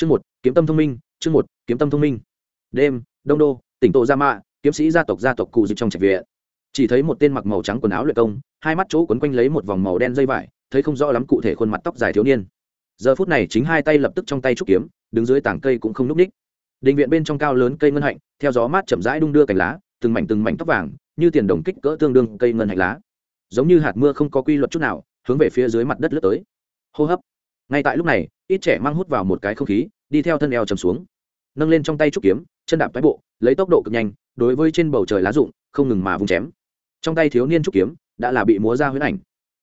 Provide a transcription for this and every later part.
chương một, kiếm tâm thông minh, chương một, kiếm tâm thông minh. Đêm, đông đô, tỉnh tổ gia mạ, kiếm sĩ gia tộc gia tộc cụ dịp trong trạch viện. Chỉ thấy một tên mặc màu trắng quần áo luyện công, hai mắt chỗ quấn quanh lấy một vòng màu đen dây vải, thấy không rõ lắm cụ thể khuôn mặt tóc dài thiếu niên. Giờ phút này chính hai tay lập tức trong tay trúc kiếm, đứng dưới tảng cây cũng không núp ních. Định viện bên trong cao lớn cây ngân hạnh, theo gió mát chậm rãi đung đưa cành lá, từng mảnh từng mảnh tóc vàng, như tiền đồng kích cỡ tương đương cây ngân hạnh lá. Giống như hạt mưa không có quy luật chút nào, hướng về phía dưới mặt đất lướt tới. Hô hấp ngay tại lúc này, ít trẻ mang hút vào một cái không khí, đi theo thân eo chầm xuống. Nâng lên trong tay trúc kiếm, chân đạp toái bộ, lấy tốc độ cực nhanh, đối với trên bầu trời lá rụng, không ngừng mà vùng chém. Trong tay thiếu niên trúc kiếm, đã là bị múa ra huyễn ảnh.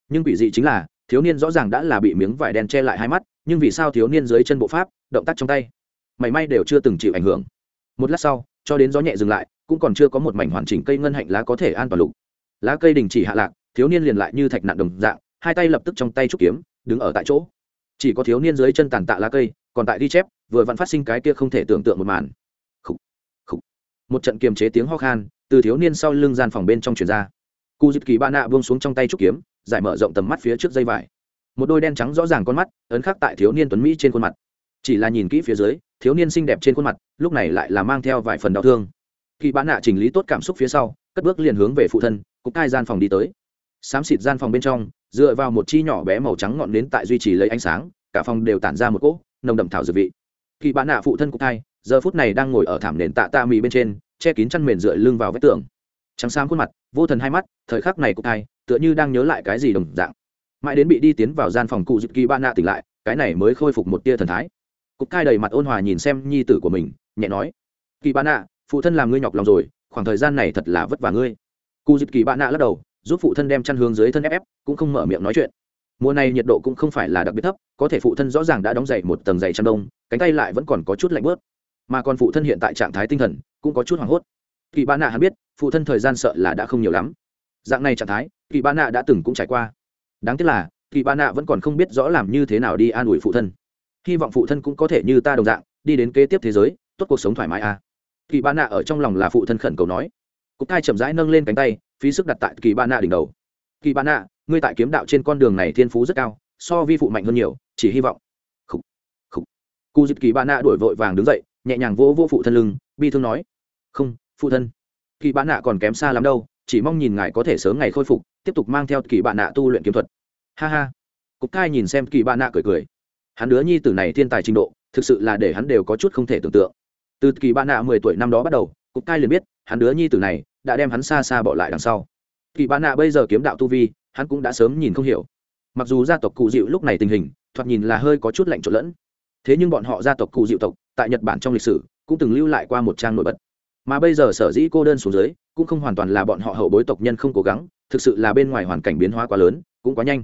Nhưng quỷ dị chính là, thiếu niên rõ ràng đã là bị miếng vải đen che lại hai mắt, nhưng vì sao thiếu niên dưới chân bộ pháp, động tác trong tay, mảy may đều chưa từng chịu ảnh hưởng. Một lát sau, cho đến gió nhẹ dừng lại, cũng còn chưa có một mảnh hoàn chỉnh cây ngân hạnh lá có thể an toàn lục. Lá cây đình chỉ hạ lạc, thiếu niên liền lại như thạch nặng đồng dạng, hai tay lập tức trong tay trúc kiếm, đứng ở tại chỗ chỉ có thiếu niên dưới chân tàn tạ lá cây còn tại ghi chép vừa vặn phát sinh cái kia không thể tưởng tượng một màn. Khủ, khủ. một trận kiềm chế tiếng ho khan từ thiếu niên sau lưng gian phòng bên trong truyền ra. Cụ dịp kỳ ba nạ buông xuống trong tay trúc kiếm giải mở rộng tầm mắt phía trước dây vải. Một đôi đen trắng rõ ràng con mắt ấn khắc tại thiếu niên tuấn mỹ trên khuôn mặt. Chỉ là nhìn kỹ phía dưới thiếu niên xinh đẹp trên khuôn mặt lúc này lại là mang theo vài phần đau thương. Kỳ bán nạ chỉnh lý tốt cảm xúc phía sau cất bước liền hướng về phụ thân cục hai gian phòng đi tới xám xịt gian phòng bên trong, dựa vào một chi nhỏ bé màu trắng ngọn nến tại duy trì lấy ánh sáng, cả phòng đều tản ra một cỗ nồng đậm thảo dược vị. Kỳ bán nạ phụ thân cục thai, giờ phút này đang ngồi ở thảm nền tạ tạ mì bên trên, che kín chăn mền dựa lưng vào vách tường. Trắng sáng khuôn mặt, vô thần hai mắt, thời khắc này cục thai, tựa như đang nhớ lại cái gì đồng dạng. Mãi đến bị đi tiến vào gian phòng cụ dịp kỳ ba nạ tỉnh lại, cái này mới khôi phục một tia thần thái. Cục thai đầy mặt ôn hòa nhìn xem nhi tử của mình, nhẹ nói, kỳ ba nạ, phụ thân làm ngươi nhọc lòng rồi, khoảng thời gian này thật là vất vả ngươi. Cụ dịp kỳ ba nạ lắc đầu giúp phụ thân đem chăn hướng dưới thân ép ép, cũng không mở miệng nói chuyện. Mùa này nhiệt độ cũng không phải là đặc biệt thấp, có thể phụ thân rõ ràng đã đóng dày một tầng dày chăn đông, cánh tay lại vẫn còn có chút lạnh bớt. Mà còn phụ thân hiện tại trạng thái tinh thần cũng có chút hoảng hốt. Kỳ ba nạ hắn biết, phụ thân thời gian sợ là đã không nhiều lắm. Dạng này trạng thái, kỳ ba nạ đã từng cũng trải qua. Đáng tiếc là, kỳ ba nạ vẫn còn không biết rõ làm như thế nào đi an ủi phụ thân. Hy vọng phụ thân cũng có thể như ta đồng dạng, đi đến kế tiếp thế giới, tốt cuộc sống thoải mái à. Kỳ ba nạ ở trong lòng là phụ thân khẩn cầu nói. Cục thai chậm rãi nâng lên cánh tay phí sức đặt tại kỳ ba nạ đỉnh đầu. Kỳ ba nạ ngươi tại kiếm đạo trên con đường này thiên phú rất cao, so vi phụ mạnh hơn nhiều, chỉ hy vọng. Khúc khúc cụ dịp kỳ ba nạ đuổi vội vàng đứng dậy, nhẹ nhàng vỗ vỗ phụ thân lưng, bi thương nói. Không, phụ thân. Kỳ ba nạ còn kém xa lắm đâu, chỉ mong nhìn ngài có thể sớm ngày khôi phục, tiếp tục mang theo kỳ bạn nạ tu luyện kiếm thuật. Ha ha. Cục thai nhìn xem kỳ bạn nạ cười cười. Hắn đứa nhi tử này thiên tài trình độ, thực sự là để hắn đều có chút không thể tưởng tượng. Từ kỳ bạn nạ mười tuổi năm đó bắt đầu, cục thai liền biết, hắn đứa nhi tử này đã đem hắn xa xa bỏ lại đằng sau. Kỳ bán nạ bây giờ kiếm đạo tu vi, hắn cũng đã sớm nhìn không hiểu. Mặc dù gia tộc cụ dịu lúc này tình hình, thoạt nhìn là hơi có chút lạnh trộn lẫn. Thế nhưng bọn họ gia tộc cụ dịu tộc, tại nhật bản trong lịch sử, cũng từng lưu lại qua một trang nổi bật. Mà bây giờ sở dĩ cô đơn xuống dưới, cũng không hoàn toàn là bọn họ hậu bối tộc nhân không cố gắng, thực sự là bên ngoài hoàn cảnh biến hóa quá lớn, cũng quá nhanh.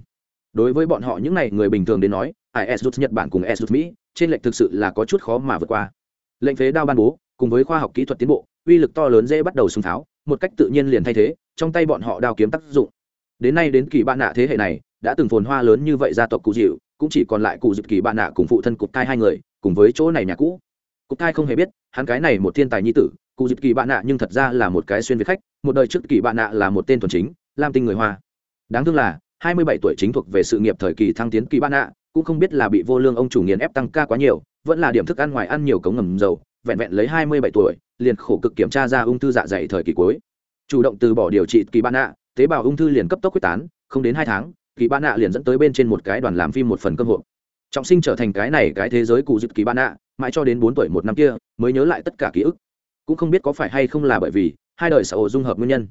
Đối với bọn họ những n à y người bình thường đến nói is rút nhật bản cùng s rút mỹ, trên lệnh thực sự là có chút khó mà vượt qua. Lệnh phế đao ban bố, cùng với khoa học kỹ thuật tiến bộ, uy lực to lớn dễ bắt đầu súng tháo một cách tự nhiên liền thay thế, trong tay bọn họ đao kiếm tác dụng. Đến nay đến kỳ bạn nạ thế hệ này, đã từng phồn hoa lớn như vậy gia tộc cụ dịu, cũng chỉ còn lại cụ dịp kỳ bạn nạ cùng phụ thân cục thai hai người, cùng với chỗ này nhà cũ. Cục thai không hề biết, hắn cái này một thiên tài nhi tử, cụ dịp kỳ bạn nạ nhưng thật ra là một cái xuyên việt khách, một đời trước kỳ bạn nạ là một tên thuần chính, lam tinh người hoa. Đáng thương là, hai mươi bảy tuổi chính thuộc về sự nghiệp thời kỳ thăng tiến kỳ bạn nạ, cũng không biết là bị vô lương ông chủ nghiền ép tăng ca quá nhiều, vẫn là điểm thức ăn ngoài ăn nhiều cống ngầm dầu vẹn vẹn lấy hai mươi bảy tuổi, liền khổ cực kiểm tra ra ung thư dạ dày thời kỳ cuối. Chủ động từ bỏ điều trị kỳ bạn nạ tế bào ung thư liền cấp tốc quyết tán, không đến hai tháng, kỳ bạn nạ liền dẫn tới bên trên một cái đoàn làm phim một phần cơ hội trọng sinh trở thành cái này cái thế giới cụ dịp kỳ bạn nạ mãi cho đến bốn tuổi một năm kia, mới nhớ lại tất cả ký ức. Cũng không biết có phải hay không là bởi vì, hai đời xã hội dung hợp nguyên nhân.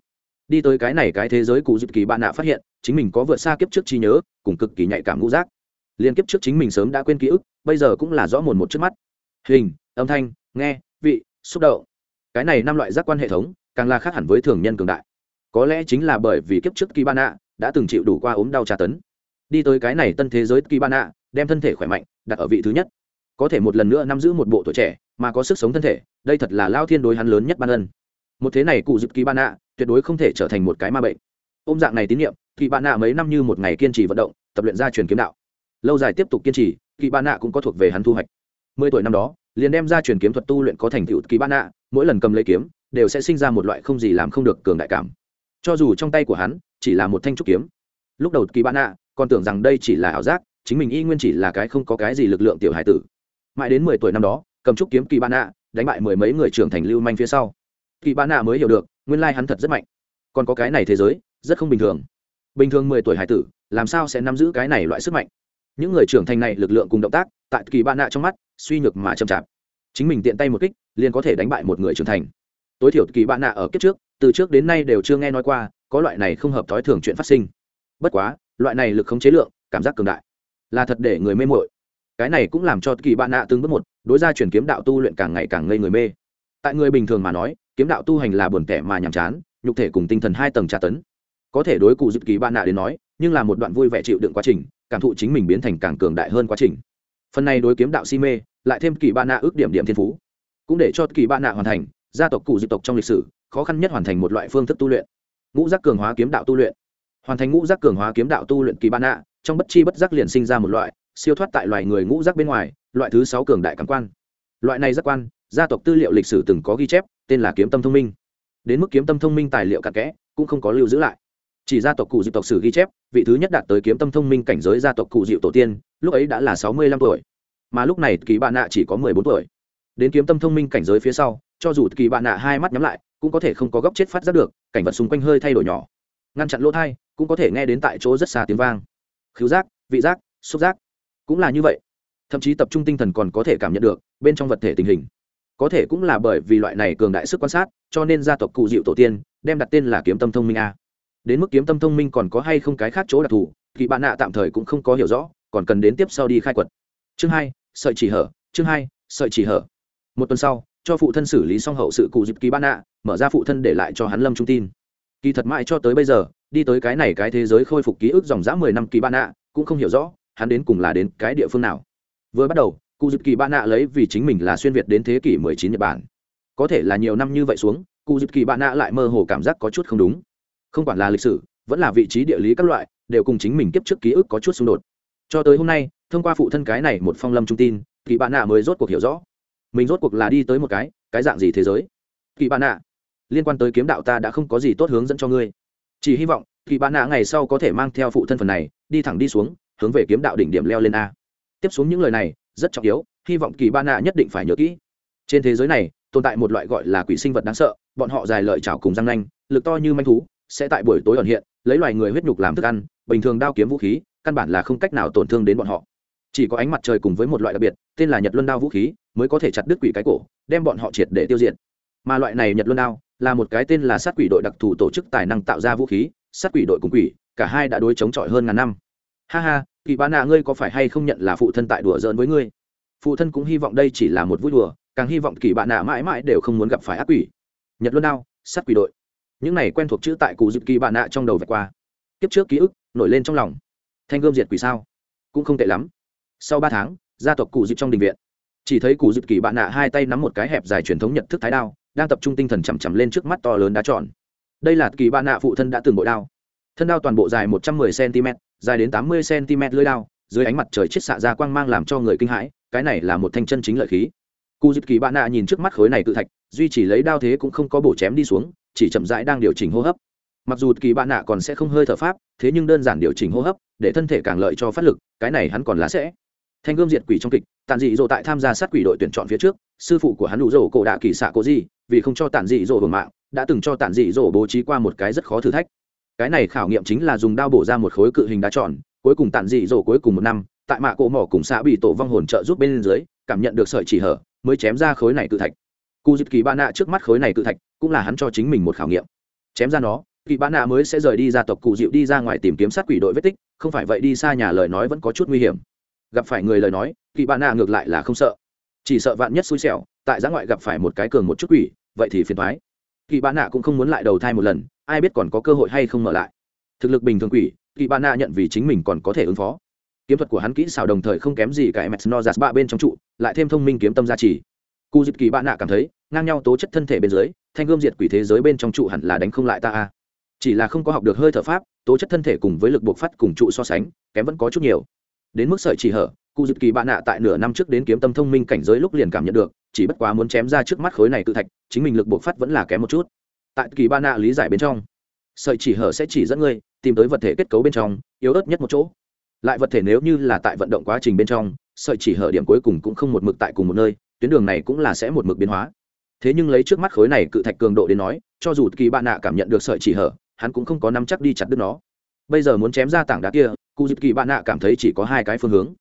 Đi tới cái này cái thế giới cụ dịp kỳ bạn nạ phát hiện, chính mình có vượt xa kiếp trước trí nhớ, cùng cực kỳ nhạy cảm ngũ giác. Liên kiếp trước chính mình sớm đã quên ký ức, bây giờ cũng là rõ mồn một trước mắt. Hình, âm thanh nghe, vị, xúc động. Cái này năm loại giác quan hệ thống, càng là khác hẳn với thường nhân cường đại. Có lẽ chính là bởi vì kiếp trước kỳ ban nạ đã từng chịu đủ qua ốm đau tra tấn. Đi tới cái này tân thế giới kỳ ban nạ đem thân thể khỏe mạnh, đặt ở vị thứ nhất. Có thể một lần nữa nắm giữ một bộ tuổi trẻ, mà có sức sống thân thể, đây thật là lao thiên đối hắn lớn nhất ban ân. Một thế này cụ dịp kỳ ban nạ tuyệt đối không thể trở thành một cái ma bệnh. Ôm dạng này tín nhiệm kỳ bạn nạ mấy năm như một ngày kiên trì vận động, tập luyện ra truyền kiếm đạo. Lâu dài tiếp tục kiên trì kỳ bạn nạ cũng có thuộc về hắn thu hoạch mười tuổi năm đó, liền đem ra truyền kiếm thuật tu luyện có thành tựu kỳ ban nạ, mỗi lần cầm lấy kiếm, đều sẽ sinh ra một loại không gì làm không được cường đại cảm. Cho dù trong tay của hắn chỉ là một thanh trúc kiếm. Lúc đầu kỳ ban nạ còn tưởng rằng đây chỉ là ảo giác, chính mình y nguyên chỉ là cái không có cái gì lực lượng tiểu hải tử. Mãi đến mười tuổi năm đó, cầm trúc kiếm kỳ ban nạ đánh bại mười mấy người trưởng thành lưu manh phía sau. Kỳ ban nạ mới hiểu được, nguyên lai hắn thật rất mạnh. Còn có cái này thế giới, rất không bình thường. Bình thường mười tuổi hải tử, làm sao sẽ nắm giữ cái này loại sức mạnh? Những người trưởng thành này lực lượng cùng động tác, tại kỳ ban nạ trong mắt suy nhược mà chậm chạp. Chính mình tiện tay một kích, liền có thể đánh bại một người trưởng thành. Tối thiểu kỳ bạn nạ ở kiếp trước, từ trước đến nay đều chưa nghe nói qua, có loại này không hợp thói thường chuyện phát sinh. Bất quá, loại này lực không chế lượng, cảm giác cường đại, là thật để người mê mội cái này cũng làm cho kỳ bạn nạ từng bước một, đối ra chuyển kiếm đạo tu luyện càng ngày càng ngây người mê. Tại người bình thường mà nói, kiếm đạo tu hành là buồn tẻ mà nhàm chán, nhục thể cùng tinh thần hai tầng tra tấn. Có thể đối cụ dự kỳ bạn nạ đến nói, nhưng là một đoạn vui vẻ chịu đựng quá trình, cảm thụ chính mình biến thành càng cường đại hơn quá trình. Phần này đối kiếm đạo si mê lại thêm kỳ ba nạ ước điểm điểm thiên phú. Cũng để cho kỳ ba nạ hoàn thành, gia tộc cụ dị tộc trong lịch sử, khó khăn nhất hoàn thành một loại phương thức tu luyện. Ngũ giác cường hóa kiếm đạo tu luyện. Hoàn thành ngũ giác cường hóa kiếm đạo tu luyện kỳ ba nạ, trong bất chi bất giác liền sinh ra một loại, siêu thoát tại loài người ngũ giác bên ngoài, loại thứ sáu cường đại cảm quan. Loại này giác quan, gia tộc tư liệu lịch sử từng có ghi chép, tên là kiếm tâm thông minh. Đến mức kiếm tâm thông minh tài liệu cặn kẽ, cũng không có lưu giữ lại. Chỉ gia tộc cụ diệu tộc sử ghi chép, vị thứ nhất đạt tới kiếm tâm thông minh cảnh giới gia tộc cụ diệu tổ tiên, lúc ấy đã là sáu mươi lăm tuổi mà lúc này kỳ bạn nạ chỉ có mười bốn tuổi. Đến kiếm tâm thông minh cảnh giới phía sau, cho dù kỳ bạn nạ hai mắt nhắm lại, cũng có thể không có góc chết phát ra được, cảnh vật xung quanh hơi thay đổi nhỏ. Ngăn chặn lỗ thai, cũng có thể nghe đến tại chỗ rất xa tiếng vang. Khiếu giác, vị giác, xúc giác, cũng là như vậy. Thậm chí tập trung tinh thần còn có thể cảm nhận được, bên trong vật thể tình hình. Có thể cũng là bởi vì loại này cường đại sức quan sát, cho nên gia tộc cụ diệu tổ tiên, đem đặt tên là kiếm tâm thông minh a. Đến mức kiếm tâm thông minh còn có hay không cái khác chỗ đặc thù kỳ bạn nạ tạm thời cũng không có hiểu rõ, còn cần đến tiếp sau đi khai quật chương hai, sợi chỉ hở, chương hai, sợi chỉ hở. Một tuần sau, cho phụ thân xử lý xong hậu sự cụ dịp kỳ ban nạ mở ra phụ thân để lại cho hắn lâm trung tin. Kỳ thật mãi cho tới bây giờ, đi tới cái này cái thế giới khôi phục ký ức dòng dã mười năm kỳ ban nạ cũng không hiểu rõ, hắn đến cùng là đến cái địa phương nào. Vừa bắt đầu, cụ dịp kỳ ban nạ lấy vì chính mình là xuyên việt đến thế kỷ mười chín nhật bản. Có thể là nhiều năm như vậy xuống, cụ dịp kỳ bạn nạ lại mơ hồ cảm giác có chút không đúng. Không quản là lịch sử, vẫn là vị trí địa lý các loại, đều cùng chính mình kiếp trước ký ức có chút xung đột. Cho tới hôm nay thông qua phụ thân cái này một phong lâm trung tin, kỳ bạn nạ mới rốt cuộc hiểu rõ. Mình rốt cuộc là đi tới một cái cái dạng gì thế giới? Kỳ bạn nạ, liên quan tới kiếm đạo ta đã không có gì tốt hướng dẫn cho ngươi. Chỉ hy vọng, kỳ bạn nạ ngày sau có thể mang theo phụ thân phần này, đi thẳng đi xuống, hướng về kiếm đạo đỉnh điểm leo lên a. Tiếp xuống những lời này, rất trọng yếu, hy vọng kỳ bạn nạ nhất định phải nhớ kỹ. Trên thế giới này, tồn tại một loại gọi là quỷ sinh vật đáng sợ, bọn họ dài lợi chảo cùng răng nanh, lực to như manh thú, sẽ tại buổi tối ẩn hiện, lấy loài người huyết nhục làm thức ăn, bình thường đao kiếm vũ khí, căn bản là không cách nào tổn thương đến bọn họ chỉ có ánh mặt trời cùng với một loại đặc biệt, tên là nhật luân đao vũ khí, mới có thể chặt đứt quỷ cái cổ, đem bọn họ triệt để tiêu diệt. Mà loại này nhật luân đao, là một cái tên là sát quỷ đội đặc thù tổ chức tài năng tạo ra vũ khí, sát quỷ đội cùng quỷ, cả hai đã đối chống chọi hơn ngàn năm. Ha ha, kỳ bán nạ, ngươi có phải hay không nhận là phụ thân tại đùa giỡn với ngươi? Phụ thân cũng hy vọng đây chỉ là một vui đùa, càng hy vọng kỳ bạn nạ mãi mãi đều không muốn gặp phải ác quỷ. Nhật luân đao, sát quỷ đội. Những này quen thuộc chữ tại cụ dịp kỳ bạn nạ trong đầu vạch qua. Kiếp trước ký ức, nổi lên trong lòng. Thanh gươm diệt quỷ sao? Cũng không tệ lắm sau ba tháng, gia tộc cụ dịp trong đình viện, chỉ thấy cụ dịp kỳ bạn nạ hai tay nắm một cái hẹp dài truyền thống nhật thức thái đao, đang tập trung tinh thần chằm chằm lên trước mắt to lớn đá tròn. Đây là kỳ bạn nạ phụ thân đã từng bội đao. Thân đao toàn bộ dài một trăm mười cm dài đến tám mươi cm lưỡi đao, dưới ánh mặt trời chết xạ ra quang mang làm cho người kinh hãi, cái này là một thanh chân chính lợi khí. Cụ dịp kỳ bạn nạ nhìn trước mắt khối này tự thạch, duy chỉ lấy đao thế cũng không có bổ chém đi xuống, chỉ chậm rãi đang điều chỉnh hô hấp. Mặc dù kỳ bạn nạ còn sẽ không hơi thở pháp, thế nhưng đơn giản điều chỉnh hô hấp, để thân thể càng lợi cho phát lực, cái này hắn còn lá sẽ thanh gươm diệt quỷ trong kịch tàn dị dỗ tại tham gia sát quỷ đội tuyển chọn phía trước, sư phụ của hắn đủ dỗ cổ đạ kỳ xạ cố gì vì không cho tàn dị dỗ hưởng mạng, đã từng cho tàn dị dỗ bố trí qua một cái rất khó thử thách. Cái này khảo nghiệm chính là dùng đao bổ ra một khối cự hình đá tròn, cuối cùng tàn dị dỗ cuối cùng một năm, tại mạ cổ mỏ cùng xã bị tổ vong hồn trợ giúp bên dưới, cảm nhận được sợi chỉ hở, mới chém ra khối này cự thạch. Cụ dịp kỳ ba nạ trước mắt khối này cự thạch, cũng là hắn cho chính mình một khảo nghiệm. Chém ra nó, kỳ ba nạ mới sẽ rời đi gia tộc cụ dịu đi ra ngoài tìm kiếm sát quỷ đội vết tích, không phải vậy đi xa nhà lời nói vẫn có chút nguy hiểm gặp phải người lời nói kỳ bà nạ ngược lại là không sợ. Chỉ sợ vạn nhất xui xẻo, tại giã ngoại gặp phải một cái cường một chút quỷ, vậy thì phiền thoái kỳ bà nạ cũng không muốn lại đầu thai một lần, ai biết còn có cơ hội hay không mở lại. Thực lực bình thường quỷ kỳ bà nạ nhận vì chính mình còn có thể ứng phó. Kiếm thuật của hắn kỹ xảo đồng thời không kém gì cả mets no giạt ba bên trong trụ, lại thêm thông minh kiếm tâm gia trì. Cụ dịp kỳ bà nạ cảm thấy, ngang nhau tố chất thân thể bên dưới, thanh gươm diệt quỷ thế giới bên trong trụ hẳn là đánh không lại ta a. Chỉ là không có học được hơi thở pháp, tố chất thân thể cùng với lực buộc phát cùng trụ so sánh, kém vẫn có chút nhiều đến mức sợi chỉ hở, cụ dịp kỳ bạn nạ tại nửa năm trước đến kiếm tâm thông minh cảnh giới lúc liền cảm nhận được, chỉ bất quá muốn chém ra trước mắt khối này tự thạch, chính mình lực buộc phát vẫn là kém một chút. Tại kỳ bạn nạ lý giải bên trong, sợi chỉ hở sẽ chỉ dẫn ngươi tìm tới vật thể kết cấu bên trong, yếu ớt nhất một chỗ. Lại vật thể nếu như là tại vận động quá trình bên trong, sợi chỉ hở điểm cuối cùng cũng không một mực tại cùng một nơi, tuyến đường này cũng là sẽ một mực biến hóa. Thế nhưng lấy trước mắt khối này cự thạch cường độ đến nói, cho dù kỳ bạn nạ cảm nhận được sợi chỉ hở, hắn cũng không có nắm chắc đi chặt đứt nó bây giờ muốn chém ra tảng đá kia, cụ dịp kỳ bạn nạ cảm thấy chỉ có hai cái phương hướng.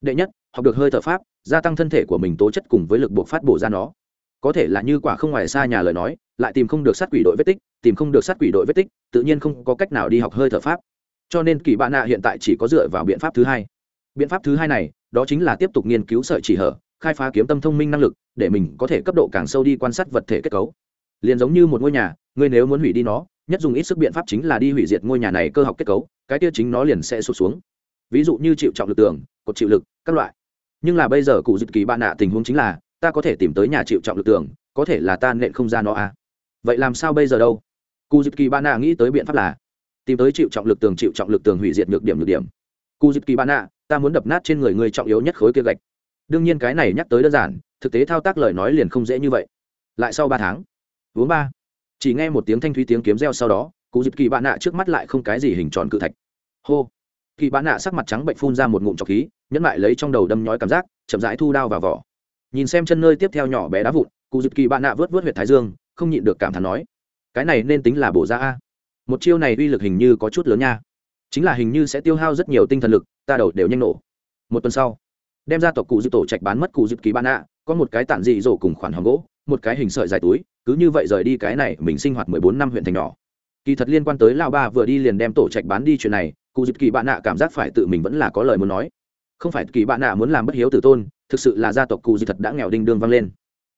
Đệ nhất, học được hơi thở pháp, gia tăng thân thể của mình tố chất cùng với lực buộc phát bổ ra nó. Có thể là như quả không ngoài xa nhà lời nói, lại tìm không được sát quỷ đội vết tích, tìm không được sát quỷ đội vết tích, tự nhiên không có cách nào đi học hơi thở pháp. Cho nên kỳ bạn nạ hiện tại chỉ có dựa vào biện pháp thứ hai. Biện pháp thứ hai này, đó chính là tiếp tục nghiên cứu sợi chỉ hở, khai phá kiếm tâm thông minh năng lực, để mình có thể cấp độ càng sâu đi quan sát vật thể kết cấu. Liền giống như một ngôi nhà, ngươi nếu muốn hủy đi nó nhất dùng ít sức biện pháp chính là đi hủy diệt ngôi nhà này cơ học kết cấu, cái kia chính nó liền sẽ sụt xuống. Ví dụ như chịu trọng lực tường, cột chịu lực, các loại. Nhưng là bây giờ cụ dự kỳ bạn nạ tình huống chính là, ta có thể tìm tới nhà chịu trọng lực tường, có thể là ta nện không ra nó à. Vậy làm sao bây giờ đâu? Cụ dự kỳ bạn nạ nghĩ tới biện pháp là, tìm tới chịu trọng lực tường, chịu trọng lực tường hủy diệt nhược điểm nhược điểm. Cụ dự kỳ bạn nạ ta muốn đập nát trên người người trọng yếu nhất khối kia gạch. Đương nhiên cái này nhắc tới đơn giản, thực tế thao tác lời nói liền không dễ như vậy. Lại sau ba tháng. Vốn ba chỉ nghe một tiếng thanh thúy tiếng kiếm reo sau đó cụ dịp kỳ bạn nạ trước mắt lại không cái gì hình tròn cự thạch. Hô! Kỳ bạn nạ sắc mặt trắng bệnh phun ra một ngụm trọc khí, nhẫn lại lấy trong đầu đâm nhói cảm giác, chậm rãi thu đao vào vỏ. Nhìn xem chân nơi tiếp theo nhỏ bé đá vụn cụ dịp kỳ bạn nạ vớt vớt huyệt thái dương, không nhịn được cảm thán nói, cái này nên tính là bổ ra a. Một chiêu này uy lực hình như có chút lớn nha. Chính là hình như sẽ tiêu hao rất nhiều tinh thần lực, ta đầu đều nhanh nổ. Một tuần sau, đem ra tộc cụ dịp tổ trạch bán mất cụ dịp kỳ bạn nạ, có một cái tản dị rổ cùng khoản hòm gỗ, một cái hình sợi dài túi cứ như vậy rời đi cái này, mình sinh hoạt mười bốn năm huyện thành nhỏ. Kỳ thật liên quan tới lao ba vừa đi liền đem tổ trạch bán đi chuyện này, cụ dịp kỳ bạn nạ cảm giác phải tự mình vẫn là có lời muốn nói. Không phải kỳ bạn nạ muốn làm bất hiếu tử tôn, thực sự là gia tộc cụ dịp thật đã nghèo đinh đương vang lên.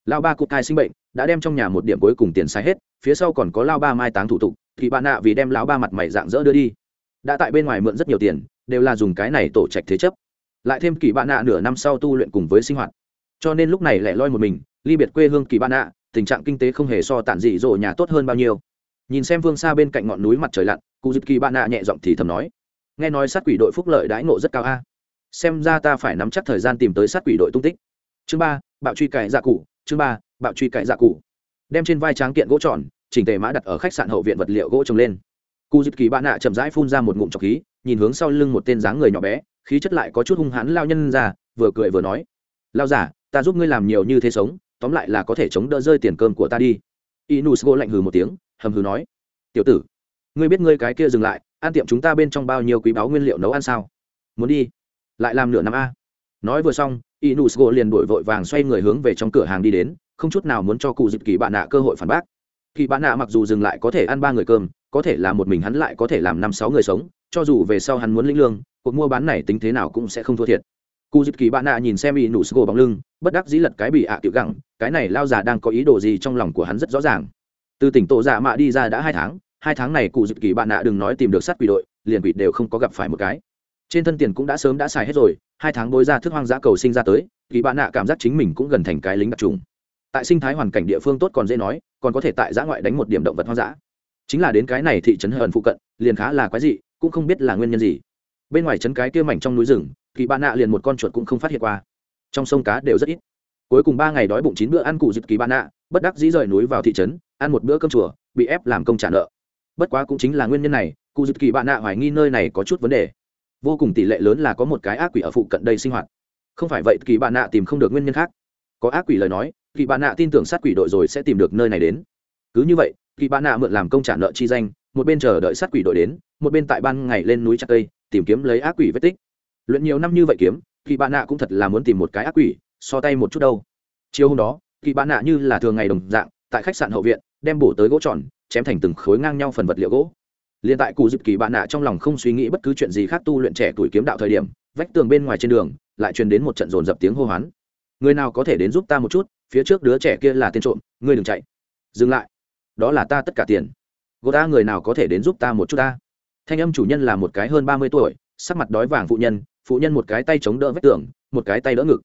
Lao ba cụ thai sinh bệnh, đã đem trong nhà một điểm cuối cùng tiền sai hết, phía sau còn có lao ba mai táng thủ tục kỳ bạn nạ vì đem lão ba mặt mày dạng dỡ đưa đi. Đã tại bên ngoài mượn rất nhiều tiền, đều là dùng cái này tổ trạch thế chấp. Lại thêm kỳ bạn nạ nửa năm sau tu luyện cùng với sinh hoạt. Cho nên lúc này lại loi một mình, ly biệt quê hương kỳ bạn nạ tình trạng kinh tế không hề so tản dị dỗ nhà tốt hơn bao nhiêu. Nhìn xem phương xa bên cạnh ngọn núi mặt trời lặn, cụ dịp kỳ bạn nạ nhẹ giọng thì thầm nói, nghe nói sát quỷ đội phúc lợi đãi ngộ rất cao a. Xem ra ta phải nắm chắc thời gian tìm tới sát quỷ đội tung tích. Chương ba, bạo truy cải dạ cụ, chương ba, bạo truy cải dạ cụ. Đem trên vai tráng kiện gỗ tròn, chỉnh tề mã đặt ở khách sạn hậu viện vật liệu gỗ trồng lên. Cụ dịp kỳ bạn nạ chậm rãi phun ra một ngụm trọc khí, nhìn hướng sau lưng một tên dáng người nhỏ bé, khí chất lại có chút hung hãn lao nhân ra, vừa cười vừa nói lao giả ta giúp ngươi làm nhiều như thế sống tóm lại là có thể chống đỡ rơi tiền cơm của ta đi. Inusgo lạnh hừ một tiếng, hầm hừ nói, tiểu tử, ngươi biết ngươi cái kia dừng lại, ăn tiệm chúng ta bên trong bao nhiêu quý báu nguyên liệu nấu ăn sao? Muốn đi, lại làm nửa năm a. Nói vừa xong inusgo liền đổi vội vàng xoay người hướng về trong cửa hàng đi đến, không chút nào muốn cho cụ dịp kỳ bạn nạ cơ hội phản bác. Kỳ bạn nạ mặc dù dừng lại có thể ăn ba người cơm, có thể là một mình hắn lại có thể làm năm sáu người sống, cho dù về sau hắn muốn lĩnh lương, cuộc mua bán này tính thế nào cũng sẽ không thua thiệt cụ dịp kỳ bạn nạ nhìn xem y nụ sgô bóng lưng, bất đắc dĩ lật cái bị ạ à tiểu gẳng, cái này lao già đang có ý đồ gì trong lòng của hắn rất rõ ràng. Từ tỉnh tổ dạ mạ đi ra đã hai tháng hai tháng này cụ dịp kỳ bạn nạ đừng nói tìm được sát quỷ đội, liền quỷ đều không có gặp phải một cái. Trên thân tiền cũng đã sớm đã xài hết rồi, hai tháng bối ra thức hoang dã cầu sinh ra tới, kỳ bạn nạ cảm giác chính mình cũng gần thành cái lính đặc trùng. Tại sinh thái hoàn cảnh địa phương tốt còn dễ nói, còn có thể tại giã ngoại đánh một điểm động vật hoang dã. Chính là đến cái này thị trấn hờn phụ cận, liền khá là quái dị, cũng không biết là nguyên nhân gì. Bên ngoài trấn cái kia mảnh trong núi rừng kỳ bạn nạ liền một con chuột cũng không phát hiện qua. Trong sông cá đều rất ít. Cuối cùng ba ngày đói bụng chín bữa ăn cụ dịp kỳ bạn nạ bất đắc dĩ rời núi vào thị trấn, ăn một bữa cơm chùa, bị ép làm công trả nợ. Bất quá cũng chính là nguyên nhân này, cụ dịp kỳ bạn nạ hoài nghi nơi này có chút vấn đề. Vô cùng tỷ lệ lớn là có một cái ác quỷ ở phụ cận đây sinh hoạt. Không phải vậy kỳ bạn nạ tìm không được nguyên nhân khác. Có ác quỷ lời nói, kỳ bạn nạ tin tưởng sát quỷ đội rồi sẽ tìm được nơi này đến. Cứ như vậy, kỳ bạn nạ mượn làm công trả nợ chi danh, một bên chờ đợi sát quỷ đội đến, một bên tại ban ngày lên núi chặt cây, tìm kiếm lấy ác quỷ vết tích luyện nhiều năm như vậy kiếm, kỳ bạn nạ cũng thật là muốn tìm một cái ác quỷ, so tay một chút đâu. Chiều hôm đó, kỳ bạn nạ như là thường ngày đồng dạng, tại khách sạn hậu viện, đem bổ tới gỗ tròn, chém thành từng khối ngang nhau phần vật liệu gỗ. Liền tại cụ dịp kỳ bạn nạ trong lòng không suy nghĩ bất cứ chuyện gì khác tu luyện trẻ tuổi kiếm đạo thời điểm, vách tường bên ngoài trên đường, lại truyền đến một trận dồn dập tiếng hô hoán. Người nào có thể đến giúp ta một chút? Phía trước đứa trẻ kia là tên trộm, ngươi đừng chạy. Dừng lại. Đó là ta tất cả tiền. Gô ta, người nào có thể đến giúp ta một chút ta? Thanh âm chủ nhân là một cái hơn ba mươi tuổi, sắc mặt đói vàng phụ nhân phụ nhân một cái tay chống đỡ vách tường, một cái tay đỡ ngực.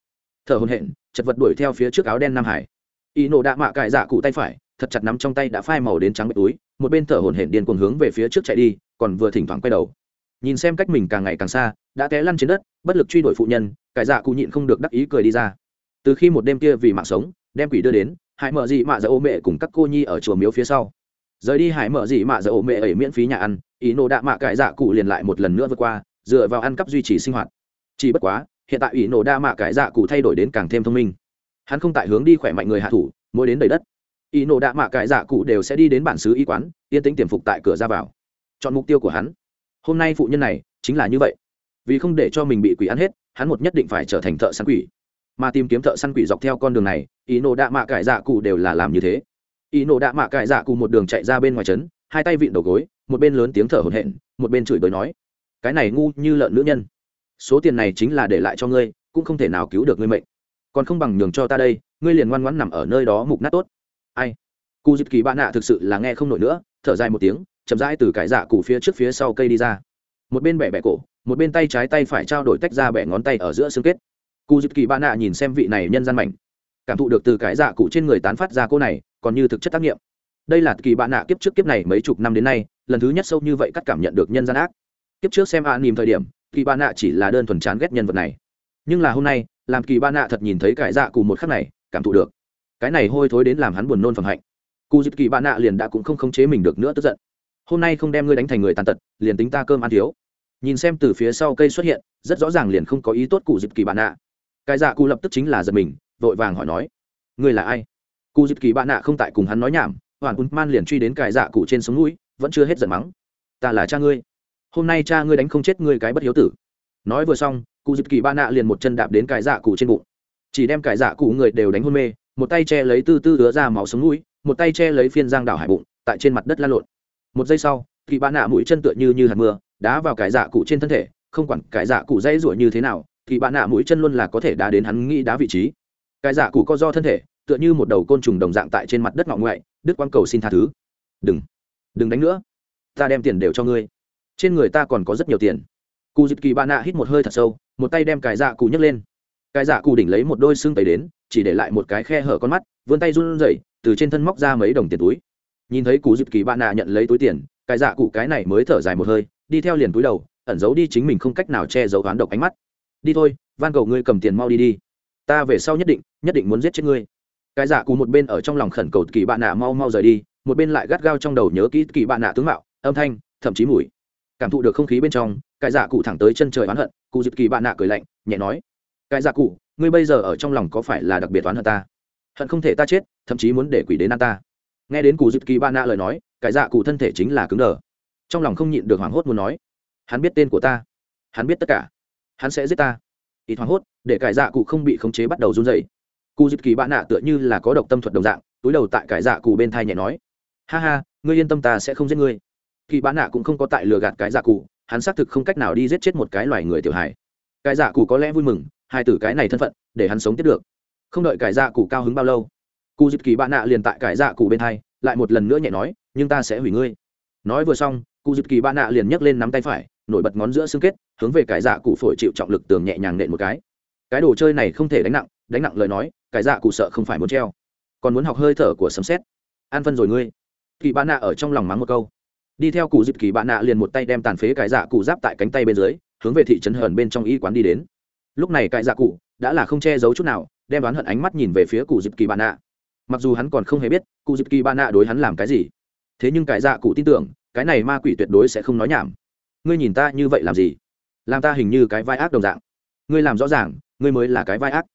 Thở hồn hện chật vật đuổi theo phía trước áo đen nam hải. Y nổ đạ mạ cải dạ cụ tay phải, thật chặt nắm trong tay đã phai màu đến trắng bạch túi, một bên thở hồn hển điên cuồng hướng về phía trước chạy đi, còn vừa thỉnh thoảng quay đầu. Nhìn xem cách mình càng ngày càng xa, đã té lăn trên đất, bất lực truy đuổi phụ nhân, cải dạ cụ nhịn không được đắc ý cười đi ra. Từ khi một đêm kia vì mạng sống, đem quỷ đưa đến, hải mở dị mạ dạ ô mẹ cùng các cô nhi ở chùa miếu phía sau. Rời đi hải mở dị mạ dạ ô mẹ ấy miễn phí nhà ăn, ý nổ đạ mạ cải dạ cụ liền lại một lần nữa vượt qua dựa vào ăn cắp duy trì sinh hoạt. Chỉ bất quá, hiện tại ủy nổ đa mạ cái dạ cụ thay đổi đến càng thêm thông minh. Hắn không tại hướng đi khỏe mạnh người hạ thủ, mỗi đến đầy đất ý nổ đạ mạ cải dạ cụ đều sẽ đi đến bản xứ y quán, yên tĩnh tiềm phục tại cửa ra vào. Chọn mục tiêu của hắn. Hôm nay phụ nhân này chính là như vậy. Vì không để cho mình bị quỷ ăn hết, hắn một nhất định phải trở thành thợ săn quỷ. Mà tìm kiếm thợ săn quỷ dọc theo con đường này ý nổ đạ mạ cải dạ cụ đều là làm như thế. Ý nổ đạ mạ cải dạ cụ một đường chạy ra bên ngoài trấn, hai tay vịn đầu gối, một bên lớn tiếng thở hổn hển, một bên chửi bới nói cái này ngu như lợn nữ nhân. Số tiền này chính là để lại cho ngươi, cũng không thể nào cứu được ngươi mệnh. Còn không bằng nhường cho ta đây, ngươi liền ngoan ngoãn nằm ở nơi đó mục nát tốt. Ai? Cụ dịp kỳ bạn nạ thực sự là nghe không nổi nữa, thở dài một tiếng, chậm rãi từ cải dạ cụ phía trước phía sau cây đi ra. Một bên bẻ bẻ cổ, một bên tay trái tay phải trao đổi tách ra bẻ ngón tay ở giữa xương kết. Cụ dịp kỳ bạn nạ nhìn xem vị này nhân gian mảnh. Cảm thụ được từ cải dạ cụ trên người tán phát ra cô này, còn như thực chất tác nghiệm. Đây là kỳ bạn nạ kiếp trước kiếp này mấy chục năm đến nay, lần thứ nhất sâu như vậy cắt cảm nhận được nhân gian ác kiếp trước xem a à, thời điểm kỳ ba nạ chỉ là đơn thuần chán ghét nhân vật này. Nhưng là hôm nay làm kỳ ba nạ thật nhìn thấy cải dạ cụ một khắc này cảm thụ được. Cái này hôi thối đến làm hắn buồn nôn phẩm hạnh. Cụ dịp kỳ ba nạ liền đã cũng không khống chế mình được nữa tức giận. Hôm nay không đem ngươi đánh thành người tàn tật liền tính ta cơm ăn thiếu. Nhìn xem từ phía sau cây xuất hiện rất rõ ràng liền không có ý tốt cụ dịp kỳ bạn nạ. Cái dạ cụ lập tức chính là giật mình vội vàng hỏi nói ngươi là ai? Cụ dịp kỳ bạn nạ không tại cùng hắn nói nhảm hoàn ùn man liền truy đến cái dạ cụ trên sống núi vẫn chưa hết giận mắng ta là cha ngươi hôm nay cha ngươi đánh không chết ngươi cái bất hiếu tử. Nói vừa xong, cụ dịp kỳ ba nạ liền một chân đạp đến cái dạ cụ trên bụng. Chỉ đem cái dạ cụ người đều đánh hôn mê, một tay che lấy tư tư ứa ra máu sống mũi, một tay che lấy phiên giang đảo hải bụng, tại trên mặt đất la lộn. Một giây sau, kỳ ba nạ mũi chân tựa như như hạt mưa, đá vào cái dạ cụ trên thân thể, không quản cái dạ cụ dãy rủa như thế nào thì bạn nạ mũi chân luôn là có thể đá đến hắn nghĩ đá vị trí. Cái dạ cụ co do thân thể, tựa như một đầu côn trùng đồng dạng tại trên mặt đất ngọ ngoại đức quang cầu xin tha thứ. Đừng đừng đánh nữa. Ta đem tiền đều cho ngươi trên người ta còn có rất nhiều tiền. Cụ dịp kỳ bà nạ hít một hơi thật sâu, một tay đem cái dạ cụ nhấc lên. Cái dạ cụ đỉnh lấy một đôi xương tẩy đến, chỉ để lại một cái khe hở con mắt, vươn tay run rẩy, từ trên thân móc ra mấy đồng tiền túi. Nhìn thấy cụ dịp kỳ bà nạ nhận lấy túi tiền, cái dạ cụ cái này mới thở dài một hơi, đi theo liền túi đầu, ẩn giấu đi chính mình không cách nào che giấu oán độc ánh mắt. Đi thôi, van cầu ngươi cầm tiền mau đi đi. Ta về sau nhất định nhất định muốn giết chết ngươi. Cái dạ cụ một bên ở trong lòng khẩn cầu kỳ bạn nạ mau mau rời đi, một bên lại gắt gao trong đầu nhớ kỹ kỳ bạn nạ tướng mạo, âm thanh, thậm chí mùi cảm thụ được không khí bên trong, cái dạ cụ thẳng tới chân trời oán hận, cụ dịp kỳ bạn nạ cười lạnh, nhẹ nói, cái dạ cụ, ngươi bây giờ ở trong lòng có phải là đặc biệt oán hận ta? Hận không thể ta chết, thậm chí muốn để quỷ đến ăn ta. Nghe đến cụ dịp kỳ bạn nạ lời nói, cái dạ cụ thân thể chính là cứng đờ. Trong lòng không nhịn được hoảng hốt muốn nói, hắn biết tên của ta, hắn biết tất cả, hắn sẽ giết ta. Ít hoảng hốt, để cải dạ cụ không bị khống chế bắt đầu run dậy cụ dịp kỳ bạn nạ tựa như là có độc tâm thuật đồng dạng, túi đầu tại cải dạ cụ bên thai nhẹ nói, ha ha, ngươi yên tâm ta sẽ không giết ngươi kỳ bán nạ cũng không có tại lừa gạt cái dạ cụ, hắn xác thực không cách nào đi giết chết một cái loài người tiểu hài. Cái dạ cụ có lẽ vui mừng, hai tử cái này thân phận, để hắn sống tiếp được. Không đợi cái dạ cụ cao hứng bao lâu, cụ dịp kỳ bán nạ liền tại cái dạ cụ bên hai, lại một lần nữa nhẹ nói, nhưng ta sẽ hủy ngươi. Nói vừa xong, cụ dịp kỳ bán nạ liền nhấc lên nắm tay phải, nổi bật ngón giữa xương kết, hướng về cái dạ cụ phổi chịu trọng lực tường nhẹ nhàng nện một cái. Cái đồ chơi này không thể đánh nặng đánh nặng lời nói, cái dạ cụ sợ không phải muốn treo. Còn muốn học hơi thở của sấm xét an phân rồi ngươi. Kỳ bán nạ ở trong lòng mắng một câu đi theo cụ dịp kỳ bạn nạ liền một tay đem tàn phế cải dạ cụ giáp tại cánh tay bên dưới, hướng về thị trấn hờn bên trong y quán đi đến. Lúc này cải dạ cụ đã là không che giấu chút nào, đem đoán hận ánh mắt nhìn về phía cụ dịp kỳ bạn nạ. Mặc dù hắn còn không hề biết cụ dịp kỳ bạn nạ đối hắn làm cái gì, thế nhưng cải dạ cụ tin tưởng, cái này ma quỷ tuyệt đối sẽ không nói nhảm. Ngươi nhìn ta như vậy làm gì? Làm ta hình như cái vai ác đồng dạng. Ngươi làm rõ ràng, ngươi mới là cái vai ác.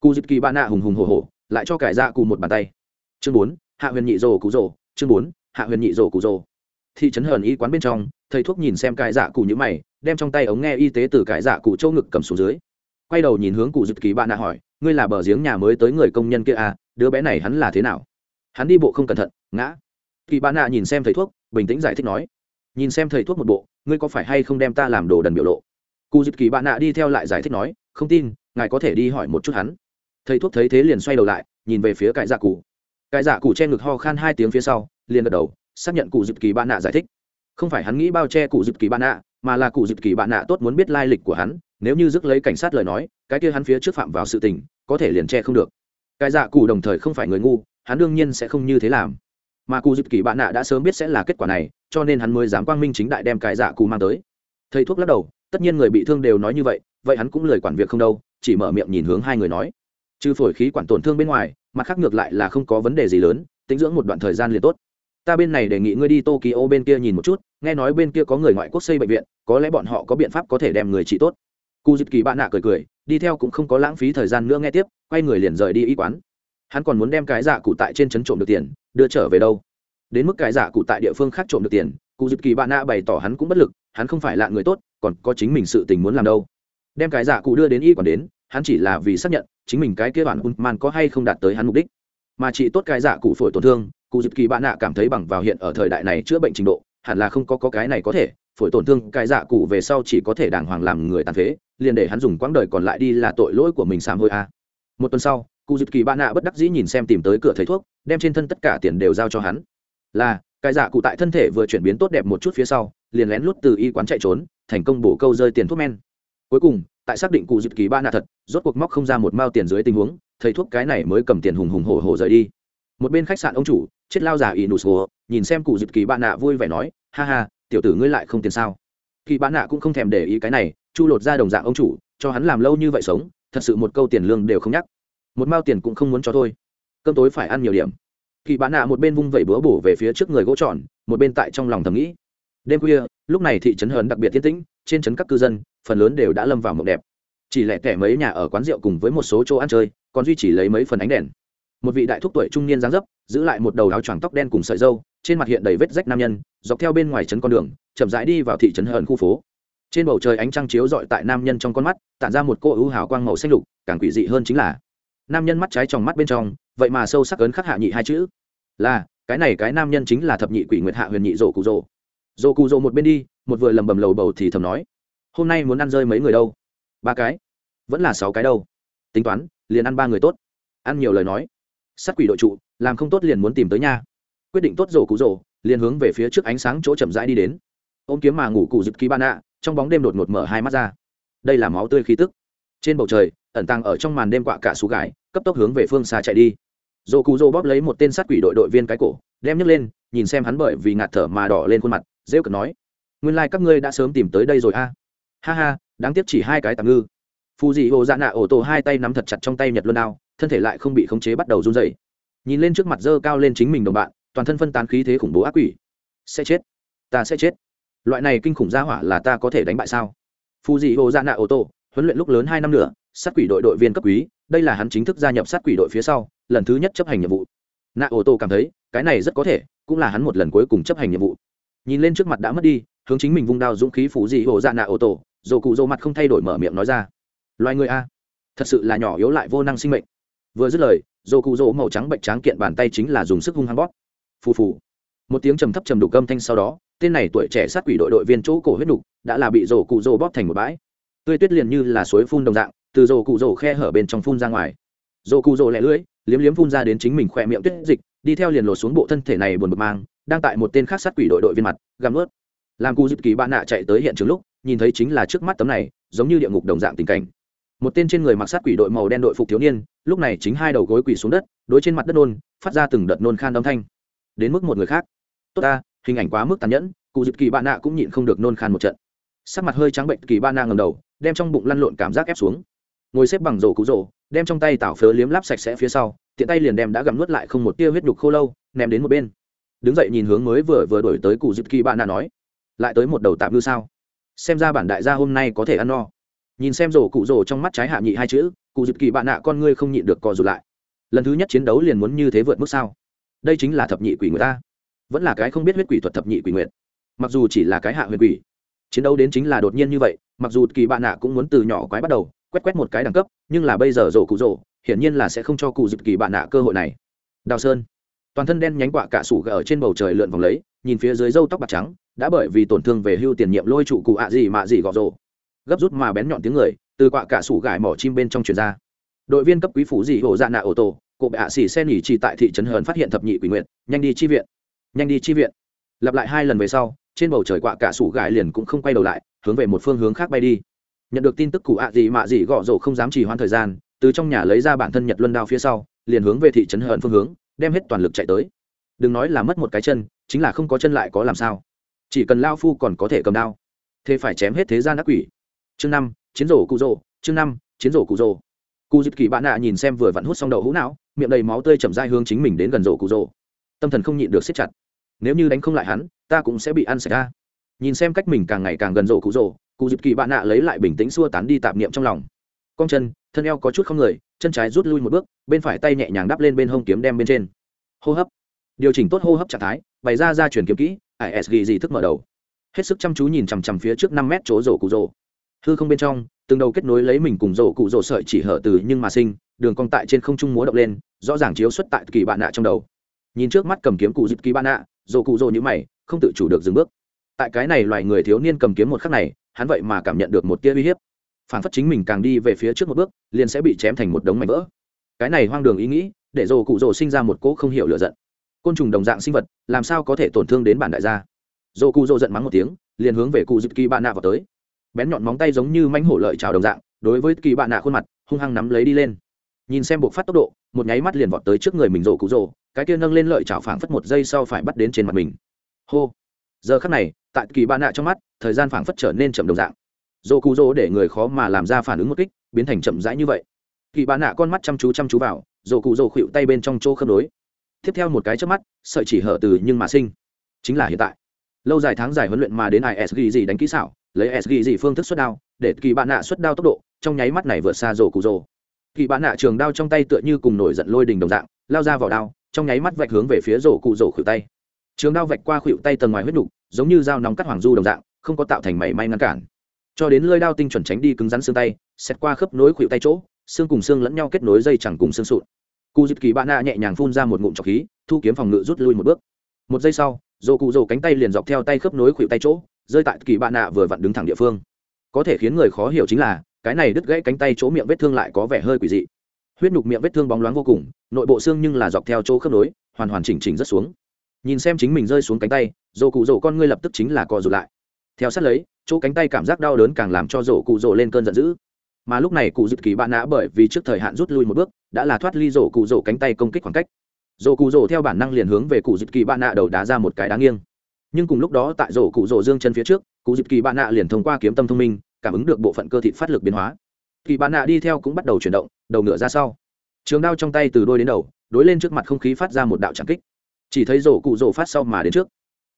Cụ dịp kỳ bạn nạ hùng hùng hổ hổ, lại cho cải dạ cụ một bàn tay. Chương bốn, hạ huyền nhị rồ cụ rồ chương bốn, hạ huyền nhị rồ cụ rồ thị trấn hờn y quán bên trong, thầy thuốc nhìn xem cái dạ cụ như mày, đem trong tay ống nghe y tế từ cái dạ cụ châu ngực cầm xuống dưới. Quay đầu nhìn hướng cụ dịp kỳ bạn nạ hỏi, ngươi là bờ giếng nhà mới tới người công nhân kia à đứa bé này hắn là thế nào? Hắn đi bộ không cẩn thận, ngã. Kỳ bạn nạ nhìn xem thầy thuốc, bình tĩnh giải thích nói, nhìn xem thầy thuốc một bộ, ngươi có phải hay không đem ta làm đồ đần biểu lộ? Cụ dịp kỳ bạn nạ đi theo lại giải thích nói, không tin, ngài có thể đi hỏi một chút hắn. Thầy thuốc thấy thế liền xoay đầu lại, nhìn về phía cải dạ cụ. Cải dạ cụ che ngực ho khan hai tiếng phía sau, liền gật đầu xác nhận cụ dịp kỳ bạn nạ giải thích. Không phải hắn nghĩ bao che cụ dịp kỳ bạn nạ, mà là cụ dịp kỳ bạn nạ tốt muốn biết lai lịch của hắn, nếu như dứt lấy cảnh sát lời nói, cái kia hắn phía trước phạm vào sự tình, có thể liền che không được. Cái dạ cụ đồng thời không phải người ngu, hắn đương nhiên sẽ không như thế làm. Mà cụ dịp kỳ bạn nạ đã sớm biết sẽ là kết quả này, cho nên hắn mới dám quang minh chính đại đem cái dạ cụ mang tới. Thầy thuốc lắc đầu, tất nhiên người bị thương đều nói như vậy vậy hắn cũng lời quản việc không đâu, chỉ mở miệng nhìn hướng hai người nói. Trừ phổi khí quản tổn thương bên ngoài, mặt khác ngược lại là không có vấn đề gì lớn, tính dưỡng một đoạn thời gian liền tốt ta bên này đề nghị ngươi đi tokyo bên kia nhìn một chút, nghe nói bên kia có người ngoại quốc xây bệnh viện, có lẽ bọn họ có biện pháp có thể đem người trị tốt. Cụ dịp kỳ bạn nạ cười cười, đi theo cũng không có lãng phí thời gian nữa nghe tiếp, quay người liền rời đi y quán. Hắn còn muốn đem cái giả cụ tại trên trấn trộm được tiền, đưa trở về đâu. Đến mức cái giả cụ tại địa phương khác trộm được tiền cụ dịp kỳ bạn nạ bày tỏ hắn cũng bất lực, hắn không phải là người tốt, còn có chính mình sự tình muốn làm đâu. Đem cái giả cụ đưa đến y còn đến, hắn chỉ là vì xác nhận chính mình cái kia bản man có hay không đạt tới hắn mục đích. Mà chỉ tốt cái giả cụ phổi tổn thương cụ dịp kỳ bạn nạ cảm thấy bằng vào hiện ở thời đại này chữa bệnh trình độ hẳn là không có, có cái này có thể phổi tổn thương cái dạ cụ về sau chỉ có thể đàng hoàng làm người tàn phế liền để hắn dùng quãng đời còn lại đi là tội lỗi của mình sám hôi a. Một tuần sau cụ dịp kỳ bạn nạ bất đắc dĩ nhìn xem tìm tới cửa thầy thuốc đem trên thân tất cả tiền đều giao cho hắn. Là cái dạ cụ tại thân thể vừa chuyển biến tốt đẹp một chút phía sau liền lén lút từ y quán chạy trốn thành công bổ câu rơi tiền thuốc men. Cuối cùng tại xác định cụ dịp kỳ ba nạ thật rốt cuộc móc không ra một mao tiền dưới tình huống thầy thuốc cái này mới cầm tiền hùng hùng hổ hổ rời đi. Một bên khách sạn ông chủ chết lao giả ỷ nụ sổ nhìn xem cụ dịp kỳ bạn nạ vui vẻ nói, ha ha, tiểu tử ngươi lại không tiền sao? Kỳ bạn nạ cũng không thèm để ý cái này, chu lột ra đồng dạng ông chủ, cho hắn làm lâu như vậy sống, thật sự một câu tiền lương đều không nhắc. Một mao tiền cũng không muốn cho thôi. Cơm tối phải ăn nhiều điểm. Kỳ bạn nạ một bên vung vẩy búa bổ về phía trước người gỗ tròn, một bên tại trong lòng thầm nghĩ. Đêm khuya, lúc này thị trấn hờn đặc biệt tiến tĩnh, trên trấn các cư dân, phần lớn đều đã lâm vào mộng đẹp. Chỉ lẻ tẻ mấy nhà ở quán rượu cùng với một số chỗ ăn chơi, còn duy chỉ lấy mấy phần ánh đèn. Một vị đại thúc tuổi trung niên dáng dấp giữ lại một đầu áo choàng tóc đen cùng sợi dâu trên mặt hiện đầy vết rách nam nhân, dọc theo bên ngoài trấn con đường, chậm rãi đi vào thị trấn hờn khu phố. Trên bầu trời ánh trăng chiếu dọi tại nam nhân trong con mắt, tản ra một cô ưu hào quang màu xanh lục, càng quỷ dị hơn chính là, nam nhân mắt trái trong mắt bên trong, vậy mà sâu sắc ấn khắc hạ nhị hai chữ. Là, cái này cái nam nhân chính là thập nhị quỷ nguyệt hạ huyền nhị rổ cụ rổ rổ cụ rổ một bên đi, một vừa lầm bầm lầu bầu thì thầm nói, hôm nay muốn ăn rơi mấy người đâu? Ba cái. Vẫn là sáu cái đâu. Tính toán, liền ăn ba người tốt. Ăn nhiều lời nói sát quỷ đội trụ, làm không tốt liền muốn tìm tới nha. Quyết định tốt rổ cụ rổ, liền hướng về phía trước ánh sáng chỗ chậm rãi đi đến. Ôm kiếm mà ngủ cụ dịp ký ban ạ trong bóng đêm đột ngột mở hai mắt ra. Đây là máu tươi khí tức. Trên bầu trời, ẩn tàng ở trong màn đêm quạ cả sú gải cấp tốc hướng về phương xa chạy đi. Dồ cụ dồ bóp lấy một tên sát quỷ đội đội viên cái cổ, đem nhấc lên, nhìn xem hắn bởi vì ngạt thở mà đỏ lên khuôn mặt, rêu cực nói, nguyên lai、like、các ngươi đã sớm tìm tới đây rồi a. Ha ha, đáng tiếc chỉ hai cái tạm ngư. Phù dị hồ dạ nạ ổ tổ hai tay nắm thật chặt trong tay nhật luân đao thân thể lại không bị khống chế bắt đầu run dày nhìn lên trước mặt dơ cao lên chính mình đồng bạn, toàn thân phân tán khí thế khủng bố ác quỷ. Sẽ chết. Ta sẽ chết. Loại này kinh khủng gia hỏa là ta có thể đánh bại sao? Phù dị hồ dạ nạ tổ huấn luyện lúc lớn hai năm nữa, sát quỷ đội đội viên cấp quý, đây là hắn chính thức gia nhập sát quỷ đội phía sau, lần thứ nhất chấp hành nhiệm vụ. Nạ ô tô cảm thấy, cái này rất có thể, cũng là hắn một lần cuối cùng chấp hành nhiệm vụ. Nhìn lên trước mặt đã mất đi, hướng chính mình vung đao dũng khí phù dị hồ dạ nạ ô tô dồ cụ dồ mặt không thay đổi mở miệng nói ra. Loài người a, thật sự là nhỏ yếu lại vô năng sinh mệnh vừa dứt lời, dô cụ dỗ màu trắng bệnh tráng kiện bàn tay chính là dùng sức hung hăng bóp. Phù phù. Một tiếng trầm thấp trầm đục âm thanh sau đó, tên này tuổi trẻ sát quỷ đội đội viên chỗ cổ huyết đục đã là bị dồ cụ dồ bóp thành một bãi. Tươi tuyết liền như là suối phun đồng dạng, từ dồ cụ dồ khe hở bên trong phun ra ngoài. Dồ cụ dồ lẻ lưỡi, liếm liếm phun ra đến chính mình khỏe miệng tuyết dịch, đi theo liền lột xuống bộ thân thể này buồn bực mang, đang tại một tên khác sát quỷ đội đội viên mặt găm ướt làm cụ dịp kỳ bạn nạ chạy tới hiện trường lúc, nhìn thấy chính là trước mắt tấm này, giống như địa ngục đồng dạng tình cảnh một tên trên người mặc sát quỷ đội màu đen đội phục thiếu niên, lúc này chính hai đầu gối quỳ xuống đất, đối trên mặt đất nôn, phát ra từng đợt nôn khan âm thanh. Đến mức một người khác. Tốt ta, hình ảnh quá mức tàn nhẫn, cụ dịp kỳ bạn nạ cũng nhịn không được nôn khan một trận. Sắc mặt hơi trắng bệnh, kỳ ba na ngầm đầu, đem trong bụng lăn lộn cảm giác ép xuống. Ngồi xếp bằng rổ cú rổ, đem trong tay tảo phớ liếm láp sạch sẽ phía sau, tiện tay liền đem đã gặm nuốt lại không một tia huyết đục khô lâu, ném đến một bên. Đứng dậy nhìn hướng mới vừa vừa đổi tới cụ dịp kỳ bạn nạ nói, lại tới một đầu tạm ngư sao? Xem ra bản đại gia hôm nay có thể ăn no nhìn xem rổ cụ rổ trong mắt trái hạ nhị hai chữ, cụ dịp kỳ bạn nạ con ngươi không nhịn được co rụt lại. Lần thứ nhất chiến đấu liền muốn như thế vượt mức sao? Đây chính là thập nhị quỷ người ta. Vẫn là cái không biết huyết quỷ thuật thập nhị quỷ nguyện mặc dù chỉ là cái hạ huyền quỷ, chiến đấu đến chính là đột nhiên như vậy, mặc dù kỳ bạn nạ cũng muốn từ nhỏ quái bắt đầu, quét quét một cái đẳng cấp, nhưng là bây giờ rổ cụ rổ, hiển nhiên là sẽ không cho cụ dịp kỳ bạn nạ cơ hội này. Đào sơn. Toàn thân đen nhánh quạ cả sủ ở trên bầu trời lượn vòng lấy, nhìn phía dưới râu tóc bạc trắng, đã bởi vì tổn thương về hưu tiền nhiệm lôi trụ cụ ạ gì mà gì gọ rổ gấp rút mà bén nhọn tiếng người, từ quạ cả sủ gải mỏ chim bên trong truyền ra. Đội viên cấp quý phủ dị hộ dạ nạ ô tô cụ bệ hạ xỉ xe nghỉ chỉ tại thị trấn hờn phát hiện thập nhị quỷ nguyện nhanh đi chi viện, nhanh đi chi viện. Lặp lại hai lần về sau, trên bầu trời quạ cả sủ gải liền cũng không quay đầu lại, hướng về một phương hướng khác bay đi. Nhận được tin tức cụ ạ gì mạ gì gõ rổ không dám trì hoãn thời gian, từ trong nhà lấy ra bản thân nhật luân đao phía sau, liền hướng về thị trấn hận phương hướng, đem hết toàn lực chạy tới. Đừng nói là mất một cái chân, chính là không có chân lại có làm sao? Chỉ cần lao phu còn có thể cầm đao, thế phải chém hết thế gian ác quỷ chương năm, chiến rổ cụ rổ chương năm, chiến rổ cụ rổ cụ dịp kỳ bạn nạ nhìn xem vừa vặn hút xong đậu hũ não, miệng đầy máu tươi chậm dai hướng chính mình đến gần rổ cụ rổ tâm thần không nhịn được siết chặt. Nếu như đánh không lại hắn, ta cũng sẽ bị ăn sạch ra. Nhìn xem cách mình càng ngày càng gần rổ cụ rổ cụ dịp kỳ bạn nạ lấy lại bình tĩnh xua tán đi tạp niệm trong lòng. Cong chân, thân eo có chút không người, chân trái rút lui một bước, bên phải tay nhẹ nhàng đắp lên bên hông kiếm đem bên trên. Hô hấp. Điều chỉnh tốt hô hấp trạng thái, bày ra ra chuyển kiếm kỹ is ghi gì thức mở đầu. Hết sức chăm chú nhìn chằm chằm phía trước năm mét chỗ rổ cụ rổ hư không bên trong, từng đầu kết nối lấy mình cùng rổ cụ rổ sợi chỉ hở từ nhưng mà sinh, đường cong tại trên không trung múa động lên, rõ ràng chiếu xuất tại kỳ bạn nạ trong đầu. Nhìn trước mắt cầm kiếm cụ dịp kỳ bạn nạ, rổ cụ rổ như mày, không tự chủ được dừng bước. Tại cái này loại người thiếu niên cầm kiếm một khắc này, hắn vậy mà cảm nhận được một tia uy hiếp. Phản phất chính mình càng đi về phía trước một bước, liền sẽ bị chém thành một đống mảnh vỡ. Cái này hoang đường ý nghĩ, để rổ cụ rổ sinh ra một cỗ không hiểu lựa giận. Côn trùng đồng dạng sinh vật, làm sao có thể tổn thương đến bản đại gia? Rổ cụ rổ giận mắng một tiếng, liền hướng về cụ dịp kỳ bạn nạ vào tới bén nhọn móng tay giống như mánh hổ lợi trào đồng dạng, đối với kỳ bạn nạ khuôn mặt, hung hăng nắm lấy đi lên. Nhìn xem buộc phát tốc độ, một nháy mắt liền vọt tới trước người mình rổ cụ rổ, cái kia nâng lên lợi trào phảng phất một giây sau phải bắt đến trên mặt mình. Hô! Giờ khắc này, tại kỳ bạn nạ trong mắt, thời gian phảng phất trở nên chậm đồng dạng. Rổ cụ rổ để người khó mà làm ra phản ứng một kích, biến thành chậm rãi như vậy. Kỳ bạn nạ con mắt chăm chú chăm chú vào, rổ cụ rổ khuỵu tay bên trong chỗ khớp nối. Tiếp theo một cái trước mắt, sợi chỉ hở từ nhưng mà sinh. Chính là hiện tại. Lâu dài tháng dài huấn luyện mà đến isg gì đánh kỹ xảo lấy sg gì phương thức xuất đao, để kỳ bạn nạ xuất đao tốc độ, trong nháy mắt này vượt xa rổ cụ rổ. Kỳ bạn nạ trường đao trong tay tựa như cùng nổi giận lôi đình đồng dạng, lao ra vào đao, trong nháy mắt vạch hướng về phía rổ cụ rổ khuỷu tay. Trường đao vạch qua khuỷu tay tầng ngoài huyết nục, giống như dao nóng cắt hoàng du đồng dạng, không có tạo thành mảy may ngăn cản. Cho đến lơi đao tinh chuẩn tránh đi cứng rắn xương tay xét qua khớp nối khuỷu tay chỗ, xương cùng xương lẫn nhau kết nối dây chẳng cùng xương sụn. Cụ dịp kỳ bạn nạ nhẹ nhàng phun ra một ngụm trọc khí, thu kiếm phòng ngự rút lui một bước. Một giây sau, rổ cụ rổ cánh tay liền dọc theo tay khớp nối khuỷu tay chỗ rơi tại kỳ bạn nạ vừa vặn đứng thẳng địa phương. Có thể khiến người khó hiểu chính là, cái này đứt gãy cánh tay chỗ miệng vết thương lại có vẻ hơi quỷ dị. Huyết nhục miệng vết thương bóng loáng vô cùng, nội bộ xương nhưng là dọc theo chỗ khớp nối, hoàn hoàn chỉnh chỉnh rất xuống. Nhìn xem chính mình rơi xuống cánh tay rổ cụ rổ con ngươi lập tức chính là co rụt lại. Theo sát lấy, chỗ cánh tay cảm giác đau đớn càng làm cho rổ cụ rổ lên cơn giận dữ. Mà lúc này cụ dự kỳ bạn nã bởi vì trước thời hạn rút lui một bước, đã là thoát ly rổ cụ rổ cánh tay công kích khoảng cách. Rổ cụ rổ theo bản năng liền hướng về cụ dự kỳ bạn nạ đầu đá ra một cái đá nghiêng nhưng cùng lúc đó tại rổ cụ rổ dương chân phía trước, cụ dịp kỳ bạn nạ liền thông qua kiếm tâm thông minh, cảm ứng được bộ phận cơ thị phát lực biến hóa. Kỳ bạn nạ đi theo cũng bắt đầu chuyển động, đầu ngựa ra sau. Trường đao trong tay từ đôi đến đầu, đối lên trước mặt không khí phát ra một đạo trảm kích. Chỉ thấy rổ cụ rổ phát sau mà đến trước.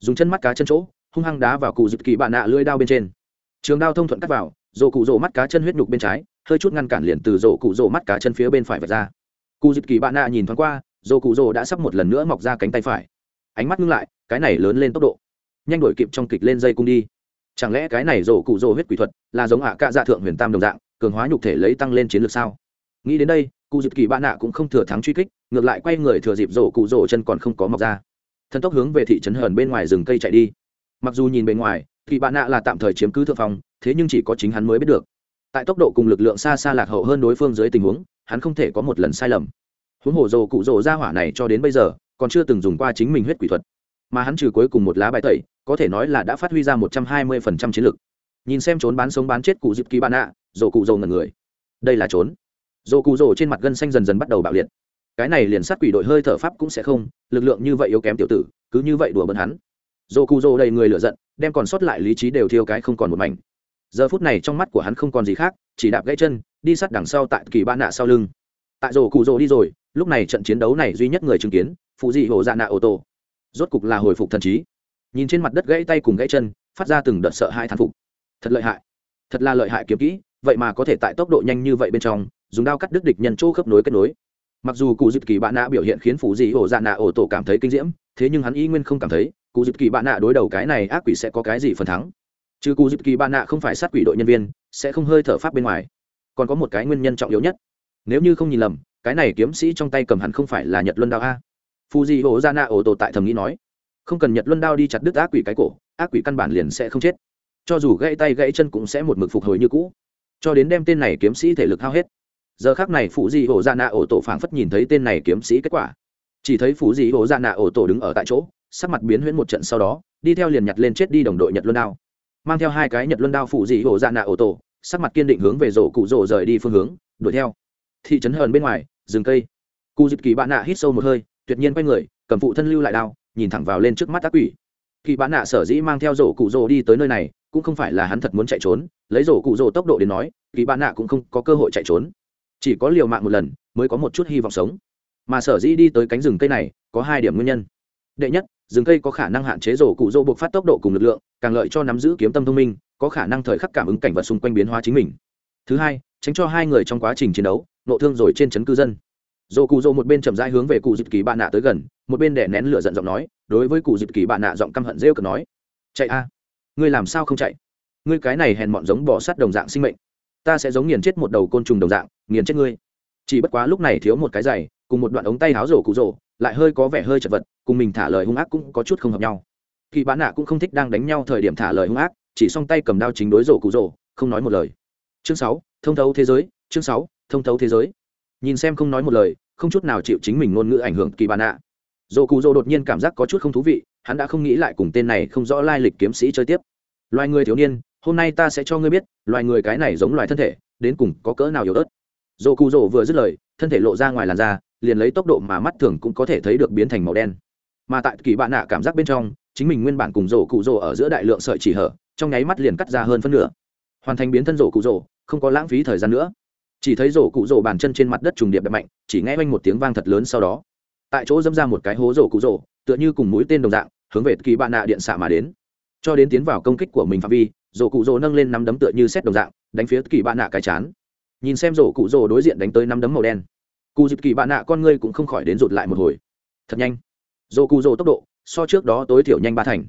Dùng chân mắt cá chân chỗ, hung hăng đá vào cụ dịp kỳ bạn nạ lưỡi đao bên trên. Trường đao thông thuận cắt vào, rổ cụ rổ mắt cá chân huyết nhục bên trái, hơi chút ngăn cản liền từ rổ cụ rổ mắt cá chân phía bên phải vạch ra. Cụ dịp kỳ bạn nạ nhìn thoáng qua, rổ cụ rổ đã sắp một lần nữa mọc ra cánh tay phải. Ánh mắt ngưng lại, cái này lớn lên tốc độ nhanh đổi kịp trong kịch lên dây cung đi. Chẳng lẽ cái này rổ cụ rổ huyết quỷ thuật là giống ạ cạ dạ thượng huyền tam đồng dạng cường hóa nhục thể lấy tăng lên chiến lược sao? Nghĩ đến đây cụ dịp kỳ bạn nạ cũng không thừa thắng truy kích ngược lại quay người thừa dịp rổ cụ rổ chân còn không có mọc ra. Thần tốc hướng về thị trấn hờn bên ngoài rừng cây chạy đi. Mặc dù nhìn bề ngoài kỳ bạn nạ là tạm thời chiếm cứ thượng phòng, thế nhưng chỉ có chính hắn mới biết được. Tại tốc độ cùng lực lượng xa xa lạc hậu hơn đối phương dưới tình huống hắn không thể có một lần sai lầm. Huống hồ rổ cụ rổ ra hỏa này cho đến bây giờ còn chưa từng dùng qua chính mình huyết quỷ thuật. Mà hắn trừ cuối cùng một lá bài tẩy có thể nói là đã phát huy ra một trăm hai mươi phần trăm chiến lực. Nhìn xem trốn bán sống bán chết cụ dịp kỳ bạn ạ rổ cụ rổ ngần người. Đây là trốn. Rổ cụ rổ trên mặt gân xanh dần dần bắt đầu bạo liệt. Cái này liền sát quỷ đội hơi thở pháp cũng sẽ không, lực lượng như vậy yếu kém tiểu tử, cứ như vậy đùa bỡn hắn. Rổ cụ rổ đầy người lửa giận, đem còn sót lại lý trí đều thiêu cái không còn một mảnh. Giờ phút này trong mắt của hắn không còn gì khác, chỉ đạp gãy chân, đi sát đằng sau tại kỳ bạn nạ sau lưng. Tại rổ cụ rổ đi rồi, lúc này trận chiến đấu này duy nhất người chứng kiến phụ dị hồ dạ nạ ô tô. Rốt cục là hồi phục thần trí nhìn trên mặt đất gãy tay cùng gãy chân, phát ra từng đợt sợ hai thán phục. Thật lợi hại. Thật là lợi hại kiếm kỹ, vậy mà có thể tại tốc độ nhanh như vậy bên trong, dùng đao cắt đứt địch nhân chỗ khớp nối kết nối. Mặc dù cụ dịp kỳ bạn nạ biểu hiện khiến phủ dị ổ dạ nạ ổ tổ cảm thấy kinh diễm, thế nhưng hắn y nguyên không cảm thấy cụ dịp kỳ bạn nạ đối đầu cái này ác quỷ sẽ có cái gì phần thắng. Chứ cụ dịp kỳ bạn nạ không phải sát quỷ đội nhân viên, sẽ không hơi thở pháp bên ngoài. Còn có một cái nguyên nhân trọng yếu nhất. Nếu như không nhìn lầm, cái này kiếm sĩ trong tay cầm hẳn không phải là nhật luân đao a. Phù dị ổ dạ nạ ổ tổ tại thầm nghĩ nói không cần nhật luân đao đi chặt đứt ác quỷ cái cổ, ác quỷ căn bản liền sẽ không chết. Cho dù gãy tay gãy chân cũng sẽ một mực phục hồi như cũ. Cho đến đem tên này kiếm sĩ thể lực hao hết. Giờ khác này phụ di ổ dạ nạ ổ tổ phảng phất nhìn thấy tên này kiếm sĩ kết quả. Chỉ thấy phụ di ổ dạ nạ ổ tổ đứng ở tại chỗ, sắc mặt biến huyễn một trận sau đó, đi theo liền nhặt lên chết đi đồng đội nhật luân đao. Mang theo hai cái nhật luân đao phụ di ổ dạ nạ ổ tổ, sắc mặt kiên định hướng về rổ cụ rổ rời đi phương hướng, đuổi theo. Thị trấn hờn bên ngoài, rừng cây. Cụ dịp kỳ bạn nạ hít sâu một hơi, tuyệt nhiên quay người, cầm phụ thân lưu lại đao nhìn thẳng vào lên trước mắt ác quỷ. Kỳ bán nạ sở dĩ mang theo rổ cụ rổ đi tới nơi này, cũng không phải là hắn thật muốn chạy trốn, lấy rổ cụ rổ tốc độ đến nói kỳ bán nạ cũng không có cơ hội chạy trốn. Chỉ có liều mạng một lần, mới có một chút hy vọng sống. Mà sở dĩ đi tới cánh rừng cây này, có hai điểm nguyên nhân. Đệ nhất, rừng cây có khả năng hạn chế rổ cụ rỗ buộc phát tốc độ cùng lực lượng, càng lợi cho nắm giữ kiếm tâm thông minh, có khả năng thời khắc cảm ứng cảnh vật xung quanh biến hóa chính mình. Thứ hai, tránh cho hai người trong quá trình chiến đấu, nộ thương rồi trên chấn cư dân dồ cụ dồ một bên chậm rãi hướng về cụ dịp kỳ bạn nạ tới gần, một bên đè nén lửa giận giọng nói, đối với cụ dịp kỳ bạn nạ giọng căm hận rêu cực nói, chạy a, ngươi làm sao không chạy? Ngươi cái này hèn mọn giống bỏ sắt đồng dạng sinh mệnh. Ta sẽ giống nghiền chết một đầu côn trùng đồng dạng, nghiền chết ngươi. Chỉ bất quá lúc này thiếu một cái giày, cùng một đoạn ống tay háo rổ cụ rổ lại hơi có vẻ hơi chật vật, cùng mình thả lời hung ác cũng có chút không hợp nhau. Kỳ bán nạ cũng không thích đang đánh nhau thời điểm thả lời hung ác, chỉ song tay cầm đao chính đối rổ cụ rổ không nói một lời. Chương sáu, thông thấu thế giới, chương sáu, thông thấu thế giới nhìn xem không nói một lời, không chút nào chịu chính mình ngôn ngữ ảnh hưởng kỳ bà nạ dồ cụ rổ đột nhiên cảm giác có chút không thú vị, hắn đã không nghĩ lại cùng tên này không rõ lai lịch kiếm sĩ chơi tiếp. Loài người thiếu niên, hôm nay ta sẽ cho ngươi biết, loài người cái này giống loài thân thể, đến cùng có cỡ nào yếu ớt. Dồ cụ rồ vừa dứt lời, thân thể lộ ra ngoài làn da, liền lấy tốc độ mà mắt thường cũng có thể thấy được biến thành màu đen. Mà tại kỳ bạn nạ cảm giác bên trong, chính mình nguyên bản cùng rổ cụ rồ ở giữa đại lượng sợi chỉ hở, trong nháy mắt liền cắt ra hơn phân nửa. Hoàn thành biến thân rổ cụ rồ không có lãng phí thời gian nữa chỉ thấy rổ cụ rổ bàn chân trên mặt đất trùng điệp đập mạnh, chỉ nghe oanh một tiếng vang thật lớn sau đó. Tại chỗ dâm ra một cái hố rổ cụ rổ, tựa như cùng mũi tên đồng dạng, hướng về kỳ bạn nạ điện xạ mà đến. Cho đến tiến vào công kích của mình phạm vi, rổ cụ rổ nâng lên nắm đấm tựa như xét đồng dạng, đánh phía kỳ bạn nạ cái chán. Nhìn xem rổ cụ rổ đối diện đánh tới nắm đấm màu đen. Cụ dịp kỳ bạn nạ con ngươi cũng không khỏi đến rụt lại một hồi. Thật nhanh. Rổ cụ rổ tốc độ, so trước đó tối thiểu nhanh ba thành.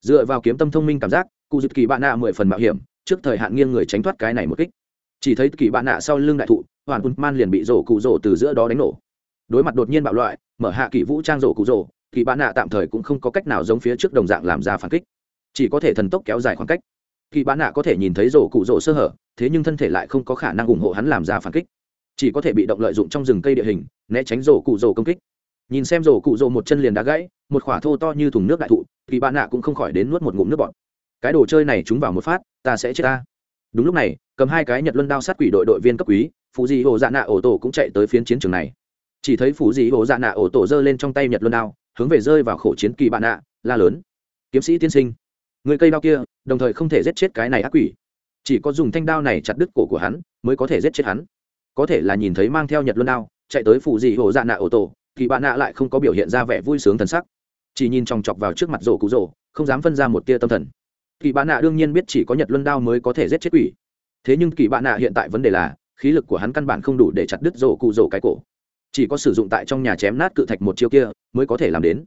Dựa vào kiếm tâm thông minh cảm giác, cụ dịp kỳ bạn nạ mười phần mạo hiểm, trước thời hạn nghiêng người tránh thoát cái này một kích chỉ thấy kỳ bạn nạ sau lưng đại thụ, hoàn quân man liền bị rổ cụ rổ từ giữa đó đánh nổ. Đối mặt đột nhiên bạo loại, mở hạ kỳ vũ trang rổ cụ rổ, kỳ bạn nạ tạm thời cũng không có cách nào giống phía trước đồng dạng làm ra phản kích. Chỉ có thể thần tốc kéo dài khoảng cách. Kỳ bán nạ có thể nhìn thấy rổ cụ rổ sơ hở, thế nhưng thân thể lại không có khả năng ủng hộ hắn làm ra phản kích. Chỉ có thể bị động lợi dụng trong rừng cây địa hình, né tránh rổ cụ rổ công kích. Nhìn xem rổ cụ rổ một chân liền đá gãy, một khỏa thô to như thùng nước đại thụ, kỳ bán nạ cũng không khỏi đến nuốt một ngụm nước bọt. Cái đồ chơi này chúng vào một phát, ta sẽ chết ta đúng lúc này, cầm hai cái nhật luân đao sát quỷ đội đội viên cấp quý phụ dị hồ dạ nạ ổ tổ cũng chạy tới phiến chiến trường này. Chỉ thấy phụ dị hồ dạ nạ ổ tổ giơ lên trong tay nhật luân đao, hướng về rơi vào khổ chiến kỳ bạn nạ la lớn. Kiếm sĩ tiên sinh, người cây đao kia, đồng thời không thể giết chết cái này ác quỷ. Chỉ có dùng thanh đao này chặt đứt cổ của hắn, mới có thể giết chết hắn. Có thể là nhìn thấy mang theo nhật luân đao, chạy tới phụ dị hồ dạ nạ ổ tổ, kỳ bạn nạ lại không có biểu hiện ra vẻ vui sướng thần sắc. Chỉ nhìn chòng chọc vào trước mặt rổ cụ rổ, không dám phân ra một tia tâm thần kỳ bạn nạ đương nhiên biết chỉ có nhật luân đao mới có thể giết chết quỷ. Thế nhưng kỳ bạn nạ hiện tại vấn đề là, khí lực của hắn căn bản không đủ để chặt đứt rổ cụ rổ cái cổ. Chỉ có sử dụng tại trong nhà chém nát cự thạch một chiêu kia, mới có thể làm đến.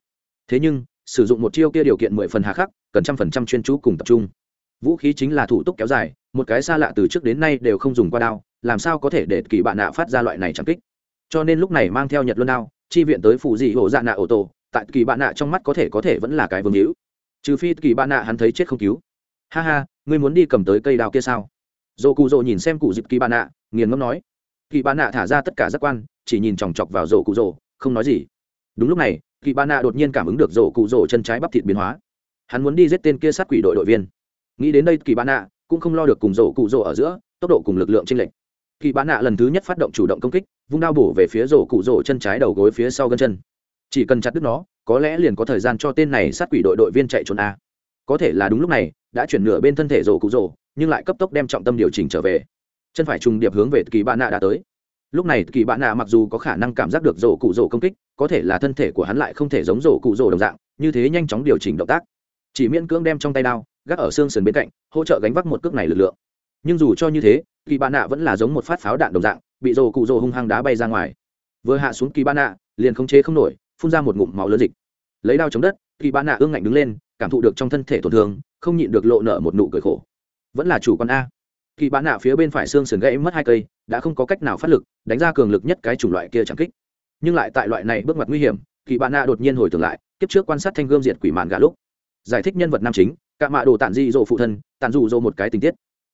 Thế nhưng, sử dụng một chiêu kia điều kiện mười phần hà khắc, cần trăm phần trăm chuyên chú cùng tập trung. Vũ khí chính là thủ tục kéo dài, một cái xa lạ từ trước đến nay đều không dùng qua đao, làm sao có thể để kỳ bạn nạ phát ra loại này trầm kích? Cho nên lúc này mang theo nhật luân đao, chi viện tới phụ dị hộ dạ nạ ô tô tại kỳ bạn nạ trong mắt có thể có thể vẫn là cái vương hữu trừ phi kỳ bạn nạ hắn thấy chết không cứu. Ha ha, ngươi muốn đi cầm tới cây đao kia sao? Dồ cụ dồ nhìn xem cụ dịp kỳ bạn nạ nghiền ngâm nói. Kỳ bạn nạ thả ra tất cả giác quan, chỉ nhìn chòng chọc vào dồ cụ dồ không nói gì. Đúng lúc này, kỳ bạn nạ đột nhiên cảm ứng được dồ cụ dồ chân trái bắp thịt biến hóa. Hắn muốn đi giết tên kia sát quỷ đội đội viên. Nghĩ đến đây, kỳ bạn nạ cũng không lo được cùng rổ cụ rổ ở giữa, tốc độ cùng lực lượng chênh lệch. Kỳ bạn nạ lần thứ nhất phát động chủ động công kích, vung đao bổ về phía rổ cụ rổ chân trái đầu gối phía sau gân chân chỉ cần chặt đứt nó, có lẽ liền có thời gian cho tên này sát quỷ đội đội viên chạy trốn a. Có thể là đúng lúc này, đã chuyển nửa bên thân thể rổ cụ rổ nhưng lại cấp tốc đem trọng tâm điều chỉnh trở về. Chân phải trùng điệp hướng về kỳ bạn nạ đã tới. Lúc này kỳ bạn nạ mặc dù có khả năng cảm giác được rổ cụ rổ công kích, có thể là thân thể của hắn lại không thể giống rổ cụ rổ đồng dạng, như thế nhanh chóng điều chỉnh động tác. Chỉ miễn cưỡng đem trong tay đao, gác ở xương sườn bên cạnh, hỗ trợ gánh vác một cước này lực lượng. Nhưng dù cho như thế, kỳ bạn nạ vẫn là giống một phát pháo đạn đồng dạng, bị rổ cụ rổ hung hăng đá bay ra ngoài. Vừa hạ xuống kỳ bạn nạ, liền không chế không nổi phun ra một ngụm máu lớn dịch. Lấy đao chống đất, kỳ bán nạ ương ngạnh đứng lên, cảm thụ được trong thân thể tổn thương, không nhịn được lộ nợ một nụ cười khổ. Vẫn là chủ con a. Kỳ bán nạ phía bên phải xương sườn gãy mất hai cây, đã không có cách nào phát lực, đánh ra cường lực nhất cái chủng loại kia chẳng kích. Nhưng lại tại loại này bước ngoặt nguy hiểm, kỳ bạn nạ đột nhiên hồi tưởng lại, kiếp trước quan sát thanh gươm diệt quỷ màn gà lúc. Giải thích nhân vật nam chính, cạ mạ đồ tản di dỗ phụ thân tàn dù dỗ một cái tình tiết.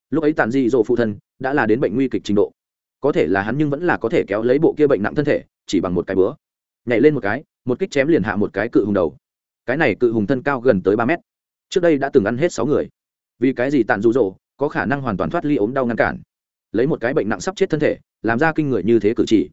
Lúc ấy tàn di dỗ phụ thân đã là đến bệnh nguy kịch trình độ. Có thể là hắn nhưng vẫn là có thể kéo lấy bộ kia bệnh nặng thân thể, chỉ bằng một cái bữa nhảy lên một cái, một kích chém liền hạ một cái cự hùng đầu. Cái này cự hùng thân cao gần tới ba mét. Trước đây đã từng ăn hết sáu người. Vì cái gì tàn rụ rỗ có khả năng hoàn toàn thoát ly ốm đau ngăn cản. Lấy một cái bệnh nặng sắp chết thân thể, làm ra kinh người như thế cử chỉ.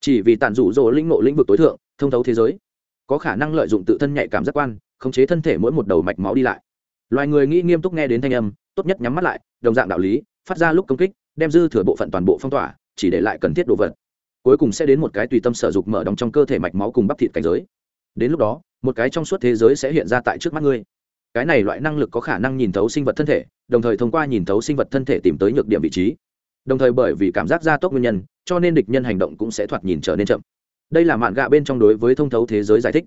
Chỉ vì tàn rụ rỗ lĩnh ngộ lĩnh vực tối thượng, thông thấu thế giới, có khả năng lợi dụng tự thân nhạy cảm giác quan, khống chế thân thể mỗi một đầu mạch máu đi lại. Loài người nghĩ nghiêm túc nghe đến thanh âm, tốt nhất nhắm mắt lại, đồng dạng đạo lý, phát ra lúc công kích, đem dư thừa bộ phận toàn bộ phong tỏa, chỉ để lại cần thiết đồ vật cuối cùng sẽ đến một cái tùy tâm sở dục mở đóng trong cơ thể mạch máu cùng bắp thịt cảnh giới. Đến lúc đó, một cái trong suốt thế giới sẽ hiện ra tại trước mắt ngươi. Cái này loại năng lực có khả năng nhìn thấu sinh vật thân thể, đồng thời thông qua nhìn thấu sinh vật thân thể tìm tới nhược điểm vị trí. Đồng thời bởi vì cảm giác gia tốc nguyên nhân, cho nên địch nhân hành động cũng sẽ thoạt nhìn trở nên chậm. Đây là mạn gạ bên trong đối với thông thấu thế giới giải thích.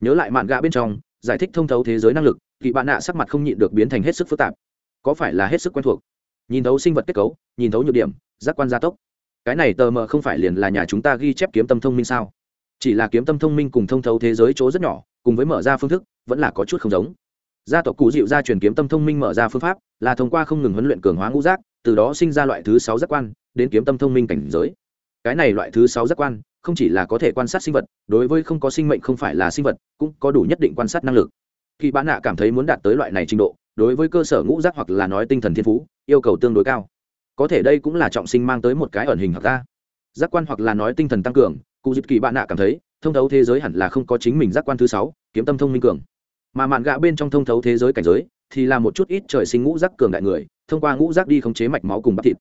Nhớ lại mạn gạ bên trong, giải thích thông thấu thế giới năng lực kỵ bạn nạ sắc mặt không nhịn được biến thành hết sức phức tạp. Có phải là hết sức quen thuộc? Nhìn thấu sinh vật kết cấu, nhìn thấu nhược điểm, giác quan gia tốc cái này tờ mờ không phải liền là nhà chúng ta ghi chép kiếm tâm thông minh sao? Chỉ là kiếm tâm thông minh cùng thông thấu thế giới chỗ rất nhỏ, cùng với mở ra phương thức, vẫn là có chút không giống. Gia tộc cụ dịu ra truyền kiếm tâm thông minh mở ra phương pháp, là thông qua không ngừng huấn luyện cường hóa ngũ giác, từ đó sinh ra loại thứ sáu giác quan, đến kiếm tâm thông minh cảnh giới. Cái này loại thứ sáu giác quan, không chỉ là có thể quan sát sinh vật, đối với không có sinh mệnh không phải là sinh vật, cũng có đủ nhất định quan sát năng lực. Khi bán nạ cảm thấy muốn đạt tới loại này trình độ, đối với cơ sở ngũ giác hoặc là nói tinh thần thiên phú, yêu cầu tương đối cao có thể đây cũng là trọng sinh mang tới một cái ẩn hình hoặc ta. Giác quan hoặc là nói tinh thần tăng cường, cụ dịp kỳ bạn nạ cảm thấy, thông thấu thế giới hẳn là không có chính mình giác quan thứ sáu, kiếm tâm thông minh cường. Mà mạn gạ bên trong thông thấu thế giới cảnh giới, thì là một chút ít trời sinh ngũ giác cường đại người, thông qua ngũ giác đi khống chế mạch máu cùng bắp thịt.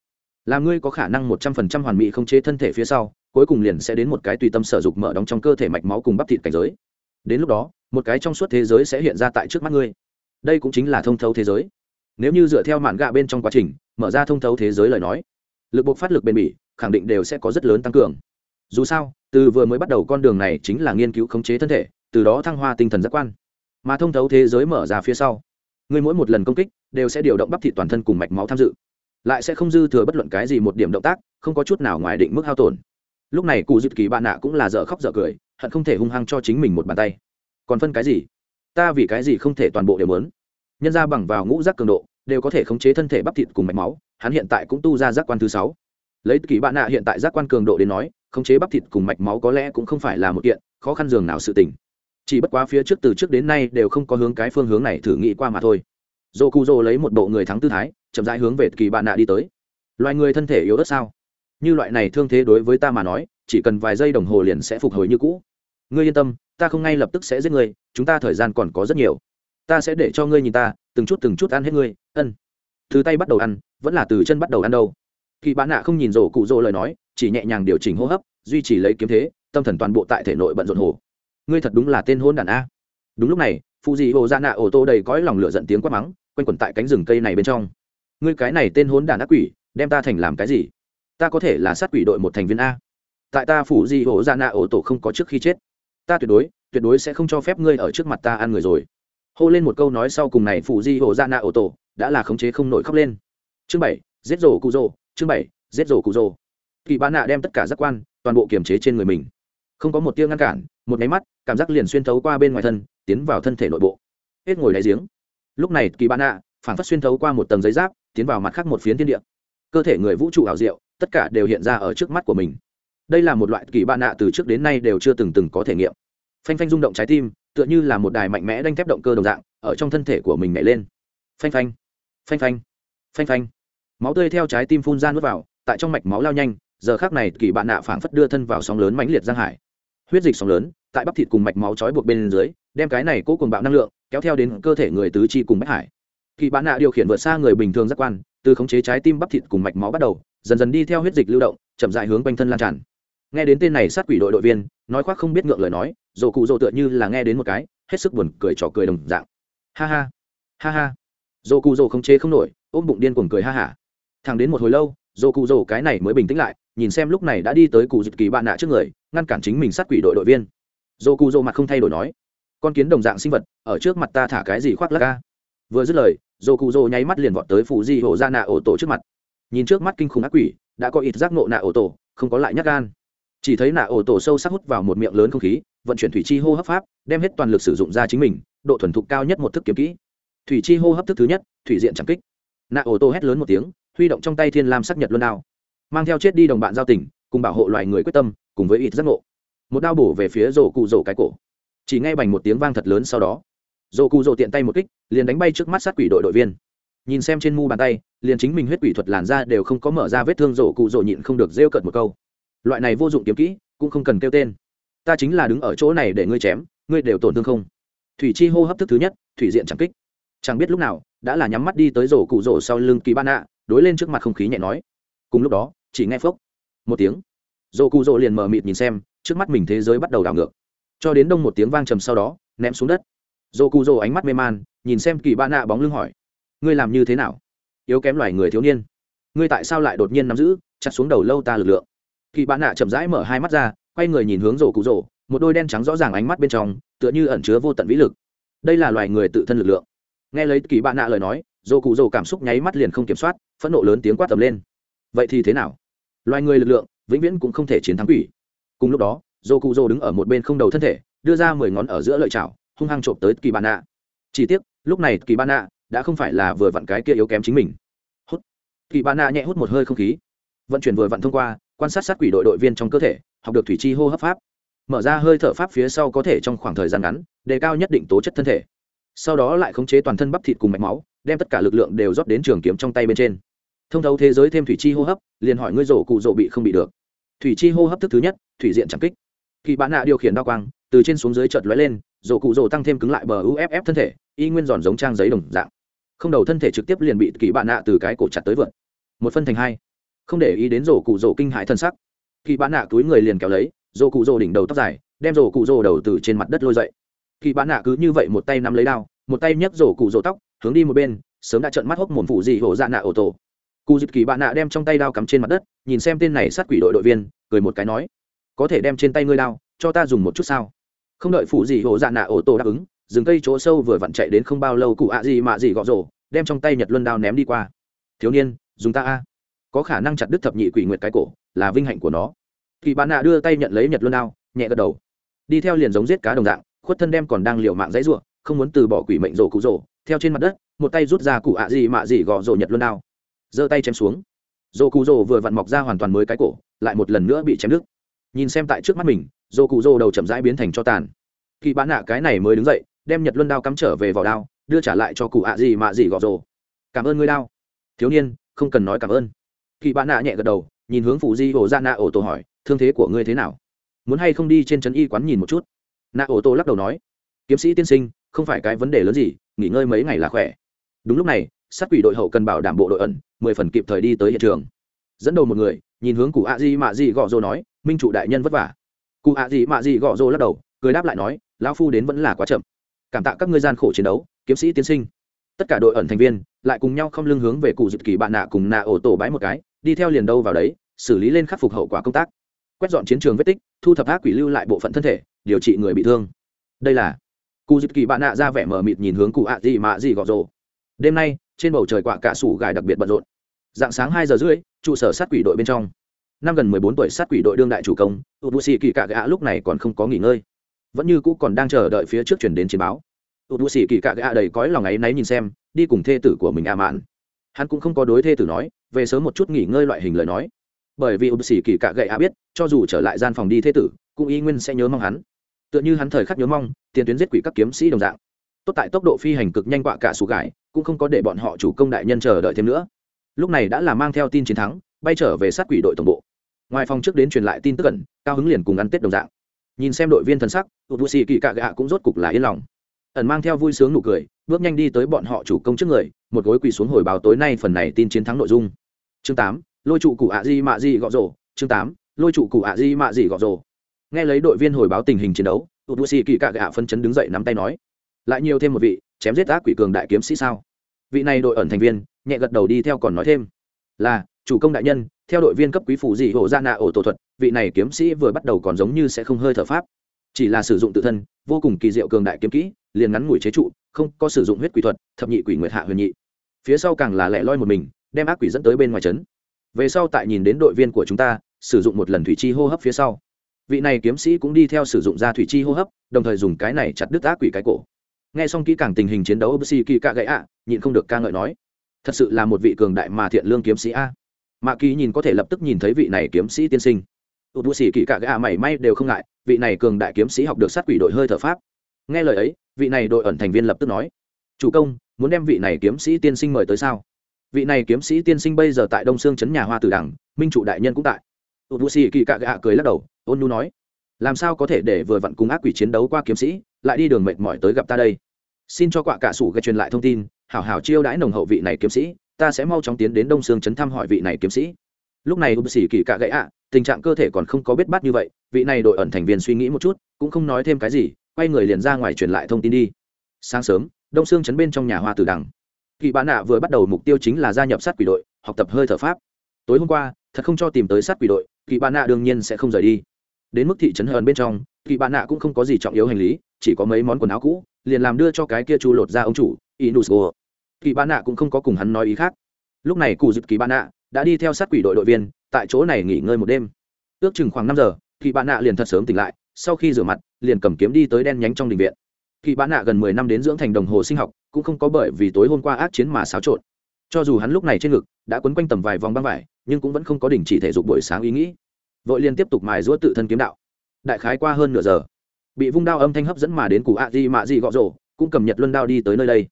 Là ngươi có khả năng một trăm phần trăm hoàn mỹ khống chế thân thể phía sau, cuối cùng liền sẽ đến một cái tùy tâm sở dục mở đóng trong cơ thể mạch máu cùng bắp thịt cảnh giới. Đến lúc đó, một cái trong suốt thế giới sẽ hiện ra tại trước mắt ngươi. Đây cũng chính là thông thấu thế giới nếu như dựa theo mạn gạ bên trong quá trình, mở ra thông thấu thế giới lời nói, lực buộc phát lực bền bỉ, khẳng định đều sẽ có rất lớn tăng cường. Dù sao, từ vừa mới bắt đầu con đường này chính là nghiên cứu khống chế thân thể, từ đó thăng hoa tinh thần giác quan. Mà thông thấu thế giới mở ra phía sau, người mỗi một lần công kích đều sẽ điều động bắp thịt toàn thân cùng mạch máu tham dự, lại sẽ không dư thừa bất luận cái gì một điểm động tác, không có chút nào ngoài định mức hao tổn. Lúc này cụ dịp kỳ bạn nạ cũng là dở khóc dở cười, hận không thể hung hăng cho chính mình một bàn tay. Còn phân cái gì? Ta vì cái gì không thể toàn bộ đều lớn nhân ra bằng vào ngũ giác cường độ, đều có thể khống chế thân thể bắp thịt cùng mạch máu, hắn hiện tại cũng tu ra giác quan thứ sáu. Lấy kỳ bạn nạ hiện tại giác quan cường độ đến nói, khống chế bắp thịt cùng mạch máu có lẽ cũng không phải là một kiện khó khăn dường nào sự tình. Chỉ bất quá phía trước từ trước đến nay đều không có hướng cái phương hướng này thử nghĩ qua mà thôi. Dô cu dô lấy một bộ người thắng tư thái, chậm rãi hướng về kỳ bạn nạ đi tới. Loài người thân thể yếu ớt sao? Như loại này thương thế đối với ta mà nói, chỉ cần vài giây đồng hồ liền sẽ phục hồi như cũ. Ngươi yên tâm, ta không ngay lập tức sẽ giết ngươi, chúng ta thời gian còn có rất nhiều ta sẽ để cho ngươi nhìn ta, từng chút từng chút ăn hết ngươi, ân. Từ tay bắt đầu ăn, vẫn là từ chân bắt đầu ăn đâu. Kỳ bán nạ không nhìn rổ cụ rỗ lời nói, chỉ nhẹ nhàng điều chỉnh hô hấp, duy trì lấy kiếm thế, tâm thần toàn bộ tại thể nội bận rộn hồ. Ngươi thật đúng là tên hôn đàn a. Đúng lúc này phụ dị hồ ra nạ ô tô đầy cõi lòng lửa giận tiếng quát mắng, quanh quẩn tại cánh rừng cây này bên trong. Ngươi cái này tên hôn đàn ác quỷ, đem ta thành làm cái gì? Ta có thể là sát quỷ đội một thành viên a. Tại ta phụ di hộ ra nạ ổ tổ không có trước khi chết. Ta tuyệt đối tuyệt đối sẽ không cho phép ngươi ở trước mặt ta ăn người rồi hô lên một câu nói sau cùng này phụ di hộ ra dạ nạ ô tô đã là khống chế không nổi khóc lên. Chương bảy, giết rổ cụ rổ chương bảy, giết rổ cụ rổ kỳ bán nạ đem tất cả giác quan, toàn bộ kiềm chế trên người mình. Không có một tiếng ngăn cản, một máy mắt, cảm giác liền xuyên thấu qua bên ngoài thân, tiến vào thân thể nội bộ. Hết ngồi đáy giếng. Lúc này, kỳ bán nạ phản phát xuyên thấu qua một tầng giấy giáp, tiến vào mặt khác một phiến thiên địa. Cơ thể người vũ trụ ảo diệu, tất cả đều hiện ra ở trước mắt của mình. Đây là một loại kỳ bạn nạ từ trước đến nay đều chưa từng từng có thể nghiệm phanh phanh rung động trái tim, tựa như là một đài mạnh mẽ đanh thép động cơ đồng dạng, ở trong thân thể của mình nhảy lên. Phanh phanh phanh phanh phanh phanh. Máu tươi theo trái tim phun ra nuốt vào, tại trong mạch máu lao nhanh, giờ khác này kỳ bạn nạ phảng phất đưa thân vào sóng lớn mãnh liệt giang hải. Huyết dịch sóng lớn, tại bắp thịt cùng mạch máu trói buộc bên dưới, đem cái này cố cùng bạo năng lượng, kéo theo đến cơ thể người tứ chi cùng bách hải. Kỳ bạn nạ điều khiển vượt xa người bình thường giác quan, từ khống chế trái tim bắp thịt cùng mạch máu bắt đầu, dần dần đi theo huyết dịch lưu động, chậm dại hướng quanh thân lan tràn nghe đến tên này sát quỷ đội đội viên, nói khoác không biết ngượng lời nói dồ cụ dồ tựa như là nghe đến một cái, hết sức buồn cười trò cười đồng dạng. Ha ha ha ha. Dồ cụ dồ không chế không nổi, ôm bụng điên cuồng cười ha hả thẳng đến một hồi lâu dồ cụ dồ cái này mới bình tĩnh lại, nhìn xem lúc này đã đi tới cụ dịch kỳ bạn nạ trước người, ngăn cản chính mình sát quỷ đội đội viên. Dồ cụ dồ mặt không thay đổi nói, con kiến đồng dạng sinh vật, ở trước mặt ta thả cái gì khoác lắc ca vừa dứt lời dồ cụ dồ nháy mắt liền vọt tới phụ di hộ ra nạ ổ tổ trước mặt. Nhìn trước mắt kinh khủng ác quỷ, đã có ít giác nộ nạ ổ tổ, không có lại nhắc gan chỉ thấy nạ ổ tổ sâu sắc hút vào một miệng lớn không khí, vận chuyển thủy chi hô hấp pháp, đem hết toàn lực sử dụng ra chính mình, độ thuần thục cao nhất một thức kiếm kỹ. Thủy chi hô hấp thức thứ nhất, thủy diện chẳng kích. Nạ ổ tổ hét lớn một tiếng, huy động trong tay thiên lam sắc nhật luân đao. Mang theo chết đi đồng bạn giao tình, cùng bảo hộ loài người quyết tâm, cùng với ít giác ngộ. Một đao bổ về phía rổ cụ rổ cái cổ. Chỉ ngay bành một tiếng vang thật lớn sau đó. Rổ cụ rổ tiện tay một kích, liền đánh bay trước mắt sát quỷ đội đội viên. Nhìn xem trên mu bàn tay, liền chính mình huyết quỷ thuật làn ra đều không có mở ra vết thương rổ cụ rổ nhịn không được rêu cợt một câu loại này vô dụng kiếm kỹ, cũng không cần kêu tên. Ta chính là đứng ở chỗ này để ngươi chém, ngươi đều tổn thương không? Thủy chi hô hấp thức thứ nhất, thủy diện chẳng kích. Chẳng biết lúc nào, đã là nhắm mắt đi tới rổ cụ rổ sau lưng kỳ ban nạ, đối lên trước mặt không khí nhẹ nói. Cùng lúc đó, chỉ nghe phốc, một tiếng. Rổ cụ rổ liền mở mịt nhìn xem, trước mắt mình thế giới bắt đầu đảo ngược. Cho đến đông một tiếng vang trầm sau đó, ném xuống đất. Rổ cụ rổ ánh mắt mê man, nhìn xem kỳ ban nạ bóng lưng hỏi, ngươi làm như thế nào? Yếu kém loài người thiếu niên. Ngươi tại sao lại đột nhiên nắm giữ, chặt xuống đầu lâu ta lực lượng? Kỳ bạn nạ chậm rãi mở hai mắt ra, quay người nhìn hướng rổ cụ rổ, một đôi đen trắng rõ ràng ánh mắt bên trong, tựa như ẩn chứa vô tận vĩ lực. Đây là loài người tự thân lực lượng. Nghe lấy kỳ bạn nạ lời nói, rổ cụ rổ cảm xúc nháy mắt liền không kiểm soát, phẫn nộ lớn tiếng quát tầm lên. Vậy thì thế nào? Loài người lực lượng vĩnh viễn cũng không thể chiến thắng quỷ. Cùng lúc đó, rổ cụ rổ đứng ở một bên không đầu thân thể, đưa ra mười ngón ở giữa lợi chảo, hung hăng trộm tới kỳ bạn nạ. Chỉ tiếc, lúc này kỳ bạn nạ đã không phải là vừa vặn cái kia yếu kém chính mình. Hút. Kỳ bạn nạ nhẹ hút một hơi không khí. Vận chuyển vừa vặn thông qua quan sát sát quỷ đội đội viên trong cơ thể, học được thủy chi hô hấp pháp. Mở ra hơi thở pháp phía sau có thể trong khoảng thời gian ngắn, đề cao nhất định tố chất thân thể. Sau đó lại khống chế toàn thân bắp thịt cùng mạch máu, đem tất cả lực lượng đều rót đến trường kiếm trong tay bên trên. Thông thấu thế giới thêm thủy chi hô hấp, liền hỏi ngươi rổ cụ rổ bị không bị được. Thủy chi hô hấp thức thứ nhất, thủy diện chẳng kích. Khi bạn nạ điều khiển đao quang, từ trên xuống dưới chợt lóe lên, rổ cụ rổ tăng thêm cứng lại bờ uff thân thể, y nguyên giòn giống trang giấy đồng dạng. Không đầu thân thể trực tiếp liền bị kỳ bạn nạ từ cái cổ chặt tới vượt. Một phân thành hai không để ý đến rổ cụ rổ kinh hãi thân sắc. Khi bán nạ túi người liền kéo lấy, rổ cụ rổ đỉnh đầu tóc dài, đem rổ cụ rổ đầu từ trên mặt đất lôi dậy. Khi bán nạ cứ như vậy một tay nắm lấy đao, một tay nhấc rổ cụ rổ tóc, hướng đi một bên, sớm đã trợn mắt hốc mồm phụ dị hổ dạ nạ ô tô cụ dịp kỳ bạn nạ đem trong tay đao cắm trên mặt đất, nhìn xem tên này sát quỷ đội đội viên, cười một cái nói, có thể đem trên tay ngươi đao, cho ta dùng một chút sao? Không đợi phụ dị hổ dạ nạ ô tô đáp ứng, rừng cây chỗ sâu vừa vặn chạy đến không bao lâu cụ ạ gì mà gì gọ rổ, đem trong tay nhật luân đao ném đi qua. Thiếu niên, dùng ta a có khả năng chặt đứt thập nhị quỷ nguyệt cái cổ, là vinh hạnh của nó. Kỳ bán nạ đưa tay nhận lấy nhật luân đao, nhẹ gật đầu. Đi theo liền giống giết cá đồng dạng, khuất thân đem còn đang liều mạng dãy ruộng không muốn từ bỏ quỷ mệnh rổ cụ rổ, theo trên mặt đất, một tay rút ra cụ ạ gì mạ gì gọ rổ nhật luân đao. Giơ tay chém xuống. Rổ cụ rổ vừa vặn mọc ra hoàn toàn mới cái cổ, lại một lần nữa bị chém đứt. Nhìn xem tại trước mắt mình, rổ cụ rổ đầu chậm rãi biến thành cho tàn. Kỳ bán nạ cái này mới đứng dậy, đem nhật luân đao cắm trở về vỏ đao, đưa trả lại cho cụ ạ gì mạ gì gọ rổ. Cảm ơn ngươi, đao. Thiếu niên, không cần nói cảm ơn kỳ bạn nạ nhẹ gật đầu, nhìn hướng phụ di ổ ra dạ nạ ổ tổ hỏi, thương thế của ngươi thế nào? Muốn hay không đi trên trấn y quán nhìn một chút? Nạ ổ tổ lắc đầu nói, kiếm sĩ tiên sinh, không phải cái vấn đề lớn gì, nghỉ ngơi mấy ngày là khỏe. Đúng lúc này, sát quỷ đội hậu cần bảo đảm bộ đội ẩn, mười phần kịp thời đi tới hiện trường. Dẫn đầu một người, nhìn hướng cụ ạ di mạ di gõ rô nói, minh chủ đại nhân vất vả. Cụ ạ di mạ di gõ rô lắc đầu, cười đáp lại nói, lão phu đến vẫn là quá chậm. Cảm tạ các ngươi gian khổ chiến đấu, kiếm sĩ tiên sinh. Tất cả đội ẩn thành viên, lại cùng nhau không lưng hướng về cụ dịp kỳ bạn nạ cùng nạ ổ tổ bái một cái đi theo liền đâu vào đấy, xử lý lên khắc phục hậu quả công tác. Quét dọn chiến trường vết tích, thu thập ác quỷ lưu lại bộ phận thân thể, điều trị người bị thương. Đây là cụ dịp kỳ bạn nạ ra vẻ mờ mịt nhìn hướng cụ ạ gì mà gì gọt rồ. Đêm nay, trên bầu trời quạ cả sủ gài đặc biệt bận rộn. Dạng sáng hai giờ rưỡi, trụ sở sát quỷ đội bên trong. Năm gần mười bốn tuổi sát quỷ đội đương đại chủ công ubusi kỳ cạ gã lúc này còn không có nghỉ ngơi. Vẫn như cũ còn đang chờ đợi phía trước chuyển đến chiến báo. Ubusi kỳ cạ gã đầy cõi lòng ấy náy nhìn xem, đi cùng thê tử của mình a mạn. Hắn cũng không có đối thê tử nói về sớm một chút nghỉ ngơi loại hình lời nói. Bởi vì ụp xỉ kỳ cạ gậy a biết, cho dù trở lại gian phòng đi thế tử, cũng y nguyên sẽ nhớ mong hắn. Tựa như hắn thời khắc nhớ mong, tiền tuyến giết quỷ các kiếm sĩ đồng dạng. Tốt tại tốc độ phi hành cực nhanh quạ cả sủ gải, cũng không có để bọn họ chủ công đại nhân chờ đợi thêm nữa. Lúc này đã là mang theo tin chiến thắng, bay trở về sát quỷ đội tổng bộ. Ngoài phòng trước đến truyền lại tin tức cẩn cao hứng liền cùng ăn tết đồng dạng. Nhìn xem đội viên thần sắc tụt bụi xì kỳ cạ gạ cũng rốt cục là yên lòng. Ẩn mang theo vui sướng nụ cười, bước nhanh đi tới bọn họ chủ công trước người, một gối quỳ xuống hồi báo tối nay phần này tin chiến thắng nội dung chương tám, lôi trụ cụ ạ di mạ di gọ rồ. Chương tám, lôi trụ cụ ạ di mạ di gọ rồ. Nghe lấy đội viên hồi báo tình hình chiến đấu tụt bù xì kỳ cạ gạ phân chấn đứng dậy nắm tay nói, lại nhiều thêm một vị, chém giết ác quỷ cường đại kiếm sĩ sao? Vị này đội ẩn thành viên, nhẹ gật đầu đi theo còn nói thêm, là, chủ công đại nhân, theo đội viên cấp quý phủ dị hộ gia nạ ổ tổ thuật, vị này kiếm sĩ vừa bắt đầu còn giống như sẽ không hơi thở pháp. Chỉ là sử dụng tự thân, vô cùng kỳ diệu cường đại kiếm kỹ, liền ngắn ngủi chế trụ, không có sử dụng huyết quỷ thuật, thập nhị quỷ nguyệt hạ huyền nhị. Phía sau càng là lẻ loi một mình đem ác quỷ dẫn tới bên ngoài trấn. Về sau tại nhìn đến đội viên của chúng ta, sử dụng một lần thủy chi hô hấp phía sau. Vị này kiếm sĩ cũng đi theo sử dụng ra thủy chi hô hấp, đồng thời dùng cái này chặt đứt ác quỷ cái cổ. Nghe xong kỹ càng tình hình chiến đấu bc kỳ cạ gãy ạ nhịn không được ca ngợi nói, thật sự là một vị cường đại mà thiện lương kiếm sĩ a. Mạ kỳ nhìn có thể lập tức nhìn thấy vị này kiếm sĩ tiên sinh. Tụt bù xì kỳ cả gã mảy may đều không ngại, vị này cường đại kiếm sĩ học được sát quỷ đội hơi thở pháp. Nghe lời ấy, vị này đội ẩn thành viên lập tức nói, chủ công, muốn đem vị này kiếm sĩ tiên sinh mời tới sao? Vị này kiếm sĩ tiên sinh bây giờ tại đông sương trấn nhà hoa tử đằng minh chủ đại nhân cũng tại. Tụt vũ xì kỳ cạ gạ cười lắc đầu, ôn nu nói, làm sao có thể để vừa vặn cùng ác quỷ chiến đấu qua kiếm sĩ, lại đi đường mệt mỏi tới gặp ta đây? Xin cho quạ cả sủ gây truyền lại thông tin, hảo hảo chiêu đãi nồng hậu vị này kiếm sĩ, ta sẽ mau chóng tiến đến đông sương trấn thăm hỏi vị này kiếm sĩ. Lúc này ưu sĩ kỳ cạ gạ tình trạng cơ thể còn không có biết bát như vậy, vị này đội ẩn thành viên suy nghĩ một chút, cũng không nói thêm cái gì, quay người liền ra ngoài truyền lại thông tin đi. Sáng sớm, đông sương Trấn bên trong nhà hoa tử đằng kỳ bán nạ vừa bắt đầu mục tiêu chính là gia nhập sát quỷ đội, học tập hơi thở pháp. Tối hôm qua, thật không cho tìm tới sát quỷ đội, kỳ bạn nạ đương nhiên sẽ không rời đi. Đến mức thị trấn hờn bên trong, kỳ bạn nạ cũng không có gì trọng yếu hành lý, chỉ có mấy món quần áo cũ, liền làm đưa cho cái kia chu lột ra ông chủ inusgo kỳ bạn nạ cũng không có cùng hắn nói ý khác. Lúc này cụ dịp kỳ bạn nạ đã đi theo sát quỷ đội đội viên, tại chỗ này nghỉ ngơi một đêm. Ước chừng khoảng năm giờ, kỳ bạn nạ liền thật sớm tỉnh lại, sau khi rửa mặt, liền cầm kiếm đi tới đen nhánh trong đình viện kỳ bán nạ gần mười năm đến dưỡng thành đồng hồ sinh học, cũng không có bởi vì tối hôm qua ác chiến mà xáo trộn. Cho dù hắn lúc này trên ngực đã quấn quanh tầm vài vòng băng vải, nhưng cũng vẫn không có đình chỉ thể dục buổi sáng ý nghĩ. Vội liên tiếp tục mài giũa tự thân kiếm đạo. Đại khái qua hơn nửa giờ, bị vung đao âm thanh hấp dẫn mà đến cụ ạ di mạ di gọ rổ cũng cầm nhật luân đao đi tới nơi đây.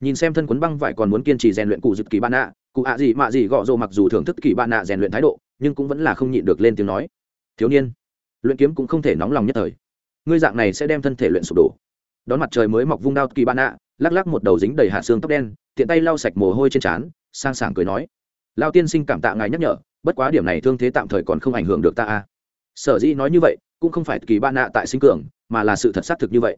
Nhìn xem thân quấn băng vải còn muốn kiên trì rèn luyện cụ dịp kỳ bạn nạ, cụ ạ gì mạ gì gọ rồ mặc dù thưởng thức kỳ bạn nạ rèn luyện thái độ, nhưng cũng vẫn là không nhịn được lên tiếng nói, thiếu niên, luyện kiếm cũng không thể nóng lòng nhất thời. Ngươi dạng này sẽ đem thân thể luyện sụp đổ đón mặt trời mới mọc vung đao kỳ bạn nạ lắc lắc một đầu dính đầy hạ xương tóc đen, tiện tay lau sạch mồ hôi trên trán, sang sảng cười nói. Lao tiên sinh cảm tạ ngài nhắc nhở, bất quá điểm này thương thế tạm thời còn không ảnh hưởng được ta a. Sở dĩ nói như vậy, cũng không phải kỳ bạn nạ tại sinh cường, mà là sự thật xác thực như vậy.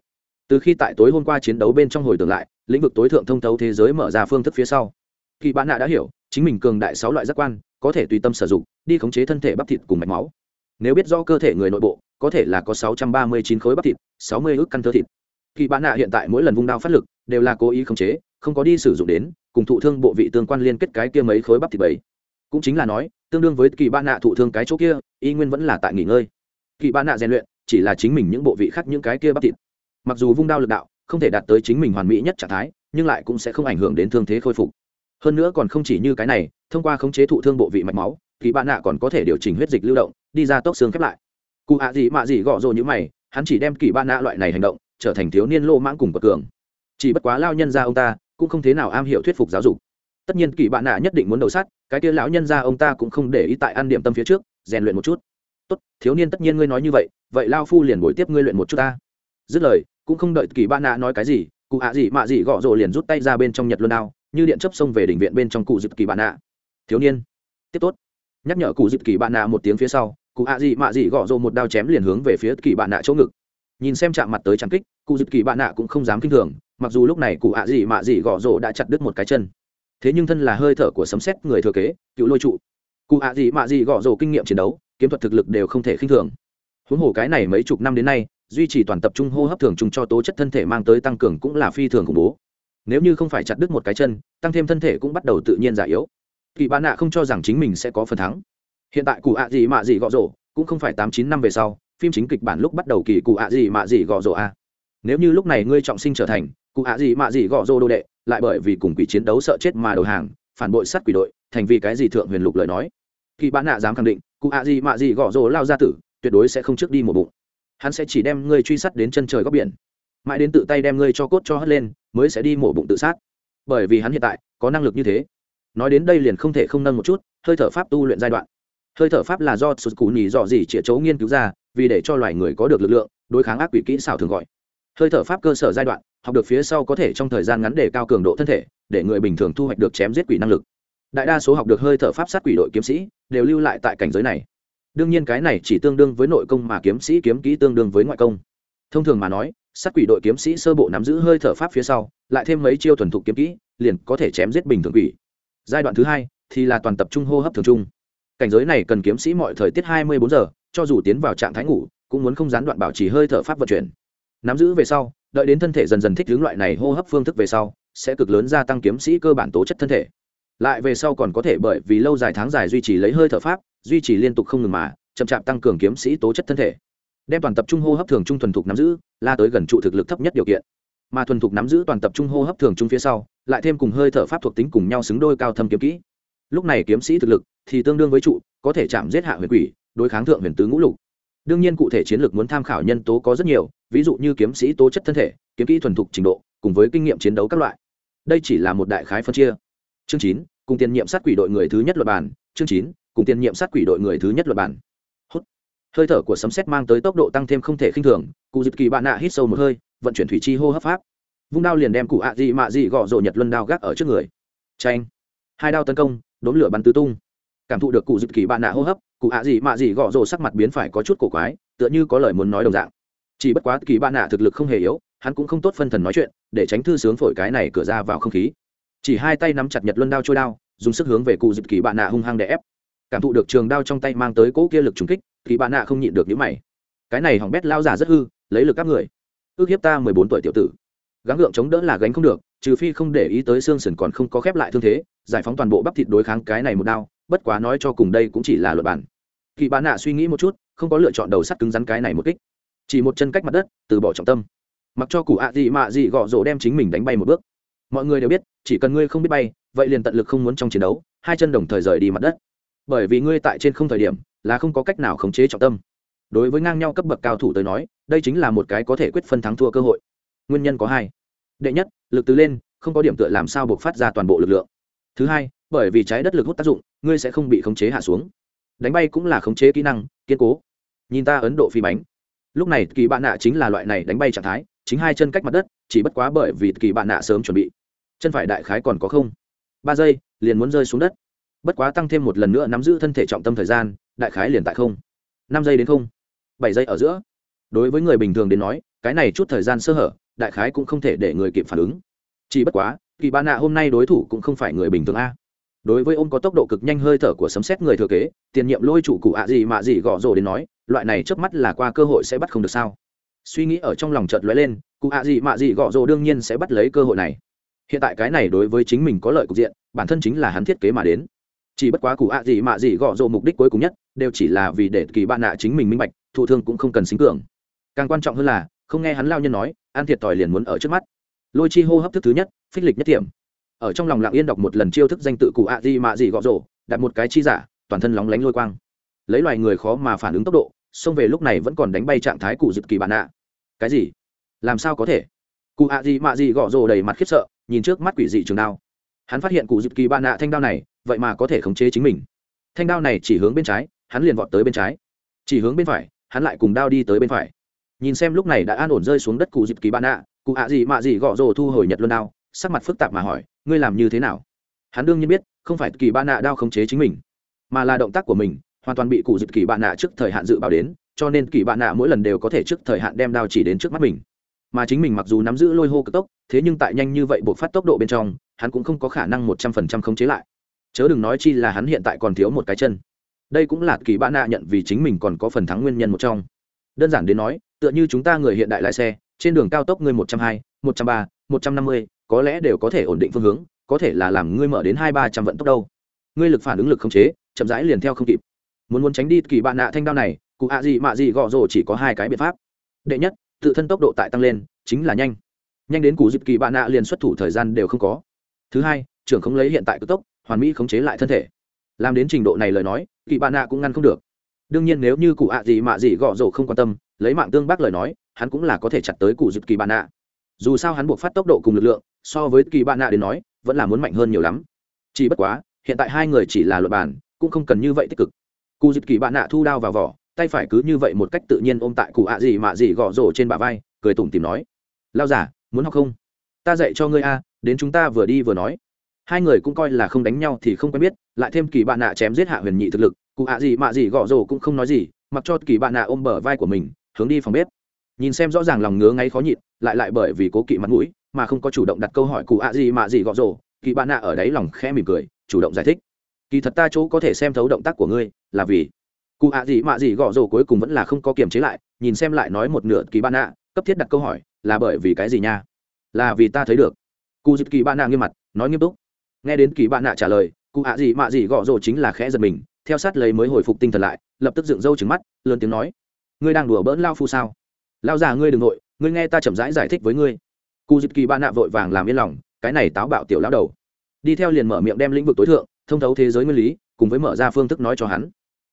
Từ khi tại tối hôm qua chiến đấu bên trong hồi tưởng lại, lĩnh vực tối thượng thông thấu thế giới mở ra phương thức phía sau, kỳ bạn nạ đã hiểu, chính mình cường đại sáu loại giác quan, có thể tùy tâm sử dụng, đi khống chế thân thể bắp thịt cùng mạch máu. Nếu biết do cơ thể người nội bộ, có thể là có sáu trăm ba mươi chín khối bắp thịt, sáu mươi ước căn thơ thịt kỳ bạn nạ hiện tại mỗi lần vung đao phát lực đều là cố ý khống chế, không có đi sử dụng đến, cùng thụ thương bộ vị tương quan liên kết cái kia mấy khối bắp thịt bầy. cũng chính là nói, tương đương với kỳ bạn nạ thụ thương cái chỗ kia, y nguyên vẫn là tại nghỉ ngơi. Kỳ bạn nạ rèn luyện, chỉ là chính mình những bộ vị khác những cái kia bắp thịt. Mặc dù vung đao lực đạo không thể đạt tới chính mình hoàn mỹ nhất trạng thái, nhưng lại cũng sẽ không ảnh hưởng đến thương thế khôi phục. Hơn nữa còn không chỉ như cái này, thông qua khống chế thụ thương bộ vị mạch máu, Kỳ bạn nạ còn có thể điều chỉnh huyết dịch lưu động, đi ra tốc xương khép lại. Cụ à gì mạ gì gõ rồ như mày, hắn chỉ đem kỳ bạn nạ loại này hành động trở thành thiếu niên lô mãng cùng bậc cường. Chỉ bất quá lao nhân ra ông ta cũng không thế nào am hiểu thuyết phục giáo dục. Tất nhiên kỳ bạn nạ nhất định muốn đầu sát, cái kia lão nhân ra ông ta cũng không để ý tại ăn điểm tâm phía trước, rèn luyện một chút. Tốt, thiếu niên tất nhiên ngươi nói như vậy vậy lao phu liền buổi tiếp ngươi luyện một chút ta. Dứt lời, cũng không đợi kỳ bạn nạ nói cái gì, cụ hạ gì mạ gì gõ rồ liền rút tay ra bên trong nhật luôn đao, như điện chấp xông về đỉnh viện bên trong cụ dịp kỳ bạn nạ. Thiếu niên, tiếp tốt. Nhắc nhở cụ dịp kỳ bạn nạ một tiếng phía sau, cụ hạ gì mạ gì gõ rồ một đao chém liền hướng về phía kỳ bạn nạ chỗ ngực nhìn xem chạm mặt tới trắng kích, cụ dịp kỳ bạn nạ cũng không dám kinh thường, mặc dù lúc này cụ ạ gì mạ gì gõ rổ đã chặt đứt một cái chân. Thế nhưng thân là hơi thở của sấm xét người thừa kế, cựu lôi trụ. Cụ ạ gì mạ gì gõ rổ kinh nghiệm chiến đấu, kiếm thuật thực lực đều không thể khinh thường. Huống hồ cái này mấy chục năm đến nay, duy trì toàn tập trung hô hấp thường trùng cho tố chất thân thể mang tới tăng cường cũng là phi thường khủng bố. Nếu như không phải chặt đứt một cái chân, tăng thêm thân thể cũng bắt đầu tự nhiên già yếu. Kỳ bạn nạ không cho rằng chính mình sẽ có phần thắng. Hiện tại cụ ạ gì mạ gì gõ rổ cũng không phải tám chín năm về sau phim chính kịch bản lúc bắt đầu kỳ cụ ạ gì mạ gì gõ rổ a. Nếu như lúc này ngươi trọng sinh trở thành cụ ạ gì mạ gì gõ rổ đô đệ, lại bởi vì cùng quỷ chiến đấu sợ chết mà đầu hàng, phản bội sát quỷ đội, thành vì cái gì thượng huyền lục lời nói? Kỳ bán nạ dám khẳng định, cụ ạ gì mạ gì gõ rổ lao ra tử, tuyệt đối sẽ không trước đi một bụng. Hắn sẽ chỉ đem ngươi truy sát đến chân trời góc biển. Mãi đến tự tay đem ngươi cho cốt cho hất lên, mới sẽ đi mổ bụng tự sát. Bởi vì hắn hiện tại có năng lực như thế. Nói đến đây liền không thể không nâng một chút, hơi thở pháp tu luyện giai đoạn hơi thở pháp là do sụt cù nhì dọ dỉ chĩa chấu nghiên cứu ra, vì để cho loài người có được lực lượng, đối kháng ác quỷ kỹ xảo thường gọi. Hơi thở pháp cơ sở giai đoạn, học được phía sau có thể trong thời gian ngắn để cao cường độ thân thể, để người bình thường thu hoạch được chém giết quỷ năng lực. Đại đa số học được hơi thở pháp sát quỷ đội kiếm sĩ, đều lưu lại tại cảnh giới này. Đương nhiên cái này chỉ tương đương với nội công mà kiếm sĩ kiếm kỹ tương đương với ngoại công. Thông thường mà nói, sát quỷ đội kiếm sĩ sơ bộ nắm giữ hơi thở pháp phía sau, lại thêm mấy chiêu thuần thục kiếm kỹ, liền có thể chém giết bình thường quỷ. Giai đoạn thứ hai thì là toàn tập trung hô hấp thường trung cảnh giới này cần kiếm sĩ mọi thời tiết hai mươi bốn giờ, cho dù tiến vào trạng thái ngủ, cũng muốn không gián đoạn bảo trì hơi thở pháp vận chuyển. Nắm giữ về sau, đợi đến thân thể dần dần thích hướng loại này hô hấp phương thức về sau, sẽ cực lớn gia tăng kiếm sĩ cơ bản tố chất thân thể. Lại về sau còn có thể bởi vì lâu dài tháng dài duy trì lấy hơi thở pháp, duy trì liên tục không ngừng mà, chậm chạp tăng cường kiếm sĩ tố chất thân thể. Đem toàn tập trung hô hấp thường trung thuần thục nắm giữ, la tới gần trụ thực lực thấp nhất điều kiện. Mà thuần thục nắm giữ toàn tập trung hô hấp thường trung phía sau, lại thêm cùng hơi thở pháp thuộc tính cùng nhau xứng đôi cao thâm kiếm kỹ lúc này kiếm sĩ thực lực thì tương đương với trụ, có thể chạm giết hạ huyền quỷ, đối kháng thượng huyền tứ ngũ lục. Đương nhiên cụ thể chiến lược muốn tham khảo nhân tố có rất nhiều, ví dụ như kiếm sĩ tố chất thân thể, kiếm kỹ thuần thục trình độ, cùng với kinh nghiệm chiến đấu các loại. Đây chỉ là một đại khái phân chia. Chương chín, cùng tiền nhiệm sát quỷ đội người thứ nhất luật bản chương chín, cùng tiền nhiệm sát quỷ đội người thứ nhất luật bản hơi thở của sấm sét mang tới tốc độ tăng thêm không thể khinh thường, cụ dịp kỳ bạn nạ hít sâu một hơi, vận chuyển thủy chi hô hấp pháp. Vung đao liền đem cụ ạ dị mạ dị gõ rộ nhật luân đao gác ở trước người. Tranh hai đao tấn công đốn lửa bắn tứ tung. Cảm thụ được cụ dịp kỳ bạn nạ hô hấp, cụ ạ gì mạ gì gõ rồ sắc mặt biến phải có chút cổ quái, tựa như có lời muốn nói đồng dạng. Chỉ bất quá kỳ bạn nạ thực lực không hề yếu, hắn cũng không tốt phân thần nói chuyện, để tránh thư sướng phổi cái này cửa ra vào không khí. Chỉ hai tay nắm chặt nhật luân đao trôi đao, dùng sức hướng về cụ dịp kỳ bạn nạ hung hăng đè ép. Cảm thụ được trường đao trong tay mang tới cỗ kia lực trúng kích, kỳ bạn nạ không nhịn được những mày. Cái này hỏng bét lao giả rất hư, lấy lực các người. Ước hiếp ta mười bốn tuổi tiểu tử. Gắng gượng chống đỡ là gánh không được, trừ phi không để ý tới xương sườn còn không có khép lại thương thế giải phóng toàn bộ bắp thịt đối kháng cái này một đao, bất quá nói cho cùng đây cũng chỉ là luật bản. Kỳ bán nạ suy nghĩ một chút, không có lựa chọn đầu sắt cứng rắn cái này một kích. Chỉ một chân cách mặt đất, từ bỏ trọng tâm. Mặc cho cụ ạ gì mạ gì gọ rổ đem chính mình đánh bay một bước. Mọi người đều biết, chỉ cần ngươi không biết bay, vậy liền tận lực không muốn trong chiến đấu, hai chân đồng thời rời đi mặt đất. Bởi vì ngươi tại trên không thời điểm, là không có cách nào khống chế trọng tâm. Đối với ngang nhau cấp bậc cao thủ tới nói, đây chính là một cái có thể quyết phân thắng thua cơ hội. Nguyên nhân có hai. Đệ nhất, lực từ lên, không có điểm tựa làm sao buộc phát ra toàn bộ lực lượng thứ hai, bởi vì trái đất lực hút tác dụng, ngươi sẽ không bị khống chế hạ xuống. Đánh bay cũng là khống chế kỹ năng, kiên cố. Nhìn ta ấn độ phi bánh. Lúc này kỳ bạn nạ chính là loại này đánh bay trạng thái, chính hai chân cách mặt đất, chỉ bất quá bởi vì kỳ bạn nạ sớm chuẩn bị. Chân phải đại khái còn có không? Ba giây, liền muốn rơi xuống đất. Bất quá tăng thêm một lần nữa nắm giữ thân thể trọng tâm thời gian, đại khái liền tại không. Năm giây đến không. Bảy giây ở giữa. Đối với người bình thường đến nói, cái này chút thời gian sơ hở, đại khái cũng không thể để người kịp phản ứng. Chỉ bất quá kỳ ba nạ hôm nay đối thủ cũng không phải người bình thường a. Đối với ông có tốc độ cực nhanh hơi thở của sấm xét người thừa kế, tiền nhiệm lôi chủ cụ ạ gì mà gì gõ rồ đến nói, loại này trước mắt là qua cơ hội sẽ bắt không được sao? Suy nghĩ ở trong lòng chợt lóe lên, cụ ạ gì mà gì gõ rồ đương nhiên sẽ bắt lấy cơ hội này. Hiện tại cái này đối với chính mình có lợi cục diện, bản thân chính là hắn thiết kế mà đến. Chỉ bất quá cụ ạ gì mà gì gõ rồ mục đích cuối cùng nhất, đều chỉ là vì để kỳ bạn nạ chính mình minh bạch, thụ thương cũng không cần xính cường. Càng quan trọng hơn là, không nghe hắn lao nhân nói an thiệt thòi liền muốn ở trước mắt. Lôi chi hô hấp thức thứ nhất phích lịch nhất điểm ở trong lòng lặng yên đọc một lần chiêu thức danh tự cụ ạ Di mạ gì gõ rổ đặt một cái chi giả, toàn thân lóng lánh lôi quang. Lấy loài người khó mà phản ứng tốc độ, xông về lúc này vẫn còn đánh bay trạng thái cụ dịp kỳ bạn ạ. Cái gì? Làm sao có thể? Cụ ạ gì mạ gì gõ rổ đầy mặt khiếp sợ, nhìn trước mắt quỷ dị trường đao. Hắn phát hiện cụ dịp kỳ bạn ạ thanh đao này, vậy mà có thể khống chế chính mình. Thanh đao này chỉ hướng bên trái, hắn liền vọt tới bên trái. Chỉ hướng bên phải, hắn lại cùng đao đi tới bên phải. Nhìn xem lúc này đã an ổn rơi xuống đất cụ dịp kỳ bạn ạ, cụ ạ gì mạ gì gõ rổ thu hồi nhật luôn đao sắc mặt phức tạp mà hỏi, ngươi làm như thế nào? Hắn đương nhiên biết, không phải kỳ ba nạ đao khống chế chính mình, mà là động tác của mình, hoàn toàn bị cụ dịp kỳ bạn nạ trước thời hạn dự báo đến, cho nên kỳ bạn nạ mỗi lần đều có thể trước thời hạn đem đao chỉ đến trước mắt mình. Mà chính mình mặc dù nắm giữ lôi hô cực tốc, thế nhưng tại nhanh như vậy buộc phát tốc độ bên trong, hắn cũng không có khả năng một trăm phần trăm khống chế lại. Chớ đừng nói chi là hắn hiện tại còn thiếu một cái chân. Đây cũng là kỳ bạn nạ nhận vì chính mình còn có phần thắng nguyên nhân một trong. Đơn giản đến nói, tựa như chúng ta người hiện đại lái xe, trên đường cao tốc ngươi một trăm hai, một trăm ba, một trăm năm mươi có lẽ đều có thể ổn định phương hướng, có thể là làm ngươi mở đến hai ba trăm vận tốc đâu. Ngươi lực phản ứng lực không chế, chậm rãi liền theo không kịp. Muốn muốn tránh đi kỳ bạn nạ thanh đao này, cụ ạ gì mạ gì gõ rồ chỉ có hai cái biện pháp. Đệ nhất, tự thân tốc độ tại tăng lên, chính là nhanh. Nhanh đến cụ dịp kỳ bạn nạ liền xuất thủ thời gian đều không có. Thứ hai, trưởng không lấy hiện tại cực tốc, hoàn mỹ khống chế lại thân thể. Làm đến trình độ này lời nói, kỳ bạn nạ cũng ngăn không được. Đương nhiên nếu như cụ ạ gì mạ gì gõ rổ không quan tâm, lấy mạng tương bác lời nói, hắn cũng là có thể chặt tới cụ dịp kỳ bạn nạ dù sao hắn buộc phát tốc độ cùng lực lượng, so với kỳ bạn nạ đến nói, vẫn là muốn mạnh hơn nhiều lắm. Chỉ bất quá, hiện tại hai người chỉ là luật bản, cũng không cần như vậy tích cực. Cụ dịp kỳ bạn nạ thu đao vào vỏ, tay phải cứ như vậy một cách tự nhiên ôm tại cụ ạ gì mà gì gõ rổ trên bả vai, cười tủm tìm nói, lao giả muốn học không? Ta dạy cho ngươi a, đến chúng ta vừa đi vừa nói. Hai người cũng coi là không đánh nhau thì không quen biết, lại thêm kỳ bạn nạ chém giết hạ huyền nhị thực lực, cụ ạ gì mà gì gõ rổ cũng không nói gì, mặc cho kỳ bạn nạ ôm bờ vai của mình, hướng đi phòng bếp. Nhìn xem rõ ràng lòng ngứa ngáy khó nhịn lại lại bởi vì cố kỵ mặt mũi mà không có chủ động đặt câu hỏi cụ ạ gì mà gì gõ rồ. Kỳ bạn nạ ở đấy lòng khẽ mỉm cười, chủ động giải thích. Kỳ thật ta chỗ có thể xem thấu động tác của ngươi là vì cụ ạ gì mà gì gõ rồ cuối cùng vẫn là không có kiềm chế lại, nhìn xem lại nói một nửa kỳ bạn nạ, cấp thiết đặt câu hỏi là bởi vì cái gì nha? Là vì ta thấy được. Cụ dịp kỳ bạn nạ nghiêm mặt, nói nghiêm túc. Nghe đến kỳ bạn nạ trả lời, cụ ạ gì mà gì gõ rồ chính là khẽ giật mình, theo sát lấy mới hồi phục tinh thần lại, lập tức dựng râu trứng mắt, lớn tiếng nói. Ngươi đang đùa bỡn lao phu sao? Lao già ngươi đ ừ n g nội ngươi nghe ta chậm rãi giải, giải thích với ngươi. Cụ dịp kỳ ba nạ vội vàng làm yên lòng cái này táo bạo tiểu lão đầu. Đi theo liền mở miệng đem lĩnh vực tối thượng thông thấu thế giới nguyên lý cùng với mở ra phương thức nói cho hắn.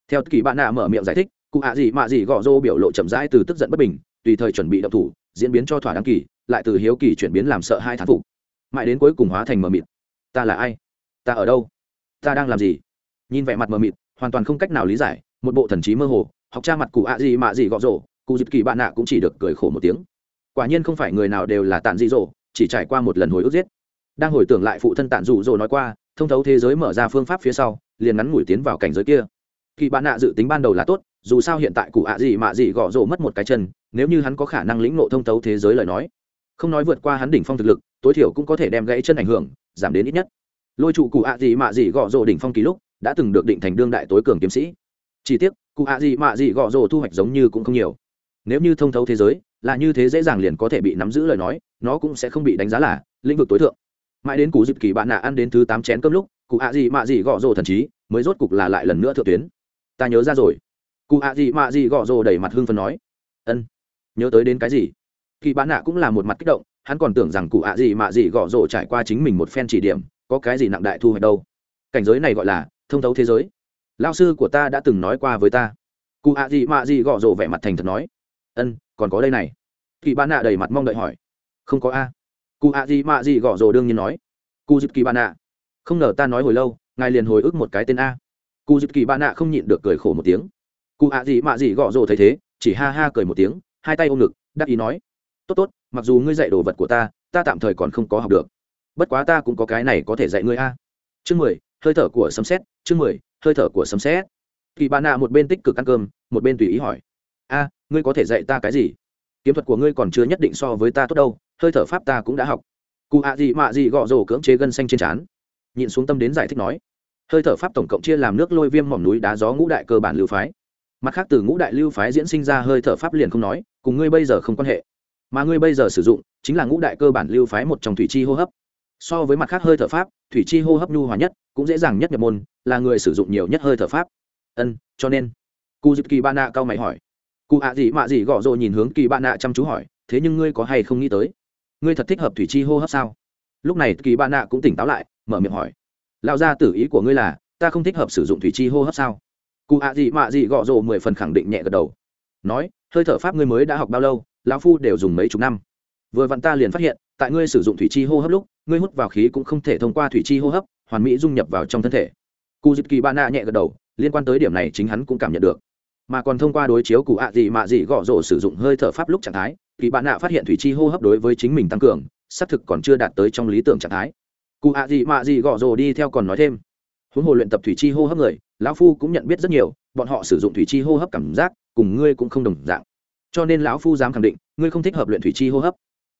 Theo kỳ bạn nạ mở miệng giải thích cụ ạ gì mạ gì gõ rô biểu lộ chậm rãi từ tức giận bất bình tùy thời chuẩn bị động thủ diễn biến cho thỏa đáng kỳ lại từ hiếu kỳ chuyển biến làm sợ hai thán phục. Mãi đến cuối cùng hóa thành mờ mịt. Ta là ai? Ta ở đâu? Ta đang làm gì? Nhìn vẻ mặt mờ mịt hoàn toàn không cách nào lý giải một bộ thần trí mơ hồ học cha mặt cụ ạ gì mạ gì gõ rổ cụ dịp kỳ bạn nạ cũng chỉ được cười khổ một tiếng quả nhiên không phải người nào đều là tàn dị dỗ, chỉ trải qua một lần hồi ức giết. Đang hồi tưởng lại phụ thân tàn dụ dỗ nói qua, thông thấu thế giới mở ra phương pháp phía sau, liền ngắn ngủi tiến vào cảnh giới kia. Khi bạn nạ dự tính ban đầu là tốt, dù sao hiện tại cụ ạ gì mạ gì gõ rổ mất một cái chân, nếu như hắn có khả năng lĩnh nộ thông thấu thế giới lời nói. Không nói vượt qua hắn đỉnh phong thực lực, tối thiểu cũng có thể đem gãy chân ảnh hưởng, giảm đến ít nhất. Lôi trụ cụ ạ gì mạ gì gõ rổ đỉnh phong ký lúc, đã từng được định thành đương đại tối cường kiếm sĩ. Chỉ tiếc, cụ ạ gì mạ gì gõ rổ thu hoạch giống như cũng không nhiều nếu như thông thấu thế giới, là như thế dễ dàng liền có thể bị nắm giữ lời nói, nó cũng sẽ không bị đánh giá là lĩnh vực tối thượng. Mãi đến cú dịp kỳ bạn nạ ăn đến thứ tám chén cơm lúc, cụ ạ gì mạ gì gõ rồ thần trí, mới rốt cục là lại lần nữa thượng tuyến. Ta nhớ ra rồi. Cụ ạ gì mạ gì gõ rồ đẩy mặt hương phần nói. Ân, nhớ tới đến cái gì? Kỳ bạn nạ cũng là một mặt kích động, hắn còn tưởng rằng cụ ạ gì mạ gì gõ rồ trải qua chính mình một phen chỉ điểm, có cái gì nặng đại thu hoạch đâu. Cảnh giới này gọi là thông thấu thế giới. Lao sư của ta đã từng nói qua với ta. Cụ ạ gì mạ gì gõ rồ vẻ mặt thành thật nói ân, còn có đây này. Kỳ bạn nạ đầy mặt mong đợi hỏi. Không có a. Cụ ạ gì mạ gì gõ rồ đương nhiên nói. Cụ dịp kỳ bạn nạ. Không ngờ ta nói hồi lâu, ngài liền hồi ức một cái tên a. Cụ dịp kỳ bạn nạ không nhịn được cười khổ một tiếng. Cụ ạ gì mạ gì gõ rồ thấy thế, chỉ ha ha cười một tiếng, hai tay ôm ngực, đắc ý nói. Tốt tốt, mặc dù ngươi dạy đồ vật của ta ta tạm thời còn không có học được. Bất quá ta cũng có cái này có thể dạy ngươi a. Chương mười, hơi thở của sấm xét chương mười, hơi thở của sấm xét kỳ bà nạ một bên tích cực ăn cơm, một bên tùy ý hỏi. A ngươi có thể dạy ta cái gì? Kiếm thuật của ngươi còn chưa nhất định so với ta tốt đâu, hơi thở pháp ta cũng đã học. Cụ ạ gì mạ gì gọ rổ cưỡng chế gân xanh trên trán. Nhịn xuống tâm đến giải thích nói. Hơi thở pháp tổng cộng chia làm nước lôi viêm mỏm núi đá gió ngũ đại cơ bản lưu phái. Mặt khác từ ngũ đại lưu phái diễn sinh ra hơi thở pháp liền không nói, cùng ngươi bây giờ không quan hệ. Mà ngươi bây giờ sử dụng, chính là ngũ đại cơ bản lưu phái một trong thủy chi hô hấp. So với mặt khác hơi thở pháp, thủy chi hô hấp nhu hòa nhất, cũng dễ dàng nhất nhập môn, là người sử dụng nhiều nhất hơi thở pháp. Ân, cho nên. Cu dịp kỳ ba nạ cao mày hỏi cụ ạ gì mạ gì gõ rồ nhìn hướng kỳ bạn nạ chăm chú hỏi, thế nhưng ngươi có hay không nghĩ tới? Ngươi thật thích hợp thủy chi hô hấp sao? Lúc này kỳ bạn nạ cũng tỉnh táo lại, mở miệng hỏi, Lão gia tử ý của ngươi là, ta không thích hợp sử dụng thủy chi hô hấp sao? Cụ ạ gì mạ gì gõ rồ mười phần khẳng định nhẹ gật đầu, nói, hơi thở pháp ngươi mới đã học bao lâu, lão phu đều dùng mấy chục năm. Vừa vặn ta liền phát hiện, tại ngươi sử dụng thủy chi hô hấp lúc, ngươi hút vào khí cũng không thể thông qua thủy chi hô hấp, hoàn mỹ dung nhập vào trong thân thể. Cụ dịp kỳ ba nạ nhẹ gật đầu, liên quan tới điểm này chính hắn cũng cảm nhận được mà còn thông qua đối chiếu cụ ạ gì mạ gì gõ rổ sử dụng hơi thở pháp lúc trạng thái kỳ bạn nạ phát hiện thủy chi hô hấp đối với chính mình tăng cường, xác thực còn chưa đạt tới trong lý tưởng trạng thái. Cụ ạ gì mạ gì gõ rổ đi theo còn nói thêm. Huống hồ luyện tập thủy chi hô hấp người, lão phu cũng nhận biết rất nhiều, bọn họ sử dụng thủy chi hô hấp cảm giác, cùng ngươi cũng không đồng dạng. Cho nên lão phu dám khẳng định, ngươi không thích hợp luyện thủy chi hô hấp.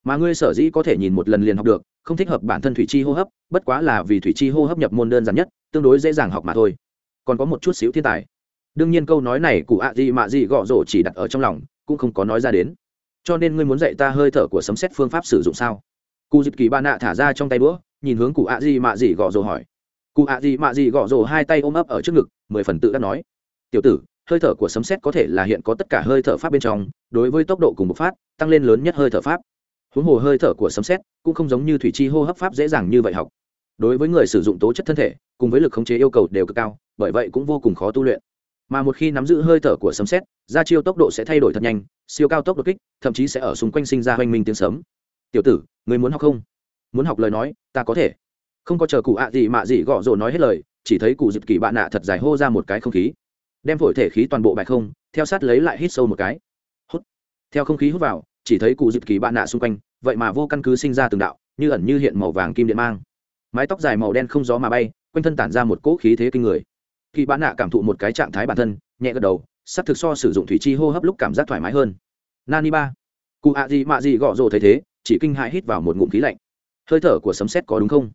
Mà ngươi sở dĩ có thể nhìn một lần liền học được, không thích hợp bản thân thủy chi hô hấp, bất quá là vì thủy chi hô hấp nhập môn đơn giản nhất, tương đối dễ dàng học mà thôi. Còn có một chút xíu thiên tài đương nhiên câu nói này cụ ạ gì mạ gì gõ rổ chỉ đặt ở trong lòng, cũng không có nói ra đến. Cho nên ngươi muốn dạy ta hơi thở của sấm xét phương pháp sử dụng sao? Cụ dịp kỳ ba nạ thả ra trong tay đũa, nhìn hướng cụ ạ gì mạ gì gõ rổ hỏi. Cụ ạ gì mạ gì gõ rổ hai tay ôm ấp ở trước ngực, mười phần tự đã nói. Tiểu tử, hơi thở của sấm xét có thể là hiện có tất cả hơi thở pháp bên trong, đối với tốc độ cùng bộc phát, tăng lên lớn nhất hơi thở pháp. Huống hồ hơi thở của sấm xét cũng không giống như thủy chi hô hấp pháp dễ dàng như vậy học. Đối với người sử dụng tố chất thân thể, cùng với lực khống chế yêu cầu đều cực cao, bởi vậy cũng vô cùng khó tu luyện mà một khi nắm giữ hơi thở của sấm xét ra chiêu tốc độ sẽ thay đổi thật nhanh, siêu cao tốc đột kích, thậm chí sẽ ở xung quanh sinh ra hoanh minh tiếng sấm. Tiểu tử, người muốn học không? Muốn học lời nói, ta có thể. Không có chờ cụ ạ gì mạ gì gõ rồ nói hết lời, chỉ thấy cụ dịp kỳ bạn nạ thật dài hô ra một cái không khí. Đem phổi thể khí toàn bộ bài không, theo sát lấy lại hít sâu một cái. Hút. Theo không khí hút vào, chỉ thấy cụ dịp kỳ bạn nạ xung quanh, vậy mà vô căn cứ sinh ra từng đạo, như ẩn như hiện màu vàng kim điện mang. Mái tóc dài màu đen không gió mà bay, quanh thân tản ra một cỗ khí thế kinh người kỳ bán nạ cảm thụ một cái trạng thái bản thân, nhẹ gật đầu, sắp thực so sử dụng thủy chi hô hấp lúc cảm giác thoải mái hơn. Nani ba. Cụ ạ gì mạ gì gõ rồ thấy thế, chỉ kinh hại hít vào một ngụm khí lạnh. Hơi thở của sấm xét có đúng không?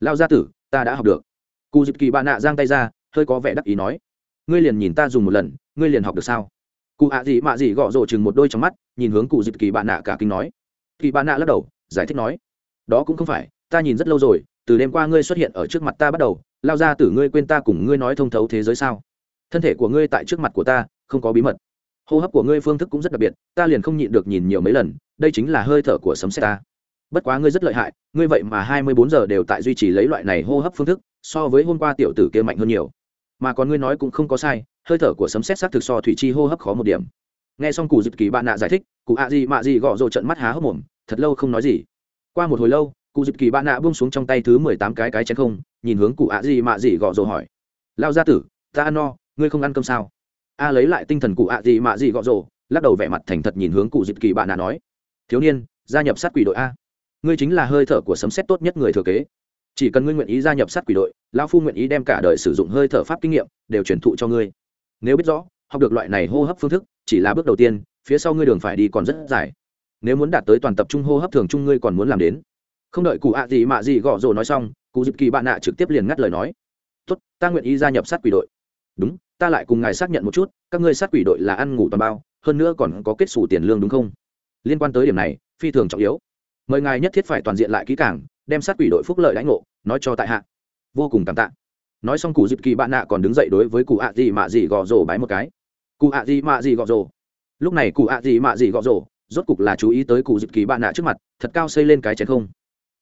Lao gia tử, ta đã học được. Cụ dịp kỳ bạn nạ giang tay ra, hơi có vẻ đắc ý nói. Ngươi liền nhìn ta dùng một lần, ngươi liền học được sao? Cụ ạ gì mạ gì gõ rồ chừng một đôi trong mắt, nhìn hướng cụ dịp kỳ bạn nạ cả kinh nói. Kỳ bạn nạ lắc đầu, giải thích nói. Đó cũng không phải, ta nhìn rất lâu rồi, từ đêm qua ngươi xuất hiện ở trước mặt ta bắt đầu lao ra tử ngươi quên ta cùng ngươi nói thông thấu thế giới sao? Thân thể của ngươi tại trước mặt của ta, không có bí mật. Hô hấp của ngươi phương thức cũng rất đặc biệt, ta liền không nhịn được nhìn nhiều mấy lần, đây chính là hơi thở của sấm xét ta. Bất quá ngươi rất lợi hại, ngươi vậy mà hai mươi bốn giờ đều tại duy trì lấy loại này hô hấp phương thức, so với hôm qua tiểu tử kia mạnh hơn nhiều. Mà còn ngươi nói cũng không có sai, hơi thở của sấm xét xác thực so thủy chi hô hấp khó một điểm. Nghe xong cụ dịp kỳ bạn nạ giải thích, cụ ạ gì mạ gì gõ rộ trận mắt há hốc mồm, thật lâu không nói gì. Qua một hồi lâu cụ dịp kỳ bạn nạ buông xuống trong tay thứ mười tám cái cái chén không nhìn hướng cụ ạ gì mạ gì gõ rồ hỏi. Lao gia tử ta ăn no ngươi không ăn cơm sao? A lấy lại tinh thần cụ ạ gì mạ gì gõ rồ, lắc đầu vẻ mặt thành thật nhìn hướng cụ dịp kỳ bạn nạ nói. Thiếu niên gia nhập sát quỷ đội a. Ngươi chính là hơi thở của sấm xét tốt nhất người thừa kế. Chỉ cần ngươi nguyện ý gia nhập sát quỷ đội lao phu nguyện ý đem cả đời sử dụng hơi thở pháp kinh nghiệm đều truyền thụ cho ngươi. Nếu biết rõ học được loại này hô hấp phương thức chỉ là bước đầu tiên phía sau ngươi đường phải đi còn rất dài. Nếu muốn đạt tới toàn tập trung hô hấp thường trung ngươi còn muốn làm đến không đợi cụ ạ gì mạ gì gõ rồ nói xong, cụ dịp kỳ bạn nạ trực tiếp liền ngắt lời nói. Tốt, ta nguyện ý gia nhập sát quỷ đội. Đúng, ta lại cùng ngài xác nhận một chút, các ngươi sát quỷ đội là ăn ngủ toàn bao, hơn nữa còn có kết xù tiền lương đúng không? Liên quan tới điểm này, phi thường trọng yếu. Mời ngài nhất thiết phải toàn diện lại kỹ càng, đem sát quỷ đội phúc lợi lãnh ngộ, nói cho tại hạ. Vô cùng cảm tạ. Nói xong cụ dịp kỳ bạn nạ còn đứng dậy đối với cụ ạ gì mạ gì gò rồ bái một cái. Cụ ạ gì mạ gì gò rồ lúc này cụ ạ gì mạ gì gò rồ rốt cục là chú ý tới cụ dịp kỳ bạn nạ trước mặt, thật cao xây lên cái chén không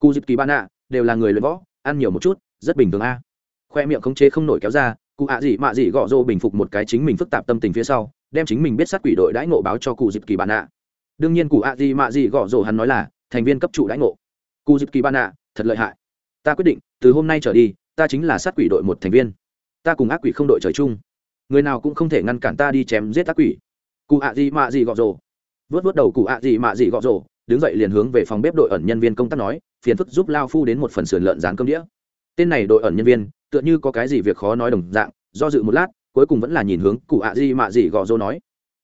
cụ dịp kỳ ban ạ đều là người luyện võ, ăn nhiều một chút, rất bình thường a. Khoe miệng khống chế không nổi kéo ra, cụ ạ gì mạ gì gọ rồ bình phục một cái chính mình phức tạp tâm tình phía sau, đem chính mình biết sát quỷ đội đãi ngộ báo cho cụ dịp kỳ ban ạ đương nhiên cụ ạ gì mạ gì gọ rồ hắn nói là, thành viên cấp trụ đãi ngộ. Cụ dịp kỳ ban ạ thật lợi hại. Ta quyết định, từ hôm nay trở đi, ta chính là sát quỷ đội một thành viên. Ta cùng ác quỷ không đội trời chung. Người nào cũng không thể ngăn cản ta đi chém giết ác quỷ. Cụ ạ gì mạ gì gọ rồ vớt vớt đầu cụ ạ gì mạ gì gọ rồ đứng dậy liền hướng về phòng bếp đội ẩn nhân viên công tác nói phiền phức giúp lao phu đến một phần sườn lợn rán cơm đĩa. Tên này đội ẩn nhân viên tựa như có cái gì việc khó nói đồng dạng do dự một lát cuối cùng vẫn là nhìn hướng cụ ạ gì mạ gì gò dô nói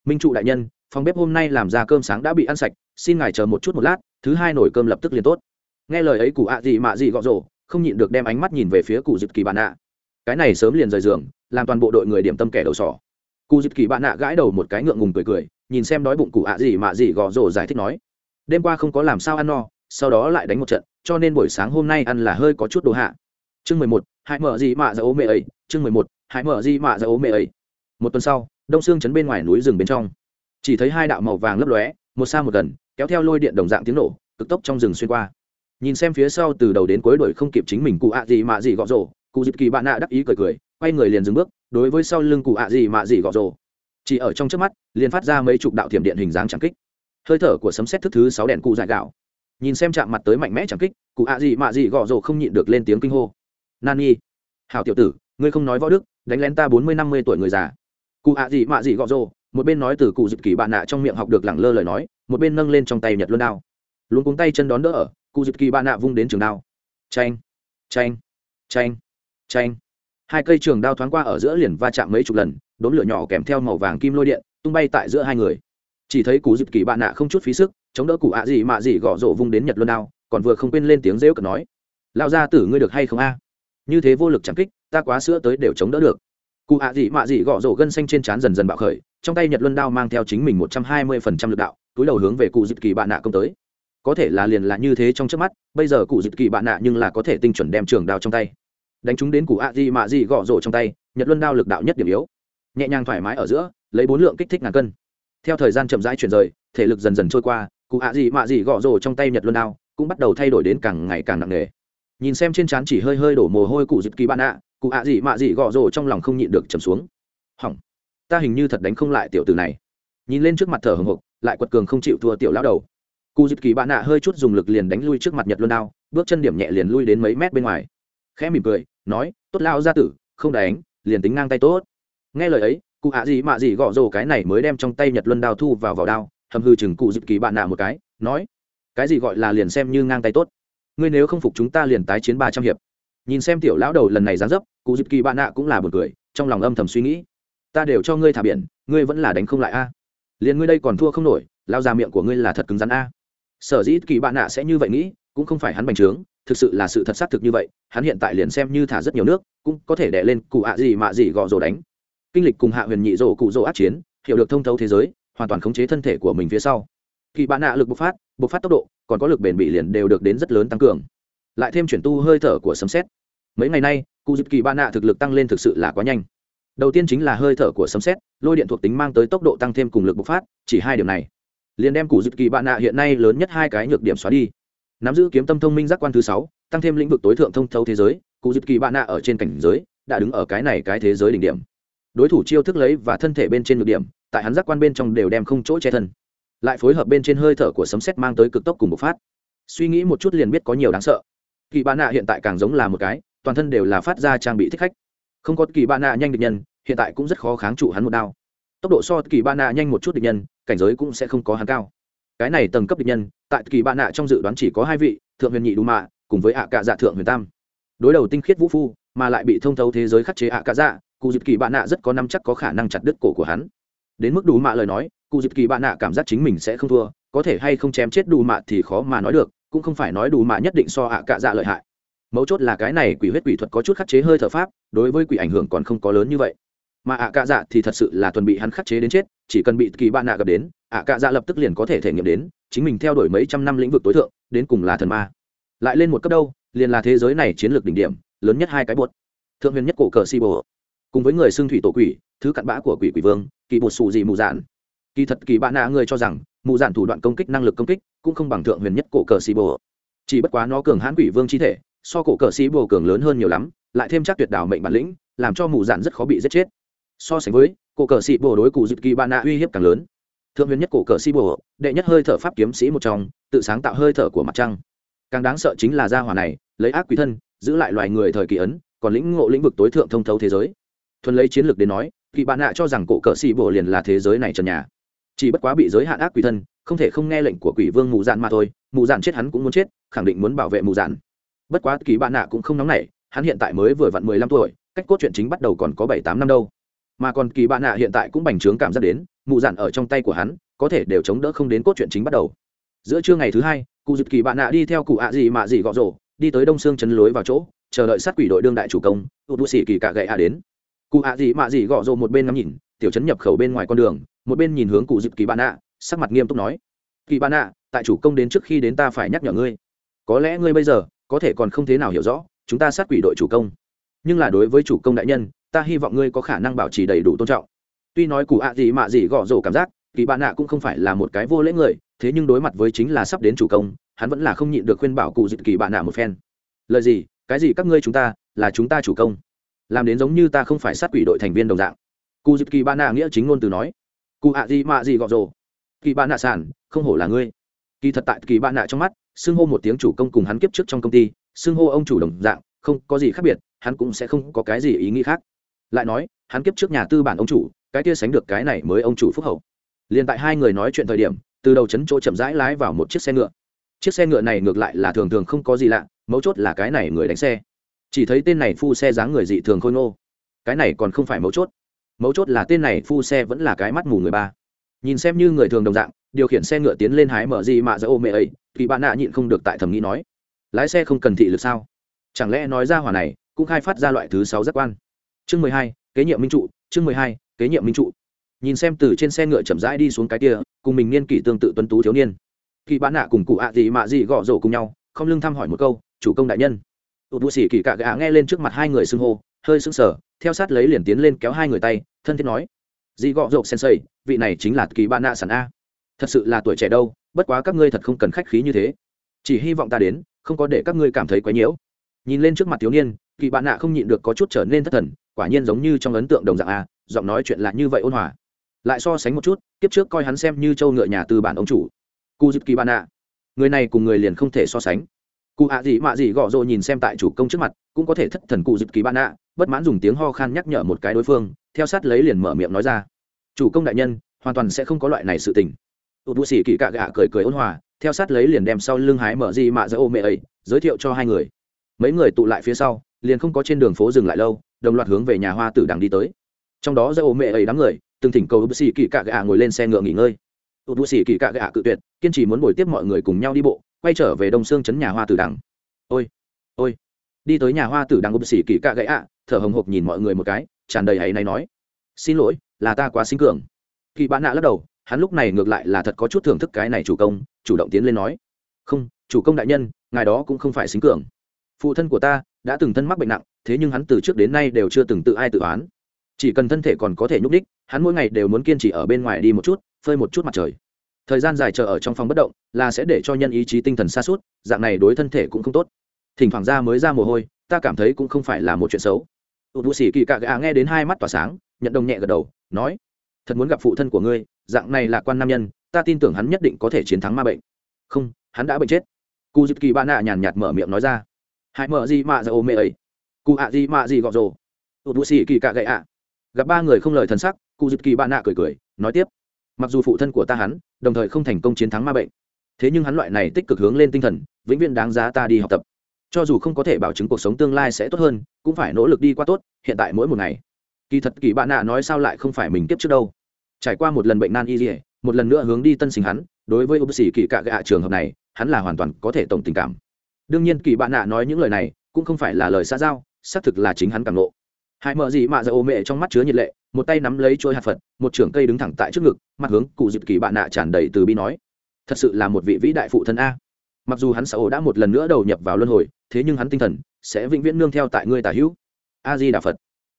minh trụ đại nhân phòng bếp hôm nay làm ra cơm sáng đã bị ăn sạch xin ngài chờ một chút một lát thứ hai nồi cơm lập tức liền tốt. Nghe lời ấy cụ ạ gì mạ gì gọ rổ, không nhịn được đem ánh mắt nhìn về phía cụ dịp kỳ bạn nạ. Cái này sớm liền rời giường làm toàn bộ đội người điểm tâm kẻ đầu sỏ. Cụ dịp kỳ bạn nạ gãi đầu một cái ngượng ngùng cười cười nhìn xem đói bụng cụ ạ gì mà gì gò rổ giải thích nói đêm qua không có làm sao ăn no, sau đó lại đánh một trận, cho nên buổi sáng hôm nay ăn là hơi có chút đồ hạ. Chương mười một, hãy mở gì mạ ra ố mẹ ấy. Chương mười một, hãy mở gì mạ ra ố mẹ ấy. Một tuần sau, đông xương chấn bên ngoài núi rừng bên trong. Chỉ thấy hai đạo màu vàng lấp lóe, một xa một gần, kéo theo lôi điện đồng dạng tiếng nổ, cực tốc trong rừng xuyên qua. Nhìn xem phía sau từ đầu đến cuối đuổi không kịp chính mình cụ ạ gì mạ gì gọ rồ, cụ dịp kỳ bạn nạ đắc ý cười cười, quay người liền dừng bước, đối với sau lưng cụ ạ gì mạ gì gọ rồ. Chỉ ở trong trước mắt, liền phát ra mấy chục đạo thiểm điện hình dáng chẳng kích hơi thở của sấm xét thức thứ sáu đèn cụ dại gạo. Nhìn xem chạm mặt tới mạnh mẽ chẳng kích, cụ ạ gì mạ gì gọ rồ không nhịn được lên tiếng kinh hô. Nani. Hảo tiểu tử, ngươi không nói võ đức, đánh lén ta bốn mươi năm mươi tuổi người già. Cụ ạ gì mạ gì gọ rồ, một bên nói từ cụ dịp kỳ bạn nạ trong miệng học được lẳng lơ lời nói, một bên nâng lên trong tay nhật luân đao. Luôn cuống tay chân đón đỡ ở, cụ dịp kỳ bạn nạ vung đến trường đao. Tranh tranh tranh tranh hai cây trường đao thoáng qua ở giữa liền va chạm mấy chục lần đốn lửa nhỏ kèm theo màu vàng kim lôi điện, tung bay tại giữa hai người chỉ thấy cụ dịp kỳ bạn nạ không chút phí sức, chống đỡ cụ ạ gì mạ gì gõ rổ vung đến nhật luân đao, còn vừa không quên lên tiếng rêu cợt nói lao ra tử ngươi được hay không a? Như thế vô lực chẳng kích, ta quá sữa tới đều chống đỡ được. Cụ ạ gì mạ gì gõ rổ gân xanh trên trán dần dần bạo khởi, trong tay nhật luân đao mang theo chính mình một trăm hai mươi phần trăm lực đạo, túi đầu hướng về cụ dịp kỳ bạn nạ công tới. Có thể là liền là như thế trong trước mắt, bây giờ cụ dịp kỳ bạn nạ nhưng là có thể tinh chuẩn đem trường đao trong tay. Đánh chúng đến cụ ạ gì mạ gì gõ rổ trong tay, nhật luân đao lực đạo nhất điểm yếu. Nhẹ nhàng thoải mái ở giữa, lấy bốn lượng kích thích ngàn cân theo thời gian chậm rãi chuyển rời, thể lực dần dần trôi qua, cụ ạ gì mạ gì gõ rổ trong tay nhật luân đao cũng bắt đầu thay đổi đến càng ngày càng nặng nề. Nhìn xem trên trán chỉ hơi hơi đổ mồ hôi cụ dịp kỳ bạn nạ cụ ạ gì mạ gì gõ rổ trong lòng không nhịn được trầm xuống. Hỏng. Ta hình như thật đánh không lại tiểu tử này. Nhìn lên trước mặt thở hồng hộc, lại quật cường không chịu thua tiểu lão đầu. Cụ dịp kỳ bạn nạ hơi chút dùng lực liền đánh lui trước mặt nhật luân đao, bước chân điểm nhẹ liền lui đến mấy mét bên ngoài. Khẽ mỉm cười, nói, tốt lao ra tử, không đánh, liền tính ngang tay tốt. Nghe lời ấy cụ ạ gì mạ gì gõ rồ cái này mới đem trong tay nhật luân đao thu vào vào đao, hầm hư chừng cụ dịp kỳ bạn nạ một cái, nói, cái gì gọi là liền xem như ngang tay tốt? Ngươi nếu không phục chúng ta liền tái chiến ba trăm hiệp. Nhìn xem tiểu lão đầu lần này dán dấp, cụ dịp kỳ bạn nạ cũng là một cười, trong lòng âm thầm suy nghĩ, ta đều cho ngươi thả biển, ngươi vẫn là đánh không lại a. Liền ngươi đây còn thua không nổi, lao ra miệng của ngươi là thật cứng rắn a. Sở dĩ kỳ bạn nạ sẽ như vậy nghĩ, cũng không phải hắn bành trướng, thực sự là sự thật xác thực như vậy, hắn hiện tại liền xem như thả rất nhiều nước, cũng có thể đẻ lên cụ ạ gì mạ gì gọ rồ đánh kinh lịch cùng hạ huyền nhị rổ cụ rổ át chiến, hiểu được thông thấu thế giới, hoàn toàn khống chế thân thể của mình phía sau. Kỳ bạn nạ lực bộc phát bộc phát tốc độ, còn có lực bền bị liền đều được đến rất lớn tăng cường. Lại thêm chuyển tu hơi thở của sấm xét mấy ngày nay, cụ dịp kỳ bạn nạ thực lực tăng lên thực sự là quá nhanh. Đầu tiên chính là hơi thở của sấm xét lôi điện thuộc tính mang tới tốc độ tăng thêm cùng lực bộc phát, chỉ hai điểm này. Liền đem cụ dịp kỳ bạn nạ hiện nay lớn nhất hai cái nhược điểm xóa đi. Nắm giữ kiếm tâm thông minh giác quan thứ sáu, tăng thêm lĩnh vực tối thượng thông thấu thế giới, cụ dịp kỳ bạn nạ ở trên cảnh giới, đã đứng ở cái này cái thế giới đỉnh điểm đối thủ chiêu thức lấy và thân thể bên trên ngược điểm, tại hắn giác quan bên trong đều đem không chỗ che thân. Lại phối hợp bên trên hơi thở của sấm xét mang tới cực tốc cùng một phát. Suy nghĩ một chút liền biết có nhiều đáng sợ. Kỳ bạn nạ hiện tại càng giống là một cái, toàn thân đều là phát ra trang bị thích khách. Không có kỳ bạn nạ nhanh địch nhân, hiện tại cũng rất khó kháng trụ hắn một đao. Tốc độ so kỳ bạn nạ nhanh một chút địch nhân, cảnh giới cũng sẽ không có hắn cao. Cái này tầng cấp địch nhân, tại kỳ bạn nạ trong dự đoán chỉ có hai vị, thượng huyền nhị đù mạ, cùng với ạ cạ dạ thượng huyền tam. Đối đầu tinh khiết vũ phu, mà lại bị thông thấu thế giới khắc chế ạ cạ dạ cụ dịp kỳ bạn nạ rất có năm chắc có khả năng chặt đứt cổ của hắn. Đến mức đủ mạ lời nói, cụ dịp kỳ bạn nạ cảm giác chính mình sẽ không thua, có thể hay không chém chết đủ mạ thì khó mà nói được, cũng không phải nói đủ mạ nhất định so ạ cạ dạ lợi hại. Mấu chốt là cái này quỷ huyết quỷ thuật có chút khắc chế hơi thở pháp, đối với quỷ ảnh hưởng còn không có lớn như vậy. Mà ạ cạ dạ thì thật sự là tuần bị hắn khắc chế đến chết, chỉ cần bị kỳ bạn nạ gặp đến, ạ cạ dạ lập tức liền có thể thể nghiệm đến, chính mình theo đuổi mấy trăm năm lĩnh vực tối thượng, đến cùng là thần ma. Lại lên một cấp đâu, liền là thế giới này chiến lược đỉnh điểm, lớn nhất hai cái buốt thượng huyền nhất cổ cờ si bồ cùng với người xưng thủy tổ quỷ, thứ cặn bã của quỷ quỷ vương, kỳ bột xù gì mù dạn. Kỳ thật kỳ bạn nạ người cho rằng, mù dạn thủ đoạn công kích, năng lực công kích, cũng không bằng thượng huyền nhất cổ cờ si bồ. Chỉ bất quá nó cường hãn quỷ vương chi thể, so cổ cờ si bồ cường lớn hơn nhiều lắm, lại thêm chắc tuyệt đảo mệnh bản lĩnh, làm cho mù dạn rất khó bị giết chết. So sánh với, cổ cờ si bồ đối cụ dịp kỳ bạn nạ uy hiếp càng lớn. Thượng huyền nhất cổ cờ si bồ, đệ nhất hơi thở pháp kiếm sĩ một trong, tự sáng tạo hơi thở của mặt trăng. Càng đáng sợ chính là gia hỏa này, lấy ác quỷ thân, giữ lại loài người thời kỳ ấn, còn lĩnh ngộ lĩnh vực tối thượng thông thấu thế giới thuần lấy chiến lược đến nói kỳ bạn nạ cho rằng cổ cờ xì bồ liền là thế giới này trần nhà. Chỉ bất quá bị giới hạn ác quỷ thân, không thể không nghe lệnh của quỷ vương mù dạn mà thôi, mù dạn chết hắn cũng muốn chết, khẳng định muốn bảo vệ mù dạn. Bất quá kỳ bạn nạ cũng không nóng nảy, hắn hiện tại mới vừa vặn mười lăm tuổi, cách cốt truyện chính bắt đầu còn có bảy tám năm đâu. Mà còn kỳ bạn nạ hiện tại cũng bành trướng cảm giác đến, mù dạn ở trong tay của hắn, có thể đều chống đỡ không đến cốt truyện chính bắt đầu. Giữa trưa ngày thứ hai, cụ dịp kỳ bạn nạ đi theo cụ ạ gì mạ gì gọ rổ, đi tới đông xương chấn lối vào chỗ, chờ đợi sát quỷ đội đương đại chủ công tụt bụi xỉ kỳ cả gậy à đến cụ ạ gì mạ gì gọ rồ một bên ngắm nhìn tiểu chấn nhập khẩu bên ngoài con đường một bên nhìn hướng cụ dịp kỳ bạn ạ, sắc mặt nghiêm túc nói kỳ bạn ạ, tại chủ công đến trước khi đến ta phải nhắc nhở ngươi. Có lẽ ngươi bây giờ có thể còn không thế nào hiểu rõ chúng ta sát quỷ đội chủ công. Nhưng là đối với chủ công đại nhân ta hy vọng ngươi có khả năng bảo trì đầy đủ tôn trọng. Tuy nói cụ ạ gì mạ gì gọ rồ cảm giác kỳ bạn nạ cũng không phải là một cái vô lễ người thế nhưng đối mặt với chính là sắp đến chủ công hắn vẫn là không nhịn được khuyên bảo cụ dịp kỳ bạn nạ một phen. Lời gì? Cái gì các ngươi chúng ta là chúng ta chủ công? Làm đến giống như ta không phải sát quỷ đội thành viên đồng dạng. Cụ dịp kỳ ba nạ nghĩa chính ngôn từ nói, cụ ạ gì mạ gì gọt rồ. Kỳ ba nạ sản, không hổ là ngươi. Kỳ thật tại kỳ ba nạ trong mắt, xưng hô một tiếng chủ công cùng hắn kiếp trước trong công ty, xưng hô ông chủ đồng dạng, không có gì khác biệt, hắn cũng sẽ không có cái gì ý nghĩ khác. Lại nói, hắn kiếp trước nhà tư bản ông chủ, cái kia sánh được cái này mới ông chủ phúc hậu. Liền tại hai người nói chuyện thời điểm, từ đầu chấn chỗ chậm rãi lái vào một chiếc xe ngựa. Chiếc xe ngựa này ngược lại là thường thường không có gì lạ, mấu chốt là cái này người đánh xe chỉ thấy tên này phu xe dáng người dị thường khôi ngô. Cái này còn không phải mấu chốt. Mấu chốt là tên này phu xe vẫn là cái mắt mù người ba. Nhìn xem như người thường đồng dạng, điều khiển xe ngựa tiến lên hái mở gì mà ra ô mẹ ấy, thì bạn nạ nhịn không được tại thầm nghĩ nói, lái xe không cần thị lực sao? Chẳng lẽ nói ra hỏa này cũng khai phát ra loại thứ sáu giác quan? Chương mười hai, kế nhiệm minh trụ, chương mười hai, kế nhiệm minh trụ. Nhìn xem từ trên xe ngựa chậm rãi đi xuống cái kia, cùng mình niên kỷ tương tự tuấn tú thiếu niên. Kỳ bạn nạ cùng cụ ạ gì mạ gì gõ rổ cùng nhau, không lưng thăm hỏi một câu, chủ công đại nhân ụt bụi xỉ kỳ cạ gạ nghe lên trước mặt hai người xưng hô hơi sững sờ theo sát lấy liền tiến lên kéo hai người tay thân thiết nói dì gọ rộp sầy, vị này chính là kỳ bạn nạ sản a. Thật sự là tuổi trẻ đâu bất quá các ngươi thật không cần khách khí như thế. Chỉ hy vọng ta đến không có để các ngươi cảm thấy quá nhiễu. Nhìn lên trước mặt thiếu niên kỳ bạn nạ không nhịn được có chút trở nên thất thần quả nhiên giống như trong ấn tượng đồng dạng a giọng nói chuyện là như vậy ôn hòa. Lại so sánh một chút kiếp trước coi hắn xem như trâu ngựa nhà từ bản ông chủ. Cu dịp kỳ bạn nạ. Người này cùng người liền không thể so sánh cụ ạ gì mạ gì gõ rộ nhìn xem tại chủ công trước mặt cũng có thể thất thần cụ dịp kỳ bạn ạ, bất mãn dùng tiếng ho khan nhắc nhở một cái đối phương theo sát lấy liền mở miệng nói ra. Chủ công đại nhân hoàn toàn sẽ không có loại này sự tình. Tụt bụi xỉ kỳ cạ gạ cười cười ôn hòa theo sát lấy liền đem sau lưng hái mở gì mạ ra ô mẹ ấy giới thiệu cho hai người. Mấy người tụ lại phía sau liền không có trên đường phố dừng lại lâu đồng loạt hướng về nhà hoa tử đằng đi tới. Trong đó ra ô mẹ ấy đám người từng thỉnh cầu bụi xỉ kỳ cạ gạ ngồi lên xe ngựa nghỉ ngơi tụt bụi xỉ kỳ cạ gạ cự tuyệt, kiên trì muốn bồi tiếp mọi người cùng nhau đi bộ, quay trở về đông xương chấn nhà hoa tử đằng. Ôi ôi. Đi tới nhà hoa tử đằng ụp xỉ kỳ cạ gạ thở hồng hộc nhìn mọi người một cái, tràn đầy hãy này nói. Xin lỗi, là ta quá sinh cường. Kỳ bạn nạ lắc đầu, hắn lúc này ngược lại là thật có chút thưởng thức cái này chủ công, chủ động tiến lên nói. Không, chủ công đại nhân, ngài đó cũng không phải sinh cường. Phụ thân của ta đã từng thân mắc bệnh nặng, thế nhưng hắn từ trước đến nay đều chưa từng tự ai tự oán. Chỉ cần thân thể còn có thể nhúc đích hắn mỗi ngày đều muốn kiên trì ở bên ngoài đi một chút phơi một chút mặt trời. Thời gian dài chờ ở trong phòng bất động là sẽ để cho nhân ý chí tinh thần xa suốt dạng này đối thân thể cũng không tốt. Thỉnh thoảng ra mới ra mồ hôi, ta cảm thấy cũng không phải là một chuyện xấu. Tụt bụi xỉ kỳ cạ gà nghe đến hai mắt tỏa sáng, nhận đồng nhẹ gật đầu, nói, thật muốn gặp phụ thân của ngươi, dạng này là quan nam nhân, ta tin tưởng hắn nhất định có thể chiến thắng ma bệnh. Không, hắn đã bệnh chết. Cụ dịp kỳ ba nạ nhàn nhạt mở miệng nói ra. Hãy mở gì mạ ra ô mê ấy? Cụ ạ gì mạ gì gọt rồ? Tụt bụi xỉ kỳ cạ gậy ạ. Gặp ba người không lời thân sắc cụ dịp kỳ ba nạ cười cười, nói tiếp mặc dù phụ thân của ta hắn, đồng thời không thành công chiến thắng ma bệnh. Thế nhưng hắn loại này tích cực hướng lên tinh thần, vĩnh viễn đáng giá ta đi học tập. Cho dù không có thể bảo chứng cuộc sống tương lai sẽ tốt hơn, cũng phải nỗ lực đi qua tốt, hiện tại mỗi một ngày. Kỳ thật kỳ bạn nạ nói sao lại không phải mình tiếp trước đâu. Trải qua một lần bệnh nan y dỉa một lần nữa hướng đi tân sinh hắn, đối với ưu sĩ kỳ cạ gạ trường hợp này, hắn là hoàn toàn có thể tổng tình cảm. Đương nhiên kỳ bạn nạ nói những lời này, cũng không phải là lời xa giao, xác thực là chính hắn cảm nộ hai mợ gì mạ dạ ô mẹ trong mắt chứa nhiệt lệ, một tay nắm lấy chuôi hạt phật, một trưởng cây đứng thẳng tại trước ngực, mặt hướng cụ dịp kỳ bạn nạ tràn đầy từ bi nói, thật sự là một vị vĩ đại phụ thân a. Mặc dù hắn xã ô đã một lần nữa đầu nhập vào luân hồi, thế nhưng hắn tinh thần sẽ vĩnh viễn nương theo tại ngươi tả hữu. A di đà phật.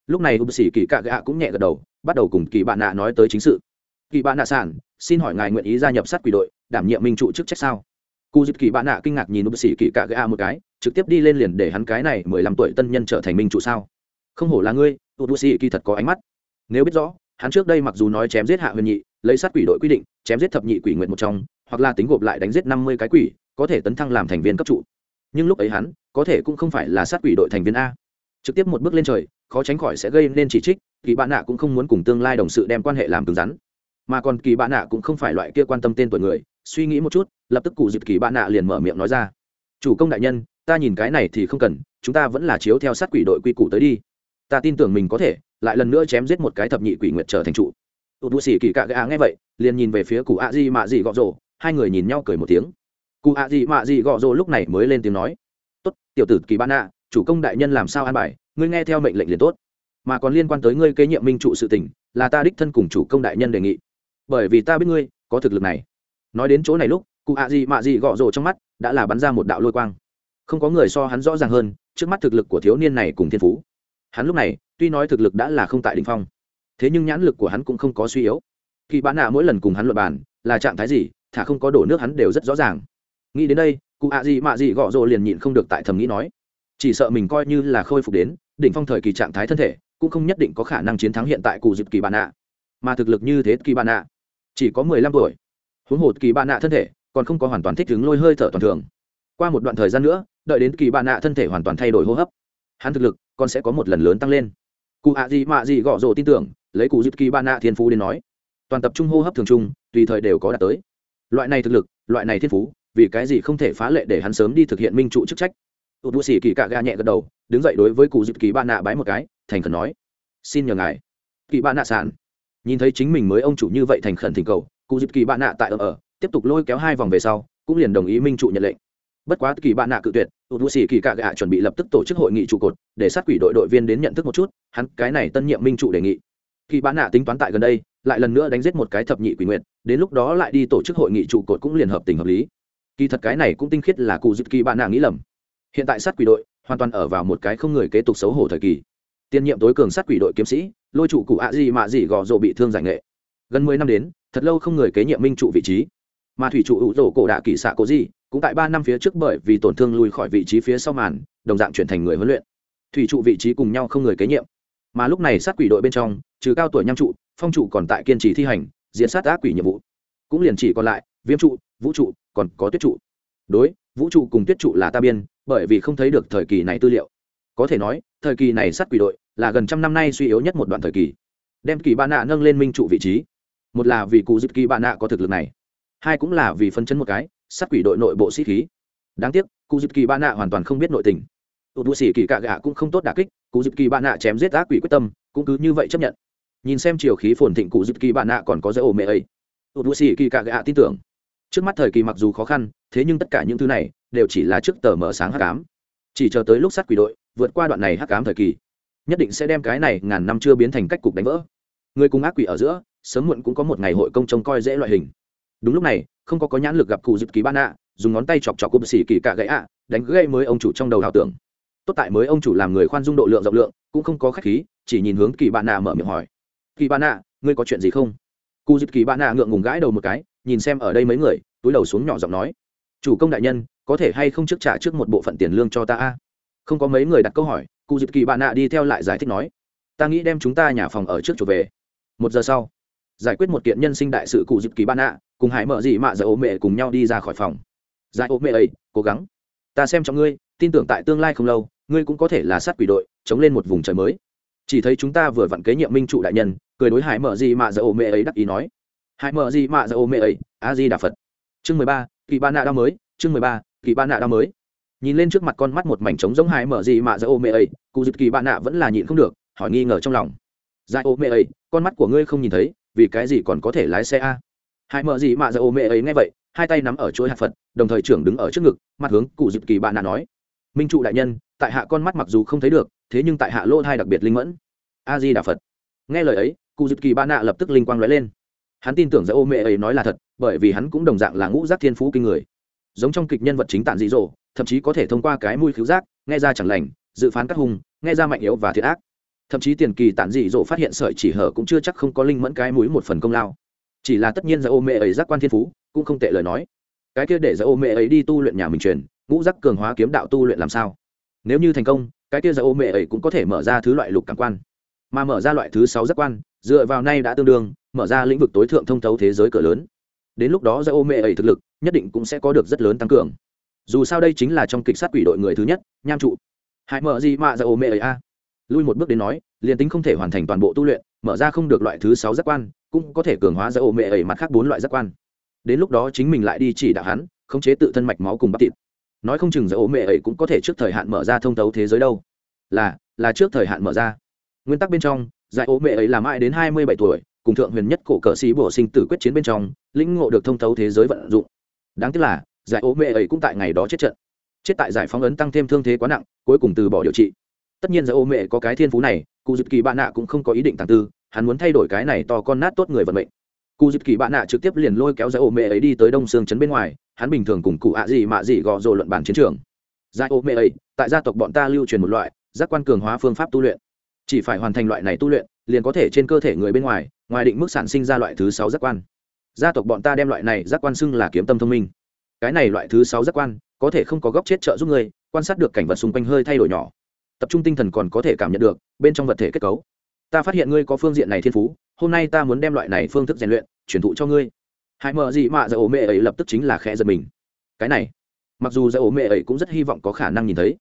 Lúc này ưu sĩ kỳ cạ gạ cũng nhẹ gật đầu, bắt đầu cùng kỳ bạn nạ nói tới chính sự. Kỳ bạn nạ sản, xin hỏi ngài nguyện ý gia nhập sát quỷ đội, đảm nhiệm minh trụ chức trách sao? Cụ dịp kỳ bạn nạ kinh ngạc nhìn ưu sĩ kỳ cạ gạ một cái, trực tiếp đi lên liền để hắn cái này mười lăm tuổi tân nhân trở thành minh trụ sao? Không hổ là ngươi ưu sĩ kỳ thật có ánh mắt. Nếu biết rõ, hắn trước đây mặc dù nói chém giết hạ huyền nhị, lấy sát quỷ đội quy định, chém giết thập nhị quỷ nguyện một trong, hoặc là tính gộp lại đánh giết năm mươi cái quỷ, có thể tấn thăng làm thành viên cấp trụ. Nhưng lúc ấy hắn, có thể cũng không phải là sát quỷ đội thành viên a. Trực tiếp một bước lên trời, khó tránh khỏi sẽ gây nên chỉ trích, kỳ bạn nạ cũng không muốn cùng tương lai đồng sự đem quan hệ làm cứng rắn. Mà còn kỳ bạn nạ cũng không phải loại kia quan tâm tên tuổi người, suy nghĩ một chút, lập tức cụ dịp kỳ bạn nạ liền mở miệng nói ra. Chủ công đại nhân, ta nhìn cái này thì không cần, chúng ta vẫn là chiếu theo sát quỷ đội quy củ tới đi ta tin tưởng mình có thể lại lần nữa chém giết một cái thập nhị quỷ nguyệt trở thành trụ. Tụt bụi xỉ kỳ cạ gạ nghe vậy, liền nhìn về phía cụ ạ di mạ di gọ rồ, hai người nhìn nhau cười một tiếng. Cụ ạ di mạ di gọ rồ lúc này mới lên tiếng nói, tốt, tiểu tử kỳ ban ạ chủ công đại nhân làm sao an bài, ngươi nghe theo mệnh lệnh liền tốt. Mà còn liên quan tới ngươi kế nhiệm minh trụ sự tỉnh là ta đích thân cùng chủ công đại nhân đề nghị. Bởi vì ta biết ngươi có thực lực này. Nói đến chỗ này lúc, cụ ạ gì mạ gì gọ rồ trong mắt đã là bắn ra một đạo lôi quang. Không có người so hắn rõ ràng hơn, trước mắt thực lực của thiếu niên này cùng thiên phú hắn lúc này, tuy nói thực lực đã là không tại đ ỉ n h phong, thế nhưng nhãn lực của hắn cũng không có suy yếu. Kỳ bán nạ mỗi lần cùng hắn luật bàn, là trạng thái gì, thả không có đổ nước hắn đều rất rõ ràng. Nghĩ đến đây, cụ ạ gì mạ gì gọ rồ liền nhịn không được tại thầm nghĩ nói, chỉ sợ mình coi như là khôi phục đến đỉnh phong thời kỳ trạng thái thân thể, cũng không nhất định có khả năng chiến thắng hiện tại cụ dịp kỳ bán nạ. Mà thực lực như thế kỳ bán nạ, chỉ có mười lăm tuổi, huống hồ kỳ bán nạ thân thể còn không có hoàn toàn thích ứng lôi hơi thở toàn thường. Qua một đoạn thời gian nữa, đợi đến kỳ bạn nạ thân thể hoàn toàn thay đổi hô hấp, hắn thực lực còn sẽ có một lần lớn tăng lên. Cụ ạ gì mạ gì gõ rộ tin tưởng, lấy cụ dịp kỳ ba nạ thiên phú đến nói. Toàn tập trung hô hấp thường trung, tùy thời đều có đạt tới. Loại này thực lực, loại này thiên phú, vì cái gì không thể phá lệ để hắn sớm đi thực hiện minh trụ chức trách? Tụt bụi xỉ kỳ cạ ga nhẹ gật đầu, đứng dậy đối với cụ dịp kỳ ba nạ bái một cái, thành khẩn nói. Xin nhờ ngài. Kỳ ba nạ sản nhìn thấy chính mình mới ông chủ như vậy thành khẩn thỉnh cầu, cụ dịp kỳ ba nạ tại ở ở, tiếp tục lôi kéo hai vòng về sau, cũng liền đồng ý minh trụ nhận lệnh bất quá kỳ bạn nạ cự tuyệt, tụt bù xì kỳ cạ gạ chuẩn bị lập tức tổ chức hội nghị trụ cột, để sát quỷ đội đội viên đến nhận thức một chút, hắn cái này tân nhiệm minh trụ đề nghị. Kỳ bạn nạ tính toán tại gần đây, lại lần nữa đánh giết một cái thập nhị quỷ nguyện đến lúc đó lại đi tổ chức hội nghị trụ cột cũng liền hợp tình hợp lý. Kỳ thật cái này cũng tinh khiết là cụ dứt kỳ bạn nạ nghĩ lầm. Hiện tại sát quỷ đội hoàn toàn ở vào một cái không người kế tục xấu hổ thời kỳ. Tiên nhiệm tối cường sát quỷ đội kiếm sĩ, lôi trụ cụ ạ gì mạ gì gò rộ bị thương giải nghệ. Gần mười năm đến, thật lâu không người kế nhiệm minh trụ vị trí. Mà thủy trụ hữu rổ cổ đạ kỳ xạ cố gì cũng tại ba năm phía trước bởi vì tổn thương lùi khỏi vị trí phía sau màn, đồng dạng chuyển thành người huấn luyện. Thủy trụ vị trí cùng nhau không người kế nhiệm. Mà lúc này sát quỷ đội bên trong, trừ cao tuổi nham trụ, phong trụ còn tại kiên trì thi hành diễn sát ác quỷ nhiệm vụ. Cũng liền chỉ còn lại, viêm trụ, vũ trụ, còn có tuyết trụ. Đối, vũ trụ cùng tuyết trụ là ta biên, bởi vì không thấy được thời kỳ này tư liệu. Có thể nói, thời kỳ này sát quỷ đội là gần trăm năm nay suy yếu nhất một đoạn thời kỳ. Đem kỳ bạn nạ nâng lên minh trụ vị trí. Một là vì cụ giúp kỳ bạn nạ có thực lực này. Hai cũng là vì phân chấn một cái sát quỷ đội nội bộ sĩ khí. Đáng tiếc cụ dịp kỳ ba nạ hoàn toàn không biết nội tình. Tụt bụi xỉ kỳ cạ gạ cũng không tốt đà kích cụ dịp kỳ ba nạ chém giết ác quỷ quyết tâm, cũng cứ như vậy chấp nhận. Nhìn xem chiều khí phồn thịnh cụ dịp kỳ ba nạ còn có dễ ổ mẹ ấy. Tụt bụi xỉ kỳ cạ gạ tin tưởng. Trước mắt thời kỳ mặc dù khó khăn, thế nhưng tất cả những thứ này đều chỉ là trước tờ mở sáng hắc ám. Chỉ chờ tới lúc sát quỷ đội vượt qua đoạn này hắc ám thời kỳ, nhất định sẽ đem cái này ngàn năm chưa biến thành cách cục đánh vỡ. Người cùng ác quỷ ở giữa, sớm muộn cũng có một ngày hội công trông coi dễ loại hình. Đúng lúc này không có có nhãn lực gặp cụ dịp kỳ ban ạ dùng ngón tay chọc chọc cụp xỉ kỳ cả gãy ạ, đánh gây mới ông chủ trong đầu ảo tưởng. Tốt tại mới ông chủ làm người khoan dung độ lượng rộng lượng, cũng không có khách khí, chỉ nhìn hướng kỳ bạn nạ mở miệng hỏi. Kỳ bạn nạ, ngươi có chuyện gì không? Cụ dịp kỳ bạn nạ ngượng ngùng gãi đầu một cái, nhìn xem ở đây mấy người, túi đầu xuống nhỏ giọng nói. Chủ công đại nhân, có thể hay không trước trả trước một bộ phận tiền lương cho ta a? Không có mấy người đặt câu hỏi, cụ dịp kỳ bạn nạ đi theo lại giải thích nói. Ta nghĩ đem chúng ta nhà phòng ở trước trở về. Một giờ sau giải quyết một kiện nhân sinh đại sự cụ dịp kỳ ban nạ cùng hải mở dị mạ giải ố mẹ cùng nhau đi ra khỏi phòng. Giải ố mẹ ấy cố gắng. Ta xem cho ngươi, tin tưởng tại tương lai không lâu, ngươi cũng có thể là sát quỷ đội, chống lên một vùng trời mới. Chỉ thấy chúng ta vừa vặn kế nhiệm minh trụ đại nhân, cười đối hải mở gì mạ giải ố mẹ ấy đắc ý nói. Hải mở gì mạ giải ố mẹ ấy, a di đà phật. Chương mười ba, kỳ ba nạ đao mới, chương mười ba, kỳ ba nạ đao mới. Nhìn lên trước mặt con mắt một mảnh trống giống hải mở gì mạ giải ố mẹ ấy, cụ dịp kỳ ba nạ vẫn là nhịn không được, hỏi nghi ngờ trong lòng. Giải ố mẹ ấy, con mắt của ngươi không nhìn thấy vì cái gì còn có thể lái xe a? Hai mợ gì mạ dạ ô mẹ ấy nghe vậy hai tay nắm ở chuỗi hạt phật đồng thời trưởng đứng ở trước ngực mặt hướng cụ dịp kỳ bạn nạ nói minh trụ đại nhân tại hạ con mắt mặc dù không thấy được thế nhưng tại hạ lỗ thai đặc biệt linh mẫn. A di đà phật. Nghe lời ấy cụ dịp kỳ bạn nạ lập tức linh quang lóe lên. Hắn tin tưởng dạ ô mẹ ấy nói là thật bởi vì hắn cũng đồng dạng là ngũ giác thiên phú kinh người. Giống trong kịch nhân vật chính tản dị dỗ thậm chí có thể thông qua cái mũi cứu giác nghe ra chẳng lành dự phán các hùng, nghe ra mạnh yếu và thiệt ác thậm chí tiền kỳ tản dị dỗ phát hiện sợi chỉ hở cũng chưa chắc không có linh mẫn cái mũi một phần công lao. Chỉ là tất nhiên giải ô mẹ ấy giác quan thiên phú, cũng không tệ lời nói. Cái kia để giải ô mẹ ấy đi tu luyện nhà mình truyền, ngũ giác cường hóa kiếm đạo tu luyện làm sao? Nếu như thành công, cái kia giải ô mẹ ấy cũng có thể mở ra thứ loại lục cảm quan. Mà mở ra loại thứ sáu giác quan, dựa vào nay đã tương đương, mở ra lĩnh vực tối thượng thông thấu thế giới cửa lớn. Đến lúc đó giải ô mẹ ấy thực lực, nhất định cũng sẽ có được rất lớn tăng cường. Dù sao đây chính là trong kịch sát quỷ đội người thứ nhất, nham trụ. Hãy mở gì mà giải ô mẹ ấy a? Lui một bước đến nói, liền tính không thể hoàn thành toàn bộ tu luyện, mở ra không được loại thứ sáu giác quan, cũng có thể cường hóa ra ô mẹ ấy mặt khác bốn loại giác quan. Đến lúc đó chính mình lại đi chỉ đạo hắn, khống chế tự thân mạch máu cùng bắp thịt. Nói không chừng ra ô mẹ ấy cũng có thể trước thời hạn mở ra thông tấu thế giới đâu. Là là trước thời hạn mở ra. Nguyên tắc bên trong, giải ô mẹ ấy làm ai đến hai mươi bảy tuổi, cùng thượng huyền nhất cổ cờ sĩ bổ sinh tử quyết chiến bên trong, lĩnh ngộ được thông thấu thế giới vận dụng. Đáng tiếc là, giải ố mẹ ấy cũng tại ngày đó chết trận. Chết tại giải phóng ấn tăng thêm thương thế quá nặng, cuối cùng từ bỏ điều trị tất nhiên giờ ô mẹ có cái thiên phú này, cụ dịp kỳ bạn nạ cũng không có ý định tàng tư, hắn muốn thay đổi cái này to con nát tốt người vận mệnh. Cụ dịp kỳ bạn nạ trực tiếp liền lôi kéo giải ô mẹ ấy đi tới đông sương trấn bên ngoài, hắn bình thường cùng cụ ạ gì mạ gì gò rồ luận bản chiến trường. Giải ô mẹ ấy, tại gia tộc bọn ta lưu truyền một loại, giác quan cường hóa phương pháp tu luyện. Chỉ phải hoàn thành loại này tu luyện, liền có thể trên cơ thể người bên ngoài ngoài định mức sản sinh ra loại thứ sáu giác quan. Gia tộc bọn ta đem loại này giác quan xưng là kiếm tâm thông minh. Cái này loại thứ sáu giác quan, có thể không có góc chết trợ giúp người, quan sát được cảnh vật xung quanh hơi thay đổi nhỏ tập trung tinh thần còn có thể cảm nhận được bên trong vật thể kết cấu. Ta phát hiện ngươi có phương diện này thiên phú, hôm nay ta muốn đem loại này phương thức rèn luyện truyền thụ cho ngươi. Hãy mở gì mà giờ ổ mẹ ấy lập tức chính là khẽ giật mình. Cái này, mặc dù giờ ổ mẹ ấy cũng rất hy vọng có khả năng nhìn thấy,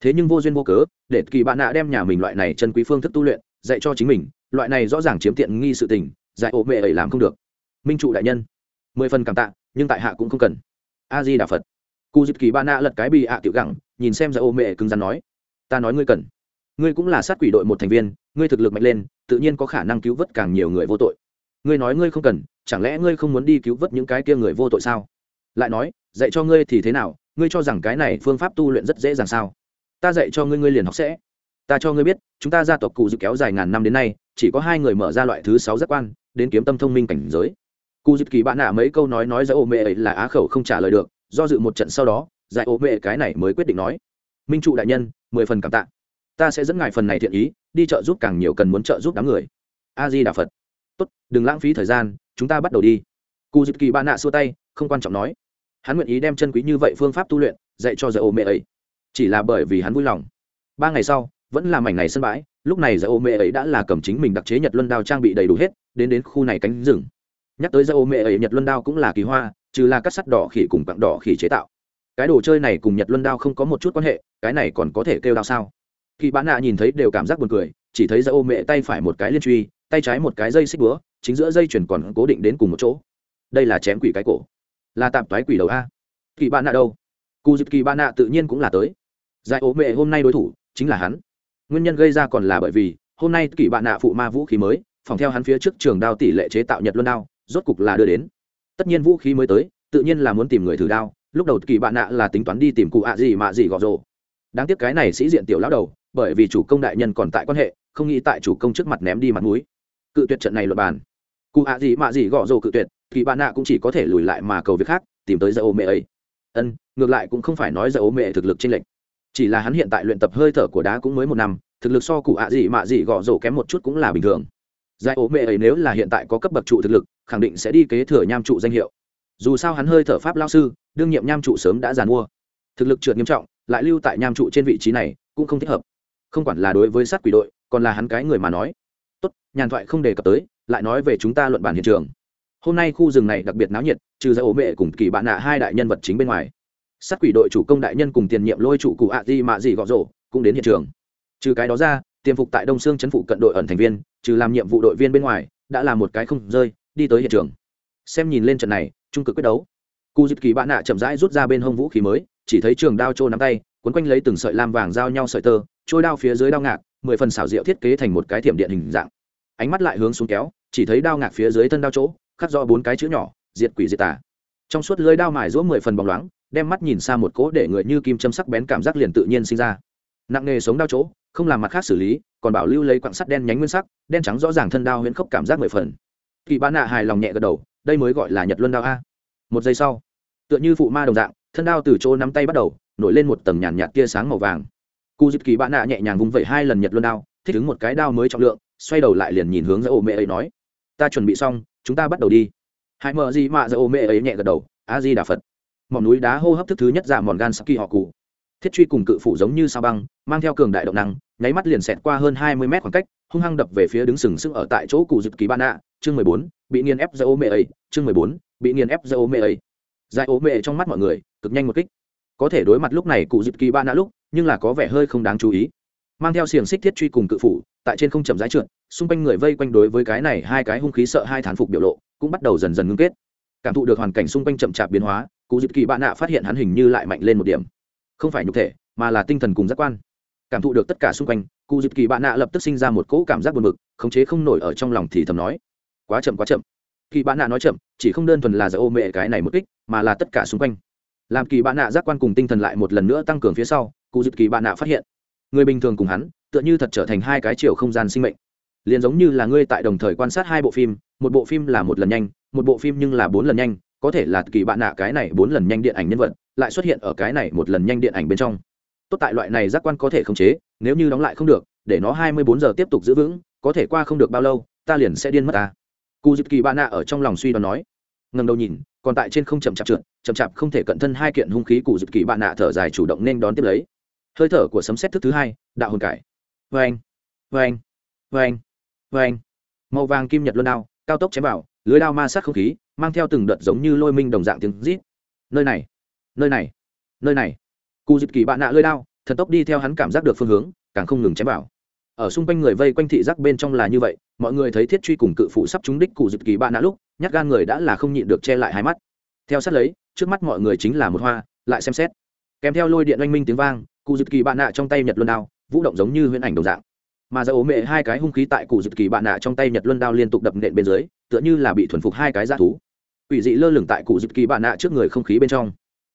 thế nhưng vô duyên vô cớ, để kỳ bạn nạ đem nhà mình loại này chân quý phương thức tu luyện dạy cho chính mình, loại này rõ ràng chiếm tiện nghi sự tình, dạy ổ mẹ ấy làm không được. Minh trụ đại nhân, mười phần cảm tạ, nhưng tại hạ cũng không cần. A di đà phật. Cụ dịp kỳ bạn nạ lật cái bị ạ tiểu gẳng, nhìn xem giải ổ mẹ cứng rắn nói ta nói ngươi cần. Ngươi cũng là sát quỷ đội một thành viên, ngươi thực lực mạnh lên, tự nhiên có khả năng cứu vớt càng nhiều người vô tội. Ngươi nói ngươi không cần, chẳng lẽ ngươi không muốn đi cứu vớt những cái kia người vô tội sao? Lại nói, dạy cho ngươi thì thế nào, ngươi cho rằng cái này phương pháp tu luyện rất dễ dàng sao? Ta dạy cho ngươi ngươi liền học sẽ. Ta cho ngươi biết, chúng ta gia tộc cụ dự kéo dài ngàn năm đến nay, chỉ có hai người mở ra loại thứ sáu giác quan, đến kiếm tâm thông minh cảnh giới. Cụ dự kỳ bạn nạ mấy câu nói nói giải ô mẹ ấy là á khẩu không trả lời được, do dự một trận sau đó giải ô mẹ cái này mới quyết định nói minh trụ đại nhân, mười phần cảm tạ. Ta sẽ dẫn ngài phần này thiện ý, đi trợ giúp càng nhiều cần muốn trợ giúp đám người. A di đà phật. Tốt, đừng lãng phí thời gian, chúng ta bắt đầu đi. Cụ dịp kỳ Ba nạ xua tay, không quan trọng nói. Hắn nguyện ý đem chân quý như vậy phương pháp tu luyện dạy cho giải ô mẹ ấy. Chỉ là bởi vì hắn vui lòng. Ba ngày sau, vẫn là mảnh này sân bãi, lúc này giải ô mẹ ấy đã là cầm chính mình đặc chế nhật luân đao trang bị đầy đủ hết, đến đến khu này cánh rừng. Nhắc tới giải ô mẹ ấy, nhật luân đao cũng là kỳ hoa, trừ là các sắt đỏ khỉ cùng quặng đỏ khỉ chế tạo cái đồ chơi này cùng nhật luân đao không có một chút quan hệ, cái này còn có thể kêu đao sao? Khi bán nạ nhìn thấy đều cảm giác buồn cười, chỉ thấy ra ô mẹ tay phải một cái liên truy, tay trái một cái dây xích búa, chính giữa dây chuyển còn cố định đến cùng một chỗ. Đây là chém quỷ cái cổ. Là tạm toái quỷ đầu a. Kỳ bạn nạ đâu? Cụ dịp kỳ bạn nạ tự nhiên cũng là tới. Giải ô mẹ hôm nay đối thủ chính là hắn. Nguyên nhân gây ra còn là bởi vì, hôm nay kỳ bạn nạ phụ ma vũ khí mới, phòng theo hắn phía trước trường đao tỷ lệ chế tạo nhật luân đao, rốt cục là đưa đến. Tất nhiên vũ khí mới tới, tự nhiên là muốn tìm người thử đao lúc đầu kỳ bạn nạ là tính toán đi tìm cụ ạ gì mà gì gọ rồ. Đáng tiếc cái này sĩ diện tiểu lão đầu, bởi vì chủ công đại nhân còn tại quan hệ, không nghĩ tại chủ công trước mặt ném đi mặt mũi. Cự tuyệt trận này luật bàn. Cụ ạ gì mà gì gọ rồ cự tuyệt, kỳ bạn nạ cũng chỉ có thể lùi lại mà cầu việc khác, tìm tới dầu mẹ ấy. Ân, ngược lại cũng không phải nói dầu mẹ thực lực trên lệnh chỉ là hắn hiện tại luyện tập hơi thở của đá cũng mới một năm, thực lực so cụ ạ gì mạ gì gõ rổ kém một chút cũng là bình thường. Giải ố mẹ ấy nếu là hiện tại có cấp bậc trụ thực lực, khẳng định sẽ đi kế thừa nham trụ danh hiệu dù sao hắn hơi thở pháp lao sư, đương nhiệm nham trụ sớm đã giàn mua. Thực lực trượt nghiêm trọng, lại lưu tại nham trụ trên vị trí này, cũng không thích hợp. Không quản là đối với sát quỷ đội, còn là hắn cái người mà nói. Tốt, nhàn thoại không đề cập tới, lại nói về chúng ta luận bản hiện trường. Hôm nay khu rừng này đặc biệt náo nhiệt, trừ ra ố mẹ cùng kỳ bạn nạ hai đại nhân vật chính bên ngoài. Sát quỷ đội chủ công đại nhân cùng tiền nhiệm lôi trụ cụ ạ di mạ gì gọ rổ, cũng đến hiện trường. Trừ cái đó ra tiềm phục tại đông sương chấn phụ cận đội ẩn thành viên, trừ làm nhiệm vụ đội viên bên ngoài, đã là một cái không rơi, đi tới hiện trường. Xem nhìn lên trận này trung cực quyết đấu. Cụ dịp kỳ bạn nạ chậm rãi rút ra bên hông vũ khí mới, chỉ thấy trường đao trô nắm tay quấn quanh lấy từng sợi lam vàng giao nhau sợi tơ, trôi đao phía dưới đao ngạc, mười phần xảo diệu thiết kế thành một cái thiểm điện hình dạng. Ánh mắt lại hướng xuống kéo, chỉ thấy đao ngạc phía dưới thân đao chỗ, khắc do bốn cái chữ nhỏ, diệt quỷ diệt tả trong suốt lưới đao mài giũa mười phần bóng loáng, đem mắt nhìn xa một cỗ để người như kim châm sắc bén cảm giác liền tự nhiên sinh ra. Nặng nghề sống đao chỗ, không làm mặt khác xử lý, còn bảo lưu lấy quặng sắt đen nhánh nguyên sắc, đen trắng rõ ràng thân đao huyễn khốc cảm giác mười phần. Kỳ bán nạ hài lòng nhẹ gật đầu đây mới gọi là nhật luân đao a. Một giây sau, tựa như phụ ma đồng dạng, thân đao từ chỗ nắm tay bắt đầu, nổi lên một tầng nhàn nhạt tia sáng màu vàng. Cụ dịp kỳ bạn nạ nhẹ nhàng vung vẩy hai lần nhật luân đao, thích ứng một cái đao mới trọng lượng, xoay đầu lại liền nhìn hướng giữa ô mẹ ấy nói, ta chuẩn bị xong, chúng ta bắt đầu đi. Hãy mở gì mạ giữa ô mẹ ấy nhẹ gật đầu, a di đà phật. Mỏm núi đá hô hấp thức thứ nhất giảm mòn gan saki họ cụ thiết truy cùng cự phủ giống như sao băng, mang theo cường đại động năng, nháy mắt liền xẹt qua hơn hai mươi mét khoảng cách, hung hăng đập về phía đứng sừng sững ở tại chỗ cụ dực kỳ ban nạ chương mười bốn, bị nghiền ép ra ô mê ấy, chương mười bốn, bị nghiền ép ra ô mê ấy. Giải ô mê trong mắt mọi người, cực nhanh một kích. Có thể đối mặt lúc này cụ dực kỳ ban ạ lúc, nhưng là có vẻ hơi không đáng chú ý. Mang theo xiềng xích thiết truy cùng cự phủ, tại trên không chậm rãi trượt, xung quanh người vây quanh đối với cái này hai cái hung khí sợ hai thán phục biểu lộ, cũng bắt đầu dần dần ngưng kết. Cảm thụ được hoàn cảnh xung quanh chậm chạp biến hóa, cụ dịp kỳ bạn nạ phát hiện hắn hình như lại mạnh lên một điểm không phải nhục thể, mà là tinh thần cùng giác quan. Cảm thụ được tất cả xung quanh, cụ dịp kỳ bạn nạ lập tức sinh ra một cỗ cảm giác buồn bực, khống chế không nổi ở trong lòng thì thầm nói, quá chậm quá chậm. Kỳ bạn nạ nói chậm, chỉ không đơn thuần là giải ô mẹ cái này một kích, mà là tất cả xung quanh. Làm kỳ bạn nạ giác quan cùng tinh thần lại một lần nữa tăng cường phía sau, cụ dịp kỳ bạn nạ phát hiện, người bình thường cùng hắn, tựa như thật trở thành hai cái chiều không gian sinh mệnh. Liền giống như là ngươi tại đồng thời quan sát hai bộ phim, một bộ phim là một lần nhanh, một bộ phim nhưng là bốn lần nhanh có thể là kỳ bạn nạ cái này bốn lần nhanh điện ảnh nhân vật, lại xuất hiện ở cái này một lần nhanh điện ảnh bên trong. Tốt tại loại này giác quan có thể khống chế, nếu như đóng lại không được, để nó hai mươi bốn giờ tiếp tục giữ vững, có thể qua không được bao lâu, ta liền sẽ điên mất ta. Cụ dịp kỳ bạn nạ ở trong lòng suy đoán nói. Ngần đầu nhìn, còn tại trên không chậm chạp trượt, chậm chạp không thể cận thân hai kiện hung khí cụ dịp kỳ bạn nạ thở dài chủ động nên đón tiếp lấy. Hơi thở của sấm xét thức thứ hai, đạo hồn cải. Vê anh vê anh vê anh vê anh màu vàng kim nhật luân đao cao tốc chém vào, lưới đao ma sát không khí, mang theo từng đợt giống như lôi minh đồng dạng tiếng rít. Nơi này nơi này nơi này. Cụ dịp kỳ bạn nạ lưới đao, thần tốc đi theo hắn cảm giác được phương hướng, càng không ngừng chém vào. Ở xung quanh người vây quanh thị giác bên trong là như vậy, mọi người thấy thiết truy cùng cự phụ sắp trúng đích cụ dịp kỳ bạn nạ lúc, nhát gan người đã là không nhịn được che lại hai mắt. Theo sát lấy, trước mắt mọi người chính là một hoa, lại xem xét. Kèm theo lôi điện oanh minh tiếng vang cụ dịp kỳ bạn nạ trong tay nhật luân đao, vũ động giống như huyễn ảnh đồng dạng mà ra ố mẹ hai cái hung khí tại cụ dực kỳ bạn nạ trong tay nhật luân đao liên tục đập nện bên dưới, tựa như là bị thuần phục hai cái g thú. Ủy dị lơ lửng tại cụ dực kỳ bạn nạ trước người không khí bên trong.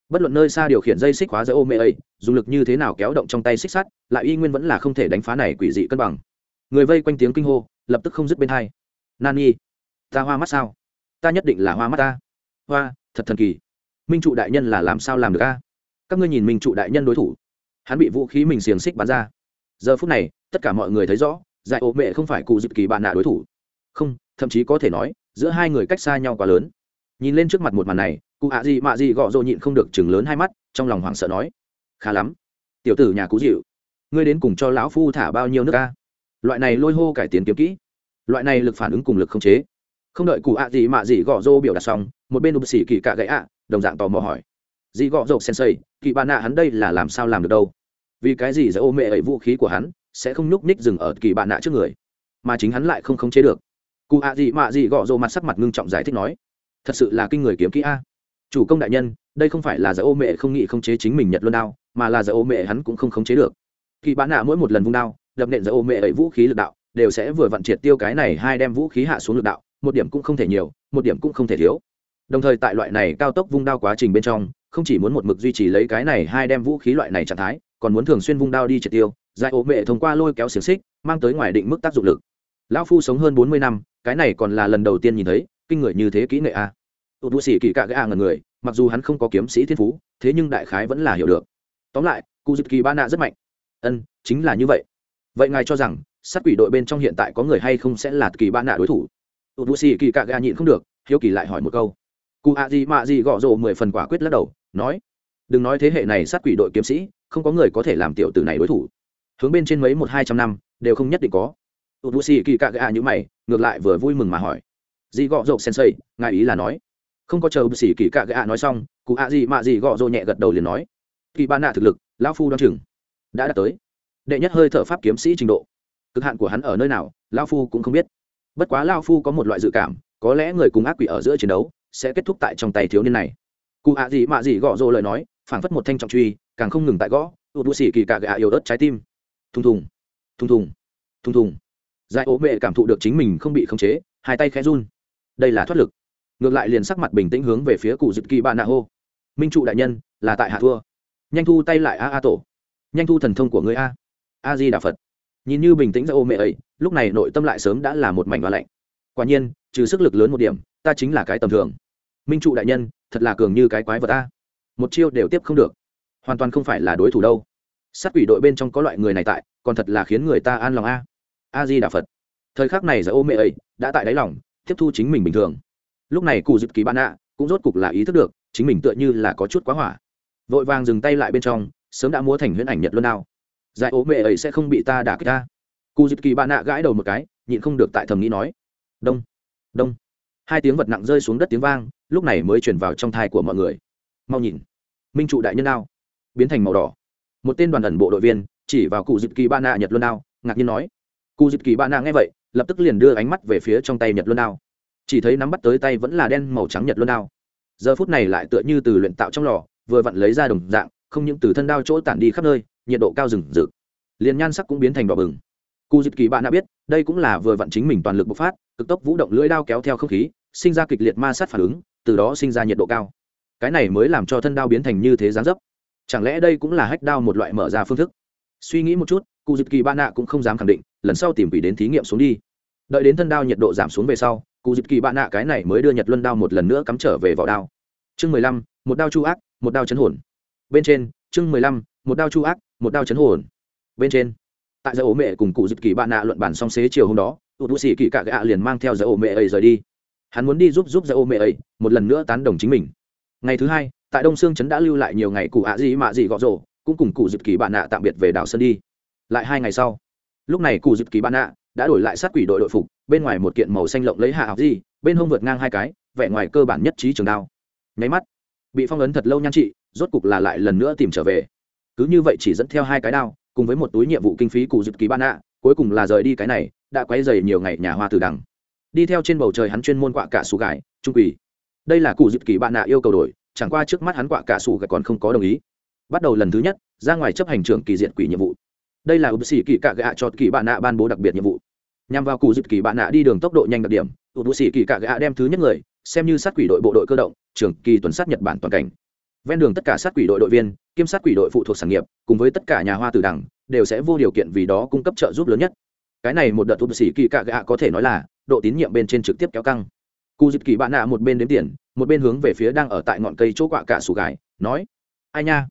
Bất luận nơi xa điều khiển dây xích hóa giữa ô mê ấy, dùng lực như thế nào kéo động trong tay xích sắt, lại y nguyên vẫn là không thể đánh phá này quỷ dị cân bằng. Người vây quanh tiếng kinh hô, lập tức không dứt bên hai. Nani, ta hoa mắt sao? Ta nhất định là hoa mắt ta. Hoa, thật thần kỳ. Minh trụ đại nhân là làm sao làm được a? Các ngươi nhìn minh trụ đại nhân đối thủ. Hắn bị vũ khí mình xiềng xích bắn ra giờ phút này, tất cả mọi người thấy rõ, giải ổ mẹ không phải cụ dịp kỳ bạn nạ đối thủ. Không, thậm chí có thể nói, giữa hai người cách xa nhau quá lớn. Nhìn lên trước mặt một màn này, cụ ạ gì mạ gì gọ rộ nhịn không được chừng lớn hai mắt, trong lòng hoảng sợ nói, khá lắm. Tiểu tử nhà cú dịu, ngươi đến cùng cho lão phu thả bao nhiêu nước ca loại này lôi hô cải tiến kiếm kỹ, loại này lực phản ứng cùng lực không chế. Không đợi cụ ạ gì mạ gì gọ rô biểu đạt xong, một bên đục xỉ kỳ cạ gãy ạ, đồng dạng tò mò hỏi dị gọ rộp xây kỳ bà nạ hắn đây là làm sao làm được đâu? Vì cái gì sẽ ô mẹ ấy vũ khí của hắn sẽ không nhúc ních dừng ở kỳ bạn nạ trước người, mà chính hắn lại không khống chế được. Cụ ạ gì mạ gì gõ rô mặt sắc mặt ngưng trọng giải thích nói, thật sự là kinh người kiếm kỹ a. Chủ công đại nhân, đây không phải là giải ô mẹ không nghĩ khống chế chính mình nhật luôn đao, mà là giải ô mẹ hắn cũng không khống chế được. Kỳ bán nạ mỗi một lần vung đao, đập nện giải ô mẹ ấy vũ khí lực đạo, đều sẽ vừa vặn triệt tiêu cái này hai đem vũ khí hạ xuống lực đạo, một điểm cũng không thể nhiều, một điểm cũng không thể thiếu. Đồng thời tại loại này cao tốc vung đao quá trình bên trong, không chỉ muốn một mực duy trì lấy cái này hai đem vũ khí loại này trạng thái còn muốn thường xuyên vung đao đi triệt tiêu, giải ố mẹ thông qua lôi kéo xiềng xích, mang tới ngoài định mức tác dụng lực. Lão phu sống hơn bốn mươi năm, cái này còn là lần đầu tiên nhìn thấy, kinh người như thế kỹ nghệ a. Tụt bụi xỉ kỳ cạ gã a ngần người, mặc dù hắn không có kiếm sĩ thiên phú, thế nhưng đại khái vẫn là hiểu được. Tóm lại, cụ dịp kỳ ba nạ rất mạnh. Ân, chính là như vậy. Vậy ngài cho rằng, sát quỷ đội bên trong hiện tại có người hay không sẽ là kỳ ba nạ đối thủ? Tụt bụi xỉ kỳ cạ gã nhịn không được, hiếu kỳ lại hỏi một câu. Cụ ạ gì mạ gì gõ rộ mười phần quả quyết lắc đầu, nói, đừng nói thế hệ này sát quỷ đội kiếm sĩ không có người có thể làm tiểu tử này đối thủ. Hướng bên trên mấy một hai trăm năm, đều không nhất định có. Tụt bụi xì kỳ cạ gã như mày, ngược lại vừa vui mừng mà hỏi. Dị gọ rộp sensei, ngài ý là nói. Không có chờ bác sĩ kỳ cạ gạ nói xong, cụ ạ gì mạ gì gọ rộ nhẹ gật đầu liền nói. Kỳ ba nạ thực lực, lão phu đoan chừng, đã đạt tới. Đệ nhất hơi thở pháp kiếm sĩ trình độ. Cực hạn của hắn ở nơi nào, lão phu cũng không biết. Bất quá lão phu có một loại dự cảm, có lẽ người cùng ác quỷ ở giữa chiến đấu, sẽ kết thúc tại trong tay thiếu niên này. Cụ ạ gì mạ gì gọ rộ lời nói, phảng phất một thanh trọng truy càng không ngừng tại gõ tụt bụi xỉ kỳ cạ gạ yếu ớt trái tim. Thùng thùng thùng thùng thùng thùng. Giải ố mẹ cảm thụ được chính mình không bị khống chế, hai tay khẽ run. Đây là thoát lực. Ngược lại liền sắc mặt bình tĩnh hướng về phía cụ dịp kỳ bạn nạ hô. Minh trụ đại nhân, là tại hạ thua. Nhanh thu tay lại a a tổ. Nhanh thu thần thông của người a. A di đà phật. Nhìn như bình tĩnh ra ô mẹ ấy, lúc này nội tâm lại sớm đã là một mảnh và lạnh. Quả nhiên, trừ sức lực lớn một điểm, ta chính là cái tầm thường. Minh trụ đại nhân, thật là cường như cái quái vật a. Một chiêu đều tiếp không được hoàn toàn không phải là đối thủ đâu. Sát quỷ đội bên trong có loại người này tại, còn thật là khiến người ta an lòng a. A di đà phật. Thời khắc này giờ ô mẹ ấy đã tại đáy lòng, tiếp thu chính mình bình thường. Lúc này cụ dịp kỳ bạn ạ cũng rốt cục là ý thức được, chính mình tựa như là có chút quá hỏa. Vội vàng dừng tay lại bên trong, sớm đã múa thành huyễn ảnh nhật luôn nào giải ố mẹ ấy sẽ không bị ta đả kích ta. Cụ dịp kỳ bạn ạ gãi đầu một cái, nhịn không được tại thầm nghĩ nói. Đông đông. Hai tiếng biến thành màu đỏ. Một tên đoàn ẩn bộ đội viên chỉ vào cụ dịp kỳ ba nạ nhật luân đao, ngạc nhiên nói. Cụ dịp kỳ ba nạ nghe vậy, lập tức liền đưa ánh mắt về phía trong tay nhật luân đao. Chỉ thấy nắm bắt tới tay vẫn là đen màu trắng nhật luân đao. Giờ phút này lại tựa như từ luyện tạo trong lò, vừa vặn lấy ra đồng dạng, không những từ thân đao chỗ tản đi khắp nơi, nhiệt độ cao rừng rực. Liền nhan sắc cũng biến thành đỏ bừng. Cụ dịp kỳ bạn đã biết, đây cũng là vừa vặn chính mình toàn lực bộc phát, cực tốc vũ động lưỡi đao kéo theo không khí, sinh ra kịch liệt ma sát phản ứng, từ đó sinh ra nhiệt độ cao. Cái này mới làm cho thân đao biến thành như thế gián dấp chẳng lẽ đây cũng là hách đao một loại mở ra phương thức? Suy nghĩ một chút cụ dịp kỳ ba nạ cũng không dám khẳng định, lần sau tìm vị đến thí nghiệm xuống đi. Đợi đến thân đao nhiệt độ giảm xuống về sau cụ dịp kỳ ba nạ cái này mới đưa nhật luân đao một lần nữa cắm trở về vỏ đao. Chương mười lăm, một đao chu ác, một đao chấn hồn. Bên trên, chương mười lăm, một đao chu ác, một đao chấn hồn. Bên trên, tại giờ ố mẹ cùng cụ dịp kỳ ba nạ luận bản song xế chiều hôm đó tụt bù xì kỳ cạ gạ liền mang theo giờ ố mẹ ấy rời đi. Hắn muốn đi giúp giúp giờ ố mẹ ấy, một lần nữa tán đồng chính mình. Ngày thứ hai tại đông sương trấn đã lưu lại nhiều ngày cụ ạ gì mạ gì gõ rổ, cũng cùng cụ dịp kỳ bạn nạ tạm biệt về đảo sơn đi. Lại hai ngày sau, lúc này cụ dịp kỳ bạn nạ đã đổi lại sát quỷ đội đội phục, bên ngoài một kiện màu xanh lộng lấy hạ học gì, bên hông vượt ngang hai cái, vẻ ngoài cơ bản nhất trí trường đao. Nháy mắt, bị phong ấn thật lâu nhan trị, rốt cục là lại lần nữa tìm trở về. Cứ như vậy chỉ dẫn theo hai cái đao, cùng với một túi nhiệm vụ kinh phí cụ dịp kỳ bạn nạ, cuối cùng là rời đi cái này, đã quay dày nhiều ngày nhà hoa từ đằng. Đi theo trên bầu trời hắn chuyên môn quạ cả sủ gải trung quỷ. Đây là cụ dịp kỳ bạn nạ yêu cầu đổi chẳng qua trước mắt hắn quạ cả sủ gạch còn không có đồng ý. Bắt đầu lần thứ nhất, ra ngoài chấp hành trưởng kỳ diện quỷ nhiệm vụ. Đây là ưu sĩ kỳ cạ gạ cho kỳ bạn nạ ban bố đặc biệt nhiệm vụ. Nhằm vào cụ dịp kỳ bạn nạ đi đường tốc độ nhanh đặc điểm ưu sĩ kỳ cạ gạ đem thứ nhất người, xem như sát quỷ đội bộ đội cơ động, trưởng kỳ tuần sát nhật bản toàn cảnh. Ven đường tất cả sát quỷ đội đội viên, kiêm sát quỷ đội phụ thuộc sản nghiệp, cùng với tất cả nhà hoa tử đẳng, đều sẽ vô điều kiện vì đó cung cấp trợ giúp lớn nhất. Cái này một đợt ưu sĩ kỳ cạ gạ có thể nói là độ tín nhiệm bên trên trực tiếp kéo căng. Cụ dịp kỳ bạn nạ một bên đếm tiền một bên hướng về phía đang ở tại ngọn cây chỗ quạ cả sủ gái, nói, ai nha,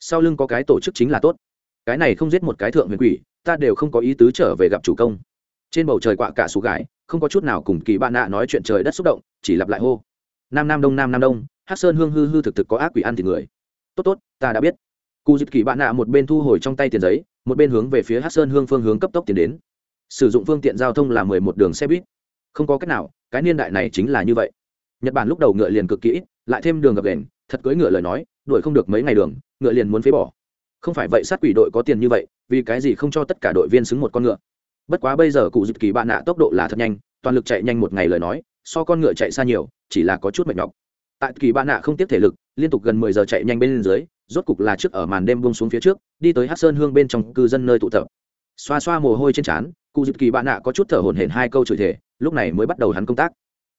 sau lưng có cái tổ chức chính là tốt. Cái này không giết một cái thượng huyền quỷ, ta đều không có ý tứ trở về gặp chủ công. Trên bầu trời quạ cả sủ gái, không có chút nào cùng kỳ bạn nạ nói chuyện trời đất xúc động, chỉ lặp lại hô, nam nam đông, nam nam đông hát sơn hương hư hư thực thực có ác quỷ ăn thì người. Tốt tốt, ta đã biết. Cụ dịp kỳ bạn nạ một bên thu hồi trong tay tiền giấy, một bên hướng về phía hát sơn hương phương hướng cấp tốc tiến đến. Sử dụng phương tiện giao thông là mười một đường xe buýt. Không có cách nào, cái niên đại này chính là như vậy nhật bản lúc đầu ngựa liền cực kỹ lại thêm đường gập đền, thật cưỡi ngựa lời nói, đuổi không được mấy ngày đường, ngựa liền muốn phế bỏ. Không phải vậy sát quỷ đội có tiền như vậy, vì cái gì không cho tất cả đội viên xứng một con ngựa? Bất quá bây giờ cụ dịp kỳ bạn nạ tốc độ là thật nhanh, toàn lực chạy nhanh một ngày lời nói, so con ngựa chạy xa nhiều, chỉ là có chút mệt nhọc. Tại kỳ bạn nạ không tiếp thể lực, liên tục gần mười giờ chạy nhanh bên dưới, rốt cục là trước ở màn đêm buông xuống phía trước, đi tới hát sơn hương bên trong cư dân nơi tụ tập. Xoa xoa mồ hôi trên trán, cụ dịp kỳ bạn nạ có chút thở hổn hển hai câu chửi thể lúc này mới bắt đầu hắn công tác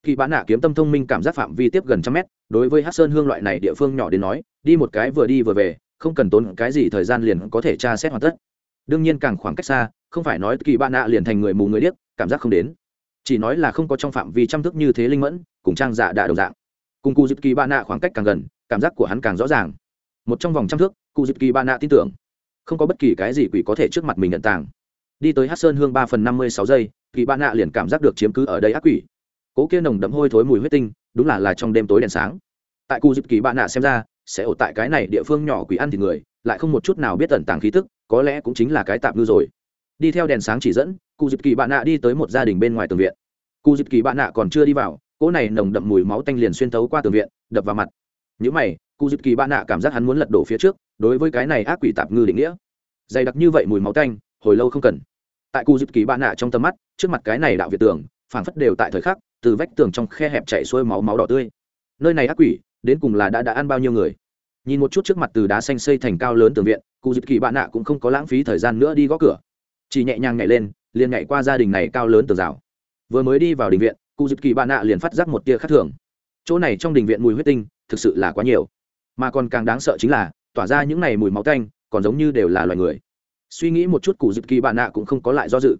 kỳ bán nạ kiếm tâm thông minh cảm giác phạm vi tiếp gần trăm mét, đối với hát sơn hương loại này địa phương nhỏ đến nói, đi một cái vừa đi vừa về, không cần tốn cái gì thời gian liền có thể tra xét hoàn tất. Đương nhiên càng khoảng cách xa, không phải nói kỳ bạn nạ liền thành người mù người điếc, cảm giác không đến. Chỉ nói là không có trong phạm vi trăm thức như thế linh mẫn, cùng trang giả đạ đồng dạng. Cùng cụ dịp kỳ bạn nạ khoảng cách càng gần, cảm giác của hắn càng rõ ràng. Một trong vòng trăm thước cụ dịp kỳ bạn nạ tin tưởng. Không có bất kỳ cái gì quỷ có thể trước mặt mình nhận tàng. Đi tới hát sơn hương ba phần năm mươi sáu giây, kỳ bạn nạ liền cảm giác được chiếm cứ ở đây ác quỷ cố kia nồng đậm hôi thối mùi huyết tinh, đúng là là trong đêm tối đèn sáng. Tại cụ dịp kỳ bạn nạ xem ra, sẽ ở tại cái này địa phương nhỏ quỷ ăn thì người, lại không một chút nào biết tẩn tàng khí tức, có lẽ cũng chính là cái tạm ngư rồi. Đi theo đèn sáng chỉ dẫn cụ dịp kỳ bạn nạ đi tới một gia đình bên ngoài tường viện. Cụ dịp kỳ bạn nạ còn chưa đi vào, cỗ này nồng đậm mùi máu tanh liền xuyên thấu qua tường viện, đập vào mặt. Những mày cụ dịp kỳ bạn nạ cảm giác hắn muốn lật đổ phía trước, đối với cái này ác quỷ tạp ngư định nghĩa. Dày đặc như vậy mùi máu tanh, hồi lâu không cần. Tại cụ dịp kỳ bạn nạ trong tầm mắt, trước mặt cái này đạo việt tường, phảng phất đều tại thời khắc từ vách tường trong khe hẹp chạy xuôi máu máu đỏ tươi. Nơi này ác quỷ, đến cùng là đã đã ăn bao nhiêu người? Nhìn một chút trước mặt từ đá xanh xây thành cao lớn tường viện, cụ dịp kỳ bạn nạ cũng không có lãng phí thời gian nữa đi gõ cửa. Chỉ nhẹ nhàng nhảy lên, liền nhảy qua gia đình này cao lớn tường rào. Vừa mới đi vào đình viện, cụ dịp kỳ bạn nạ liền phát giác một tia khác thường. Chỗ này trong đình viện mùi huyết tinh, thực sự là quá nhiều. Mà còn càng đáng sợ chính là, tỏa ra những này mùi máu tanh, còn giống như đều là loài người. Suy nghĩ một chút cụ dịp kỳ bạn nạ cũng không có lại do dự.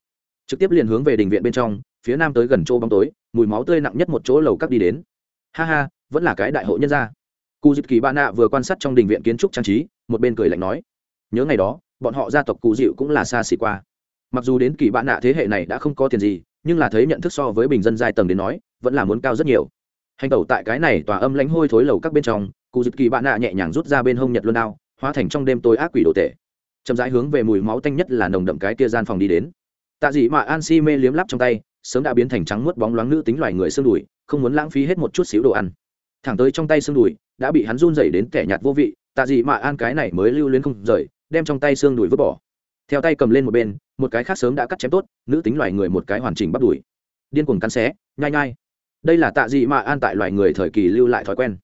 Trực tiếp liền hướng về đình viện bên trong, phía nam tới gần chỗ bóng tối mùi máu tươi nặng nhất một chỗ lầu các đi đến. Ha ha, vẫn là cái đại hội nhân gia. Cụ dịp kỳ bạn nạ vừa quan sát trong đình viện kiến trúc trang trí, một bên cười lạnh nói, nhớ ngày đó, bọn họ gia tộc cụ dịu cũng là xa xỉ qua. Mặc dù đến kỳ bạn nạ thế hệ này đã không có tiền gì, nhưng là thấy nhận thức so với bình dân giai tầng đến nói, vẫn là muốn cao rất nhiều. Hành tẩu tại cái này tòa âm lãnh hôi thối lầu các bên trong cụ dịp kỳ bạn nạ nhẹ nhàng rút ra bên hông nhật luân đao, hóa thành trong đêm tối ác quỷ đồ tệ chậm rãi hướng về mùi máu tanh nhất là nồng đậm cái kia gian phòng đi đến. Tạ dị mà an si mê liếm lắp trong tay sớm đã biến thành trắng muốt bóng loáng nữ tính loài người xương đùi, không muốn lãng phí hết một chút xíu đồ ăn. Thẳng tới trong tay xương đùi, đã bị hắn run rẩy đến kẻ nhạt vô vị, tạ dị mà an cái này mới lưu luyến không rời, đem trong tay xương đùi vứt bỏ. Theo tay cầm lên một bên, một cái khác sớm đã cắt chém tốt, nữ tính loài người một cái hoàn chỉnh bắt đùi điên cuồng cắn xé, nhai nhai. Đây là tạ dị mà an tại loài người thời kỳ lưu lại thói quen.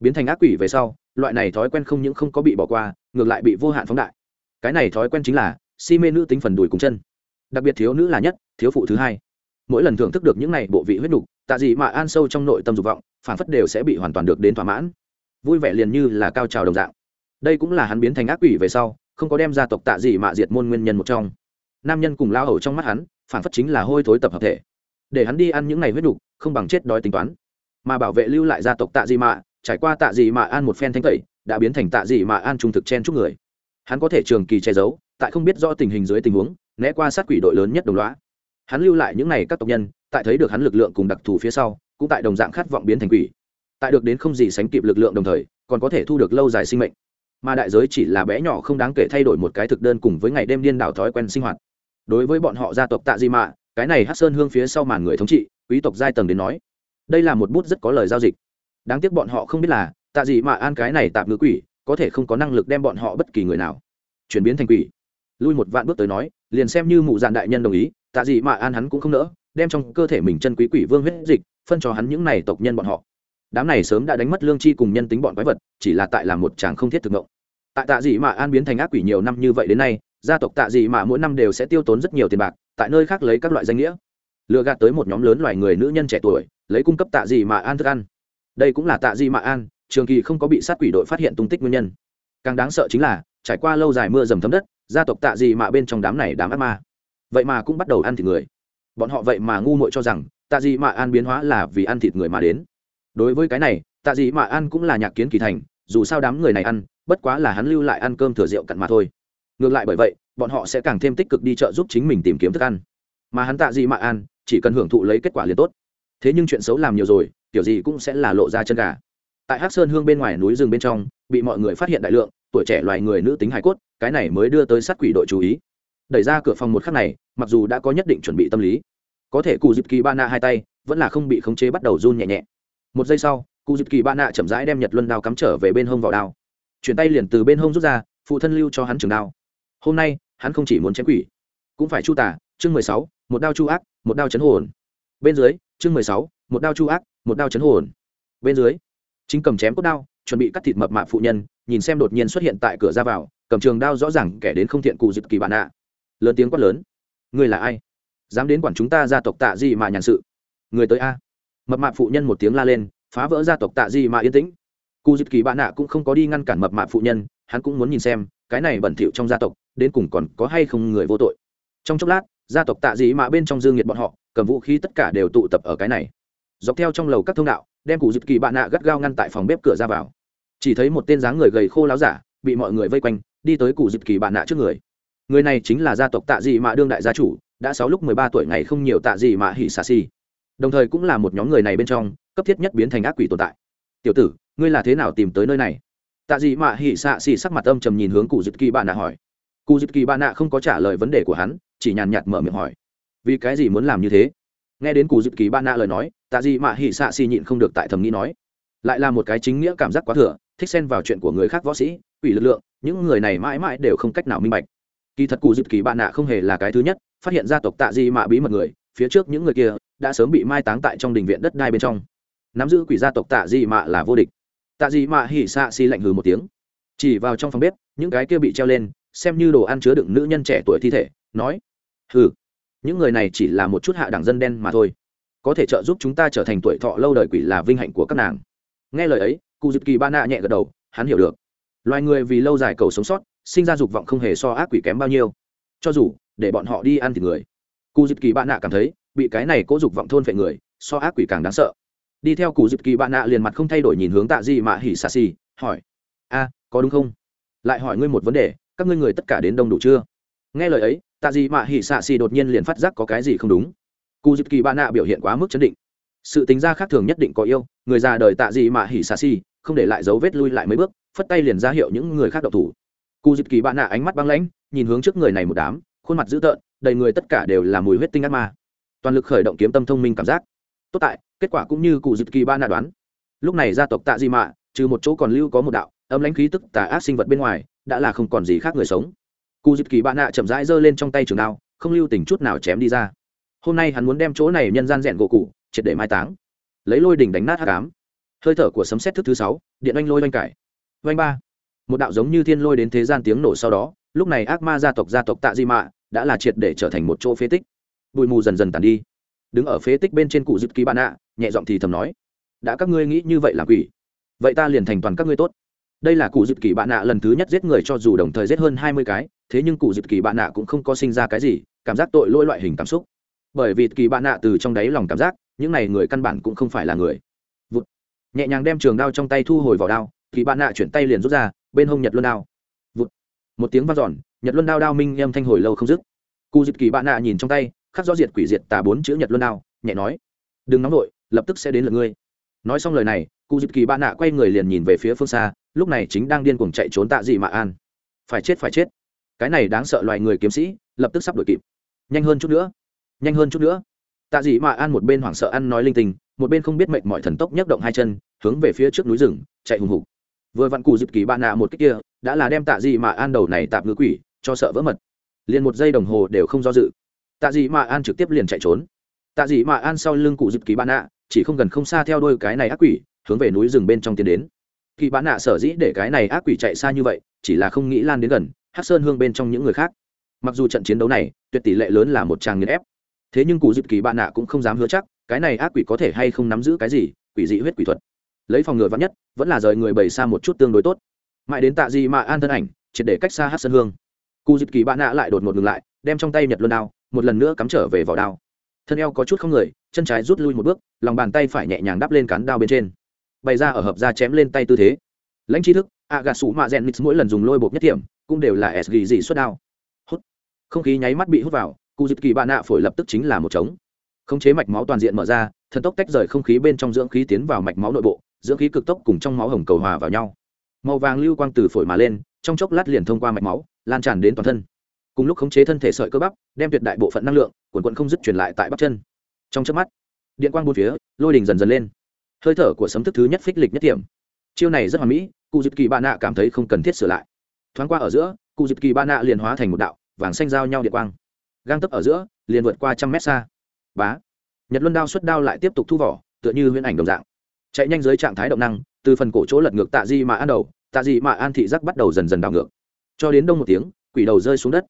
Biến thành ác quỷ về sau, loại này thói quen không những không có bị bỏ qua, ngược lại bị vô hạn phóng đại. Cái này thói quen chính là si mê nữ tính phần đùi cùng chân. Đặc biệt thiếu nữ là nhất, thiếu phụ thứ hai mỗi lần thưởng thức được những này bộ vị huyết nục, tạ dị mà an sâu trong nội tâm dục vọng phản phất đều sẽ bị hoàn toàn được đến thỏa mãn. Vui vẻ liền như là cao trào đồng dạng. Đây cũng là hắn biến thành ác quỷ về sau, không có đem gia tộc tạ dị mạ diệt môn nguyên nhân một trong. Nam nhân cùng lao hầu trong mắt hắn phản phất chính là hôi thối tập hợp thể. Để hắn đi ăn những ngày huyết nục, không bằng chết đói tính toán. Mà bảo vệ lưu lại gia tộc tạ dị mạ trải qua tạ dị mạ an một phen thanh tẩy, đã biến thành tạ dị mạ an trung thực chen chúc người. Hắn có thể trường kỳ che giấu, tại không biết rõ tình hình dưới tình huống, né qua sát quỷ đội lớn nhất đồng loá hắn lưu lại những n à y các tộc nhân, tại thấy được hắn lực lượng cùng đặc thù phía sau, cũng tại đồng dạng khát vọng biến thành quỷ. Tại được đến không gì sánh kịp lực lượng đồng thời, còn có thể thu được lâu dài sinh mệnh. Mà đại giới chỉ là bé nhỏ không đáng kể thay đổi một cái thực đơn cùng với ngày đêm điên đảo thói quen sinh hoạt. Đối với bọn họ gia tộc tạ di mạ, cái này hát sơn hương phía sau màn người thống trị, quý tộc giai tầng đến nói, đây là một bút rất có lời giao dịch. Đáng tiếc bọn họ không biết là, tạ gì mà an cái này tạm ngữ quỷ, có thể không có năng lực đem bọn họ bất kỳ người nào chuyển biến thành quỷ. Lui một vạn bước tới nói, liền xem như mụ dạn đại nhân đồng ý tạ gì mà an hắn cũng không nỡ, đem trong cơ thể mình chân quý quỷ vương huyết dịch, phân cho hắn những này tộc nhân bọn họ. Đám này sớm đã đánh mất lương chi cùng nhân tính bọn quái vật, chỉ là tại làm một chàng không thiết thực ngộng. Tại tạ dị mà an biến thành ác quỷ nhiều năm như vậy đến nay, gia tộc tạ dị mà mỗi năm đều sẽ tiêu tốn rất nhiều tiền bạc, tại nơi khác lấy các loại danh nghĩa. Lừa gạt tới một nhóm lớn loài người nữ nhân trẻ tuổi, lấy cung cấp tạ dị mà an thức ăn. Đây cũng là tạ dị mà an, trường kỳ không có bị sát quỷ đội phát hiện tung tích nguyên nhân. Càng đáng sợ chính là, trải qua lâu dài mưa dầm thấm đất, gia tộc tạ dị mà bên trong đám này đám ác ma vậy mà cũng bắt đầu ăn thịt người. Bọn họ vậy mà ngu muội cho rằng, tạ dị mạ an biến hóa là vì ăn thịt người mà đến. Đối với cái này, tạ dị mạ an cũng là nhạc kiến kỳ thành, dù sao đám người này ăn, bất quá là hắn lưu lại ăn cơm thừa rượu cặn mà thôi. Ngược lại bởi vậy, bọn họ sẽ càng thêm tích cực đi chợ giúp chính mình tìm kiếm thức ăn. Mà hắn tạ dị mạ an, chỉ cần hưởng thụ lấy kết quả liền tốt. Thế nhưng chuyện xấu làm nhiều rồi, kiểu gì cũng sẽ là lộ ra chân gà. Tại hắc sơn hương bên ngoài núi rừng bên trong, bị mọi người phát hiện đại lượng, tuổi trẻ loài người nữ tính hải cốt, cái này mới đưa tới sát quỷ đội chú ý. Đẩy ra cửa phòng một khắc này mặc dù đã có nhất định chuẩn bị tâm lý, có thể cụ dịp kỳ ba nạ hai tay vẫn là không bị khống chế bắt đầu run nhẹ nhẹ. Một giây sau, cụ dịp kỳ ba nạ chậm rãi đem nhật luân đao cắm trở về bên hông vào đao. Chuyển tay liền từ bên hông rút ra, phụ thân lưu cho hắn trường đao. Hôm nay, hắn không chỉ muốn chém quỷ, cũng phải chu tả chương mười sáu, một đao chu ác, một đao chấn hồn. Bên dưới, chương mười sáu, một đao chu ác, một đao chấn hồn. Bên dưới, chính cầm chém cốt đao, chuẩn bị cắt thịt mập mạp phụ nhân, nhìn xem đột nhiên xuất hiện tại cửa ra vào, cầm trường đao rõ ràng kẻ đến không thiện cụ dịp kỳ bạn ạ lớn tiếng quát lớn. Ngươi là ai? Dám đến quản chúng ta gia tộc tạ gì mà nhàn sự. Người tới a. Mập mạp phụ nhân một tiếng la lên, phá vỡ gia tộc tạ gì mà yên tĩnh. Cụ dịp kỳ bạn nạ cũng không có đi ngăn cản mập mạp phụ nhân, hắn cũng muốn nhìn xem, cái này bẩn thỉu trong gia tộc, đến cùng còn có hay không người vô tội. Trong chốc lát, gia tộc tạ Dĩ mà bên trong dương nhiệt bọn họ, cầm vũ khí tất cả đều tụ tập ở cái này. Dọc theo trong lầu các thông đạo, đem cụ dịp kỳ bạn nạ gắt gao ngăn tại phòng bếp cửa ra vào. Chỉ thấy một tên dáng người gầy khô láo giả, bị mọi người vây quanh, đi tới cụ dịp kỳ bạn nạ trước người người này chính là gia tộc tạ dị mạ đương đại gia chủ, đã sáu lúc mười ba tuổi ngày không nhiều tạ dị mạ hỉ xà xì. Đồng thời cũng là một nhóm người này bên trong, cấp thiết nhất biến thành ác quỷ tồn tại. Tiểu tử, ngươi là thế nào tìm tới nơi này? Tạ dị mạ hỉ xạ xì sắc mặt âm trầm nhìn hướng cụ dịp kỳ bạn nạ hỏi. Cụ dịp kỳ bạn nạ không có trả lời vấn đề của hắn, chỉ nhàn nhạt mở miệng hỏi. Vì cái gì muốn làm như thế? Nghe đến cụ dịp kỳ bạn nạ lời nói, tạ dị mạ hỉ xạ xì nhịn không được tại thầm nghĩ nói. Lại là một cái chính nghĩa cảm giác quá thừa, thích xen vào chuyện của người khác võ sĩ, quỷ lực lượng, những người này mãi mãi đều không cách nào minh bạch kỳ thật cụ dịp kỳ bạn nạ không hề là cái thứ nhất, phát hiện gia tộc tạ di mạ bí mật người, phía trước những người kia đã sớm bị mai táng tại trong đình viện đất đai bên trong. Nắm giữ quỷ gia tộc tạ di mạ là vô địch. Tạ di mạ hỉ xạ xì lạnh hừ một tiếng. Chỉ vào trong phòng bếp, những cái kia bị treo lên, xem như đồ ăn chứa đựng nữ nhân trẻ tuổi thi thể, nói, hừ, những người này chỉ là một chút hạ đẳng dân đen mà thôi. Có thể trợ giúp chúng ta trở thành tuổi thọ lâu đời quỷ là vinh hạnh của các nàng. Nghe lời ấy, cụ dịp kỳ ba nạ nhẹ gật đầu, hắn hiểu được. Loài người vì lâu dài cầu sống sót sinh ra dục vọng không hề so ác quỷ kém bao nhiêu. Cho dù, để bọn họ đi ăn thịt người. Cụ dịp kỳ bạn nạ cảm thấy, bị cái này cố dục vọng thôn vệ người, so ác quỷ càng đáng sợ. Đi theo cụ dịp kỳ bạn nạ liền mặt không thay đổi nhìn hướng tạ Di Mạ hỉ xà xì, hỏi, a, có đúng không? Lại hỏi ngươi một vấn đề, các ngươi người tất cả đến đông đủ chưa? Nghe lời ấy, tạ Di Mạ hỉ xạ xì đột nhiên liền phát giác có cái gì không đúng. Cụ dịp kỳ bạn nạ biểu hiện quá mức chấn định. Sự tính ra khác thường nhất định có yêu, người già đời tạ Di Mạ hỉ xạ xì, không để lại dấu vết lui lại mấy bước, phất tay liền ra hiệu những người khác độc thủ cụ dịp kỳ bạn nạ ánh mắt băng lãnh, nhìn hướng trước người này một đám, khuôn mặt dữ tợn, đầy người tất cả đều là mùi huyết tinh ác ma. Toàn lực khởi động kiếm tâm thông minh cảm giác. Tốt tại, kết quả cũng như cụ dịp kỳ bạn nạ đoán. Lúc này gia tộc tạ di mạ, trừ một chỗ còn lưu có một đạo, âm lãnh khí tức tà ác sinh vật bên ngoài, đã là không còn gì khác người sống. Cụ dịp kỳ bạn nạ chậm rãi giơ lên trong tay trường đao, không lưu tình chút nào chém đi ra. Hôm nay hắn muốn đem chỗ này nhân gian rẽn gỗ cụ, triệt để mai táng. Lấy lôi đỉnh đánh nát hát cám hơi thở của sấm xét thức thứ sáu, điện oanh lôi oanh cải. Oanh ba một đạo giống như thiên lôi đến thế gian tiếng nổ sau đó, lúc này ác ma gia tộc gia tộc tạ di mạ đã là triệt để trở thành một chỗ phế tích. Bụi mù dần dần tàn đi. Đứng ở phế tích bên trên cụ dứt ký bạn ạ nhẹ giọng thì thầm nói, đã các ngươi nghĩ như vậy là quỷ? Vậy ta liền thành toàn các ngươi tốt. Đây là cụ dứt kỳ bạn nạ lần thứ nhất giết người cho dù đồng thời giết hơn hai mươi cái, thế nhưng cụ dứt kỳ bạn nạ cũng không có sinh ra cái gì, cảm giác tội lỗi loại hình cảm xúc. Bởi vì kỳ bạn nạ từ trong đáy lòng cảm giác, những này người căn bản cũng không phải là người. Vụt. nhẹ nhàng đem trường đao trong tay thu hồi vào đao, kỳ bạn nạ chuyển tay liền rút ra bên hông nhật luân đao. Vụt. một tiếng vang dọn, nhật luân đao đao minh em thanh hồi lâu không dứt. Cụ dịp kỳ bạn nạ nhìn trong tay, khắc rõ diệt quỷ diệt tà bốn chữ nhật luân đao, nhẹ nói, đừng nóng vội, lập tức sẽ đến lượt ngươi. Nói xong lời này cụ dịp kỳ bạn nạ quay người liền nhìn về phía phương xa, lúc này chính đang điên cuồng chạy trốn tạ dị mạ an. Phải chết phải chết. Cái này đáng sợ loài người kiếm sĩ, lập tức sắp đổi kịp. Nhanh hơn chút nữa, nhanh hơn chút nữa. Tạ dị mạ an một bên hoảng sợ ăn nói linh tinh, một bên không biết mệnh mọi thần tốc nhấc động hai chân, hướng về phía trước núi rừng, chạy hùng hục vừa vặn cụ dịp kỳ bạn nạ một cách kia, đã là đem tạ dị mạ an đầu này tạm ngữ quỷ, cho sợ vỡ mật. Liền một giây đồng hồ đều không do dự. Tạ dị mạ an trực tiếp liền chạy trốn. Tạ dị mạ an sau lưng cụ dịp kỳ bạn nạ chỉ không gần không xa theo đôi cái này ác quỷ, hướng về núi rừng bên trong tiến đến. Kỳ bạn nạ sở dĩ để cái này ác quỷ chạy xa như vậy, chỉ là không nghĩ lan đến gần, hát sơn hương bên trong những người khác. Mặc dù trận chiến đấu này, tuyệt tỷ lệ lớn là một tràng nghiền ép. Thế nhưng cụ dịp kỳ bạn nạ cũng không dám hứa chắc, cái này ác quỷ có thể hay không nắm giữ cái gì, quỷ dị huyết quỷ thuật lấy phòng ngừa vắn nhất, vẫn là rời người bầy xa một chút tương đối tốt. Mãi đến tạ gì mà an thân ảnh, triệt để cách xa hát sân hương. Cụ dịp kỳ bạn nạ lại đột ngột ngừng lại, đem trong tay nhật luân đao, một lần nữa cắm trở về vào đao. Thân eo có chút không người, chân trái rút lui một bước, lòng bàn tay phải nhẹ nhàng đắp lên cán đao bên trên. Bày ra ở hợp ra chém lên tay tư thế. Lãnh tri thức a gà sủ mạ rèn mix mỗi lần dùng lôi bột nhất điểm, cũng đều là s ghi dị suất đao. Hút. Không khí nháy mắt bị hút vào cụ dịp kỳ bạn nạ phổi lập tức chính là một trống. Khống chế mạch máu toàn diện mở ra, thần tốc tách rời không khí bên trong dưỡng khí tiến vào mạch máu nội bộ dưỡng khí cực tốc cùng trong máu hồng cầu hòa vào nhau. Màu vàng lưu quang từ phổi mà lên, trong chốc lát liền thông qua mạch máu, lan tràn đến toàn thân. Cùng lúc khống chế thân thể sợi cơ bắp, đem tuyệt đại bộ phận năng lượng, quần quận không dứt truyền lại tại bắp chân. Trong chớp mắt, điện quang bốn phía, lôi đình dần dần lên. Hơi thở của sấm thức thứ nhất phích lịch nhất điểm. Chiêu này rất hoàn mỹ cụ dịp kỳ ba nạ cảm thấy không cần thiết sửa lại. Thoáng qua ở giữa cụ dịp kỳ ba nạ liền hóa thành một đạo vàng xanh giao nhau điện quang. Gang tấp ở giữa, liền vượt qua trăm mét xa. Bá. Nhật luân đao xuất đao lại tiếp tục thu vỏ, tựa như huyễn ảnh đồng dạng chạy nhanh dưới trạng thái động năng, từ phần cổ chỗ lật ngược tạ di mà an đầu, tạ di mà an thị giác bắt đầu dần dần đảo ngược. Cho đến đông một tiếng, quỷ đầu rơi xuống đất.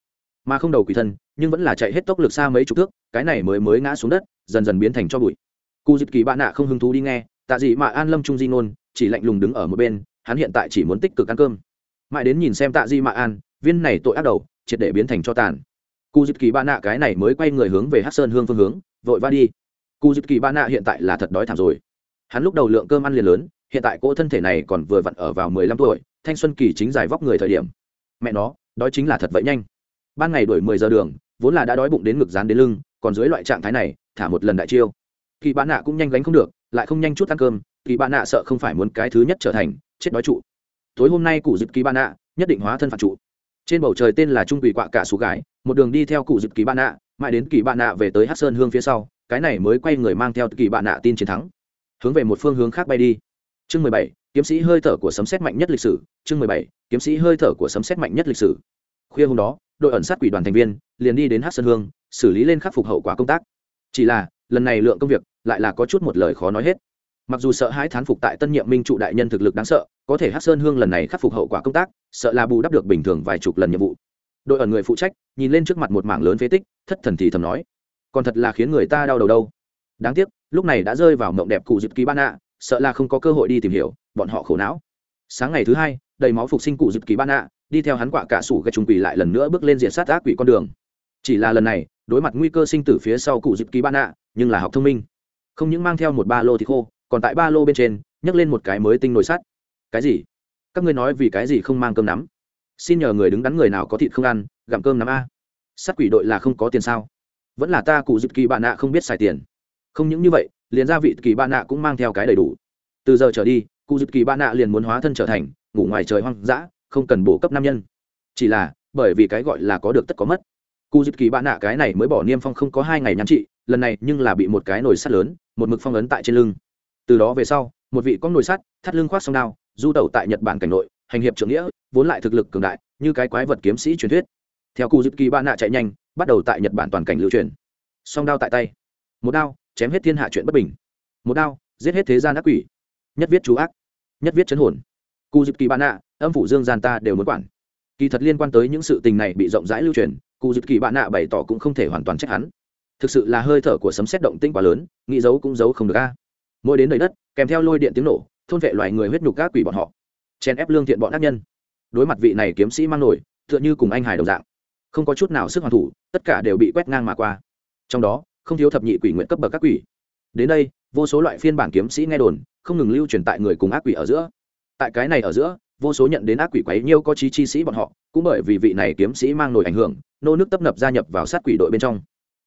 Mà không đầu quỷ thân, nhưng vẫn là chạy hết tốc lực xa mấy chục thước, cái này mới mới ngã xuống đất, dần dần biến thành cho bụi. Cụ dịp kỳ bạn nạ không hứng thú đi nghe, tạ dị mà an lâm trung di Nôn chỉ lạnh lùng đứng ở một bên, hắn hiện tại chỉ muốn tích cực ăn cơm. Mãi đến nhìn xem tạ di mạ an, viên này tội ác đầu, triệt để biến thành cho tàn. Cụ dịp kỳ ba nạ cái này mới quay người hướng về hát sơn hương phương hướng, vội va đi. Cụ dịp kỳ ba nạ hiện tại là thật đói thảm rồi hắn lúc đầu lượng cơm ăn liền lớn, hiện tại cỗ thân thể này còn vừa vặn ở vào mười lăm tuổi, thanh xuân kỳ chính dài vóc người thời điểm. Mẹ nó, đói chính là thật vậy nhanh. Ban ngày đuổi mười giờ đường, vốn là đã đói bụng đến ngực dán đến lưng, còn dưới loại trạng thái này, thả một lần đại chiêu. Kỳ bạn nạ cũng nhanh gánh không được, lại không nhanh chút ăn cơm, kỳ bạn nạ sợ không phải muốn cái thứ nhất trở thành, chết đói trụ. Tối hôm nay cụ dịp kỳ bạn nạ nhất định hóa thân phạt trụ. Trên bầu trời tên là trung quỷ quạ cả số gái, một đường đi theo cụ dịp kỳ bạn nạ, mãi đến kỳ bạn nạ về tới hát sơn hương phía sau, cái này mới quay người mang theo kỳ bạn nạ tin chiến thắng hướng về một phương hướng khác bay đi. Chương mười bảy, kiếm sĩ hơi thở của sấm xét mạnh nhất lịch sử. Chương mười bảy, kiếm sĩ hơi thở của sấm xét mạnh nhất lịch sử. Khuya hôm đó, đội ẩn sát quỷ đoàn thành viên liền đi đến hát sơn hương, xử lý lên khắc phục hậu quả công tác. Chỉ là, lần này lượng công việc lại là có chút một lời khó nói hết. Mặc dù sợ hãi thán phục tại tân nhiệm minh trụ đại nhân thực lực đáng sợ, có thể hát sơn hương lần này khắc phục hậu quả công tác, sợ là bù đắp được bình thường vài chục lần nhiệm vụ. Đội ẩn người phụ trách nhìn lên trước mặt một mảng lớn phế tích, thất thần thì thầm nói, còn thật là khiến người ta đau đầu đâu đáng tiếc, lúc này đã rơi vào mộng đẹp cụ dịp kỳ ban ạ, sợ là không có cơ hội đi tìm hiểu, bọn họ khổ não. Sáng ngày thứ hai, đầy máu phục sinh cụ dịp kỳ ban ạ, đi theo hắn quạ cả sủ gây trung quỷ lại lần nữa bước lên diện sát ác quỷ con đường. Chỉ là lần này, đối mặt nguy cơ sinh tử phía sau cụ dịp kỳ ban ạ, nhưng là học thông minh. Không những mang theo một ba lô thì khô, còn tại ba lô bên trên, nhấc lên một cái mới tinh nồi sắt. Cái gì? Các ngươi nói vì cái gì không mang cơm nắm? Xin nhờ người đứng đắn người nào có thịt không ăn, gặm cơm nắm a. Sát quỷ đội là không có tiền sao? Vẫn là ta cụ dịp kỳ bạn ạ không biết xài tiền không những như vậy, liền gia vị kỳ ba nạ cũng mang theo cái đầy đủ. Từ giờ trở đi, cụ dịp kỳ ba nạ liền muốn hóa thân trở thành ngủ ngoài trời hoang dã, không cần bổ cấp nam nhân. Chỉ là, bởi vì cái gọi là có được tất có mất. Cụ dịp kỳ ba nạ cái này mới bỏ niêm phong không có hai ngày nhắn trị, lần này nhưng là bị một cái nồi sắt lớn, một mực phong ấn tại trên lưng. Từ đó về sau, một vị có nồi sắt, thắt lưng khoác song đao, du tẩu tại nhật bản cảnh nội, hành hiệp trưởng nghĩa, vốn lại thực lực cường đại, như cái quái vật kiếm sĩ truyền thuyết. Theo cụ dịp kỳ ba nạ chạy nhanh, bắt đầu tại nhật bản toàn cảnh lưu truyền. Song đao tại tay. Một đao chém hết thiên hạ chuyện bất bình. Một đao, giết hết thế gian ác quỷ. Nhất viết chú ác, nhất viết chấn hồn. Cụ dịp kỳ bạn nạ, âm phủ dương gian ta đều muốn quản. Kỳ thật liên quan tới những sự tình này bị rộng rãi lưu truyền cụ dịp kỳ bạn nạ bày tỏ cũng không thể hoàn toàn trách hắn. Thực sự là hơi thở của sấm xét động tinh quá lớn, nghĩ giấu cũng giấu không được a. Mỗi đến đời đất, kèm theo lôi điện tiếng nổ, thôn vệ loài người huyết nhục các quỷ bọn họ. Chèn ép lương thiện bọn ác nhân. Đối mặt vị này kiếm sĩ mang nổi, tựa như cùng anh hải đồng dạng. Không có chút nào sức hoàn thủ, tất cả đều bị quét ngang mà qua. Trong đó không thiếu thập nhị quỷ nguyện cấp bậc các quỷ. Đến đây, vô số loại phiên bản kiếm sĩ nghe đồn, không ngừng lưu truyền tại người cùng ác quỷ ở giữa. Tại cái này ở giữa, vô số nhận đến ác quỷ quấy nhiêu có trí chi sĩ bọn họ, cũng bởi vì vị này kiếm sĩ mang nổi ảnh hưởng, nô nước tấp nập gia nhập vào sát quỷ đội bên trong.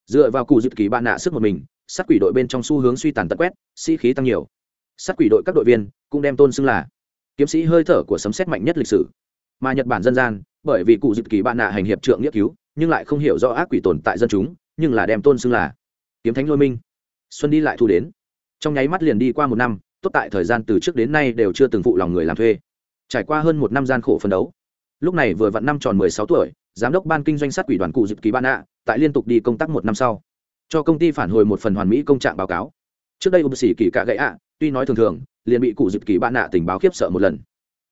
Dựa vào cụ dịp kỳ bạn nạ sức một mình, sát quỷ đội bên trong xu hướng suy tàn tật quét, sĩ、si、khí tăng nhiều. Sát quỷ đội các đội viên cũng đem tôn xưng là kiếm sĩ hơi thở của sấm xét mạnh nhất lịch sử. Mà nhật bản dân gian, bởi vì cụ dịp kỳ bạn nạ hành hiệp trượng nghĩa cứu, nhưng lại không hiểu rõ ác quỷ tồn tại dân chúng, nhưng là đem tôn xưng là kiếm thánh lôi minh. Xuân đi lại thu đến. Trong nháy mắt liền đi qua một năm, tốt tại thời gian từ trước đến nay đều chưa từng phụ lòng người làm thuê. Trải qua hơn một năm gian khổ phấn đấu, lúc này vừa vặn năm tròn mười sáu tuổi, giám đốc ban kinh doanh sát quỷ đoàn cụ dịp kỳ ban ạ tại liên tục đi công tác một năm sau, cho công ty phản hồi một phần hoàn mỹ công trạng báo cáo. Trước đây ông sĩ kỳ cạ gãy ạ tuy nói thường thường, liền bị cụ dịp kỳ ban ạ tình báo khiếp sợ một lần.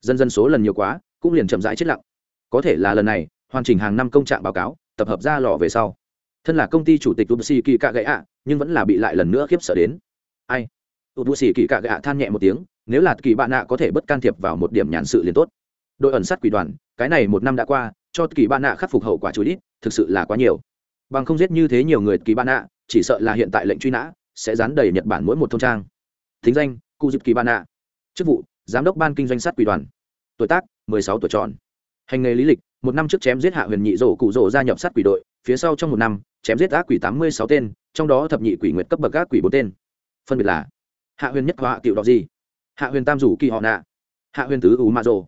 Dân dân số lần nhiều quá, cũng liền chậm rãi chết lặng. Có thể là lần này, hoàn chỉnh hàng năm công trạng báo cáo, tập hợp ra lò về sau thân là công ty chủ tịch ubc kỳ cạ gậy ạ nhưng vẫn là bị lại lần nữa khiếp sợ đến. Ai? Ubc kỳ cạ gậy ạ than nhẹ một tiếng, nếu là kỳ bạn nạ có thể bất can thiệp vào một điểm nhàn sự liền tốt. Đội ẩn sát quỷ đoàn, cái này một năm đã qua, cho kỳ bạn nạ khắc phục hậu quả chú ít thực sự là quá nhiều. Bằng không giết như thế nhiều người kỳ bạn nạ chỉ sợ là hiện tại lệnh truy nã sẽ dán đầy nhật bản mỗi một thông trang. Thính danh, cụ dịp kỳ bạn nạ chức vụ, giám đốc ban kinh doanh sát quỷ đoàn. Tuổi tác 16 tuổi tròn. Hành nghề lý lịch, một năm trước chém giết hạ huyền nhị rổ cụ rổ gia nhập sát quỷ đội, phía sau trong một năm chém giết ác quỷ 86 tên, trong đó thập nhị quỷ nguyệt cấp bậc ác quỷ bốn tên. Phân biệt là hạ huyền nhất họa tiểu đỏ gì hạ huyền tam rủ kỳ họ nạ, hạ huyền tứ ú ma rồ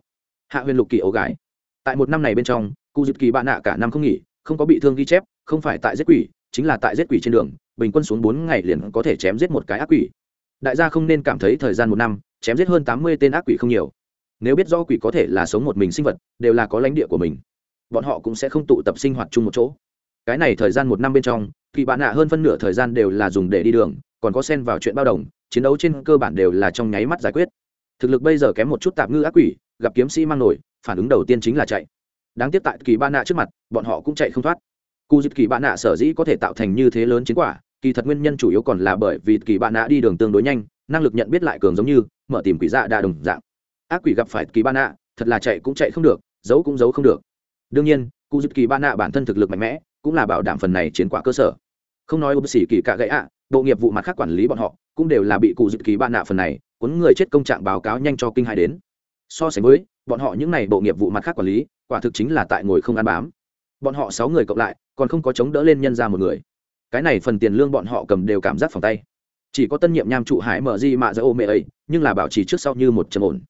hạ huyền lục kỳ ấu gái. Tại một năm này bên trong cụ dịp kỳ bạn nạ cả năm không nghỉ, không có bị thương ghi chép, không phải tại giết quỷ, chính là tại giết quỷ trên đường, bình quân xuống bốn ngày liền có thể chém giết một cái ác quỷ. Đại gia không nên cảm thấy thời gian một năm, chém giết hơn tám mươi tên ác quỷ không nhiều. Nếu biết do quỷ có thể là sống một mình sinh vật, đều là có lãnh địa của mình. Bọn họ cũng sẽ không tụ tập sinh hoạt chung một chỗ cái này thời gian một năm bên trong, kỳ bạn nạ hơn phân nửa thời gian đều là dùng để đi đường, còn có xen vào chuyện bao đồng, chiến đấu trên cơ bản đều là trong nháy mắt giải quyết. Thực lực bây giờ kém một chút tạp ngư ác quỷ, gặp kiếm sĩ mang nổi, phản ứng đầu tiên chính là chạy. Đáng tiếc tại kỳ bạn nạ trước mặt, bọn họ cũng chạy không thoát. Cụ dịp kỳ bạn nạ sở dĩ có thể tạo thành như thế lớn chiến quả, kỳ thật nguyên nhân chủ yếu còn là bởi vì kỳ bạn nạ đi đường tương đối nhanh, năng lực nhận biết lại cường giống như, mở tìm quỷ dạ đa đồng dạng. Ác quỷ gặp phải kỳ bạn nạ thật là chạy cũng chạy không được, giấu cũng giấu không được. Đương nhiên cụ dịp kỳ bạn nạ bản thân thực lực mạnh mẽ cũng là bảo đảm phần này chiến quả cơ sở. Không nói ôm sĩ kỳ cả gãy ạ, bộ nghiệp vụ mặt khác quản lý bọn họ cũng đều là bị cụ dự kỳ ban nạ phần này, cuốn người chết công trạng báo cáo nhanh cho kinh hai đến. So sánh với, bọn họ những n à y bộ nghiệp vụ mặt khác quản lý, quả thực chính là tại ngồi không ăn bám. Bọn họ sáu người cộng lại, còn không có chống đỡ lên nhân ra một người. Cái này phần tiền lương bọn họ cầm đều cảm giác phòng tay. Chỉ có tân nhiệm nham trụ hải mở di mạ giữa ô mẹ ấy, nhưng là bảo trì trước sau như một trầm ổn.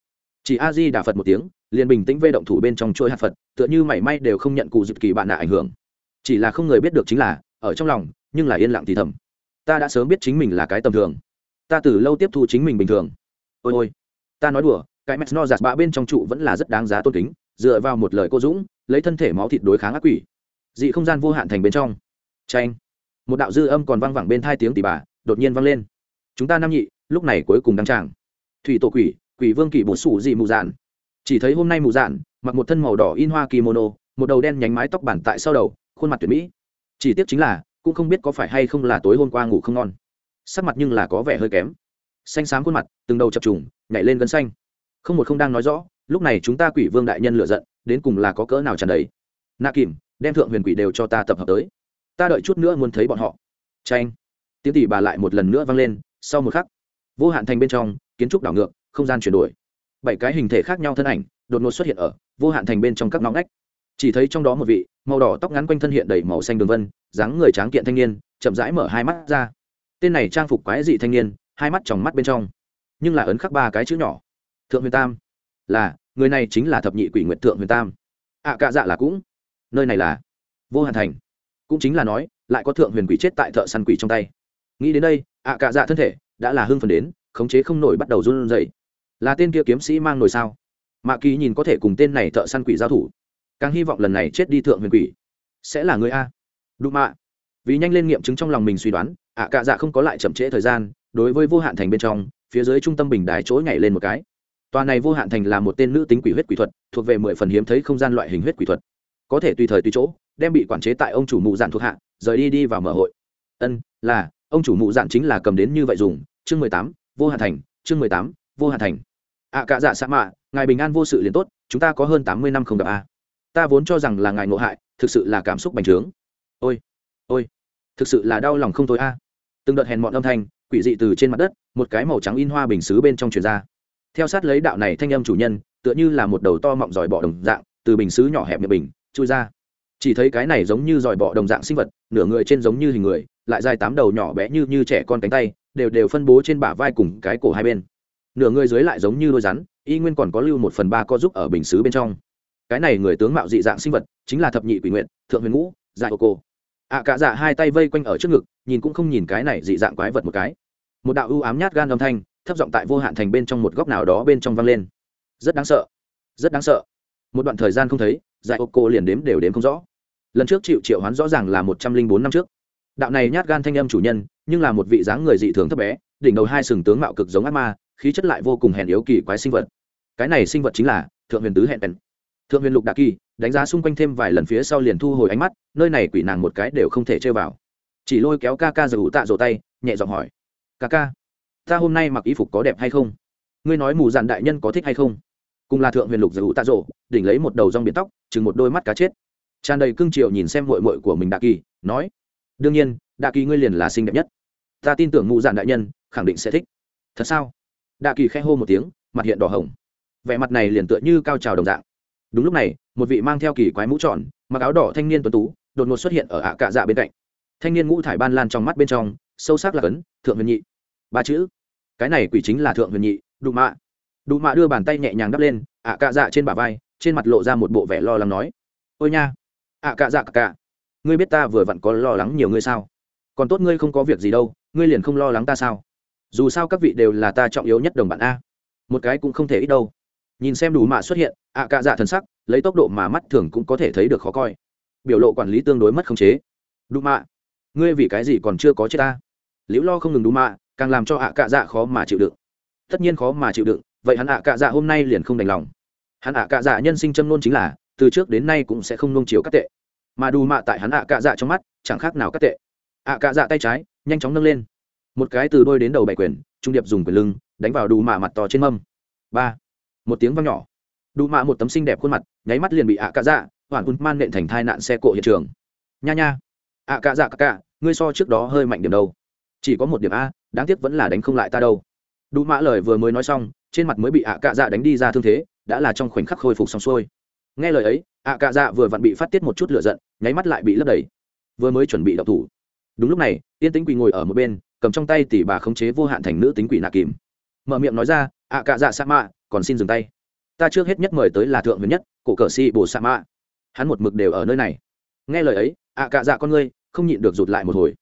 Chỉ a di đà phật một tiếng, liền bình tĩnh vê động thủ bên trong chuỗi hạt phật, tựa như mảy may đều không nhận cụ dự kỳ bạn nạ ảnh hưởng chỉ là không người biết được chính là, ở trong lòng, nhưng là yên lặng thì thầm. Ta đã sớm biết chính mình là cái tầm thường. Ta từ lâu tiếp thu chính mình bình thường. Ôi ôi, ta nói đùa, cái mẹt no giạt bạ bên trong trụ vẫn là rất đáng giá tôn kính, dựa vào một lời cô dũng, lấy thân thể máu thịt đối kháng ác quỷ. Dị không gian vô hạn thành bên trong. Tranh một đạo dư âm còn văng vẳng bên thai tiếng tỷ bà, đột nhiên vang lên. Chúng ta nam nhị, lúc này cuối cùng đăng tràng. Thủy tổ quỷ quỷ vương kỷ bổ sủ dị mù dạn. Chỉ thấy hôm nay mù dạn, mặc một thân màu đỏ in hoa kimono, một đầu đen nhánh mái tóc bản tại sau đầu khuôn mặt tuyệt mỹ. Chỉ tiếc chính là, cũng không biết có phải hay không là tối hôm qua ngủ không ngon. Sắc mặt nhưng là có vẻ hơi kém. Xanh xám khuôn mặt, từng đầu chập trùng, nhảy lên gân xanh. Không một không đang nói rõ, lúc này chúng ta quỷ vương đại nhân lựa giận, đến cùng là có cỡ nào tràn đầy. Nạ kìm, đem thượng huyền quỷ đều cho ta tập hợp tới. Ta đợi chút nữa muốn thấy bọn họ. Tranh tiếng tỷ bà lại một lần nữa vang lên, sau một khắc, vô hạn thành bên trong, kiến trúc đảo ngược, không gian chuyển đổi. Bảy cái hình thể khác nhau thân ảnh, đột ngột xuất hiện ở vô hạn thành bên trong các ngõ ngách. Chỉ thấy trong đó một vị màu đỏ tóc ngắn quanh thân hiện đầy màu xanh đường vân dáng người tráng kiện thanh niên chậm rãi mở hai mắt ra. Tên này trang phục quái dị thanh niên hai mắt tròng mắt bên trong nhưng là ấn khắc ba cái chữ nhỏ. Thượng huyền tam. Là người này chính là thập nhị quỷ nguyện thượng huyền tam. Ạ à, cạ dạ là cũng. Nơi này là vô hạn thành. Cũng chính là nói lại có thượng huyền quỷ chết tại thợ săn quỷ trong tay. Nghĩ đến đây ạ à, cạ dạ thân thể đã là hưng phần đến khống chế không nổi bắt đầu run rẩy. Là tên kia kiếm sĩ mang nổi sao? Mạ kỳ nhìn có thể cùng tên này thợ săn quỷ giao thủ càng hy vọng lần này chết đi thượng huyền quỷ. Sẽ là người a. Đụng mạ. Vì nhanh lên nghiệm chứng trong lòng mình suy đoán ạ à, cạ dạ không có lại chậm trễ thời gian đối với vô hạn thành bên trong phía dưới trung tâm bình đài chỗ nhảy lên một cái. Tòa này vô hạn thành là một tên nữ tính quỷ huyết quỷ thuật thuộc về mười phần hiếm thấy không gian loại hình huyết quỷ thuật. Có thể tùy thời tùy chỗ đem bị quản chế tại ông chủ mụ dạn thuộc hạ rời đi đi vào mở hội. Ân là ông chủ mụ dạn chính là cầm đến như vậy dùng. Chương mười tám vô hạn thành chương mười tám vô hạn thành. Ạ à, cả dạ sa mạ ngài bình an vô sự liền tốt chúng ta có hơn tám mươi năm không gặp a ta vốn cho rằng là ngài ngộ hại, thực sự là cảm xúc bành trướng. Ôi ôi, thực sự là đau lòng không thôi a. Từng đợt hèn mọn âm thanh, quỷ dị từ trên mặt đất, một cái màu trắng in hoa bình xứ bên trong truyền ra. Theo sát lấy đạo này thanh âm chủ nhân, tựa như là một đầu to mọng giỏi bọ đồng dạng, từ bình xứ nhỏ hẹp miệng bình, chui ra. Chỉ thấy cái này giống như giỏi bọ đồng dạng sinh vật, nửa người trên giống như hình người, lại dài tám đầu nhỏ bé như như trẻ con cánh tay, đều đều phân bố trên bả vai cùng cái cổ hai bên. Nửa người dưới lại giống như đôi rắn, y nguyên còn có lưu một phần ba co giúp ở bình xứ bên trong cái này người tướng mạo dị dạng sinh vật chính là thập nhị quỷ nguyện, thượng huyền ngũ dạ ô cô. Ạ cả dạ hai tay vây quanh ở trước ngực, nhìn cũng không nhìn cái này dị dạng quái vật một cái. Một đạo ưu ám nhát gan âm thanh, thấp giọng tại vô hạn thành bên trong một góc nào đó bên trong vang lên. Rất đáng sợ, rất đáng sợ. Một đoạn thời gian không thấy dạy ô cô liền đếm đều đếm không rõ. Lần trước chịu triệu hoán rõ ràng là một trăm linh bốn năm trước. Đạo này nhát gan thanh âm chủ nhân, nhưng là một vị dáng người dị thường thấp bé, đỉnh đầu hai sừng tướng mạo cực giống ác ma, khí chất lại vô cùng hèn yếu kỳ quái sinh vật. Cái này sinh vật chính là thượng huyền tứ hẹn tần thượng huyền lục đạ kỳ đánh giá xung quanh thêm vài lần phía sau liền thu hồi ánh mắt, nơi này quỷ nàng một cái đều không thể chơi vào. Chỉ lôi kéo ca ca giật tạ rổ tay, nhẹ giọng hỏi, ca ca, ta hôm nay mặc y phục có đẹp hay không? Ngươi nói mù dạn đại nhân có thích hay không? Cùng là thượng huyền lục giật tạ rổ, đỉnh lấy một đầu rong biển tóc chừng một đôi mắt cá chết. Tràn đầy cương triệu nhìn xem mội mội của mình đạ kỳ, nói, đương nhiên đạ kỳ ngươi liền là xinh đẹp nhất. Ta tin tưởng mù dạn đại nhân khẳng định sẽ thích. Thật sao? Đạ kỳ khẽ hô một tiếng, mặt hiện đỏ hồng. Vẻ mặt này liền tựa như cao trào đồng dạng đúng lúc này, một vị mang theo kỳ quái mũ tròn, mặc áo đỏ thanh niên tuấn tú, đột ngột xuất hiện ở ạ cạ dạ bên cạnh. Thanh niên ngũ thải ban lan trong mắt bên trong, sâu sắc là cấn thượng huyền nhị. Ba chữ. Cái này quỷ chính là thượng huyền nhị, đụ mạ. Đụ mạ đưa bàn tay nhẹ nhàng đắp lên, ạ cạ dạ trên bả vai, trên mặt lộ ra một bộ vẻ lo lắng nói. Ôi nha. Ạ cạ dạ cạ ngươi biết ta vừa vặn có lo lắng nhiều ngươi sao? Còn tốt ngươi không có việc gì đâu, ngươi liền không lo lắng ta sao? Dù sao các vị đều là ta trọng yếu nhất đồng bạn a. Một cái cũng không thể ít đâu nhìn xem đủ mạ xuất hiện, ạ cạ dạ thần sắc, lấy tốc độ mà mắt thường cũng có thể thấy được khó coi. Biểu lộ quản lý tương đối mất khống chế. Đủ mạ, ngươi vì cái gì còn chưa có chết ta? Liễu lo không ngừng đủ mạ, càng làm cho ạ cạ dạ khó mà chịu đựng. Tất nhiên khó mà chịu đựng, vậy hắn ạ cạ dạ hôm nay liền không đành lòng. Hắn ạ cạ dạ nhân sinh châm nôn chính là, từ trước đến nay cũng sẽ không nôn chiều các tệ. Mà đủ mạ tại hắn ạ cạ dạ trong mắt, chẳng khác nào các tệ. Ạ cạ dạ tay trái, nhanh chóng nâng lên. Một cái từ đôi đến đầu bảy quyền, trung điệp dùng quyền lưng, đánh vào đủ mạ mặt to trên mâm. Ba một tiếng vang nhỏ. Đủ mạ một tấm xinh đẹp khuôn mặt, nháy mắt liền bị ạ cạ dạ hoàn hùn man nện thành thai nạn xe cộ hiện trường. Nha nha. Ạ cạ dạ cạ cạ ngươi so trước đó hơi mạnh điểm đâu. Chỉ có một điểm a, đáng tiếc vẫn là đánh không lại ta đâu. Đủ mạ lời vừa mới nói xong, trên mặt mới bị ạ cạ dạ đánh đi ra thương thế, đã là trong khoảnh khắc khôi phục xong xuôi. Nghe lời ấy ạ cạ dạ vừa vặn bị phát tiết một chút lửa giận, nháy mắt lại bị lấp đầy. Vừa mới chuẩn bị đậu thủ. Đúng lúc này, yên tính quỳ ngồi ở một bên, cầm trong tay tỷ bà khống chế vô hạn thành nữ tính quỷ nạ kìm. Mở miệng nói ra ạ cạ dạ sa mạ còn xin dừng tay. Ta trước hết nhất mời tới là thượng huyền nhất, cổ cờ si bồ sa mạ hắn một mực đều ở nơi này. Nghe lời ấy, ạ cạ dạ con ngươi không nhịn được rụt lại một hồi.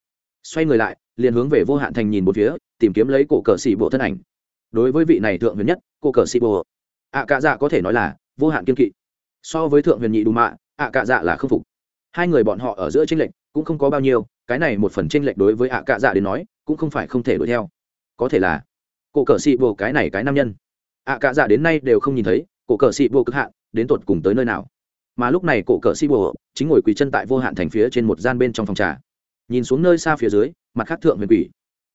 Xoay người lại, liền hướng về vô hạn thành nhìn một phía, tìm kiếm lấy cổ cờ xì bộ thân ảnh. Đối với vị này thượng huyền nhất, cổ cờ xì bộ ạ cạ dạ có thể nói là vô hạn kiên kỵ. So với thượng huyền nhị đù mạ, ạ cạ dạ là khâm phục. Hai người bọn họ ở giữa tranh lệch cũng không có bao nhiêu, cái này một phần tranh lệch đối với ạ cạ dạ đến nói cũng không phải không thể đuổi theo. Có thể là, cổ cờ xì bộ cái này cái nam nhân ạ cạ dạ đến nay đều không nhìn thấy, cổ cờ Sĩ bộ cực hạn, đến tột cùng tới nơi nào? Mà lúc này cổ cờ Sĩ bộ chính ngồi quỳ chân tại vô hạn thành phía trên một gian bên trong phòng trà. Nhìn xuống nơi xa phía dưới, mặt khác thượng huyền quỷ.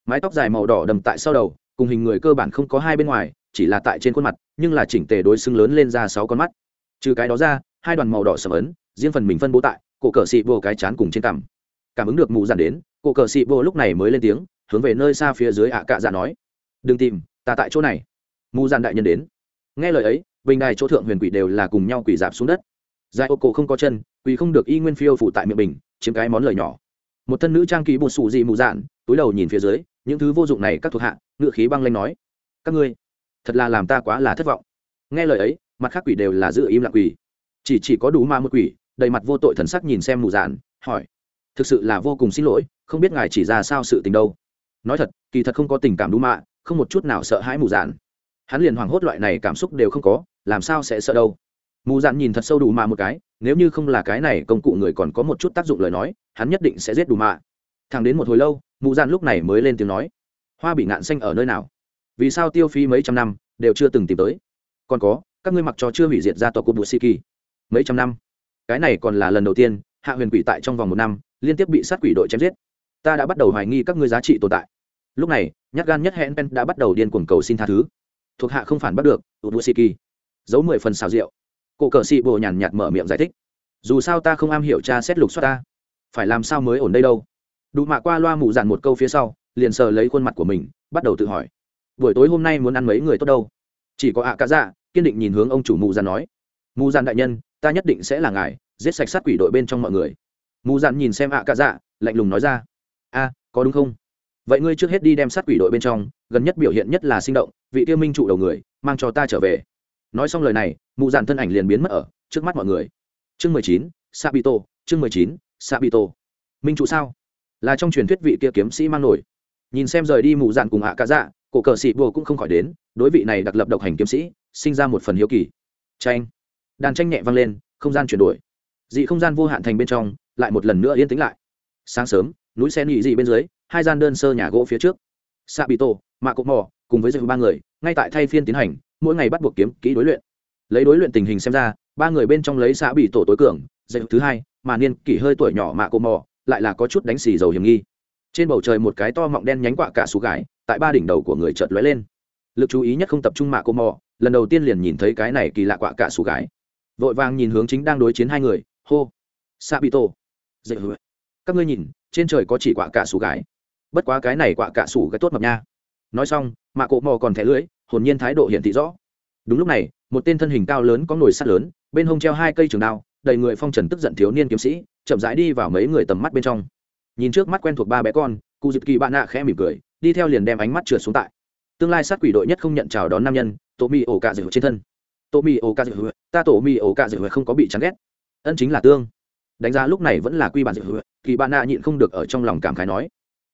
Mái tóc dài màu đỏ đầm tại sau đầu, cùng hình người cơ bản không có hai bên ngoài, chỉ là tại trên khuôn mặt, nhưng là chỉnh tề đối xưng lớn lên ra sáu con mắt. Trừ cái đó ra, hai đoàn màu đỏ sầm ấn, riêng phần mình phân bố tại cổ cờ xị vô cái chán cùng trên cằm. Cảm ứng được mù dàn đến, cổ cờ xị vô lúc này mới lên tiếng, hướng về nơi xa phía dưới ạ cạ dạ nói, đừng tìm, ta tại chỗ này mù dàn đại nhân đến. Nghe lời ấy, bình đài chỗ thượng huyền quỷ đều là cùng nhau quỷ dạp xuống đất. Dài ô cổ không có chân quỷ không được y nguyên phiêu phụ tại miệng bình chiếm cái món lời nhỏ. Một thân nữ trang ký bột sụ dị mù dạn, túi đầu nhìn phía dưới, những thứ vô dụng này các thuộc hạ, ngự khí băng lanh nói, các ngươi, thật là làm ta quá là thất vọng. Nghe lời ấy, mặt khác quỷ đều là giữ im lặng quỷ chỉ chỉ có đủ ma một quỷ, đầy mặt vô tội thần sắc nhìn xem mù dạn, hỏi, thực sự là vô cùng xin lỗi, không biết ngài chỉ ra sao sự tình đâu? Nói thật, kỳ thật không có tình cảm đủ mạ không một chút nào sợ hãi mù dạn hắn liền hoảng hốt loại này cảm xúc đều không có, làm sao sẽ sợ đâu? Mù dạn nhìn thật sâu đủ mạ một cái, nếu như không là cái này công cụ người còn có một chút tác dụng lời nói, hắn nhất định sẽ giết đủ mạ thằng đến một hồi lâu, mù dạn lúc này mới lên tiếng nói, hoa bị ngạn xanh ở nơi nào? Vì sao tiêu phí mấy trăm năm, đều chưa từng tìm tới? Còn có, các ngươi mặc cho chưa hủy diệt ra tòa của bụi si kỳ mấy trăm năm? Cái này còn là lần đầu tiên, hạ huyền quỷ tại trong vòng một năm, liên tiếp bị sát quỷ đội chém giết. Ta đã bắt đầu hoài nghi các ngươi giá trị tồn tại. Lúc này, nhát gan nhất hẹn pen đã bắt đầu điên cuồng cầu xin tha thứ thuộc hạ không phản bắt được ụt bụi xì kỳ giấu mười phần xào rượu. Cổ cờ xị bồ nhàn nhạt mở miệng giải thích. Dù sao ta không am hiểu tra xét lục soát ta. Phải làm sao mới ổn đây đâu? Đủ mạ qua loa mụ dạn một câu phía sau, liền sờ lấy khuôn mặt của mình, bắt đầu tự hỏi. Buổi tối hôm nay muốn ăn mấy người tốt đâu? Chỉ có ạ cá dạ kiên định nhìn hướng ông chủ mụ dạn nói. Mụ dạn đại nhân, ta nhất định sẽ là ngài, giết sạch sát quỷ đội bên trong mọi người. Mụ dạn nhìn xem ạ cá dạ lạnh lùng nói ra. A, có đúng không? Vậy ngươi trước hết đi đem sát quỷ đội bên trong, gần nhất biểu hiện nhất là sinh động, vị tiêu minh trụ đầu người, mang cho ta trở về. Nói xong lời này, mụ dạn thân ảnh liền biến mất ở trước mắt mọi người. Chương mười chín, sabito, chương mười chín, sabito. Minh trụ sao? Là trong truyền thuyết vị kia kiếm sĩ mang nổi. Nhìn xem rời đi mụ dạn cùng hạ cá dạ cổ cờ sĩ vô cũng không khỏi đến, đối vị này đặc lập độc hành kiếm sĩ, sinh ra một phần hiếu kỳ. Tranh đàn tranh nhẹ vang lên, không gian chuyển đổi. Dị không gian vô hạn thành bên trong, lại một lần nữa yên tĩnh lại. Sáng sớm, núi sen nhị dị bên dưới hai gian đơn sơ nhà gỗ phía trước. Xạ bị tổ mạ cộ mò cùng với dây ba người, ngay tại thay phiên tiến hành, mỗi ngày bắt buộc kiếm kỹ đối luyện. Lấy đối luyện tình hình xem ra, ba người bên trong lấy xạ bị tổ tối cường dạy thứ hai, mà niên kỷ hơi tuổi nhỏ mạ cộ mò lại là có chút đánh xì dầu hiểm nghi. Trên bầu trời một cái to mọng đen nhánh quạ cả xú gái, tại ba đỉnh đầu của người chợt lóe lên. Lực chú ý nhất không tập trung mạ cô mò lần đầu tiên liền nhìn thấy cái này kỳ lạ quạ cả xú gái. Vội vàng nhìn hướng chính đang đối chiến hai người, hô sa bị tổ dậy hứa các ngươi nhìn, trên trời có chỉ quạ cả xú gái bất quá cái này quạ cả sủ gái tốt mập nha. Nói xong, mạ cộ mò còn thẻ lưới, hồn nhiên thái độ hiện thị rõ. Đúng lúc này, một tên thân hình cao lớn có nồi sắt lớn, bên hông treo hai cây trường đao, đầy người phong trần tức giận thiếu niên kiếm sĩ, chậm rãi đi vào mấy người tầm mắt bên trong. Nhìn trước mắt quen thuộc ba bé con, cụ dịp kỳ bạn nạ khẽ mỉm cười, đi theo liền đem ánh mắt trượt xuống tại. Tương lai sát quỷ đội nhất không nhận chào đón nam nhân tổ mì ổ cạ dịu trên thân. Tổ mì ổ cạ dịu ta tổ mì ổ cạ dịu không có bị chán ghét. Ân chính là tương. Đánh giá lúc này vẫn là quy bản dịu kỳ bạn nạ nhịn không được ở trong lòng cảm khái nói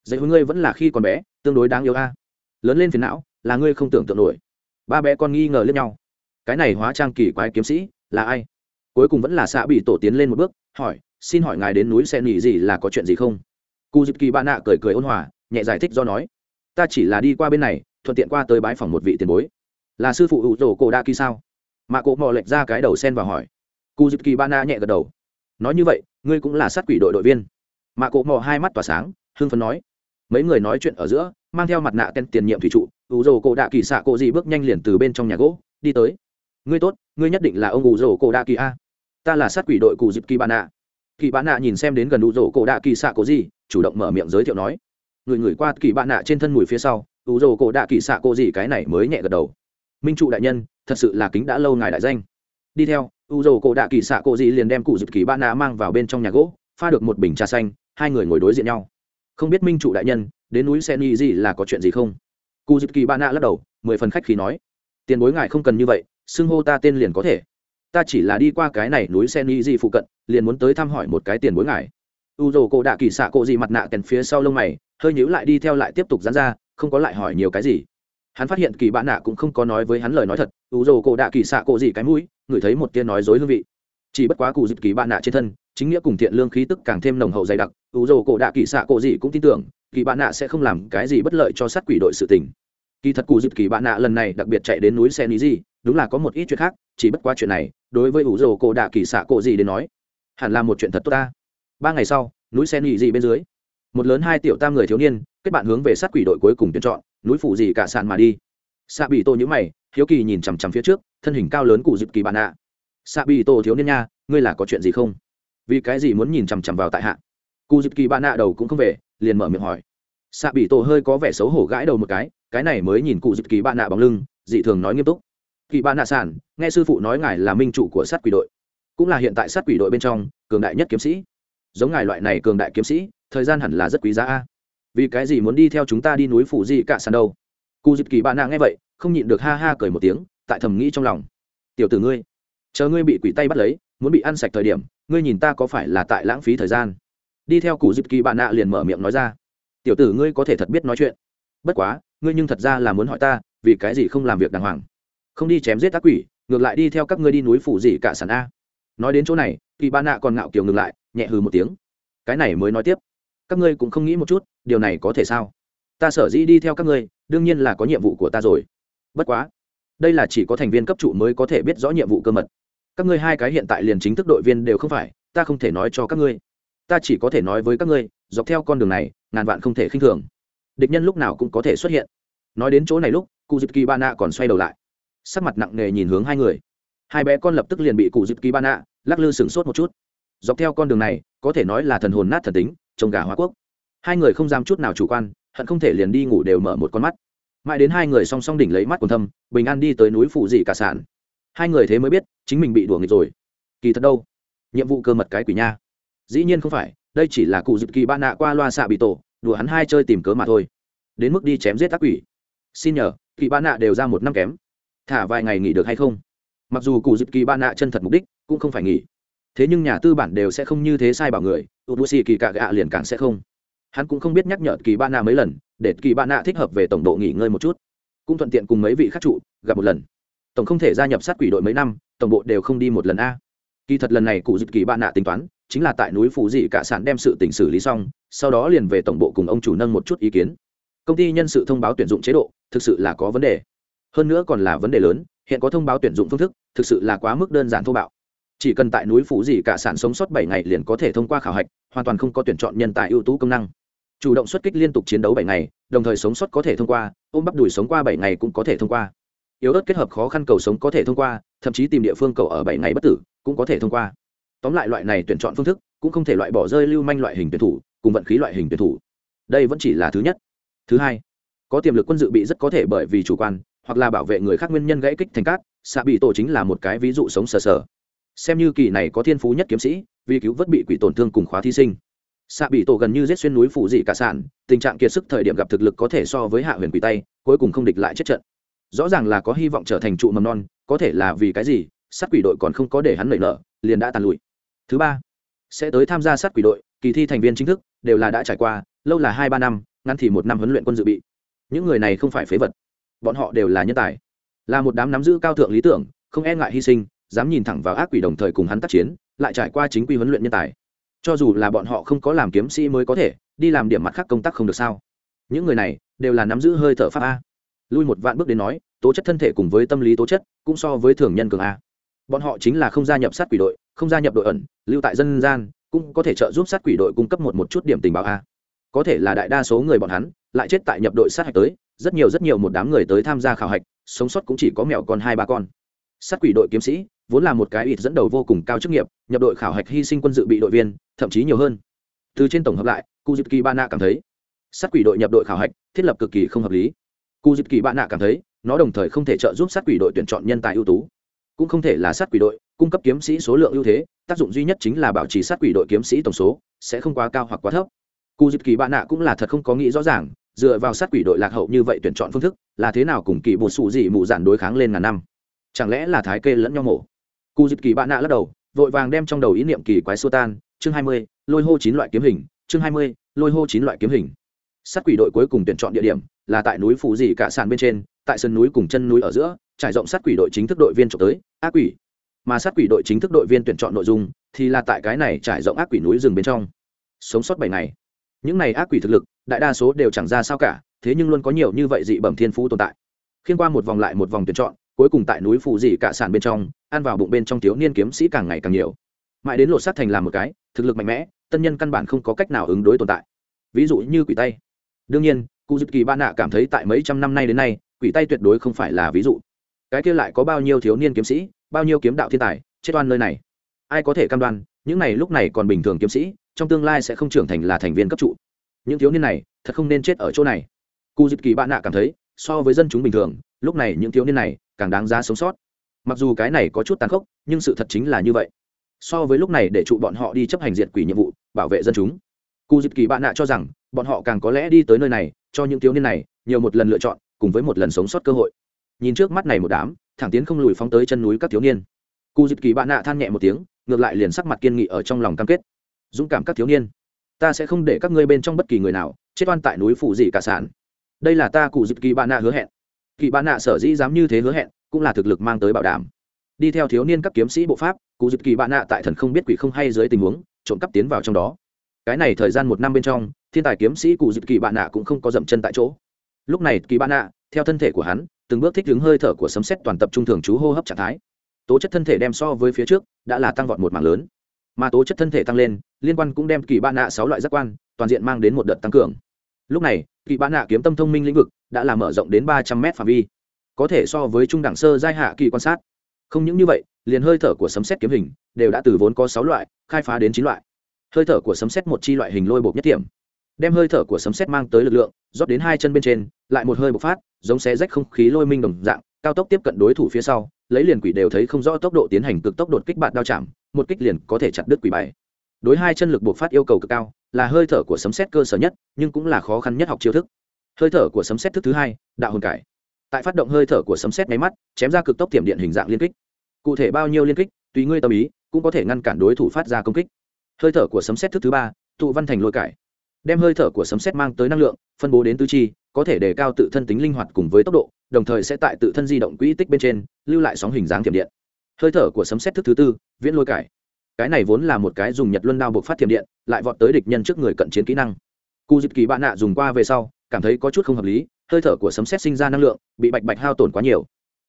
dạy ngươi vẫn là khi còn bé, tương đối đáng yêu a. Lớn lên phiền não, là ngươi không tưởng tượng nổi. Ba bé con nghi ngờ lẫn nhau. Cái này hóa trang kỳ quái kiếm sĩ, là ai? Cuối cùng vẫn là xã bị tổ tiến lên một bước, hỏi, xin hỏi ngài đến núi sẽ nghỉ gì là có chuyện gì không? Cụ dịp kỳ ba nạ cười cười ôn hòa, nhẹ giải thích do nói, ta chỉ là đi qua bên này, thuận tiện qua tới bãi phòng một vị tiền bối. Là sư phụ hữu tổ cổ đa kỳ sao? Mà cổ mò lệch ra cái đầu sen và hỏi. Cụ dịp kỳ ba nạ nhẹ gật đầu. Nói như vậy, ngươi cũng là sát quỷ đội đội viên. Mà cổ mò hai mắt tỏa sáng hương phấn nói mấy người nói chuyện ở giữa, mang theo mặt nạ tên tiền nhiệm thủy trụ ủ rồ cổ đạ kỳ xạ cổ gì bước nhanh liền từ bên trong nhà gỗ, đi tới. Ngươi tốt, ngươi nhất định là ông ủ rồ cổ đạ kỳ a. Ta là sát quỷ đội cụ dịp kỳ bà nạ kỳ bà nạ nhìn xem đến gần ủ rồ cổ đạ kỳ xạ cổ gì, chủ động mở miệng giới thiệu nói. Người người qua kỳ bà nạ trên thân mùi phía sau ủ rồ cổ đạ kỳ xạ cổ gì cái này mới nhẹ gật đầu. Minh trụ đại nhân, thật sự là kính đã lâu ngài đại danh. Đi theo u dầu cổ đạ kỳ xạ cổ gì liền đem cụ dịp kỳ bạn nạ mang vào bên trong nhà gỗ, pha được một bình trà xanh, hai người ngồi đối diện nhau không biết minh trụ đại nhân, đến núi sen y gì là có chuyện gì không? Cụ dịp kỳ ba nạ lắc đầu, mười phần khách khí nói, tiền bối ngài không cần như vậy, xưng hô ta tên liền có thể. Ta chỉ là đi qua cái này núi sen y gì phụ cận, liền muốn tới thăm hỏi một cái tiền bối ngài. U dồ cổ đạ kỳ xạ cộ gì mặt nạ kèn phía sau lông mày, hơi nhíu lại đi theo lại tiếp tục dán ra, không có lại hỏi nhiều cái gì. Hắn phát hiện kỳ bạn nạ cũng không có nói với hắn lời nói thật u dồ cổ đạ kỳ xạ cộ gì cái mũi, ngửi thấy một tia nói dối hương vị. Chỉ bất quá cụ dịp kỳ bạn nạ trên thân chính nghĩa cùng thiện lương khí tức càng thêm nồng hậu dày đặc, ủ dồ cổ đạ kỳ xạ cổ gì cũng tin tưởng, kỳ bạn nạ sẽ không làm cái gì bất lợi cho sát quỷ đội sự tình. Kỳ thật cụ dịp kỳ bạn nạ lần này đặc biệt chạy đến núi sen ý gì đúng là có một ít chuyện khác, chỉ bất quá chuyện này, đối với ủ dồ cổ đạ kỳ xạ cổ gì đến nói, hẳn là một chuyện thật tốt ta. Ba ngày sau, núi sen ý gì bên dưới, một lớn hai tiểu tam người thiếu niên, kết bạn hướng về sát quỷ đội cuối cùng tuyển chọn, núi phủ gì cả sàn mà đi. Xạ bị tô nhữ mày, hiếu kỳ nhìn chằm chằm phía trước, thân hình cao lớn cụ dịp kỳ bạn nạ. Xạ bị tô thiếu niên nha, ngươi là có chuyện gì không? Vì cái gì muốn nhìn chằm chằm vào tại hạ? Cụ dịp kỳ bạn nạ đầu cũng không về, liền mở miệng hỏi. Xạ bị tổ hơi có vẻ xấu hổ gãi đầu một cái cái này mới nhìn cụ dịp kỳ bạn nạ bóng lưng, dị thường nói nghiêm túc. Kỳ bạn nạ sản nghe sư phụ nói ngài là minh chủ của sát quỷ đội. Cũng là hiện tại sát quỷ đội bên trong, cường đại nhất kiếm sĩ. Giống ngài loại này cường đại kiếm sĩ, thời gian hẳn là rất quý giá a. Vì cái gì muốn đi theo chúng ta đi núi phủ gì cả sàn đâu? Cụ dịp kỳ bạn nạ nghe vậy, không nhịn được ha ha cười một tiếng, tại thầm nghĩ trong lòng. Tiểu tử ngươi, chờ ngươi bị quỷ tay bắt lấy, muốn bị ăn sạch thời điểm ngươi nhìn ta có phải là tại lãng phí thời gian? Đi theo cụ dịp kỳ bạn nạ liền mở miệng nói ra. Tiểu tử ngươi có thể thật biết nói chuyện. Bất quá, ngươi nhưng thật ra là muốn hỏi ta, vì cái gì không làm việc đàng hoàng? Không đi chém giết tác quỷ, ngược lại đi theo các ngươi đi núi phủ gì cả sàn a. Nói đến chỗ này, kỳ bạn nạ còn ngạo kiều ngừng lại, nhẹ hừ một tiếng. Cái này mới nói tiếp. Các ngươi cũng không nghĩ một chút, điều này có thể sao? Ta sở dĩ đi theo các ngươi, đương nhiên là có nhiệm vụ của ta rồi. Bất quá, đây là chỉ có thành viên cấp trụ mới có thể biết rõ nhiệm vụ cơ mật các ngươi hai cái hiện tại liền chính thức đội viên đều không phải, ta không thể nói cho các ngươi. Ta chỉ có thể nói với các ngươi, dọc theo con đường này, ngàn vạn không thể khinh thường. Địch nhân lúc nào cũng có thể xuất hiện. Nói đến chỗ này lúc cụ dịp kỳ ba nạ còn xoay đầu lại. Sắc mặt nặng nề nhìn hướng hai người. Hai bé con lập tức liền bị cụ dịp kỳ ba nạ lắc lư sửng sốt một chút. Dọc theo con đường này, có thể nói là thần hồn nát thần tính, trông gà hóa quốc. Hai người không dám chút nào chủ quan, hận không thể liền đi ngủ đều mở một con mắt. Mãi đến hai người song song đỉnh lấy mắt còn thâm, bình an đi tới núi phụ dị cả sản hai người thế mới biết, chính mình bị đùa nghịch rồi. Kỳ thật đâu? Nhiệm vụ cơ mật cái quỷ nha. Dĩ nhiên không phải, đây chỉ là cụ dịp kỳ ba nạ qua loa xạ bị tổ, đùa hắn hai chơi tìm cớ mà thôi. Đến mức đi chém giết tác quỷ. Xin nhờ, kỳ ba nạ đều ra một năm kém. Thả vài ngày nghỉ được hay không? Mặc dù cụ dịp kỳ ba nạ chân thật mục đích, cũng không phải nghỉ. Thế nhưng nhà tư bản đều sẽ không như thế sai bảo người tụt bù xì kỳ cạ gạ liền càng sẽ không. Hắn cũng không biết nhắc nhở kỳ ba nạ mấy lần, để kỳ ba nạ thích hợp về tổng độ nghỉ ngơi một chút. Cũng thuận tiện cùng mấy vị khắc trụ, gặp một lần tổng không thể gia nhập sát quỷ đội mấy năm, tổng bộ đều không đi một lần a. Kỳ thật lần này cụ dịp kỳ bạn nạ tính toán, chính là tại núi phù dị cả sản đem sự tỉnh xử lý xong, sau đó liền về tổng bộ cùng ông chủ nâng một chút ý kiến. Công ty nhân sự thông báo tuyển dụng chế độ, thực sự là có vấn đề. Hơn nữa còn là vấn đề lớn, hiện có thông báo tuyển dụng phương thức, thực sự là quá mức đơn giản thô bạo. Chỉ cần tại núi phủ gì cả sản sống sót bảy ngày liền có thể thông qua khảo hạch, hoàn toàn không có tuyển chọn nhân tài ưu tú công năng. Chủ động xuất kích liên tục chiến đấu bảy ngày, đồng thời sống sót có thể thông qua, ôm bắp đùi sống qua bảy ngày cũng có thể thông qua yếu ớt kết hợp khó khăn cầu sống có thể thông qua, thậm chí tìm địa phương cầu ở bảy ngày bất tử cũng có thể thông qua. Tóm lại loại này tuyển chọn phương thức cũng không thể loại bỏ rơi lưu manh loại hình tuyển thủ cùng vận khí loại hình tuyển thủ. Đây vẫn chỉ là thứ nhất. Thứ hai, có tiềm lực quân dự bị rất có thể bởi vì chủ quan hoặc là bảo vệ người khác nguyên nhân gãy kích thành cát, xạ bị tổ chính là một cái ví dụ sống sờ sờ. Xem như kỳ này có thiên phú nhất kiếm sĩ, vì cứu vớt bị quỷ tổn thương cùng khóa thí sinh. Xạ bị tổ gần như giết xuyên núi phủ dị cả sản, tình trạng kiệt sức thời điểm gặp thực lực có thể so với hạ huyền quỷ tay, cuối cùng không địch lại chết trận rõ ràng là có hy vọng trở thành trụ mầm non, có thể là vì cái gì, sát quỷ đội còn không có để hắn nảy nở, liền đã tàn lụi. Thứ ba, sẽ tới tham gia sát quỷ đội, kỳ thi thành viên chính thức, đều là đã trải qua, lâu là hai ba năm, ngắn thì một năm huấn luyện quân dự bị. Những người này không phải phế vật. Bọn họ đều là nhân tài. Là một đám nắm giữ cao thượng lý tưởng, không e ngại hy sinh, dám nhìn thẳng vào ác quỷ đồng thời cùng hắn tác chiến, lại trải qua chính quy huấn luyện nhân tài. Cho dù là bọn họ không có làm kiếm sĩ mới có thể, đi làm điểm mặt khác công tác không được sao. Những người này, đều là nắm giữ hơi thở pháp a lui một vạn bước đến nói, tố chất thân thể cùng với tâm lý tố chất cũng so với thường nhân cường a. Bọn họ chính là không gia nhập sát quỷ đội, không gia nhập đội ẩn, lưu tại dân gian, cũng có thể trợ giúp sát quỷ đội cung cấp một một chút điểm tình báo a. Có thể là đại đa số người bọn hắn, lại chết tại nhập đội sát hạch tới, rất nhiều rất nhiều một đám người tới tham gia khảo hạch, sống sót cũng chỉ có mẹo con hai ba con. Sát quỷ đội kiếm sĩ, vốn là một cái ít dẫn đầu vô cùng cao chức nghiệp, nhập đội khảo hạch hy sinh quân dự bị đội viên, thậm chí nhiều hơn. Từ trên tổng hợp lại kuzuki bana cảm thấy, sát quỷ đội nhập đội khảo hạch, thiết lập cực kỳ không hợp lý. Cu dịt kỳ bạn nạ cảm thấy, nó đồng thời không thể trợ giúp sát quỷ đội tuyển chọn nhân tài ưu tú. Cũng không thể là sát quỷ đội, cung cấp kiếm sĩ số lượng ưu thế, tác dụng duy nhất chính là bảo trì sát quỷ đội kiếm sĩ tổng số, sẽ không quá cao hoặc quá thấp. Cụ dịp kỳ bạn nạ cũng là thật không có nghĩ rõ ràng, dựa vào sát quỷ đội lạc hậu như vậy tuyển chọn phương thức, là thế nào cùng kỳ bột xù gì mụ giản đối kháng lên ngàn năm. Chẳng lẽ là thái kê lẫn nhau mổ? Cụ dịp kỳ bạn nạ lắc đầu, vội vàng đem trong đầu ý niệm kỳ quái xô tan. Chương hai mươi, lôi hô chín loại kiếm hình, chương hai mươi, lôi hô chín loại kiếm hình sát quỷ đội cuối cùng tuyển chọn địa điểm là tại núi phù dì cả sàn bên trên, tại sân núi cùng chân núi ở giữa, trải rộng sát quỷ đội chính thức đội viên trộm tới, ác quỷ. Mà sát quỷ đội chính thức đội viên tuyển chọn nội dung thì là tại cái này trải rộng ác quỷ núi rừng bên trong. Sống sót bảy ngày. Những này ác quỷ thực lực, đại đa số đều chẳng ra sao cả, thế nhưng luôn có nhiều như vậy dị bẩm thiên phú tồn tại. Khiên qua một vòng lại một vòng tuyển chọn, cuối cùng tại núi phụ dị cả sàn bên trong, ăn vào bụng bên trong thiếu niên kiếm sĩ càng ngày càng nhiều. Mãi đến lột sát thành làm một cái, thực lực mạnh mẽ, tân nhân căn bản không có cách nào ứng đối tồn tại. Ví dụ như quỷ tay đương nhiên, cụ dịp kỳ ba nạ cảm thấy tại mấy trăm năm nay đến nay, quỷ tay tuyệt đối không phải là ví dụ. Cái kia lại có bao nhiêu thiếu niên kiếm sĩ, bao nhiêu kiếm đạo thiên tài, chết oan nơi này. Ai có thể cam đoan, những này lúc này còn bình thường kiếm sĩ, trong tương lai sẽ không trưởng thành là thành viên cấp trụ. Những thiếu niên này, thật không nên chết ở chỗ này. Cụ dịp kỳ bạn nạ cảm thấy, so với dân chúng bình thường, lúc này những thiếu niên này, càng đáng giá sống sót. Mặc dù cái này có chút tàn khốc, nhưng sự thật chính là như vậy. So với lúc này để trụ bọn họ đi chấp hành diệt quỷ nhiệm vụ, bảo vệ dân chúng. Cụ dịp kỳ bạn nạ cho rằng bọn họ càng có lẽ đi tới nơi này, cho những thiếu niên này, nhiều một lần lựa chọn, cùng với một lần sống sót cơ hội. Nhìn trước mắt này một đám, thẳng tiến không lùi phóng tới chân núi các thiếu niên. Cụ dịp kỳ bạn nạ than nhẹ một tiếng, ngược lại liền sắc mặt kiên nghị ở trong lòng cam kết. Dũng cảm các thiếu niên, ta sẽ không để các ngươi bên trong bất kỳ người nào chết oan tại núi phụ dị cả sản. Đây là ta cụ dịp kỳ bạn nạ hứa hẹn. Kỳ bạn nạ sở dĩ dám như thế hứa hẹn, cũng là thực lực mang tới bảo đảm. Đi theo thiếu niên các kiếm sĩ bộ pháp cụ dịp kỳ bạn nạ tại thần không biết quỷ không hay dưới tình huống, trộm cắp tiến vào trong đó. Cái này thời gian một năm bên trong thiên tài kiếm sĩ cụ dịp kỳ bạn nạ cũng không có dậm chân tại chỗ. Lúc này, kỳ bạn nạ, theo thân thể của hắn, từng bước thích ứng hơi thở của sấm xét toàn tập trung thường chú hô hấp trạng thái. Tố chất thân thể đem so với phía trước, đã là tăng vọt một mảng lớn. Mà tố chất thân thể tăng lên, liên quan cũng đem kỳ bạn nạ sáu loại giác quan, toàn diện mang đến một đợt tăng cường. Lúc này, kỳ bạn nạ kiếm tâm thông minh lĩnh vực đã là mở rộng đến ba trăm mét phạm vi. Có thể so với trung đẳng sơ giai hạ kỳ quan sát. Không những như vậy, liền hơi thở của sấm xét kiếm hình đều đã từ vốn có sáu loại, khai phá đến chín loại. Hơi thở của sấm xét một chi loại hình lôi bột nhất điểm đem hơi thở của sấm sét mang tới lực lượng, rót đến hai chân bên trên, lại một hơi bộc phát, giống xé rách không khí lôi minh đồng dạng, cao tốc tiếp cận đối thủ phía sau, lấy liền quỷ đều thấy không rõ tốc độ tiến hành cực tốc đột kích bạn đao chạm, một kích liền có thể chặt đứt quỷ bảy đối hai chân lực bộc phát yêu cầu cực cao, là hơi thở của sấm sét cơ sở nhất, nhưng cũng là khó khăn nhất học chiêu thức. Hơi thở của sấm sét thức thứ hai, đạo hồn cải. Tại phát động hơi thở của sấm sét máy mắt, chém ra cực tốc tiềm điện hình dạng liên kích. Cụ thể bao nhiêu liên kích, tùy ngươi tâm ý, cũng có thể ngăn cản đối thủ phát ra công kích. Hơi thở của sấm sét thức thứ ba, tụ văn thành lôi cải đem hơi thở của sấm xét mang tới năng lượng, phân bố đến tứ chi, có thể đề cao tự thân tính linh hoạt cùng với tốc độ, đồng thời sẽ tại tự thân di động quỹ tích bên trên, lưu lại sóng hình dáng thiểm điện. Hơi thở của sấm xét thức thứ tư, viễn lôi cải. Cái này vốn là một cái dùng nhật luân đao buộc phát thiểm điện, lại vọt tới địch nhân trước người cận chiến kỹ năng. Cụ dịp kỳ bạn nạ dùng qua về sau, cảm thấy có chút không hợp lý, hơi thở của sấm xét sinh ra năng lượng, bị bạch bạch hao tổn quá nhiều.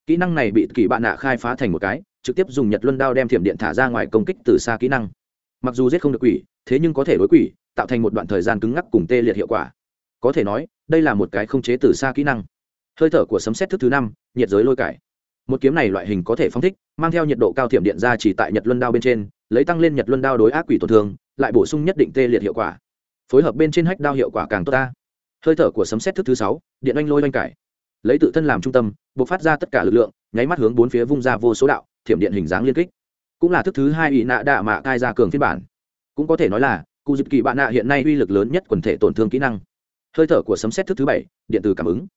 Kỹ năng này bị kỳ bạn nạ khai phá thành một cái, trực tiếp dùng nhật luân đao đem thiểm điện thả ra ngoài công kích từ xa kỹ năng. Mặc dù giết không được quỷ thế nhưng có thể đối quỷ, tạo thành một đoạn thời gian cứng ngắc cùng tê liệt hiệu quả. Có thể nói, đây là một cái không chế từ xa kỹ năng. Hơi thở của sấm xét thức thứ năm, nhiệt giới lôi cải. Một kiếm này loại hình có thể phong thích, mang theo nhiệt độ cao thiểm điện ra chỉ tại nhật luân đao bên trên, lấy tăng lên nhật luân đao đối ác quỷ tổn thương, lại bổ sung nhất định tê liệt hiệu quả. Phối hợp bên trên hách đao hiệu quả càng tốt ta. Hơi thở của sấm xét thức thứ sáu, điện oanh lôi oanh cải. Lấy tự thân làm trung tâm buộc phát ra tất cả lực lượng, nháy mắt hướng bốn phía vung ra vô số đạo, thiểm điện hình dáng liên kích. Cũng là thức thứ hai ỵ nạ đạ mạ cai ra cường phiên bản cũng có thể nói là cụ dịp kỳ bạn nạ hiện nay uy lực lớn nhất quần thể tổn thương kỹ năng. Hơi thở của sấm xét thức thứ bảy điện từ cảm ứng.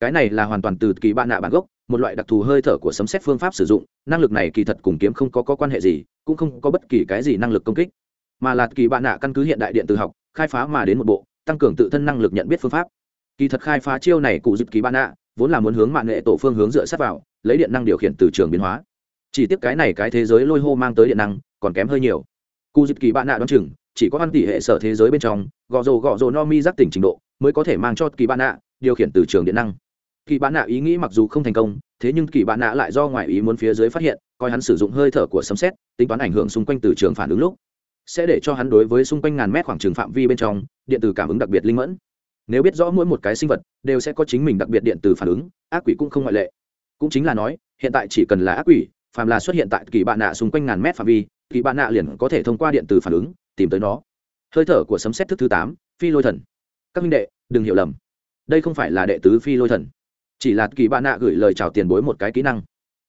Cái này là hoàn toàn từ kỳ bạn nạ bản gốc một loại đặc thù hơi thở của sấm xét phương pháp sử dụng. Năng lực này kỳ thật cùng kiếm không có, có quan hệ gì cũng không có bất kỳ cái gì năng lực công kích. Mà là kỳ bạn nạ căn cứ hiện đại điện từ học khai phá mà đến một bộ tăng cường tự thân năng lực nhận biết phương pháp. Kỳ thật khai phá chiêu này cụ dịp kỳ bạn nạ vốn là muốn hướng mạng nghệ tổ phương hướng dựa sát vào lấy điện năng điều khiển từ trường biến hóa. Chỉ tiếc cái này cái thế giới lôi hô mang tới điện năng còn kém hơi nhiều cụ dịp kỳ bạn nạ đoán chừng, chỉ có ăn tỷ hệ sở thế giới bên trong gò rồ gò rồ no mi giác tỉnh trình độ, mới có thể mang cho kỳ bạn nạ điều khiển từ trường điện năng. Kỳ bạn nạ ý nghĩ mặc dù không thành công, thế nhưng kỳ bạn nạ lại do ngoại ý muốn phía dưới phát hiện, coi hắn sử dụng hơi thở của sấm xét tính toán ảnh hưởng xung quanh từ trường phản ứng lúc. Sẽ để cho hắn đối với xung quanh ngàn mét khoảng trường phạm vi bên trong, điện tử cảm ứng đặc biệt linh mẫn. Nếu biết rõ mỗi một cái sinh vật, đều sẽ có chính mình đặc biệt điện tử phản ứng, ác quỷ cũng không ngoại lệ. Cũng chính là nói, hiện tại chỉ cần là ác quỷ, phàm là xuất hiện tại kỳ bạn nạ xung quanh ngàn mét phạm vi kỳ bạn nạ liền có thể thông qua điện từ phản ứng, tìm tới nó. Hơi thở của sấm xét thức thứ tám, phi lôi thần. Các minh đệ, đừng hiểu lầm. Đây không phải là đệ tứ phi lôi thần. Chỉ là kỳ bạn nạ gửi lời chào tiền bối một cái kỹ năng.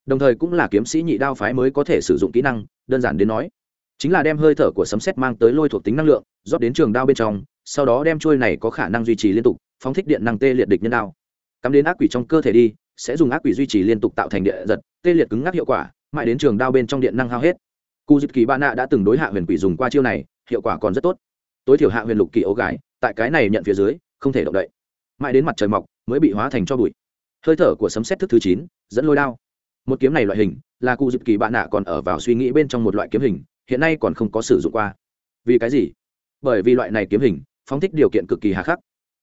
Đồng thời cũng là kiếm sĩ nhị đao phái mới có thể sử dụng kỹ năng, đơn giản đến nói. Chính là đem hơi thở của sấm xét mang tới lôi thuộc tính năng lượng, rót đến trường đao bên trong, sau đó đem trôi này có khả năng duy trì liên tục, phóng thích điện năng tê liệt địch nhân đao. Cắm đến ác quỷ trong cơ thể đi, sẽ dùng ác quỷ duy trì liên tục tạo thành địa giật, tê liệt cứng ngắc hiệu quả, mãi đến trường đao bên trong điện năng hao hết cụ dịp kỳ ba nạ đã từng đối hạ huyền quỷ dùng qua chiêu này, hiệu quả còn rất tốt. Tối thiểu hạ huyền lục kỳ ấu gái, tại cái này nhận phía dưới, không thể động đậy. Mãi đến mặt trời mọc, mới bị hóa thành cho bụi. Hơi thở của sấm xét thức thứ chín, dẫn lôi đao. Một kiếm này loại hình, là cụ dịp kỳ bạn nạ còn ở vào suy nghĩ bên trong một loại kiếm hình, hiện nay còn không có sử dụng qua. Vì cái gì? Bởi vì loại này kiếm hình, phóng thích điều kiện cực kỳ hà khắc.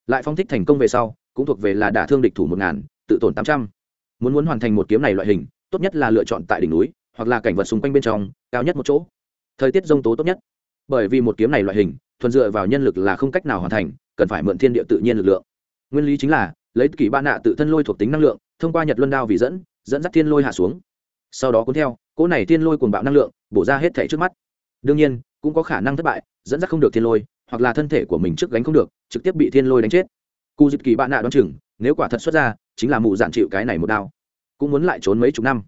Lại phóng thích thành công về sau, cũng thuộc về là đả thương địch thủ một ngàn, tự tổn tám trăm. Muốn muốn hoàn thành một kiếm này loại hình, tốt nhất là lựa chọn tại đỉnh núi hoặc là cảnh vật xung quanh bên trong, cao nhất một chỗ. Thời tiết rông tố tốt nhất. Bởi vì một kiếm này loại hình, thuần dựa vào nhân lực là không cách nào hoàn thành, cần phải mượn thiên địa tự nhiên lực lượng. Nguyên lý chính là, lấy kỳ ba nạ tự thân lôi thuộc tính năng lượng, thông qua nhật luân đao vì dẫn dẫn dắt thiên lôi hạ xuống. Sau đó cuốn theo, cỗ này thiên lôi cuồng bạo năng lượng, bổ ra hết thể trước mắt. Đương nhiên, cũng có khả năng thất bại, dẫn dắt không được thiên lôi, hoặc là thân thể của mình trước gánh không được, trực tiếp bị thiên lôi đánh chết. Cụ dịp kỳ bạn nạ đoán chừng, nếu quả thật xuất ra, chính là mụ giản chịu cái này một đao. Cũng muốn lại trốn mấy chục năm.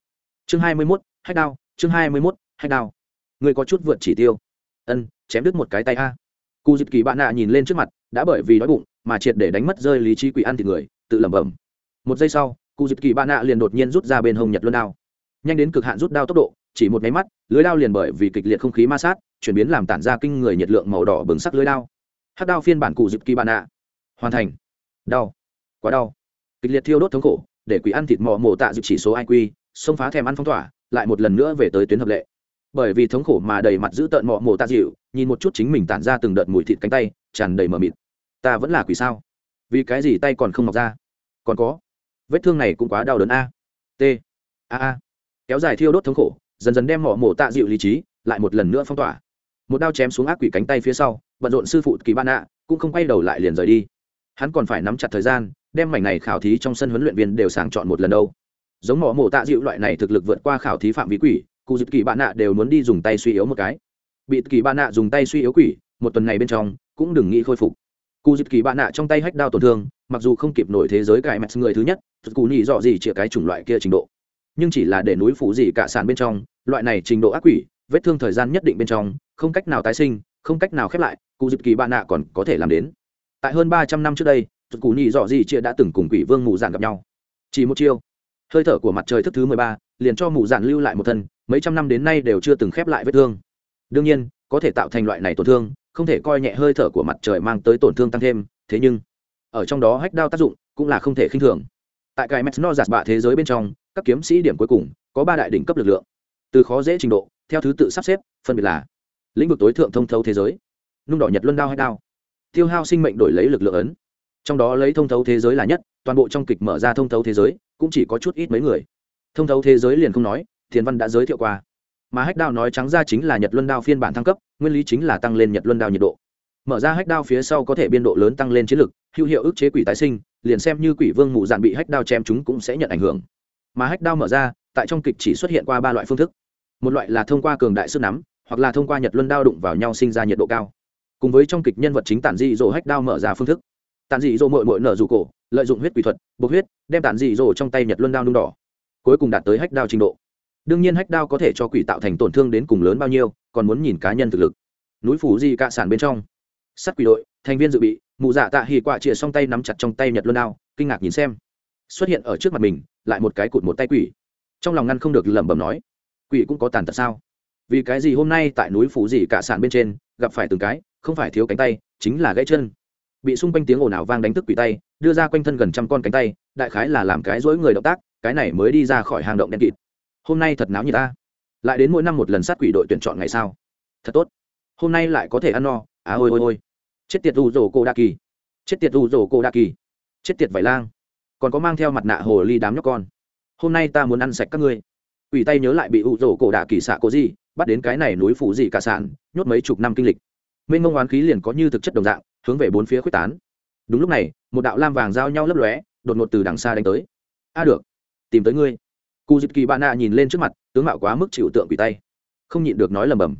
Chương hai mươi mốt hách đao, chương hai mươi mốt, hách đao. Người có chút vượt chỉ tiêu. Ân, chém đứt một cái tay a. Cụ dịp kỳ bạn nạ nhìn lên trước mặt, đã bởi vì đói bụng mà triệt để đánh mất rơi lý trí quỷ ăn thịt người, tự lẩm bẩm. Một giây sau cụ dịp kỳ bạn nạ liền đột nhiên rút ra bên hông nhật luân đao. Nhanh đến cực hạn rút đao tốc độ, chỉ một máy mắt, lưới đao liền bởi vì kịch liệt không khí ma sát, chuyển biến làm tản ra kinh người nhiệt lượng màu đỏ bừng sắc lưới đao. Hát đao phiên bản cụ dịp kỳ bạn nạ. Hoàn thành. Đau. Quá đau. Kịch liệt thiêu đốt thống khổ, để quỷ ăn thịt mò mổ tạ dịp chỉ số iq xông phá thèm ăn phong tỏa lại một lần nữa về tới tuyến hợp lệ. Bởi vì thống khổ mà đầy mặt giữ tợn mọ mồ ta dịu, nhìn một chút chính mình tản ra từng đợt mùi thịt cánh tay, tràn đầy mờ mịt. Ta vẫn là quỷ sao? Vì cái gì tay còn không mọc ra? Còn có. Vết thương này cũng quá đau đớn a. T. A a. Kéo dài thiêu đốt thống khổ, dần dần đem mỏ mổ tạ dịu lý trí, lại một lần nữa phong tỏa. Một đao chém xuống ác quỷ cánh tay phía sau, bận rộn sư phụ kỳ ban ạ cũng không quay đầu lại liền rời đi. Hắn còn phải nắm chặt thời gian, đem mảnh này khảo thí trong sân huấn luyện viên đều sàng chọn một lần đâu giống mỏ mổ tạ dịu loại này thực lực vượt qua khảo thí phạm vi quỷ, cụ dịp kỳ bạn nạ đều muốn đi dùng tay suy yếu một cái. Bị kỳ bạn nạ dùng tay suy yếu quỷ, một tuần này bên trong, cũng đừng nghĩ khôi phục. Cụ dịp kỳ bạn nạ trong tay hách đao tổn thương, mặc dù không kịp nổi thế giới cải mẹt người thứ nhất cụ nhị dọ gì chĩa cái chủng loại kia trình độ. Nhưng chỉ là để núi phủ gì cả sàn bên trong, loại này trình độ ác quỷ, vết thương thời gian nhất định bên trong, không cách nào tái sinh, không cách nào khép lại, cụ dịp kỳ bạn nạ còn có thể làm đến. Tại hơn ba trăm năm trước đây cụ nhị dọ gì chia đã từng cùng quỷ vương mù dạn gặp nhau. Chỉ một chiêu hơi thở của mặt trời thức thứ mười ba, liền cho mù dạn lưu lại một thân, mấy trăm năm đến nay đều chưa từng khép lại vết thương. Đương nhiên, có thể tạo thành loại này tổn thương, không thể coi nhẹ hơi thở của mặt trời mang tới tổn thương tăng thêm, thế nhưng, ở trong đó hách đao tác dụng cũng là không thể khinh thường. Tại cái mets no giạt bạ thế giới bên trong, các kiếm sĩ điểm cuối cùng có ba đại đỉnh cấp lực lượng. Từ khó dễ trình độ, theo thứ tự sắp xếp, phân biệt là lĩnh vực tối thượng thông thấu thế giới, nung đỏ nhật luân đao hay đao, tiêu hao sinh mệnh đổi lấy lực lượng ấn. Trong đó lấy thông thấu thế giới là nhất, toàn bộ trong kịch mở ra thông thấu thế giới cũng chỉ có chút ít mấy người. Thông thấu thế giới liền không nói, thiền văn đã giới thiệu qua. Mà hách đao nói trắng ra chính là nhật luân đao phiên bản thăng cấp, nguyên lý chính là tăng lên nhật luân đao nhiệt độ. Mở ra hách đao phía sau có thể biên độ lớn tăng lên chiến lực, hữu hiệu ức chế quỷ tái sinh, liền xem như quỷ vương mụ dạn bị hách đao chém chúng cũng sẽ nhận ảnh hưởng. Mà hách đao mở ra, tại trong kịch chỉ xuất hiện qua ba loại phương thức. Một loại là thông qua cường đại sức nắm, hoặc là thông qua nhật luân đao đụng vào nhau sinh ra nhiệt độ cao. Cùng với trong kịch nhân vật chính tản dị dỗ hách đao mở ra phương thức. Tản dị dỗ mội mội nở dù cổ lợi dụng huyết quỷ thuật, bộc huyết, đem tản dị dỗ trong tay nhật luân đao nung đỏ, cuối cùng đạt tới hách đao trình độ. Đương nhiên hách đao có thể cho quỷ tạo thành tổn thương đến cùng lớn bao nhiêu, còn muốn nhìn cá nhân thực lực. Núi phủ di cạ sản bên trong, sắt quỷ đội, thành viên dự bị, mụ dạ tạ hì quạ chĩa xong tay nắm chặt trong tay nhật luân đao, kinh ngạc nhìn xem. Xuất hiện ở trước mặt mình, lại một cái cụt một tay quỷ. Trong lòng ngăn không được lẩm bẩm nói, quỷ cũng có tàn tật sao? Vì cái gì hôm nay tại núi phủ gì cả sản bên trên, gặp phải từng cái, không phải thiếu cánh tay, chính là gãy chân. Bị xung quanh tiếng ồn ào vang đánh thức quỷ tay đưa ra quanh thân gần trăm con cánh tay, đại khái là làm cái dối người động tác, cái này mới đi ra khỏi hang động đen kịt. Hôm nay thật náo như ta. Lại đến mỗi năm một lần sát quỷ đội tuyển chọn ngày sao thật tốt. Hôm nay lại có thể ăn no. À ôi ôi ôi. Chết tiệt u rổ cô đa kỳ chết tiệt u rổ cô đa kỳ chết tiệt vải lang. Còn có mang theo mặt nạ hồ ly đám nhóc con. Hôm nay ta muốn ăn sạch các ngươi. Ủy tay nhớ lại bị u rổ cổ đạ kỳ xạ cố gì, bắt đến cái này núi phủ gì cả sản nhốt mấy chục năm kinh lịch. Mênh mông oán khí liền có như thực chất đồng dạng, hướng về bốn phía khuếch tán đúng lúc này, một đạo lam vàng giao nhau lấp lóe, đột ngột từ đằng xa đánh tới. A được, tìm tới ngươi. Cụ dịp kỳ bạn nạ nhìn lên trước mặt, tướng mạo quá mức chịu tượng quỷ tay. Không nhịn được nói lầm bầm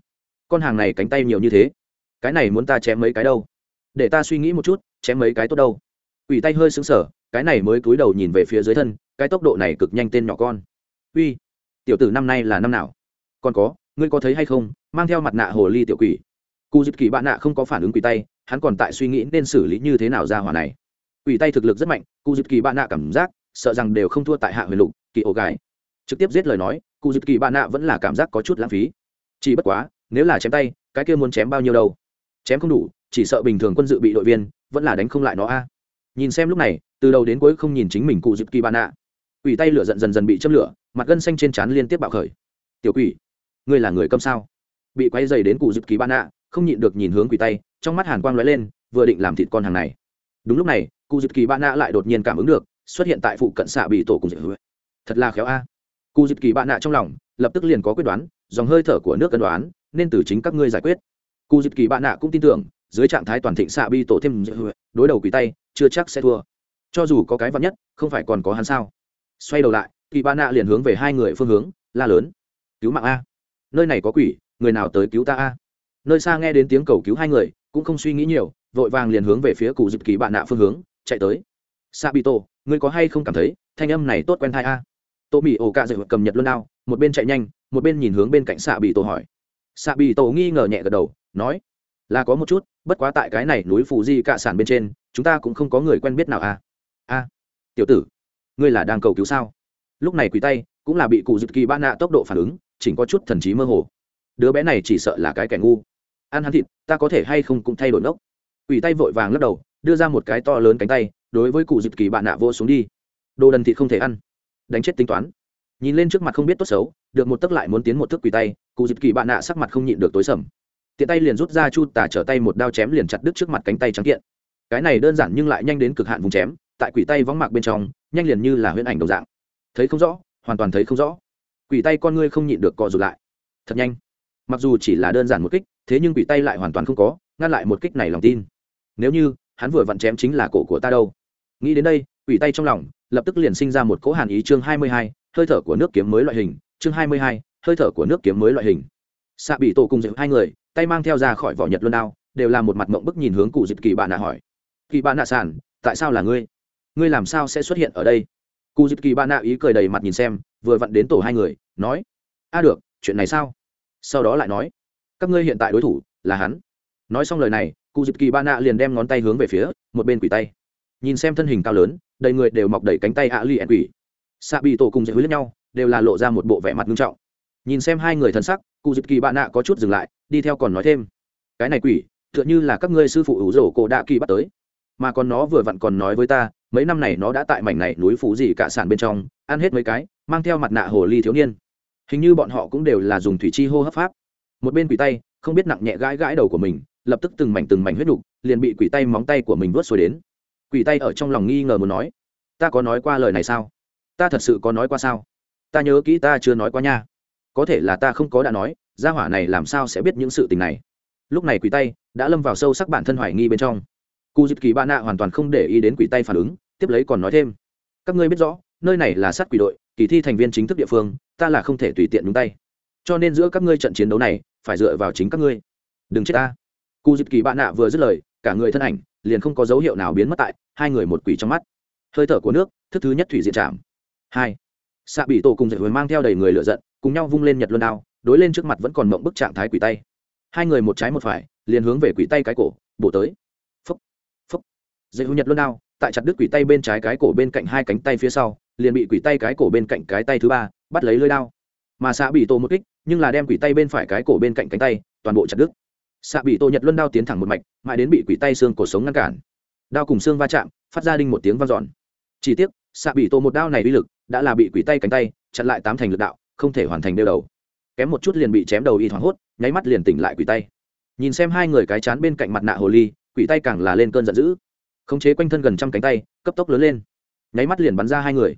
con hàng này cánh tay nhiều như thế, cái này muốn ta chém mấy cái đâu? Để ta suy nghĩ một chút, chém mấy cái tốt đâu? Quỷ tay hơi xứng sở cái này mới cúi đầu nhìn về phía dưới thân, cái tốc độ này cực nhanh tên nhỏ con. Uy, tiểu tử năm nay là năm nào? Còn có, ngươi có thấy hay không, mang theo mặt nạ hồ ly tiểu quỷ? Cụ dịp kỳ bạn nạ không có phản ứng quỷ tay hắn còn tại suy nghĩ nên xử lý như thế nào ra hỏa này. Quỷ tay thực lực rất mạnh cụ dịp kỳ bạn nạ cảm giác, sợ rằng đều không thua tại hạ huyền lục, kỳ ổ gài. Trực tiếp giết lời nói cụ dịp kỳ bạn nạ vẫn là cảm giác có chút lãng phí. Chỉ bất quá, nếu là chém tay, cái kia muốn chém bao nhiêu đâu? Chém không đủ, chỉ sợ bình thường quân dự bị đội viên, vẫn là đánh không lại nó a. Nhìn xem lúc này, từ đầu đến cuối không nhìn chính mình cụ dịp kỳ bạn nạ. Quỷ tay lửa giận dần dần bị châm lửa, mặt gân xanh trên trán liên tiếp bạo khởi. Tiểu quỷ, ngươi là người câm sao? Bị quay dày đến cụ dịp kỳ bạn nạ, không nhịn được nhìn hướng quỷ tay trong mắt hàn quang lóe lên, vừa định làm thịt con hàng này. Đúng lúc này, cụ dịp kỳ bạn nạ lại đột nhiên cảm ứng được, xuất hiện tại phụ cận xạ bị tổ cùng dịp thật là khéo a. Cụ dịp kỳ bạn nạ trong lòng, lập tức liền có quyết đoán, dòng hơi thở của nước cân đoán, nên từ chính các ngươi giải quyết. Cụ dịp kỳ bạn nạ cũng tin tưởng, dưới trạng thái toàn thịnh xạ bi tổ thêm đối đầu quỷ tay, chưa chắc sẽ thua. Cho dù có cái vắn nhất, không phải còn có hắn sao? Xoay đầu lại, kỳ ba nạ liền hướng về hai người phương hướng, la lớn. Cứu mạng a. Nơi này có quỷ, người nào tới cứu ta a? Nơi xa nghe đến tiếng cầu cứu hai người cũng không suy nghĩ nhiều, vội vàng liền hướng về phía cụ dịp kỳ bạn nạ phương hướng, chạy tới. Sa bị tổ ngươi có hay không cảm thấy thanh âm này tốt quen thai a? Tô mỹ ổ cạ dậy cầm nhật luôn nào một bên chạy nhanh, một bên nhìn hướng bên cạnh xạ bị tổ hỏi. Xạ bị tổ nghi ngờ nhẹ gật đầu, nói, là có một chút, bất quá tại cái này núi phù di cạ sản bên trên, chúng ta cũng không có người quen biết nào a. A, tiểu tử, ngươi là đang cầu cứu sao? Lúc này quỳ tay, cũng là bị cụ dịp kỳ ba nạ tốc độ phản ứng, chỉnh có chút thần trí mơ hồ. Đứa bé này chỉ sợ là cái kẻ ngu ăn hắn thịt, ta có thể hay không cũng thay đổi nốc. Ủy tay vội vàng lắc đầu, đưa ra một cái to lớn cánh tay, đối với cụ dịp kỳ bạn nạ vô xuống đi. Đồ đần thịt không thể ăn. Đánh chết tính toán. Nhìn lên trước mặt không biết tốt xấu, được một tấc lại muốn tiến một thức quỳ tay, cụ dịp kỳ bạn nạ sắc mặt không nhịn được tối sầm. Tiện tay liền rút ra chu tả trở tay một đao chém liền chặt đứt trước mặt cánh tay trắng kiện. Cái này đơn giản nhưng lại nhanh đến cực hạn vùng chém, tại quỷ tay vắng mạc bên trong, nhanh liền như là huyễn ảnh đồng dạng. Thấy không rõ, hoàn toàn thấy không rõ. Quỷ tay con ngươi không nhịn được co rụt lại. Thật nhanh. Mặc dù chỉ là đơn giản một kích thế nhưng quỷ tay lại hoàn toàn không có, ngăn lại một kích này lòng tin. Nếu như, hắn vừa vặn chém chính là cổ của ta đâu. Nghĩ đến đây quỷ tay trong lòng, lập tức liền sinh ra một cỗ hàn ý chương hai mươi hai, hơi thở của nước kiếm mới loại hình, chương hai mươi hai, hơi thở của nước kiếm mới loại hình. Xạ bị tổ cùng dịu hai người, tay mang theo ra khỏi vỏ nhật luân đao, đều là một mặt mộng bức nhìn hướng cụ dịp kỳ bạn nạ hỏi. Kỳ bạn nạ sản tại sao là ngươi? Ngươi làm sao sẽ xuất hiện ở đây? Cụ dịp kỳ bạn nạ ý cười đầy mặt nhìn xem, vừa vặn đến tổ hai người, nói. A được, chuyện này sao? Sau đó lại nói các ngươi hiện tại đối thủ là hắn. Nói xong lời này cụ dịp kỳ ba nạ liền đem ngón tay hướng về phía một bên quỷ tay. Nhìn xem thân hình cao lớn, đầy người đều mọc đầy cánh tay ạ ly ẹn quỷ. Xạ bị tổ cùng dạy hối lẫn nhau đều là lộ ra một bộ vẻ mặt nghiêm trọng. Nhìn xem hai người thân sắc cụ dịp kỳ bạn nạ có chút dừng lại, đi theo còn nói thêm. Cái này quỷ, tựa như là các ngươi sư phụ ủ rổ cổ đạ kỳ bắt tới. Mà còn nó vừa vặn còn nói với ta, mấy năm này nó đã tại mảnh này núi phủ gì cả sản bên trong, ăn hết mấy cái, mang theo mặt nạ hồ ly thiếu niên. Hình như bọn họ cũng đều là dùng thủy chi hô hấp pháp một bên quỷ tay, không biết nặng nhẹ gãi gãi đầu của mình, lập tức từng mảnh từng mảnh huyết đục, liền bị quỷ tay móng tay của mình vớt xuôi đến. Quỷ tay ở trong lòng nghi ngờ muốn nói, ta có nói qua lời này sao? Ta thật sự có nói qua sao? Ta nhớ kỹ ta chưa nói qua nha. Có thể là ta không có đã nói, gia hỏa này làm sao sẽ biết những sự tình này? Lúc này quỷ tay đã lâm vào sâu sắc bản thân hoài nghi bên trong. Cụ dịp kỳ ba nạ hoàn toàn không để ý đến quỷ tay phản ứng, tiếp lấy còn nói thêm, các ngươi biết rõ, nơi này là sát quỷ đội, kỳ thi thành viên chính thức địa phương, ta là không thể tùy tiện nhúng tay. Cho nên giữa các ngươi trận chiến đấu này phải dựa vào chính các ngươi. Đừng chết ta. Cụ dịp kỳ bạn nạ vừa dứt lời, cả người thân ảnh liền không có dấu hiệu nào biến mất tại hai người một quỷ trong mắt. Hơi thở của nước, thức thứ nhất thủy diện trạm hai. Xạ bị tổ cùng dạy hồi mang theo đầy người lựa giận, cùng nhau vung lên nhật luân đao, đối lên trước mặt vẫn còn mộng bức trạng thái quỷ tay. Hai người một trái một phải, liền hướng về quỷ tay cái cổ, bổ tới. Phúc. Phúc. Dạy hồi nhật luân đao, tại chặt đứt quỷ tay bên trái cái cổ bên cạnh hai cánh tay phía sau, liền bị quỷ tay cái cổ bên cạnh cái tay thứ ba bắt lấy lưới đao. Mà xạ bị tổ một kích nhưng là đem quỷ tay bên phải cái cổ bên cạnh cánh tay, toàn bộ chặt đứt. Xạ bị tô nhật luân đao tiến thẳng một mạch, mãi đến bị quỷ tay xương cổ sống ngăn cản. Đao cùng xương va chạm, phát ra đinh một tiếng vang dọn. Chỉ tiếc, xạ bị tô một đao này uy lực đã là bị quỷ tay cánh tay chặn lại tám thành lực đạo, không thể hoàn thành đeo đầu. Kém một chút liền bị chém đầu y thoáng hốt, nháy mắt liền tỉnh lại quỷ tay. Nhìn xem hai người cái chán bên cạnh mặt nạ hồ ly, quỷ tay càng là lên cơn giận dữ. Khống chế quanh thân gần trăm cánh tay, cấp tốc lớn lên. Nháy mắt liền bắn ra hai người.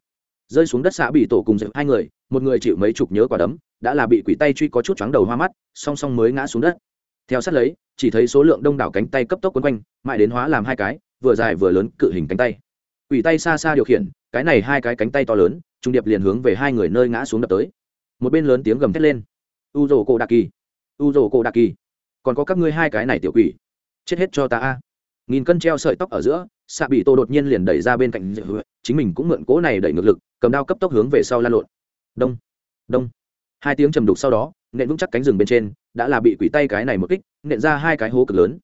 Rơi xuống đất xạ bị tổ cùng dẹp hai người, một người chịu mấy chục nhớ quả đấm đã là bị quỷ tay truy có chút chóng đầu hoa mắt, song song mới ngã xuống đất. Theo sát lấy, chỉ thấy số lượng đông đảo cánh tay cấp tốc quấn quanh, mãi đến hóa làm hai cái, vừa dài vừa lớn cự hình cánh tay. Quỷ tay xa xa điều khiển, cái này hai cái cánh tay to lớn, trung điệp liền hướng về hai người nơi ngã xuống đập tới. Một bên lớn tiếng gầm thét lên. U rồ cổ đặc kỳ u rồ cổ đặc kỳ còn có các ngươi hai cái này tiểu quỷ. Chết hết cho ta a. Nghìn cân treo sợi tóc ở giữa xạ bị tô đột nhiên liền đẩy ra bên cạnh chính mình cũng mượn cỗ này đẩy ngược lực, cầm đao cấp tốc hướng về sau lan lộn. Đông đông hai tiếng trầm đục sau đó nện vững chắc cánh rừng bên trên đã là bị quỷ tay cái này một kích nện ra hai cái hố cực lớn.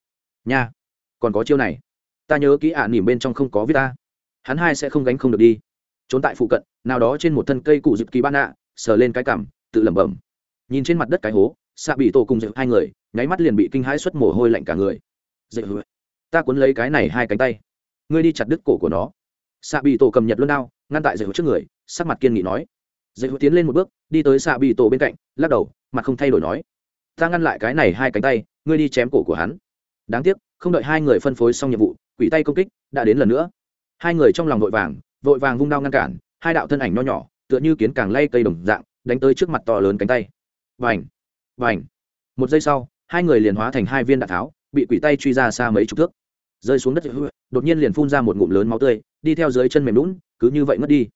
Nha còn có chiêu này. Ta nhớ kỹ ả nỉm bên trong không có viết ta. Hắn hai sẽ không gánh không được đi. Trốn tại phụ cận nào đó trên một thân cây cụ dịp kỳ ban ạ sờ lên cái cảm, tự lẩm bẩm. Nhìn trên mặt đất cái hố xạ bị tổ cùng dịp hai người nháy mắt liền bị kinh hãi xuất mồ hôi lạnh cả người. Dịp ta cuốn lấy cái này hai cánh tay. Ngươi đi chặt đứt cổ của nó. Xạ bị tổ cầm nhật luôn đao ngăn tại dịp trước người sắc mặt kiên nghị nói dạy tiến lên một bước, đi tới xạ bị tổ bên cạnh, lắc đầu, mặt không thay đổi nói. Ta ngăn lại cái này hai cánh tay, ngươi đi chém cổ của hắn. Đáng tiếc, không đợi hai người phân phối xong nhiệm vụ, quỷ tay công kích đã đến lần nữa. Hai người trong lòng vội vàng vội vàng vung đao ngăn cản, hai đạo thân ảnh nho nhỏ, tựa như kiến càng lay cây đồng dạng, đánh tới trước mặt to lớn cánh tay. Vành vành. Một giây sau, hai người liền hóa thành hai viên đạn tháo, bị quỷ tay truy ra xa mấy chục thước. Rơi xuống đất, đột nhiên liền phun ra một ngụm lớn máu tươi, đi theo dưới chân mềm lún cứ như vậy mất đi.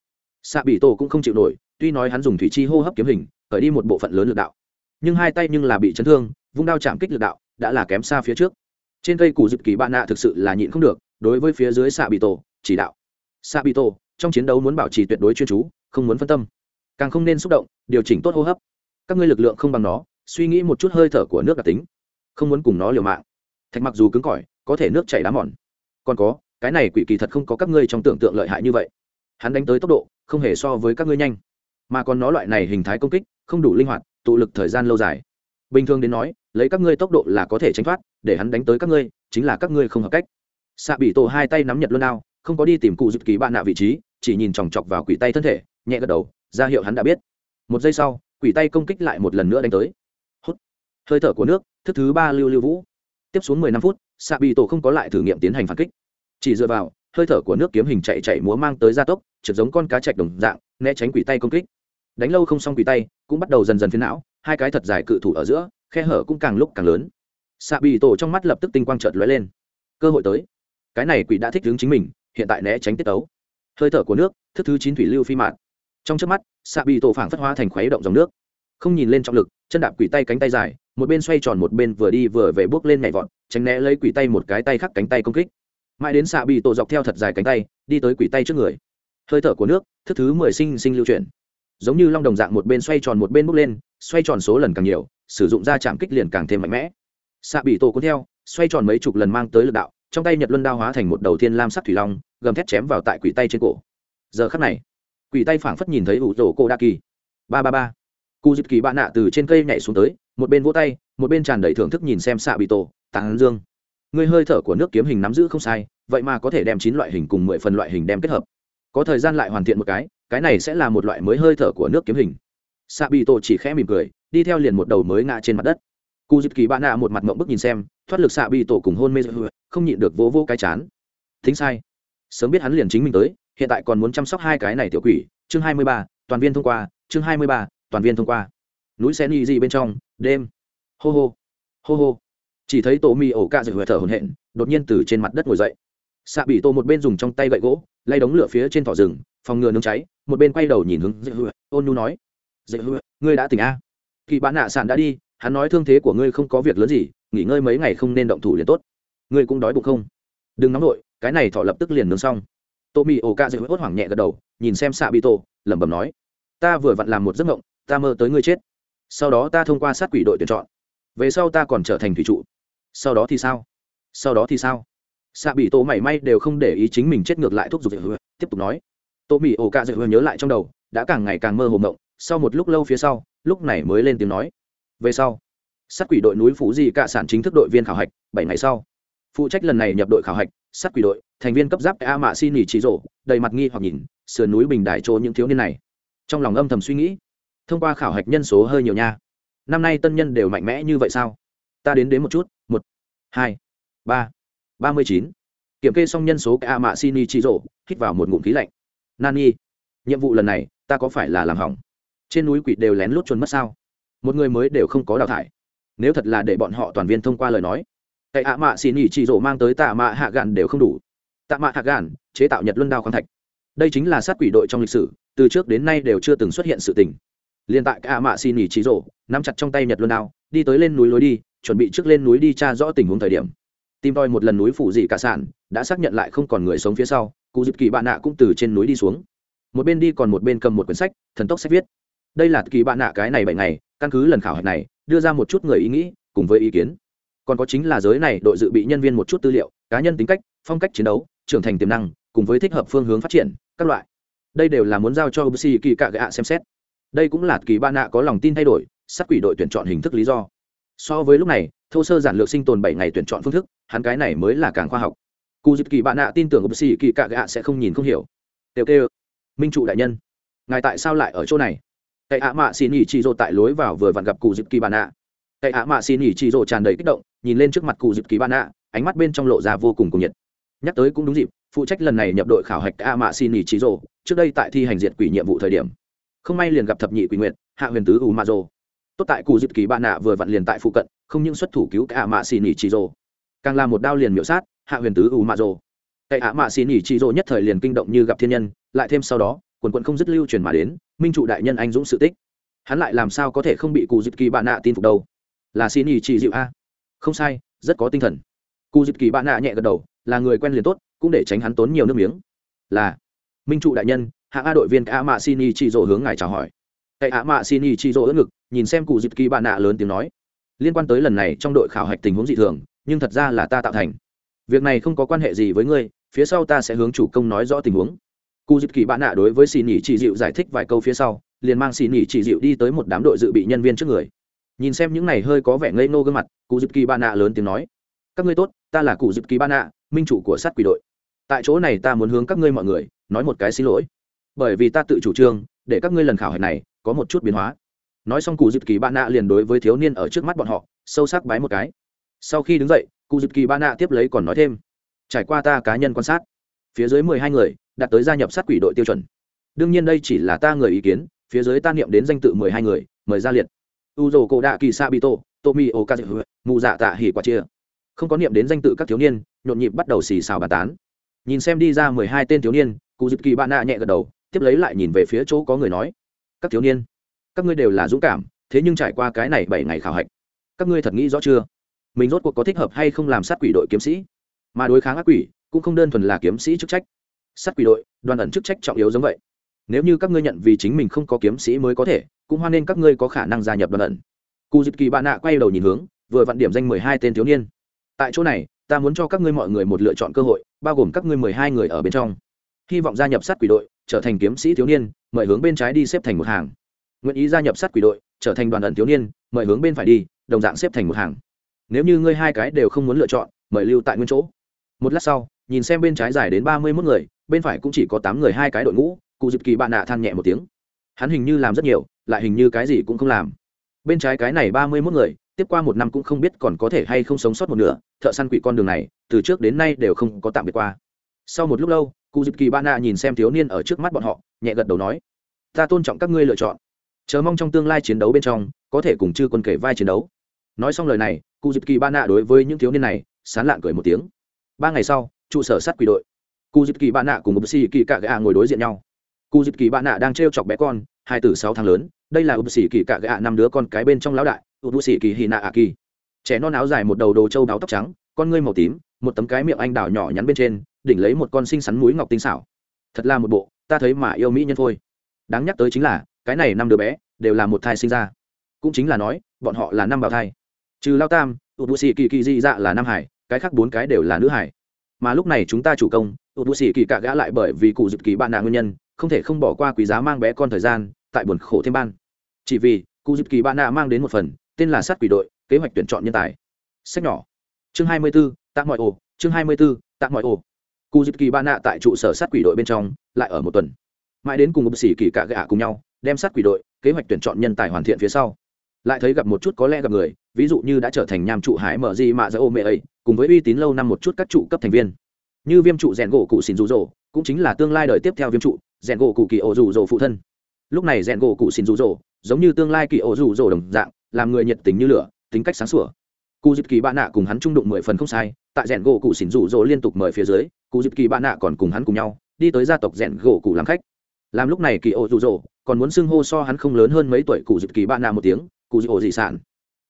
Xạ bị tổ cũng không chịu nổi tuy nói hắn dùng thủy chi hô hấp kiếm hình khởi đi một bộ phận lớn lực đạo. Nhưng hai tay nhưng là bị chấn thương, vung đao chạm kích lực đạo, đã là kém xa phía trước. Trên cây củ dịp kỳ bạn nạ thực sự là nhịn không được, đối với phía dưới xạ bị tổ, chỉ đạo. Xạ bị tổ, trong chiến đấu muốn bảo trì tuyệt đối chuyên chú, không muốn phân tâm. Càng không nên xúc động, điều chỉnh tốt hô hấp. Các ngươi lực lượng không bằng nó, suy nghĩ một chút hơi thở của nước đặc tính. Không muốn cùng nó liều mạng. Thạch mặc dù cứng cỏi, có thể nước chảy đá mòn. Còn có, cái này quỷ kỳ thật không có các ngươi trong tưởng tượng lợi hại như vậy. Hắn đánh tới tốc độ, không hề so với các ngươi nhanh mà còn nó loại này hình thái công kích, không đủ linh hoạt, tụ lực thời gian lâu dài. Bình thường đến nói, lấy các ngươi tốc độ là có thể tránh thoát, để hắn đánh tới các ngươi, chính là các ngươi không hợp cách. Xạ bị tổ hai tay nắm nhật luôn đao, không có đi tìm cụ dực kỳ bạn nạ vị trí, chỉ nhìn chòng chọc vào quỷ tay thân thể, nhẹ gật đầu, ra hiệu hắn đã biết. Một giây sau, quỷ tay công kích lại một lần nữa đánh tới. Hút. Hơi thở của nước, thức thứ ba lưu lưu vũ. Tiếp xuống mười năm phút xạ bị tổ không có lại thử nghiệm tiến hành phản kích. Chỉ dựa vào, hơi thở của nước kiếm hình chạy chạy múa mang tới gia tốc trượt giống con cá chạch đồng dạng, né tránh quỷ tay công kích. Đánh lâu không xong quỷ tay, cũng bắt đầu dần dần phiến não, hai cái thật dài cự thủ ở giữa, khe hở cũng càng lúc càng lớn. Xạ bị tổ trong mắt lập tức tinh quang trợt lóe lên. Cơ hội tới. Cái này quỷ đã thích hướng chính mình, hiện tại né tránh tiết tấu. Hơi thở của nước, thức thứ chín thủy lưu phi mạn. Trong trước mắt xạ bị tổ phảng phất hóa thành khuấy động dòng nước. Không nhìn lên trọng lực, chân đạp quỷ tay cánh tay dài, một bên xoay tròn một bên vừa đi vừa về bước lên nhảy vọt, tránh né lấy quỷ tay một cái tay khắc cánh tay công kích. Mãi đến xạ bị tổ dọc theo thật dài cánh tay, đi tới quỷ tay trước người hơi thở của nước, thức thứ mười sinh sinh lưu chuyển. Giống như long đồng dạng một bên xoay tròn một bên bốc lên, xoay tròn số lần càng nhiều, sử dụng ra chạm kích liền càng thêm mạnh mẽ. Xạ bị tổ cuốn theo, xoay tròn mấy chục lần mang tới lực đạo, trong tay nhật luân đao hóa thành một đầu thiên lam sắc thủy long, gầm thét chém vào tại quỷ tay trên cổ. Giờ khắc này, quỷ tay phảng phất nhìn thấy ủ rổ cô đa kỳ. Ba ba ba. Cụ dịp kỳ bạn nạ từ trên cây nhảy xuống tới, một bên vỗ tay, một bên tràn đầy thưởng thức nhìn xem xạ bị tổ, tàng dương người hơi thở của nước kiếm hình nắm giữ không sai, vậy mà có thể đem chín loại hình cùng mười phần loại hình đem kết hợp có thời gian lại hoàn thiện một cái cái này sẽ là một loại mới hơi thở của nước kiếm hình. Xạ bị tổ chỉ khẽ mỉm cười, đi theo liền một đầu mới ngã trên mặt đất. Cụ dịp kỳ bạn nạ một mặt mộng bức nhìn xem, thoát lực xạ bị tổ cùng hôn mê không nhịn được vỗ vỗ cái chán. Thính sai. Sớm biết hắn liền chính mình tới, hiện tại còn muốn chăm sóc hai cái này tiểu quỷ. Chương hai mươi ba, toàn viên thông qua, chương hai mươi ba, toàn viên thông qua. Núi sen y gì bên trong, đêm. Hô hô. Hô hô. Chỉ thấy tổ mì ổ cạ dịu thở hồn hện đột nhiên từ trên mặt đất ngồi dậy xạ bị tổ một bên dùng trong tay gậy gỗ, lay đống lửa phía trên thỏ rừng, phòng ngừa nướng cháy, một bên quay đầu nhìn hướng dễ hứa ôn nu nói, dễ hứa ngươi đã tỉnh a? Kỳ bán nạ sản đã đi, hắn nói, thương thế của ngươi không có việc lớn gì, nghỉ ngơi mấy ngày không nên động thủ liền tốt. Ngươi cũng đói bụng không? Đừng nóng nổi cái này thỏ lập tức liền nướng xong. Tô mì ổ ca dịu hốt hoảng nhẹ gật đầu, nhìn xem xạ bị tổ lẩm bẩm nói, ta vừa vặn làm một giấc mộng, ta mơ tới ngươi chết. Sau đó ta thông qua sát quỷ đội tuyển chọn. Về sau ta còn trở thành thủy trụ. Sau đó thì sao? Sau đó thì sao? Xạ bị tổ mảy may đều không để ý chính mình chết ngược lại thuốc dục hứa, tiếp tục nói tô mỹ ổ ca hứa nhớ lại trong đầu, đã càng ngày càng mơ hồ mộng sau một lúc lâu phía sau, lúc này mới lên tiếng nói, về sau, sát quỷ đội núi phú di cạ sản chính thức đội viên khảo hạch, bảy ngày sau. Phụ trách lần này nhập đội khảo hạch, sát quỷ đội, thành viên cấp giáp a mạ xin nghỉ trí rộ đầy mặt nghi hoặc nhìn, sườn núi bình đại chỗ những thiếu niên này. Trong lòng âm thầm suy nghĩ, thông qua khảo hạch nhân số hơi nhiều nha. Năm nay tân nhân đều mạnh mẽ như vậy sao? Ta đến đến một chút, một, hai, ba ba mươi chín. Kiểm kê xong nhân số a mạ xin nghỉ rộ, hít vào một ngụm khí lạnh. Nani, nhiệm vụ lần này, ta có phải là làm hỏng? Trên núi quỷ đều lén lút trốn mất sao? Một người mới đều không có đào thải. Nếu thật là để bọn họ toàn viên thông qua lời nói, cái ạ mạ xì chỉ rổ mang tới tạ mạ hạ gạn đều không đủ. Tạ mạ hạ gạn, chế tạo nhật luân đao khoáng thạch. Đây chính là sát quỷ đội trong lịch sử, từ trước đến nay đều chưa từng xuất hiện sự tình. Liên tại cái ạ mạ xì chỉ rổ nắm chặt trong tay nhật luân đao, đi tới lên núi lối đi, chuẩn bị trước lên núi đi tra rõ tình huống thời điểm tìm tòi một lần núi phủ dị cả sản, đã xác nhận lại không còn người sống phía sau, cụ dịp kỳ bạn nạ cũng từ trên núi đi xuống. Một bên đi còn một bên cầm một quyển sách, thần tốc sách viết. Đây là kỳ bạn nạ cái này bảy ngày, căn cứ lần khảo hạch này, đưa ra một chút người ý nghĩ, cùng với ý kiến. Còn có chính là giới này đội dự bị nhân viên một chút tư liệu, cá nhân tính cách, phong cách chiến đấu, trưởng thành tiềm năng, cùng với thích hợp phương hướng phát triển, các loại. Đây đều là muốn giao cho bc kỳ cạ gạ xem xét. Đây cũng là kỳ ba nạ có lòng tin thay đổi, sát quỷ đội tuyển chọn hình thức lý do. So với lúc này thô sơ giản lược sinh tồn bảy ngày tuyển chọn phương thức, hắn cái này mới là càng khoa học. Cụ dịp kỳ bạn nạ tin tưởng bc kỳ cạ gạ sẽ không nhìn không hiểu. Đều kêu. Minh trụ đại nhân. Ngài tại sao lại ở chỗ này? Cậy ạ mạ xin nhỉ chị rồ tại lối vào vừa vặn gặp cụ dịp kỳ bạn nạ cậy ạ mạ xin nhỉ chị rồ tràn đầy kích động, nhìn lên trước mặt cụ dịp kỳ bạn nạ ánh mắt bên trong lộ ra vô cùng cùng nhiệt. Nhắc tới cũng đúng dịp, phụ trách lần này nhập đội khảo hạch ạ mạ xin nhỉ chị rồ, trước đây tại thi hành diệt quỷ nhiệm vụ thời điểm. Không may liền gặp thập nhị quỷ nguyện hạ huyền tứ u ma rồ tốt tại cụ dịp kỳ bạn nạ vừa vặn liền tại phụ cận, không những xuất thủ cứu cả mạ xì nỉ chị rồ, càng là một đao liền miễu sát, hạ huyền tứ u mạ rồ. Cậy hạ mạ xì nỉ chị rồ nhất thời liền kinh động như gặp thiên nhân, lại thêm sau đó, quần quận không dứt lưu truyền mà đến, minh trụ đại nhân anh dũng sự tích. Hắn lại làm sao có thể không bị cụ dịp kỳ bạn nạ tin phục đâu? Là xì nỉ chị dịu a? Không sai, rất có tinh thần. Cụ dịp kỳ bạn nạ nhẹ gật đầu, là người quen liền tốt, cũng để tránh hắn tốn nhiều nước miếng. Là, minh trụ đại nhân hạng a đội viên a mạ xin ỉ chị rồ hướng ngài chào hỏi. Cậy A mạ xin ỉ chị rồ ớt ngực nhìn xem cụ dịp kỳ bạn nạ lớn tiếng nói. Liên quan tới lần này trong đội khảo hạch tình huống dị thường, nhưng thật ra là ta tạo thành. Việc này không có quan hệ gì với ngươi, phía sau ta sẽ hướng chủ công nói rõ tình huống. Cụ dịp kỳ bạn nạ đối với xì nỉ chỉ dịu giải thích vài câu phía sau, liền mang xì nỉ chỉ dịu đi tới một đám đội dự bị nhân viên trước người. Nhìn xem những này hơi có vẻ ngây ngô gương mặt, cụ dịp kỳ bạn nạ lớn tiếng nói. Các ngươi tốt, ta là cụ dịp kỳ bạn nạ, minh chủ của sát quỷ đội. Tại chỗ này ta muốn hướng các ngươi mọi người, nói một cái xin lỗi. Bởi vì ta tự chủ trương, để các ngươi lần khảo hạch này có một chút biến hóa nói xong cụ dịp kỳ ba nạ liền đối với thiếu niên ở trước mắt bọn họ, sâu sắc bái một cái. Sau khi đứng dậy, cụ dịp kỳ ba nạ tiếp lấy còn nói thêm, trải qua ta cá nhân quan sát, phía dưới mười hai người đạt tới gia nhập sát quỷ đội tiêu chuẩn. Đương nhiên đây chỉ là ta người ý kiến, phía dưới ta niệm đến danh tự mười hai người, mời ra liệt. U dồ cổ đạ kỳ sa bito tomi okazu mù dạ tạ hỉ quả chia không có niệm đến danh tự các thiếu niên, nhộn nhịp bắt đầu xì xào bàn tán. Nhìn xem đi ra mười hai tên thiếu niên, cụ dịp kỳ bạn nạ nhẹ gật đầu, tiếp lấy lại nhìn về phía chỗ có người nói, các thiếu niên các ngươi đều là dũng cảm, thế nhưng trải qua cái này bảy ngày khảo hạch, các ngươi thật nghĩ rõ chưa? Mình rốt cuộc có thích hợp hay không làm sát quỷ đội kiếm sĩ? Mà đối kháng ác quỷ, cũng không đơn thuần là kiếm sĩ chức trách. Sát quỷ đội, đoàn ẩn chức trách trọng yếu giống vậy. Nếu như các ngươi nhận vì chính mình không có kiếm sĩ mới có thể, cũng hoan nên các ngươi có khả năng gia nhập đoàn ẩn. Cù dịp kỳ bạn nạ quay đầu nhìn hướng, vừa vặn điểm danh mười hai tên thiếu niên. Tại chỗ này, ta muốn cho các ngươi mọi người một lựa chọn cơ hội, bao gồm các ngươi mười hai người ở bên trong. Hy vọng gia nhập sát quỷ đội, trở thành kiếm sĩ thiếu niên, mời hướng bên trái đi xếp thành một hàng nguyện ý gia nhập sát quỷ đội, trở thành đoàn ẩn thiếu niên, mời hướng bên phải đi, đồng dạng xếp thành một hàng. Nếu như ngươi hai cái đều không muốn lựa chọn, mời lưu tại nguyên chỗ. Một lát sau, nhìn xem bên trái dài đến ba mươi mốt người, bên phải cũng chỉ có tám người hai cái đội ngũ, cụ dịp kỳ bạn nạ than nhẹ một tiếng. Hắn hình như làm rất nhiều, lại hình như cái gì cũng không làm. Bên trái cái này ba mươi mốt người, tiếp qua một năm cũng không biết còn có thể hay không sống sót một nửa, thợ săn quỷ con đường này, từ trước đến nay đều không có tạm biệt qua. Sau một lúc lâu, cụ dịp kỳ bạn nạ nhìn xem thiếu niên ở trước mắt bọn họ, nhẹ gật đầu nói, ta tôn trọng các ngươi lựa chọn chờ mong trong tương lai chiến đấu bên trong, có thể cùng chư quân kể vai chiến đấu. Nói xong lời này, cụ dịp kỳ ba nạ đối với những thiếu niên này, sán lạn cười một tiếng. Ba ngày sau, trụ sở sát quỷ đội. Cụ dịp kỳ ba nạ cùng một kỳ cạ gạ ngồi đối diện nhau. Cụ dịp kỳ ba nạ đang t r e o chọc bé con, hai từ sáu tháng lớn, đây là ubsi kỳ cạ gạ năm đứa con cái bên trong lão đại ubsi kỳ hì nạ ạ kỳ. Trẻ non áo dài một đầu đồ trâu đáo tóc trắng, con ngươi màu tím, một tấm cái miệng anh đào nhỏ nhắn bên trên, đỉnh lấy một con xinh xắn múi ngọc tinh xảo. Thật là một bộ, ta thấy mà yêu mỹ nhân thôi. Đáng nhắc tới chính là cái này năm đứa bé đều là một thai sinh ra. Cũng chính là nói bọn họ là năm bào thai. Trừ lao tam ụt bụi xì kỳ kỳ dị dạ là nam hải cái khác bốn cái đều là nữ hải. Mà lúc này chúng ta chủ công ụt bụi xì kỳ cạ gã lại bởi vì cụ dịp kỳ bạn nạ nguyên nhân không thể không bỏ qua quý giá mang bé con thời gian tại buồn khổ thêm ban. Chỉ vì cụ dịp kỳ bạn nạ mang đến một phần tên là sát quỷ đội kế hoạch tuyển chọn nhân tài. Sách nhỏ. Chương hai mươi 24, tạm mọi ổ chương hai mươi 24, tạm mọi ổ cụ dịp kỳ bạn nạ tại trụ sở sát quỷ đội bên trong lại ở một tuần. Mãi đến cùng ụt xì kỳ cạ gã cùng nhau đem sát quỷ đội, kế hoạch tuyển chọn nhân tài hoàn thiện phía sau. Lại thấy gặp một chút có lẽ gặp người, ví dụ như đã trở thành nham trụ hải mở di mạ ra ô mẹ ấy, cùng với uy tín lâu năm một chút các trụ cấp thành viên. Như viêm trụ rèn gỗ cụ xin rụ rỗ cũng chính là tương lai đời tiếp theo viêm trụ, rèn gỗ cụ kỳ ổ rụ rỗ phụ thân. Lúc này rèn gỗ cụ xin rụ rỗ giống như tương lai kỳ ổ rụ rỗ đồng dạng, làm người nhiệt tình như lửa, tính cách sáng sủa. Cụ dịp kỳ bạn nạ cùng hắn trung đụng mười phần không sai, tại rèn gỗ cụ xin rủ rỗ liên tục mời phía dưới, cụ dịp kỳ bạn nạ còn cùng hắn cùng nhau, đi tới gia tộc rèn gỗ cụ làm khách. Làm lúc này kỳ ô rụ rỗ còn muốn xưng hô so hắn không lớn hơn mấy tuổi cụ dịp kỳ bạn nạ một tiếng, cụ dịp ổ dị sản.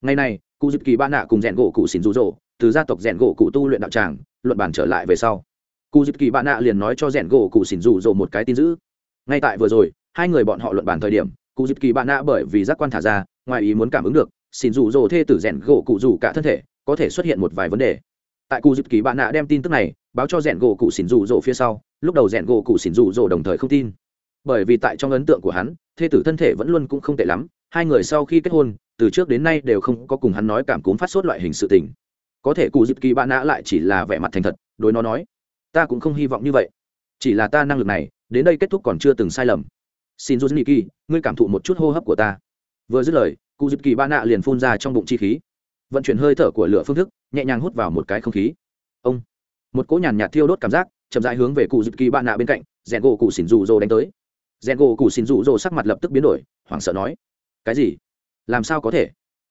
Ngày này, cụ dịp kỳ bạn nạ cùng rèn gỗ cụ xin rụ rỗ từ gia tộc rèn gỗ cụ tu luyện đạo tràng, luận bản trở lại về sau. Cụ dịp kỳ bạn nạ liền nói cho rèn gỗ cụ xin rụ rỗ một cái tin dữ. Ngay tại vừa rồi, hai người bọn họ luận bản thời điểm, cụ dịp kỳ bạn nạ bởi vì giác quan thả ra, ngoài ý muốn cảm ứng được xin rụ rỗ thê tử rèn gỗ cụ rủ cả thân thể, có thể xuất hiện một vài vấn đề. Tại cụ dịp kỳ bạn nạ đem tin tức này báo cho rèn gỗ cụ xin rụ rỗ phía sau, lúc đầu rèn gỗ cụ xin rụ rỗ đồng thời không tin bởi vì tại trong ấn tượng của hắn, thê tử thân thể vẫn luôn cũng không tệ lắm, hai người sau khi kết hôn, từ trước đến nay đều không có cùng hắn nói cảm cúm phát sốt loại hình sự tình. Có thể cụ dịp kỳ bạn nã lại chỉ là vẻ mặt thành thật, đối nó nói, ta cũng không hy vọng như vậy. Chỉ là ta năng lực này, đến đây kết thúc còn chưa từng sai lầm. Xin du kỳ, ngươi cảm thụ một chút hô hấp của ta. Vừa dứt lời, cụ dịp kỳ bạn nạ liền phun ra trong bụng chi khí. Vận chuyển hơi thở của lửa phương thức, nhẹ nhàng hút vào một cái không khí. Ông, một cỗ nhàn nhạt thiêu đốt cảm giác, chậm rãi hướng về cụ dịp kỳ bạn nạ bên cạnh, rèn gỗ cụ xỉn dù dô đánh tới rèn gỗ cụ xin rụ rỗ sắc mặt lập tức biến đổi, hoảng sợ nói, cái gì? Làm sao có thể?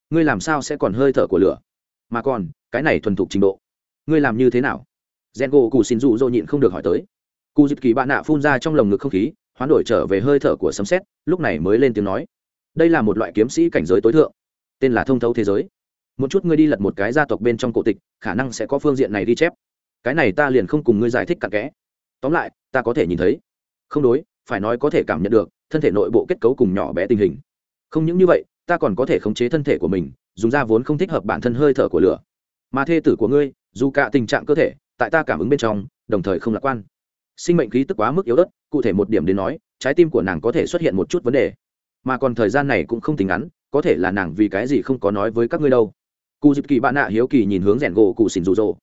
Ngươi làm sao sẽ còn hơi thở của lửa? Mà còn, cái này thuần thục trình độ. Ngươi làm như thế nào? Rèn gỗ cụ xin rụ rỗ nhịn không được hỏi tới. Cụ dịp kỳ bạn nạ phun ra trong lồng ngực không khí, hoán đổi trở về hơi thở của sấm xét lúc này mới lên tiếng nói, đây là một loại kiếm sĩ cảnh giới tối thượng, tên là thông thấu thế giới. Một chút ngươi đi lật một cái gia tộc bên trong cổ tịch, khả năng sẽ có phương diện này ghi chép. Cái này ta liền không cùng ngươi giải thích cặn kẽ. Tóm lại, ta có thể nhìn thấy. Không đối phải nói có thể cảm nhận được, thân thể nội bộ kết cấu cùng nhỏ bé tình hình. Không những như vậy, ta còn có thể khống chế thân thể của mình, dùng ra vốn không thích hợp bản thân hơi thở của lửa. Mà thê tử của ngươi, dù cả tình trạng cơ thể, tại ta cảm ứng bên trong, đồng thời không lạc quan. Sinh mệnh khí tức quá mức yếu ớt, cụ thể một điểm đến nói, trái tim của nàng có thể xuất hiện một chút vấn đề. Mà còn thời gian này cũng không tính ngắn, có thể là nàng vì cái gì không có nói với các ngươi đâu. Cụ dịp kỳ bạn nạ hiếu kỳ nhìn hướng rèn gỗ cụ xỉn rụ rỗ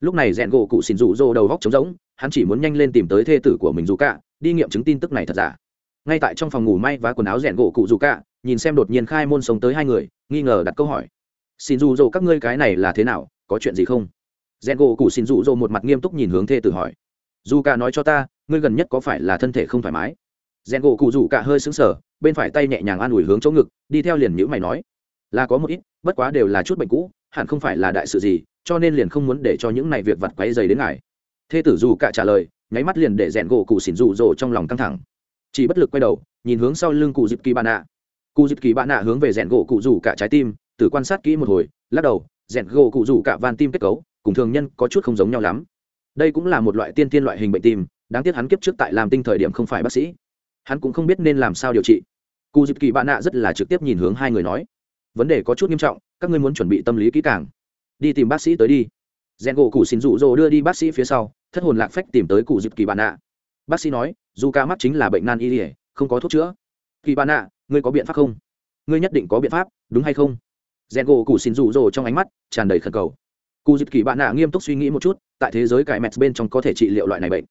lúc này rèn gỗ cụ xỉn rụ rỗ đầu góc trống rỗng hắn chỉ muốn nhanh lên tìm tới thê tử của mình dù cả, đi nghiệm chứng tin tức này thật giả. Ngay tại trong phòng ngủ may và quần áo rèn gỗ cụ dù cả, nhìn xem đột nhiên khai môn sống tới hai người, nghi ngờ đặt câu hỏi. Xin dù dỗ, các ngươi cái này là thế nào, có chuyện gì không? Rèn gỗ cụ xin dù dỗ một mặt nghiêm túc nhìn hướng thê tử hỏi. Dù cả nói cho ta, ngươi gần nhất có phải là thân thể không thoải mái? Rèn gỗ cụ dù cả hơi xứng sở bên phải tay nhẹ nhàng an ủi hướng chỗ ngực, đi theo liền nhữ mày nói. Là có một ít, bất quá đều là chút bệnh cũ, hẳn không phải là đại sự gì, cho nên liền không muốn để cho những này việc vặt quấy dày đến ngài thê tử dù cả trả lời, nháy mắt liền để rèn gỗ cụ xỉn rụ rỗ trong lòng căng thẳng. Chỉ bất lực quay đầu, nhìn hướng sau lưng cụ dịp kỳ bạn nạ. Cụ dịp kỳ bạn nạ hướng về rèn gỗ cụ rủ cả trái tim từ quan sát kỹ một hồi, lắc đầu, rèn gỗ cụ rủ cả van tim kết cấu, cùng thường nhân có chút không giống nhau lắm. Đây cũng là một loại tiên tiên loại hình bệnh tim, đáng tiếc hắn kiếp trước tại làm tinh thời điểm không phải bác sĩ. Hắn cũng không biết nên làm sao điều trị. Cụ dịp kỳ bạn nạ rất là trực tiếp nhìn hướng hai người nói, vấn đề có chút nghiêm trọng, các ngươi muốn chuẩn bị tâm lý kỹ càng. Đi tìm bác sĩ tới đi. Rèn gỗ cụ xin rụ rỗ đưa đi bác sĩ phía sau thất hồn lạc phách tìm tới cụ dịp kỳ bạn nạ bác sĩ nói, dù ca mắt chính là bệnh nan y ỉa không có thuốc chữa. Kỳ bạn nạ ngươi có biện pháp không? Ngươi nhất định có biện pháp, đúng hay không? Rèn gỗ cụ xin rụ rỗ trong ánh mắt, tràn đầy khẩn cầu. Cụ dịp kỳ bạn nạ nghiêm túc suy nghĩ một chút, tại thế giới cải mẹt bên trong có thể trị liệu loại này bệnh.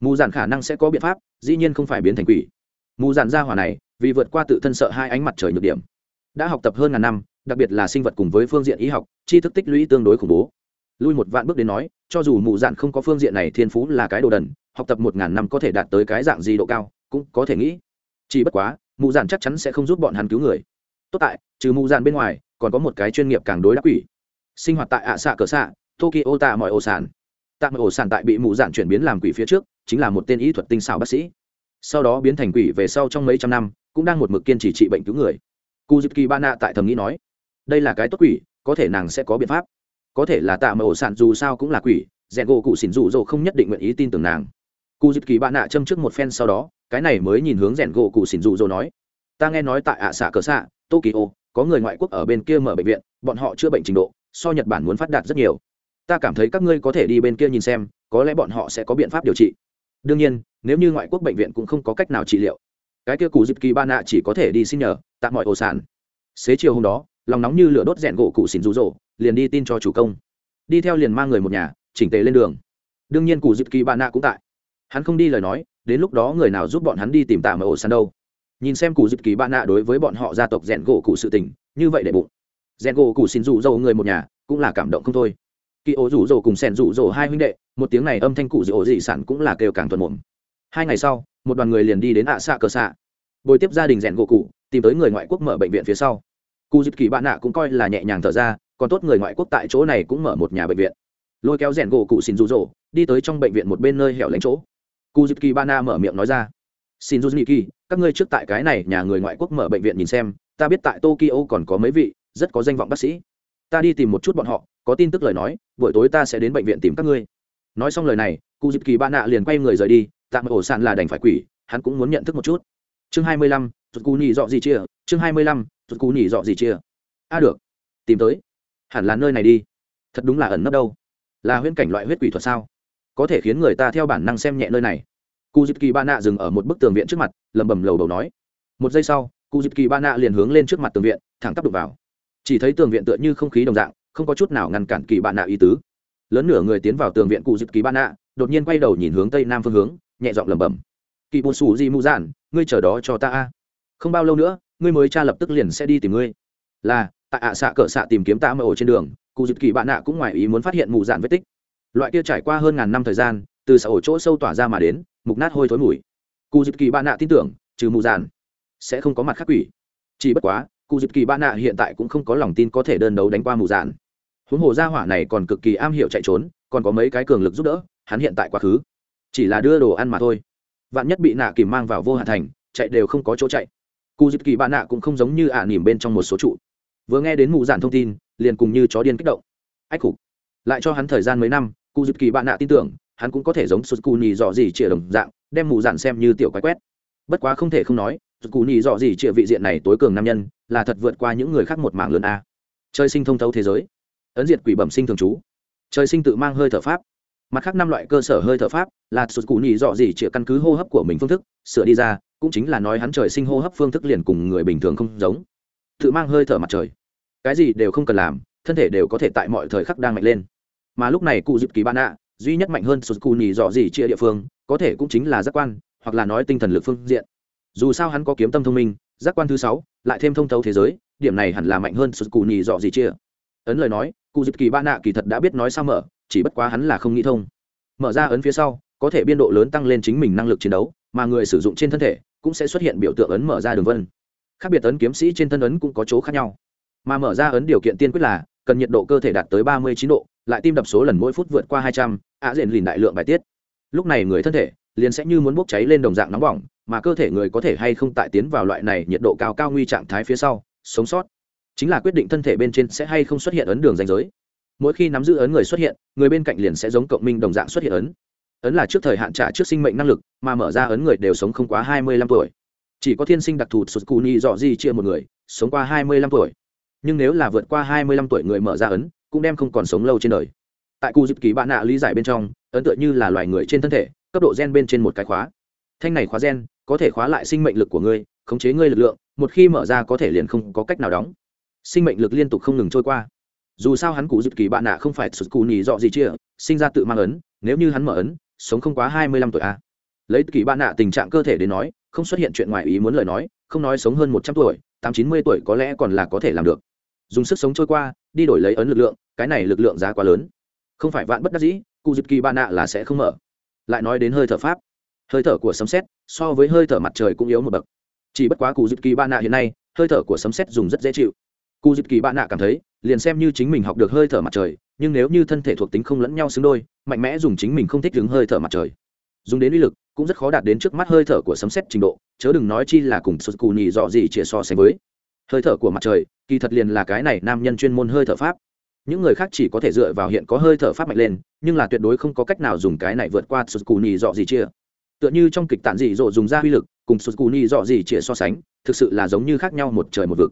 Mù giản khả năng sẽ có biện pháp, dĩ nhiên không phải biến thành quỷ. Mù giản ra hỏa này, vì vượt qua tự thân sợ hai ánh mặt trời nhược điểm. Đã học tập hơn ngàn năm, đặc biệt là sinh vật cùng với phương diện y học, tri thức tích lũy tương đối khủng bố lui một vạn bước đến nói, cho dù mụ dạn không có phương diện này, thiên phú là cái đồ đần, học tập một ngàn năm có thể đạt tới cái dạng gì độ cao, cũng có thể nghĩ. Chỉ bất quá mụ dạn chắc chắn sẽ không giúp bọn hắn cứu người. Tốt tại, trừ mụ dạn bên ngoài, còn có một cái chuyên nghiệp càng đối đáp quỷ. Sinh hoạt tại ạ xạ cờ xạ, tokyo tạ mọi ổ sản. Tạ mọi ổ sản tại bị mụ dạn chuyển biến làm quỷ phía trước, chính là một tên ý thuật tinh xảo bác sĩ. Sau đó biến thành quỷ về sau trong mấy trăm năm, cũng đang một mực kiên trì trị bệnh cứu người. Cu dịp kỳ ba nạ tại thầm nghĩ nói, đây là cái tốt quỷ, có thể nàng sẽ có biện pháp có thể là tạ mà ổ sản dù sao cũng là quỷ, rèn gỗ cụ xỉn rụ rỗ không nhất định nguyện ý tin tưởng nàng. Cụ dịp kỳ bạn nạ châm trước một phen sau đó, cái này mới nhìn hướng rèn gỗ cụ xỉn rụ rỗ nói, ta nghe nói tại ạ xạ cờ xạ, tokyo, có người ngoại quốc ở bên kia mở bệnh viện, bọn họ chữa bệnh trình độ, so nhật bản muốn phát đạt rất nhiều. Ta cảm thấy các ngươi có thể đi bên kia nhìn xem, có lẽ bọn họ sẽ có biện pháp điều trị. Đương nhiên, nếu như ngoại quốc bệnh viện cũng không có cách nào trị liệu, cái kia cụ dịp kỳ ba nạ chỉ có thể đi xin nhờ tạm mọi ổ sản. Xế chiều hôm đó, lòng nóng như lửa đốt rèn gỗ cụ xỉn rụ rỗ liền đi tin cho chủ công. Đi theo liền mang người một nhà, chỉnh tề lên đường. Đương nhiên cụ dịp kỳ bạn nạ cũng tại. Hắn không đi lời nói, đến lúc đó người nào giúp bọn hắn đi tìm tạm ở ổ sàn đâu. Nhìn xem cụ dịp kỳ bạn nạ đối với bọn họ gia tộc rèn gỗ cụ sự tình, như vậy để bụng. Rèn gỗ cụ xin rủ dầu người một nhà, cũng là cảm động không thôi. Kỳ ổ rủ dầu cùng sẻn rủ dầu hai huynh đệ, một tiếng này âm thanh cụ dị ổ dị sản cũng là kêu càng thuần mồm hai ngày sau, một đoàn người liền đi đến ạ xạ cờ xạ. Bồi tiếp gia đình rèn gỗ cụ, tìm tới người ngoại quốc mở bệnh viện phía sau cụ dịp kỳ bạn nạ cũng coi là nhẹ nhàng thở ra, còn tốt người ngoại quốc tại chỗ này cũng mở một nhà bệnh viện. Lôi kéo rèn gỗ cụ xin rụ rỗ, đi tới trong bệnh viện một bên nơi hẻo lánh chỗ. Cụ dịp kỳ bạn nạ mở miệng nói ra, xin rụ kỳ các ngươi trước tại cái này nhà người ngoại quốc mở bệnh viện nhìn xem, ta biết tại tokyo còn có mấy vị, rất có danh vọng bác sĩ. Ta đi tìm một chút bọn họ, có tin tức lời nói, buổi tối ta sẽ đến bệnh viện tìm các ngươi. Nói xong lời này cụ dịp kỳ bạn nạ liền quay người rời đi, tạm ổ sàn là đành phải quỷ, hắn cũng muốn nhận thức một chút. Chương hai mươi lăm tụt nhị dọ gì chia, chương hai mươi lăm rút cú nhỉ dọ gì chia? A được. Tìm tới. Hẳn là nơi này đi. Thật đúng là ẩn nấp đâu. Là huyễn cảnh loại huyết quỷ thuật sao? Có thể khiến người ta theo bản năng xem nhẹ nơi này. Cụ dịp kỳ ba nạ dừng ở một bức tường viện trước mặt lầm bầm lầu đầu nói. Một giây sau cụ dịp kỳ ba nạ liền hướng lên trước mặt tường viện, thẳng tắp đục vào. Chỉ thấy tường viện tựa như không khí đồng dạng, không có chút nào ngăn cản kỳ ba nạ ý tứ. Lớn nửa người tiến vào tường viện cụ dịp kỳ ba nạ đột nhiên quay đầu nhìn hướng tây nam phương hướng, nhẹ giọng lẩm bẩm. Kỳ bùn xù di mù giản, ngươi chờ đó cho ta a. Không bao lâu nữa ngươi mới cha lập tức liền sẽ đi tìm ngươi. Là, tại ạ xạ cỡ xạ tìm kiếm ta mở ổ trên đường, cụ dịp kỳ bạn nạ cũng ngoài ý muốn phát hiện mù dạn vết tích. Loại kia trải qua hơn ngàn năm thời gian, từ xã ổ chỗ sâu tỏa ra mà đến, mục nát hôi thối mùi. Cụ dịp kỳ bạn nạ tin tưởng, trừ mù dạn, sẽ không có mặt khắc quỷ. Chỉ bất quá, cụ dịp kỳ bạn nạ hiện tại cũng không có lòng tin có thể đơn đấu đánh qua mù dạn. Huống hồ gia hỏa này còn cực kỳ am hiểu chạy trốn, còn có mấy cái cường lực giúp đỡ, hắn hiện tại quá khứ. Chỉ là đưa đồ ăn mà thôi. Vạn nhất bị nạ kìm mang vào vô hạ thành, chạy đều không có chỗ chạy cụ dịp kỳ bạn nạ cũng không giống như ả nỉm bên trong một số trụ. Vừa nghe đến mụ giản thông tin, liền cùng như chó điên kích động. Ách khục. Lại cho hắn thời gian mấy năm, cụ dịp kỳ bạn nạ tin tưởng, hắn cũng có thể giống sụt cù nhì dọ gì chĩa đồng dạng, đem mụ giản xem như tiểu quái quét. Bất quá không thể không nói, sụt cù nhì dọ gì chĩa vị diện này tối cường nam nhân, là thật vượt qua những người khác một mảng lớn a. Chơi sinh thông thấu thế giới. Ấn diệt quỷ bẩm sinh thường trú. Trời sinh tự mang hơi thở pháp. Mặt khác năm loại cơ sở hơi thở pháp là sụt cụ nhì dọ gì chĩa căn cứ hô hấp của mình phương thức, sửa đi ra cũng chính là nói hắn trời sinh hô hấp phương thức liền cùng người bình thường không giống. Tự mang hơi thở mặt trời. Cái gì đều không cần làm, thân thể đều có thể tại mọi thời khắc đang mạnh lên. Mà lúc này cụ dịp kỳ bạn ạ duy nhất mạnh hơn sụt cụ nhì dọ gì chia địa phương, có thể cũng chính là giác quan, hoặc là nói tinh thần lực phương diện. Dù sao hắn có kiếm tâm thông minh, giác quan thứ sáu, lại thêm thông thấu thế giới, điểm này hẳn là mạnh hơn sụt cụ nhì dọ gì chia. Ấn lời nói, cụ dịp kỳ ba ạ kỳ thật đã biết nói sao mở, chỉ bất quá hắn là không nghĩ thông. Mở ra ấn phía sau, có thể biên độ lớn tăng lên chính mình năng lực chiến đấu, mà người sử dụng trên thân thể cũng sẽ xuất hiện biểu tượng ấn mở ra đường vân. Khác biệt ấn kiếm sĩ trên thân ấn cũng có chỗ khác nhau. Mà mở ra ấn điều kiện tiên quyết là, cần nhiệt độ cơ thể đạt tới ba mươi chín độ, lại tim đập số lần mỗi phút vượt qua hai trăm, ạ diện lìn đại lượng bài tiết. Lúc này người thân thể liền sẽ như muốn bốc cháy lên đồng dạng nóng bỏng, mà cơ thể người có thể hay không tại tiến vào loại này nhiệt độ cao cao nguy trạng thái phía sau, sống sót. Chính là quyết định thân thể bên trên sẽ hay không xuất hiện ấn đường danh giới. Mỗi khi nắm giữ ấn người xuất hiện, người bên cạnh liền sẽ giống cộng minh đồng dạng xuất hiện ấn ấn là trước thời hạn trả trước sinh mệnh năng lực, mà mở ra ấn người đều sống không quá hai mươi lăm tuổi. Chỉ có thiên sinh đặc thù sụt cù ni dọ di chia một người, sống qua hai mươi lăm tuổi. Nhưng nếu là vượt qua hai mươi lăm tuổi người mở ra ấn, cũng đem không còn sống lâu trên đời. Tại cù dịp ký bạn nạ lý giải bên trong, ấn tượng như là loài người trên thân thể, cấp độ gen bên trên một cái khóa. Thanh này khóa gen, có thể khóa lại sinh mệnh lực của ngươi, khống chế ngươi lực lượng, một khi mở ra có thể liền không có cách nào đóng. Sinh mệnh lực liên tục không ngừng trôi qua. Dù sao hắn cụ dịp kỳ bạn nạ không phải sụt cù nhì dọ gì chia, sinh ra tự mang ấn, nếu như hắn mở ấn sống không quá hai mươi lăm tuổi a lấy kỳ bạn nạ tình trạng cơ thể đến nói, không xuất hiện chuyện ngoài ý muốn lời nói, không nói sống hơn một trăm tuổi, tám chín mươi tuổi có lẽ còn là có thể làm được. Dùng sức sống trôi qua, đi đổi lấy ấn lực lượng, cái này lực lượng giá quá lớn. Không phải vạn bất đắc dĩ, cụ dịp kỳ bạn nạ là sẽ không mở. Lại nói đến hơi thở pháp. Hơi thở của sấm xét so với hơi thở mặt trời cũng yếu một bậc. Chỉ bất quá cụ dịp kỳ bạn nạ hiện nay, hơi thở của sấm xét dùng rất dễ chịu. Cụ dịp kỳ bạn nạ cảm thấy, liền xem như chính mình học được hơi thở mặt trời, nhưng nếu như thân thể thuộc tính không lẫn nhau xứng đôi mạnh mẽ dùng chính mình không thích đứng hơi thở mặt trời. Dùng đến uy lực, cũng rất khó đạt đến trước mắt hơi thở của sấm xét trình độ, chớ đừng nói chi là cùng sụt cù nhì dọ gì chia so sánh với. Hơi thở của mặt trời, kỳ thật liền là cái này nam nhân chuyên môn hơi thở pháp. Những người khác chỉ có thể dựa vào hiện có hơi thở pháp mạnh lên, nhưng là tuyệt đối không có cách nào dùng cái này vượt qua sụt cù nhì dọ gì chia tựa như trong kịch tản dị dỗ dùng ra uy lực, cùng sụt cù nhì dọ gì chia so sánh, thực sự là giống như khác nhau một trời một vực.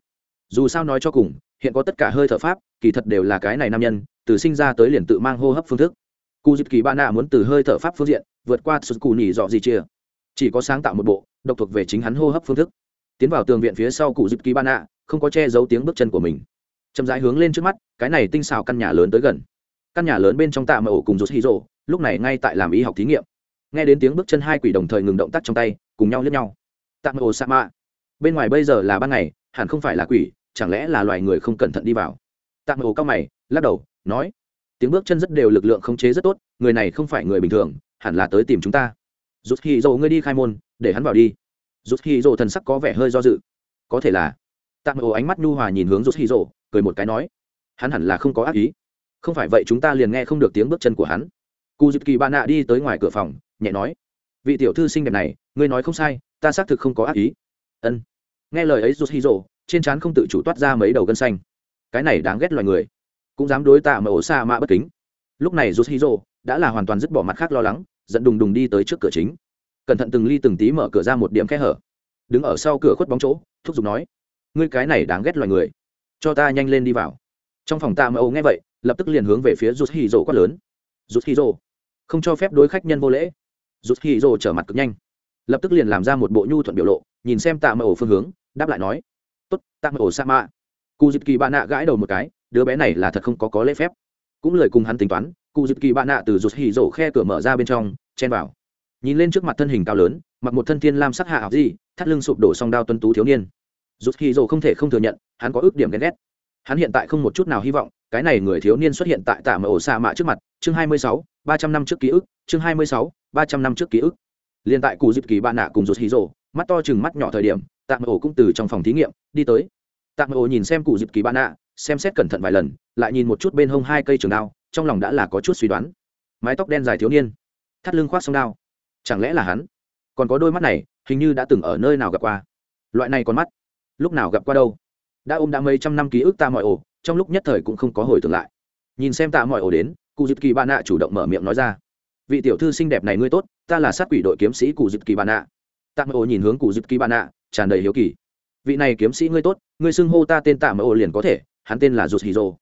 Dù sao nói cho cùng, hiện có tất cả hơi thở pháp, kỳ thật đều là cái này nam nhân, từ sinh ra tới liền tự mang hô hấp phương thức cụ dịp kỳ ba nạ muốn từ hơi thở pháp phương diện vượt qua sụt cù nhì dọ gì chia chỉ có sáng tạo một bộ, độc thuộc về chính hắn hô hấp phương thức. Tiến vào tường viện phía sau cụ dịp kỳ ba nạ không có che giấu tiếng bước chân của mình. Chậm rãi hướng lên trước mắt, cái này tinh xào căn nhà lớn tới gần. Căn nhà lớn bên trong tạ mà ổ cùng rút hí rồ, lúc này ngay tại làm y học thí nghiệm. Nghe đến tiếng bước chân hai quỷ đồng thời ngừng động tác trong tay, cùng nhau lướt nhau. Tạ mà ổ sa mạ bên ngoài bây giờ là ban ngày, hẳn không phải là quỷ, chẳng lẽ là loài người không cẩn thận đi vào? Tạ mà ổ cao mày, lắc đầu, nói tiếng bước chân rất đều lực lượng khống chế rất tốt, người này không phải người bình thường, hẳn là tới tìm chúng ta. Rút hì dầu ngươi đi khai môn, để hắn vào đi. Rút hì dầu thần sắc có vẻ hơi do dự. Có thể là. Tạ ồ ánh mắt nhu hòa nhìn hướng rút hì dầu cười một cái nói, hắn hẳn là không có ác ý. Không phải vậy chúng ta liền nghe không được tiếng bước chân của hắn. Cụ dịp kỳ ba nạ đi tới ngoài cửa phòng, nhẹ nói, vị tiểu thư xinh đẹp này, ngươi nói không sai, ta xác thực không có ác ý. Ân. Nghe lời ấy, rút hì dầu trên trán không tự chủ toát ra mấy đầu gân xanh. Cái này đáng ghét loài người cũng dám đối tạ mà ổ xa mạ bất kính. Lúc này rút hí đã là hoàn toàn dứt bỏ mặt khác lo lắng dẫn đùng đùng đi tới trước cửa chính. Cẩn thận từng ly từng tí mở cửa ra một điểm kẽ hở. Đứng ở sau cửa khuất bóng chỗ, thúc giục nói, ngươi cái này đáng ghét loài người. Cho ta nhanh lên đi vào. Trong phòng tạ mà ổ nghe vậy, lập tức liền hướng về phía rút hí rồ quát lớn. Rút hí rồ không cho phép đối khách nhân vô lễ. Rút hí rồ trở mặt cực nhanh. Lập tức liền làm ra một bộ nhu thuận biểu lộ, nhìn xem tạ mà ổ phương hướng, đáp lại nói, tốt, tạ mà ổ sa mạ. Cụ dịp kỳ bạn nạ gãi đầu một cái đứa bé này là thật không có có lễ phép. Cũng lời cùng hắn tính toán, cụ dịp kỳ bạn nạ từ rụt hỉ rổ khe cửa mở ra bên trong, chen vào. Nhìn lên trước mặt thân hình cao lớn, mặc một thân thiên lam sắc hạ học gì, thắt lưng sụp đổ song đao tuân tú thiếu niên. Rụt hỉ rổ không thể không thừa nhận, hắn có ước điểm ghen ghét. Hắn hiện tại không một chút nào hy vọng, cái này người thiếu niên xuất hiện tại tạm mở ổ xa mạ trước mặt, chương hai mươi sáu, ba trăm năm trước ký ức, chương hai mươi sáu, ba trăm năm trước ký ức. Liên tại cụ dịp kỳ bạn nạ cùng rụt hỉ rổ, mắt to chừng mắt nhỏ thời điểm tạm ổ cũng từ trong phòng thí nghiệm, đi tới. Tạm ổ nhìn xem cụ dịp kỳ bạn nạ xem xét cẩn thận vài lần, lại nhìn một chút bên hông hai cây trường đao, trong lòng đã là có chút suy đoán. Mái tóc đen dài thiếu niên, thắt lưng khoác sông đao. Chẳng lẽ là hắn? Còn có đôi mắt này, hình như đã từng ở nơi nào gặp qua. Loại này con mắt, lúc nào gặp qua đâu? Đã ôm đã mấy trăm năm ký ức ta mọi ổ, trong lúc nhất thời cũng không có hồi tưởng lại. Nhìn xem tạ mọi ổ đến, cụ dịp kỳ bà nạ chủ động mở miệng nói ra. Vị tiểu thư xinh đẹp này ngươi tốt, ta là sát quỷ đội kiếm sĩ cụ dịp kỳ bà nạ. Tạ mọi ổ nhìn hướng cụ dịp kỳ bà nạ, tràn đầy hiếu kỳ. Vị này kiếm sĩ ngươi tốt, ngươi xưng hô ta tên tạ mọi ổ liền có thể hắn tên là rụt hì Rồ,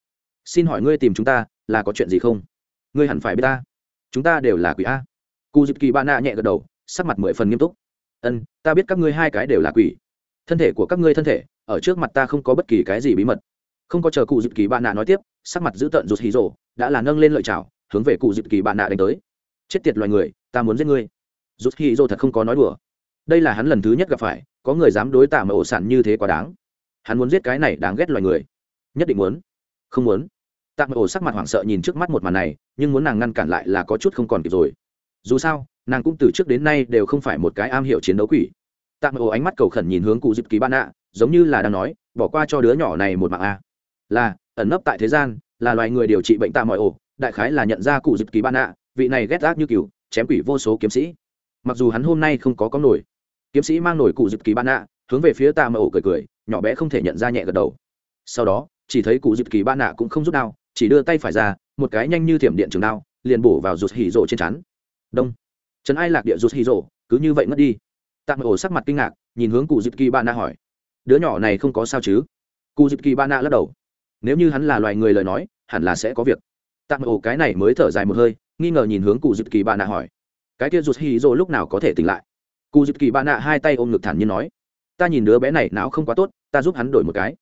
xin hỏi ngươi tìm chúng ta là có chuyện gì không? Ngươi hẳn phải biết ta. Chúng ta đều là quỷ a. Cụ dịp kỳ ba nạ nhẹ gật đầu sắc mặt mười phần nghiêm túc. Ân ta biết các ngươi hai cái đều là quỷ. Thân thể của các ngươi thân thể ở trước mặt ta không có bất kỳ cái gì bí mật. Không có chờ cụ dịp kỳ bạn nạ nói tiếp sắc mặt giữ tợn rụt hì rồ đã là nâng lên lợi chảo hướng về cụ dịp kỳ bạn nạ đánh tới. Chết tiệt loài người ta muốn giết ngươi. Rụt hì rồ thật không có nói đùa. Đây là hắn lần thứ nhất gặp phải có người dám đối tả mà ổ sản như thế quá đáng. Hắn muốn giết cái này đáng ghét loài người nhất định muốn. Không muốn. Tạ ổ sắc mặt hoảng sợ nhìn trước mắt một màn này nhưng muốn nàng ngăn cản lại là có chút không còn kịp rồi. Dù sao nàng cũng từ trước đến nay đều không phải một cái am hiểu chiến đấu quỷ. Tạ ổ ánh mắt cầu khẩn nhìn hướng cụ dịp kỳ ban ạ, giống như là đang nói bỏ qua cho đứa nhỏ này một mạng a. Là ẩn nấp tại thế gian là loài người điều trị bệnh tạ mọi ổ đại khái là nhận ra cụ dịp kỳ ban ạ, vị này ghét gác như cừu chém quỷ vô số kiếm sĩ. Mặc dù hắn hôm nay không có có nổi kiếm sĩ mang nổi cụ dịp kỳ ban ạ, hướng về phía tạ ổ cười cười nhỏ bé không thể nhận ra nhẹ gật đầu sau đó, chỉ thấy cụ dịp kỳ Ba nạ cũng không rút đao, chỉ đưa tay phải ra, một cái nhanh như thiểm điện trường đao, liền bổ vào rụt hỉ rộ trên chắn đông. Trấn ai lạc địa rụt hỉ rộ cứ như vậy mất đi. Tạm ổ sắc mặt kinh ngạc, nhìn hướng cụ dịp kỳ Ba nạ hỏi, đứa nhỏ này không có sao chứ? Cụ dịp kỳ Ba nạ lắc đầu, nếu như hắn là loài người lời nói, hẳn là sẽ có việc. Tạm ổ cái này mới thở dài một hơi, nghi ngờ nhìn hướng cụ dịp kỳ Ba nạ hỏi, cái kia rụt hì rộ lúc nào có thể tỉnh lại? Cụ dịp kỳ Ba nạ hai tay ôm ngực thản nhiên nói, ta nhìn đứa bé này não không quá tốt, ta giúp hắn đổi một cái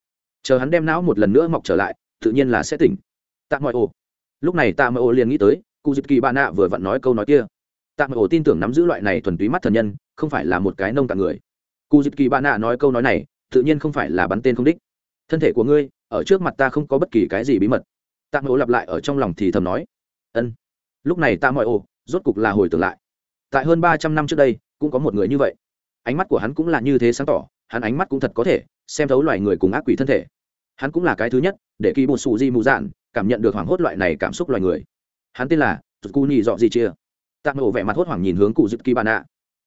chờ hắn đem não một lần nữa mọc trở lại, tự nhiên là sẽ tỉnh. Tạm mọi ổ. Lúc này tạ mọi ổ liền nghĩ tới, cụ dịp kỳ bà nạ vừa vặn nói câu nói kia. Tạm mọi ổ tin tưởng nắm giữ loại này thuần túy mắt thần nhân, không phải là một cái nông tạng người. Cụ dịp kỳ bà nạ nói câu nói này, tự nhiên không phải là bắn tên không đích. Thân thể của ngươi, ở trước mặt ta không có bất kỳ cái gì bí mật. Tạ mọi ô lặp lại ở trong lòng thì thầm nói. Ân. Lúc này ta mọi ô rốt cục là hồi tưởng lại. Tại hơn ba trăm năm trước đây, cũng có một người như vậy. Ánh mắt của hắn cũng là như thế sáng tỏ, hắn ánh mắt cũng thật có thể, xem thấu loài người cùng ác quỷ thân thể hắn cũng là cái thứ nhất để kỳ bột sù di mù dạn cảm nhận được hoảng hốt loại này cảm xúc loài người. Hắn tên là cu nhì dọ gì chia. Tạm nổ vẻ mặt hốt hoảng nhìn hướng cụ dứt kỳ bà nạ.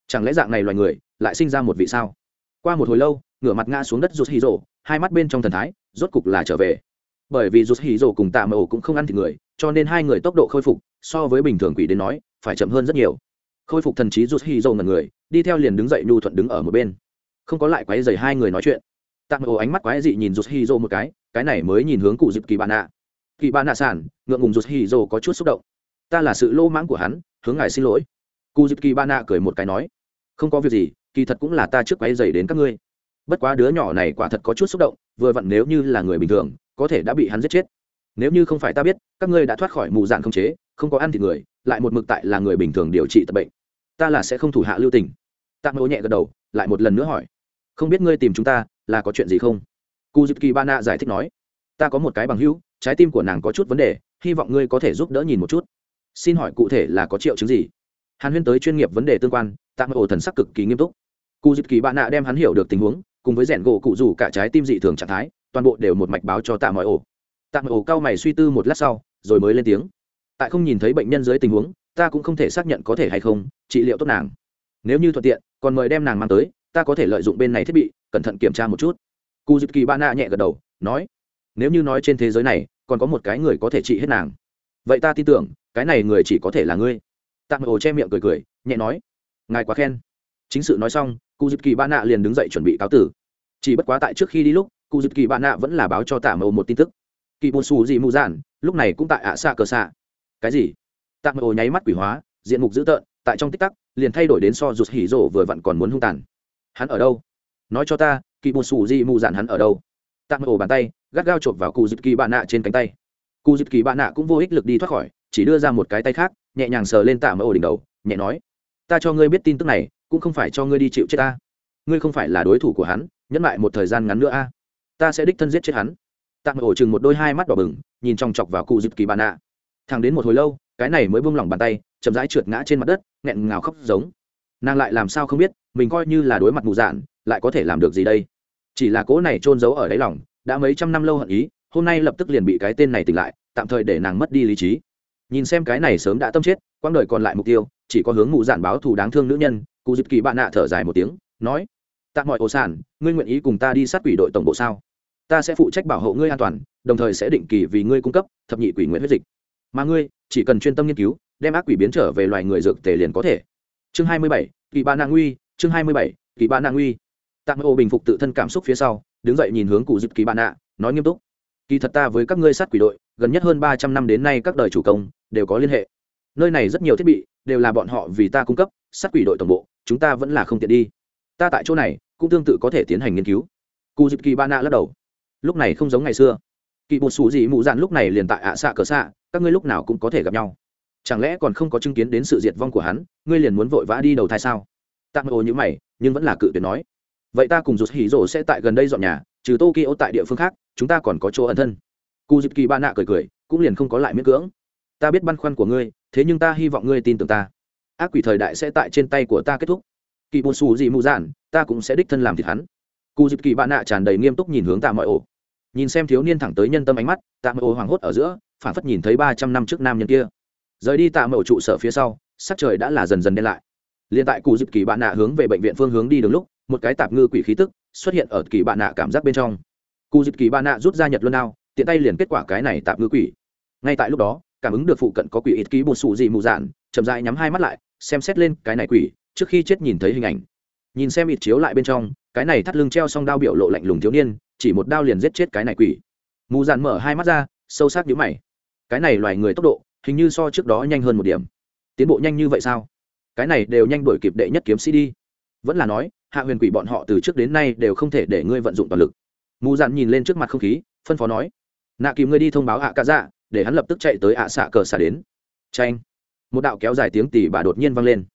Chẳng lẽ dạng này loài người lại sinh ra một vị sao? Qua một hồi lâu, ngửa mặt ngã xuống đất rút hì rổ hai mắt bên trong thần thái rốt cục là trở về. Bởi vì rút hì rổ cùng tạm mộ cũng không ăn thịt người, cho nên hai người tốc độ khôi phục so với bình thường quỷ đến nói phải chậm hơn rất nhiều. Khôi phục thần trí rút hì rổ ngần người, đi theo liền đứng dậy nhu thuận đứng ở một bên. Không có lại quấy dày hai người nói chuyện tạm ồ ánh mắt quái dị nhìn rút hì rồ một cái cái này mới nhìn hướng cụ dịp kỳ bạn ạ kỳ bạn ạ sản ngượng ngùng rút hì rồ có chút xúc động. Ta là sự lô mãng của hắn, hướng ngài xin lỗi. Cụ dịp kỳ bạn ạ cười một cái nói, không có việc gì, kỳ thật cũng là ta trước quái dày đến các ngươi. Bất quá đứa nhỏ này quả thật có chút xúc động, vừa vặn nếu như là người bình thường, có thể đã bị hắn giết chết. Nếu như không phải ta biết, các ngươi đã thoát khỏi mù dạn không chế, không có ăn thịt người, lại một mực tại là người bình thường điều trị tập bệnh. Ta là sẽ không thủ hạ lưu tình. Tạm ô nhẹ gật đầu, lại một lần nữa hỏi, không biết ngươi tìm chúng ta là có chuyện gì không? Cu dịp kỳ ba na giải thích nói, ta có một cái bằng hữu, trái tim của nàng có chút vấn đề, hy vọng ngươi có thể giúp đỡ nhìn một chút. Xin hỏi cụ thể là có triệu chứng gì? Hàn huyên tới chuyên nghiệp vấn đề tương quan, tạm ổ thần sắc cực kỳ nghiêm túc. Cụ dịp kỳ bạn nạ đem hắn hiểu được tình huống, cùng với rèn gỗ cụ rủ cả trái tim dị thường trạng thái, toàn bộ đều một mạch báo cho Tạm mọi ổ. Tạm ổ cao mày suy tư một lát sau, rồi mới lên tiếng. Tại không nhìn thấy bệnh nhân dưới tình huống, ta cũng không thể xác nhận có thể hay không, trị liệu tốt nàng. Nếu như thuận tiện, còn mời đem nàng mang tới ta có thể lợi dụng bên này thiết bị, cẩn thận kiểm tra một chút. Cụ dịp kỳ ba nạ nhẹ gật đầu, nói, nếu như nói trên thế giới này, còn có một cái người có thể trị hết nàng. Vậy ta tin tưởng, cái này người chỉ có thể là ngươi. Tạ ồ ổ che miệng cười cười, nhẹ nói, ngài quá khen. Chính sự nói xong, cụ dịp kỳ ba nạ liền đứng dậy chuẩn bị cáo tử. Chỉ bất quá tại trước khi đi lúc, cụ dịp kỳ ba nạ vẫn là báo cho tạ ồ một tin tức. Kỳ bùn xù gì mù giản lúc này cũng tại ạ xạ cờ xạ. Cái gì? Tạ ồ nháy mắt quỷ hóa, diện mục dữ tợn, tại trong tích tắc, liền thay đổi đến so rụt hỉ rổ vừa vặn còn muốn hung tàn hắn ở đâu? Nói cho ta, kỳ bột xù di mù dạn hắn ở đâu? Tạ ổ bàn tay, gắt gao chộp vào cụ dịp kỳ bạn nạ trên cánh tay. Cụ dịp kỳ bạn nạ cũng vô ích lực đi thoát khỏi, chỉ đưa ra một cái tay khác, nhẹ nhàng sờ lên tạ ổ đỉnh đầu, nhẹ nói, ta cho ngươi biết tin tức này, cũng không phải cho ngươi đi chịu chết ta. Ngươi không phải là đối thủ của hắn, nhẫn lại một thời gian ngắn nữa a. Ta sẽ đích thân giết chết hắn. Tạm ổ chừng một đôi hai mắt đỏ bừng, nhìn chòng chọc vào cụ dịp kỳ bạn nạ. Thằng đến một hồi lâu, cái này mới buông lỏng bàn tay, chậm rãi trượt ngã trên mặt đất, nghẹn ngào khóc giống. Nàng lại làm sao không biết mình coi như là đối mặt mù dạn, lại có thể làm được gì đây? Chỉ là cố này trôn giấu ở đáy lòng, đã mấy trăm năm lâu hận ý, hôm nay lập tức liền bị cái tên này tỉnh lại, tạm thời để nàng mất đi lý trí. Nhìn xem cái này sớm đã tâm chết, quãng đời còn lại mục tiêu, chỉ có hướng mù giản báo thù đáng thương nữ nhân, cụ dịp kỳ bạn nạ thở dài một tiếng, nói tạm mọi ổ sản, ngươi nguyện ý cùng ta đi sát quỷ đội tổng bộ sao? Ta sẽ phụ trách bảo hộ ngươi an toàn, đồng thời sẽ định kỳ vì ngươi cung cấp thập nhị quỷ nguyện huyết dịch. Mà ngươi, chỉ cần chuyên tâm nghiên cứu, đem ác quỷ biến trở về loài người dược tề liền có thể. Chương hai mươi bảy, kỳ ba nạ uy chương hai mươi bảy, kỳ ba nàng uy tạm ô bình phục tự thân cảm xúc phía sau, đứng dậy nhìn hướng cụ dịp kỳ bạn nạ nói nghiêm túc. Kỳ thật ta với các ngươi sát quỷ đội, gần nhất hơn ba trăm năm đến nay các đời chủ công, đều có liên hệ. Nơi này rất nhiều thiết bị, đều là bọn họ vì ta cung cấp, sát quỷ đội tổng bộ, chúng ta vẫn là không tiện đi. Ta tại chỗ này, cũng tương tự có thể tiến hành nghiên cứu. Cụ dịp kỳ ba nạ lắc đầu. Lúc này không giống ngày xưa. Kỳ bột xù gì mụ dạn lúc này liền tại ạ xạ cờ xạ, các ngươi lúc nào cũng có thể gặp nhau. Chẳng lẽ còn không có chứng kiến đến sự diệt vong của hắn, ngươi liền muốn vội vã đi đầu thai sao? Tạm ô như mày, nhưng vẫn là cự tuyệt nói. Vậy ta cùng rụt hỉ rổ sẽ tại gần đây dọn nhà, trừ tokyo tại địa phương khác, chúng ta còn có chỗ ẩn thân. Cụ dịp kỳ ba nạ cười cười, cũng liền không có lại miễn cưỡng. Ta biết băn khoăn của ngươi, thế nhưng ta hy vọng ngươi tin tưởng ta. Ác quỷ thời đại sẽ tại trên tay của ta kết thúc. Kỳ bột xù gì mù giản, ta cũng sẽ đích thân làm thịt hắn. Cụ dịp kỳ bạn nạ tràn đầy nghiêm túc nhìn hướng tạ mọi ổ nhìn xem thiếu niên thẳng tới nhân tâm ánh mắt, tạ mọi ổ hoảng hốt ở giữa, phản phất nhìn thấy ba trăm năm trước nam nhân kia. Rời đi tạ mọi trụ sở phía sau, sắc trời đã là dần dần đen lại liền tại cụ dịp kỳ bạn nạ hướng về bệnh viện phương hướng đi đường lúc, một cái tạp ngư quỷ khí tức xuất hiện ở kỳ bạn nạ cảm giác bên trong. Cụ dịp kỳ bạn nạ rút ra nhật luân đao, tiện tay liền kết quả cái này tạp ngư quỷ. Ngay tại lúc đó, cảm ứng được phụ cận có quỷ ít ký bột sụ gì mù dạn, chậm dại nhắm hai mắt lại, xem xét lên cái này quỷ, trước khi chết nhìn thấy hình ảnh. Nhìn xem ít chiếu lại bên trong, cái này thắt lưng treo xong đao biểu lộ lạnh lùng thiếu niên, chỉ một đao liền giết chết cái này quỷ. Mù dạn mở hai mắt ra, sâu sắc nhíu mày. Cái này loài người tốc độ, hình như so trước đó nhanh hơn một điểm. Tiến bộ nhanh như vậy sao? Cái này đều nhanh đổi kịp đệ nhất kiếm sĩ đi. Vẫn là nói, hạ huyền quỷ bọn họ từ trước đến nay đều không thể để ngươi vận dụng toàn lực. Mù dạn nhìn lên trước mặt không khí, phân phó nói, nạ kìm ngươi đi thông báo hạ ca dạ để hắn lập tức chạy tới ạ xạ cờ xả đến. Tranh một đạo kéo dài tiếng tỉ bà đột nhiên vang lên.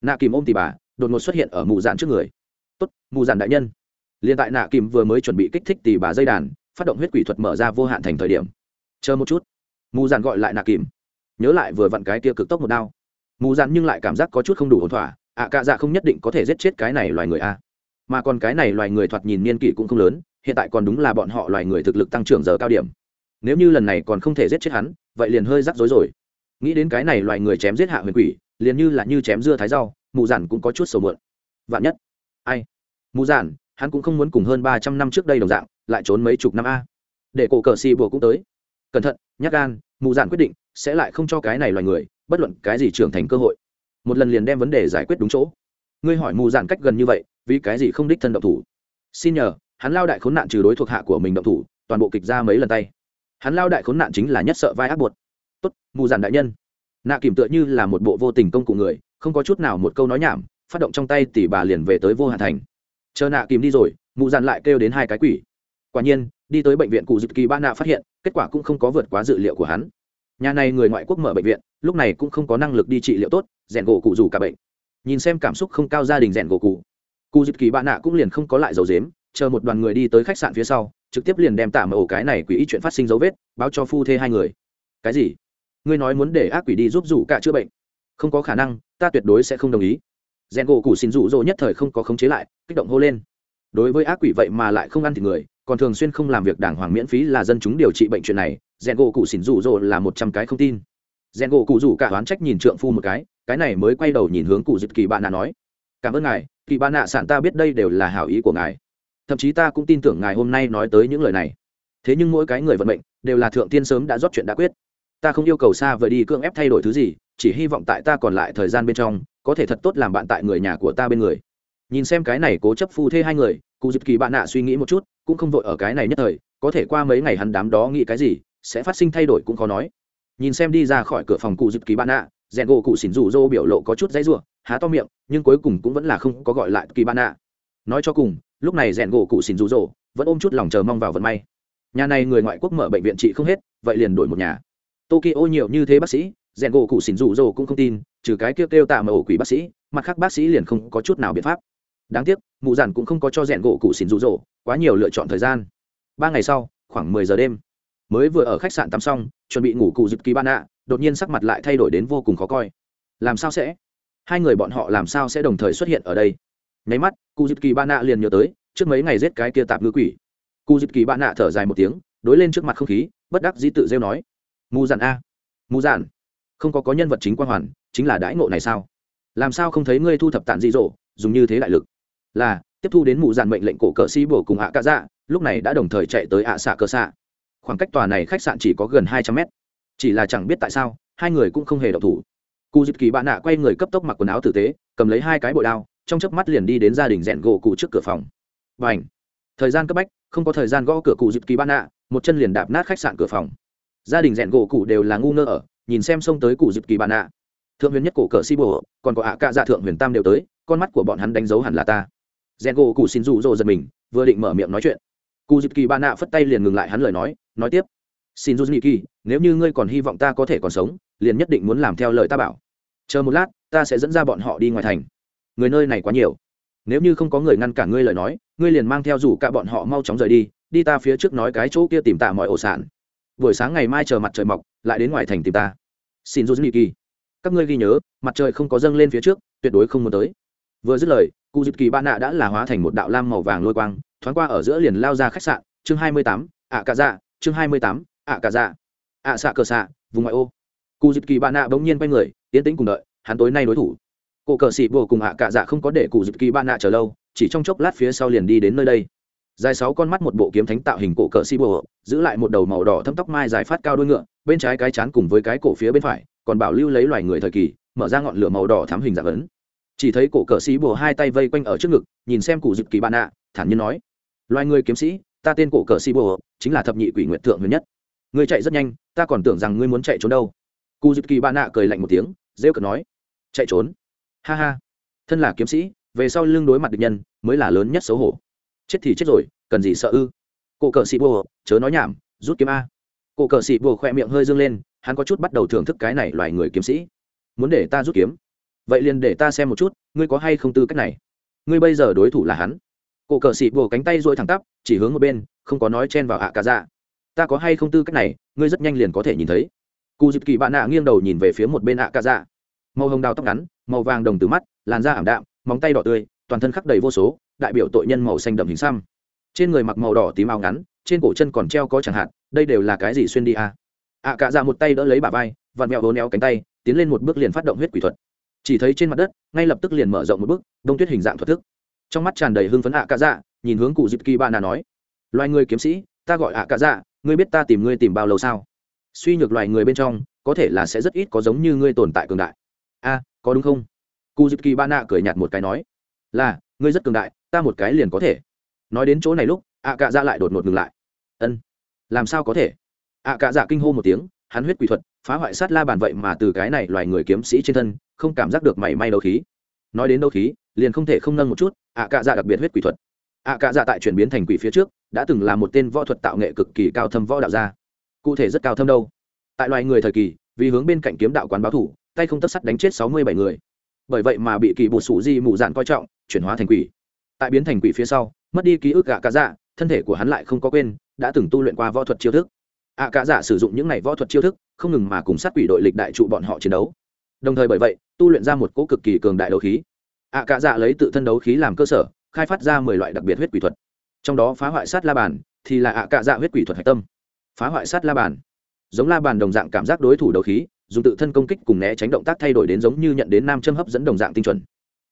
Nạ kìm ôm tỉ bà, đột ngột xuất hiện ở mù dạn trước người. Tốt, mù dạn đại nhân. Liền tại nạ kìm vừa mới chuẩn bị kích thích tỉ bà dây đàn, phát động huyết quỷ thuật mở ra vô hạn thành thời điểm. Chờ một chút. Mù dạn gọi lại nạ kìm. Nhớ lại vừa vặn cái tia cực tốc một đao mù dạn nhưng lại cảm giác có chút không đủ ổn thỏa. ạ cạ dạ không nhất định có thể giết chết cái này loài người a. mà còn cái này loài người thoạt nhìn niên kỷ cũng không lớn, hiện tại còn đúng là bọn họ loài người thực lực tăng trưởng giờ cao điểm. nếu như lần này còn không thể giết chết hắn, vậy liền hơi rắc rối rồi. nghĩ đến cái này loài người chém giết hạ huyền quỷ, liền như là như chém dưa thái rau, mù giản cũng có chút sầu mượn. vạn nhất. ai? mù giản hắn cũng không muốn cùng hơn ba trăm năm trước đây đồng dạng, lại trốn mấy chục năm a. để cổ cờ xì bùa cũng tới. cẩn thận, nhắc gan, mù giản quyết định sẽ lại không cho cái này loài người bất luận cái gì trưởng thành cơ hội. Một lần liền đem vấn đề giải quyết đúng chỗ. Ngươi hỏi mù giản cách gần như vậy, vì cái gì không đích thân động thủ? Xin nhờ, hắn lao đại khốn nạn trừ đối thuộc hạ của mình động thủ, toàn bộ kịch ra mấy lần tay. Hắn lao đại khốn nạn chính là nhất sợ vai áp buộc. Tốt, mù giản đại nhân. Nạ kìm tựa như là một bộ vô tình công cụ người, không có chút nào một câu nói nhảm, phát động trong tay tỷ bà liền về tới vô hạ thành. Chờ nạ kìm đi rồi, mù giản lại kêu đến hai cái quỷ. Quả nhiên, đi tới bệnh viện cụ dịp kỳ ba nạ phát hiện, kết quả cũng không có vượt quá dự liệu của hắn nhà này người ngoại quốc mở bệnh viện, lúc này cũng không có năng lực đi trị liệu tốt, rèn gỗ cụ dù cả bệnh. Nhìn xem cảm xúc không cao gia đình rèn gỗ cụ. Cụ dịp kỳ ba nạ cũng liền không có lại dầu dếm chờ một đoàn người đi tới khách sạn phía sau, trực tiếp liền đem tả mở ổ cái này quỷ ý chuyện phát sinh dấu vết, báo cho phu thê hai người. Cái gì? Ngươi nói muốn để ác quỷ đi giúp rủ cả chữa bệnh? Không có khả năng, ta tuyệt đối sẽ không đồng ý. Rèn gỗ cụ xin rủ rỗ nhất thời không có khống chế lại, kích động hô lên. Đối với ác quỷ vậy mà lại không ăn thịt người, còn thường xuyên không làm việc đàng hoàng miễn phí là dân chúng điều trị bệnh chuyện này rèn gỗ cụ xỉn rụ rồ là một trăm cái không tin. Rèn gỗ cụ rủ cả oán trách nhìn trượng phu một cái cái này mới quay đầu nhìn hướng cụ dịp kỳ bạn nạ nói, cảm ơn ngài, kỳ bạn nạ sạn ta biết đây đều là hảo ý của ngài. Thậm chí ta cũng tin tưởng ngài hôm nay nói tới những lời này. Thế nhưng mỗi cái người vận mệnh đều là thượng tiên sớm đã rót chuyện đã quyết. Ta không yêu cầu xa vời đi cưỡng ép thay đổi thứ gì, chỉ hy vọng tại ta còn lại thời gian bên trong, có thể thật tốt làm bạn tại người nhà của ta bên người. Nhìn xem cái này cố chấp phu thê hai người, cụ dịp kỳ bạn nạ suy nghĩ một chút, cũng không vội ở cái này nhất thời, có thể qua mấy ngày hắn đám đó nghĩ cái gì sẽ phát sinh thay đổi cũng khó nói. Nhìn xem đi ra khỏi cửa phòng cụ dịp kỳ bạn ạ. rèn gỗ cụ xỉn rủ rô biểu lộ có chút dãy ruộng há to miệng, nhưng cuối cùng cũng vẫn là không có gọi lại kỳ bạn ạ. nói cho cùng, lúc này rèn gỗ cụ xỉn rủ rô vẫn ôm chút lòng chờ mong vào vận may. Nhà này người ngoại quốc mở bệnh viện trị không hết, vậy liền đổi một nhà. Tokyo nhiều như thế bác sĩ, rèn gỗ cụ xỉn rủ rô cũng không tin, trừ cái kêu kêu tạ mà ổ quỷ bác sĩ, mặt khác bác sĩ liền không có chút nào biện pháp. Đáng tiếc, mụ giản cũng không có cho rèn gỗ cụ xỉn rủ rô, quá nhiều lựa chọn thời gian. Ba ngày sau, khoảng mười giờ đêm mới vừa ở khách sạn tắm xong, chuẩn bị ngủ cụ dịp kỳ ban ạ, đột nhiên sắc mặt lại thay đổi đến vô cùng khó coi. Làm sao sẽ? Hai người bọn họ làm sao sẽ đồng thời xuất hiện ở đây? Nháy mắt, cụ dịp kỳ ban ạ liền nhớ tới, trước mấy ngày giết cái kia tạp ngư quỷ. Cụ dịp kỳ ban ạ thở dài một tiếng, đối lên trước mặt không khí, bất đắc dĩ tự rêu nói. Mù dạn a. Mù dạn. Không có có nhân vật chính quan hoàn, chính là đãi ngộ này sao? Làm sao không thấy ngươi thu thập tản dị dỗ, dùng như thế đại lực? Là, tiếp thu đến mù dạn mệnh lệnh cổ cờ sĩ bổ cùng hạ cả dạ lúc này đã đồng thời chạy tới ạ xạ cờ xạ khoảng cách tòa này khách sạn chỉ có gần hai trăm mét. Chỉ là chẳng biết tại sao, hai người cũng không hề độc thủ. Cụ dịp kỳ bạn nạ quay người cấp tốc mặc quần áo tử tế, cầm lấy hai cái bội đao, trong chớp mắt liền đi đến gia đình rèn gỗ cụ trước cửa phòng. Và ảnh thời gian cấp bách, không có thời gian gõ cửa cụ dịp kỳ bạn nạ, một chân liền đạp nát khách sạn cửa phòng. Gia đình rèn gỗ cụ đều là ngu ngơ ở, nhìn xem xông tới cụ dịp kỳ bạn nạ. Thượng huyền nhất cổ cờ si bồ, còn có ạ cạ dạ thượng huyền tam đều tới, con mắt của bọn hắn đánh dấu hẳn là ta. Rèn gỗ cụ xin rụ rỗ giật mình, vừa định mở miệng nói chuyện cụ dịp kỳ ba nạ phất tay liền ngừng lại hắn lời nói nói tiếp. Xin rụ kỳ, nếu như ngươi còn hy vọng ta có thể còn sống, liền nhất định muốn làm theo lời ta bảo. Chờ một lát, ta sẽ dẫn ra bọn họ đi ngoài thành. Người nơi này quá nhiều. Nếu như không có người ngăn cản ngươi lời nói, ngươi liền mang theo rủ cả bọn họ mau chóng rời đi đi ta phía trước nói cái chỗ kia tìm tạ mọi ổ sản buổi sáng ngày mai chờ mặt trời mọc, lại đến ngoài thành tìm ta. Xin dù kỳ. Các ngươi ghi nhớ, mặt trời không có dâng lên phía trước, tuyệt đối không muốn tới. Vừa dứt lời, cụ dịp kỳ ba nạ đã là hóa thành một đạo lam màu vàng lôi quang thoáng qua ở giữa liền lao ra khách sạn, chương hai mươi tám, ạ cà dạ chương hai mươi tám, ạ cà dạ. Ạ xạ cờ xạ, vùng ngoại ô. Cụ dịp kỳ bà nạ bỗng nhiên quay người, tiến tĩnh cùng đợi, hắn tối nay đối thủ. Cụ cờ sĩ vô cùng ạ cả dạ không có để cụ dịp kỳ bà nạ chờ lâu, chỉ trong chốc lát phía sau liền đi đến nơi đây. Dài sáu con mắt một bộ kiếm thánh tạo hình cổ cờ sĩ bồ giữ lại một đầu màu đỏ thâm tóc mai dài phát cao đuôi ngựa, bên trái cái chán cùng với cái cổ phía bên phải, còn bảo lưu lấy loài người thời kỳ, mở ra ngọn lửa màu đỏ thám hình dạng ấn. Chỉ thấy cổ cờ sĩ bồ hai tay vây quanh ở trước ngực, nhìn xem cụ dịp kỳ bạn nạ, thản nhiên nói loài người kiếm sĩ, ta tên cổ cờ si bồ chính là thập nhị quỷ nguyện thượng huyền nhất. Ngươi chạy rất nhanh, ta còn tưởng rằng ngươi muốn chạy trốn đâu. Cụ dịp kỳ ba nạ cười lạnh một tiếng, rêu cờ nói, chạy trốn? Ha ha. Thân là kiếm sĩ, về sau lưng đối mặt địch nhân mới là lớn nhất xấu hổ. Chết thì chết rồi, cần gì sợ ư? Cổ cờ sĩ bồ chớ nói nhảm, rút kiếm a. Cổ cờ sĩ bồ khỏe miệng hơi dâng lên, hắn có chút bắt đầu thưởng thức cái này loài người kiếm sĩ. Muốn để ta rút kiếm? Vậy liền để ta xem một chút, ngươi có hay không tư cách này? Ngươi bây giờ đối thủ là hắn cổ cờ sĩ bồ cánh tay dội thẳng tắp, chỉ hướng một bên, không có nói chen vào ạ cả dạ. Ta có hay không tư cách này, ngươi rất nhanh liền có thể nhìn thấy. Cụ dịp kỳ bạn nạ nghiêng đầu nhìn về phía một bên ạ cả dạ. Màu hồng đào tóc ngắn, màu vàng đồng từ mắt, làn da ảm đạm, móng tay đỏ tươi, toàn thân khắc đầy vô số, đại biểu tội nhân màu xanh đậm hình xăm. Trên người mặc màu đỏ tím áo ngắn, trên cổ chân còn treo có chẳng hạn, đây đều là cái gì xuyên đi à? ạ cả dạ một tay đỡ lấy bà vai, vặn mẹo hố néo cánh tay, tiến lên một bước liền phát động huyết quỷ thuật. Chỉ thấy trên mặt đất, ngay lập tức liền mở rộng một bước, đông tuyết hình dạng thuật thức trong mắt tràn đầy hưng phấn ạ cả dạ nhìn hướng cụ dịp kỳ ba nà nói, loài người kiếm sĩ, ta gọi ạ cả dạ ngươi biết ta tìm ngươi tìm bao lâu sao? Suy nhược loài người bên trong, có thể là sẽ rất ít có giống như ngươi tồn tại cường đại. A, có đúng không? Cụ dịp kỳ ba nà cười nhạt một cái nói, là, ngươi rất cường đại, ta một cái liền có thể. Nói đến chỗ này lúc, ạ cạ dạ lại đột ngột ngừng lại. Ân, làm sao có thể? ạ cạ dạ kinh hô một tiếng, hắn huyết quỷ thuật, phá hoại sát la bàn vậy mà từ cái này loài người kiếm sĩ trên thân, không cảm giác được mảy may đấu khí. Nói đến đấu khí liền không thể không nâng một chút ạ cạ dạ đặc biệt huyết quỷ thuật. Ạ cạ dạ tại chuyển biến thành quỷ phía trước, đã từng là một tên võ thuật tạo nghệ cực kỳ cao thâm võ đạo gia. Cụ thể rất cao thâm đâu? Tại loài người thời kỳ, vì hướng bên cạnh kiếm đạo quán báo thủ, tay không tất sắt đánh chết sáu mươi bảy người. Bởi vậy mà bị kỳ bột sủ di mù dạn coi trọng, chuyển hóa thành quỷ. Tại biến thành quỷ phía sau, mất đi ký ức ạ cạ dạ thân thể của hắn lại không có quên, đã từng tu luyện qua võ thuật chiêu thức. Ạ cạ dạ sử dụng những này võ thuật chiêu thức, không ngừng mà cùng sát quỷ đội lịch đại trụ bọn họ chiến đấu. Đồng thời bởi vậy, tu luyện ra một cỗ cực kỳ cường đại đấu khí ạ cạ dạ lấy tự thân đấu khí làm cơ sở, khai phát ra mười loại đặc biệt huyết quỷ thuật. Trong đó phá hoại sát la bàn thì là ạ cạ dạ huyết quỷ thuật hạch tâm. Phá hoại sát la bàn. Giống la bàn đồng dạng cảm giác đối thủ đấu khí, dùng tự thân công kích cùng né tránh động tác thay đổi đến giống như nhận đến nam châm hấp dẫn đồng dạng tinh chuẩn.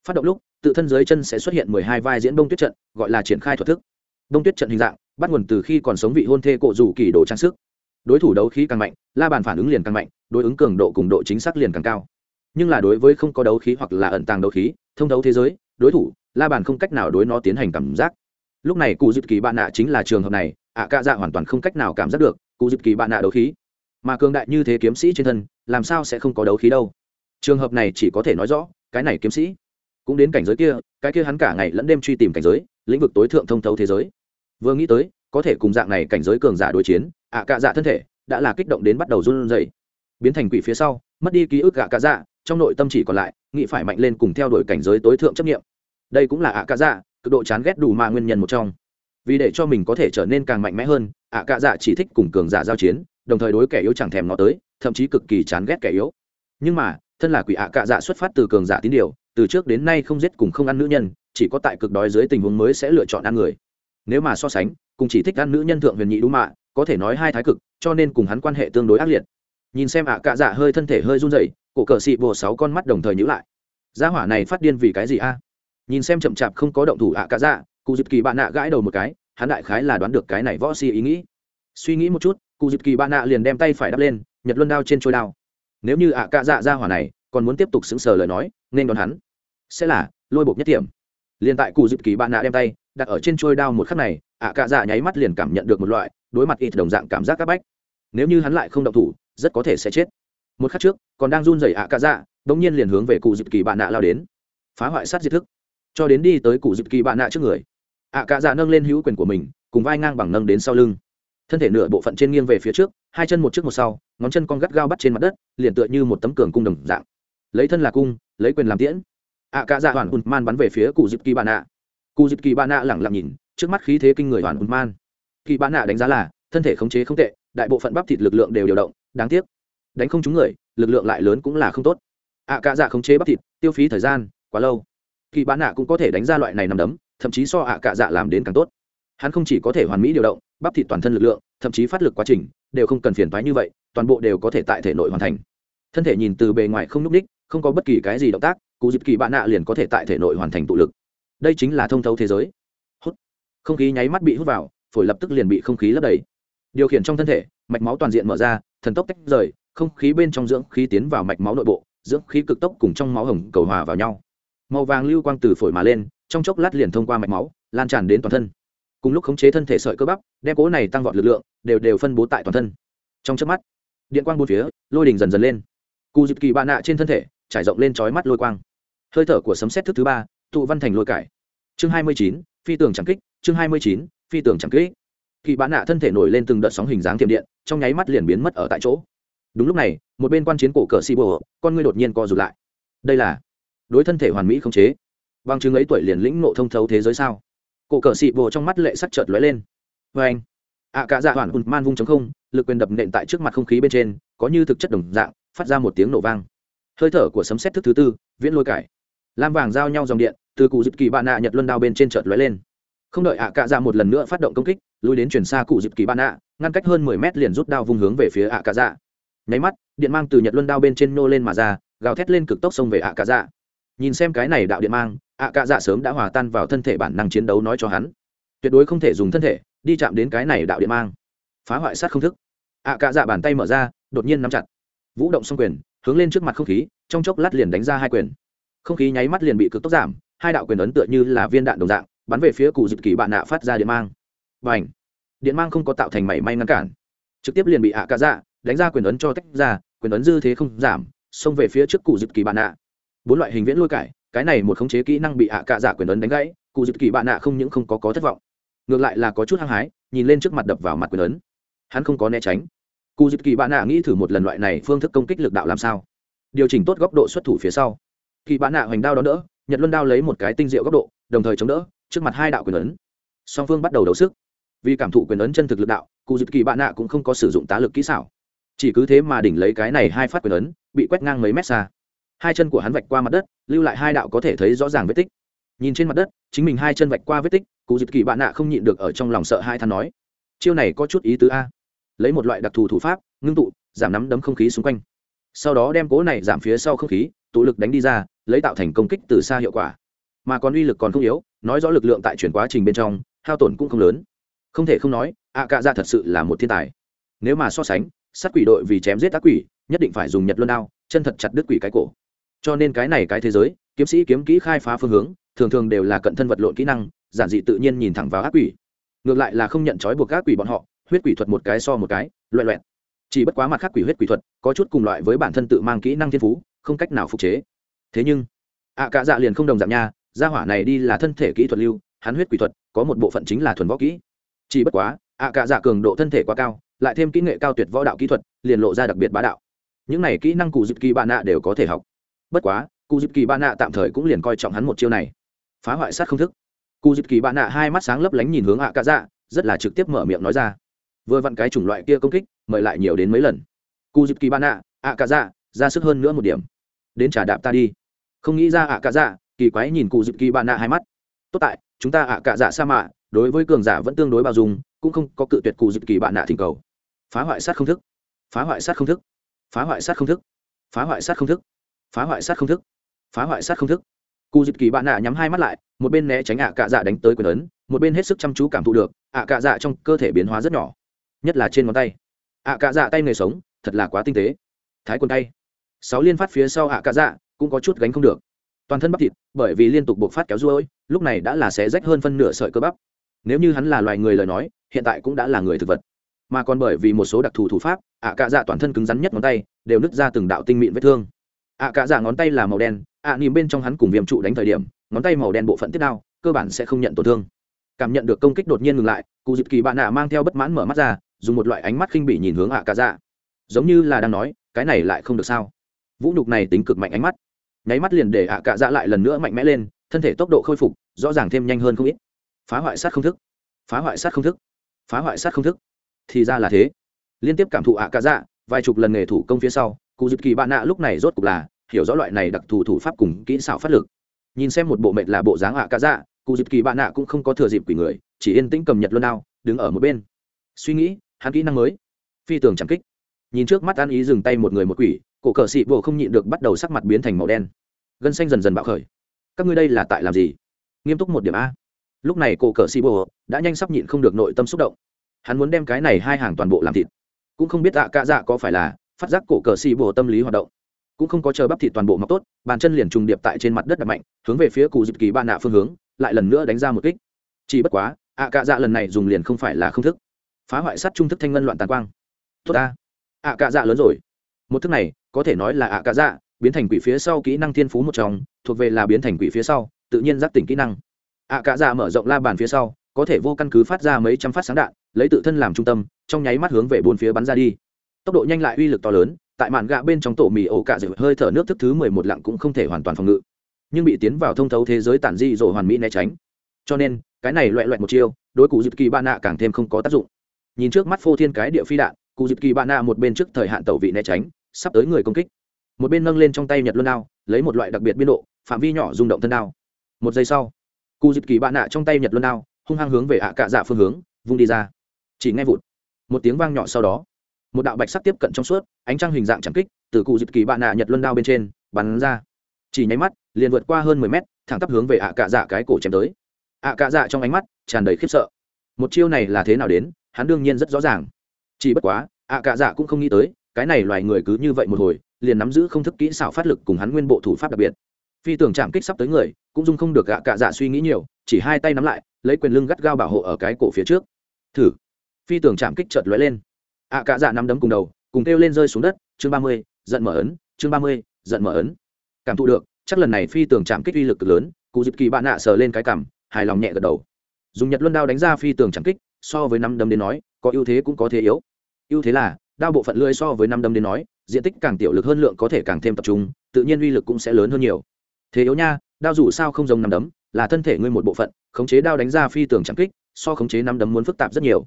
Phát động lúc, tự thân dưới chân sẽ xuất hiện mười hai vai diễn bông tuyết trận, gọi là triển khai thuật thức. Bông tuyết trận hình dạng, bắt nguồn từ khi còn sống vị hôn thê cộ rủ kỳ đồ trang sức. Đối thủ đấu khí càng mạnh, la bàn phản ứng liền càng mạnh, đối ứng cường độ cùng độ chính xác liền càng cao. Nhưng là đối với không có đấu khí hoặc là ẩn tàng đấu khí thông thấu thế giới đối thủ la bàn không cách nào đối nó tiến hành cảm giác. Lúc này cụ dịp kỳ bạn nạ chính là trường hợp này ạ à, dạ hoàn toàn không cách nào cảm giác được cụ dịp kỳ bạn nạ đấu khí. Mà cường đại như thế kiếm sĩ trên thân làm sao sẽ không có đấu khí đâu? Trường hợp này chỉ có thể nói rõ cái này kiếm sĩ cũng đến cảnh giới kia cái kia hắn cả ngày lẫn đêm truy tìm cảnh giới lĩnh vực tối thượng thông thấu thế giới. Vừa nghĩ tới có thể cùng dạng này cảnh giới cường giả đối chiến ạ à cạ dạ thân thể đã là kích động đến bắt đầu run rẩy. Biến thành quỷ phía sau mất đi ký ức ạ cạ dạ trong nội tâm chỉ còn lại, nghĩ phải mạnh lên cùng theo đuổi cảnh giới tối thượng chấp nghiệm. Đây cũng là ạ cạ dạ cực độ chán ghét đủ mà nguyên nhân một trong. Vì để cho mình có thể trở nên càng mạnh mẽ hơn ạ cạ dạ chỉ thích cùng cường giả giao chiến, đồng thời đối kẻ yếu chẳng thèm nó tới, thậm chí cực kỳ chán ghét kẻ yếu. Nhưng mà, thân là quỷ ạ cạ dạ xuất phát từ cường giả tín điều, từ trước đến nay không giết cùng không ăn nữ nhân, chỉ có tại cực đói dưới tình huống mới sẽ lựa chọn ăn người. Nếu mà so sánh, cùng chỉ thích ăn nữ nhân thượng huyền nhị đũ mạ, có thể nói hai thái cực, cho nên cùng hắn quan hệ tương đối ác liệt nhìn xem ạ cạ dạ hơi thân thể hơi run rẩy, cổ cờ xị bồ sáu con mắt đồng thời nhữ lại. Gia hỏa này phát điên vì cái gì a? Nhìn xem chậm chạp không có động thủ ạ cạ dạ cụ dịp kỳ bạn nạ gãi đầu một cái, hắn đại khái là đoán được cái này võ si ý nghĩ. Suy nghĩ một chút, cụ dịp kỳ bạn nạ liền đem tay phải đắp lên, nhật luân đao trên trôi đao. Nếu như ạ cạ dạ gia hỏa này còn muốn tiếp tục xứng sờ lời nói, nên đón hắn. Sẽ là, lôi bột nhất điểm liền tại cụ dịp kỳ bạn nạ đem tay đặt ở trên trôi đao một khắc này, ạ cạ dạ nháy mắt liền cảm nhận được một loại đối mặt ít đồng dạng cảm giác c áp bách. Nếu như hắn lại không động thủ rất có thể sẽ chết. Một khắc trước, còn đang run rẩy ạ cạ dạ bỗng nhiên liền hướng về cụ dịp kỳ bạn nạ lao đến, phá hoại sát diệt thức. Cho đến đi tới cụ dịp kỳ bạn nạ trước người, ạ cạ dạ nâng lên hữu quyền của mình, cùng vai ngang bằng nâng đến sau lưng. Thân thể nửa bộ phận trên nghiêng về phía trước, hai chân một trước một sau, ngón chân con gắt gao bắt trên mặt đất, liền tựa như một tấm cường cung đồng dạng. Lấy thân là cung, lấy quyền làm tiễn. Ạ cạ dạ hoàn hùn man bắn về phía cụ dịp kỳ bạn nạ. Cụ dịp kỳ bạn nạ lẳng lặng nhìn, trước mắt khí thế kinh người hoàn hùn man. Kỳ bạn nạ đánh giá là, thân thể khống chế không tệ, đại bộ phận bắp thịt lực lượng đều điều động đáng tiếc. Đánh không trúng người, lực lượng lại lớn cũng là không tốt. Ạ cạ dạ khống chế bắp thịt, tiêu phí thời gian, quá lâu. Kỳ bán nạ cũng có thể đánh ra loại này nằm đấm, thậm chí so ạ cạ dạ làm đến càng tốt. Hắn không chỉ có thể hoàn mỹ điều động, bắp thịt toàn thân lực lượng, thậm chí phát lực quá trình, đều không cần phiền thoái như vậy, toàn bộ đều có thể tại thể nội hoàn thành. Thân thể nhìn từ bề ngoài không nhúc ních, không có bất kỳ cái gì động tác cụ dịp kỳ bạn nạ liền có thể tại thể nội hoàn thành tụ lực. Đây chính là thông thấu thế giới. Hút. Không khí nháy mắt bị hút vào, phổi lập tức liền bị không khí lấp đầy. Điều khiển trong thân thể, mạch máu toàn diện mở ra thần tốc tách rời, không khí bên trong dưỡng khí tiến vào mạch máu nội bộ, dưỡng khí cực tốc cùng trong máu hồng cầu hòa vào nhau. Màu vàng lưu quang từ phổi mà lên, trong chốc lát liền thông qua mạch máu, lan tràn đến toàn thân. Cùng lúc khống chế thân thể sợi cơ bắp, đem cố này tăng vọt lực lượng, đều đều phân bố tại toàn thân. Trong chớp mắt, điện quang bốn phía, lôi đỉnh dần dần lên. Cụ dịp kỳ bạn nạ trên thân thể, trải rộng lên trói mắt lôi quang. Hơi thở của sấm xét thức thứ ba, tụ văn thành lôi cải. Chương hai mươi chín, phi tường chẳng kích, chương hai mươi chín, phi tường chẳng kích kỳ bán nạ thân thể nổi lên từng đợt sóng hình dáng tiệm điện, trong nháy mắt liền biến mất ở tại chỗ. Đúng lúc này, một bên quan chiến cổ cờ xì bồ con ngươi đột nhiên co rụt lại. Đây là đối thân thể hoàn mỹ không chế. Bằng chứng ấy tuổi liền lĩnh nộ thông thấu thế giới sao? Cổ cờ xì bồ trong mắt lệ sắc chợt lóe lên. Vê anh, ạ cả dạ hoàn hùn man vung chống không, lực quyền đập nện tại trước mặt không khí bên trên, có như thực chất đồng dạng, phát ra một tiếng nổ vang. Hơi thở của sấm xét thức thứ tư, viễn lôi cải. Lam vàng giao nhau dòng điện, từ cụ dịp kỳ bạn nạ nhật luân đao bên trên chợt lóe lên. Không đợi ạ cạ dạ một lần nữa phát động công kích lùi đến chuyển xa cụ dịp kỳ ban nạ ngăn cách hơn mười mét liền rút đao vung hướng về phía ạ cả dạ. Nháy mắt, điện mang từ nhật luân đao bên trên nô lên mà ra, gào thét lên cực tốc xông về ạ cả dạ. Nhìn xem cái này đạo điện mang, ạ cả dạ sớm đã hòa tan vào thân thể bản năng chiến đấu nói cho hắn. Tuyệt đối không thể dùng thân thể, đi chạm đến cái này đạo điện mang. Phá hoại sát không thức. Ạ cả dạ bàn tay mở ra, đột nhiên nắm chặt. Vũ động xong quyền, hướng lên trước mặt không khí, trong chốc lát liền đánh ra hai quyền. Không khí nháy mắt liền bị cực tốc giảm, hai đạo quyền ấn tựa như là viên đạn đồng dạng, bắn về phía cụ dịp kỳ bạn nạ phát ra điện mang và ảnh. Điện mang không có tạo thành mảy may ngăn cản. Trực tiếp liền bị ạ cả dạ đánh ra quyền ấn cho tách ra, quyền ấn dư thế không giảm, xông về phía trước cụ dịp kỳ bạn nạ bốn loại hình viễn lôi cải, cái này một khống chế kỹ năng bị ạ cạ dạ quyền ấn đánh gãy, cụ dịp kỳ bạn nạ không những không có có thất vọng, ngược lại là có chút hăng hái, nhìn lên trước mặt đập vào mặt quyền ấn. Hắn không có né tránh. Cụ dịp kỳ bạn nạ nghĩ thử một lần loại này phương thức công kích lực đạo làm sao. Điều chỉnh tốt góc độ xuất thủ phía sau. Kỳ bạn nạ hoành đao đón đỡ, nhật luân đao lấy một cái tinh diệu góc độ, đồng thời chống đỡ, trước mặt hai đạo quyền ấn. Song phương bắt đầu đấu sức vì cảm thụ quyền ấn chân thực lực đạo, cụ dịp kỳ bạn nạ cũng không có sử dụng tá lực kỹ xảo. Chỉ cứ thế mà đỉnh lấy cái này hai phát quyền ấn, bị quét ngang mấy mét xa. Hai chân của hắn vạch qua mặt đất, lưu lại hai đạo có thể thấy rõ ràng vết tích. Nhìn trên mặt đất, chính mình hai chân vạch qua vết tích, cụ dịp kỳ bạn nạ không nhịn được ở trong lòng sợ hai than nói, chiêu này có chút ý tứ a. Lấy một loại đặc thù thủ pháp, ngưng tụ, giảm nắm đấm không khí xung quanh. Sau đó đem cố này giảm phía sau không khí, tụ lực đánh đi ra, lấy tạo thành công kích từ xa hiệu quả. Mà còn uy lực còn không yếu, nói rõ lực lượng tại chuyển quá trình bên trong, hao tổn cũng không lớn không thể không nói ạ cạ dạ thật sự là một thiên tài. Nếu mà so sánh sát quỷ đội vì chém giết ác quỷ nhất định phải dùng nhật luân đao chân thật chặt đứt quỷ cái cổ. Cho nên cái này cái thế giới kiếm sĩ kiếm kỹ khai phá phương hướng thường thường đều là cận thân vật lộn kỹ năng giản dị tự nhiên nhìn thẳng vào ác quỷ. Ngược lại là không nhận trói buộc ác quỷ bọn họ huyết quỷ thuật một cái so một cái loẹ loẹt. chỉ bất quá mặt khác quỷ huyết quỷ thuật có chút cùng loại với bản thân tự mang kỹ năng thiên phú không cách nào phục chế. Thế nhưng ạ à, cả dạ liền không đồng dạng nha gia hỏa này đi là thân thể kỹ thuật lưu hắn huyết quỷ thuật có một bộ phận chính là thuần võ kỹ chỉ bất quá ạ à, cả dạ cường độ thân thể quá cao lại thêm kỹ nghệ cao tuyệt võ đạo kỹ thuật liền lộ ra đặc biệt bá đạo. Những này kỹ năng cụ dịp kỳ bạn nạ đều có thể học. Bất quá cụ dịp kỳ bạn nạ tạm thời cũng liền coi trọng hắn một chiêu này. Phá hoại sát không thức. Cụ dịp kỳ bạn nạ hai mắt sáng lấp lánh nhìn hướng ạ cả dạ rất là trực tiếp mở miệng nói ra. Vừa vặn cái chủng loại kia công kích mời lại nhiều đến mấy lần. Cụ dịp kỳ bạn nạ ạ cả dạ ra sức hơn nữa một điểm. Đến trả đạp ta đi. Không nghĩ ra ạ cả dạ kỳ quái nhìn cụ dịp kỳ bạn nạ hai mắt. Tốt tại chúng ta ạ cả dạ sa mạ đối với cường giả vẫn tương đối bao dung, cũng không có cự tuyệt cụ dịp kỳ bạn nạ thỉnh cầu. Phá hoại sát không thức. Phá hoại sát không thức. Phá hoại sát không thức. Phá hoại sát không thức. Phá hoại sát không thức. Phá hoại sát không thức. Cụ dịp kỳ bạn nạ nhắm hai mắt lại, một bên né tránh ạ cạ dạ đánh tới quyền ấn, một bên hết sức chăm chú cảm thụ được ạ cạ dạ trong cơ thể biến hóa rất nhỏ, nhất là trên ngón tay. Ạ cạ dạ tay nghề sống, thật là quá tinh tế. Thái quần tay. Sáu liên phát phía sau ạ cạ dạ cũng có chút gánh không được. Toàn thân bắp thịt, bởi vì liên tục buộc phát kéo ruôi, lúc này đã là xé rách hơn phân nửa sợi cơ bắp nếu như hắn là loài người lời nói, hiện tại cũng đã là người thực vật. Mà còn bởi vì một số đặc thù thủ pháp, ạ cạ dạ toàn thân cứng rắn nhất ngón tay, đều nứt ra từng đạo tinh mịn vết thương. Ạ cạ dạ ngón tay là màu đen, ạ nìm bên trong hắn cùng viêm trụ đánh thời điểm, ngón tay màu đen bộ phận tiếp đao, cơ bản sẽ không nhận tổn thương. Cảm nhận được công kích đột nhiên ngừng lại cụ dịp kỳ bạn nạ mang theo bất mãn mở mắt ra, dùng một loại ánh mắt khinh bỉ nhìn hướng ạ cạ dạ. Giống như là đang nói, cái này lại không được sao. Vũ nhục này tính cực mạnh ánh mắt. Nháy mắt liền để ạ cạ dạ lại lần nữa mạnh mẽ lên, thân thể tốc độ khôi phục, rõ ràng thêm nhanh hơn không ít phá hoại sát không thức, phá hoại sát không thức, phá hoại sát không thức. Thì ra là thế. Liên tiếp cảm thụ ạ cạ dạ vài chục lần nghề thủ công phía sau, cụ dịp kỳ bạn nạ lúc này rốt cục là hiểu rõ loại này đặc thù thủ pháp cùng kỹ xảo phát lực. Nhìn xem một bộ mệnh là bộ dáng ạ cạ dạ cụ dịp kỳ bạn nạ cũng không có thừa dịp quỷ người, chỉ yên tĩnh cầm nhật luôn nào đứng ở một bên. Suy nghĩ, hắn kỹ năng mới, phi tường chẳng kích. Nhìn trước mắt ăn ý dừng tay một người một quỷ, cổ cờ xị bộ không nhịn được bắt đầu sắc mặt biến thành màu đen. Gân xanh dần dần bạo khởi. Các ngươi đây là tại làm gì? Nghiêm túc một điểm a lúc này cổ cờ xị bồ đã nhanh sắp nhịn không được nội tâm xúc động. Hắn muốn đem cái này hai hàng toàn bộ làm thịt. Cũng không biết ạ cạ dạ có phải là phát giác cổ cờ xị bồ tâm lý hoạt động. Cũng không có chờ bắp thịt toàn bộ mọc tốt, bàn chân liền trùng điệp tại trên mặt đất đập mạnh, hướng về phía cụ dịp kỳ ba nạ phương hướng, lại lần nữa đánh ra một kích. Chỉ bất quá, ạ cạ dạ lần này dùng liền không phải là không thức. Phá hoại sắt trung thức thanh ngân loạn tàn quang. Tốt ta. Ạ cạ dạ lớn rồi. Một thức này, có thể nói là ạ cạ dạ biến thành quỷ phía sau kỹ năng thiên phú một trong, thuộc về là biến thành quỷ phía sau, tự nhiên giác tỉnh kỹ năng ạ cạ dạ mở rộng la bàn phía sau, có thể vô căn cứ phát ra mấy trăm phát sáng đạn, lấy tự thân làm trung tâm, trong nháy mắt hướng về bốn phía bắn ra đi. Tốc độ nhanh lại uy lực to lớn, tại màn gạ bên trong tổ mì ổ cạ dịu hơi thở nước thức thứ mười một lặng cũng không thể hoàn toàn phòng ngự. Nhưng bị tiến vào thông thấu thế giới tản di rồi hoàn mỹ né tránh. Cho nên, cái này loại loẹt một chiêu, đối cụ dịp kỳ ba nạ càng thêm không có tác dụng. Nhìn trước mắt phô thiên cái địa phi đạn, cụ dịp kỳ ba nạ một bên trước thời hạn tẩu vị né tránh, sắp tới người công kích. Một bên nâng lên trong tay nhật luân đao, lấy một loại đặc biệt biên độ, phạm vi nhỏ rung động thân đao. Một giây sau cụ dịp kỳ bạn nạ trong tay nhật luân đao, hung hăng hướng về ạ cạ dạ phương hướng, vung đi ra. Chỉ ngay vụt. Một tiếng vang nhỏ sau đó, một đạo bạch sắc tiếp cận trong suốt, ánh trăng hình dạng chẳng kích, từ cụ dịp kỳ bạn nạ nhật luân đao bên trên, bắn ra. Chỉ nháy mắt, liền vượt qua hơn mười mét, thẳng tắp hướng về ạ cạ dạ cái cổ chém tới. Ạ cạ dạ trong ánh mắt tràn đầy khiếp sợ. Một chiêu này là thế nào đến, hắn đương nhiên rất rõ ràng. Chỉ bất quá, ạ cạ dạ cũng không nghĩ tới, cái này loài người cứ như vậy một hồi, liền nắm giữ không thức kỹ xảo phát lực cùng hắn nguyên bộ thủ pháp đặc biệt phi tưởng chạm kích sắp tới người, cũng dung không được gạ cạ dạ suy nghĩ nhiều, chỉ hai tay nắm lại, lấy quyền lưng gắt gao bảo hộ ở cái cổ phía trước. Thử. Phi tưởng chạm kích chợt lóe lên. Ạ cạ dạ nắm đấm cùng đầu, cùng kêu lên rơi xuống đất, chương ba mươi, giận mở ấn, chương ba mươi, giận mở ấn. Cảm thụ được, chắc lần này phi tường chạm kích uy lực cực lớn, cụ dịp kỳ bạn nạ sờ lên cái cằm hài lòng nhẹ gật đầu. Dùng nhật luân đao đánh ra phi tường chạm kích, so với năm đấm đến nói, có ưu thế cũng có thế yếu. Ưu thế là, đao bộ phận lưỡi so với năm đấm đến nói, diện tích càng tiểu lực hơn lượng có thể càng thêm tập trung, tự nhiên uy lực cũng sẽ lớn hơn nhiều thế yếu nha, đao dù sao không giống năm đấm, là thân thể ngươi một bộ phận, khống chế đao đánh ra phi tường chạm kích, so khống chế năm đấm muốn phức tạp rất nhiều.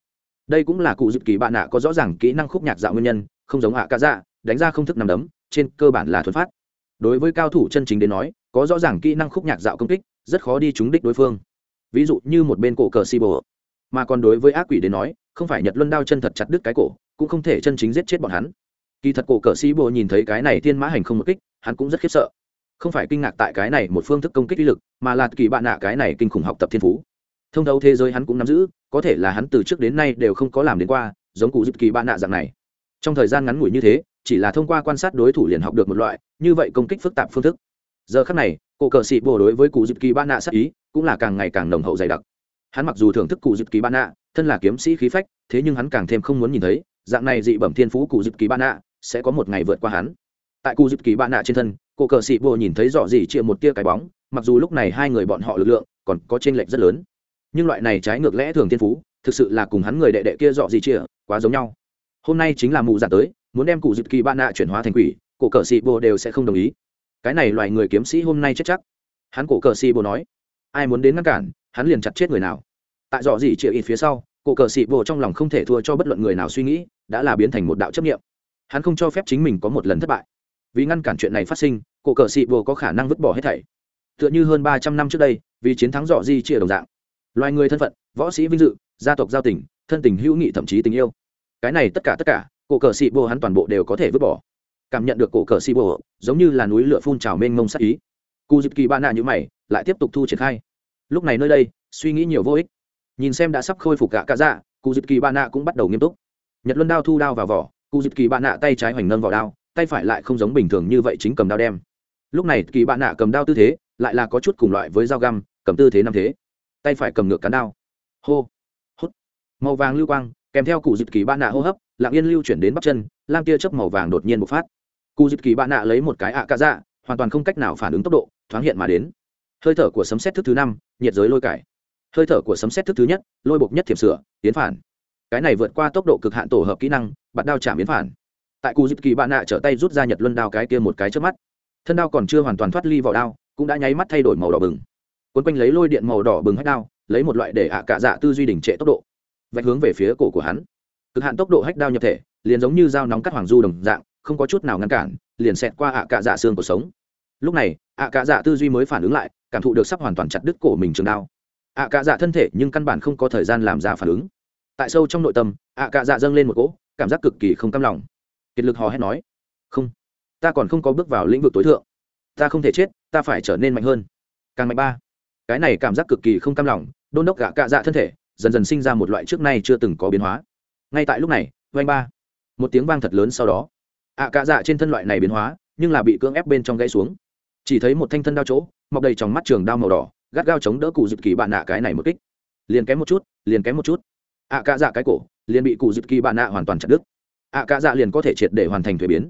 Đây cũng là cụ dự kỳ bạn nạ có rõ ràng kỹ năng khúc nhạc dạo nguyên nhân, không giống hạ ca dạ đánh ra không thức nằm đấm, trên cơ bản là thuần phát. Đối với cao thủ chân chính đến nói, có rõ ràng kỹ năng khúc nhạc dạo công kích, rất khó đi trúng đích đối phương. Ví dụ như một bên cổ cờ si bồ. Mà còn đối với ác quỷ đến nói, không phải nhật luân đao chân thật chặt đứt cái cổ, cũng không thể chân chính giết chết bọn hắn. Kỳ thật cổ cờ si bồ nhìn thấy cái này thiên mã hành không một kích, hắn cũng rất khiếp sợ không phải kinh ngạc tại cái này một phương thức công kích uy lực, mà là kỳ bạn nạ cái này kinh khủng học tập thiên phú. Thông thấu thế giới hắn cũng nắm giữ, có thể là hắn từ trước đến nay đều không có làm đến qua, giống cụ giúp kỳ bạn nạ dạng này. Trong thời gian ngắn ngủi như thế, chỉ là thông qua quan sát đối thủ liền học được một loại, như vậy công kích phức tạp phương thức. Giờ khác này cụ cờ sĩ bồ đối với cụ dịp kỳ bạn nạ sắc ý, cũng là càng ngày càng nồng hậu dày đặc. Hắn mặc dù thưởng thức cụ dịp kỳ bạn nạ thân là kiếm sĩ khí phách, thế nhưng hắn càng thêm không muốn nhìn thấy, dạng này dị bẩm thiên phú cụ dịp kỳ bạn nạ sẽ có một ngày vượt qua hắn. Tại cụ dịp kỳ bạn nạ trên thân cổ cờ sĩ bộ nhìn thấy rõ gì chia một tia cái bóng, mặc dù lúc này hai người bọn họ lực lượng còn có t r ê n lệch rất lớn. Nhưng loại này trái ngược lẽ thường thiên phú, thực sự là cùng hắn người đệ đệ kia dọ gì chia quá giống nhau. Hôm nay chính là mụ giả tới, muốn đem cụ dịp kỳ bạn nạ chuyển hóa thành quỷ cổ cờ sĩ bộ đều sẽ không đồng ý. Cái này loài người kiếm sĩ hôm nay chết chắc. Hắn cổ cờ sĩ bộ nói, ai muốn đến ngăn cản, hắn liền chặt chết người nào. Tại dọ gì chia ít phía sau cổ cờ sĩ bộ trong lòng không thể thua cho bất luận người nào suy nghĩ, đã là biến thành một đạo chấp nghiệm hắn không cho phép chính mình có một lần thất bại vì ngăn cản chuyện này phát sinh cổ cờ sĩ bồ có khả năng vứt bỏ hết thảy. Tựa như hơn ba trăm năm trước đây vì chiến thắng dọ di chia đồng dạng. Loài người thân phận võ sĩ vinh dự gia tộc giao tình thân tình hữu nghị thậm chí tình yêu. Cái này tất cả tất cả cổ cờ sĩ bồ hắn toàn bộ đều có thể vứt bỏ. Cảm nhận được cổ cờ sĩ bồ, giống như là núi lửa phun trào mênh mông sắc ý. Cụ dịp kỳ ba nạ như mày lại tiếp tục thu triển khai. Lúc này nơi đây suy nghĩ nhiều vô ích. Nhìn xem đã sắp khôi phục gạ cá dạ cụ dịp kỳ ba nạ cũng bắt đầu nghiêm túc. Nhật luân đao thu đao vào vỏ cụ dịp kỳ ba nạ tay trái hoành nâng vào đao tay phải lại không giống bình thường như vậy chính cầm đao đem. Lúc này kỳ bạn nạ cầm đao tư thế, lại là có chút cùng loại với dao găm, cầm tư thế năm thế. Tay phải cầm ngược cán đao. Hô, hút. Màu vàng lưu quang, kèm theo cụ dịp kỳ bạn nạ hô hấp, lặng yên lưu chuyển đến bắp chân lam tia chớp màu vàng đột nhiên bộc phát. Cụ dịp kỳ bạn nạ lấy một cái ạ à dạ hoàn toàn không cách nào phản ứng tốc độ, thoáng hiện mà đến. Hơi thở của sấm xét thức thứ năm, nhiệt giới lôi cải. Hơi thở của sấm xét thức thứ nhất, lôi bộc nhất thiệp sửa, tiến phản. Cái này vượt qua tốc độ cực hạn tổ hợp kỹ năng bạt đao chạm biến phản tại cù dịp kỳ bạn nạ trở tay rút ra nhật luân đao cái kia một cái trước mắt. Thân đao còn chưa hoàn toàn thoát ly vào đao, cũng đã nháy mắt thay đổi màu đỏ bừng. Quấn quanh lấy lôi điện màu đỏ bừng hách đao, lấy một loại để ạ à cạ dạ tư duy đỉnh trệ tốc độ, vạch hướng về phía cổ của hắn. Cực hạn tốc độ hách đao nhập thể, liền giống như dao nóng cắt hoàng du đồng dạng, không có chút nào ngăn cản, liền xẹt qua ạ à cạ dạ xương cuộc sống. Lúc này, ạ à cạ dạ tư duy mới phản ứng lại, cảm thụ được sắp hoàn toàn chặt đứt cổ mình trường đao. Ạ cạ dạ thân thể nhưng căn bản không có thời gian làm ra phản ứng. Tại sâu trong nội tâm, ạ cạ dạ dâng lên một cỗ cảm giác cực kỳ không cam lòng kiệt lực hò hét nói, không, ta còn không có bước vào lĩnh vực tối thượng. Ta không thể chết, ta phải trở nên mạnh hơn. Càng mạnh ba, cái này cảm giác cực kỳ không cam lòng, đôn đốc gạ cạ dạ thân thể dần dần sinh ra một loại trước nay chưa từng có biến hóa. Ngay tại lúc này oanh ba, một tiếng vang thật lớn sau đó. Ạ cạ dạ trên thân loại này biến hóa, nhưng là bị cưỡng ép bên trong gãy xuống. Chỉ thấy một thanh thân đao chỗ, mọc đầy trong mắt trường đao màu đỏ, gắt gao chống đỡ cụ dịp kỳ bạn nạ cái này một kích. Liền kém một chút, liền kém một chút. Ạ cạ dạ cái cổ, liền bị cụ dịp kỳ bạn nạ hoàn toàn chặt đứt ạ cạ dạ liền có thể triệt để hoàn thành thuế biến.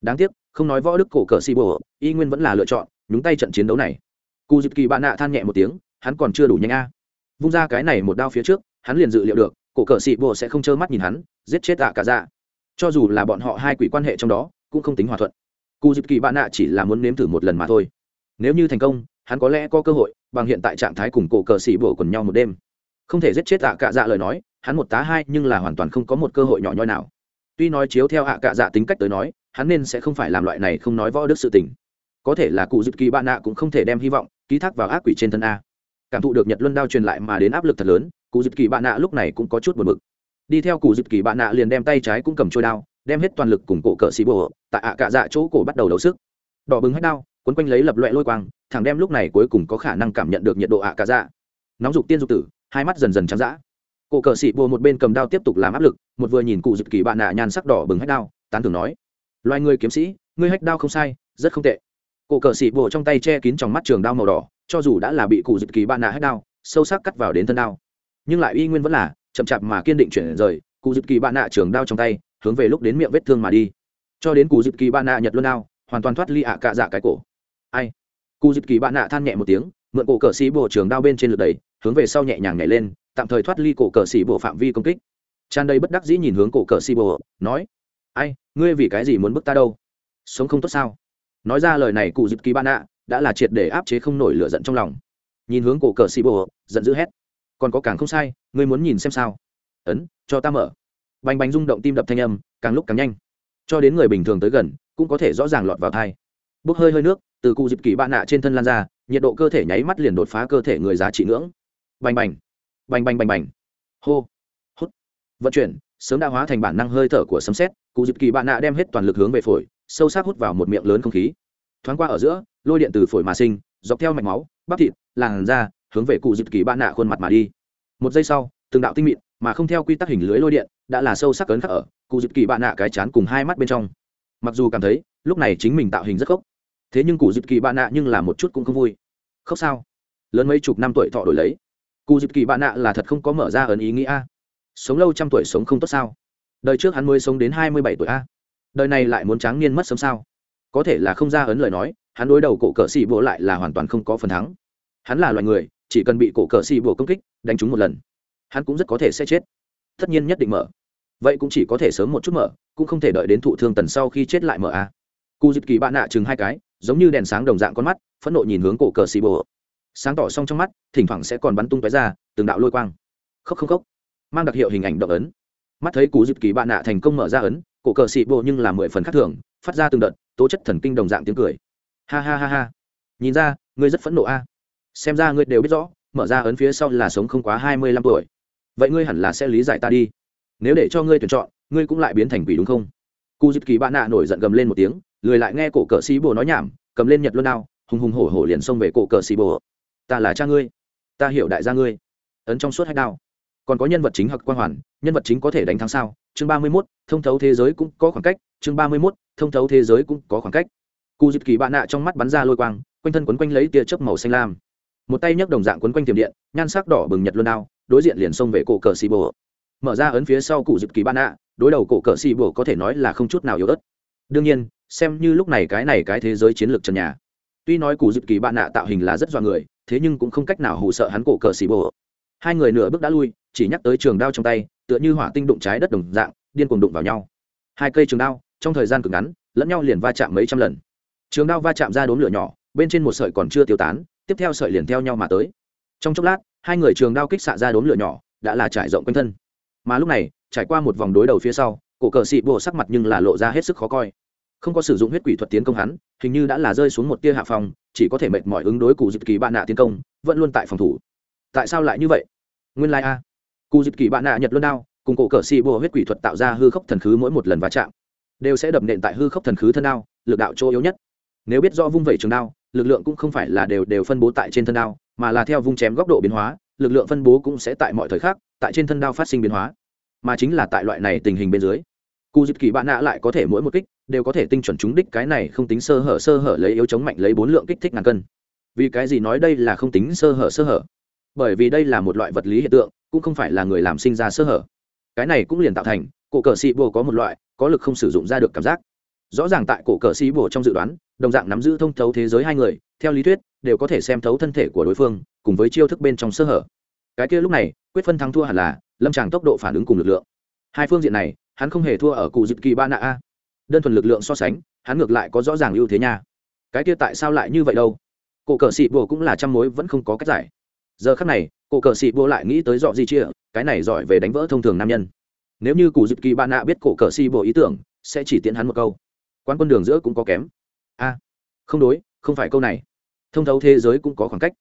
Đáng tiếc, không nói võ đức cổ cờ xì bồ y nguyên vẫn là lựa chọn, nhúng tay trận chiến đấu này. Cụ dịp kỳ bạn nạ than nhẹ một tiếng, hắn còn chưa đủ nhanh a. Vung ra cái này một đao phía trước, hắn liền dự liệu được, cổ cờ xì bồ sẽ không trơ mắt nhìn hắn, giết chết ạ cả dạ. Cho dù là bọn họ hai quỷ quan hệ trong đó, cũng không tính hòa thuận. Cụ dịp kỳ bạn nạ chỉ là muốn nếm thử một lần mà thôi. Nếu như thành công, hắn có lẽ có cơ hội, bằng hiện tại trạng thái cùng cổ cờ xì bồ quần nhau một đêm. Không thể giết chết ạ cả dạ lời nói, hắn một tá hai nhưng là hoàn toàn không có một cơ hội nhỏ nhoi nào tuy nói chiếu theo hạ cạ dạ tính cách tới nói hắn nên sẽ không phải làm loại này không nói võ đức sự tình. Có thể là cụ dịp kỳ bạn nạ cũng không thể đem hy vọng ký thác vào ác quỷ trên thân a. Cảm thụ được nhật luân đao truyền lại mà đến áp lực thật lớn cụ dịp kỳ bạn nạ lúc này cũng có chút buồn bực. Đi theo cụ dịp kỳ bạn nạ liền đem tay trái cũng cầm trôi đao đem hết toàn lực cùng cổ cỡ xì bộ, tại ạ cạ dạ chỗ cổ bắt đầu đấu sức. Đỏ bừng hết đao quấn quanh lấy lập loẹ lôi quang thằng đem lúc này cuối cùng có khả năng cảm nhận được nhiệt độ ạ cạ dạ. Nóng dục tiên dục tử hai mắt dần dần trắng dã cổ cờ sĩ bồ một bên cầm đao tiếp tục làm áp lực, một vừa nhìn cụ dịp kỳ bạn nạ nhan sắc đỏ bừng hết đao, tán thường nói, loài người kiếm sĩ, ngươi hách đao không sai, rất không tệ. Cổ cờ sĩ bồ trong tay che kín trong mắt trường đao màu đỏ, cho dù đã là bị cụ dịp kỳ bạn nạ hách đao, sâu sắc cắt vào đến thân đao. Nhưng lại uy nguyên vẫn là chậm chạp mà kiên định chuyển rời, cụ dịp kỳ bạn nạ trường đao trong tay, hướng về lúc đến miệng vết thương mà đi. Cho đến cụ dịp kỳ bạn nạ nhật luôn đao, hoàn toàn thoát ly ạ cạ dạ cái cổ. Ai? Cụ dịp kỳ bạn nạ than nhẹ một tiếng, mượn cổ cờ sĩ bộ trường đao bên trên lượt đầy hướng về sau nhẹ nhàng nhảy lên tạm thời thoát ly cổ cờ xì bộ phạm vi công kích. Tràn đầy bất đắc dĩ nhìn hướng cổ cờ xì bộ nói, ai, ngươi vì cái gì muốn bức ta đâu? Sống không tốt sao? Nói ra lời này, cụ dịp kỳ ban nạ đã là triệt để áp chế không nổi lửa giận trong lòng. Nhìn hướng cổ cờ xì bộ giận dữ hét, còn có càng không sai, ngươi muốn nhìn xem sao? Ấn, cho ta mở. Bành bành rung động tim đập thanh âm, càng lúc càng nhanh. Cho đến người bình thường tới gần, cũng có thể rõ ràng lọt vào thai. Bốc hơi hơi nước, từ cụ dịp kỳ bạn nạ trên thân lan ra, nhiệt độ cơ thể nháy mắt liền đột phá cơ thể người giá trị ngưỡng. Bành bành bành bành bành bành. Hô. Hút. Vận chuyển, sớm đã hóa thành bản năng hơi thở của sấm xét cụ dịp kỳ bạn nạ đem hết toàn lực hướng về phổi, sâu sắc hút vào một miệng lớn không khí. Thoáng qua ở giữa, lôi điện từ phổi mà sinh, dọc theo mạch máu, bắp thịt, làn da, hướng về cụ dịp kỳ bạn nạ khuôn mặt mà đi. Một giây sau, từng đạo tinh mịn, mà không theo quy tắc hình lưới lôi điện, đã là sâu sắc cấn khắc ở cụ dịp kỳ bạn nạ cái chán cùng hai mắt bên trong. Mặc dù cảm thấy, lúc này chính mình tạo hình rất khốc, thế nhưng cụ dịp kỳ bạn nạ nhưng là một chút cũng không vui. Khóc sao? Lớn mấy chục năm tuổi thọ đổi lấy cụ dịp kỳ bạn nạ là thật không có mở ra ấn ý nghĩa sống lâu trăm tuổi sống không tốt sao? Đời trước hắn mới sống đến hai mươi bảy tuổi a. Đời này lại muốn tráng niên mất sớm sao? Có thể là không ra ấn lời nói, hắn đối đầu cổ cờ xì bộ lại là hoàn toàn không có phần thắng. Hắn là loài người, chỉ cần bị cổ cờ xì bộ công kích, đánh trúng một lần, hắn cũng rất có thể sẽ chết. Tất nhiên nhất định mở. Vậy cũng chỉ có thể sớm một chút mở, cũng không thể đợi đến thụ thương tần sau khi chết lại mở a. Cụ dịp kỳ bạn nạ chừng hai cái, giống như đèn sáng đồng dạng con mắt, phẫn nộ nhìn hướng cổ cờ xì bộ sáng tỏ xong trong mắt, thỉnh thoảng sẽ còn bắn tung tóe ra, từng đạo lôi quang. Khóc không khóc mang đặc hiệu hình ảnh động ấn. Mắt thấy Cú dịp kỳ bạn nạ thành công mở ra ấn, cổ cờ xị bộ nhưng là mười phần khác thường, phát ra từng đợt tố chất thần kinh đồng dạng tiếng cười. Ha ha ha ha. Nhìn ra, ngươi rất phẫn nộ a. Xem ra ngươi đều biết rõ, mở ra ấn phía sau là sống không quá hai mươi lăm tuổi. Vậy ngươi hẳn là sẽ lý giải ta đi. Nếu để cho ngươi tuyển chọn, ngươi cũng lại biến thành quỷ đúng không? Cụ dịp kỳ bạn nạ nổi giận gầm lên một tiếng, lười lại nghe cổ cờ xì bồ nói nhảm, cầm lên nhật luôn đao, hùng hùng hổ hổ liền xông về cổ cờ xì bồ ta là cha ngươi, ta hiểu đại gia ngươi. Ấn trong suốt hai đao. Còn có nhân vật chính hặc quan hoàn, nhân vật chính có thể đánh thắng sao? Chương ba mươi mốt, thông thấu thế giới cũng có khoảng cách. Chương ba mươi mốt, thông thấu thế giới cũng có khoảng cách. Cụ dịp kỳ bạn nạ trong mắt bắn ra lôi quang, quanh thân quấn quanh lấy tia chớp màu xanh lam. Một tay nhấc đồng dạng quấn quanh tiềm điện, nhan sắc đỏ bừng nhật luôn đao, đối diện liền xông về cổ cờ xì bồ. Mở ra ấn phía sau cụ dịp kỳ bạn nạ, đối đầu cổ cờ xì bồ có thể nói là không chút nào yếu ớt. Đương nhiên, xem như lúc này cái này cái thế giới chiến lược trần nhà. Tuy nói cụ dịp kỳ bạn nạ tạo hình là rất dọa người thế nhưng cũng không cách nào hù sợ hắn cổ cờ xì bồ. Hai người nửa bước đã lui, chỉ nhắc tới trường đao trong tay, tựa như hỏa tinh đụng trái đất đồng dạng, điên cuồng đụng vào nhau. Hai cây trường đao, trong thời gian cực ngắn, lẫn nhau liền va chạm mấy trăm lần. Trường đao va chạm ra đốm lửa nhỏ, bên trên một sợi còn chưa tiêu tán, tiếp theo sợi liền theo nhau mà tới. Trong chốc lát, hai người trường đao kích xạ ra đốm lửa nhỏ, đã là trải rộng quanh thân. Mà lúc này, trải qua một vòng đối đầu phía sau, cổ cờ xị bộ sắc mặt nhưng là lộ ra hết sức khó coi không có sử dụng huyết quỷ thuật tiến công hắn, hình như đã là rơi xuống một tia hạ phòng chỉ có thể mệt mỏi ứng đối cụ dịp kỳ bạn nạ tiến công, vẫn luôn tại phòng thủ. Tại sao lại như vậy? Nguyên lai a. Cụ dịp kỳ bạn nạ nhật luôn đao, cùng cổ cờ xị bùa huyết quỷ thuật tạo ra hư khốc thần khứ mỗi một lần va chạm, đều sẽ đập nện tại hư khốc thần khứ thân đao, lực đạo chỗ yếu nhất. Nếu biết do vung vẩy trường đao, lực lượng cũng không phải là đều đều phân bố tại trên thân đao, mà là theo vung chém góc độ biến hóa, lực lượng phân bố cũng sẽ tại mọi thời khắc, tại trên thân đao phát sinh biến hóa, mà chính là tại loại này tình hình bên dưới cụ dịp kỳ bạn nạ lại có thể mỗi một kích đều có thể tinh chuẩn trúng đích cái này không tính sơ hở sơ hở lấy yếu chống mạnh lấy bốn lượng kích thích ngàn cân. Vì cái gì nói đây là không tính sơ hở sơ hở? Bởi vì đây là một loại vật lý hiện tượng, cũng không phải là người làm sinh ra sơ hở. Cái này cũng liền tạo thành, cổ cờ sĩ bồ có một loại, có lực không sử dụng ra được cảm giác. Rõ ràng tại cổ cờ sĩ bồ trong dự đoán, đồng dạng nắm giữ thông thấu thế giới hai người, theo lý thuyết, đều có thể xem thấu thân thể của đối phương, cùng với chiêu thức bên trong sơ hở. Cái kia lúc này, quyết phân thắng thua hẳn là lâm tràng tốc độ phản ứng cùng lực lượng. Hai phương diện này hắn không hề thua ở cụ dịp kỳ ba nạ a. Đơn thuần lực lượng so sánh, hắn ngược lại có rõ ràng ưu thế nha. Cái kia tại sao lại như vậy đâu? Cổ cờ sĩ bồ cũng là trăm mối vẫn không có cách giải. Giờ khắc này, cổ cờ sĩ bồ lại nghĩ tới dọ gì chia, cái này giỏi về đánh vỡ thông thường nam nhân. Nếu như cụ dịp kỳ ba nạ biết cổ cờ sĩ bồ ý tưởng, sẽ chỉ tiến hắn một câu. Quan quân đường giữa cũng có kém. A, không đối, không phải câu này. Thông thấu thế giới cũng có khoảng cách.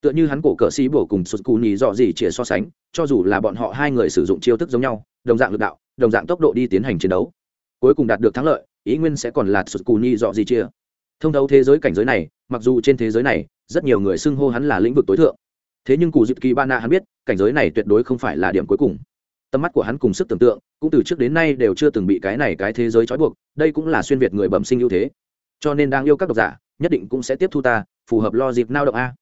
Tựa như hắn cổ cờ sĩ bồ cùng sụt cù nhì dọ gì chia so sánh, cho dù là bọn họ hai người sử dụng chiêu thức giống nhau đồng dạng lực đạo, đồng dạng tốc độ đi tiến hành chiến đấu. Cuối cùng đạt được thắng lợi, ý nguyên sẽ còn là sụt cù ni dọ gì chia. Thông thấu thế giới cảnh giới này, mặc dù trên thế giới này, rất nhiều người xưng hô hắn là lĩnh vực tối thượng. Thế nhưng cụ dịp kỳ ba na hắn biết, cảnh giới này tuyệt đối không phải là điểm cuối cùng. Tầm mắt của hắn cùng sức tưởng tượng, cũng từ trước đến nay đều chưa từng bị cái này cái thế giới trói buộc, đây cũng là xuyên việt người bẩm sinh ưu thế. Cho nên đang yêu các độc giả, nhất định cũng sẽ tiếp thu ta, phù hợp lo dịp nao động a.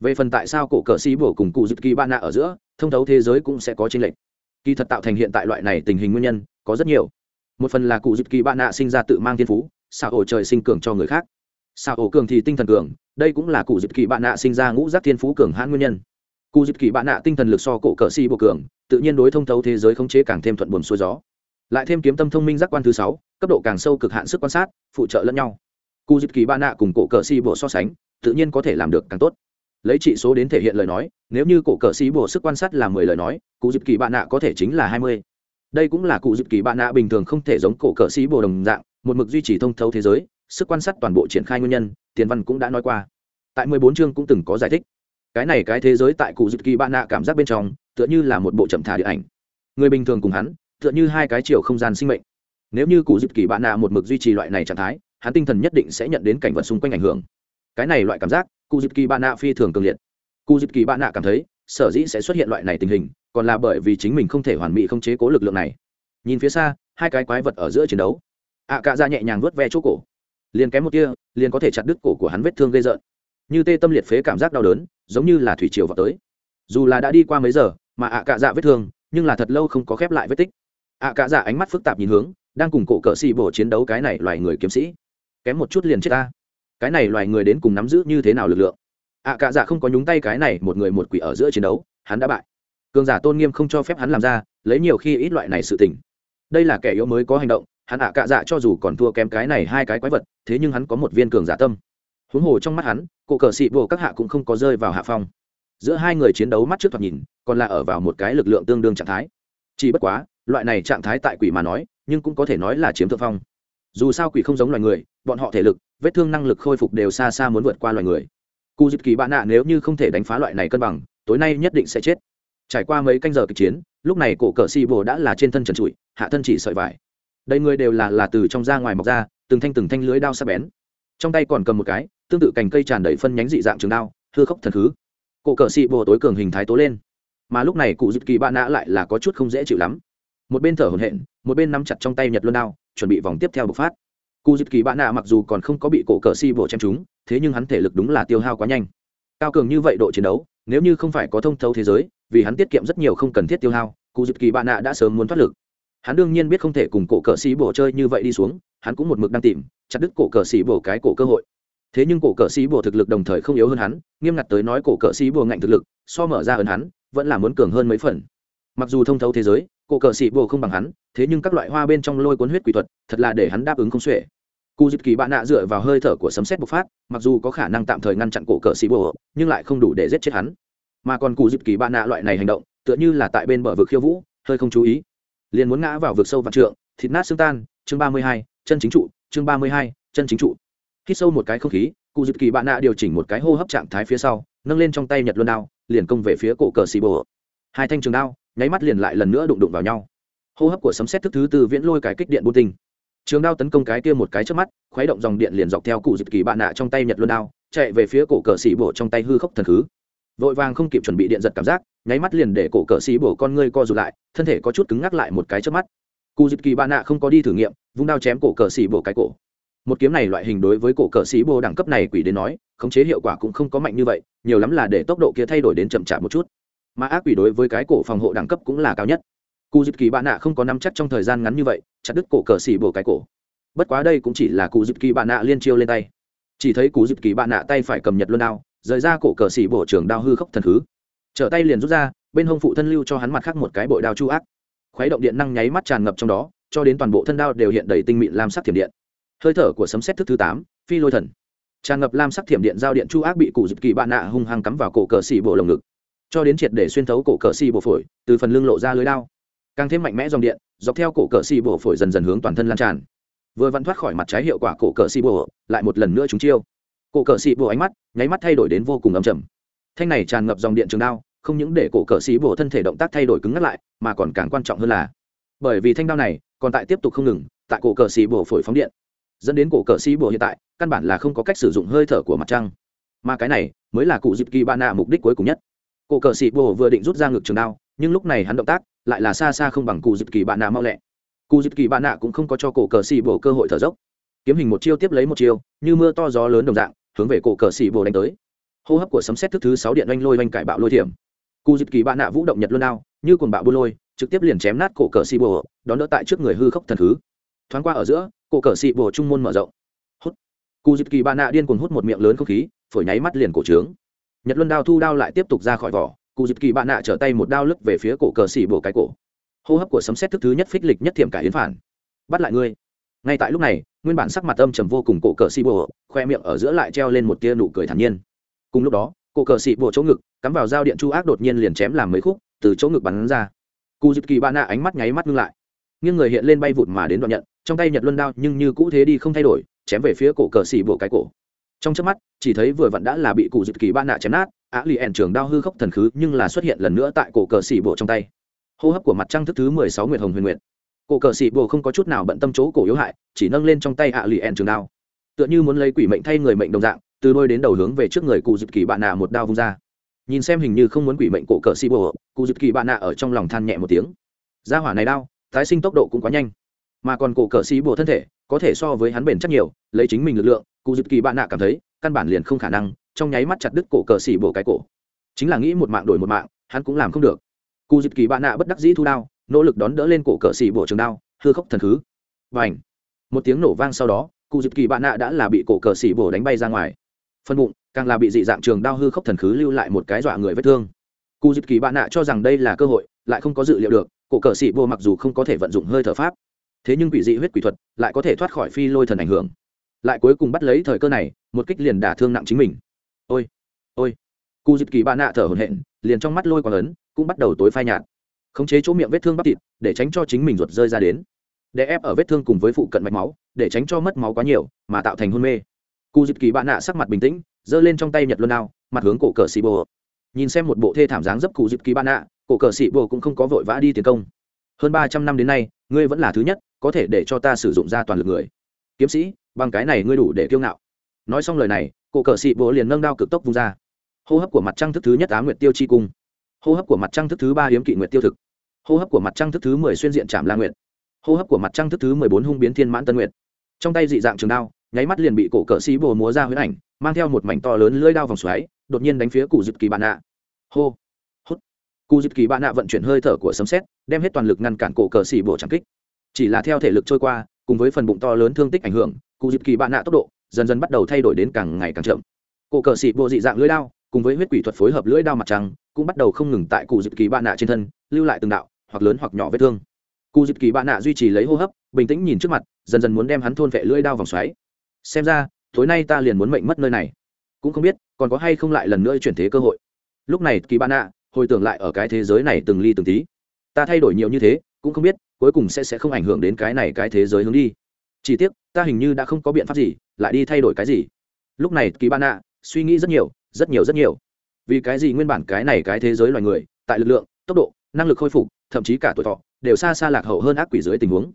Về phần tại sao cổ cờ sĩ bổ cùng cụ dịp kỳ ba na ở giữa, thông thấu thế giới cũng sẽ có tranh lệch kỳ thật tạo thành hiện tại loại này tình hình nguyên nhân, có rất nhiều. Một phần là cụ dịp kỳ bạn nạ sinh ra tự mang thiên phú xảo ổ trời sinh cường cho người khác. Xảo ổ cường thì tinh thần cường, đây cũng là cụ dịp kỳ bạn nạ sinh ra ngũ giác thiên phú cường hãn nguyên nhân. Cụ dịp kỳ bạn nạ tinh thần lực so cổ cờ si bộ cường, tự nhiên đối thông thấu thế giới khống chế càng thêm thuận buồm xuôi gió. Lại thêm kiếm tâm thông minh giác quan thứ sáu, cấp độ càng sâu cực hạn sức quan sát, phụ trợ lẫn nhau. Cụ dịp kỳ bạn nạ cùng cổ cờ si bộ so sánh, tự nhiên có thể làm được càng tốt lấy trị số đến thể hiện lời nói, nếu như cổ cờ sĩ bổ sức quan sát là mười lời nói, cụ dịp kỳ bạn nạ có thể chính là hai mươi. Đây cũng là cụ dịp kỳ bạn nạ bình thường không thể giống cổ cờ sĩ bổ đồng dạng, một mực duy trì thông thấu thế giới, sức quan sát toàn bộ triển khai nguyên nhân, tiền văn cũng đã nói qua. Tại mười bốn chương cũng từng có giải thích. Cái này cái thế giới tại cụ dịp kỳ bạn nạ cảm giác bên trong, tựa như là một bộ chậm thả điện ảnh. Người bình thường cùng hắn, tựa như hai cái chiều không gian sinh mệnh. Nếu như cụ dịp kỳ bạn nạ một mực duy trì loại này trạng thái, hắn tinh thần nhất định sẽ nhận đến cảnh vật xung quanh ảnh hưởng. Cái này loại cảm giác cụ dịp kỳ bạn nạ phi thường cường liệt. Cụ dịp kỳ bạn nạ cảm thấy sở dĩ sẽ xuất hiện loại này tình hình còn là bởi vì chính mình không thể hoàn mỹ không chế cố lực lượng này. Nhìn phía xa hai cái quái vật ở giữa chiến đấu. Ạ à, cạ ra nhẹ nhàng vớt ve chỗ cổ. Liền kém một tia, liền có thể chặt đứt cổ của hắn vết thương gây rợn. Như tê tâm liệt phế cảm giác đau đớn giống như là thủy triều vào tới. Dù là đã đi qua mấy giờ mà ạ à cạ dạ vết thương nhưng là thật lâu không có khép lại vết tích. Ạ à cạ dạ ánh mắt phức tạp nhìn hướng đang cùng cổ cỡ xì bổ chiến đấu cái này loài người kiếm sĩ. Kém một chút liền chết ta cái này loài người đến cùng nắm giữ như thế nào lực lượng? Ạ à, cạ dạ không có nhúng tay cái này một người một quỷ ở giữa chiến đấu hắn đã bại. Cường giả tôn nghiêm không cho phép hắn làm ra lấy nhiều khi ít loại này sự tình. Đây là kẻ yếu mới có hành động hắn ạ à, cạ dạ cho dù còn thua kém cái này hai cái quái vật thế nhưng hắn có một viên cường giả tâm. Huống hồ trong mắt hắn cụ cờ xị vô các hạ cũng không có rơi vào hạ phong. Giữa hai người chiến đấu mắt trước thoạt nhìn còn là ở vào một cái lực lượng tương đương trạng thái. Chỉ bất quá loại này trạng thái tại quỷ mà nói nhưng cũng có thể nói là chiếm thượng phong dù sao quỷ không giống loài người, bọn họ thể lực, vết thương năng lực khôi phục đều xa xa muốn vượt qua loài người. Cụ dịp kỳ bạn nạ nếu như không thể đánh phá loại này cân bằng, tối nay nhất định sẽ chết. Trải qua mấy canh giờ kịch chiến, lúc này cổ cờ xì bồ đã là trên thân trần trụi, hạ thân chỉ sợi vải. Đây người đều là là từ trong ra ngoài mọc ra, từng thanh từng thanh lưới đao sắc bén. Trong tay còn cầm một cái, tương tự cành cây tràn đầy phân nhánh dị dạng trường đao, thưa khốc thần khứ. Cổ cờ xì bồ tối cường hình thái tố lên. Mà lúc này cụ dịp kỳ bạn nạ lại là có chút không dễ chịu lắm một bên thở hổn hển, một bên nắm chặt trong tay nhật luân đao, chuẩn bị vòng tiếp theo bộc phát. Cụ dịp kỳ bạn nạ mặc dù còn không có bị cổ cờ si bồ chém trúng, thế nhưng hắn thể lực đúng là tiêu hao quá nhanh. Cao cường như vậy độ chiến đấu, nếu như không phải có thông thấu thế giới, vì hắn tiết kiệm rất nhiều không cần thiết tiêu hao cụ dịp kỳ bạn nạ đã sớm muốn thoát lực. Hắn đương nhiên biết không thể cùng cổ cờ xì bổ chơi như vậy đi xuống, hắn cũng một mực đang tìm, chặt đứt cổ cờ xì bổ cái cổ cơ hội. Thế nhưng cổ cờ xì bổ thực lực đồng thời không yếu hơn hắn, nghiêm ngặt tới nói cổ cờ xì bổ ngạnh thực lực, so mở ra hơn hắn, vẫn là muốn cường hơn mấy phần. Mặc dù thông thấu thế giới cổ cờ xì bồ không bằng hắn, thế nhưng các loại hoa bên trong lôi cuốn huyết quỷ thuật, thật là để hắn đáp ứng không xuể. Cụ dịp kỳ bạn nạ dựa vào hơi thở của sấm xét bộc phát, mặc dù có khả năng tạm thời ngăn chặn cổ cờ xì bồ nhưng lại không đủ để giết chết hắn. Mà còn cụ dịp kỳ bạn nạ loại này hành động, tựa như là tại bên bờ vực khiêu vũ, hơi không chú ý. Liền muốn ngã vào vực sâu vạn trượng, thịt nát xương tan, chương ba mươi hai, chân chính trụ, chương ba mươi hai, chân chính trụ. Hít sâu một cái không khí cụ dịp kỳ bạn nạ điều chỉnh một cái hô hấp trạng thái phía sau, nâng lên trong tay nhật luân đao, liền công về phía cổ cờ xì bồ hai thanh trường đao nháy mắt liền lại lần nữa đụng đụng vào nhau. Hô hấp của sấm xét thức thứ tư viễn lôi cái kích điện buôn tinh. Trường đao tấn công cái kia một cái trước mắt, khuấy động dòng điện liền dọc theo cụ dịp kỳ bạn nạ trong tay nhật luân đao, chạy về phía cổ cờ sĩ bổ trong tay hư khốc thần khứ. Vội vàng không kịp chuẩn bị điện giật cảm giác, nháy mắt liền để cổ cờ sĩ bổ con ngươi co rụt lại, thân thể có chút cứng ngắc lại một cái trước mắt. Cụ dịp kỳ bạn nạ không có đi thử nghiệm, vung đao chém cổ cờ sĩ bổ cái cổ. Một kiếm này loại hình đối với cổ cờ sĩ bổ đẳng cấp này quỷ đến nói, khống chế hiệu quả cũng không có mạnh như vậy, nhiều lắm là để tốc độ kia thay đổi đến chậm chạp một chút mà ác quỷ đối với cái cổ phòng hộ đẳng cấp cũng là cao nhất. Cụ dịp kỳ bạn nạ không có nắm chắc trong thời gian ngắn như vậy, chặt đứt cổ cờ xỉ bổ cái cổ. Bất quá đây cũng chỉ là cụ dịp kỳ bạn nạ liên chiêu lên tay. Chỉ thấy cụ dịp kỳ bạn nạ tay phải cầm nhật luôn đao, rời ra cổ cờ xỉ bổ trường đao hư khốc thần khứ trở tay liền rút ra, bên hông phụ thân lưu cho hắn mặt khác một cái bội đao chu ác. Khuấy động điện năng nháy mắt tràn ngập trong đó, cho đến toàn bộ thân đao đều hiện đầy tinh mịn lam sắc thiểm điện. Hơi thở của sấm xét thức thứ tám, phi lôi thần. Tràn ngập lam sắc thiểm điện giao điện chu ác bị cụ dịp kỳ bạn nạ hung hăng cắm vào cổ cờ xỉ bộ lồng ngực cho đến triệt để xuyên thấu cổ cờ xì bộ phổi, từ phần lưng lộ ra lưới đao. Càng thêm mạnh mẽ dòng điện, dọc theo cổ cờ xì bộ phổi dần dần hướng toàn thân lan tràn. Vừa vặn thoát khỏi mặt trái hiệu quả cổ cờ xì bộ lại một lần nữa chúng chiêu. Cổ cờ xì bộ ánh mắt, nháy mắt thay đổi đến vô cùng ấm chầm thanh này tràn ngập dòng điện trường đao, không những để cổ cờ xì bộ thân thể động tác thay đổi cứng ngắt lại, mà còn càng quan trọng hơn là, bởi vì thanh đao này còn tại tiếp tục không ngừng, tại cổ cờ xì bộ phổi phóng điện. Dẫn đến cổ cờ xì bộ hiện tại, căn bản là không có cách sử dụng hơi thở của mặt trăng. Mà cái này mới là cụ dịp kỳ ba nạ mục đích cuối cùng nhất cổ cờ xì bồ vừa định rút ra ngực trường đao, nhưng lúc này hắn động tác lại là xa xa không bằng cụ dịp kỳ bạn nạ mau lẹ. Cụ dịp kỳ bạn nạ cũng không có cho cổ cờ xì bồ cơ hội thở dốc. Kiếm hình một chiêu tiếp lấy một chiêu, như mưa to gió lớn đồng dạng, hướng về cổ cờ xì bồ đánh tới. Hô hấp của sấm xét thức thứ sáu điện oanh lôi oanh cải bạo lôi thiểm. Cụ dịp kỳ bạn nạ vũ động nhật luôn đao, như cồn bạo buôn lôi, trực tiếp liền chém nát cổ cờ xì bồ, đón đỡ tại trước người hư khốc thần thứ. Thoáng qua ở giữa cổ cờ xì bồ trung môn mở rộng. Hút. Cụ dịp kỳ bạn nạ điên cuồng hút một miệng lớn không khí, phổi nháy mắt liền cổ trướng nhật luân đao thu đao lại tiếp tục ra khỏi vỏ, cụ dịp kỳ bạn nạ trở tay một đao lức về phía cổ cờ xỉ bổ cái cổ. Hô hấp của sấm xét thức thứ nhất phích lịch nhất thiểm cả hiến phản. Bắt lại ngươi. Ngay tại lúc này, nguyên bản sắc mặt âm trầm vô cùng cổ cờ xỉ bổ, khoe miệng ở giữa lại treo lên một tia nụ cười thản nhiên. Cùng lúc đó, cổ cờ xỉ bổ chỗ ngực, cắm vào dao điện chu ác đột nhiên liền chém làm mấy khúc, từ chỗ ngực bắn ra. Cụ dịp kỳ bạn nạ ánh mắt nháy mắt ngưng lại. Nhưng người hiện lên bay vụt mà đến đoạn nhận, trong tay nhật luân đao nhưng như cũ thế đi không thay đổi, chém về phía cổ cờ xỉ bổ cái cổ trong chớp mắt, chỉ thấy vừa vặn đã là bị cụ dịp kỳ bạn nạ chém nát, á lì ẻn trường đao hư khốc thần khứ nhưng là xuất hiện lần nữa tại cổ cờ xỉ bộ trong tay. Hô hấp của mặt trăng thức thứ mười sáu nguyệt hồng huyền nguyệt. Cổ cờ xỉ bộ không có chút nào bận tâm chỗ cổ yếu hại, chỉ nâng lên trong tay á lì ẻn trường đao. Tựa như muốn lấy quỷ mệnh thay người mệnh đồng dạng, từ đôi đến đầu hướng về trước người cụ dịp kỳ bạn nạ một đao vung ra. Nhìn xem hình như không muốn quỷ mệnh cổ cờ xỉ bộ cụ dịp kỳ bạn nạ ở trong lòng than nhẹ một tiếng. Ra hỏa này đao tái sinh tốc độ cũng quá nhanh mà còn cổ cờ xì bùa thân thể, có thể so với hắn bền chắc nhiều, lấy chính mình lực lượng, cụ dịp kỳ bạn nạ cảm thấy, căn bản liền không khả năng, trong nháy mắt chặt đứt cổ cờ xì bùa cái cổ. Chính là nghĩ một mạng đổi một mạng, hắn cũng làm không được. Cụ dịp kỳ bạn nạ bất đắc dĩ thu đao, nỗ lực đón đỡ lên cổ cờ xì bùa trường đao, hư khốc thần khứ. Và ảnh một tiếng nổ vang sau đó, cụ dịp kỳ bạn nạ đã là bị cổ cờ xì bùa đánh bay ra ngoài. Phân bụng, càng là bị dị dạng trường đao hư khốc thần khứ lưu lại một cái dọa người vết thương. Cụ dịp kỳ bạn nạ cho rằng đây là cơ hội, lại không có dự liệu được, cổ cờ xì bùa mặc dù không có thể vận dụng hơi thở pháp thế nhưng quỷ dị huyết quỷ thuật lại có thể thoát khỏi phi lôi thần ảnh hưởng. Lại cuối cùng bắt lấy thời cơ này một kích liền đả thương nặng chính mình. Ôi ôi. Cụ dịp kỳ bạn nạ thở hổn hển liền trong mắt lôi quang lớn cũng bắt đầu tối phai nhạt. Khống chế chỗ miệng vết thương bắp thịt để tránh cho chính mình ruột rơi ra đến. Để ép ở vết thương cùng với phụ cận mạch máu để tránh cho mất máu quá nhiều mà tạo thành hôn mê. Cụ dịp kỳ bạn nạ sắc mặt bình tĩnh giơ lên trong tay nhật luân ao, mặt hướng cổ cờ xì bồ. Nhìn xem một bộ thê thảm dáng dấp cụ dịp kỳ bạn nạ cổ cờ xì bồ cũng không có vội vã đi tiến công hơn ba trăm năm đến nay, ngươi vẫn là thứ nhất, có thể để cho ta sử dụng ra toàn lực người. Kiếm sĩ, bằng cái này ngươi đủ để kiêu ngạo. Nói xong lời này, cổ cờ sĩ bộ liền nâng đao cực tốc vung ra. Hô hấp của mặt trăng thức thứ nhất á nguyệt tiêu chi cung. Hô hấp của mặt trăng thức thứ ba hiếm kỵ nguyệt tiêu thực. Hô hấp của mặt trăng thức thứ mười xuyên diện trảm la nguyệt. Hô hấp của mặt trăng thức thứ mười bốn hung biến thiên mãn tân nguyệt. Trong tay dị dạng trường đao, nháy mắt liền bị cổ cờ sĩ bồ múa ra huyễn ảnh, mang theo một mảnh to lớn lưỡi đao vòng xoáy, đột nhiên đánh phía cụ dịp kỳ bạn nạ. Hô cụ dịp kỳ bạn nạ vận chuyển hơi thở của sấm xét đem hết toàn lực ngăn cản cổ cờ xì bổ trắng kích. Chỉ là theo thể lực trôi qua, cùng với phần bụng to lớn thương tích ảnh hưởng cụ dịp kỳ bạn nạ tốc độ dần dần bắt đầu thay đổi đến càng ngày càng chậm. Cổ cờ xì bộ dị dạng lưỡi đao, cùng với huyết quỷ thuật phối hợp lưỡi đao mặt trăng, cũng bắt đầu không ngừng tại cụ dịp kỳ bạn nạ trên thân, lưu lại từng đạo, hoặc lớn hoặc nhỏ vết thương. Cụ dịp kỳ bạn nạ duy trì lấy hô hấp, bình tĩnh nhìn trước mặt, dần dần muốn đem hắn thôn vệ lưỡi đao vòng xoáy. Xem ra, tối nay ta liền muốn mệnh mất nơi này. Cũng không biết, còn có hay không lại lần nữa chuyển thế cơ hội. Lúc này, kỳ bạn nạ hồi tưởng lại ở cái thế giới này từng ly từng tí. Ta thay đổi nhiều như thế, cũng không biết, cuối cùng sẽ sẽ không ảnh hưởng đến cái này cái thế giới hướng đi. Chỉ tiếc, ta hình như đã không có biện pháp gì, lại đi thay đổi cái gì. Lúc này, kỳ Ban nạ suy nghĩ rất nhiều rất nhiều rất nhiều. Vì cái gì nguyên bản cái này cái thế giới loài người, tại lực lượng, tốc độ, năng lực khôi phục, thậm chí cả tuổi thọ, đều xa xa lạc hậu hơn ác quỷ dưới tình huống.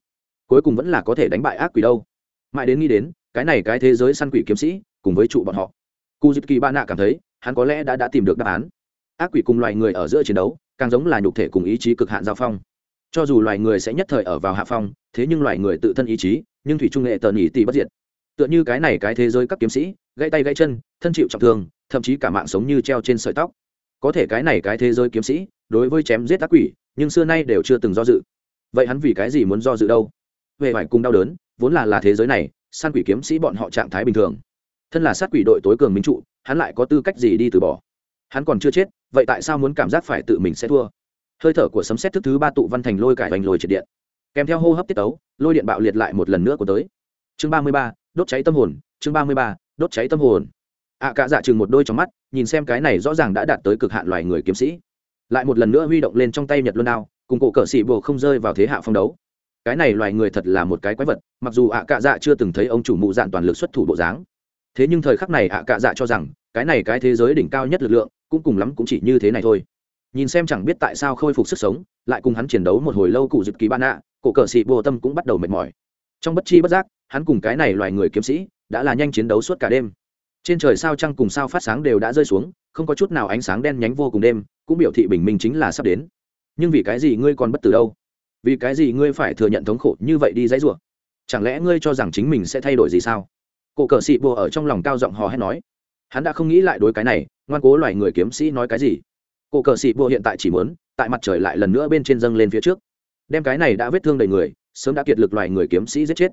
Cuối cùng vẫn là có thể đánh bại ác quỷ đâu. Mãi đến nghĩ đến, cái này cái thế giới săn quỷ kiếm sĩ, cùng với trụ bọn họ. Cu dịp kỳ ba nạ cảm thấy, hắn có lẽ đã đã tìm được đáp án ác quỷ cùng loài người ở giữa chiến đấu, càng giống là nhục thể cùng ý chí cực hạn giao phong. Cho dù loài người sẽ nhất thời ở vào hạ phong, thế nhưng loài người tự thân ý chí, nhưng thủy trung nghệ tờ nhỉ tỷ bất diệt. Tựa như cái này cái thế giới các kiếm sĩ, gãy tay gãy chân, thân chịu trọng thương, thậm chí cả mạng sống như treo trên sợi tóc. Có thể cái này cái thế giới kiếm sĩ, đối với chém giết ác quỷ, nhưng xưa nay đều chưa từng do dự. Vậy hắn vì cái gì muốn do dự đâu? Về phải cùng đau đớn, vốn là là thế giới này, săn quỷ kiếm sĩ bọn họ trạng thái bình thường. Thân là sát quỷ đội tối cường minh trụ, hắn lại có tư cách gì đi từ bỏ? Hắn còn chưa chết vậy tại sao muốn cảm giác phải tự mình sẽ thua? Hơi thở của sấm xét thức thứ ba tụ văn thành lôi cải hoành lồi triệt điện. Kèm theo hô hấp tiết tấu lôi điện bạo liệt lại một lần nữa của tới. Chương ba mươi ba đốt cháy tâm hồn chương ba mươi ba đốt cháy tâm hồn. Ạ à, cả dạ chừng một đôi trong mắt nhìn xem cái này rõ ràng đã đạt tới cực hạn loài người kiếm sĩ. Lại một lần nữa huy động lên trong tay nhật luân đao cùng cổ cờ sĩ bồ không rơi vào thế hạ phong đấu. Cái này loài người thật là một cái quái vật mặc dù ạ à cạ dạ chưa từng thấy ông chủ mụ dạn toàn lực xuất thủ bộ dáng. Thế nhưng thời khắc này ạ à cạ dạ cho rằng cái này cái thế giới đỉnh cao nhất lực lượng cũng cùng lắm cũng chỉ như thế này thôi. Nhìn xem chẳng biết tại sao khôi phục sức sống, lại cùng hắn chiến đấu một hồi lâu cụ dịp kỳ ban ạ, cổ cờ sĩ bồ tâm cũng bắt đầu mệt mỏi. Trong bất chi bất giác, hắn cùng cái này loài người kiếm sĩ đã là nhanh chiến đấu suốt cả đêm. Trên trời sao trăng cùng sao phát sáng đều đã rơi xuống, không có chút nào ánh sáng đen nhánh vô cùng đêm, cũng biểu thị bình minh chính là sắp đến. Nhưng vì cái gì ngươi còn bất tử đâu? Vì cái gì ngươi phải thừa nhận thống khổ như vậy đi dãy rủa? Chẳng lẽ ngươi cho rằng chính mình sẽ thay đổi gì sao? Cổ cờ sĩ bồ ở trong lòng cao giọng hò hét nói hắn đã không nghĩ lại đối cái này, ngoan cố loài người kiếm sĩ nói cái gì. Cổ cờ sĩ bồ hiện tại chỉ muốn, tại mặt trời lại lần nữa bên trên dâng lên phía trước. Đem cái này đã vết thương đầy người, sớm đã kiệt lực loài người kiếm sĩ giết chết.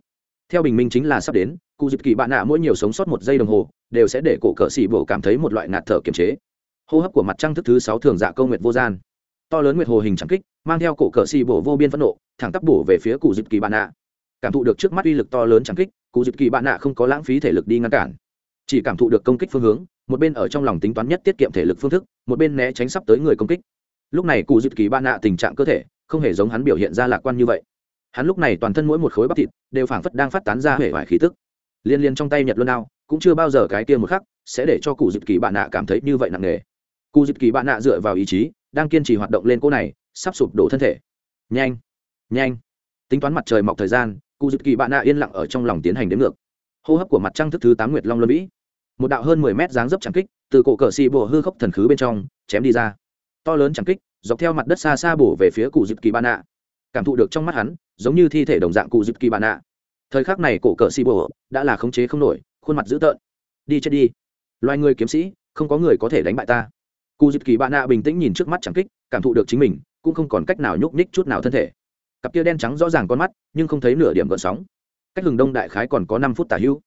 Theo bình minh chính là sắp đến, cụ dịp kỳ bạn nạ mỗi nhiều sống sót một giây đồng hồ, đều sẽ để cổ cờ sĩ bổ cảm thấy một loại ngạt thở kiềm chế. Hô hấp của mặt trăng thức thứ sáu thường dạ câu nguyệt vô gian. To lớn nguyệt hồ hình trắng kích, mang theo cổ cờ sĩ bổ vô biên phẫn nộ, thẳng tắp bổ về phía cụ dịp kỳ bạn nạ cảm thụ được trước mắt uy lực to lớn trắng kích, cụ dịp kỳ bạn nạ không có lãng phí thể lực đi ngăn cản chỉ cảm thụ được công kích phương hướng, một bên ở trong lòng tính toán nhất tiết kiệm thể lực phương thức, một bên né tránh sắp tới người công kích. Lúc này cụ dịp kỳ ba nạ tình trạng cơ thể, không hề giống hắn biểu hiện ra lạc quan như vậy. Hắn lúc này toàn thân mỗi một khối bắp thịt đều phảng phất đang phát tán ra hệ vải khí tức. Liên liên trong tay nhật luôn nào cũng chưa bao giờ cái kia một khắc sẽ để cho cụ dịp kỳ bạn nạ cảm thấy như vậy nặng nề. Cụ dịp kỳ bạn nạ dựa vào ý chí, đang kiên trì hoạt động lên cô này, sắp sụp đổ thân thể. Nhanh! Nhanh! Tính toán mặt trời mọc thời gian, cụ dịp kỳ bạn nạ yên lặng ở trong lòng tiến hành đến ngược hô hấp của mặt trăng thức thứ tám nguyệt long luân vĩ. Một đạo hơn mười mét dáng dấp trắng kích, từ cổ cờ xì bổ hư khốc thần khứ bên trong, chém đi ra. To lớn trắng kích, dọc theo mặt đất xa xa bổ về phía cụ dịp kỳ bạn Ạ cảm thụ được trong mắt hắn, giống như thi thể đồng dạng cụ dịp kỳ bạn Ạ thời khắc này cổ cờ xì bổ đã là khống chế không nổi, khuôn mặt dữ tợn. Đi chết đi. Loài người kiếm sĩ, không có người có thể đánh bại ta. Cụ dịp kỳ bạn Ạ bình tĩnh nhìn trước mắt trắng kích, cảm thụ được chính mình, cũng không còn cách nào nhúc nhích chút nào thân thể. Cặp kia đen trắng rõ ràng con mắt, nhưng không thấy nửa điểm gợn sóng cách hừng đông đại khái còn có năm phút tả hữu.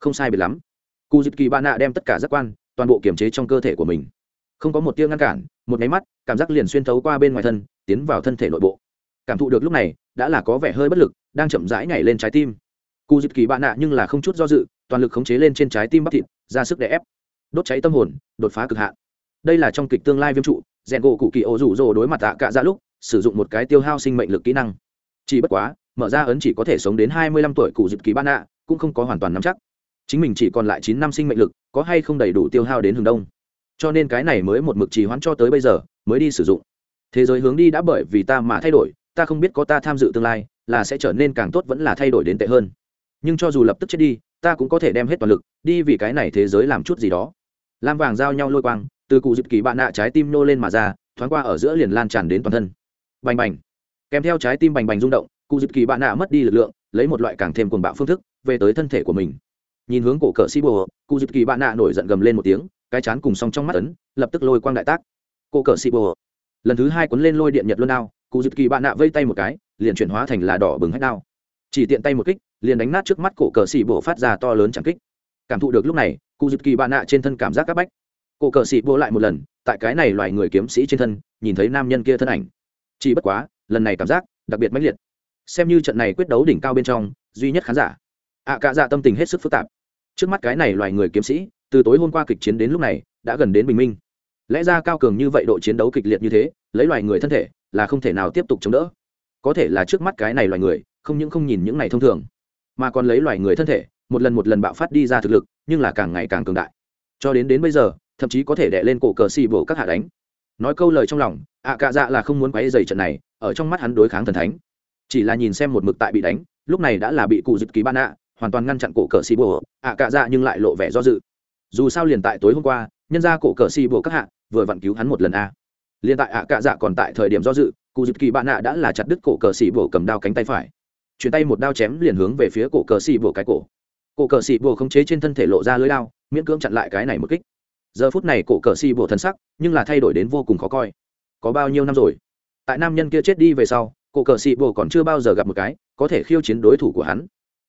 Không sai biệt lắm. Cụ dịp kỳ bạn nạ đem tất cả giác quan, toàn bộ kiềm chế trong cơ thể của mình. Không có một tiếng ngăn cản, một nháy mắt, cảm giác liền xuyên thấu qua bên ngoài thân, tiến vào thân thể nội bộ. Cảm thụ được lúc này, đã là có vẻ hơi bất lực, đang chậm rãi nhảy lên trái tim. Cụ dịp kỳ bạn nạ nhưng là không chút do dự, toàn lực khống chế lên trên trái tim bắp thịt, ra sức để ép. Đốt cháy tâm hồn, đột phá cực hạn. Đây là trong kịch tương lai viêm trụ, rèn gỗ cụ kỳ ổ rủ rồ đối mặt tạ cạ ra lúc, sử dụng một cái tiêu hao sinh mệnh lực kỹ năng. Chỉ bất quá mở ra ấn chỉ có thể sống đến hai mươi lăm tuổi cụ dịp kỳ ban ạ, cũng không có hoàn toàn nắm chắc. Chính mình chỉ còn lại chín năm sinh mệnh lực có hay không đầy đủ tiêu hao đến hướng đông. Cho nên cái này mới một mực trì hoãn cho tới bây giờ mới đi sử dụng. Thế giới hướng đi đã bởi vì ta mà thay đổi ta không biết có ta tham dự tương lai là sẽ trở nên càng tốt vẫn là thay đổi đến tệ hơn. Nhưng cho dù lập tức chết đi ta cũng có thể đem hết toàn lực đi vì cái này thế giới làm chút gì đó. Lam vàng giao nhau lôi quang từ cụ dịp kỳ bạn nạ trái tim nô lên mà ra thoáng qua ở giữa liền lan tràn đến toàn thân. Bành bành. Kèm theo trái tim bành bành rung động cụ dịp kỳ bạn nạ mất đi lực lượng, lấy một loại càng thêm cuồng bạo phương thức, về tới thân thể của mình. Nhìn hướng cổ cờ xi bồ cụ dịp kỳ bạn nạ nổi giận gầm lên một tiếng, cái chán cùng song trong mắt ấn, lập tức lôi quang đại tác. Cổ cờ xi bồ lần thứ hai cuốn lên lôi điện nhật luân đao, cụ dịp kỳ bạn nạ vây tay một cái, liền chuyển hóa thành là đỏ bừng hết đao. Chỉ tiện tay một kích, liền đánh nát trước mắt cổ cờ xì bồ phát ra to lớn chẳng kích. Cảm thụ được lúc này, cụ dịp kỳ bạn nạ trên thân cảm giác áp bách. Cổ cờ xì bồ lại một lần, tại cái này loài người kiếm sĩ trên thân, nhìn thấy nam nhân kia thân ảnh. Chỉ bất quá, lần này cảm giác đặc biệt mãnh liệt xem như trận này quyết đấu đỉnh cao bên trong duy nhất khán giả. Ạ à, cả dạ tâm tình hết sức phức tạp. Trước mắt cái này loài người kiếm sĩ từ tối hôm qua kịch chiến đến lúc này đã gần đến bình minh. Lẽ ra cao cường như vậy độ chiến đấu kịch liệt như thế lấy loài người thân thể là không thể nào tiếp tục chống đỡ. Có thể là trước mắt cái này loài người không những không nhìn những này thông thường mà còn lấy loài người thân thể một lần một lần bạo phát đi ra thực lực nhưng là càng ngày càng cường đại. Cho đến đến bây giờ thậm chí có thể đè lên cổ cờ xì bổ các hạ đánh. Nói câu lời trong lòng ạ à cạ dạ là không muốn quấy dày trận này ở trong mắt hắn đối kháng thần thánh chỉ là nhìn xem một mực tại bị đánh, lúc này đã là bị cụ dịp ký ban ạ, hoàn toàn ngăn chặn cổ cờ xì bồ, ạ cạ dạ nhưng lại lộ vẻ do dự. Dù sao liền tại tối hôm qua, nhân ra cổ cờ xì bồ các hạ vừa vặn cứu hắn một lần a. Liền tại ạ cạ dạ còn tại thời điểm do dự, cụ dịp kỳ bạn ạ đã là chặt đứt cổ cờ xì bồ cầm đao cánh tay phải. Chuyển tay một đao chém liền hướng về phía cổ cờ xì bồ cái cổ. Cổ cờ xì bồ không chế trên thân thể lộ ra lưới đao, miễn cưỡng chặn lại cái này một kích. Giờ phút này cổ cờ xì bồ thân sắc nhưng là thay đổi đến vô cùng khó coi. Có bao nhiêu năm rồi? Tại nam nhân kia chết đi về sau cổ cờ Sĩ Bồ còn chưa bao giờ gặp một cái có thể khiêu chiến đối thủ của hắn.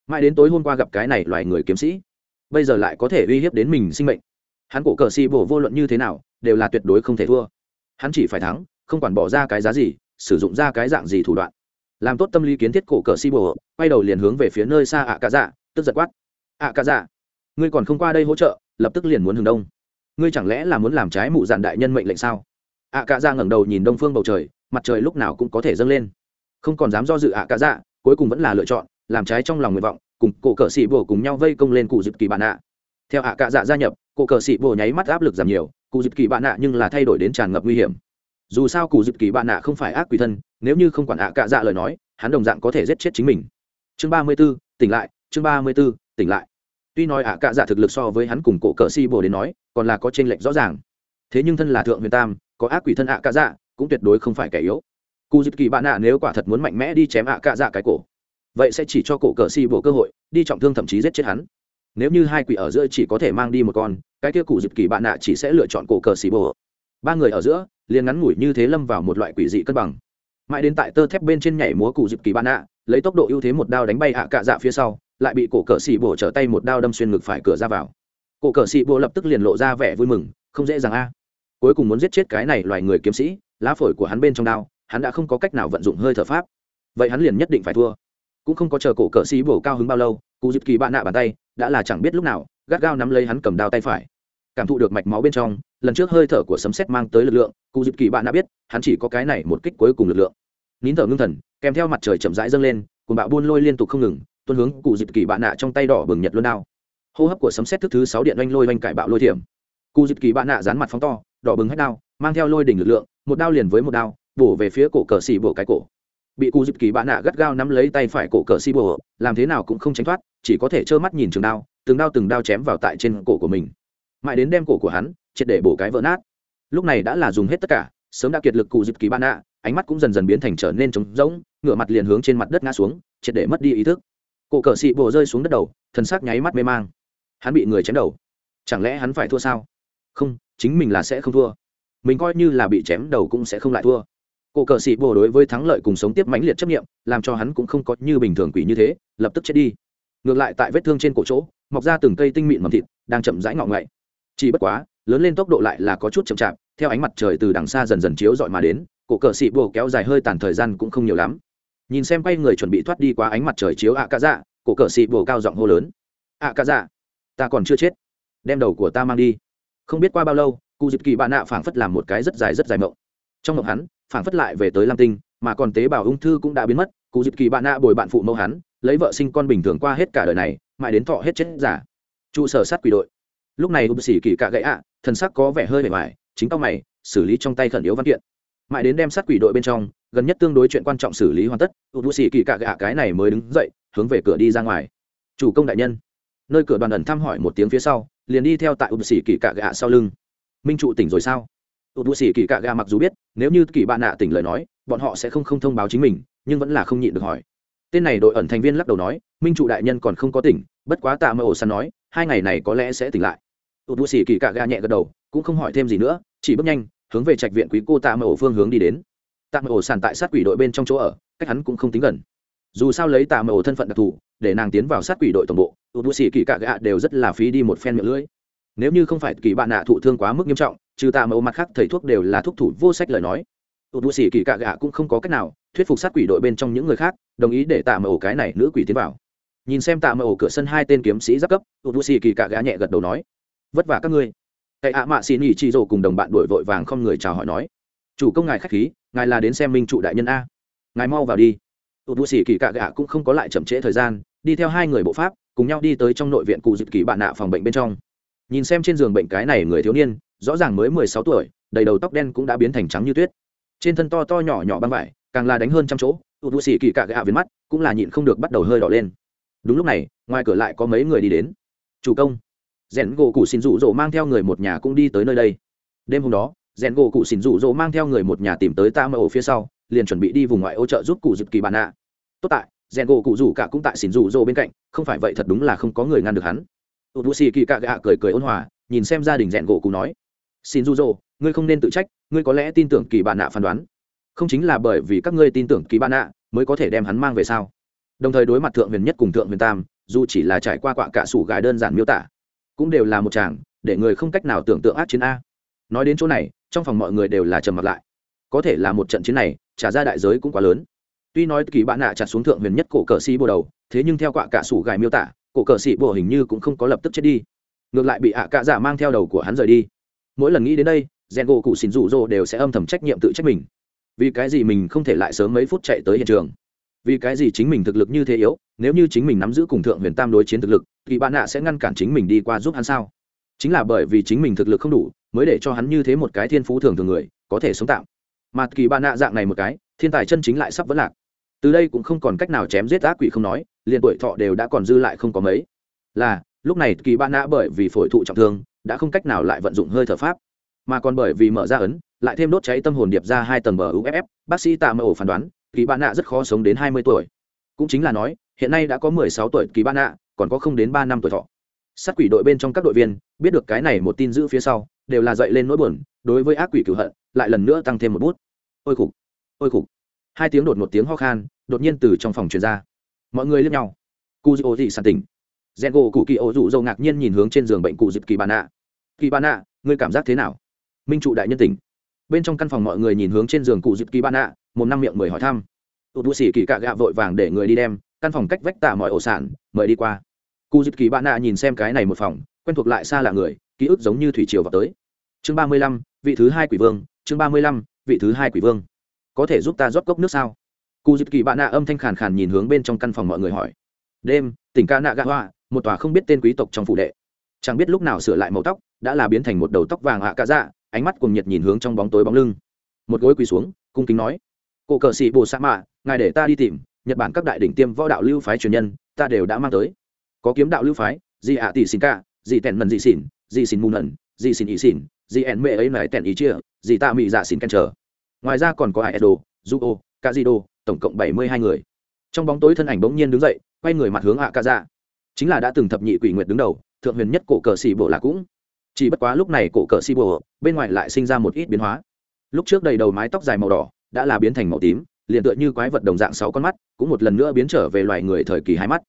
Mãi đến tối hôm qua gặp cái này loài người kiếm sĩ, bây giờ lại có thể uy hiếp đến mình sinh mệnh. Hắn cổ cờ Sĩ Bồ vô luận như thế nào, đều là tuyệt đối không thể thua. Hắn chỉ phải thắng, không quản bỏ ra cái giá gì, sử dụng ra cái dạng gì thủ đoạn. Làm tốt tâm lý kiến thiết cổ cờ Sĩ bồ, quay đầu liền hướng về phía nơi xa ạ à dạ tức giật quát. Ạ à dạ ngươi còn không qua đây hỗ trợ, lập tức liền muốn hướng đông. Ngươi chẳng lẽ là muốn làm trái mụ dạn đại nhân mệnh lệnh sao? Ạ à dạ ngẩng đầu nhìn đông phương bầu trời, mặt trời lúc nào cũng có thể dâng lên không còn dám do dự ạ cả dạ cuối cùng vẫn là lựa chọn, làm trái trong lòng nguyện vọng, cùng cổ cờ sĩ bồ cùng nhau vây công lên cụ dịp kỳ bạn ạ. Theo ạ cả dạ gia nhập, cổ cờ sĩ bồ nháy mắt áp lực giảm nhiều, cụ dịp kỳ bạn ạ nhưng là thay đổi đến tràn ngập nguy hiểm. Dù sao cụ dịp kỳ bạn ạ không phải ác quỷ thân, nếu như không quản ạ cả dạ lời nói, hắn đồng dạng có thể giết chết chính mình. Chương ba mươi b ố tỉnh lại, chương ba mươi b ố tỉnh lại. Tuy nói ạ cả dạ thực lực so với hắn cùng cổ cờ sĩ bồ đến nói, còn là có t r ê n lệch rõ ràng. Thế nhưng thân là thượng huyền tam, có ác quỷ thân ạ cả dạ cũng tuyệt đối không phải kẻ yếu cụ dịp kỳ bạn ạ nếu quả thật muốn mạnh mẽ đi chém ạ cạ dạ cái cổ, vậy sẽ chỉ cho cổ cờ xì bồ cơ hội, đi trọng thương thậm chí giết chết hắn. Nếu như hai quỷ ở giữa chỉ có thể mang đi một con, cái kia cụ dịp kỳ bạn ạ chỉ sẽ lựa chọn cổ cờ xì bồ ba người ở giữa, liền ngắn ngủi như thế lâm vào một loại quỷ dị cân bằng. Mãi đến tại tơ thép bên trên nhảy múa cụ dịp kỳ bạn ạ lấy tốc độ ưu thế một đao đánh bay ạ cạ dạ phía sau, lại bị cổ cờ xì bộ trở tay một đao đâm xuyên ngực phải cửa ra vào. Cổ cờ xì bộ lập tức liền lộ ra vẻ vui mừng, không dễ dàng a. Cuối cùng muốn giết chết cái này loài người kiếm sĩ, lá phổi của hắn bên trong đao hắn đã không có cách nào vận dụng hơi thở pháp. Vậy hắn liền nhất định phải thua. Cũng không có chờ cổ cờ xí bổ cao hứng bao lâu, cụ dịp kỳ bạn nạ bàn tay đã là chẳng biết lúc nào, gắt gao nắm lấy hắn cầm đao tay phải. Cảm thụ được mạch máu bên trong, lần trước hơi thở của sấm sét mang tới lực lượng, cụ dịp kỳ bạn đã biết, hắn chỉ có cái này một kích cuối cùng lực lượng. Nín thở ngưng thần, kèm theo mặt trời chậm rãi dâng lên cùng bạo buôn lôi liên tục không ngừng tuân hướng cụ dịp kỳ bạn nạ trong tay đỏ bừng nhật luôn đao. Hô hấp của sấm sét thức thứ sáu điện oanh lôi oanh cải bạo lôi thiểm. Cụ dịp kỳ bạn nạ dán mặt phóng to, đỏ bừng hết đao, mang theo lôi đỉnh lực lượng, một đao liền với một đao bổ về phía cổ cờ xì bổ cái cổ. Bị cụ dịp kỳ bạn nạ gắt gao nắm lấy tay phải cổ cờ xì bổ, làm thế nào cũng không tránh thoát, chỉ có thể trơ mắt nhìn trường đao, từng đao từng đao chém vào tại trên cổ của mình. Mãi đến đem cổ của hắn, triệt để bổ cái vỡ nát. Lúc này đã là dùng hết tất cả, sớm đã kiệt lực cụ dịp kỳ bạn nạ, ánh mắt cũng dần dần biến thành trở nên trống rỗng, ngửa mặt liền hướng trên mặt đất ngã xuống, triệt để mất đi ý thức. Cổ cờ xị bổ rơi xuống đất đầu thân xác nháy mắt mê mang. Hắn bị người chém đầu. Chẳng lẽ hắn phải thua sao? Không, chính mình là sẽ không thua. Mình coi như là bị chém đầu cũng sẽ không lại thua cổ cờ sĩ bồ đối với thắng lợi cùng sống tiếp mãnh liệt chấp nghiệm làm cho hắn cũng không có như bình thường quỷ như thế, lập tức chết đi. Ngược lại tại vết thương trên cổ chỗ, mọc ra từng cây tinh mịn mầm thịt, đang chậm rãi ngọ ngậy chỉ bất quá, lớn lên tốc độ lại là có chút chậm chạp, theo ánh mặt trời từ đằng xa dần dần chiếu dọi mà đến, cổ cờ sĩ bồ kéo dài hơi tàn thời gian cũng không nhiều lắm. Nhìn xem quay người chuẩn bị thoát đi qua ánh mặt trời chiếu ạ à dạ cổ cờ sĩ bồ cao giọng hô lớn. Ạ à dạ ta còn chưa chết. Đem đầu của ta mang đi. Không biết qua bao lâu cụ dịp kỳ bạn nạ phảng phất làm một cái rất dài rất dài mộng trong mộng hắn, phảng phất lại về tới lam tinh, mà còn tế bào ung thư cũng đã biến mất cụ dịp kỳ bạn nạ bồi bạn phụ mẫu hắn, lấy vợ sinh con bình thường qua hết cả đời này, mãi đến thọ hết chết giả trụ sở sát quỷ đội. Lúc này ụp xỉ kỳ cạ gãy ạ, thần sắc có vẻ hơi bề ngoài, chính tao mày, xử lý trong tay khẩn yếu văn kiện. Mãi đến đem sát quỷ đội bên trong, gần nhất tương đối chuyện quan trọng xử lý hoàn tất tụt xỉ kỳ cạ gạ cái này mới đứng dậy, hướng về cửa đi ra ngoài. Chủ công đại nhân. Nơi cửa đoàn ẩn thăm hỏi một tiếng phía sau, liền đi theo tại ụt xỉ kỳ cạ gạ sau lưng. Minh trụ tỉnh rồi sao? Ụt bù xỉ kỳ cạ gà mặc dù biết, nếu như kỳ bạn nạ tỉnh lời nói, bọn họ sẽ không không thông báo chính mình, nhưng vẫn là không nhịn được hỏi. Tên này đội ẩn thành viên lắc đầu nói, minh trụ đại nhân còn không có tỉnh, bất quá tạ mơ ổ săn nói, hai ngày này có lẽ sẽ tỉnh lại. Ụt bù xỉ kỳ cạ gà nhẹ gật đầu, cũng không hỏi thêm gì nữa, chỉ bước nhanh, hướng về trạch viện quý cô tạ mơ ổ phương hướng đi đến. Tạ mơ ổ sàn tại sát quỷ đội bên trong chỗ ở, cách hắn cũng không tính gần. Dù sao lấy tạ mơ ổ thân phận đặc thù, để nàng tiến vào sát quỷ đội tổng bộ ụt bù xỉ kỳ cạ gà đều rất là phí đi một phen miệng lưỡi. Nếu như không phải kỳ bạn nạ thụ thương quá mức nghiêm trọng trừ tạ mẫu mặt khác thầy thuốc đều là thuốc thủ vô sách lời nói. Ụt bù xì kỳ cạ gạ cũng không có cách nào thuyết phục sát quỷ đội bên trong những người khác, đồng ý để tạ mẫu cái này nữ quỷ tiến vào. Nhìn xem tạ mẫu cửa sân hai tên kiếm sĩ giáp cấp ụt bù xì kỳ cạ gạ nhẹ gật đầu nói, vất vả các ngươi. Cậy ạ mạ xì nhỉ chi rồ cùng đồng bạn đuổi vội vàng không người chào hỏi nói, chủ công ngài khách khí, ngài là đến xem minh trụ đại nhân a. Ngài mau vào đi. Ụt bù xì kỳ cạ gạ cũng không có lại chậm trễ thời gian, đi theo hai người bộ pháp, cùng nhau đi tới trong nội viện cụ dịp kỳ bạn nạ phòng bệnh bên trong. Nhìn xem trên giường bệnh cái này người thiếu niên rõ ràng mới mười sáu tuổi, đầy đầu tóc đen cũng đã biến thành trắng như tuyết. Trên thân to to nhỏ nhỏ băng vải, càng là đánh hơn trăm chỗ tụt bụi xì kỳ cạ gạ viền mắt, cũng là nhịn không được bắt đầu hơi đỏ lên. Đúng lúc này, ngoài cửa lại có mấy người đi đến. Chủ công rèn gỗ cụ xin rụ rỗ mang theo người một nhà cũng đi tới nơi đây. Đêm hôm đó rèn gỗ cụ xin rụ rỗ mang theo người một nhà tìm tới ta mơ ổ phía sau, liền chuẩn bị đi vùng ngoại ô trợ giúp cụ dịp kỳ bản ạ. tốt tại rèn gỗ cụ rủ cả cũng tại xin rụ rỗ bên cạnh, không phải vậy thật đúng là không có người ngăn được hắn. Tụt bụi xì kỳ cạ gạ cười cười ôn hòa, nhìn xem gia đình rèn gỗ cụ nói xin du dô ngươi không nên tự trách, ngươi có lẽ tin tưởng kỳ bạn nạ phán đoán. Không chính là bởi vì các ngươi tin tưởng kỳ bạn nạ mới có thể đem hắn mang về sao? Đồng thời đối mặt thượng huyền nhất cùng thượng huyền tam, dù chỉ là trải qua quạ cả sủ gài đơn giản miêu tả, cũng đều là một chàng để người không cách nào tưởng tượng ác chiến a. Nói đến chỗ này, trong phòng mọi người đều là trầm mặt lại. Có thể là một trận chiến này, trả ra đại giới cũng quá lớn. Tuy nói kỳ bạn nạ chặt xuống thượng huyền nhất cổ cờ sĩ bồ đầu, thế nhưng theo quạ cả sủ gài miêu tả, cổ cờ sĩ bồ hình như cũng không có lập tức chết đi. Ngược lại bị ạ cạ giả mang theo đầu của hắn rời đi mỗi lần nghĩ đến đây rèn gỗ cụ xin rụ rỗ đều sẽ âm thầm trách nhiệm tự trách mình. Vì cái gì mình không thể lại sớm mấy phút chạy tới hiện trường? Vì cái gì chính mình thực lực như thế yếu, nếu như chính mình nắm giữ cùng thượng huyền tam đối chiến thực lực, thì bạn nạ sẽ ngăn cản chính mình đi qua giúp hắn sao? Chính là bởi vì chính mình thực lực không đủ, mới để cho hắn như thế một cái thiên phú thường thường người, có thể sống tạm. Mà kỳ bạn nạ dạng này một cái, thiên tài chân chính lại sắp vẫn lạc. Từ đây cũng không còn cách nào chém giết ác quỷ không nói, liền tuổi thọ đều đã còn dư lại không có mấy. Là, lúc này kỳ bạn nạ bởi vì phổi thụ trọng thương đã không cách nào lại vận dụng hơi thở pháp. Mà còn bởi vì mở ra ấn, lại thêm đốt cháy tâm hồn điệp ra hai tầng bờ uff bác sĩ tạ mơ ổ phán đoán, kỳ bạn nạ rất khó sống đến hai mươi tuổi. Cũng chính là nói, hiện nay đã có mười sáu tuổi kỳ bạn nạ, còn có không đến ba năm tuổi thọ. Sát quỷ đội bên trong các đội viên, biết được cái này một tin giữ phía sau, đều là dậy lên nỗi buồn, đối với ác quỷ cửu hận, lại lần nữa tăng thêm một bút. Ôi khục ôi khục. Hai tiếng đột một tiếng ho khan, đột nhiên từ trong phòng truyền ra. Mọi người liếc nhau. Cu dị ô dị sàn tỉnh rèn gỗ cụ kỳ ô dụ dâu ngạc nhiên nhìn hướng trên giường bệnh cụ dịp kỳ bà nạ. Kỳ bà nạ, ngươi cảm giác thế nào? Minh trụ đại nhân tỉnh. Bên trong căn phòng mọi người nhìn hướng trên giường cụ dịp kỳ bà nạ, một năm miệng mười hỏi thăm. Tụt bụi xỉ kỳ cạ gạ vội vàng để người đi đem, căn phòng cách vách tả mọi ổ sản, mời đi qua. Cụ dịp kỳ bà nạ nhìn xem cái này một phòng, quen thuộc lại xa là người, ký ức giống như thủy triều vào tới. Chương ba mươi lăm, vị thứ hai quỷ vương, chương ba mươi lăm, vị thứ hai quỷ vương. Có thể giúp ta rót cốc nước sao? Cụ dịp kỳ bạn nạ âm thanh khàn khàn nhìn hướng bên trong căn phòng mọi người hỏi. Đêm, tỉnh ca nạ gạ hoa một tòa không biết tên quý tộc trong phủ đệ. Chẳng biết lúc nào sửa lại màu tóc, đã là biến thành một đầu tóc vàng hạ cạ dạ ánh mắt cùng nhiệt nhìn hướng trong bóng tối bóng lưng. Một gối quỳ xuống, cung kính nói, cổ cờ sĩ bồ sa mạ, ngài để ta đi tìm, nhật bản các đại đỉnh tiêm võ đạo lưu phái truyền nhân, ta đều đã mang tới. Có kiếm đạo lưu phái, gì ạ tỷ xin ca, gì tèn mần gì xỉn gì xin mù nần gì xin ý xỉn gì ẻn mẹ ấy này tèn ý chia gì ta mị dạ xin can chờ ngoài ra còn có ai edo juo kazido tổng cộng bảy mươi hai người. Trong bóng tối thân ảnh bỗng nhiên đứng dậy, quay người mặt hướng ạ ca dạ chính là đã từng thập nhị quỷ nguyệt đứng đầu, thượng huyền nhất cổ cờ xì bộ là cũng. Chỉ bất quá lúc này cổ cờ xì bộ bên ngoài lại sinh ra một ít biến hóa. Lúc trước đầy đầu mái tóc dài màu đỏ, đã là biến thành màu tím, liền tựa như quái vật đồng dạng sáu con mắt, cũng một lần nữa biến trở về loài người thời kỳ hai mắt.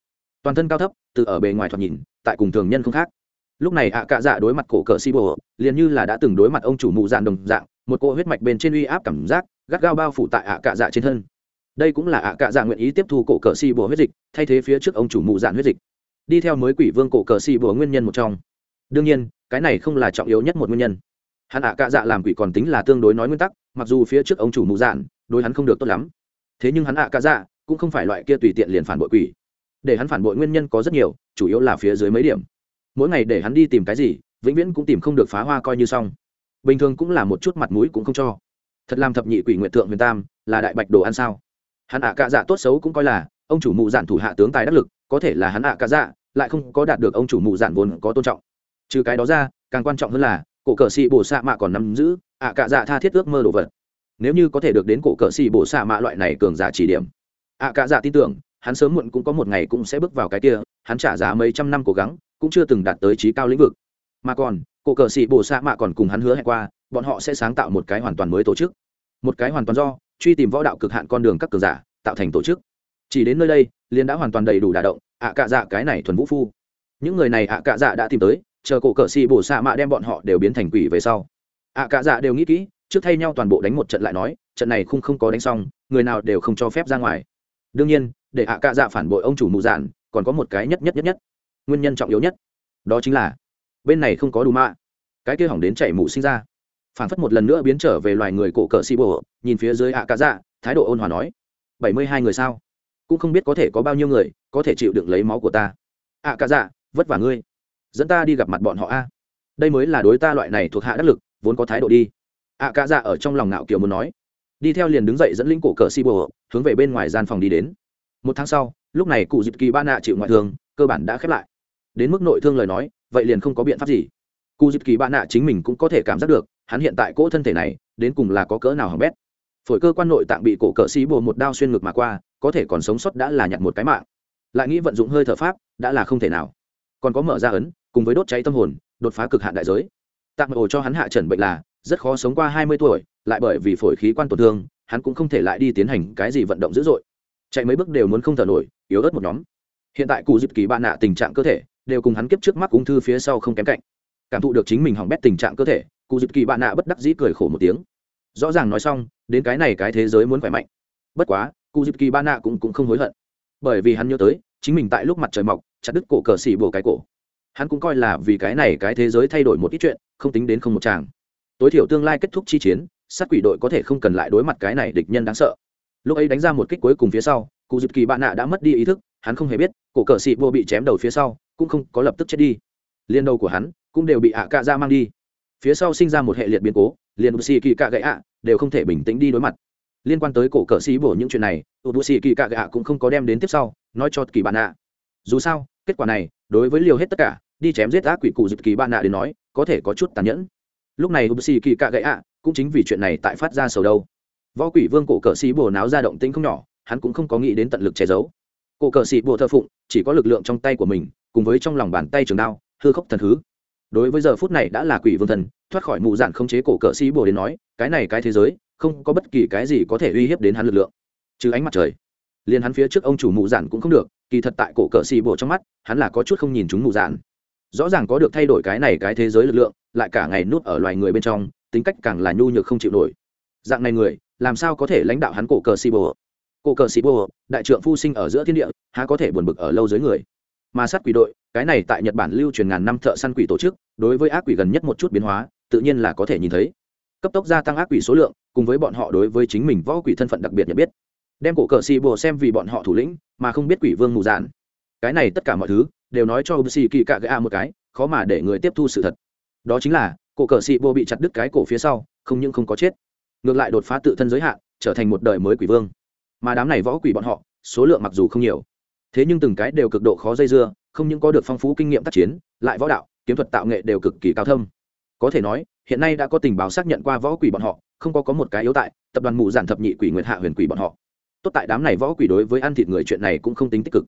Toàn thân cao thấp, từ ở bề ngoài thoạt nhìn, tại cùng thường nhân không khác. Lúc này ạ cạ dạ đối mặt cổ cờ xì bồ liền như là đã từng đối mặt ông chủ mụ dạn đồng dạng, một cỗ huyết mạch bên trên uy áp cảm giác, gắt gao bao phủ tại ạ cạ dạ trên thân. Đây cũng là ạ cạ dạ nguyện ý tiếp thu cổ cờ xì bồ huyết dịch, thay thế phía trước ông chủ mụ dạn huyết dịch đi theo mới quỷ vương cổ cờ xì bùa nguyên nhân một trong. Đương nhiên, cái này không là trọng yếu nhất một nguyên nhân. Hắn ạ cạ dạ làm quỷ còn tính là tương đối nói nguyên tắc, mặc dù phía trước ông chủ mụ dạn, đối hắn không được tốt lắm. Thế nhưng hắn ạ cạ dạ cũng không phải loại kia tùy tiện liền phản bội quỷ. Để hắn phản bội nguyên nhân có rất nhiều, chủ yếu là phía dưới mấy điểm. Mỗi ngày để hắn đi tìm cái gì, vĩnh viễn cũng tìm không được phá hoa coi như xong. Bình thường cũng là một chút mặt mũi cũng không cho. Thật làm thập nhị quỷ nguyện thượng huyền tam, là đại bạch đồ ăn sao? Hắn ạ cạ dạ tốt xấu cũng coi là ông chủ mụ dạn thủ hạ tướng tài đắc lực, có thể là hắn ạ cả dạ lại không có đạt được ông chủ mụ dạn vốn có tôn trọng. Trừ cái đó ra, càng quan trọng hơn là, cổ cờ xì bổ xạ mạ còn nắm giữ ạ cả dạ tha thiết ước mơ đồ vật. Nếu như có thể được đến cổ cờ xì bổ xạ mạ loại này cường giả chỉ điểm, ạ cả dạ tin tưởng, hắn sớm muộn cũng có một ngày cũng sẽ bước vào cái kia, hắn trả giá mấy trăm năm cố gắng, cũng chưa từng đạt tới trí cao lĩnh vực. Mà còn, cổ cờ xì bổ xạ mạ còn cùng hắn hứa hẹn qua, bọn họ sẽ sáng tạo một cái hoàn toàn mới tổ chức. Một cái hoàn toàn do, truy tìm võ đạo cực hạn con đường các cường giả, tạo thành tổ chức chỉ đến nơi đây, liền đã hoàn toàn đầy đủ đả động, ạ cạ dạ cái này thuần vũ phu. Những người này ạ cạ dạ đã tìm tới, chờ cổ cờ xì bổ xạ mạ đem bọn họ đều biến thành quỷ về sau. Ạ cạ dạ đều nghĩ kỹ, trước thay nhau toàn bộ đánh một trận lại nói, trận này không không có đánh xong, người nào đều không cho phép ra ngoài. Đương nhiên, để ạ cạ dạ phản bội ông chủ mù dạn, còn có một cái nhất nhất nhất nhất. Nguyên nhân trọng yếu nhất, đó chính là, bên này không có đủ mạ. Cái kia hỏng đến chảy mù sinh ra. Phản phất một lần nữa biến trở về loài người cổ cờ xì bổ. nhìn phía dưới ạ cạ dạ thái độ ôn hòa nói, bảy mươi hai người sao? Cũng không biết có thể có bao nhiêu người có thể chịu đựng lấy máu của ta. Ạ cả dạ vất vả ngươi. Dẫn ta đi gặp mặt bọn họ a. Đây mới là đối ta loại này thuộc hạ đắc lực, vốn có thái độ đi. Ạ cả dạ ở trong lòng ngạo kiều muốn nói. Đi theo liền đứng dậy dẫn linh cổ cờ si bồ hướng về bên ngoài gian phòng đi đến. Một tháng sau, lúc này cụ dịp kỳ ba nạ chịu ngoại thương, cơ bản đã khép lại. Đến mức nội thương lời nói, vậy liền không có biện pháp gì. Cụ dịp kỳ ba nạ chính mình cũng có thể cảm giác được, hắn hiện tại cỗ thân thể này, đến cùng là có cỡ nào hỏng bét. Phổi cơ quan nội tạng bị cổ cờ xí bồ một đao xuyên ngực mà qua có thể còn sống sót đã là nhặt một cái mạng. Lại nghĩ vận dụng hơi thở pháp, đã là không thể nào. Còn có mở ra ấn, cùng với đốt cháy tâm hồn, đột phá cực hạn đại giới. Tạm ổ cho hắn hạ trần bệnh là, rất khó sống qua hai mươi tuổi, lại bởi vì phổi khí quan tổn thương, hắn cũng không thể lại đi tiến hành cái gì vận động dữ dội. Chạy mấy bước đều muốn không thở nổi, yếu ớt một nhóm. Hiện tại cụ dịp kỳ bạn nạ tình trạng cơ thể, đều cùng hắn kiếp trước mắt ung thư phía sau không kém cạnh. Cảm thụ được chính mình hỏng bét tình trạng cơ thể, cụ dịp kỳ bạn nạ bất đắc dĩ cười khổ một tiếng. Rõ ràng nói xong, đến cái này cái thế giới muốn khỏe mạnh. Bất quá cụ dịp kỳ ba nạ cũng, cũng không hối hận. Bởi vì hắn nhớ tới chính mình tại lúc mặt trời mọc chặt đứt cổ cờ xỉ bổ cái cổ. Hắn cũng coi là vì cái này cái thế giới thay đổi một ít chuyện không tính đến không một chàng. Tối thiểu tương lai kết thúc chi chiến sát quỷ đội có thể không cần lại đối mặt cái này địch nhân đáng sợ. Lúc ấy đánh ra một kích cuối cùng phía sau cụ dịp kỳ bạn nạ đã mất đi ý thức hắn không hề biết cổ cờ xị vô bị chém đầu phía sau cũng không có lập tức chết đi. Liên đầu của hắn cũng đều bị ạ cạ ra mang đi. Phía sau sinh ra một hệ liệt biến cố liền xì kỳ cạ gãy ạ đều không thể bình tĩnh đi đối mặt liên quan tới cổ cờ xí bổ những chuyện này u xì kỳ cạ gạ cũng không có đem đến tiếp sau, nói cho kỳ bạn nạ dù sao, kết quả này, đối với liều hết tất cả, đi chém giết ác quỷ cụ dịp kỳ bạn nạ đến nói, có thể có chút tàn nhẫn. Lúc này u xì kỳ cạ gạ cũng chính vì chuyện này tại phát ra sầu đâu. Võ quỷ vương cổ cờ xí bổ náo ra động tĩnh không nhỏ, hắn cũng không có nghĩ đến tận lực che giấu. Cổ cờ xì bổ thờ phụng, chỉ có lực lượng trong tay của mình, cùng với trong lòng bàn tay trường đao, hư khốc thần thứ. Đối với giờ phút này đã là quỷ vương thần, thoát khỏi mù dạn không chế cổ cờ xì bổ đến nói, cái này cái thế giới không có bất kỳ cái gì có thể uy hiếp đến hắn lực lượng. Trừ ánh mặt trời, liền hắn phía trước ông chủ mù giản cũng không được, kỳ thật tại cổ cờ xì bổ trong mắt, hắn là có chút không nhìn chúng mù giản rõ ràng có được thay đổi cái này cái thế giới lực lượng, lại cả ngày nuốt ở loài người bên trong, tính cách càng là nhu nhược không chịu nổi. Dạng này người, làm sao có thể lãnh đạo hắn cổ cờ xì bồ cổ cờ xì bồ đại trượng phu sinh ở giữa thiên địa, há có thể buồn bực ở lâu dưới người? Mà sát quỷ đội, cái này tại nhật bản lưu truyền ngàn năm thợ săn quỷ tổ chức, đối với ác quỷ gần nhất một chút biến hóa, tự nhiên là có thể nhìn thấy cấp tốc gia tăng ác quỷ số lượng, cùng với bọn họ đối với chính mình võ quỷ thân phận đặc biệt nhận biết. Đem cổ cờ xì bồ xem vì bọn họ thủ lĩnh, mà không biết quỷ vương mù dạn. Cái này tất cả mọi thứ, đều nói cho xì kỳ cạ gạ một cái, khó mà để người tiếp thu sự thật. Đó chính là, cổ cờ xì bồ bị chặt đứt cái cổ phía sau, không những không có chết, ngược lại đột phá tự thân giới hạn, trở thành một đời mới quỷ vương. Mà đám này võ quỷ bọn họ, số lượng mặc dù không nhiều, thế nhưng từng cái đều cực độ khó dây dưa, không những có được phong phú kinh nghiệm tác chiến, lại võ đạo, kiếm thuật tạo nghệ đều cực kỳ cao thâm. Có thể nói hiện nay đã có tình báo xác nhận qua võ quỷ bọn họ, không có có một cái yếu tại, tập đoàn mù giản thập nhị quỷ nguyệt hạ huyền quỷ bọn họ. Tốt tại đám này võ quỷ đối với ăn thịt người chuyện này cũng không tính tích cực.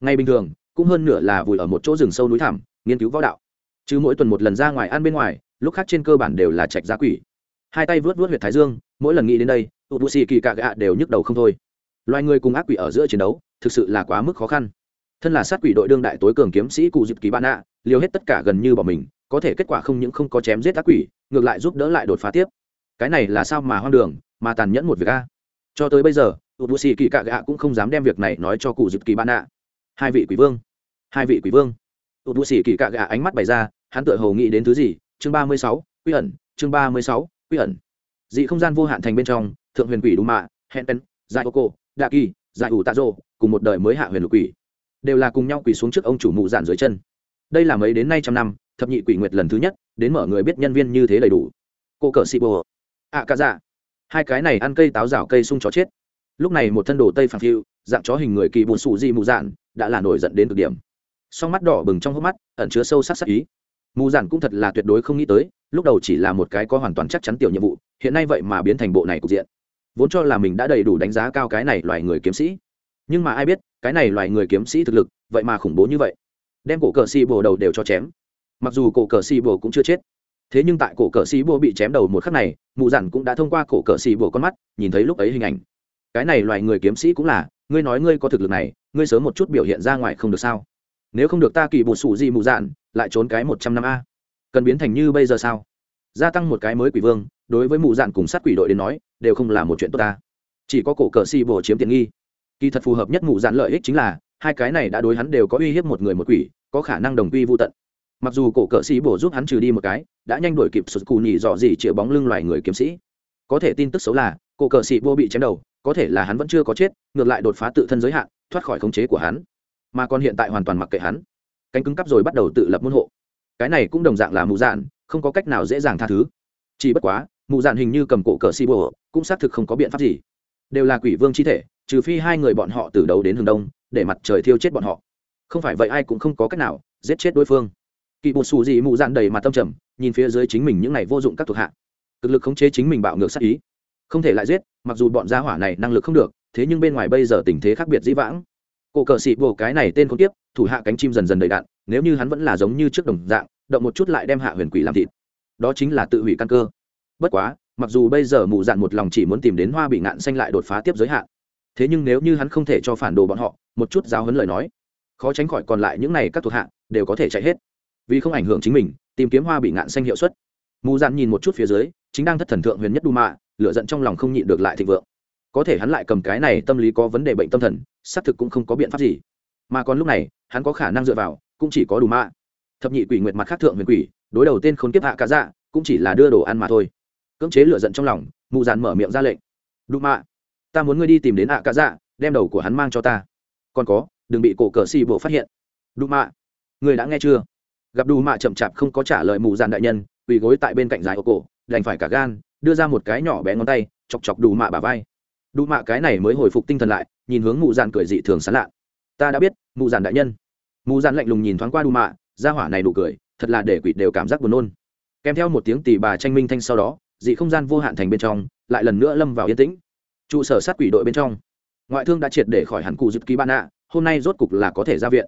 Ngay bình thường, cũng hơn nửa là vùi ở một chỗ rừng sâu núi thẳm, nghiên cứu võ đạo. Chứ mỗi tuần một lần ra ngoài ăn bên ngoài, lúc khác trên cơ bản đều là trạch giá quỷ. Hai tay vớt vớt huyệt thái dương, mỗi lần nghĩ đến đây tụ bù xì kỳ cạ gạ đều nhức đầu không thôi. Loài người cùng ác quỷ ở giữa chiến đấu, thực sự là quá mức khó khăn. Thân là sát quỷ đội đương đại tối cường kiếm sĩ cụ dịp kỳ bạn ạ liều hết tất cả gần như bỏ mình, có thể kết quả không những không có chém giết ác quỷ ngược lại giúp đỡ lại đột phá tiếp. Cái này là sao mà hoang đường, mà tàn nhẫn một việc a. Cho tới bây giờ tụ bù xì kỳ cạ gạ cũng không dám đem việc này nói cho cụ dịp kỳ ban ạ hai vị quỷ vương, hai vị quỷ vương. Tụ bù xì kỳ cạ gạ ánh mắt bày ra, hắn tự hầu nghĩ đến thứ gì? Chương ba mươi sáu, quy ẩn, chương ba mươi sáu, quy ẩn. Dị không gian vô hạn thành bên trong, thượng huyền quỷ đù mạ hẹn pen giải ô cô đạ kỳ giải ủ tạ rô cùng một đời mới hạ huyền lục quỷ, đều là cùng nhau quỷ xuống trước ông chủ mụ giản dưới chân. Đây là mấy đến nay trăm năm thập nhị quỷ nguyệt lần thứ nhất, đến mở người biết nhân viên như thế đầy đủ. Cô cờ xị bồ. Ạ cả dạ. Hai cái này ăn cây táo rào cây sung chó chết. Lúc này một thân đồ tây phản phiu, dạng chó hình người kỳ bùn sụ di mù dạn, đã là nổi giận đến cực điểm. Song mắt đỏ bừng trong hốc mắt, ẩn chứa sâu sắc sắc ý. Mù dạn cũng thật là tuyệt đối không nghĩ tới, lúc đầu chỉ là một cái có hoàn toàn chắc chắn tiểu nhiệm vụ, hiện nay vậy mà biến thành bộ này cục diện. Vốn cho là mình đã đầy đủ đánh giá cao cái này loài người kiếm sĩ. Nhưng mà ai biết, cái này loài người kiếm sĩ thực lực, vậy mà khủng bố như vậy. Đem cổ cờ xì bồ đầu đều cho chém mặc dù cổ cờ xì bồ cũng chưa chết. Thế nhưng tại cổ cờ xì bồ bị chém đầu một khắc này, mụ dặn cũng đã thông qua cổ cờ xì bồ con mắt, nhìn thấy lúc ấy hình ảnh. Cái này loài người kiếm sĩ cũng là, ngươi nói ngươi có thực lực này, ngươi sớm một chút biểu hiện ra ngoài không được sao? Nếu không được ta kỳ bột sủ gì mụ dạn lại trốn cái một trăm năm a. Cần biến thành như bây giờ sao? Gia tăng một cái mới quỷ vương, đối với mụ dạn cùng sát quỷ đội đến nói, đều không là một chuyện tốt ta. Chỉ có cổ cờ xì bồ chiếm tiện nghi. Kỳ thật phù hợp nhất mụ dạn lợi ích chính là, hai cái này đã đối hắn đều có uy hiếp một người một quỷ, có khả năng đồng quy vô tận mặc dù cổ cỡ sĩ bổ giúp hắn trừ đi một cái, đã nhanh đuổi kịp sụt cù nhì dọ gì chĩa bóng lưng loài người kiếm sĩ. Có thể tin tức xấu là, cổ cỡ sĩ vô bị chém đầu, có thể là hắn vẫn chưa có chết, ngược lại đột phá tự thân giới hạn, thoát khỏi khống chế của hắn. Mà còn hiện tại hoàn toàn mặc kệ hắn. Cánh cứng cắp rồi bắt đầu tự lập môn hộ. Cái này cũng đồng dạng là mù dạn, không có cách nào dễ dàng tha thứ. Chỉ bất quá, mù dạn hình như cầm cổ cờ si bồ cũng xác thực không có biện pháp gì. Đều là quỷ vương chi thể, trừ phi hai người bọn họ từ đầu đến hướng đông, để mặt trời thiêu chết bọn họ. Không phải vậy ai cũng không có cách nào giết chết đối phương kỵ bột xù gì mù dạn đầy mặt tâm trầm, nhìn phía dưới chính mình những này vô dụng các thuộc hạ. Cực lực khống chế chính mình bạo ngược sát ý. Không thể lại giết, mặc dù bọn gia hỏa này năng lực không được, thế nhưng bên ngoài bây giờ tình thế khác biệt dĩ vãng. Cổ cờ xị bồ cái này tên không tiếp thủ hạ cánh chim dần dần đầy đạn, nếu như hắn vẫn là giống như trước đồng dạng, động một chút lại đem hạ huyền quỷ làm thịt. Đó chính là tự hủy căn cơ. Bất quá, mặc dù bây giờ mù dạn một lòng chỉ muốn tìm đến hoa bị ngạn xanh lại đột phá tiếp giới hạn, thế nhưng nếu như hắn không thể cho phản đồ bọn họ, một chút giáo hấn lời nói, khó tránh khỏi còn lại những này các thuộc hạ, đều có thể chạy hết vì không ảnh hưởng chính mình, tìm kiếm hoa bị ngạn xanh hiệu suất. Mù dạn nhìn một chút phía dưới, chính đang thất thần thượng huyền nhất đu mạ lựa giận trong lòng không nhịn được lại thịnh vượng. Có thể hắn lại cầm cái này tâm lý có vấn đề bệnh tâm thần, xác thực cũng không có biện pháp gì. Mà còn lúc này, hắn có khả năng dựa vào, cũng chỉ có đủ mạ. Thập nhị quỷ nguyệt mặt khác thượng huyền quỷ, đối đầu tên khốn kiếp hạ cá dạ cũng chỉ là đưa đồ ăn mà thôi. Cưỡng chế lựa giận trong lòng, mù dàn mở miệng ra lệnh. Đủ mạ, ta muốn ngươi đi tìm đến hạ cá dạ đem đầu của hắn mang cho ta. Còn có, đừng bị cổ cờ xì bộ phát hiện. Đủ mạ người đã nghe chưa? Gặp đủ mạ chậm chạp không có trả lời mù dạn đại nhân, quỳ gối tại bên cạnh dài ô cổ, đành phải cả gan, đưa ra một cái nhỏ bé ngón tay, chọc chọc đủ mạ bà vai. Đủ mạ cái này mới hồi phục tinh thần lại, nhìn hướng mụ dạn cười dị thường sán lạ. Ta đã biết mụ dạn đại nhân. Mụ dạn lạnh lùng nhìn thoáng qua đủ mạ, ra hỏa này đủ cười, thật là để quỷ đều cảm giác buồn nôn. Kèm theo một tiếng tỉ bà tranh minh thanh sau đó, dị không gian vô hạn thành bên trong, lại lần nữa lâm vào yên tĩnh. Trụ sở sát quỷ đội bên trong. Ngoại thương đã triệt để khỏi hẳn cụ dịp ký ban ạ, hôm nay rốt cục là có thể ra viện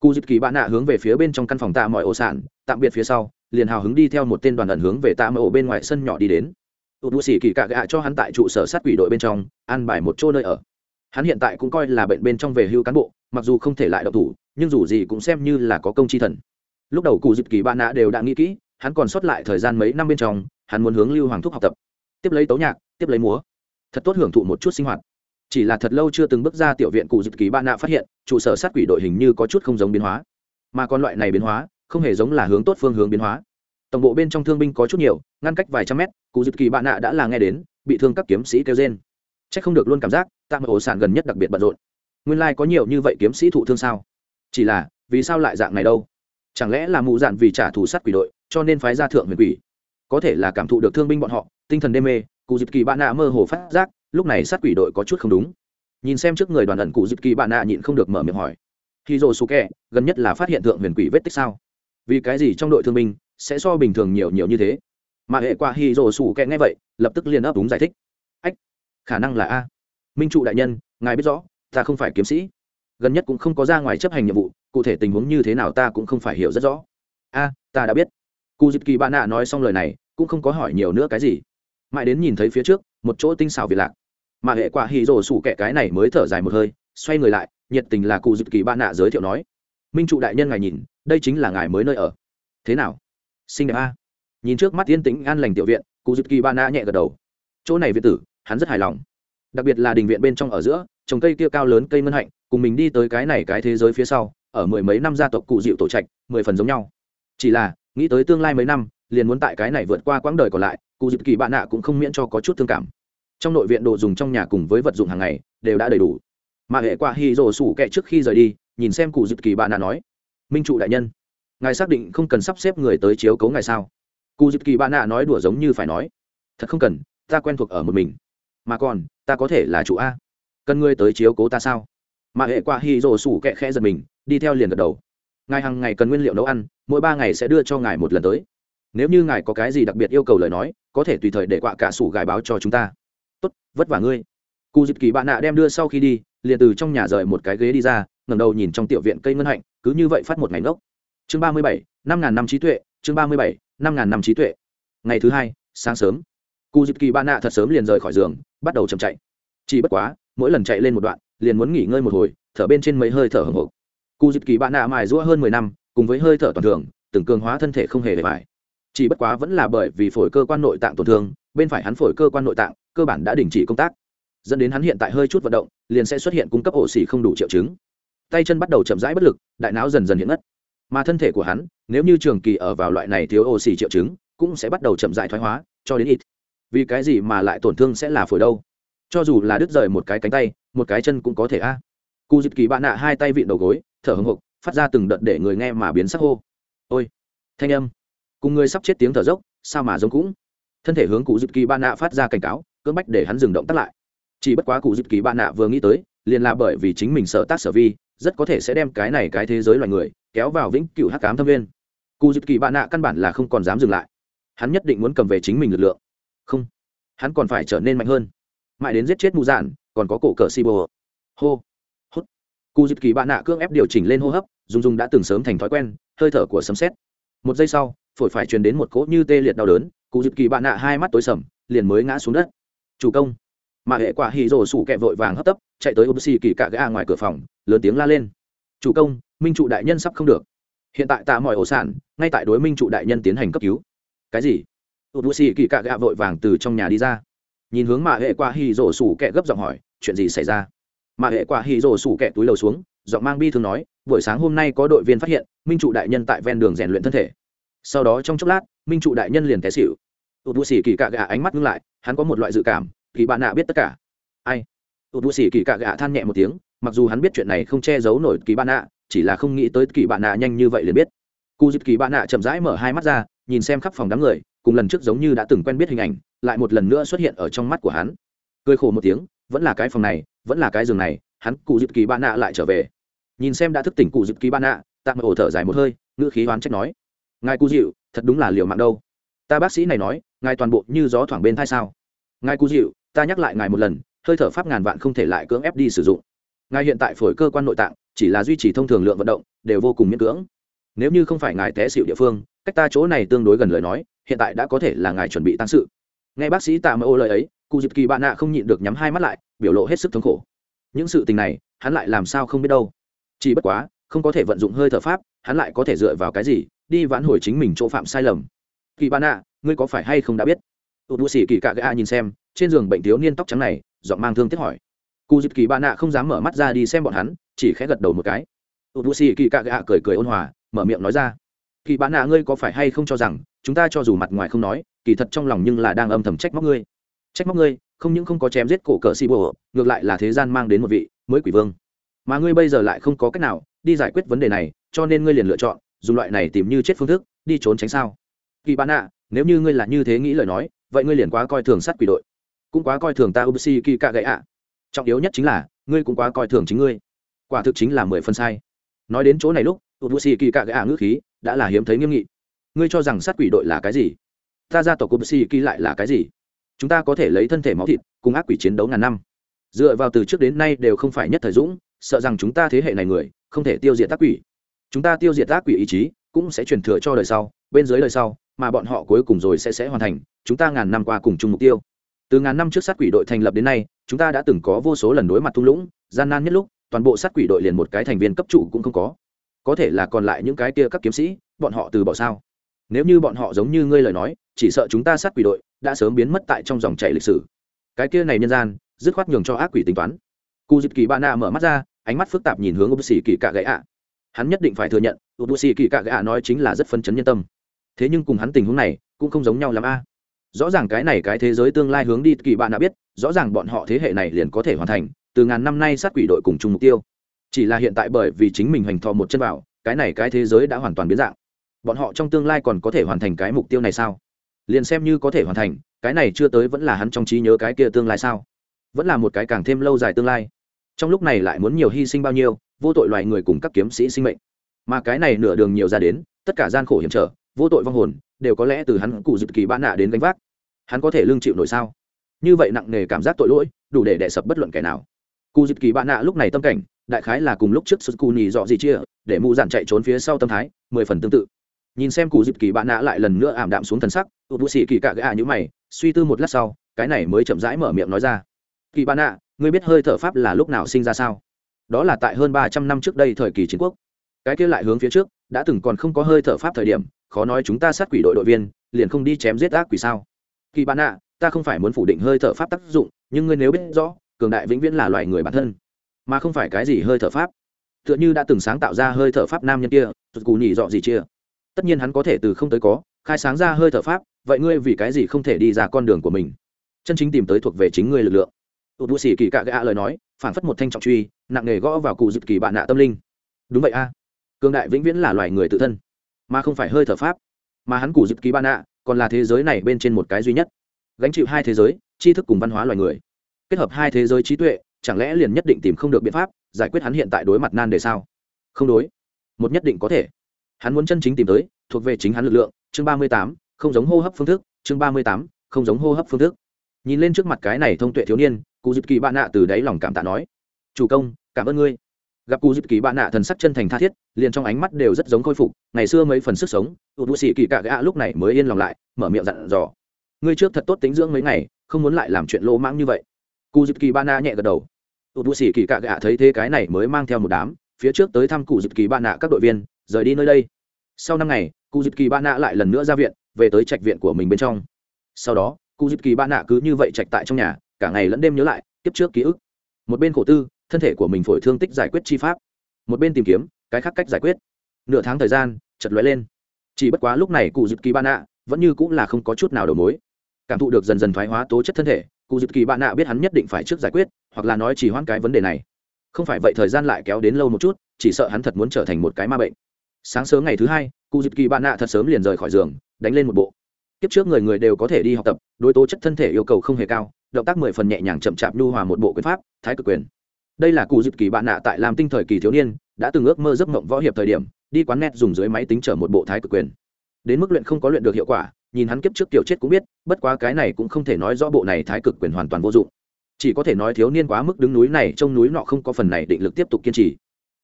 cụ dịp kỳ bạn nạ hướng về phía bên trong căn phòng tạ mọi ổ sản tạm biệt phía sau, liền hào hứng đi theo một tên đoàn ẩn hướng về tạ mọi ổ bên ngoài sân nhỏ đi đến. Tụt đua xỉ kỳ cạ gạ cho hắn tại trụ sở sát quỷ đội bên trong ăn bài một chỗ nơi ở. Hắn hiện tại cũng coi là bệnh bên trong về hưu cán bộ, mặc dù không thể lại độc thủ, nhưng dù gì cũng xem như là có công chi thần. Lúc đầu cụ dịp kỳ bạn nạ đều đã nghĩ kỹ, hắn còn sót lại thời gian mấy năm bên trong, hắn muốn hướng lưu hoàng thúc học tập. Tiếp lấy tấu nhạc, tiếp lấy múa. Thật tốt hưởng thụ một chút sinh hoạt chỉ là thật lâu chưa từng bước ra tiểu viện cụ dịp kỳ bạn nạ phát hiện, trụ sở sát quỷ đội hình như có chút không giống biến hóa. Mà còn loại này biến hóa, không hề giống là hướng tốt phương hướng biến hóa. Tổng bộ bên trong thương binh có chút nhiều, ngăn cách vài trăm mét, cụ dịp kỳ bạn nạ đã là nghe đến, bị thương các kiếm sĩ kêu trên c h ắ c không được luôn cảm giác, tạm ổ sản gần nhất đặc biệt bận rộn. Nguyên lai、like、có nhiều như vậy kiếm sĩ thụ thương sao? Chỉ là, vì sao lại dạng này đâu? Chẳng lẽ là mụ dạn vì trả thù sát quỷ đội, cho nên phái ra thượng huyền quỷ? Có thể là cảm thụ được thương binh bọn họ, tinh thần đê mê, cụ dịp kỳ bạn nạ mơ hồ phát giác lúc này sát quỷ đội có chút không đúng. Nhìn xem trước người đoàn ẩn cụ dịp kỳ bạn nạ nhịn không được mở miệng hỏi khi dồ su kẹ gần nhất là phát hiện thượng huyền quỷ vết tích sao? Vì cái gì trong đội thương binh sẽ so bình thường nhiều nhiều như thế? Mà hệ quả hì dồ sủ kẹ nghe vậy, lập tức liền ấp đúng giải thích, ách, khả năng là a. Minh trụ đại nhân, ngài biết rõ, ta không phải kiếm sĩ. Gần nhất cũng không có ra ngoài chấp hành nhiệm vụ, cụ thể tình huống như thế nào ta cũng không phải hiểu rất rõ. A, ta đã biết. Cụ dịp kỳ bạn nạ nói xong lời này, cũng không có hỏi nhiều nữa cái gì. Mãi đến nhìn thấy phía trước, một chỗ tinh xảo việt lạc mà hệ quả hì rồ sủ kẹ cái này mới thở dài một hơi, xoay người lại, nhiệt tình là cụ dự kỳ bạn nạ giới thiệu nói, minh trụ đại nhân ngài nhìn, đây chính là ngài mới nơi ở. Thế nào? Xinh đẹp a. Nhìn trước mắt yên tĩnh an lành tiểu viện, cụ dự kỳ ba nạ nhẹ gật đầu. Chỗ này viện tử, hắn rất hài lòng. Đặc biệt là đình viện bên trong ở giữa, trồng cây kia cao lớn cây ngân hạnh, cùng mình đi tới cái này cái thế giới phía sau, ở mười mấy năm gia tộc cụ dịu tổ trạch, mười phần giống nhau. Chỉ là, nghĩ tới tương lai mấy năm, liền muốn tại cái này vượt qua quãng đời còn lại, cụ dịp kỳ bạn nạ cũng không miễn cho có chút thương cảm trong nội viện đồ dùng trong nhà cùng với vật dụng hàng ngày đều đã đầy đủ. Mà hệ quả hy rồ sủ kẹ trước khi rời đi, nhìn xem cụ dịp kỳ bạn đã nói, minh trụ đại nhân, ngài xác định không cần sắp xếp người tới chiếu cấu ngài sao? Cụ dịp kỳ bạn đã nói đùa giống như phải nói, thật không cần, ta quen thuộc ở một mình. Mà còn, ta có thể là chủ a. Cần ngươi tới chiếu cố ta sao? Mà hệ quả hy rồ sủ kẹ khẽ giật mình, đi theo liền gật đầu. Ngài hàng ngày cần nguyên liệu nấu ăn, mỗi ba ngày sẽ đưa cho ngài một lần tới. Nếu như ngài có cái gì đặc biệt yêu cầu lời nói, có thể tùy thời để quạ cả sủ gài báo cho chúng ta tốt, vất vả ngươi. Cụ dịp kỳ bạn nạ đem đưa sau khi đi, liền từ trong nhà rời một cái ghế đi ra, ngẩng đầu nhìn trong tiểu viện cây ngân hạnh, cứ như vậy phát một ngày ngốc. Chương ba mươi bảy, năm ngàn năm trí tuệ, chương ba mươi bảy, năm ngàn năm trí tuệ. Ngày thứ hai, sáng sớm. Cụ dịp kỳ bạn nạ thật sớm liền rời khỏi giường, bắt đầu chậm chạy. Chỉ bất quá, mỗi lần chạy lên một đoạn, liền muốn nghỉ ngơi một hồi, thở bên trên mấy hơi thở hồng hộc. Cụ dịp kỳ bạn nạ mài rũa hơn mười năm, cùng với hơi thở toàn thường từng cường hóa thân thể không hề để phải chỉ bất quá vẫn là bởi vì phổi cơ quan nội tạng tổn thương bên phải hắn phổi cơ quan nội tạng, cơ bản đã đình chỉ công tác. Dẫn đến hắn hiện tại hơi chút vận động, liền sẽ xuất hiện cung cấp ổ xỉ không đủ triệu chứng. Tay chân bắt đầu chậm rãi bất lực, đại não dần dần hiện ngất. Mà thân thể của hắn, nếu như trường kỳ ở vào loại này thiếu oxy triệu chứng, cũng sẽ bắt đầu chậm rãi thoái hóa, cho đến ít. Vì cái gì mà lại tổn thương sẽ là phổi đâu? Cho dù là đứt rời một cái cánh tay, một cái chân cũng có thể a. À. cụ dịp kỳ bạn nạ hai tay vịn đầu gối, thở hồng hộc, phát ra từng đợt để người nghe mà biến sắc hô. Ôi! Thanh âm. Cùng người sắp chết tiếng thở dốc, sao mà giống cũng? Thân thể hướng cụ dịp kỳ ba nạ phát ra cảnh cáo, cưỡng bách để hắn dừng động tác lại. Chỉ bất quá cụ dịp kỳ ba nạ vừa nghĩ tới, liền là bởi vì chính mình sợ tác sở vi, rất có thể sẽ đem cái này cái thế giới loài người kéo vào vĩnh cửu hắc cám thâm viên. Cụ dịp kỳ ba nạ căn bản là không còn dám dừng lại. Hắn nhất định muốn cầm về chính mình lực lượng. Không, hắn còn phải trở nên mạnh hơn. Mãi đến giết chết mù dạn, còn có cổ cờ si bồ hô hốt. cụ dịp kỳ bạn nạ cưỡng ép điều chỉnh lên hô hấp, dùng dùng đã từng sớm thành thói quen, hơi thở của sấm xét một giây sau, phổi phải truyền đến một cỗ như tê liệt đau đớn cụ dịp kỳ bạn nạ hai mắt tối sầm, liền mới ngã xuống đất. Chủ công. Mà hệ quả hì rồ sủ kẹ vội vàng hấp tấp, chạy tới ô xì kỳ cạ gã ngoài cửa phòng, lớn tiếng la lên. Chủ công, minh trụ đại nhân sắp không được. Hiện tại tạ mọi ổ sản, ngay tại đối minh trụ đại nhân tiến hành cấp cứu. Cái gì? Ô xì kỳ cạ gã vội vàng từ trong nhà đi ra. Nhìn hướng mà hệ quả hì rồ sủ kẹ gấp giọng hỏi, chuyện gì xảy ra? Mà hệ quả hì rồ sủ kẹ túi lầu xuống, giọng mang bi thường nói, buổi sáng hôm nay có đội viên phát hiện, minh trụ đại nhân tại ven đường rèn luyện thân thể. Sau đó trong chốc lát, minh trụ đại nhân liền té xịu tụt bù xì kỳ cạ gạ ánh mắt ngưng lại, hắn có một loại dự cảm kỳ bạn nạ biết tất cả. Ai? Tụt bù xì kỳ cạ gạ than nhẹ một tiếng, mặc dù hắn biết chuyện này không che giấu nổi kỳ bạn nạ chỉ là không nghĩ tới kỳ bạn nạ nhanh như vậy liền biết. Cụ dịp kỳ bạn nạ chậm rãi mở hai mắt ra, nhìn xem khắp phòng đám người, cùng lần trước giống như đã từng quen biết hình ảnh, lại một lần nữa xuất hiện ở trong mắt của hắn. Cười khổ một tiếng, vẫn là cái phòng này, vẫn là cái giường này, hắn cụ dịp kỳ bạn nạ lại trở về. Nhìn xem đã thức tỉnh cụ dịp kỳ bạn nạ tạm ổ thở dài một hơi, ngữ khí oán trách nói. Ngài cụ dịu thật đúng là liều mạng đâu ta bác sĩ này nói, ngài toàn bộ như gió thoảng bên thai sao? Ngài cú dịu, ta nhắc lại ngài một lần, hơi thở pháp ngàn vạn không thể lại cưỡng ép đi sử dụng. Ngài hiện tại phổi cơ quan nội tạng, chỉ là duy trì thông thường lượng vận động, đều vô cùng miễn cưỡng. Nếu như không phải ngài té xịu địa phương, cách ta chỗ này tương đối gần lời nói, hiện tại đã có thể là ngài chuẩn bị tăng sự. Nghe bác sĩ tạ mơ ô lời ấy cụ dịp kỳ bạn nạ không nhịn được nhắm hai mắt lại, biểu lộ hết sức thống khổ. Những sự tình này, hắn lại làm sao không biết đâu. Chỉ bất quá, không có thể vận dụng hơi thở pháp, hắn lại có thể dựa vào cái gì, đi vãn hồi chính mình chỗ phạm sai lầm kỳ bạn nạ ngươi có phải hay không đã biết? Tụt bù xỉ kỳ cạ gã nhìn xem, trên giường bệnh thiếu niên tóc trắng này, giọng mang thương tiếc hỏi. Cụ dịp kỳ bạn nạ không dám mở mắt ra đi xem bọn hắn, chỉ khẽ gật đầu một cái. Tụt bù xỉ kỳ cạ gã cười cười ôn hòa, mở miệng nói ra. Kỳ bạn nạ ngươi có phải hay không cho rằng, chúng ta cho dù mặt ngoài không nói, kỳ thật trong lòng nhưng là đang âm thầm trách móc ngươi. Trách móc ngươi, không những không có chém giết cổ cờ xì bồ ngược lại là thế gian mang đến một vị mới quỷ vương. Mà ngươi bây giờ lại không có cách nào đi giải quyết vấn đề này, cho nên ngươi liền lựa chọn dùng loại này tìm như chết phương thức, đi trốn tránh sao? Kỳ bạn ạ nếu như ngươi là như thế nghĩ lời nói, vậy ngươi liền quá coi thường sát quỷ đội. Cũng quá coi thường ta ubsi kỳ cạ gậy ạ trọng yếu nhất chính là, ngươi cũng quá coi thường chính ngươi. Quả thực chính là mười phân sai. Nói đến chỗ này lúc ubsi kỳ cạ gậy ạ ngữ khí đã là hiếm thấy nghiêm nghị. Ngươi cho rằng sát quỷ đội là cái gì? Ta ra tổ ubsi kỳ lại là cái gì? Chúng ta có thể lấy thân thể máu thịt cùng ác quỷ chiến đấu ngàn năm. Dựa vào từ trước đến nay đều không phải nhất thời dũng, sợ rằng chúng ta thế hệ này người không thể tiêu diệt tác quỷ. Chúng ta tiêu diệt ác quỷ ý chí cũng sẽ truyền thừa cho đời sau, bên dưới đời sau mà bọn họ cuối cùng rồi sẽ sẽ hoàn thành, chúng ta ngàn năm qua cùng chung mục tiêu. Từ ngàn năm trước sát quỷ đội thành lập đến nay, chúng ta đã từng có vô số lần đối mặt thung lũng, gian nan nhất lúc, toàn bộ sát quỷ đội liền một cái thành viên cấp chủ cũng không có. Có thể là còn lại những cái kia các kiếm sĩ, bọn họ từ bỏ sao? Nếu như bọn họ giống như ngươi lời nói, chỉ sợ chúng ta sát quỷ đội đã sớm biến mất tại trong dòng chảy lịch sử. Cái kia này nhân gian, dứt khoát nhường cho ác quỷ tính toán. Cụ dịp kỳ ba na mở mắt ra, ánh mắt phức tạp nhìn hướng ông sĩ kỳ cạ gãy ạ hắn nhất định phải thừa nhận u b sĩ kỳ cạ gạ nói chính là rất phân chấn nhân tâm thế nhưng cùng hắn tình huống này, cũng không giống nhau l a. Rõ ràng cái này cái thế giới tương lai hướng đi kỳ bạn đã biết, rõ ràng bọn họ thế hệ này liền có thể hoàn thành, từ ngàn năm nay sát quỷ đội cùng chung mục tiêu. Chỉ là hiện tại bởi vì chính mình hành thò một chân vào, cái này cái thế giới đã hoàn toàn biến dạng. Bọn họ trong tương lai còn có thể hoàn thành cái mục tiêu này sao? Liền xem như có thể hoàn thành, cái này chưa tới vẫn là hắn trong trí nhớ cái kia tương lai sao? Vẫn là một cái càng thêm lâu dài tương lai. Trong lúc này lại muốn nhiều hy sinh bao nhiêu, vô tội loài người cùng các kiếm sĩ sinh mệnh. Mà cái này nửa đường nhiều ra đến, tất cả gian khổ hiểm trở vô tội vong hồn, đều có lẽ từ hắn cụ dự kỳ bán nạ đến gánh vác. Hắn có thể lương chịu nổi sao? Như vậy nặng nề cảm giác tội lỗi, đủ để đẻ sập bất luận kẻ nào. Cụ dự kỳ bán nạ lúc này tâm cảnh, đại khái là cùng lúc trước xuất cù nhì dọ gì chia, để mụ dạn chạy trốn phía sau tâm thái, mười phần tương tự. Nhìn xem cụ dịp kỳ bạn nạ lại lần nữa ảm đạm xuống thần sắc tụt bụi xì kỳ cạ gạ như mày, suy tư một lát sau, cái này mới chậm rãi mở miệng nói ra. Kỳ bạn nạ, ngươi biết hơi thở pháp là lúc nào sinh ra sao? Đó là tại hơn ba trăm năm trước đây thời kỳ chiến quốc. Cái kia lại hướng phía trước đã từng còn không có hơi thở pháp thời điểm khó nói chúng ta sát quỷ đội đội viên liền không đi chém giết ác quỷ sao? Kỳ bạn ạ, ta không phải muốn phủ định hơi thở pháp tác dụng nhưng ngươi nếu biết rõ cường đại vĩnh viễn là loài người bản thân mà không phải cái gì hơi thở pháp. Tựa như đã từng sáng tạo ra hơi thở pháp nam nhân kia tụt cù nhỉ dọ gì chia. Tất nhiên hắn có thể từ không tới có khai sáng ra hơi thở pháp vậy ngươi vì cái gì không thể đi ra con đường của mình? Chân chính tìm tới thuộc về chính ngươi lực lượng. Tụt bù xỉ kỳ cạ gạ lời nói phản phất một thanh trọng truy nặng nề gõ vào cụ dịp kỳ bạn nạ tâm linh. Đúng vậy a cường đại vĩnh viễn là loài người tự thân, mà không phải hơi thở pháp, mà hắn cụ dịp kỳ ba nạ còn là thế giới này bên trên một cái duy nhất. Gánh chịu hai thế giới, tri thức cùng văn hóa loài người. Kết hợp hai thế giới trí tuệ, chẳng lẽ liền nhất định tìm không được biện pháp giải quyết hắn hiện tại đối mặt nan đề sao? Không đối. Một nhất định có thể. Hắn muốn chân chính tìm tới, thuộc về chính hắn lực lượng, chương ba mươi tám, không giống hô hấp phương thức, chương ba mươi tám, không giống hô hấp phương thức. Nhìn lên trước mặt cái này thông tuệ thiếu niên cụ dịp kỳ bạn nạ từ đáy lòng cảm tạ nói. Chủ công, cảm ơn ngươi gặp cụ dịp kỳ bạn nạ thần sắc chân thành tha thiết, liền trong ánh mắt đều rất giống khôi phục, ngày xưa mấy phần sức sống, tụt bụi xì kỳ cạ gạ lúc này mới yên lòng lại, mở miệng dặn dò. Ngươi trước thật tốt tính dưỡng mấy ngày, không muốn lại làm chuyện lỗ mãng như vậy. Cụ dịp kỳ bạn nạ nhẹ gật đầu. Tụt bụi xì kỳ cạ gạ thấy thế cái này mới mang theo một đám, phía trước tới thăm cụ dịp kỳ bạn nạ các đội viên, rời đi nơi đây. Sau năm ngày, cụ dịp kỳ bạn nạ lại lần nữa ra viện, về tới trạch viện của mình bên trong. Sau đó, cụ dịp kỳ bạn nạ cứ như vậy trạch tại trong nhà, cả ngày lẫn đêm nhớ lại tiếp trước ký ức. Một bên khổ tư thân thể của mình phổi thương tích giải quyết chi pháp. Một bên tìm kiếm, cái khác cách giải quyết. Nửa tháng thời gian chật lóe lên. Chỉ bất quá lúc này cụ dịp kỳ ba nạ vẫn như cũng là không có chút nào đầu mối. Cảm thụ được dần dần thoái hóa tố chất thân thể, cụ dịp kỳ Ban nạ biết hắn nhất định phải trước giải quyết, hoặc là nói chỉ hoãn cái vấn đề này. Không phải vậy thời gian lại kéo đến lâu một chút, chỉ sợ hắn thật muốn trở thành một cái ma bệnh. Sáng sớm ngày thứ hai, cụ dịp kỳ Ban nạ thật sớm liền rời khỏi giường, đánh lên một bộ. Kiếp trước người người đều có thể đi học tập, đối tố chất thân thể yêu cầu không hề cao, động tác mười phần nhẹ nhàng chậm chạp nhu hòa một bộ quyền pháp, thái cực quyền đây là cụ dịp kỳ bạn nạ tại làm tinh thời kỳ thiếu niên, đã từng ước mơ giấc mộng võ hiệp thời điểm, đi quán net dùng dưới máy tính chở một bộ thái cực quyền. Đến mức luyện không có luyện được hiệu quả, nhìn hắn kiếp trước kiểu chết cũng biết, bất quá cái này cũng không thể nói rõ bộ này thái cực quyền hoàn toàn vô dụng. Chỉ có thể nói thiếu niên quá mức đứng núi này trong núi nọ không có phần này định lực tiếp tục kiên trì.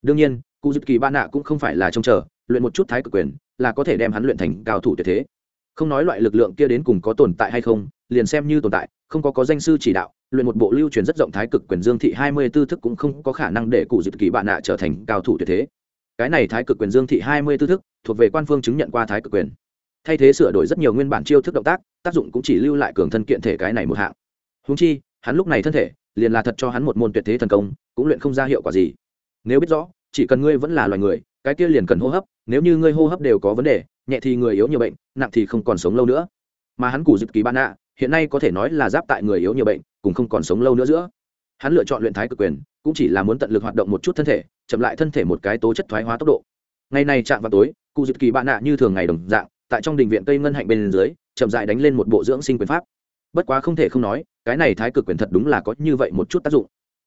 Đương nhiên, cụ dịp kỳ ba nạ cũng không phải là trông chờ, luyện một chút thái cực quyền là có thể đem hắn luyện thành cao thủ tuyệt thế. Không nói loại lực lượng kia đến cùng có tồn tại hay không, liền xem như tồn tại, không có có danh sư chỉ đạo luyện một bộ lưu truyền rất rộng thái cực quyền dương thị hai mươi tư thức cũng không có khả năng để cụ dịp kỳ bạn nạ trở thành cao thủ tuyệt thế. Cái này thái cực quyền dương thị hai mươi tư thức thuộc về quan phương chứng nhận qua thái cực quyền. Thay thế sửa đổi rất nhiều nguyên bản chiêu thức động tác tác dụng cũng chỉ lưu lại cường thân kiện thể cái này một hạng. Húng chi, hắn lúc này thân thể liền là thật cho hắn một môn tuyệt thế thần công, cũng luyện không ra hiệu quả gì. Nếu biết rõ, chỉ cần ngươi vẫn là loài người, cái kia liền cần hô hấp, nếu như ngươi hô hấp đều có vấn đề, nhẹ thì người yếu nhiều bệnh, nặng thì không còn sống lâu nữa. Mà hắn củ dịp kỳ bạn nạ hiện nay có thể nói là giáp tại người yếu nhiều bệnh cũng không còn sống lâu nữa giữa. Hắn lựa chọn luyện thái cực quyền, cũng chỉ là muốn tận lực hoạt động một chút thân thể, chậm lại thân thể một cái tố chất thoái hóa tốc độ. Ngày này chạm vào tối, cụ dịp kỳ bạn nạ như thường ngày đồng dạng, tại trong đình viện cây ngân hạnh bên dưới, chậm dại đánh lên một bộ dưỡng sinh quyền pháp. Bất quá không thể không nói, cái này thái cực quyền thật đúng là có như vậy một chút tác dụng.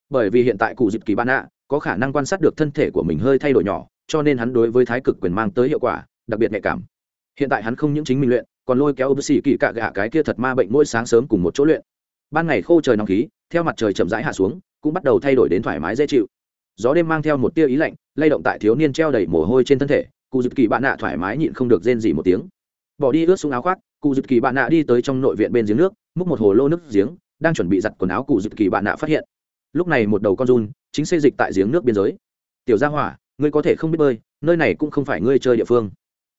Bởi vì hiện tại cụ dịp kỳ bạn nạ có khả năng quan sát được thân thể của mình hơi thay đổi nhỏ, cho nên hắn đối với thái cực quyền mang tới hiệu quả đặc biệt nhạy cảm. Hiện tại hắn không những chính mình luyện còn lôi kéo bác sĩ kỳ cạ gạ cái kia thật ma bệnh mỗi sáng sớm cùng một chỗ luyện. Ban ngày khô trời nóng khí, theo mặt trời chậm rãi hạ xuống, cũng bắt đầu thay đổi đến thoải mái dễ chịu. Gió đêm mang theo một tia ý lạnh, lay động tại thiếu niên treo đầy mồ hôi trên thân thể, cụ dịp kỳ bạn nạ thoải mái nhịn không được rên gì một tiếng. Bỏ đi ướt xuống áo khoác, cụ dịp kỳ bạn nạ đi tới trong nội viện bên giếng nước, múc một hồ lô nước giếng, đang chuẩn bị giặt quần áo cụ dịp kỳ bạn nạ phát hiện. Lúc này một đầu con run chính xây dịch tại giếng nước biên giới. Tiểu gia hỏa, ngươi có thể không biết bơi, nơi này cũng không phải ngươi chơi địa phương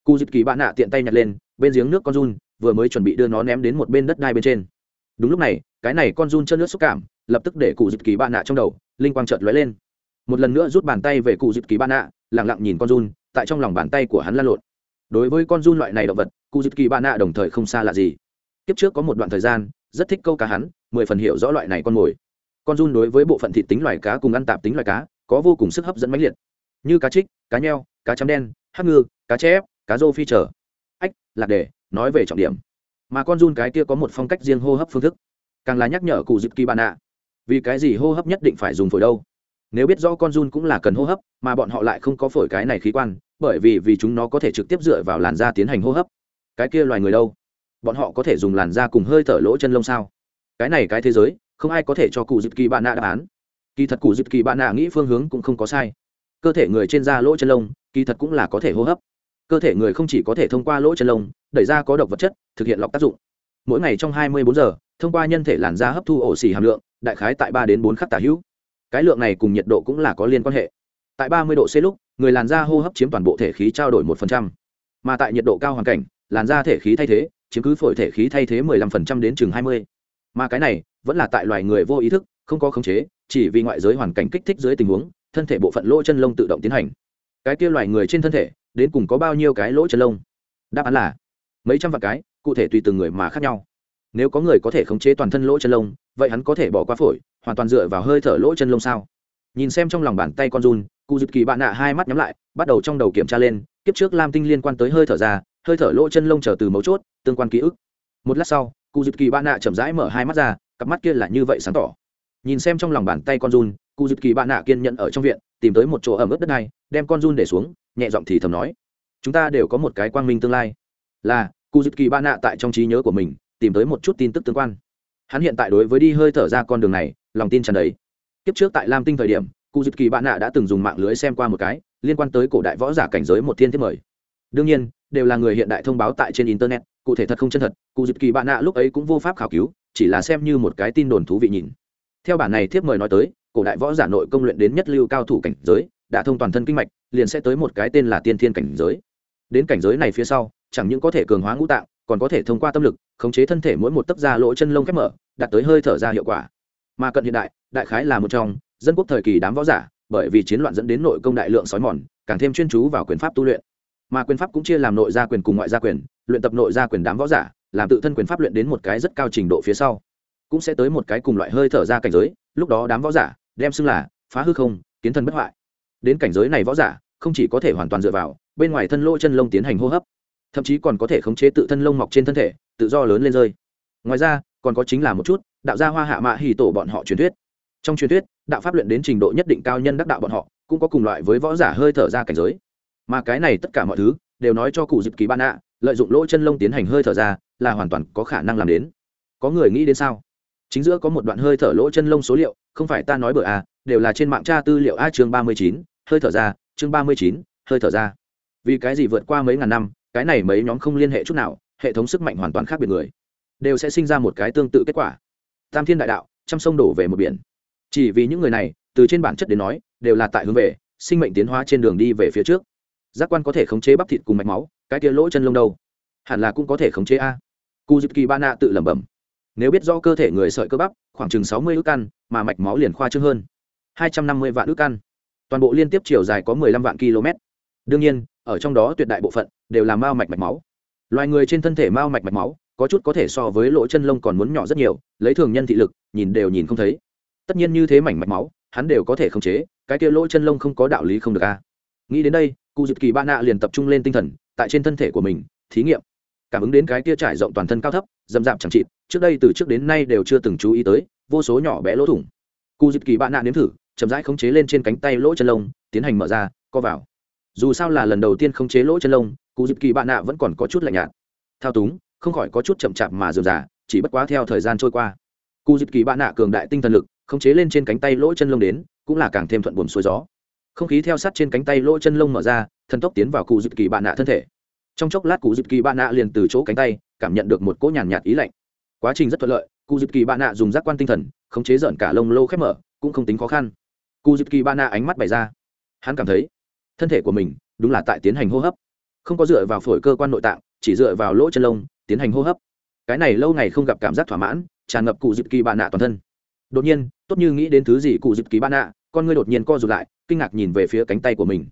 cụ dịp kỳ bạn nạ tiện tay nhặt lên, bên giếng nước con run, vừa mới chuẩn bị đưa nó ném đến một bên đất đai bên trên. Đúng lúc này, cái này con run chân nước xúc cảm, lập tức để cụ dịp kỳ bạn nạ trong đầu, linh quang chợt lóe lên. Một lần nữa rút bàn tay về cụ dịp kỳ bạn nạ lẳng lặng nhìn con run, tại trong lòng bàn tay của hắn lan lộn. Đối với con run loại này động vật cụ dịp kỳ bạn nạ đồng thời không xa là gì. Kiếp trước có một đoạn thời gian, rất thích câu cá hắn, mười phần hiểu rõ loại này con mồi. Con run đối với bộ phận thịt tính loài cá cùng ăn tạp tính loài cá, có vô cùng sức hấp dẫn mãnh liệt. Như cá trích, cá nheo, cá chấm đen, hắc ngư, cá chép cá rô phi chờ. Ách, lạc đề, nói về trọng điểm. Mà con run cái kia có một phong cách riêng hô hấp phương thức. Càng là nhắc nhở cụ dịp kỳ bạn nạ vì cái gì hô hấp nhất định phải dùng phổi đâu? Nếu biết rõ con run cũng là cần hô hấp, mà bọn họ lại không có phổi cái này khí quan, bởi vì vì chúng nó có thể trực tiếp dựa vào làn da tiến hành hô hấp. Cái kia loài người đâu? Bọn họ có thể dùng làn da cùng hơi thở lỗ chân lông sao? Cái này cái thế giới, không ai có thể cho cụ dịp kỳ bạn nạ đáp án. Kỳ thật cụ dịp kỳ bạn nạ nghĩ phương hướng cũng không có sai. Cơ thể người trên da lỗ chân lông, kỳ thật cũng là có thể hô hấp cơ thể người không chỉ có thể thông qua lỗ chân lông, đẩy ra có độc vật chất, thực hiện lọc tác dụng. Mỗi ngày trong hai mươi bốn giờ, thông qua nhân thể làn da hấp thu ổ xì hàm lượng, đại khái tại ba đến bốn khắc tả hữu. Cái lượng này cùng nhiệt độ cũng là có liên quan hệ. Tại ba mươi độ c lúc, người làn da hô hấp chiếm toàn bộ thể khí trao đổi một phần trăm. Mà tại nhiệt độ cao hoàn cảnh, làn da thể khí thay thế, chiếm cứ phổi thể khí thay thế mười lăm phần trăm đến chừng hai mươi. Mà cái này, vẫn là tại loài người vô ý thức, không có khống chế, chỉ vì ngoại giới hoàn cảnh kích thích dưới tình huống, thân thể bộ phận lỗ chân lông tự động tiến hành cái kia loài người trên thân thể, đến cùng có bao nhiêu cái lỗ chân lông? Đáp án là, mấy trăm vạn cái, cụ thể tùy từng người mà khác nhau. Nếu có người có thể khống chế toàn thân lỗ chân lông, vậy hắn có thể bỏ qua phổi, hoàn toàn dựa vào hơi thở lỗ chân lông sao? Nhìn xem trong lòng bàn tay con run, cụ dịp kỳ bạn nạ hai mắt nhắm lại, bắt đầu trong đầu kiểm tra lên, kiếp trước lam tinh liên quan tới hơi thở ra, hơi thở lỗ chân lông trở từ mấu chốt, tương quan ký ức. Một lát sau, cụ dịp kỳ bạn nạ chậm rãi mở hai mắt ra, cặp mắt kia là như vậy sáng tỏ. Nhìn xem trong lòng bàn tay con run cụ dịp kỳ bạn nạ kiên nhẫn ở trong viện, tìm tới một chỗ ẩm ướt đất này đem con run để xuống, nhẹ giọng thì thầm nói, chúng ta đều có một cái quang minh tương lai. Là, cụ dịp kỳ bạn nạ tại trong trí nhớ của mình, tìm tới một chút tin tức tương quan. Hắn hiện tại đối với đi hơi thở ra con đường này, lòng tin tràn đầy. Kiếp trước tại lam tinh thời điểm, cụ dịp kỳ bạn nạ đã từng dùng mạng lưới xem qua một cái, liên quan tới cổ đại võ giả cảnh giới một thiên thiết mời. Đương nhiên, đều là người hiện đại thông báo tại trên internet, cụ thể thật không chân thật, cụ dịp kỳ bạn nạ lúc ấy cũng vô pháp khảo cứu, chỉ là xem như một cái tin đồn thú vị nhìn. Theo bản này thiếp mời nói tới cổ đại võ giả nội công luyện đến nhất lưu cao thủ cảnh giới, đã thông toàn thân kinh mạch, liền sẽ tới một cái tên là tiên thiên cảnh giới. Đến cảnh giới này phía sau, chẳng những có thể cường hóa ngũ tạng, còn có thể thông qua tâm lực, khống chế thân thể mỗi một tấc da lỗ chân lông khép mở, đạt tới hơi thở ra hiệu quả. Mà cận hiện đại đại khái là một trong dân quốc thời kỳ đám võ giả, bởi vì chiến loạn dẫn đến nội công đại lượng sói mòn, càng thêm chuyên chú vào quyền pháp tu luyện. Mà quyền pháp cũng chia làm nội gia quyền cùng ngoại gia quyền, luyện tập nội gia quyền đám võ giả, làm tự thân quyền pháp luyện đến một cái rất cao trình độ phía sau. Cũng sẽ tới một cái cùng loại hơi thở ra cảnh giới, lúc đó đám võ giả đem xưng là phá hư không, kiến thân bất hoại. Đến cảnh giới này võ giả, không chỉ có thể hoàn toàn dựa vào, bên ngoài thân lỗ chân lông tiến hành hô hấp, thậm chí còn có thể khống chế tự thân lông mọc trên thân thể, tự do lớn lên rơi. Ngoài ra, còn có chính là một chút, đạo gia hoa hạ mạ hì tổ bọn họ truyền thuyết. Trong truyền thuyết, đạo pháp luyện đến trình độ nhất định cao nhân đắc đạo bọn họ, cũng có cùng loại với võ giả hơi thở ra cảnh giới. Mà cái này tất cả mọi thứ, đều nói cho cụ dịp kỳ ban ạ, lợi dụng lỗ chân lông tiến hành hơi thở ra, là hoàn toàn có khả năng làm đến. Có người nghĩ đến sao? Chính giữa có một đoạn hơi thở lỗ chân lông số liệu, không phải ta nói bừa à đều là trên mạng tra tư liệu a chương ba mươi chín, hơi thở ra, chương ba mươi chín, hơi thở ra. Vì cái gì vượt qua mấy ngàn năm, cái này mấy nhóm không liên hệ chút nào, hệ thống sức mạnh hoàn toàn khác biệt người. Đều sẽ sinh ra một cái tương tự kết quả. Tam thiên đại đạo, trăm sông đổ về một biển. Chỉ vì những người này, từ trên bản chất đến nói, đều là tại hướng về, sinh mệnh tiến hóa trên đường đi về phía trước. Giác quan có thể khống chế bắp thịt cùng mạch máu, cái kia lỗ chân lông đâu? Hẳn là cũng có thể khống chế a. Cu dịp kỳ ba na tự lẩm bẩm nếu biết do cơ thể người sợi cơ bắp, khoảng chừng sáu mươi ước căn, mà mạch máu liền khoa trương hơn. hai trăm năm mươi vạn ước căn. Toàn bộ liên tiếp chiều dài có mười lăm vạn km đương nhiên, ở trong đó tuyệt đại bộ phận đều là mao mạch mạch máu. Loài người trên thân thể mao mạch mạch máu, có chút có thể so với lỗ chân lông còn muốn nhỏ rất nhiều, lấy thường nhân thị lực, nhìn đều nhìn không thấy. Tất nhiên như thế mảnh mạch máu, hắn đều có thể khống chế, cái kia lỗ chân lông không có đạo lý không được a nghĩ đến đây cụ dịp kỳ ba nạ liền tập trung lên tinh thần, tại trên thân thể của mình, thí nghiệm. Cảm ứng đến cái kia trải rộng toàn thân cao thấp dầm dạp chẳng chịt trước đây từ trước đến nay đều chưa từng chú ý tới, vô số nhỏ bé lỗ thủng. Cụ dịp kỳ bạn nạ nếm thử, chậm rãi khống chế lên trên cánh tay lỗ chân lông, tiến hành mở ra, co vào. Dù sao là lần đầu tiên khống chế lỗ chân lông cụ dịp kỳ bạn nạ vẫn còn có chút lạnh nhạt. Thao túng, không khỏi có chút chậm chạp mà dườm giả chỉ bất quá theo thời gian trôi qua. Cụ dịp kỳ bạn nạ cường đại tinh thần lực, khống chế lên trên cánh tay lỗ chân lông đến, cũng là càng thêm thuận buồm xuôi gió. Không khí theo sát trên cánh tay lỗ chân lông mở ra, thần tốc tiến vào cụ dịp kỳ bạn nạ thân thể. Trong chốc lát cụ dịp kỳ bạn nạ liền từ chỗ cánh tay, cảm nhận được một cỗ nhàn nhạt ý lạnh quá trình rất thuận lợi cụ dịp kỳ bạn nạ dùng giác quan tinh thần, khống chế dởn cả lông lô khép mở, cũng không tính khó khăn. Cụ dịp kỳ bạn nạ ánh mắt bày ra. Hắn cảm thấy, thân thể của mình đúng là tại tiến hành hô hấp. Không có dựa vào phổi cơ quan nội tạng, chỉ dựa vào lỗ chân lông, tiến hành hô hấp. Cái này lâu ngày không gặp cảm giác thỏa mãn, tràn ngập cụ dịp kỳ bạn nạ toàn thân. Đột nhiên, tốt như nghĩ đến thứ gì cụ dịp kỳ bạn nạ, con ngươi đột nhiên co rụt lại, kinh ngạc nhìn về phía cánh tay của mình.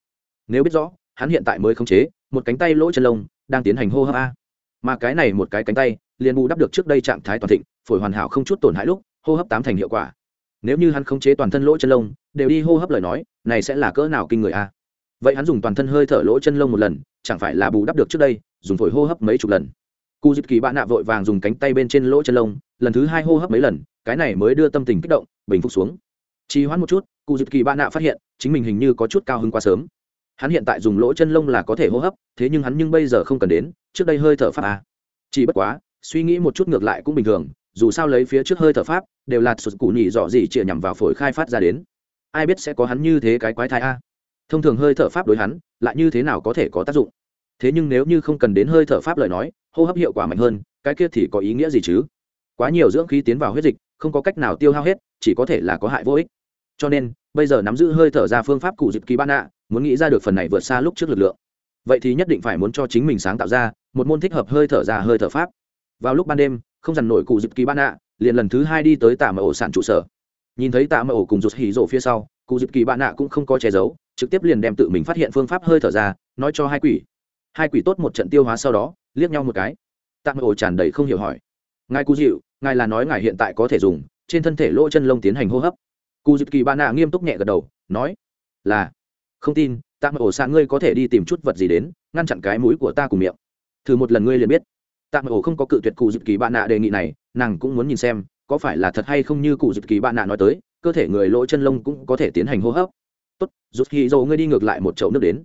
Nếu biết rõ, hắn hiện tại mới khống chế, một cánh tay lỗ chân lông đang tiến hành hô hấp a. Mà cái này một cái cánh tay liền bù đắp được trước đây trạng thái toàn thịnh, phổi hoàn hảo không chút tổn hại lúc, hô hấp tám thành hiệu quả. Nếu như hắn khống chế toàn thân lỗ chân lông, đều đi hô hấp lời nói, này sẽ là cỡ nào kinh người a? Vậy hắn dùng toàn thân hơi thở lỗ chân lông một lần, chẳng phải là bù đắp được trước đây, dùng phổi hô hấp mấy chục lần. Cụ dịp kỳ bạn nạ vội vàng dùng cánh tay bên trên lỗ chân lông, lần thứ hai hô hấp mấy lần, cái này mới đưa tâm tình kích động, bình phục xuống. Trì hoãn một chút cụ dịp kỳ bạn nạ phát hiện, chính mình hình như có chút cao hơn quá sớm. Hắn hiện tại dùng lỗ chân lông là có thể hô hấp, thế nhưng hắn nhưng bây giờ không cần đến, trước đây hơi thở pháp à. chỉ bất quá suy nghĩ một chút ngược lại cũng bình thường, dù sao lấy phía trước hơi thở pháp, đều là sụt cụ nhị dọ gì chĩa nhằm vào phổi khai phát ra đến. Ai biết sẽ có hắn như thế cái quái thai a? Thông thường hơi thở pháp đối hắn, lại như thế nào có thể có tác dụng? Thế nhưng nếu như không cần đến hơi thở pháp lời nói, hô hấp hiệu quả mạnh hơn, cái kia thì có ý nghĩa gì chứ? Quá nhiều dưỡng khí tiến vào huyết dịch, không có cách nào tiêu hao hết, chỉ có thể là có hại vô ích. Cho nên, bây giờ nắm giữ hơi thở ra phương pháp cụ dịp kỳ ban ạ, muốn nghĩ ra được phần này vượt xa lúc trước lực lượng. Vậy thì nhất định phải muốn cho chính mình sáng tạo ra một môn thích hợp hơi thở ra hơi thở pháp vào lúc ban đêm, không dằn nổi cụ dịp kỳ ban ạ, liền lần thứ hai đi tới tạ mở ổ sản trụ sở. Nhìn thấy tạ mở ổ cùng rụt hỉ rộ phía sau, cụ dịp kỳ bạn ạ cũng không có che giấu, trực tiếp liền đem tự mình phát hiện phương pháp hơi thở ra, nói cho hai quỷ. Hai quỷ tốt một trận tiêu hóa sau đó, liếc nhau một cái. Tạ mở ổ tràn đầy không hiểu hỏi. Ngài cụ dịu, ngài là nói ngài hiện tại có thể dùng, trên thân thể lỗ chân lông tiến hành hô hấp. Cụ dịp kỳ bạn ạ nghiêm túc nhẹ gật đầu, nói, là. Không tin tạ ổ xạ ngươi có thể đi tìm chút vật gì đến, ngăn chặn cái mũi của ta cùng miệng. Thử một lần ngươi liền biết. Tạm ổ không có cự tuyệt cụ dịp kỳ bạn nạ đề nghị này, nàng cũng muốn nhìn xem, có phải là thật hay không như cụ dịp kỳ bạn nạ nói tới, cơ thể người lỗ chân lông cũng có thể tiến hành hô hấp. Tốt, rút hi Dầu ngươi đi ngược lại một chậu nước đến.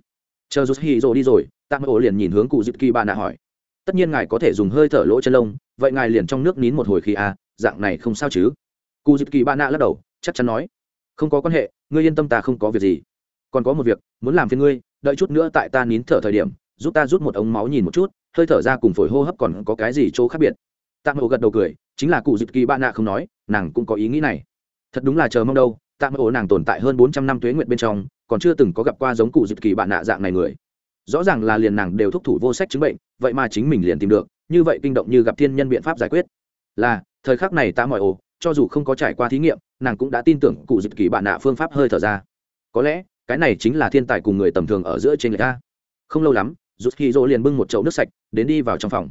Chờ rút hi Dầu đi rồi, tạm ổ liền nhìn hướng cụ dịp kỳ bạn nạ hỏi. Tất nhiên ngài có thể dùng hơi thở lỗ chân lông, vậy ngài liền trong nước nín một hồi khi à dạng này không sao chứ? Cụ dịp kỳ bạn nạ lắc đầu, chắc chắn nói. Không có quan hệ, ngươi yên tâm ta không có việc gì. Còn có một việc, muốn làm phiền ngươi, đợi chút nữa tại ta nín thở thời điểm giúp ta rút một ống máu nhìn một chút, hơi thở ra cùng phổi hô hấp còn có cái gì chỗ khác biệt? Tạm ổ gật đầu cười, chính là cụ dịp kỳ bạn nạ không nói, nàng cũng có ý nghĩ này. Thật đúng là chờ mong đâu tạm ổ nàng tồn tại hơn bốn trăm năm tuế nguyện bên trong, còn chưa từng có gặp qua giống cụ dịp kỳ bạn nạ dạng này người. Rõ ràng là liền nàng đều thúc thủ vô sách chứng bệnh, vậy mà chính mình liền tìm được, như vậy kinh động như gặp thiên nhân biện pháp giải quyết. Là, thời khắc này ta mọi ồ cho dù không có trải qua thí nghiệm, nàng cũng đã tin tưởng cụ dịp kỳ bạn nạ phương pháp hơi thở ra. Có lẽ, cái này chính là thiên tài cùng người tầm thường ở giữa trên người ta. Không lâu lắm rút khi rô liền bưng một chậu nước sạch, đến đi vào trong phòng.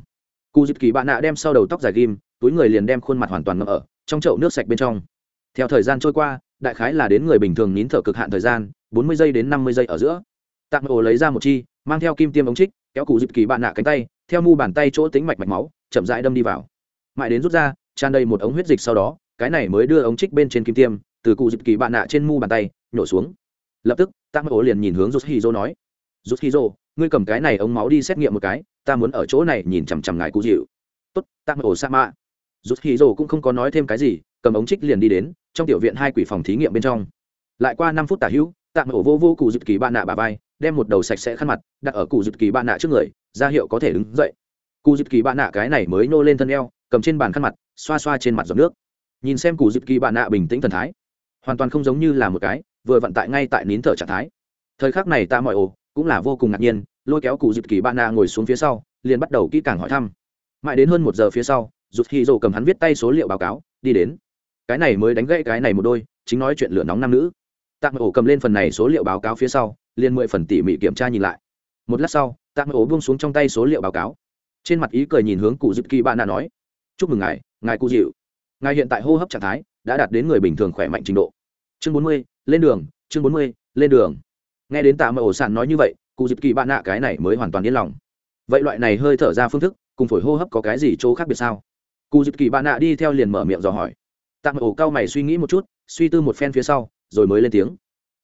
Cụ dịp kỳ bạn nạ đem sau đầu tóc dài ghim, túi người liền đem khuôn mặt hoàn toàn ngậm ở trong chậu nước sạch bên trong. Theo thời gian trôi qua, đại khái là đến người bình thường nín thở cực hạn thời gian, bốn mươi giây đến năm mươi giây ở giữa. Tạm ổ lấy ra một chi, mang theo kim tiêm ống trích, kéo cụ dịp kỳ bạn nạ cánh tay, theo mu bàn tay chỗ tính mạch mạch máu, chậm rãi đâm đi vào. Mãi đến rút ra, tràn đầy một ống huyết dịch sau đó, cái này mới đưa ống trích bên trên kim tiêm, từ cụ dịp kỳ bạn nạ trên mu bàn tay, nhổ xuống. Lập tức tạm ổ liền nhìn hướng rút hi dô nói rút khí rô, ngươi cầm cái này ống máu đi xét nghiệm một cái, ta muốn ở chỗ này nhìn chằm chằm ngài cụ dịu tốt tạm ổ sa mạ rút khí rô cũng không có nói thêm cái gì, cầm ống trích liền đi đến, trong tiểu viện hai quỷ phòng thí nghiệm bên trong. Lại qua năm phút tả hữu tạm ổ vô vô cụ dịu kỳ bạn nạ bà vai, đem một đầu sạch sẽ khăn mặt, đặt ở cụ dịu kỳ bạn nạ trước người, ra hiệu có thể đứng dậy. Cụ dịu kỳ bạn nạ cái này mới nô lên thân eo, cầm trên bàn khăn mặt, xoa xoa trên mặt giọt nước. Nhìn xem cụ dịu kỳ bạn nạ bình tĩnh thần thái, hoàn toàn không giống như là một cái, vừa vận tại ngay tại nín thở trạng thái. Thời khắc này ta mọi ổ cũng là vô cùng ngạc nhiên, lôi kéo cụ dịp kỳ bạn nạ ngồi xuống phía sau, liền bắt đầu kỹ càng hỏi thăm. Mãi đến hơn một giờ phía sau rụt khi rồ cầm hắn viết tay số liệu báo cáo, đi đến. Cái này mới đánh gãy cái này một đôi, chính nói chuyện lửa nóng nam nữ. Tạm ổ cầm lên phần này số liệu báo cáo phía sau, liền mười phần tỉ mỉ kiểm tra nhìn lại. Một lát sau tạm ổ buông xuống trong tay số liệu báo cáo. Trên mặt ý cười nhìn hướng cụ dịp kỳ bạn nạ nói, chúc mừng ngài ngài cụ dịu. Ngài hiện tại hô hấp trạng thái đã đạt đến người bình thường khỏe mạnh trình độ. Chương bốn mươi, lên đường, chương bốn mươi, lên đường nghe đến tạ mà ổ sản nói như vậy, cụ dịp kỳ bạn nạ cái này mới hoàn toàn yên lòng. Vậy loại này hơi thở ra phương thức, cùng phổi hô hấp có cái gì chỗ khác biệt sao? Cụ dịp kỳ bạn nạ đi theo liền mở miệng dò hỏi. Tạ mà ổ cao mày suy nghĩ một chút, suy tư một phen phía sau, rồi mới lên tiếng.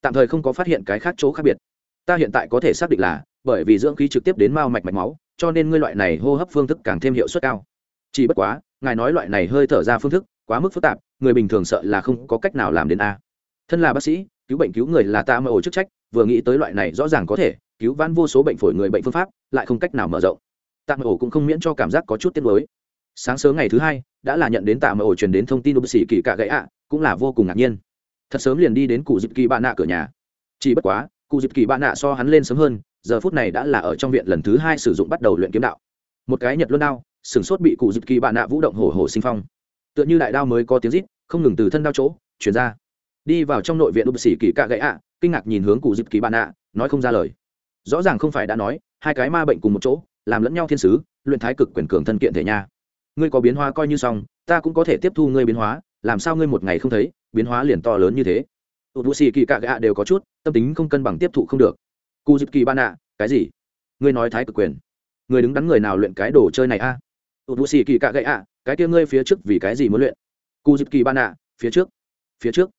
Tạm thời không có phát hiện cái khác chỗ khác biệt. Ta hiện tại có thể xác định là, bởi vì dưỡng khí trực tiếp đến mao mạch mạch máu, cho nên ngươi loại này hô hấp phương thức càng thêm hiệu suất cao. Chỉ bất quá, ngài nói loại này hơi thở ra phương thức, quá mức phức tạp, người bình thường sợ là không có cách nào làm đến a. Thân là bác sĩ, cứu bệnh cứu người là ta mơ ổ chức trách vừa nghĩ tới loại này rõ ràng có thể cứu vãn vô số bệnh phổi người bệnh phương pháp, lại không cách nào mở rộng. Tạm ổ cũng không miễn cho cảm giác có chút tiếc mới sáng sớm ngày thứ hai, đã là nhận đến tạm ổ truyền đến thông tin bác sĩ kỳ cạ gãy ạ, cũng là vô cùng ngạc nhiên. Thật sớm liền đi đến cụ dịp kỳ bạn nạ cửa nhà. Chỉ bất quá, cụ dịp kỳ bạn nạ so hắn lên sớm hơn, giờ phút này đã là ở trong viện lần thứ hai sử dụng bắt đầu luyện kiếm đạo. Một cái nhật luôn đao sửng sốt bị cụ dịp kỳ bạn nạ vũ động hổ hổ sinh phong. Tựa như đại đao mới có tiếng rít, không ngừng từ thân đao chỗ, chuyển ra. Đi vào trong nội viện úp sĩ kỳ cạ gãy ạ kinh ngạc nhìn hướng cụ dịp kỳ bạn nạ, nói không ra lời. Rõ ràng không phải đã nói, hai cái ma bệnh cùng một chỗ, làm lẫn nhau thiên sứ, luyện thái cực quyền cường thân kiện thể nha. Ngươi có biến hóa coi như xong, ta cũng có thể tiếp thu ngươi biến hóa, làm sao ngươi một ngày không thấy, biến hóa liền to lớn như thế. Tụt vũ xì kỳ cạ gạ đều có chút, tâm tính không cân bằng tiếp thụ không được. Cụ dịp kỳ ban ạ cái gì? Ngươi nói thái cực quyền. Người đứng đắn người nào luyện cái đồ chơi này a? Tụt vũ xì kỳ cạ gạ cái kia ngươi phía trước vì cái gì muốn luyện? Cụ dịp kỳ ban nạ, phía trước phía trước.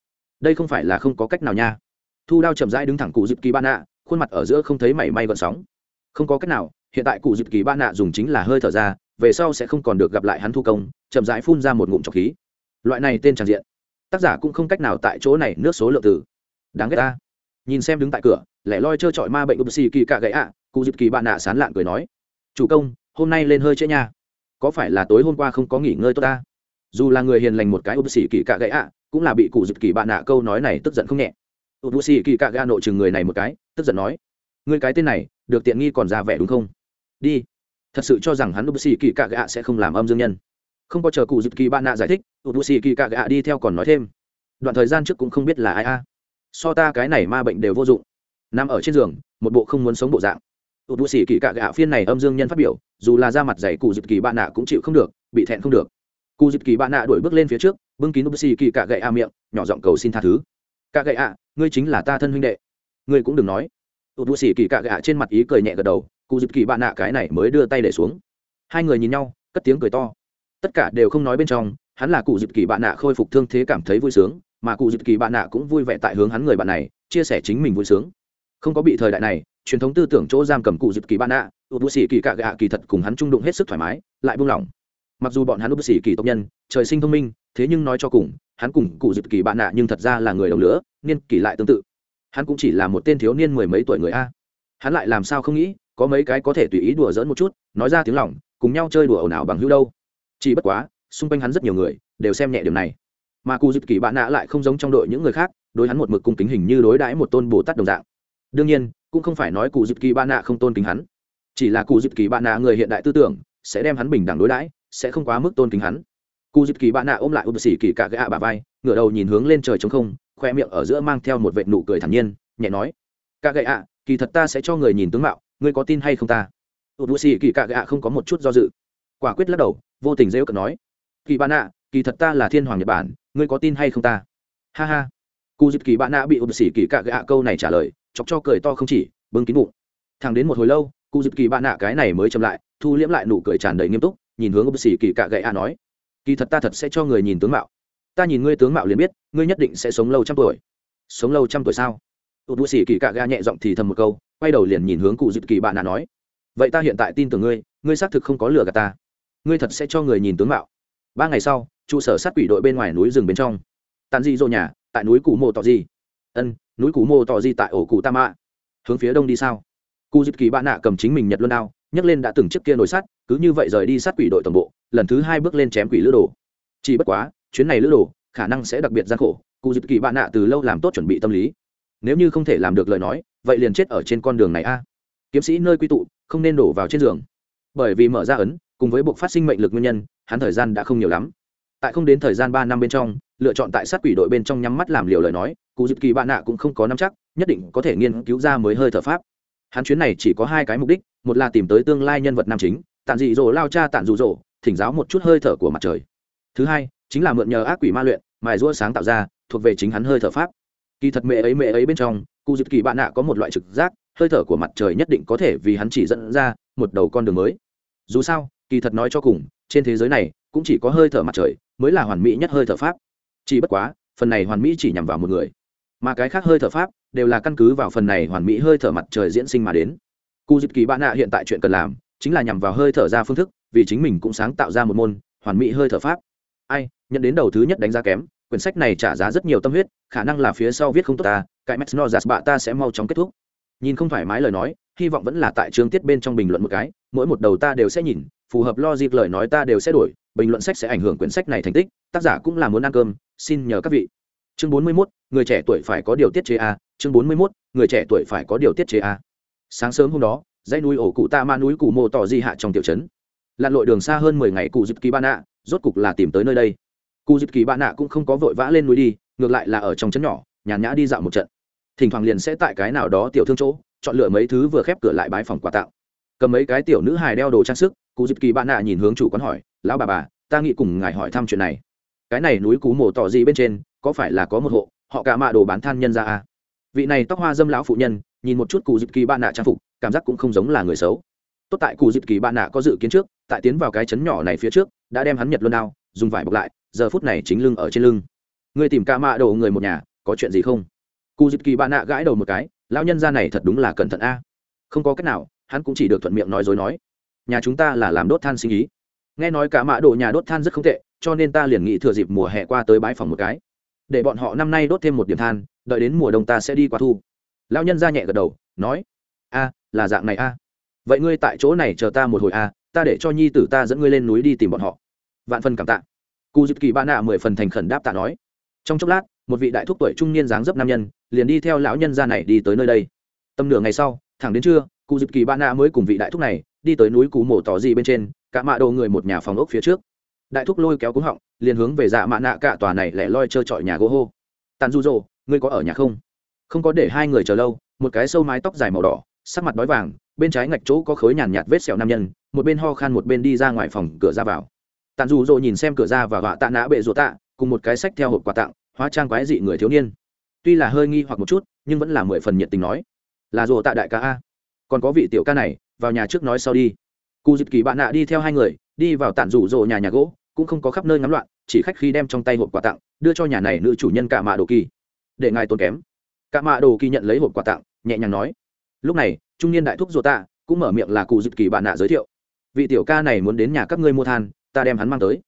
Đây không phải là không có cách nào nha thu đao chậm rãi đứng thẳng cụ dịp kỳ ba nạ, khuôn mặt ở giữa không thấy mảy may gợn sóng. Không có cách nào, hiện tại cụ dịp kỳ ba nạ dùng chính là hơi thở ra, về sau sẽ không còn được gặp lại hắn thu công, chậm rãi phun ra một ngụm trọc khí. Loại này tên tràn diện. Tác giả cũng không cách nào tại chỗ này nước số lượng từ. Đáng ghét ta. Nhìn xem đứng tại cửa, lẻ loi trơ trọi ma bệnh ưu xì kỳ cạ gãy ạ, cụ dịp kỳ bạn nạ sán lạn cười nói, chủ công, hôm nay lên hơi trễ nha. Có phải là tối hôm qua không có nghỉ ngơi tốt ta? Dù là người hiền lành một cái ưu xì kỳ cạ gãy ạ, cũng là bị cụ dịp kỳ bạn nạ câu nói này tức giận không nhẹ ưu xì kỳ cạ gãy nội chừng người này một cái, tức giận nói người cái tên này, được tiện nghi còn ra vẻ đúng không? Đi, thật sự cho rằng hắn ưu xì kỳ cạ gãy sẽ không làm âm dương nhân. Không có chờ cụ dịp kỳ bạn nạ giải thích ưu xì kỳ cạ gãy đi theo còn nói thêm, đoạn thời gian trước cũng không biết là ai a. So ta cái này ma bệnh đều vô dụng. Nằm ở trên giường, một bộ không muốn sống bộ dạng. Tụt bụi xỉ kỳ cạ gạ phiên này âm dương nhân phát biểu, dù là ra mặt giày cụ dịp kỳ bạn nạ cũng chịu không được, bị thẹn không được. Cụ dịp kỳ bạn nạ đuổi bước lên phía trước, bưng kín bụi xỉ kỳ cạ gậy a miệng, nhỏ giọng cầu xin tha thứ cạ gậy à, ngươi chính là ta thân huynh đệ. Ngươi cũng đừng nói. Tụt bụi xỉ kỳ cạ gạ trên mặt ý cười nhẹ gật đầu cụ dịp kỳ bạn nạ cái này mới đưa tay để xuống. Hai người nhìn nhau cất tiếng cười to. Tất cả đều không nói bên trong hắn là cụ dịp kỳ bạn nạ khôi phục thương thế cảm thấy vui sướng mà cụ dịp kỳ bạn nạ cũng vui vẻ tại hướng hắn người bạn này chia sẻ chính mình vui sướng. Không có bị thời đại này truyền thống tư tưởng chỗ giam cầm cụ dịp kỳ bạn nạ u bù xỉ kỳ cạ gạ kỳ thật cùng hắn trung đụng hết sức thoải mái lại buông lỏng. Mặc dù bọn hắn u bù xỉ kỳ tộc nhân trời sinh thông minh thế nhưng nói cho cùng hắn cùng cụ dịp kỳ bạn nạ nhưng thật ra là người đồng lửa niên kỷ lại tương tự. Hắn cũng chỉ là một tên thiếu niên mười mấy tuổi người a. Hắn lại làm sao không nghĩ, có mấy cái có thể tùy ý đùa dỡn một chút, nói ra tiếng lỏng cùng nhau chơi đùa ồn ào bằng hữu đâu. Chỉ bất quá, xung quanh hắn rất nhiều người, đều xem nhẹ điều này. Mà cụ dịp kỳ bạn nạ lại không giống trong đội những người khác, đối hắn một mực cung kính hình như đối đãi một tôn bồ tát đồng dạng. Đương nhiên, cũng không phải nói cụ dịp kỳ bạn nạ không tôn kính hắn. Chỉ là cụ dịp kỳ bạn nạ người hiện đại tư tưởng, sẽ đem hắn bình đẳng đối đãi, sẽ không quá mức tôn kính hắn cụ dịp kỳ bạn nạ ôm lại ôm xỉ kỳ cả cái bà vai ngửa đầu nhìn hướng lên trời trống không khoe miệng ở giữa mang theo một vệ nụ cười thản nhiên nhẹ nói cả gậy ạ kỳ thật ta sẽ cho người nhìn tướng mạo ngươi có tin hay không ta? Ụt xỉ kỳ cả gậy không có một chút do dự. Quả quyết lắc đầu vô tình dễ cận nói kỳ bạn nạ, kỳ thật ta là thiên hoàng nhật bản ngươi có tin hay không ta? Ha ha. Cụ dịp kỳ bạn nạ bị ụp xỉ kỳ cạ gạ câu này trả lời chọc cho cười to không chỉ bưng kín bụng. Thẳng đến một hồi lâu cụ dịp kỳ bạn nạ cái này mới chậm lại thu liễm lại nụ cười tràn đầy nghiêm túc nhìn hướng ụp sĩ kỳ cạ gạ nói kỳ thật ta thật sẽ cho người nhìn tướng mạo. Ta nhìn ngươi tướng mạo liền biết, ngươi nhất định sẽ sống lâu trăm tuổi. Sống lâu trăm tuổi sao? Ụp xỉ kỳ cạ ga nhẹ giọng thì thầm một câu, quay đầu liền nhìn hướng cụ dịp kỳ bạn nạ nói. Vậy ta hiện tại tin tưởng ngươi ngươi xác thực không có lừa gạt ta. Ngươi thật sẽ cho người nhìn tướng mạo. Ba ngày sau, trụ sở sát quỷ đội bên ngoài núi rừng bên trong. Tàn di dỗ nhà, tại núi cù mô tỏ di. Ân, núi cù mô tỏ di tại ổ cụ tam mạ. Hướng phía đông đi sao? Cụ dịp kỳ bạn nạ cầm chính mình nhật luôn đao nhấc lên đã từng chiếc kia nồi sắt, cứ như vậy rời đi sát quỷ đội toàn bộ, lần thứ hai bước lên chém quỷ lữ đồ. Chỉ bất quá, chuyến này lữ đồ, khả năng sẽ đặc biệt gian khổ, cụ dịp kỳ bạn nạ từ lâu làm tốt chuẩn bị tâm lý. Nếu như không thể làm được lời nói, vậy liền chết ở trên con đường này a. Kiếm sĩ nơi quy tụ, không nên đổ vào trên giường. Bởi vì mở ra ấn, cùng với buộc phát sinh mệnh lực nguyên nhân, hắn thời gian đã không nhiều lắm. Tại không đến thời gian ba năm bên trong, lựa chọn tại sát quỷ đội bên trong nhắm mắt làm liều lời nói, cụ dịp kỳ bạn nạ cũng không có nắm chắc, nhất định có thể nghiên cứu ra mới hơi thở pháp hắn chuyến này chỉ có hai cái mục đích, một là tìm tới tương lai nhân vật nam chính, tản dị dỗ lao cha tản rụ dỗ, thỉnh giáo một chút hơi thở của mặt trời. Thứ hai, chính là mượn nhờ ác quỷ ma luyện, mài rũa sáng tạo ra, thuộc về chính hắn hơi thở pháp. Kỳ thật mẹ ấy mẹ ấy bên trong, cụ dịp kỳ bạn nạ có một loại trực giác, hơi thở của mặt trời nhất định có thể vì hắn chỉ dẫn ra một đầu con đường mới. Dù sao, kỳ thật nói cho cùng, trên thế giới này cũng chỉ có hơi thở mặt trời mới là hoàn mỹ nhất hơi thở pháp. Chỉ bất quá, phần này hoàn mỹ chỉ nhằm vào một người mà cái khác hơi thở pháp đều là căn cứ vào phần này hoàn mỹ hơi thở mặt trời diễn sinh mà đến. Cụ dịp kỳ bạn nạ hiện tại chuyện cần làm chính là nhằm vào hơi thở ra phương thức, vì chính mình cũng sáng tạo ra một môn hoàn mỹ hơi thở pháp. Ai, nhận đến đầu thứ nhất đánh giá kém, quyển sách này trả giá rất nhiều tâm huyết, khả năng là phía sau viết không tốt ta, cái max no bạ ta sẽ mau chóng kết thúc. Nhìn không thoải mái lời nói, hy vọng vẫn là tại chương tiết bên trong bình luận một cái, mỗi một đầu ta đều sẽ nhìn, phù hợp lo dịp lời nói ta đều sẽ đổi, bình luận sách sẽ ảnh hưởng quyển sách này thành tích, tác giả cũng là muốn ăn cơm, xin nhờ các vị chương bốn mươi 41, người trẻ tuổi phải có điều tiết chế a chương bốn mươi 41, người trẻ tuổi phải có điều tiết chế a. Sáng sớm hôm đó dãy núi ổ cụ ta ma núi cụ mô tỏ di hạ trong tiểu trấn. Lặn lội đường xa hơn mười ngày cụ dịp kỳ ba nạ rốt cục là tìm tới nơi đây. Cụ dịp kỳ ba nạ cũng không có vội vã lên núi đi ngược lại là ở trong trấn nhỏ nhàn nhã đi dạo một trận. Thỉnh thoảng liền sẽ tại cái nào đó tiểu thương chỗ chọn lựa mấy thứ vừa khép cửa lại bái phòng quà tặng. Cầm mấy cái tiểu nữ hài đeo đồ trang sức cụ dịp kỳ bạn nạ nhìn hướng chủ quán hỏi lão bà bà ta nghĩ cùng ngài hỏi thăm chuyện này. Cái này núi cú mổ tỏ gì bên trên có phải là có một hộ, họ cả mạ đồ bán than nhân ra à? vị này tóc hoa dâm lão phụ nhân, nhìn một chút cụ dịp kỳ bạn nạ trang phục, cảm giác cũng không giống là người xấu. Tốt tại cụ dịp kỳ bạn nạ có dự kiến trước, tại tiến vào cái chấn nhỏ này phía trước, đã đem hắn nhật luôn đao, dùng vải bọc lại, giờ phút này chính lưng ở trên lưng. Người tìm ca mạ đồ người một nhà, có chuyện gì không? Cụ dịp kỳ bạn nạ gãi đầu một cái, lão nhân gia này thật đúng là cẩn thận a. Không có cách nào, hắn cũng chỉ được thuận miệng nói dối nói. Nhà chúng ta là làm đốt than sinh ý. Nghe nói cả mạ đồ nhà đốt than rất không tệ, cho nên ta liền nghĩ thừa dịp mùa hè qua tới bãi phòng một cái để bọn họ năm nay đốt thêm một điểm than, đợi đến mùa đông ta sẽ đi qua thu. Lão nhân ra nhẹ gật đầu, nói, a, là dạng này a. Vậy ngươi tại chỗ này chờ ta một hồi a, ta để cho nhi tử ta dẫn ngươi lên núi đi tìm bọn họ. Vạn phần cảm tạ. Cụ dịp kỳ ba nạ mười phần thành khẩn đáp tạ nói. Trong chốc lát, một vị đại thúc tuổi trung niên dáng dấp nam nhân liền đi theo lão nhân ra này đi tới nơi đây. Tầm nửa ngày sau, thẳng đến trưa cụ dịp kỳ ba nạ mới cùng vị đại thúc này đi tới núi cú mổ tỏ gì bên trên, cả mạ đồ người một nhà phòng ốc phía trước đại thúc lôi kéo cúng họng, liền hướng về dạ mạ nạ cả tòa này lẻ loi trơ trọi nhà gỗ hô. Tàn du rồ ngươi có ở nhà không? Không có để hai người chờ lâu, một cái sâu mái tóc dài màu đỏ, sắc mặt đói vàng, bên trái ngạch chỗ có khối nhàn nhạt vết sẹo nam nhân, một bên ho khan một bên đi ra ngoài phòng cửa ra vào. Tàn du rồ nhìn xem cửa ra và họa tạ nã bệ ruột tạ, cùng một cái sách theo hộp quà tặng, hóa trang quái dị người thiếu niên. Tuy là hơi nghi hoặc một chút, nhưng vẫn là mười phần nhiệt tình nói. Là rộ tạ đại ca a. Còn có vị tiểu ca này, vào nhà trước nói sau đi. Cụ dịp kỳ bạn nạ đi theo hai người, đi vào tản rủ rộ nhà nhà gỗ cũng không có khắp nơi ngắm loạn chỉ khách khi đem trong tay hộp quà tặng đưa cho nhà này nữ chủ nhân cả mạ đồ kỳ. Để ngài tốn kém. Cả mạ đồ kỳ nhận lấy hộp quà tặng nhẹ nhàng nói. Lúc này trung niên đại thúc rộ tạ cũng mở miệng là cụ dịp kỳ bạn nạ giới thiệu. Vị tiểu ca này muốn đến nhà các ngươi mua than ta đem hắn mang tới.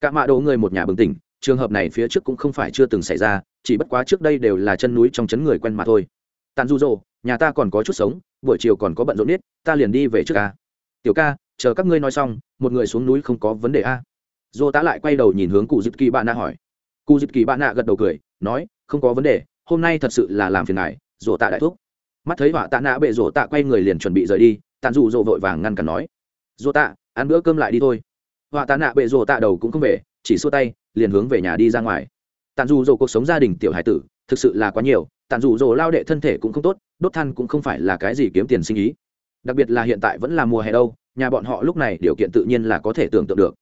Cả mạ đồ người một nhà bừng tỉnh trường hợp này phía trước cũng không phải chưa từng xảy ra chỉ bất quá trước đây đều là chân núi trong chấn người quen mà thôi. Tàn du rồ, nhà ta còn có chút sống buổi chiều còn có bận rộn nít ta liền đi về trước ca. Tiểu ca chờ các ngươi nói xong một người xuống núi không có vấn đề a dô tá lại quay đầu nhìn hướng cụ dịp kỳ bạn nạ hỏi. Cụ dịp kỳ bạn nạ gật đầu cười, nói, không có vấn đề, hôm nay thật sự là làm phiền ngài dồ tạ đại thúc. Mắt thấy họa tạ nạ bệ dồ tạ quay người liền chuẩn bị rời đi tàn dù dồ vội vàng ngăn cản nói dồ tạ ăn bữa cơm lại đi thôi. Họa tạ nạ bệ dồ tạ đầu cũng không về, chỉ xua tay, liền hướng về nhà đi ra ngoài. Tàn dù dồ cuộc sống gia đình tiểu hải tử, thực sự là quá nhiều tàn dù dồ lao đệ thân thể cũng không tốt, đốt than cũng không phải là cái gì kiếm tiền sinh ý. Đặc biệt là hiện tại vẫn là mùa hè đâu, nhà bọn họ lúc này điều kiện tự nhiên là có thể tưởng tượng được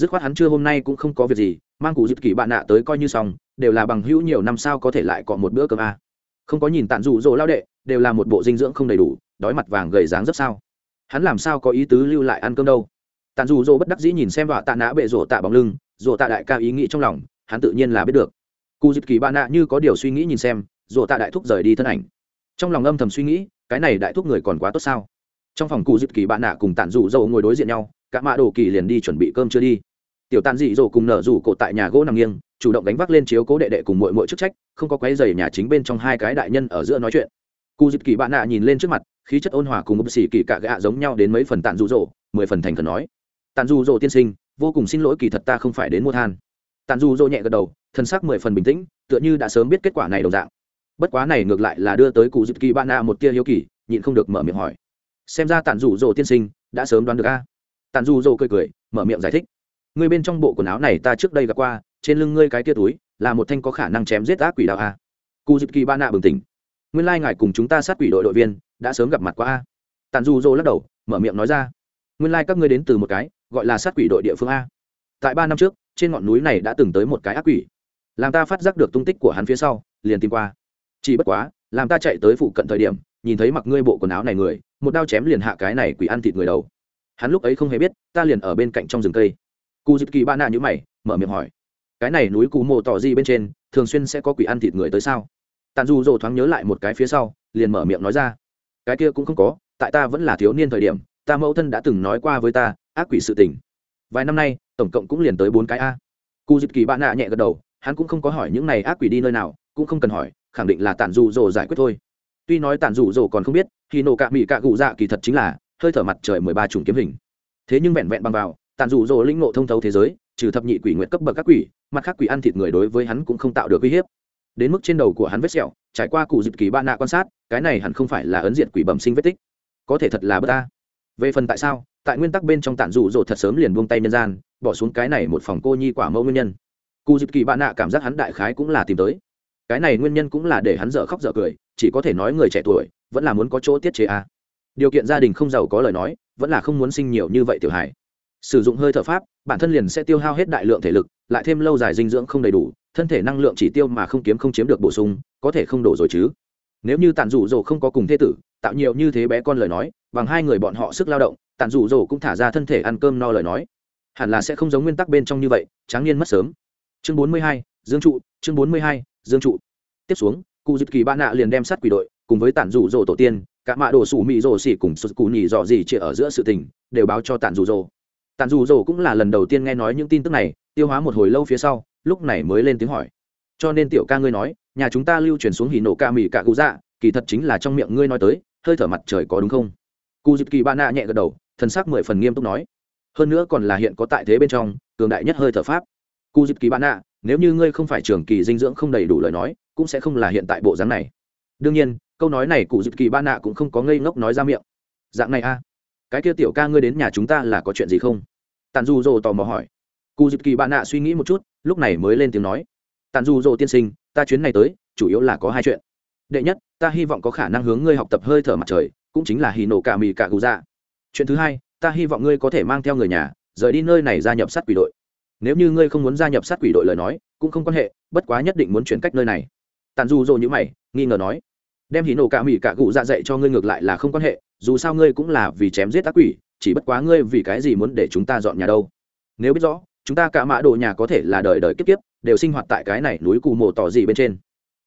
dứt khoát hắn chưa hôm nay cũng không có việc gì, mang cụ dịp kỳ bạn nạ tới coi như xong, đều là bằng hữu nhiều năm sao có thể lại cọ một bữa cơm a? À. không có nhìn tàn dù rỗ lao đệ, đều là một bộ dinh dưỡng không đầy đủ, đói mặt vàng gầy dáng rất sao? Hắn làm sao có ý tứ lưu lại ăn cơm đâu? Tàn dù rỗ bất đắc dĩ nhìn xem vợ tạ nã bệ rổ tạ bóng lưng, rổ tạ đại ca ý nghĩ trong lòng, hắn tự nhiên là biết được. Cụ dịp kỳ bạn nạ như có điều suy nghĩ nhìn xem, rổ tạ đại thúc rời đi thân ảnh. Trong lòng âm thầm suy nghĩ, cái này đại thúc người còn quá tốt sao? Trong phòng cụ dịp kỳ bạn nạ cùng tàn dù rỗ ngồi đối diện nhau cả mạ đồ kỳ liền đi chuẩn bị cơm chưa đi. Tiểu tàn dị dỗ cùng nở rủ cổ tại nhà gỗ nằm nghiêng, chủ động đánh vác lên chiếu cố đệ đệ cùng mội mội chức trách, không có quấy giày nhà chính bên trong hai cái đại nhân ở giữa nói chuyện. Cụ dịp kỳ bạn nạ nhìn lên trước mặt, khí chất ôn hòa cùng ấp xỉ kỳ cạ gạ giống nhau đến mấy phần tàn rụ rỗ mười phần thành cần nói. Tàn rụ rỗ tiên sinh, vô cùng xin lỗi kỳ thật ta không phải đến mua than. Tàn rụ rỗ nhẹ gật đầu, thân xác mười phần bình tĩnh, tựa như đã sớm biết kết quả này đồng dạng. Bất quá này ngược lại là đưa tới cụ dịp kỳ bạn nạ một tia hiếu kỳ, nhịn không được mở miệng hỏi. Xem ra tàn rụ rỗ tiên sinh, đã sớm đoán được a? Tàn Du Dô cười cười, mở miệng giải thích. Ngươi bên trong bộ quần áo này ta trước đây gặp qua, trên lưng ngươi cái tia túi, là một thanh có khả năng chém giết ác quỷ đạo a. Cụ dịp kỳ ba nạ bừng tỉnh. Nguyên lai ngài cùng chúng ta sát quỷ đội đội viên, đã sớm gặp mặt qua a. Tàn du dô lắc đầu, mở miệng nói ra. Nguyên lai các ngươi đến từ một cái, gọi là sát quỷ đội địa phương a. Tại ba năm trước, trên ngọn núi này đã từng tới một cái ác quỷ. Làm ta phát giác được tung tích của hắn phía sau, liền tìm qua. Chỉ bất quá, làm ta chạy tới phụ cận thời điểm, nhìn thấy mặc ngươi bộ quần áo này người, một đao chém liền hạ cái này quỷ ăn thịt người đầu hắn lúc ấy không hề biết ta liền ở bên cạnh trong rừng cây cụ dịp kỳ ba nạ nhữ mày, mở miệng hỏi, cái này núi cù mộ tỏ di bên trên, thường xuyên sẽ có quỷ ăn thịt người tới sao? Tàn dù dồ thoáng nhớ lại một cái phía sau, liền mở miệng nói ra, cái kia cũng không có, tại ta vẫn là thiếu niên thời điểm, ta mẫu thân đã từng nói qua với ta, ác quỷ sự tình. Vài năm nay, tổng cộng cũng liền tới bốn cái a. Cụ dịp kỳ bạn nạ nhẹ gật đầu, hắn cũng không có hỏi những này ác quỷ đi nơi nào, cũng không cần hỏi, khẳng định là tàn dù dồ giải quyết thôi. Tuy nói tàn dù dồ còn không biết thì nổ cạ mỹ cạ gụ dạ kỳ thật chính là hơi thở mặt trời mười ba chủng kiếm hình. Thế nhưng vẹn vẹn bằng vào, tàn dù dỗ linh ngộ thông thấu thế giới, trừ thập nhị quỷ nguyện cấp bậc các quỷ, mặt khác quỷ ăn thịt người đối với hắn cũng không tạo được uy hiếp. Đến mức trên đầu của hắn vết sẹo, trải qua cụ dịp kỳ ba nạ quan sát, cái này hẳn không phải là ấn diện quỷ bẩm sinh vết tích. Có thể thật là bất ta về phần tại sao, tại nguyên tắc bên trong tản dụ dỗ thật sớm liền buông tay nhân gian, bỏ xuống cái này một phòng cô nhi quả mẫu nguyên nhân. Cụ dịp kỳ bạn nạ cảm giác hắn đại khái cũng là tìm tới. Cái này nguyên nhân cũng là để hắn dở khóc dở cười, chỉ có thể nói người trẻ tuổi, vẫn là muốn có chỗ tiết chế a. à điều kiện gia đình không giàu có lời nói, vẫn là không muốn sinh nhiều như vậy tiểu hải sử dụng hơi thở pháp, bản thân liền sẽ tiêu hao hết đại lượng thể lực, lại thêm lâu dài dinh dưỡng không đầy đủ, thân thể năng lượng chỉ tiêu mà không kiếm không chiếm được bổ sung, có thể không đổ rồi chứ. Nếu như tàn rủ rồ không có cùng thế tử, tạo nhiều như thế bé con lời nói, bằng hai người bọn họ sức lao động tàn rủ rồ cũng thả ra thân thể ăn cơm no lời nói. Hẳn là sẽ không giống nguyên tắc bên trong như vậy, tráng niên mất sớm. Chương bốn mươi hai, dương trụ, chương bốn mươi hai, dương trụ. Tiếp xuống, cụ dịp kỳ ba nạ liền đem sát quỷ đội, cùng với tản rủ rỗ tổ tiên cả mạ đồ sủ mị rồ xỉ cùng sụt cụ nhì dọ gì chia ở giữa sự tình, đều báo cho tản dù rỗ tản dù rỗ cũng là lần đầu tiên nghe nói những tin tức này, tiêu hóa một hồi lâu phía sau, lúc này mới lên tiếng hỏi. Cho nên tiểu ca ngươi nói, nhà chúng ta lưu truyền xuống hỉ nổ ca mì cả cụ dạ kỳ thật chính là trong miệng ngươi nói tới, hơi thở mặt trời có đúng không? Cụ dịp kỳ ba nạ nhẹ gật đầu, thần sắc mười phần nghiêm túc nói. Hơn nữa còn là hiện có tại thế bên trong, cường đại nhất hơi thở pháp. Cụ dịp kỳ ba nạ nếu như ngươi không phải trường kỳ dinh dưỡng không đầy đủ lời nói, cũng sẽ không là hiện tại bộ dáng này. Đương nhiên câu nói này cụ dịp kỳ ba nạ cũng không có ngây ngốc nói ra miệng. Dạng này a cái kia tiểu ca ngươi đến nhà chúng ta là có chuyện gì không? Tàn du dồ tò mò hỏi. Cụ dịp kỳ ba nạ suy nghĩ một chút, lúc này mới lên tiếng nói. Tàn du dồ tiên sinh, ta chuyến này tới, chủ yếu là có hai chuyện. Đệ nhất, ta hy vọng có khả năng hướng ngươi học tập hơi thở mặt trời, cũng chính là hì nổ cả mì cả cụ dạ. Chuyện thứ hai, ta hy vọng ngươi có thể mang theo người nhà, rời đi nơi này gia nhập sát quỷ đội. Nếu như ngươi không muốn gia nhập sát quỷ đội lời nói, cũng không quan hệ, bất quá nhất định muốn chuyển cách nơi này. Tàn du dô như mày, nghi ngờ nói đem hì nổ cả mỹ cả cụ dạ dạy cho ngươi ngược lại là không quan hệ, dù sao ngươi cũng là vì chém giết ác quỷ, chỉ bất quá ngươi vì cái gì muốn để chúng ta dọn nhà đâu. Nếu biết rõ, chúng ta cả mã đồ nhà có thể là đời đời kiếp kiếp, đều sinh hoạt tại cái này núi cù mộ tỏ gì bên trên.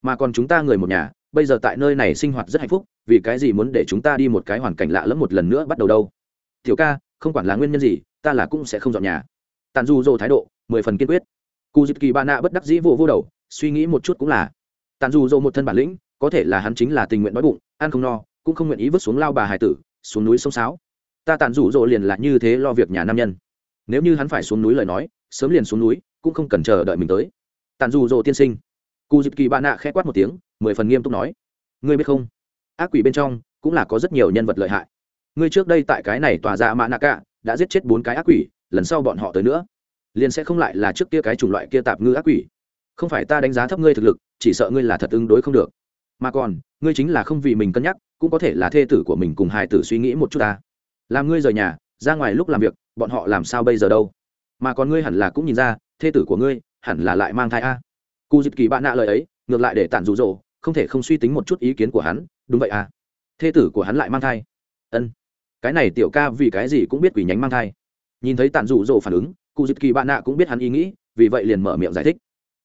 Mà còn chúng ta người một nhà, bây giờ tại nơi này sinh hoạt rất hạnh phúc, vì cái gì muốn để chúng ta đi một cái hoàn cảnh lạ lẫm một lần nữa bắt đầu đâu? Tiểu ca, không quản là nguyên nhân gì, ta là cũng sẽ không dọn nhà. Tàn du dô thái độ, mười phần kiên quyết. Cụ dịp kỳ ba nạ bất đắc dĩ vô vô đầu, suy nghĩ một chút cũng là. Tàn du dô một thân bản lĩnh có thể là hắn chính là tình nguyện đói bụng, ăn không no, cũng không nguyện ý vứt xuống lao bà hải tử, xuống núi sông sáo. Ta tàn rủ rộ liền là như thế lo việc nhà nam nhân. Nếu như hắn phải xuống núi lời nói, sớm liền xuống núi, cũng không cần chờ đợi mình tới. Tàn rủ rộ tiên sinh. Cụ dịp kỳ bạn nạ khẽ quát một tiếng, mười phần nghiêm túc nói. Ngươi biết không? Ác quỷ bên trong cũng là có rất nhiều nhân vật lợi hại. Ngươi trước đây tại cái này tòa ra mạ nạ cả, đã giết chết bốn cái ác quỷ, lần sau bọn họ tới nữa, liền sẽ không lại là trước kia cái chủng loại kia tạp ngư ác quỷ. Không phải ta đánh giá thấp ngươi thực lực, chỉ sợ ngươi là thật ứng đối không được mà còn, ngươi chính là không vì mình cân nhắc, cũng có thể là thê tử của mình cùng hài tử suy nghĩ một chút ta. Làm ngươi rời nhà, ra ngoài lúc làm việc, bọn họ làm sao bây giờ đâu? Mà còn ngươi hẳn là cũng nhìn ra, thê tử của ngươi hẳn là lại mang thai a. Cụ dịp kỳ bạn nạ lời ấy, ngược lại để tản rụ rỗ, không thể không suy tính một chút ý kiến của hắn, đúng vậy à? Thê tử của hắn lại mang thai. Ân. Cái này tiểu ca vì cái gì cũng biết quỷ nhánh mang thai. Nhìn thấy tản rụ rỗ phản ứng cụ dịp kỳ bạn nạ cũng biết hắn ý nghĩ, vì vậy liền mở miệng giải thích.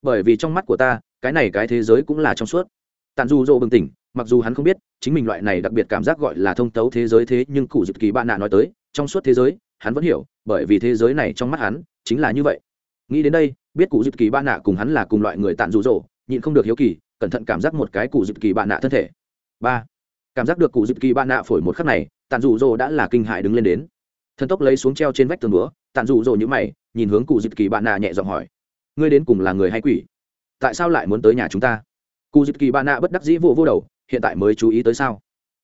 Bởi vì trong mắt của ta, cái này cái thế giới cũng là trong suốt tản dù dỗ bừng tỉnh, mặc dù hắn không biết, chính mình loại này đặc biệt cảm giác gọi là thông tấu thế giới thế, nhưng cụ dịp kỳ bạn nạ nói tới, trong suốt thế giới, hắn vẫn hiểu, bởi vì thế giới này trong mắt hắn chính là như vậy. Nghĩ đến đây, biết cụ dịp kỳ bạn nạ cùng hắn là cùng loại người tản dù dỗ nhịn không được hiếu kỳ, cẩn thận cảm giác một cái cụ dịp kỳ bạn nạ thân thể. Ba. Cảm giác được cụ dịp kỳ bạn nạ phổi một khắc này tàn dù dỗ đã là kinh hại đứng lên đến. Thần tốc lấy xuống treo trên vách tường búa tàn rụ rỗ như mày, nhìn hướng cụ dịp kỳ bạn nạ nhẹ giọng hỏi, ngươi đến cùng là người hay quỷ? Tại sao lại muốn tới nhà chúng ta? Cụ dịp kỳ ba nạ bất đắc dĩ vô vô đầu, hiện tại mới chú ý tới sao?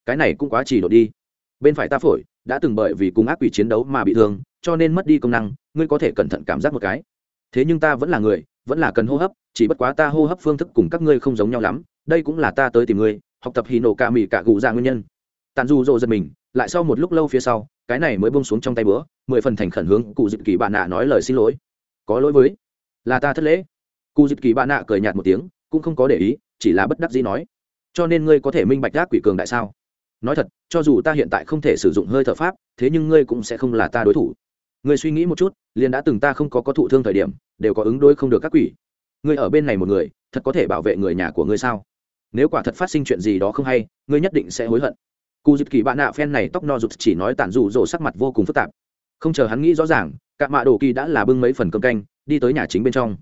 Cái này cũng quá chỉ đột đi. Bên phải ta phổi, đã từng bởi vì cùng ác quỷ chiến đấu mà bị thương, cho nên mất đi công năng, ngươi có thể cẩn thận cảm giác một cái. Thế nhưng ta vẫn là người, vẫn là cần hô hấp, chỉ bất quá ta hô hấp phương thức cùng các ngươi không giống nhau lắm, đây cũng là ta tới tìm ngươi, học tập hì nổ cả mì cả gù ra nguyên nhân. Tàn du dộ giật mình, lại sau một lúc lâu phía sau, cái này mới bông xuống trong tay bữa, mười phần thành khẩn hướng cụ dịp kỳ bạn nạ nói lời xin lỗi. Có lỗi với, là ta thất lễ. Cụ dịp kỳ bạn nạ cười nhạt một tiếng, cũng không có để ý chỉ là bất đắc dĩ nói. Cho nên ngươi có thể minh bạch gác quỷ cường đại sao? Nói thật, cho dù ta hiện tại không thể sử dụng hơi thở pháp, thế nhưng ngươi cũng sẽ không là ta đối thủ. Ngươi suy nghĩ một chút, liền đã từng ta không có có thụ thương thời điểm, đều có ứng đối không được các quỷ. Ngươi ở bên này một người, thật có thể bảo vệ người nhà của ngươi sao? Nếu quả thật phát sinh chuyện gì đó không hay, ngươi nhất định sẽ hối hận. Cụ dịp kỳ bạn nạ phen này tóc no rụt chỉ nói tản rụ rỗ sắc mặt vô cùng phức tạp. Không chờ hắn nghĩ rõ ràng cả mạ đồ kỳ đã là bưng mấy phần cơm canh, đi tới nhà chính bên trong.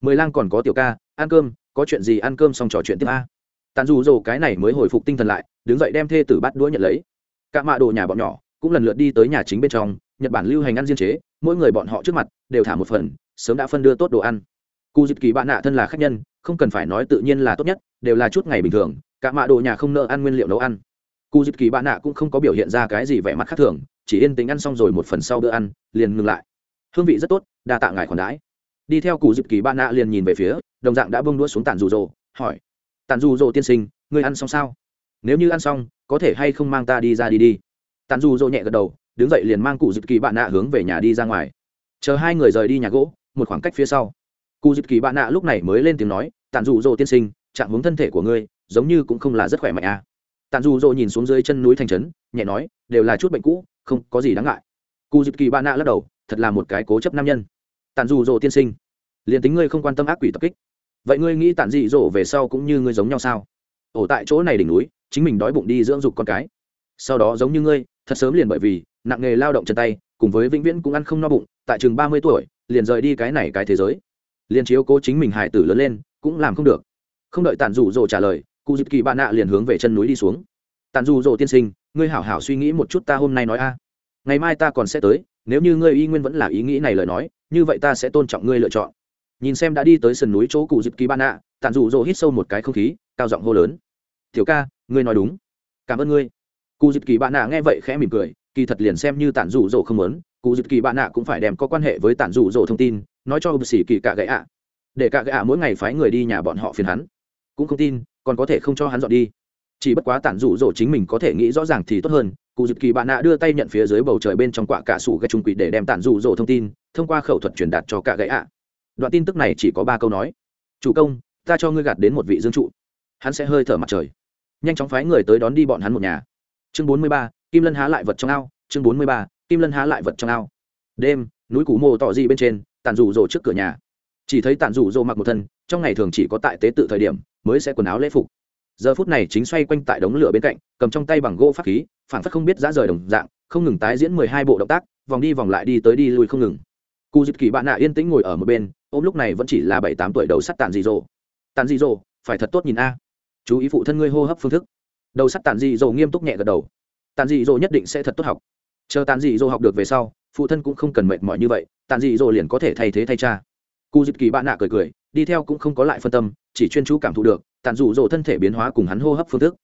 Mười lang còn có tiểu ca, ăn cơm có chuyện gì ăn cơm xong trò chuyện tiếp a. Tàn dù dồ cái này mới hồi phục tinh thần lại, đứng dậy đem thê tử bắt đũa nhận lấy. Cả mạ đồ nhà bọn nhỏ cũng lần lượt đi tới nhà chính bên trong, nhật bản lưu hành ăn diên chế, mỗi người bọn họ trước mặt đều thả một phần, sớm đã phân đưa tốt đồ ăn. Cụ dịp kỳ bạn nạ thân là khách nhân, không cần phải nói tự nhiên là tốt nhất, đều là chút ngày bình thường, cả mạ đồ nhà không nợ ăn nguyên liệu nấu ăn. Cụ dịp kỳ bạn nạ cũng không có biểu hiện ra cái gì vẻ mặt khác thường, chỉ yên tính ăn xong rồi một phần sau bữa ăn, liền ngừng lại. Hương vị rất tốt, đa tạ ngài khoản đãi đi theo cụ dịp kỳ bạn nạ liền nhìn về phía, đồng dạng đã bông đũa xuống tàn rụ rồ, hỏi tàn rụ rồ tiên sinh, ngươi ăn xong sao? Nếu như ăn xong, có thể hay không mang ta đi ra đi đi? Tàn rụ rồ nhẹ gật đầu, đứng dậy liền mang cụ dịp kỳ bạn nạ hướng về nhà đi ra ngoài. Chờ hai người rời đi nhà gỗ, một khoảng cách phía sau, cụ dịp kỳ bạn nạ lúc này mới lên tiếng nói tàn rụ rồ tiên sinh, trạng hướng thân thể của ngươi, giống như cũng không là rất khỏe mạnh à. tàn rụ rồ nhìn xuống dưới chân núi thành trấn, nhẹ nói, đều là chút bệnh cũ, không có gì đáng ngại. Cụ dịp kỳ bạn nạ lắc đầu, thật là một cái cố chấp nam nhân tàn dù dỗ tiên sinh, liền tính ngươi không quan tâm ác quỷ tập kích, vậy ngươi nghĩ tản dị dỗ về sau cũng như ngươi giống nhau sao? Ổ tại chỗ này đỉnh núi, chính mình đói bụng đi dưỡng dục con cái. Sau đó giống như ngươi, thật sớm liền bởi vì nặng nghề lao động chân tay, cùng với vĩnh viễn cũng ăn không no bụng, tại chừng ba mươi tuổi, liền rời đi cái này cái thế giới. Liền chiếu cố chính mình hải tử lớn lên, cũng làm không được. Không đợi tàn rủ rồ trả lời, cụ dịp kỳ bạn nạ liền hướng về chân núi đi xuống. Tàn rủ rồ tiên sinh, ngươi hảo hảo suy nghĩ một chút ta hôm nay nói a. Ngày mai ta còn sẽ tới nếu như ngươi y nguyên vẫn là ý nghĩ này lời nói, như vậy ta sẽ tôn trọng ngươi lựa chọn. Nhìn xem đã đi tới sườn núi chỗ cụ dịp kỳ Ban nạ tàn rủ rỗ hít sâu một cái không khí, cao giọng hô lớn. Tiểu ca, ngươi nói đúng. Cảm ơn ngươi. Cụ dịp kỳ bạn nạ nghe vậy khẽ mỉm cười, kỳ thật liền xem như tản rủ rỗ không muốn, cụ dịp kỳ bạn nạ cũng phải đem có quan hệ với tản rủ rỗ thông tin, nói cho bác sĩ kỳ cả gãy ạ. Để cả gãy ạ mỗi ngày phái người đi nhà bọn họ phiền hắn. Cũng không tin, còn có thể không cho hắn dọn đi. Chỉ bất quá tản rủ rỗ chính mình có thể nghĩ rõ ràng thì tốt hơn cụ dịp kỳ bạn nạ đưa tay nhận phía dưới bầu trời bên trong quạ cả sủ gây trung quỷ để đem tản rủ rồ thông tin, thông qua khẩu thuật truyền đạt cho cả gãy ạ. Đoạn tin tức này chỉ có ba câu nói. Chủ công, ta cho ngươi gạt đến một vị dương trụ. Hắn sẽ hơi thở mặt trời. Nhanh chóng phái người tới đón đi bọn hắn một nhà. Chương bốn mươi ba, kim lân há lại vật trong ao. Chương bốn mươi ba, kim lân há lại vật trong ao. Đêm, núi củ mô tỏ dị bên trên tàn rủ rồ trước cửa nhà. Chỉ thấy tàn rủ rồ mặc một thân, trong ngày thường chỉ có tại tế tự thời điểm mới sẽ quần áo lễ phục giờ phút này chính xoay quanh tại đống lửa bên cạnh, cầm trong tay bằng gỗ pháp khí phản phất không biết giá rời đồng dạng, không ngừng tái diễn mười hai bộ động tác, vòng đi vòng lại đi tới đi lui không ngừng. Cụ dịp kỳ bạn nạ yên tĩnh ngồi ở một bên, ôm lúc này vẫn chỉ là bảy tám tuổi đầu sắt tàn dị dỗ. Tàn dị dỗ, phải thật tốt nhìn a. Chú ý phụ thân ngươi hô hấp phương thức. Đầu sắt tàn dị dỗ nghiêm túc nhẹ gật đầu. Tàn dị dỗ nhất định sẽ thật tốt học. Chờ tàn dị dỗ học được về sau, phụ thân cũng không cần mệt mỏi như vậy tàn dị dỗ liền có thể thay thế thay cha cụ dịp kỳ bạn nạ cười cười, đi theo cũng không có lại phân tâm, chỉ chuyên chú cảm thụ được tàn rủ rộ thân thể biến hóa cùng hắn hô hấp phương thức.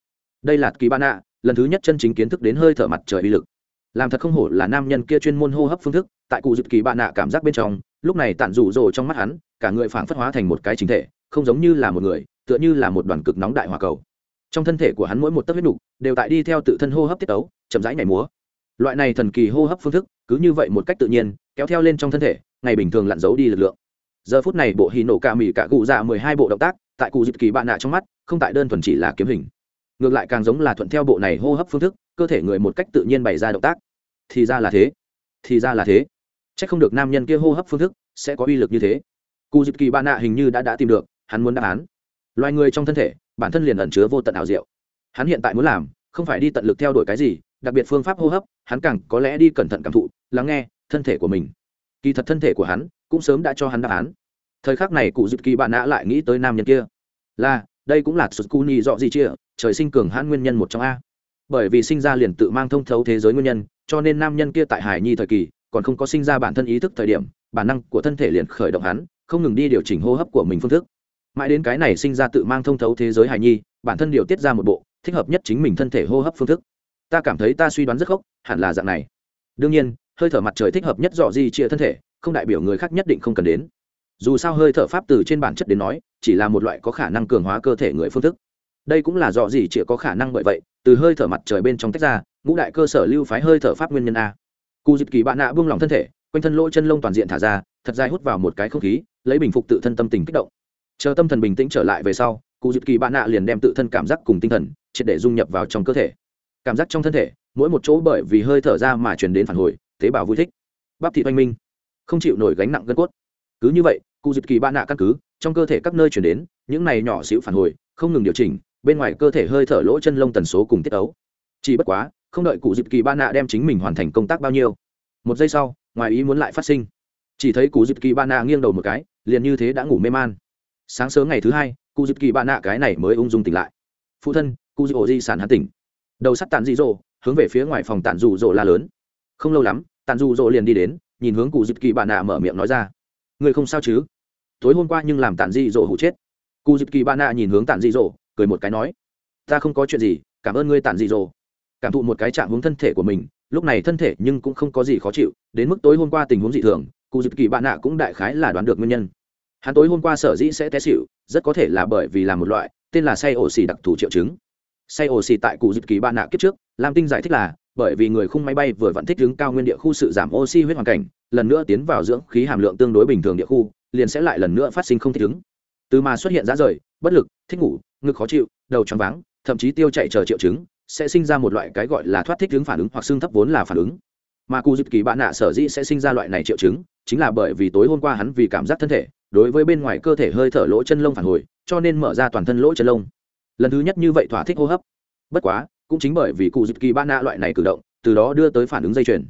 Đây là kỳ bạn nạ, lần thứ nhất chân chính kiến thức đến hơi thở mặt trời uy lực. Làm thật không hổ là nam nhân kia chuyên môn hô hấp phương thức, tại cụ dịp kỳ bạn nạ cảm giác bên trong, lúc này tàn rủ rộ trong mắt hắn, cả người phảng phất hóa thành một cái chính thể, không giống như là một người, tựa như là một đoàn cực nóng đại hòa cầu. Trong thân thể của hắn mỗi một tấc huyết nục, đều tại đi theo tự thân hô hấp tiết ấu chậm rãi nhảy múa. Loại này thần kỳ hô hấp phương thức, cứ như vậy một cách tự nhiên, kéo theo lên trong thân thể, ngày bình thường lặn giấu đi lực lượng giờ phút này bộ hì nổ cả mì cả cụ dạ mười hai bộ động tác, tại cụ dịp kỳ bạn nạ trong mắt, không tại đơn thuần chỉ là kiếm hình. Ngược lại càng giống là thuận theo bộ này hô hấp phương thức, cơ thể người một cách tự nhiên bày ra động tác. Thì ra là thế. Thì ra là thế. C h ắ c không được nam nhân kia hô hấp phương thức sẽ có uy lực như thế. Cụ dịp kỳ bạn nạ hình như đã đã tìm được, hắn muốn đáp án. Loài người trong thân thể, bản thân liền ẩn chứa vô tận ảo diệu. Hắn hiện tại muốn làm, không phải đi tận lực theo đuổi cái gì, đặc biệt phương pháp hô hấp, hắn càng có lẽ đi cẩn thận cảm thụ, lắng nghe thân thể của mình kỳ thật thân thể của hắn cũng sớm đã cho hắn đáp án. Thời khắc này cụ dịp kỳ bạn nã lại nghĩ tới nam nhân kia. Là, đây cũng là sụt cu nhị dọ gì chia, trời sinh cường hãn nguyên nhân một trong a. Bởi vì sinh ra liền tự mang thông thấu thế giới nguyên nhân, cho nên nam nhân kia tại hải nhi thời kỳ còn không có sinh ra bản thân ý thức thời điểm, bản năng của thân thể liền khởi động hắn, không ngừng đi điều chỉnh hô hấp của mình phương thức. Mãi đến cái này sinh ra tự mang thông thấu thế giới hải nhi, bản thân điều tiết ra một bộ thích hợp nhất chính mình thân thể hô hấp phương thức. Ta cảm thấy ta suy đoán rất khốc, hẳn là dạng này. Đương nhiên hơi thở mặt trời thích hợp nhất dọ di chia thân thể, không đại biểu người khác nhất định không cần đến. Dù sao hơi thở pháp từ trên bản chất đến nói, chỉ là một loại có khả năng cường hóa cơ thể người phương thức. Đây cũng là dọ gì chỉ có khả năng bởi vậy, từ hơi thở mặt trời bên trong tách ra, ngũ đại cơ sở lưu phái hơi thở pháp nguyên nhân a. Cụ dịp kỳ bạn nạ buông lỏng thân thể, quanh thân lỗ chân lông toàn diện thả ra, thật dài hút vào một cái không khí, lấy bình phục tự thân tâm tình kích động. Chờ tâm thần bình tĩnh trở lại về sau cụ dịp kỳ bạn nạ liền đem tự thân cảm giác cùng tinh thần, triệt để dung nhập vào trong cơ thể. Cảm giác trong thân thể, mỗi một chỗ bởi vì hơi thở ra mà truyền đến phản hồi tế bào vui thích. Bắp thị oanh minh. Không chịu nổi gánh nặng gân cốt. Cứ như vậy, cụ dịch kỳ ba nạ căn cứ, trong cơ thể các nơi chuyển đến, những này nhỏ xíu phản hồi, không ngừng điều chỉnh, bên ngoài cơ thể hơi thở lỗ chân lông tần số cùng tiết ấu. Chỉ bất quá, không đợi cụ dịch kỳ ba nạ đem chính mình hoàn thành công tác bao nhiêu. Một giây sau, ngoài ý muốn lại phát sinh. Chỉ thấy cụ dịch kỳ ba nạ nghiêng đầu một cái, liền như thế đã ngủ mê man. Sáng sớm ngày thứ hai, cụ dịch kỳ ba nạ cái này mới ung dung tỉnh lại. Phụ thân, cụ dịch ổ di sản hắn tỉnh. Đầu sắt tàn dị dỗ, hướng về phía ngoài phòng tàn dù dỗ la lớn không lâu lắm, tàn dù dỗ liền đi đến, nhìn hướng cụ dịp kỳ bạn nạ mở miệng nói ra. Người không sao chứ? Tối hôm qua nhưng làm tàn dị dỗ hụ chết. Cụ dịp kỳ bạn nạ nhìn hướng tàn dị dỗ, cười một cái nói, ta không có chuyện gì, cảm ơn ngươi tàn dị dỗ. Cảm thụ một cái chạm hướng thân thể của mình, lúc này thân thể nhưng cũng không có gì khó chịu, đến mức tối hôm qua tình huống dị thường, cụ dịp kỳ bạn nạ cũng đại khái là đoán được nguyên nhân. Hắn tối hôm qua sở dĩ sẽ té xịu rất có thể là bởi vì là một loại, tên là say ổ xì đặc thù triệu chứng. Say ổ xì tại cụ dịp kỳ bạn nạ kiếp trước, lam tinh giải thích là bởi vì người khung máy bay vừa vẫn thích ứng cao nguyên địa khu sự giảm oxy huyết hoàn cảnh, lần nữa tiến vào dưỡng khí hàm lượng tương đối bình thường địa khu, liền sẽ lại lần nữa phát sinh không thích ứng. Từ mà xuất hiện ra rời, bất lực, thích ngủ, ngực khó chịu, đầu choáng váng, thậm chí tiêu chảy chờ triệu chứng, sẽ sinh ra một loại cái gọi là thoát thích ứng phản ứng hoặc xương thấp vốn là phản ứng. Mà cụ dịp kỳ bạn nạ sở dĩ sẽ sinh ra loại này triệu chứng, chính là bởi vì tối hôm qua hắn vì cảm giác thân thể, đối với bên ngoài cơ thể hơi thở lỗ chân lông phản hồi, cho nên mở ra toàn thân lỗ chân lông. Lần thứ nhất như vậy thỏa thích hô hấp. Bất quá cũng chính bởi vì cụ dịch kỳ ba nạ loại này cử động, từ đó đưa tới phản ứng dây chuyền.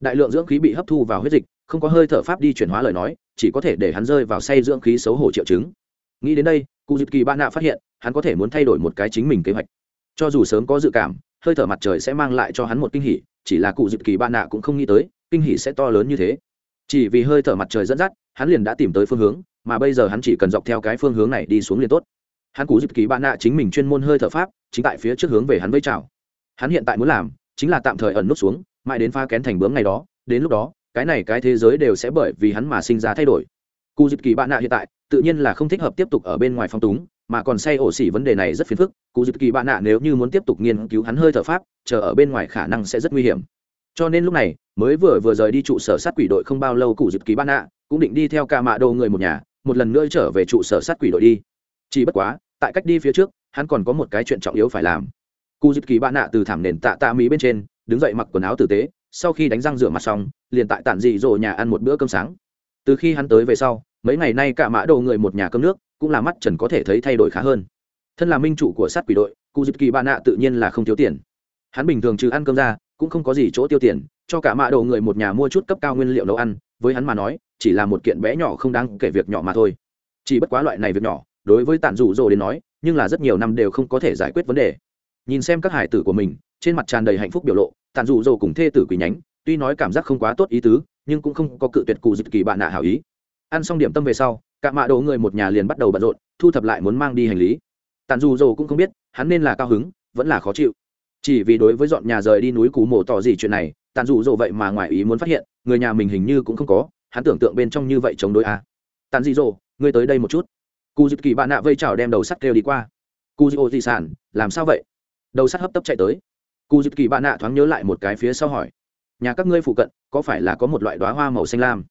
Đại lượng dưỡng khí bị hấp thu vào huyết dịch, không có hơi thở pháp đi chuyển hóa lời nói, chỉ có thể để hắn rơi vào say dưỡng khí xấu hổ triệu chứng. Nghĩ đến đây, cụ dịch kỳ ba nạ phát hiện, hắn có thể muốn thay đổi một cái chính mình kế hoạch. Cho dù sớm có dự cảm, hơi thở mặt trời sẽ mang lại cho hắn một kinh hỉ, chỉ là cụ dịch kỳ ba nạ cũng không nghĩ tới, kinh hỉ sẽ to lớn như thế. Chỉ vì hơi thở mặt trời dẫn dắt, hắn liền đã tìm tới phương hướng, mà bây giờ hắn chỉ cần dọc theo cái phương hướng này đi xuống liền tốt hắn cú dịp kỳ bạn nạ chính mình chuyên môn hơi thở pháp, chính tại phía trước hướng về hắn với chào. Hắn hiện tại muốn làm, chính là tạm thời ẩn nút xuống, mãi đến pha kén thành bướm ngày đó, đến lúc đó, cái này cái thế giới đều sẽ bởi vì hắn mà sinh ra thay đổi. Cú dịp kỳ bạn nạ hiện tại, tự nhiên là không thích hợp tiếp tục ở bên ngoài phong túng, mà còn say ổ xỉ vấn đề này rất phiền phức cụ dịp kỳ bạn nạ nếu như muốn tiếp tục nghiên cứu hắn hơi thở pháp, chờ ở bên ngoài khả năng sẽ rất nguy hiểm. Cho nên lúc này, mới vừa vừa rời đi trụ sở sát quỷ đội không bao lâu cụ dịp kỳ bạn nạ cũng định đi theo ca mạ đầu người một nhà, một lần nữa trở về trụ sở sát quỷ đội đi. Chỉ bất quá tại cách đi phía trước, hắn còn có một cái chuyện trọng yếu phải làm. Cụ dịp kỳ bạn nạ từ thảm nền tạ tạ mỹ bên trên, đứng dậy mặc quần áo tử tế, sau khi đánh răng rửa mặt xong, liền tại tản dị dỗ nhà ăn một bữa cơm sáng. Từ khi hắn tới về sau, mấy ngày nay cả mã đồ người một nhà cơm nước, cũng là mắt trần có thể thấy thay đổi khá hơn. Thân là minh chủ của sát quỷ đội cụ dịp kỳ bạn nạ tự nhiên là không thiếu tiền. Hắn bình thường trừ ăn cơm ra, cũng không có gì chỗ tiêu tiền, cho cả mã đồ người một nhà mua chút cấp cao nguyên liệu nấu ăn, với hắn mà nói, chỉ là một kiện bé nhỏ không đáng kể việc nhỏ mà thôi. Chỉ bất quá loại này việc nhỏ đối với Tàn rủ rồ đến nói, nhưng là rất nhiều năm đều không có thể giải quyết vấn đề. Nhìn xem các hải tử của mình, trên mặt tràn đầy hạnh phúc biểu lộ tàn dụ rồ cùng thê tử quỳ nhánh, tuy nói cảm giác không quá tốt ý tứ, nhưng cũng không có cự tuyệt cụ dịch kỳ bạn nạ hảo ý. Ăn xong điểm tâm về sau, cả mạ đồ người một nhà liền bắt đầu bận rộn, thu thập lại muốn mang đi hành lý. Tàn dù dồ cũng không biết, hắn nên là cao hứng, vẫn là khó chịu. Chỉ vì đối với dọn nhà rời đi núi cú mổ tỏ gì chuyện này tàn dù dồ vậy mà ngoài ý muốn phát hiện, người nhà mình hình như cũng không có, hắn tưởng tượng bên trong như vậy chống đối a à. tàn dị dồ ngươi tới đây một chút cụ dịch kỳ bạn nạ vây chào đem đầu sắt kêu đi qua. Cụ dị ô di sản, làm sao vậy? Đầu sắt hấp tấp chạy tới. Cụ dịp kỳ bạn nạ thoáng nhớ lại một cái phía sau hỏi. Nhà các ngươi phụ cận, có phải là có một loại đoá hoa màu xanh lam?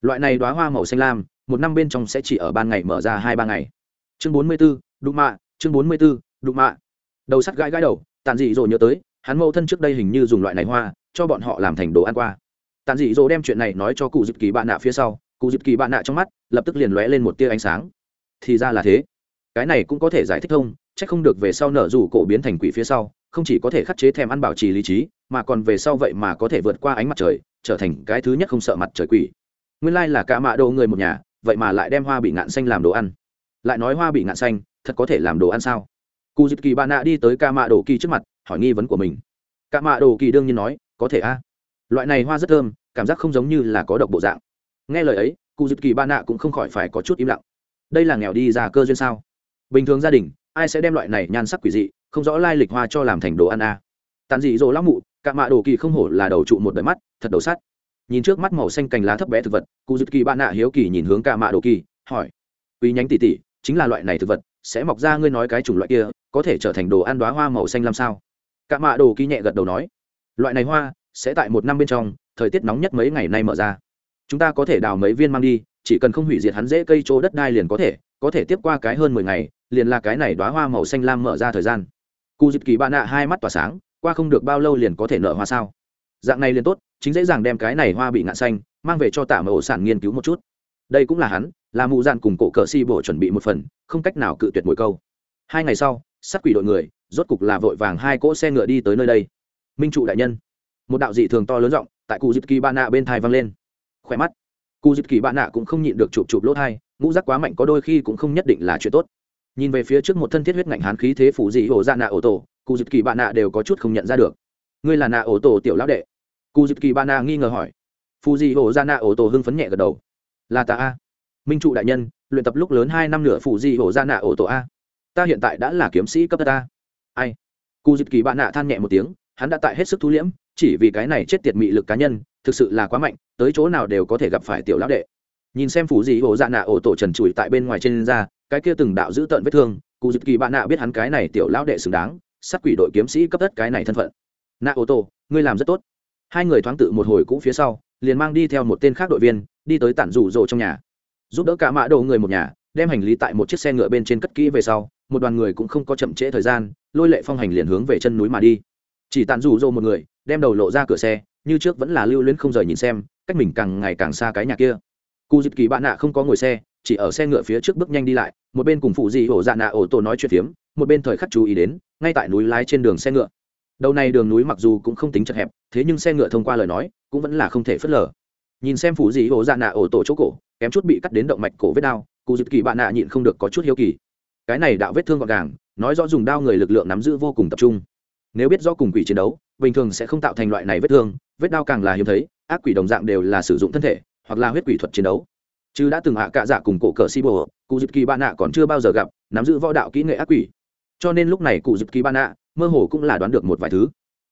Loại này đoá hoa màu xanh lam, một năm bên trong sẽ chỉ ở ban ngày mở ra hai ba ngày. Chương bốn mươi b ố đụng mạ, chương bốn mươi b ố đụng mạ. Đầu sắt gãi gãi đầu tàn dị dỗ nhớ tới, hắn mâu thân trước đây hình như dùng loại này hoa, cho bọn họ làm thành đồ ăn qua. Tàn dị dỗ đem chuyện này nói cho cụ dịp kỳ bạn nạ phía sau. Cụ dịp kỳ bạn nạ trong mắt lập tức liền lóe lên một tia ánh sáng thì ra là thế. Cái này cũng có thể giải thích thông c h ắ c không được về sau nở rủ cổ biến thành quỷ phía sau, không chỉ có thể khắc chế thèm ăn bảo trì lý trí, mà còn về sau vậy mà có thể vượt qua ánh mặt trời, trở thành cái thứ nhất không sợ mặt trời quỷ. Nguyên lai là cả mạ đồ người một nhà, vậy mà lại đem hoa bị ngạn xanh làm đồ ăn. Lại nói hoa bị ngạn xanh, thật có thể làm đồ ăn sao? Cụ dịp kỳ bạn nạ đi tới ca mạ đồ kỳ trước mặt, hỏi nghi vấn của mình. Ca mạ đồ kỳ đương nhiên nói, có thể a. Loại này hoa rất thơm, cảm giác không giống như là có độc bộ dạng. Nghe lời ấy cụ dịp kỳ bạn nạ cũng không khỏi phải có chút im lặng đây là nghèo đi ra cơ duyên sao? Bình thường gia đình, ai sẽ đem loại này nhan sắc quỷ dị, không rõ lai lịch hoa cho làm thành đồ ăn a à. tàn dị dỗ lão mụ, cả mạ đồ kỳ không hổ là đầu trụ một đời mắt, thật đầu sắt. Nhìn trước mắt màu xanh cành lá thấp bé thực vật, cụ dịp kỳ bạn nạ hiếu kỳ nhìn hướng cả mạ đồ kỳ, hỏi. Quý nhánh tỉ tỉ chính là loại này thực vật, sẽ mọc ra ngươi nói cái chủng loại kia, có thể trở thành đồ ăn đoá hoa màu xanh làm sao? Cả mạ đồ kỳ nhẹ gật đầu nói. Loại này hoa, sẽ tại một năm bên trong, thời tiết nóng nhất mấy ngày nay mở ra. Chúng ta có thể đào mấy viên mang đi chỉ cần không hủy diệt hắn dễ cây chỗ đất đai liền có thể có thể tiếp qua cái hơn mười ngày, liền là cái này đoá hoa màu xanh lam mở ra thời gian. Cụ dịp kỳ bạn nạ hai mắt tỏa sáng, qua không được bao lâu liền có thể nợ hoa sao? Dạng này liền tốt, chính dễ dàng đem cái này hoa bị ngạn xanh, mang về cho tạ mở ổ sản nghiên cứu một chút. Đây cũng là hắn, là mụ dạn cùng cổ cờ si bổ chuẩn bị một phần, không cách nào cự tuyệt mỗi câu. Hai ngày sau, sát quỷ đội người, rốt cục là vội vàng hai cỗ xe ngựa đi tới nơi đây. Minh trụ đại nhân. Một đạo dị thường to lớn rộng tại cụ dịp kỳ bạn nạ bên thai văng lên. Khỏe mắt cụ dịp kỳ bạn nạ cũng không nhịn được chụp chụp lỗ thai, ngũ rác quá mạnh có đôi khi cũng không nhất định là chuyện tốt. Nhìn về phía trước một thân thiết huyết ngạnh hán khí thế phủ dị hồ ra dạ nạ ổ tổ cụ dịp kỳ bạn nạ đều có chút không nhận ra được. Ngươi là nạ ổ tổ tiểu lão đệ? Cụ dịp kỳ bạn nạ nghi ngờ hỏi. Phù dị hồ ra dạ nạ ổ tổ hưng phấn nhẹ gật đầu. Là ta a. Minh trụ đại nhân, luyện tập lúc lớn hai năm nửa phù dị hồ ra dạ nạ ổ tổ a. Ta hiện tại đã là kiếm sĩ cấp ta. Ai? Cụ dịp kỳ bạn nạ than nhẹ một tiếng, hắn đã tại hết sức thu liễm, chỉ vì cái này chết tiệt mị lực cá nhân thực sự là quá mạnh, tới chỗ nào đều có thể gặp phải tiểu lão đệ. Nhìn xem phủ dị ổ dạ nạ ổ tổ trần trụi tại bên ngoài trên da, cái kia từng đạo giữ tợn vết thương, cụ dịp kỳ bạn nạ biết hắn cái này tiểu lão đệ xứng đáng, sát quỷ đội kiếm sĩ cấp tất cái này thân phận. Nạ ô tô ngươi làm rất tốt. Hai người thoáng tự một hồi cũ phía sau, liền mang đi theo một tên khác đội viên, đi tới tản rủ rồ trong nhà. Giúp đỡ cả mã đồ người một nhà, đem hành lý tại một chiếc xe ngựa bên trên cất kỹ về sau, một đoàn người cũng không có chậm trễ thời gian, lôi lệ phong hành liền hướng về chân núi mà đi. Chỉ tản rủ rồ một người, đem đầu lộ ra cửa xe như trước vẫn là lưu luyến không rời nhìn xem, cách mình càng ngày càng xa cái nhà kia. Cụ dịp kỳ bạn nạ không có ngồi xe, chỉ ở xe ngựa phía trước bước nhanh đi lại, một bên cùng phụ dị hổ dạ nạ ổ tổ nói chuyện phiếm, một bên thời khắc chú ý đến, ngay tại núi lái trên đường xe ngựa. Đầu này đường núi mặc dù cũng không tính chật hẹp, thế nhưng xe ngựa thông qua lời nói, cũng vẫn là không thể phớt lờ. Nhìn xem phụ dị hổ dạ nạ ổ tổ chỗ cổ, kém chút bị cắt đến động mạch cổ vết đao cụ dịp kỳ bạn nạ nhịn không được có chút hiếu kỳ. Cái này đạo vết thương gọn gàng, nói rõ dùng đao người lực lượng nắm giữ vô cùng tập trung. Nếu biết do cùng quỷ chiến đấu bình thường sẽ không tạo thành loại này vết thương vết đau càng là hiếm thấy ác quỷ đồng dạng đều là sử dụng thân thể hoặc là huyết quỷ thuật chiến đấu. Chứ đã từng hạ cạ dạ cùng cổ cờ si bồ cụ dịp kỳ ba nạ còn chưa bao giờ gặp nắm giữ võ đạo kỹ nghệ ác quỷ. Cho nên lúc này cụ dịp kỳ ba nạ mơ hồ cũng là đoán được một vài thứ.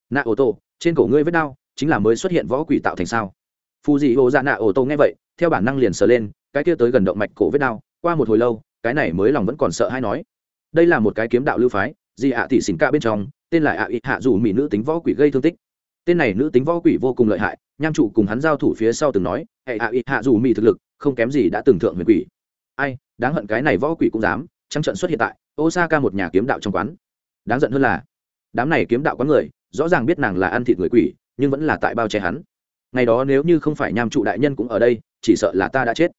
Nạ ô tô trên cổ ngươi vết đau chính là mới xuất hiện võ quỷ tạo thành sao? Phù dị ô dạ nạ ô tô nghe vậy theo bản năng liền sờ lên cái kia tới gần động mạch cổ vết đau, qua một hồi lâu cái này mới lòng vẫn còn sợ hay nói. Đây là một cái kiếm đạo lưu phái dị ạ thị xỉn ca bên trong, tên là ạ ít hạ dù mỹ nữ tính võ quỷ gây thương tích. Tên này nữ tính võ quỷ vô cùng lợi hại, nham trụ cùng hắn giao thủ phía sau từng nói hệ ạ ít hạ dù mỹ thực lực, không kém gì đã từng thượng huyền quỷ. Ai, đáng hận cái này võ quỷ cũng dám trăng trận xuất hiện tại osaka một nhà kiếm đạo trong quán. Đáng giận hơn là, đám này kiếm đạo quán người, rõ ràng biết nàng là ăn thịt người quỷ, nhưng vẫn là tại bao che hắn. Ngày đó nếu như không phải nham trụ đại nhân cũng ở đây, chỉ sợ là ta đã chết.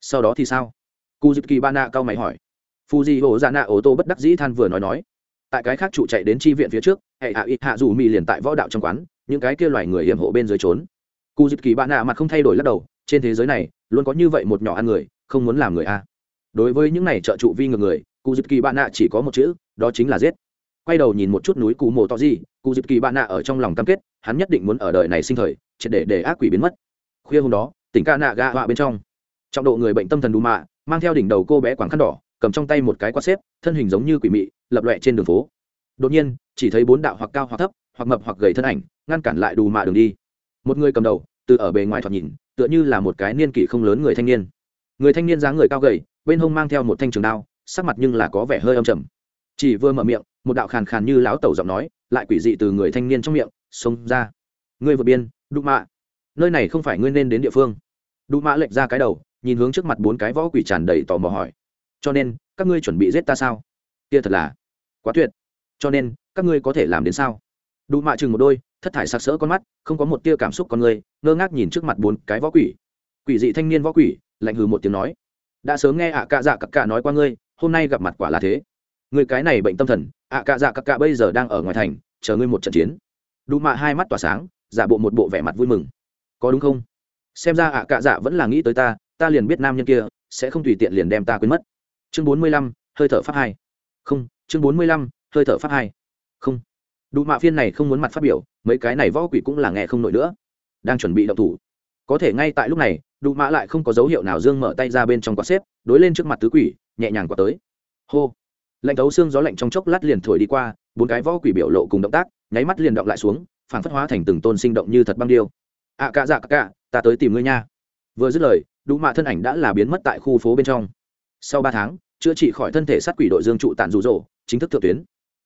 Sau đó thì sao? Kuzuki bana cao mày hỏi. Fuji hồ ra nạ ô tô bất đắc dĩ than vừa nói nói tại cái khác trụ chạy đến chi viện phía trước, hệ hạ ít hạ dù mì liền tại võ đạo trong quán, những cái kia loài người hiểm hộ bên dưới trốn. Cụ dịp kỳ bạn nạ mặt không thay đổi lắc đầu, trên thế giới này, luôn có như vậy một nhỏ ăn người, không muốn làm người a. Đối với những này trợ trụ vi ngược người cụ dịp kỳ bạn nạ chỉ có một chữ, đó chính là giết. Quay đầu nhìn một chút núi cù mồ to gì cụ dịp kỳ bạn nạ ở trong lòng cam kết, hắn nhất định muốn ở đời này sinh thời, triệt để để ác quỷ biến mất. Khuya hôm đó, tỉnh ca nạ gạ họa bên trong, trọng độ người bệnh tâm thần đù mạ, mang theo đỉnh đầu cô bé quảng khăn đỏ cầm trong tay một cái quạt xếp, thân hình giống như quỷ mị, lập loẹ trên đường phố. Đột nhiên, chỉ thấy bốn đạo hoặc cao hoặc thấp, hoặc mập hoặc gầy thân ảnh, ngăn cản lại đủ mạ đường đi. Một người cầm đầu, từ ở bề ngoài thoạt nhìn, tựa như là một cái niên kỷ không lớn người thanh niên. Người thanh niên dáng người cao gầy, bên hông mang theo một thanh trường đao, sắc mặt nhưng là có vẻ hơi âm trầm. Chỉ vừa mở miệng, một đạo khàn khàn như lão tẩu giọng nói, lại quỷ dị từ người thanh niên trong miệng, xông ra. Ngươi vượt biên đụng mạ. Nơi này không phải ngươi nên đến địa phương. Đụng mạ lệch ra cái đầu, nhìn hướng trước mặt bốn cái võ quỷ tràn đầy tò mò hỏi cho nên các ngươi chuẩn bị giết ta sao? Kia thật là quá tuyệt. Cho nên các ngươi có thể làm đến sao? Đủ mạ chừng một đôi, thất thải sặc sỡ con mắt, không có một tia cảm xúc con người, ngơ ngác nhìn trước mặt bốn cái võ quỷ. Quỷ dị thanh niên võ quỷ, lạnh hừ một tiếng nói, đã sớm nghe ạ cạ dạ cặp cạ nói qua ngươi, hôm nay gặp mặt quả là thế. Người cái này bệnh tâm thần, ạ cạ dạ cặp cạ bây giờ đang ở ngoài thành, chờ ngươi một trận chiến. Đủ mạ hai mắt tỏa sáng, giả bộ một bộ vẻ mặt vui mừng. Có đúng không? Xem ra ạ cạ dạ vẫn là nghĩ tới ta ta liền biết nam nhân kia sẽ không tùy tiện liền đem ta quên mất chương bốn mươi lăm hơi thở pháp hai. Không chương bốn mươi lăm hơi thở pháp hai. Không. Đủ mạ phiên này không muốn mặt phát biểu mấy cái này võ quỷ cũng là nghe không nổi nữa. Đang chuẩn bị động thủ. Có thể ngay tại lúc này đủ mạ lại không có dấu hiệu nào dương mở tay ra bên trong quạt xếp đối lên trước mặt tứ quỷ nhẹ nhàng quạt tới. Hô. Lạnh thấu xương gió lạnh trong chốc lát liền thổi đi qua bốn cái võ quỷ biểu lộ cùng động tác nháy mắt liền động lại xuống phản phất hóa thành từng tôn sinh động như thật băng điêu. Ạ à, cạ dạ cạ ta tới tìm ngươi nha. Vừa dứt lời đủ mạ thân ảnh đã là biến mất tại khu phố bên trong sau ba tháng, chữa trị khỏi thân thể sát quỷ đội dương trụ tàn rụ rỗ chính thức thượng tuyến.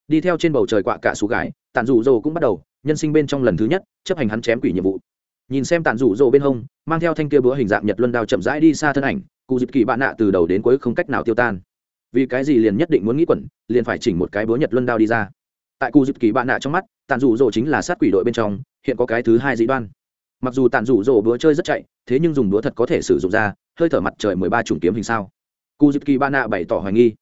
Đi theo trên bầu trời quạ cả số gái tàn rụ rỗ cũng bắt đầu, nhân sinh bên trong lần thứ nhất, chấp hành hắn chém quỷ nhiệm vụ. Nhìn xem tàn rụ rỗ bên hông, mang theo thanh kia búa hình dạng nhật luân đao chậm rãi đi xa thân ảnh, cụ dịp kỳ bạn nạ từ đầu đến cuối không cách nào tiêu tan. Vì cái gì liền nhất định muốn nghĩ quẩn, liền phải chỉnh một cái búa nhật luân đao đi ra. Tại cụ dịp kỳ bạn nạ trong mắt tàn rụ rỗ chính là sát quỷ đội bên trong, hiện có cái thứ hai dị đoan. Mặc dù tàn rụ rỗ búa chơi rất chạy, thế nhưng dùng búa thật có thể sử dụng ra, hơi thở mặt trời mười ba chủng kiếm hình sao cụ dịp kỳ ba nạ bày tỏ hoài nghi.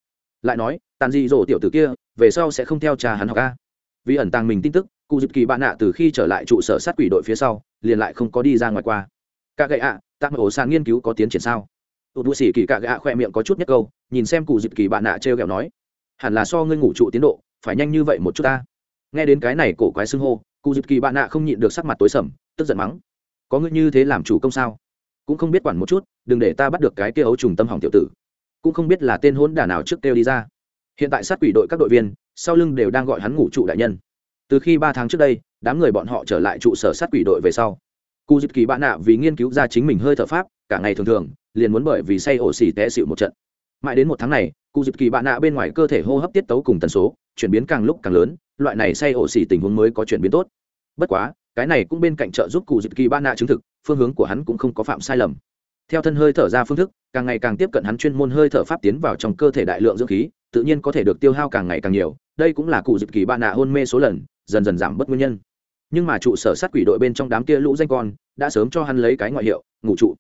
Lại nói tàn dị dỗ tiểu tử kia về sau sẽ không theo cha hắn học a. Vì ẩn tàng mình tin tức cụ dịp kỳ bạn nạ từ khi trở lại trụ sở sát quỷ đội phía sau liền lại không có đi ra ngoài qua. Cả gậy ạ à, tạm ổ sang nghiên cứu có tiến triển sao? Tụt bụi xỉ kỳ cả gậy ạ khoe miệng có chút nhất câu nhìn xem cụ dịp kỳ bạn nạ trêu ghẹo nói hẳn là so ngươi ngủ trụ tiến độ phải nhanh như vậy một chút ta. Nghe đến cái này cổ quái xưng hô cụ dịp kỳ bạn nạ không nhịn được sắc mặt tối sầm tức giận mắng có ngươi như thế làm chủ công sao? Cũng không biết quản một chút đừng để ta bắt được cái kia ấu trùng tâm hỏng tiểu tử cũng không biết là tên hỗn đả nào trước kêu đi ra. Hiện tại sát quỷ đội các đội viên, sau lưng đều đang gọi hắn ngủ trụ đại nhân. Từ khi ba tháng trước đây, đám người bọn họ trở lại trụ sở sát quỷ đội về sau. Cụ dịp kỳ bạn nạ vì nghiên cứu ra chính mình hơi thở pháp, cả ngày thường thường, liền muốn bởi vì say ổ xỉ té xịu một trận. Mãi đến một tháng này cụ dịp kỳ bạn nạ bên ngoài cơ thể hô hấp tiết tấu cùng tần số, chuyển biến càng lúc càng lớn, loại này say ổ xỉ tình huống mới có chuyển biến tốt. Bất quá, cái này cũng bên cạnh trợ giúp cụ dịp kỳ bạn nạ chứng thực, phương hướng của hắn cũng không có phạm sai lầm theo thân hơi thở ra phương thức, càng ngày càng tiếp cận hắn chuyên môn hơi thở pháp tiến vào trong cơ thể đại lượng dưỡng khí, tự nhiên có thể được tiêu hao càng ngày càng nhiều, đây cũng là cụ dịp kỳ bạn nạ hôn mê số lần, dần dần giảm bớt nguyên nhân. Nhưng mà trụ sở sát quỷ đội bên trong đám kia lũ danh con, đã sớm cho hắn lấy cái ngoại hiệu, ngủ trụ.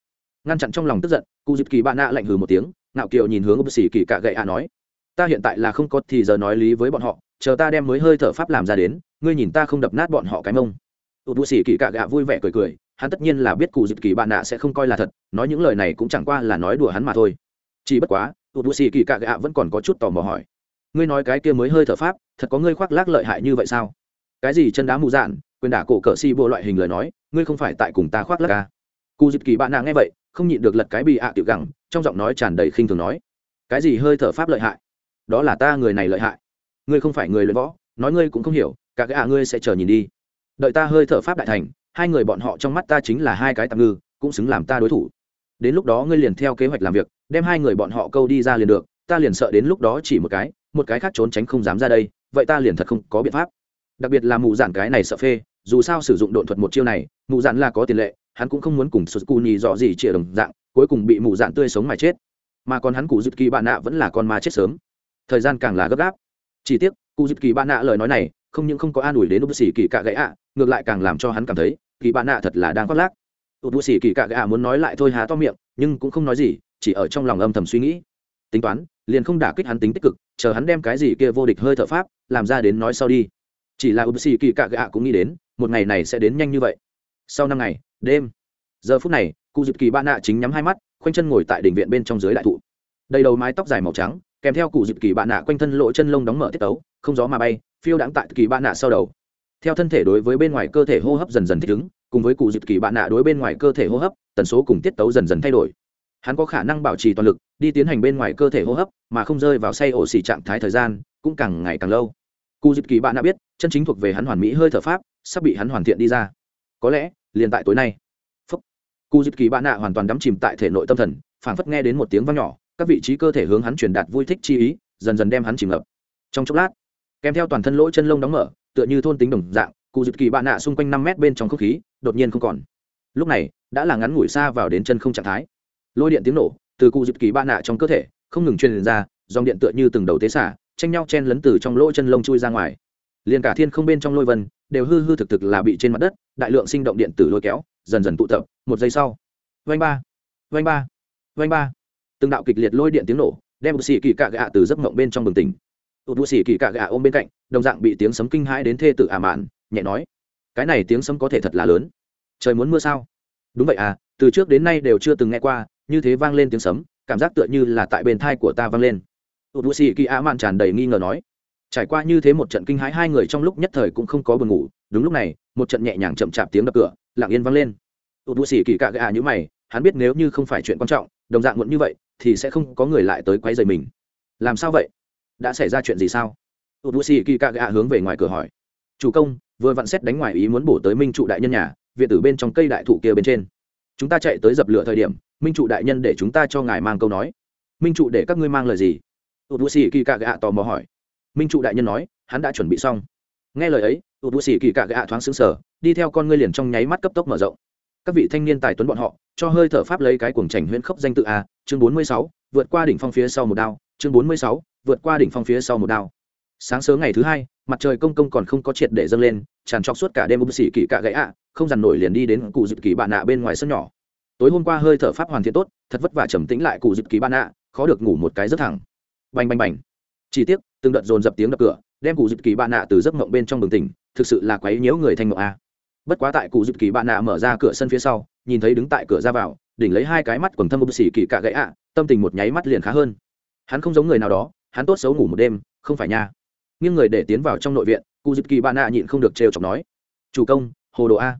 Ngăn chặn trong lòng tức giận, cụ dịp kỳ bạn nạ lạnh hừ một tiếng, ngạo kiều nhìn hướng bác sĩ kỳ cạ gậy ạ nói, ta hiện tại là không có thì giờ nói lý với bọn họ, chờ ta đem mới hơi thở pháp làm ra đến, ngươi nhìn ta không đập nát bọn họ cái mông. Tụt bác sĩ kỳ cạ gạ vui vẻ cười cười hắn tất nhiên là biết cụ dịp kỳ bạn nạ sẽ không coi là thật, nói những lời này cũng chẳng qua là nói đùa hắn mà thôi. Chỉ bất quá tụt bác sĩ kỳ cạ gạ vẫn còn có chút tò mò hỏi, ngươi nói cái kia mới hơi thở pháp, thật có ngươi khoác lác lợi hại như vậy sao? Cái gì chân đá mù dạn? Quyền đả cổ cỡ si bộ loại hình lời nói, ngươi không phải tại cùng ta khoác lác à. cụ dịp kỳ bạn nạ nghe vậy, không nhịn được lật cái bị ạ tiểu gẳng, trong giọng nói tràn đầy khinh thường nói, cái gì hơi thở pháp lợi hại? Đó là ta người này lợi hại. Ngươi không phải người luyện võ, nói ngươi cũng không hiểu cả cái ạ ngươi sẽ chờ nhìn đi. Đợi ta hơi thở pháp đại thành hai người bọn họ trong mắt ta chính là hai cái tạm ngư, cũng xứng làm ta đối thủ. Đến lúc đó ngươi liền theo kế hoạch làm việc, đem hai người bọn họ câu đi ra liền được, ta liền sợ đến lúc đó chỉ một cái một cái khác trốn tránh không dám ra đây, vậy ta liền thật không có biện pháp. Đặc biệt là mù giản cái này sợ phê, dù sao sử dụng độn thuật một chiêu này, mù giản là có tiền lệ, hắn cũng không muốn cùng sụt cù nhì dọ gì chĩa đồng dạng, cuối cùng bị mù giản tươi sống mà chết. Mà còn hắn cụ dịp kỳ bạn nạ vẫn là con ma chết sớm. Thời gian càng là gấp gáp. Chỉ tiếc, cụ dịp kỳ bạn nạ lời nói này, không những không có an ủi đến bác xỉ kỳ cạ gãy ạ, ngược lại càng làm cho hắn cảm thấy kỳ bạn nạ thật là đang khoác lác. Tụt bác sĩ kỳ cạ gạ muốn nói lại thôi há to miệng, nhưng cũng không nói gì, chỉ ở trong lòng âm thầm suy nghĩ. Tính toán, liền không đả kích hắn tính tích cực, chờ hắn đem cái gì kia vô địch hơi thở pháp, làm ra đến nói sau đi. Chỉ là bác sĩ kỳ cạ gạ cũng nghĩ đến, một ngày này sẽ đến nhanh như vậy. Sau năm ngày, đêm, giờ phút này, cụ dịp kỳ bạn nạ chính nhắm hai mắt, khoanh chân ngồi tại đỉnh viện bên trong dưới đại thụ. Đầy đầu mái tóc dài màu trắng, kèm theo cụ dịp kỳ bạn nạ quanh thân lỗ chân lông đóng mở tiết tấu, không gió mà bay, phiêu đãng tại kỳ bạn nạ sau đầu theo thân thể đối với bên ngoài cơ thể hô hấp dần dần thích ứng, cùng với cụ dịp kỳ bạn nạ đối bên ngoài cơ thể hô hấp, tần số cùng tiết tấu dần dần thay đổi. Hắn có khả năng bảo trì toàn lực, đi tiến hành bên ngoài cơ thể hô hấp, mà không rơi vào say ổ xỉ trạng thái thời gian, cũng càng ngày càng lâu. Cụ dịp kỳ bạn nạ biết, chân chính thuộc về hắn hoàn mỹ hơi thở pháp, sắp bị hắn hoàn thiện đi ra. Có lẽ, liền tại tối nay. Phúc. Cụ dịp kỳ bạn nạ hoàn toàn đắm chìm tại thể nội tâm thần, phảng phất nghe đến một tiếng vang nhỏ, các vị trí cơ thể hướng hắn truyền đạt vui thích chi ý, dần dần đem hắn chìm ngập. Trong chốc lát kèm theo toàn thân lỗ chân lông đóng mở, tựa như thôn tính đồng dạng, cụ dịp kỳ bạn nạ xung quanh năm mét bên trong không khí, đột nhiên không còn. Lúc này, đã là ngắn ngủi xa vào đến chân không trạng thái. Lôi điện tiếng nổ từ cụ dịp kỳ bạn nạ trong cơ thể, không ngừng truyền ra, dòng điện tựa như từng đầu tế xả, tranh nhau chen lấn từ trong lỗ chân lông chui ra ngoài. Liền cả thiên không bên trong lôi vân, đều hư hư thực thực là bị trên mặt đất, đại lượng sinh động điện tử lôi kéo, dần dần tụ tập, một giây sau. Vanh ba vanh ba vanh ba. Từng đạo kịch liệt lôi điện tiếng nổ, đem một xì kỳ cạ gạ từ giấc mộng bên trong bừng tỉnh tụt bụi xỉ kỳ cạ gà ôm bên cạnh, đồng dạng bị tiếng sấm kinh hãi đến thê tử ả mạn, nhẹ nói, cái này tiếng sấm có thể thật là lớn. Trời muốn mưa sao? Đúng vậy à từ trước đến nay đều chưa từng nghe qua, như thế vang lên tiếng sấm, cảm giác tựa như là tại bên thai của ta vang lên. Tụt bụi xỉ kỳ ả mạn tràn đầy nghi ngờ nói, trải qua như thế một trận kinh hãi, hai người trong lúc nhất thời cũng không có buồn ngủ. Đúng lúc này, một trận nhẹ nhàng chậm chạp tiếng đập cửa, lặng yên vang lên. Tụt bụi xỉ kỳ cạ gà như mày, hắn biết nếu như không phải chuyện quan trọng, đồng dạng muộn như vậy, thì sẽ không có người lại tới quấy rầy mình. Làm sao vậy? Đã xảy ra chuyện gì sao? Tụt bụi xì kỳ cạ gạ hướng về ngoài cửa hỏi. Chủ công, vừa vặn xét đánh ngoài ý muốn bổ tới minh trụ đại nhân nhà, viện tử bên trong cây đại thụ kia bên trên. Chúng ta chạy tới dập lửa thời điểm, minh trụ đại nhân để chúng ta cho ngài mang câu nói. Minh trụ để các ngươi mang lời gì? Tụt bụi xì kỳ cạ gạ tò mò hỏi. Minh trụ đại nhân nói, hắn đã chuẩn bị xong. Nghe lời ấy tụt bụi xì kỳ cạ gạ thoáng xứng sở đi theo con ngươi liền trong nháy mắt cấp tốc mở rộng. Các vị thanh niên tài tuấn bọn họ, cho hơi thở pháp lấy cái cuồng chảnh huyễn khốc danh tự a, chương bốn mươi sáu, vượt qua đỉnh phong phía sau một đao, chương bốn mươi sáu vượt qua đỉnh phong phía sau một đao. Sáng sớm ngày thứ hai, mặt trời công công còn không có triệt để dâng lên, tràn trọc suốt cả đêm bác sĩ kỳ cạ gãy ạ, không dằn nổi liền đi đến cụ dịp kỳ bạn nạ bên ngoài sân nhỏ. Tối hôm qua hơi thở pháp hoàn thiện tốt, thật vất vả trầm tĩnh lại cụ dịp kỳ bạn nạ khó được ngủ một cái rất thẳng. Bành bành bành. Chỉ tiếc, từng đợt dồn dập tiếng đập cửa, đem cụ dịp kỳ bạn nạ từ giấc mộng bên trong bừng tỉnh, thực sự là quấy nhiễu người thanh mộng a. Bất quá tại cụ dịp kỳ bạn nạ mở ra cửa sân phía sau, nhìn thấy đứng tại cửa ra vào, đỉnh lấy hai cái mắt quần thâm bác sĩ kỳ cạ gãy ạ, tâm tình một nháy mắt liền khá hơn. Hắn không giống người nào đó hắn tốt xấu ngủ một đêm, không phải nha. Nhưng người để tiến vào trong nội viện cụ dịp kỳ bạn nạ nhịn không được trêu chọc nói, chủ công, hồ đồ a.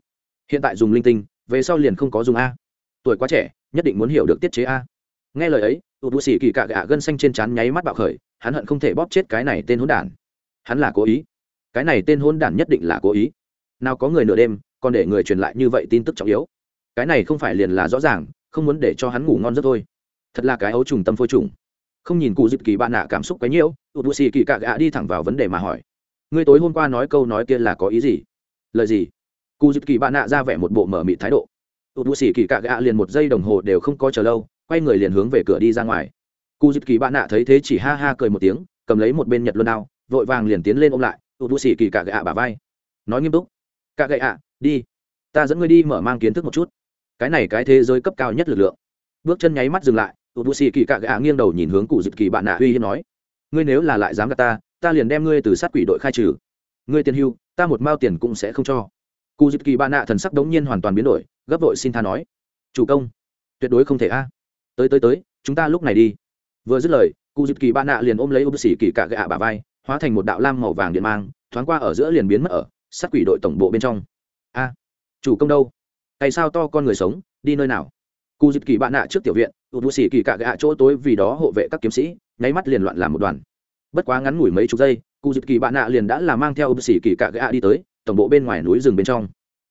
Hiện tại dùng linh tinh, về sau liền không có dùng a. Tuổi quá trẻ, nhất định muốn hiểu được tiết chế a. Nghe lời ấy tụt bụi xỉ kỳ cạ gạ gân xanh trên trán nháy mắt bạo khởi, hắn hận không thể bóp chết cái này tên hôn đản. Hắn là cố ý. Cái này tên hôn đản nhất định là cố ý. Nào có người nửa đêm, còn để người truyền lại như vậy tin tức trọng yếu. Cái này không phải liền là rõ ràng, không muốn để cho hắn ngủ ngon rất thôi. Thật là cái ấu trùng tâm phôi trùng không nhìn cụ dịp kỳ bạn nạ cảm xúc quấy nhiễu, tụt bụi xì kỳ cạ gạ đi thẳng vào vấn đề mà hỏi. Ngươi tối hôm qua nói câu nói kia là có ý gì? Lời gì? Cụ dịp kỳ bạn nạ ra vẻ một bộ mở mị thái độ. Tụt bụi xì kỳ cạ gạ liền một giây đồng hồ đều không có chờ lâu, quay người liền hướng về cửa đi ra ngoài. Cụ dịp kỳ bạn nạ thấy thế chỉ ha ha cười một tiếng, cầm lấy một bên nhật luân đao vội vàng liền tiến lên ôm lại, tụt bụi xì kỳ cạ gạ bả vai. Nói nghiêm túc, cạ gạ ạ, đi, ta dẫn ngươi đi mở mang kiến thức một chút. Cái này cái thế giới cấp cao nhất lực lượng bước chân nháy mắt dừng lại u bù xì kỳ cạ gà nghiêng đầu nhìn hướng cụ dịp kỳ bạn nạ uy hiếp nói, ngươi nếu là lại dám gà ta ta liền đem ngươi từ sát quỷ đội khai trừ. Ngươi tiền hưu, ta một mao tiền cũng sẽ không cho. Cụ dịp kỳ bạn nạ thần sắc đống nhiên hoàn toàn biến đổi, gấp vội xin tha nói, chủ công, tuyệt đối không thể a. Tới tới tới, chúng ta lúc này đi. Vừa dứt lời, cụ dịp kỳ bạn nạ liền ôm lấy u bù xì kỳ cạ gà bà vai, hóa thành một đạo lam màu vàng điện mang, thoáng qua ở giữa liền biến mất ở sát quỷ đội tổng bộ bên trong. A, chủ công đâu? Tại sao to con người sống, đi nơi nào? Cụ dịp kỳ bạn nạ trước tiểu viện u bù xì kỳ cạ gạ chỗ tối vì đó hộ vệ các kiếm sĩ, nháy mắt liền loạn làm một đoàn. Bất quá ngắn ngủi mấy chục giây, cụ dịp kỳ bạn nạ liền đã là mang theo u bù xì kỳ cạ gạ đi tới, tổng bộ bên ngoài núi rừng bên trong.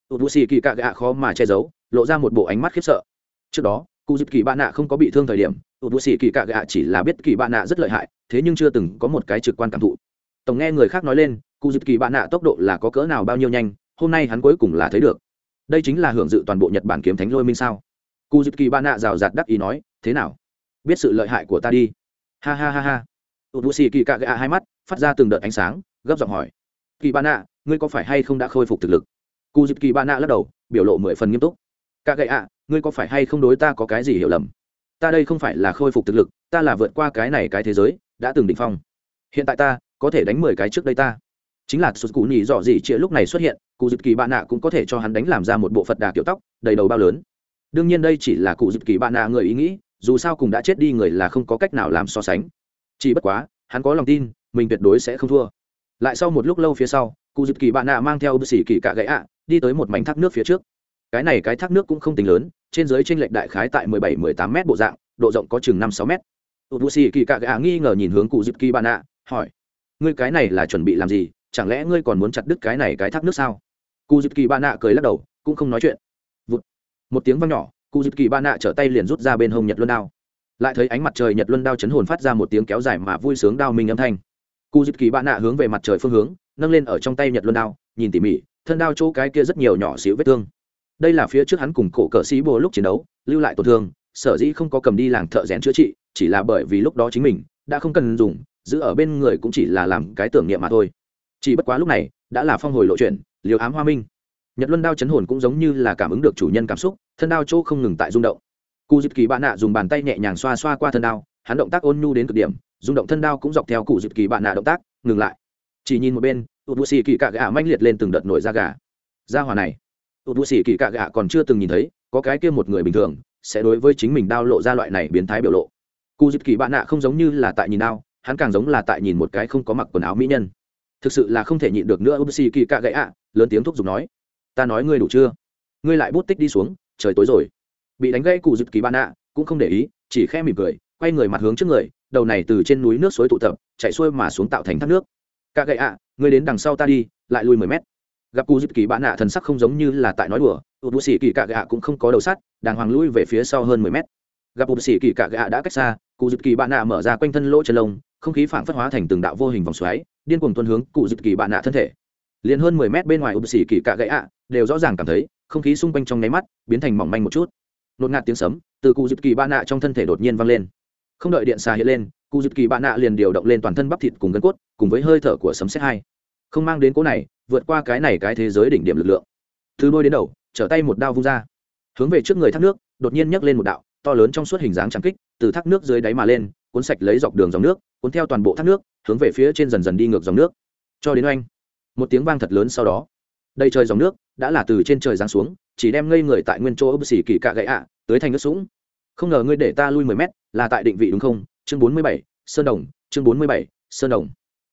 U bù xì kỳ cạ gạ khó mà che giấu, lộ ra một bộ ánh mắt khiếp sợ. Trước đó, cụ dịp kỳ bạn nạ không có bị thương thời điểm u bù xì kỳ cạ gạ chỉ là biết kỳ bạn nạ rất lợi hại, thế nhưng chưa từng có một cái trực quan cảm thụ. Tổng nghe người khác nói lên, cụ dịp kỳ bạn nạ tốc độ là có cỡ nào bao nhiêu nhanh, hôm nay hắn cuối cùng là thấy được. Đây chính là hưởng dự toàn bộ nhật bản kiếm thánh lôi minh sao? Cụ dịp kỳ ba nạ rào rạt đắc ý nói, thế nào? Biết sự lợi hại của ta đi. Ha ha ha ha. U vũ xì kỳ cạ gạ hai mắt phát ra từng đợt ánh sáng, gấp giọng hỏi, kỳ ba nạ, ngươi có phải hay không đã khôi phục thực lực? Cụ dịp kỳ ba nạ lắc đầu, biểu lộ mười phần nghiêm túc. Cạ gạ ạ, ngươi có phải hay không đối ta có cái gì hiểu lầm? Ta đây không phải là khôi phục thực lực, ta là vượt qua cái này cái thế giới, đã từng định phong. Hiện tại ta có thể đánh mười cái trước đây ta. Chính là sụt cụ nhì dọ gì chĩa lúc này xuất hiện, cụ dịp kỳ bạn nạ cũng có thể cho hắn đánh làm ra một bộ phật đà kiểu tóc, đầy đầu bao lớn đương nhiên đây chỉ là cụ dịp kỳ bạn nạ người ý nghĩ, dù sao cùng đã chết đi người là không có cách nào làm so sánh. Chỉ bất quá, hắn có lòng tin, mình tuyệt đối sẽ không thua. Lại sau một lúc lâu phía sau, cụ dịp kỳ bạn nạ mang theo bác sĩ kỳ cạ gãy ạ, đi tới một mảnh thác nước phía trước. Cái này cái thác nước cũng không tính lớn, trên dưới trên lệch đại khái tại mười bảy, mười tám m bộ dạng, độ rộng có chừng năm, sáu m bác sĩ kỳ cạ gãy ạ nghi ngờ nhìn hướng cụ dịp kỳ bạn nạ, hỏi, ngươi cái này là chuẩn bị làm gì? Chẳng lẽ ngươi còn muốn chặt đứt cái này cái thác nước sao? Cụ dịp kỳ bạn nạ cười lắc đầu, cũng không nói chuyện một tiếng vang nhỏ, cụ dịp kỳ Ba nạ trở tay liền rút ra bên hông nhật luân đao. Lại thấy ánh mặt trời nhật luân đao chấn hồn phát ra một tiếng kéo dài mà vui sướng đao minh âm thanh. Cụ dịp kỳ Ba nạ hướng về mặt trời phương hướng, nâng lên ở trong tay nhật luân đao, nhìn tỉ mỉ, thân đao chỗ cái kia rất nhiều nhỏ xíu vết thương. Đây là phía trước hắn cùng cổ cờ sĩ bồ lúc chiến đấu, lưu lại tổn thương, sở dĩ không có cầm đi làng thợ rèn chữa trị, chỉ là bởi vì lúc đó chính mình đã không cần dùng, giữ ở bên người cũng chỉ là làm cái tưởng niệm mà thôi. Chỉ bất quá lúc này, đã là phong hồi lộ chuyện, liều ám hoa minh nhật luân đao chấn hồn cũng giống như là cảm ứng được chủ nhân cảm xúc, thân đao chỗ không ngừng tại rung động. Cụ dịp kỳ bạn nạ dùng bàn tay nhẹ nhàng xoa xoa qua thân đao, hắn động tác ôn nhu đến cực điểm, rung động thân đao cũng dọc theo cụ dịp kỳ bạn nạ động tác, ngừng lại. Chỉ nhìn một bên ụt bụi xì kỳ cạ gà manh liệt lên từng đợt nổi da gà. Da hòa này ụt bụi xì kỳ cạ gà còn chưa từng nhìn thấy, có cái kia một người bình thường, sẽ đối với chính mình đao lộ ra loại này biến thái biểu lộ. Cụ dịp kỳ bạn nạ không giống như là tại nhìn đao, hắn càng giống là tại nhìn một cái không có mặc quần áo mỹ nhân. Thực sự là không thể nhịn được nữa ubc kỳ cạ gãy ạ lớn tiếng thúc giục nói ta nói ngươi đủ chưa? Ngươi lại bút tích đi xuống, trời tối rồi. Bị đánh gãy cụ dịp kỳ bạn ạ, cũng không để ý, chỉ khe mỉm cười, quay người mặt hướng trước người, đầu này từ trên núi nước suối tụ tập, chạy xuôi mà xuống tạo thành thác nước. Cả gậy ạ, ngươi đến đằng sau ta đi, lại lui mười mét. Gặp cụ dịp kỳ bạn ạ, thần sắc không giống như là tại nói đùa ubc kỳ cả gạ cũng không có đầu sắt, đàng hoàng lui về phía sau hơn mười mét. Gặp ubc kỳ cả gạ đã cách xa, cụ dịp kỳ bạn ạ mở ra quanh thân lỗ chân lông, không khí phảng phất hóa thành từng đạo vô hình vòng xoáy, điên cuồng tuân hướng cụ dịp kỳ bạn nạ thân thể liền hơn mười mét bên ngoài ụp xỉ kỳ cạ gãy ạ, đều rõ ràng cảm thấy, không khí xung quanh trong nháy mắt biến thành mỏng manh một chút. Nột ngạt tiếng sấm từ cụ dịp kỳ ba nạ trong thân thể đột nhiên vang lên. Không đợi điện xà hiện lên, cụ dịp kỳ ba nạ liền điều động lên toàn thân bắp thịt cùng gân cốt, cùng với hơi thở của sấm xét hai. Không mang đến cố này, vượt qua cái này cái thế giới đỉnh điểm lực lượng. Thứ đôi đến đầu, trở tay một đao vung ra. Hướng về trước người thác nước, đột nhiên nhấc lên một đạo to lớn trong suốt hình dáng trắng kích, từ thác nước dưới đáy mà lên, cuốn sạch lấy dọc đường dòng nước, cuốn theo toàn bộ thác nước, hướng về phía trên dần dần đi ngược dòng nước. Cho đến oanh một tiếng vang thật lớn sau đó. Đầy trời dòng nước đã là từ trên trời giáng xuống, chỉ đem ngây người tại nguyên chỗ ấp xỉ kỳ cạ gãy ạ tới thành nước sũng. Không ngờ ngươi để ta lui mười mét, là tại định vị đúng không? Chương bốn mươi bảy, sơn đồng, chương bốn mươi bảy, sơn đồng.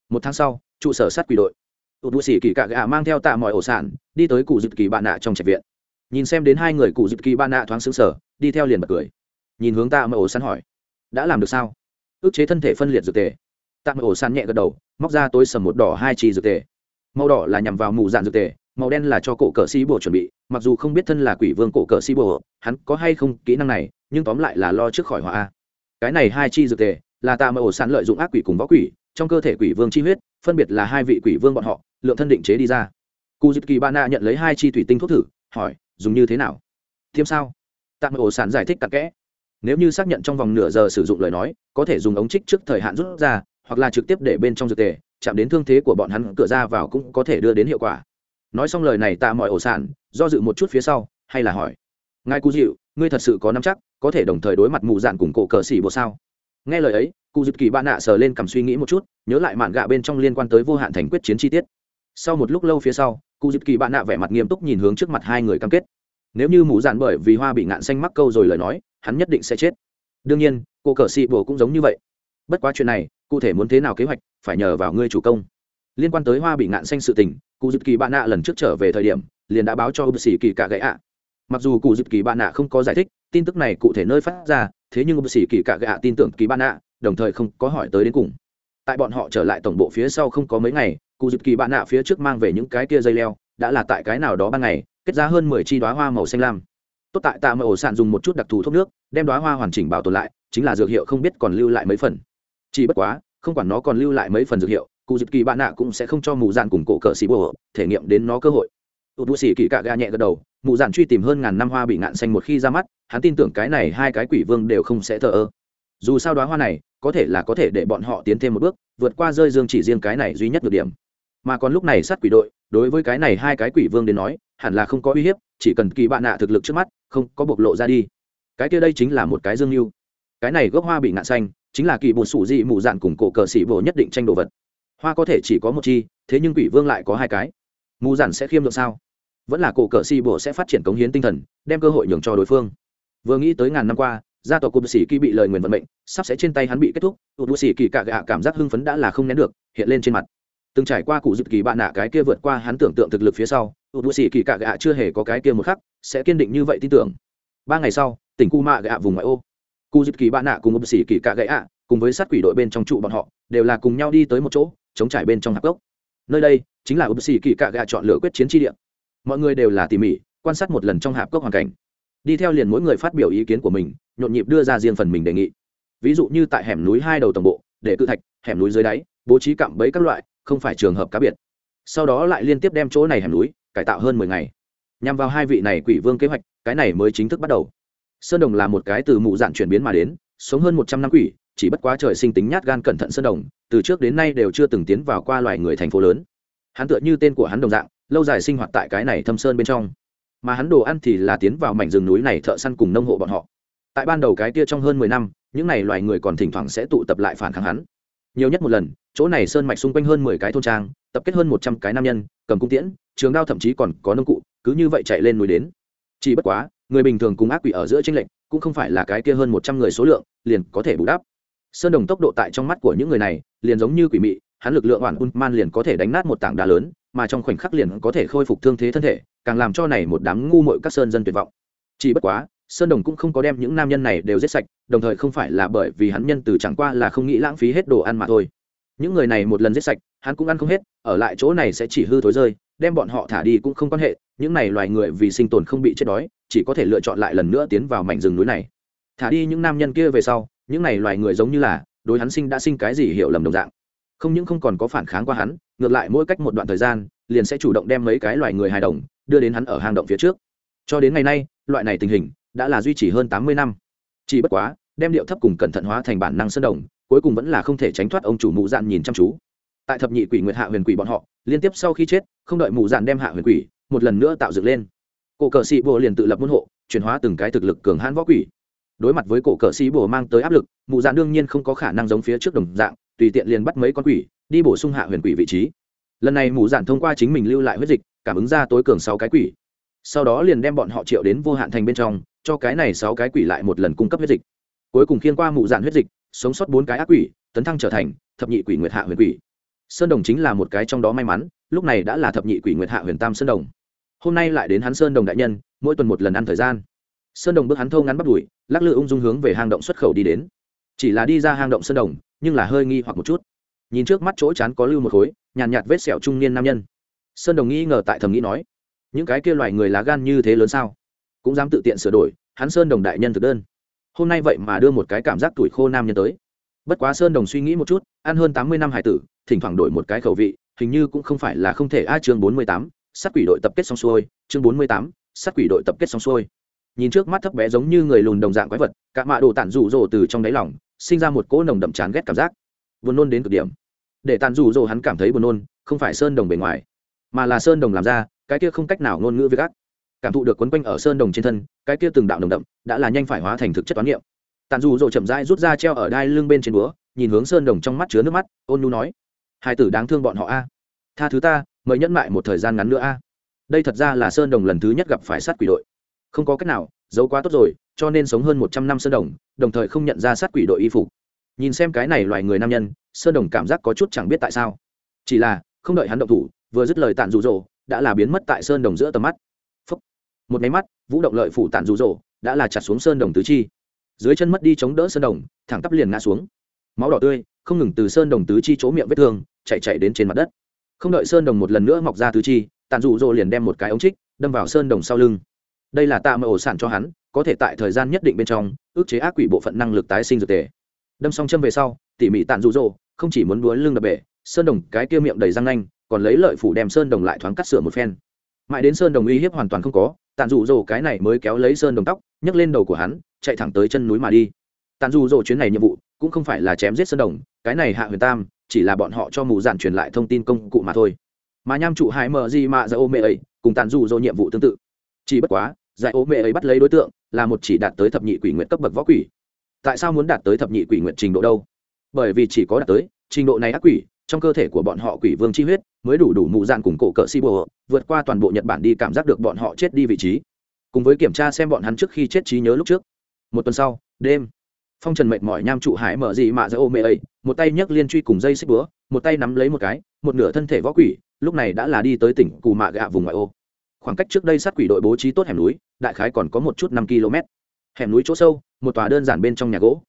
Một tháng sau, trụ sở sát quỷ đội. Ụt bụi xỉ kỳ cạ gạ mang theo tạ mọi ổ sản, đi tới cụ dịp kỳ bạn nạ trong trạch viện. Nhìn xem đến hai người cụ dịp kỳ bạn nạ thoáng xứng sở đi theo liền bật cười. Nhìn hướng tạ mọi ổ sản hỏi, đã làm được sao? Ước chế thân thể phân liệt dược tề. Mọi ổ sản nhẹ gật đầu, móc ra tối sầm một đỏ hai chi dược tề màu đỏ là nhằm vào mù dạn dược tề, màu đen là cho cổ cờ sĩ bồ chuẩn bị, mặc dù không biết thân là quỷ vương cổ cờ sĩ bồ hắn có hay không kỹ năng này, nhưng tóm lại là lo trước khỏi hỏa cái này hai chi dược tề, là tạm ổ sản lợi dụng ác quỷ cùng võ quỷ, trong cơ thể quỷ vương chi huyết, phân biệt là hai vị quỷ vương bọn họ, lượng thân định chế đi ra. Cụ dịp kỳ ba na nhận lấy hai chi thủy tinh thuốc thử, hỏi, dùng như thế nào? Thêm sao? Tạm ổ sản giải thích tặc kẽ. Nếu như xác nhận trong vòng nửa giờ sử dụng lời nói, có thể dùng ống trích trước thời hạn rút ra, hoặc là trực tiếp để bên trong dược tề chạm đến thương thế của bọn hắn, cửa ra vào cũng có thể đưa đến hiệu quả. Nói xong lời này, tạ mọi ổ sản do dự một chút phía sau, hay là hỏi, ngài cú dịu, ngươi thật sự có nắm chắc, có thể đồng thời đối mặt mù dạn cùng cổ cờ xỉ bộ sao? Nghe lời ấy cụ dịp kỳ bạn nạ sờ lên cầm suy nghĩ một chút, nhớ lại mạn gạ bên trong liên quan tới vô hạn thành quyết chiến chi tiết. Sau một lúc lâu phía sau cụ dịp kỳ bạn nạ vẻ mặt nghiêm túc nhìn hướng trước mặt hai người cam kết. Nếu như mù dạn bởi vì hoa bị ngạn xanh mắc câu rồi lời nói, hắn nhất định sẽ chết. Đương nhiên cô cờ xị bồ cũng giống như vậy. Bất quá chuyện này cụ thể muốn thế nào kế hoạch, phải nhờ vào ngươi chủ công. Liên quan tới hoa bị ngạn xanh sự tình, cụ dịp kỳ bạn nạ lần trước trở về thời điểm, liền đã báo cho bác sĩ kỳ cả gãy ạ. Mặc dù cụ dịp kỳ bạn nạ không có giải thích, tin tức này cụ thể nơi phát ra, thế nhưng bác sĩ kỳ cả gãy ạ tin tưởng kỳ bạn nạ, đồng thời không có hỏi tới đến cùng. Tại bọn họ trở lại tổng bộ phía sau không có mấy ngày, cụ dịp kỳ bạn nạ phía trước mang về những cái kia dây leo, đã là tại cái nào đó ban ngày, kết ra hơn mười chi đoá hoa màu xanh lam. Tốt tại tạ mờ ổ sạn dùng một chút đặc thù thuốc nước, đem đoá hoa hoàn chỉnh bảo tồn lại, chính là dược hiệu không biết còn lưu lại mấy phần chỉ bất quá, không quản nó còn lưu lại mấy phần dược hiệu, cụ dịp kỳ bạn nạ cũng sẽ không cho mù dạn cùng cổ cờ xì bồ thể nghiệm đến nó cơ hội. Tụt bù xì kỳ cạ gà nhẹ gật đầu, mù dạn truy tìm hơn ngàn năm hoa bị ngạn xanh một khi ra mắt, hắn tin tưởng cái này hai cái quỷ vương đều không sẽ thờ ơ. Dù sao đoá hoa này, có thể là có thể để bọn họ tiến thêm một bước, vượt qua rơi dương chỉ riêng cái này duy nhất được điểm. Mà còn lúc này sát quỷ đội, đối với cái này hai cái quỷ vương đến nói, hẳn là không có uy hiếp, chỉ cần kỳ bạn nạ thực lực trước mắt, không có bộc lộ ra đi. Cái kia đây chính là một cái dương mưu. Cái này gốc hoa bị ngạn xanh chính là kỳ bột sủ dị mù dạn cùng cổ cờ sĩ bồ nhất định tranh đồ vật. Hoa có thể chỉ có một chi, thế nhưng quỷ vương lại có hai cái. Mù dạn sẽ khiêm được sao? Vẫn là cổ cờ sĩ bồ sẽ phát triển cống hiến tinh thần, đem cơ hội nhường cho đối phương. Vừa nghĩ tới ngàn năm qua, gia tộc của sĩ kỳ bị lời nguyền vận mệnh, sắp sẽ trên tay hắn bị kết thúc tụt bù sĩ kỳ cạ gạ cảm giác hưng phấn đã là không nén được, hiện lên trên mặt. Từng trải qua cụ dự kỳ bạn nạ cái kia vượt qua hắn tưởng tượng thực lực phía sau tụt bù sĩ kỳ cạ gạ chưa hề có cái kia một khắc, sẽ kiên định như vậy tin tưởng. Ba ngày sau, tỉnh cu mạ gạ vùng ngoại ô cụ dịp kỳ bạn nạ cùng bù sĩ kỳ cạ gãy ạ, cùng với sát quỷ đội bên trong trụ bọn họ đều là cùng nhau đi tới một chỗ chống trải bên trong hạp gốc. Nơi đây chính là bù sĩ kỳ cạ gạ chọn lựa quyết chiến tri địa. Mọi người đều là tỉ mỉ quan sát một lần trong hạp gốc hoàn cảnh. Đi theo liền mỗi người phát biểu ý kiến của mình nhộn nhịp đưa ra riêng phần mình đề nghị. Ví dụ như tại hẻm núi hai đầu tổng bộ để cự thạch hẻm núi dưới đáy bố trí cạm bẫy các loại không phải trường hợp cá biệt. Sau đó lại liên tiếp đem chỗ này hẻm núi cải tạo hơn mười ngày. Nhằm vào hai vị này quỷ vương kế hoạch cái này mới chính thức bắt đầu sơn đồng là một cái từ mụ dạn chuyển biến mà đến, sống hơn một trăm năm quỷ, chỉ bất quá trời sinh tính nhát gan cẩn thận sơn đồng, từ trước đến nay đều chưa từng tiến vào qua loài người thành phố lớn. Hắn tựa như tên của hắn đồng dạng, lâu dài sinh hoạt tại cái này thâm sơn bên trong. Mà hắn đồ ăn thì là tiến vào mảnh rừng núi này thợ săn cùng nông hộ bọn họ. Tại ban đầu cái kia trong hơn mười năm, những n à y loài người còn thỉnh thoảng sẽ tụ tập lại phản kháng hắn. Nhiều nhất một lần, chỗ này sơn mạch xung quanh hơn mười cái thôn trang, tập kết hơn một trăm cái nam nhân, cầm cung tiễn, trường đao thậm chí còn có nông cụ, cứ như vậy chạy lên núi đến chỉ bất quá, người bình thường cùng ác quỷ ở giữa tranh lệch cũng không phải là cái kia hơn một trăm người số lượng, liền có thể bù đắp. Sơn đồng tốc độ tại trong mắt của những người này, liền giống như quỷ mị, hắn lực lượng oản un man liền có thể đánh nát một tảng đá lớn, mà trong khoảnh khắc liền có thể khôi phục thương thế thân thể, càng làm cho này một đám ngu muội các sơn dân tuyệt vọng. Chỉ bất quá, sơn đồng cũng không có đem những nam nhân này đều giết sạch, đồng thời không phải là bởi vì hắn nhân từ chẳng qua là không nghĩ lãng phí hết đồ ăn mà thôi. Những người này một lần giết sạch, hắn cũng ăn không hết, ở lại chỗ này sẽ chỉ hư thối rơi đem bọn họ thả đi cũng không quan hệ, những này loài người vì sinh tồn không bị chết đói, chỉ có thể lựa chọn lại lần nữa tiến vào mảnh rừng núi này. Thả đi những nam nhân kia về sau, những này loài người giống như là, đối hắn sinh đã sinh cái gì hiểu lầm đồng dạng. Không những không còn có phản kháng qua hắn, ngược lại mỗi cách một đoạn thời gian, liền sẽ chủ động đem mấy cái loài người hài đồng, đưa đến hắn ở hang động phía trước. Cho đến ngày nay, loại này tình hình đã là duy trì hơn tám mươi năm. Chỉ bất quá, đem điệu thấp cùng cẩn thận hóa thành bản năng sơn đồng cuối cùng vẫn là không thể tránh thoát ông chủ mụ dạn nhìn chăm chú tại thập nhị quỷ nguyệt hạ huyền quỷ bọn họ, liên tiếp sau khi chết, không đợi mụ dạn đem hạ huyền quỷ, một lần nữa tạo dựng lên. Cổ cờ sĩ bồ liền tự lập môn hộ, chuyển hóa từng cái thực lực cường hãn võ quỷ. Đối mặt với cổ cờ sĩ bồ mang tới áp lực mụ dạn đương nhiên không có khả năng giống phía trước đồng dạng, tùy tiện liền bắt mấy con quỷ, đi bổ sung hạ huyền quỷ vị trí. Lần này mù dạn thông qua chính mình lưu lại huyết dịch, cảm ứng ra tối cường sáu cái quỷ. Sau đó liền đem bọn họ triệu đến vô hạn thành bên trong, cho cái này sáu cái quỷ lại một lần cung cấp huyết dịch. Cuối cùng khiên qua mù dạn huyết dịch, sống sót bốn cái ác quỷ, tấn thăng trở thành thập nhị quỷ nguyệt hạ huyền quỷ sơn đồng chính là một cái trong đó may mắn lúc này đã là thập nhị quỷ nguyệt hạ huyền tam sơn đồng. Hôm nay lại đến hắn sơn đồng đại nhân mỗi tuần một lần ăn thời gian. Sơn đồng bước hắn thâu ngắn bắt đùi lắc lư ung dung hướng về hang động xuất khẩu đi đến. Chỉ là đi ra hang động sơn đồng nhưng là hơi nghi hoặc một chút. Nhìn trước mắt chỗ chán có lưu một khối nhàn nhạt, nhạt vết sẹo trung niên nam nhân. Sơn đồng nghi ngờ tại thầm nghĩ nói những cái kia loài người lá gan như thế lớn sao? Cũng dám tự tiện sửa đổi hắn sơn đồng đại nhân thực đơn. Hôm nay vậy mà đưa một cái cảm giác tuổi khô nam nhân tới bất quá sơn đồng suy nghĩ một chút, ăn hơn tám mươi năm hải tử, thỉnh thoảng đổi một cái khẩu vị, hình như cũng không phải là không thể. A, chương bốn mươi tám, sát quỷ đội tập kết xong xuôi. Chương bốn mươi tám, sát quỷ đội tập kết xong xuôi. Nhìn trước mắt thấp bé giống như người lùn đồng dạng quái vật, cả mạ đồ tản rụ rồ từ trong đáy lòng, sinh ra một cỗ nồng đậm chán ghét cảm giác. Buồn nôn đến cực điểm. Để tàn rủ rồ hắn cảm thấy buồn nôn, không phải sơn đồng bề ngoài, mà là sơn đồng làm ra, cái kia không cách nào ngôn ngữ với gác. Cảm thụ được quấn quanh ở sơn đồng trên thân, cái kia từng đạo nồng đậm, đã là nhanh phải hóa thành thực chất toán niệm tàn dù rộ chậm rãi rút ra treo ở đai lưng bên trên búa, nhìn hướng sơn đồng trong mắt chứa nước mắt, ôn nhu nói, hai tử đáng thương bọn họ a. Tha thứ ta, mời nhẫn mại một thời gian ngắn nữa a. Đây thật ra là sơn đồng lần thứ nhất gặp phải sát quỷ đội. Không có cách nào, giấu quá tốt rồi, cho nên sống hơn một trăm năm sơn đồng đồng thời không nhận ra sát quỷ đội y phục. Nhìn xem cái này loài người nam nhân, sơn đồng cảm giác có chút chẳng biết tại sao. Chỉ là, không đợi hắn động thủ, vừa dứt lời tàn rụ rỗ đã là biến mất tại sơn đồng giữa tầm mắt. Phúc. một máy mắt, vũ động lợi phủ tàn rụ rỗ đã là chặt xuống sơn đồng tứ chi dưới chân mất đi chống đỡ sơn đồng, thẳng tắp liền ngã xuống. Máu đỏ tươi, không ngừng từ sơn đồng tứ chi chỗ miệng vết thương, chạy chạy đến trên mặt đất. Không đợi sơn đồng một lần nữa mọc ra tứ chi, tàn rụ rỗ liền đem một cái ống trích, đâm vào sơn đồng sau lưng. Đây là tạ mơ ổ sản cho hắn, có thể tại thời gian nhất định bên trong, ước chế ác quỷ bộ phận năng lực tái sinh dược tề. Đâm xong châm về sau, tỉ mỉ tàn rụ rỗ không chỉ muốn đuối lưng đập bể, sơn đồng cái kia miệng đầy răng nanh, còn lấy lợi phủ đem sơn đồng lại thoáng cắt sửa một phen. Mãi đến sơn đồng uy hiếp hoàn toàn không có, tàn rụ rỗ cái này mới kéo lấy sơn đồng tóc, nhấc lên đầu của hắn chạy thẳng tới chân núi mà đi. Tàn dù dỗ chuyến này nhiệm vụ cũng không phải là chém giết sơn đồng, cái này hạ huyền tam chỉ là bọn họ cho mù giản truyền lại thông tin công cụ mà thôi. Mà nham trụ hải mờ gì mà dạy ô mẹ ấy cùng tàn dù dỗ nhiệm vụ tương tự. Chỉ bất quá giải ô mẹ ấy bắt lấy đối tượng là một chỉ đạt tới thập nhị quỷ nguyện cấp bậc võ quỷ. Tại sao muốn đạt tới thập nhị quỷ nguyện trình độ đâu? Bởi vì chỉ có đạt tới trình độ này ác quỷ, trong cơ thể của bọn họ quỷ vương chi huyết mới đủ đủ mụ dạn cùng cổ cỡ si bồ vượt qua toàn bộ nhật bản đi cảm giác được bọn họ chết đi vị trí. Cùng với kiểm tra xem bọn hắn trước khi chết trí nhớ lúc trước một tuần sau, đêm, phong trần mệt mỏi nham trụ hải mở gì mạ ra ô mê ấy, một tay nhấc liên truy cùng dây xích búa, một tay nắm lấy một cái, một nửa thân thể võ quỷ, lúc này đã là đi tới tỉnh cù mạ gạ vùng ngoại ô. Khoảng cách trước đây sát quỷ đội bố trí tốt hẻm núi, đại khái còn có một chút năm km. Hẻm núi chỗ sâu, một tòa đơn giản bên trong nhà gỗ.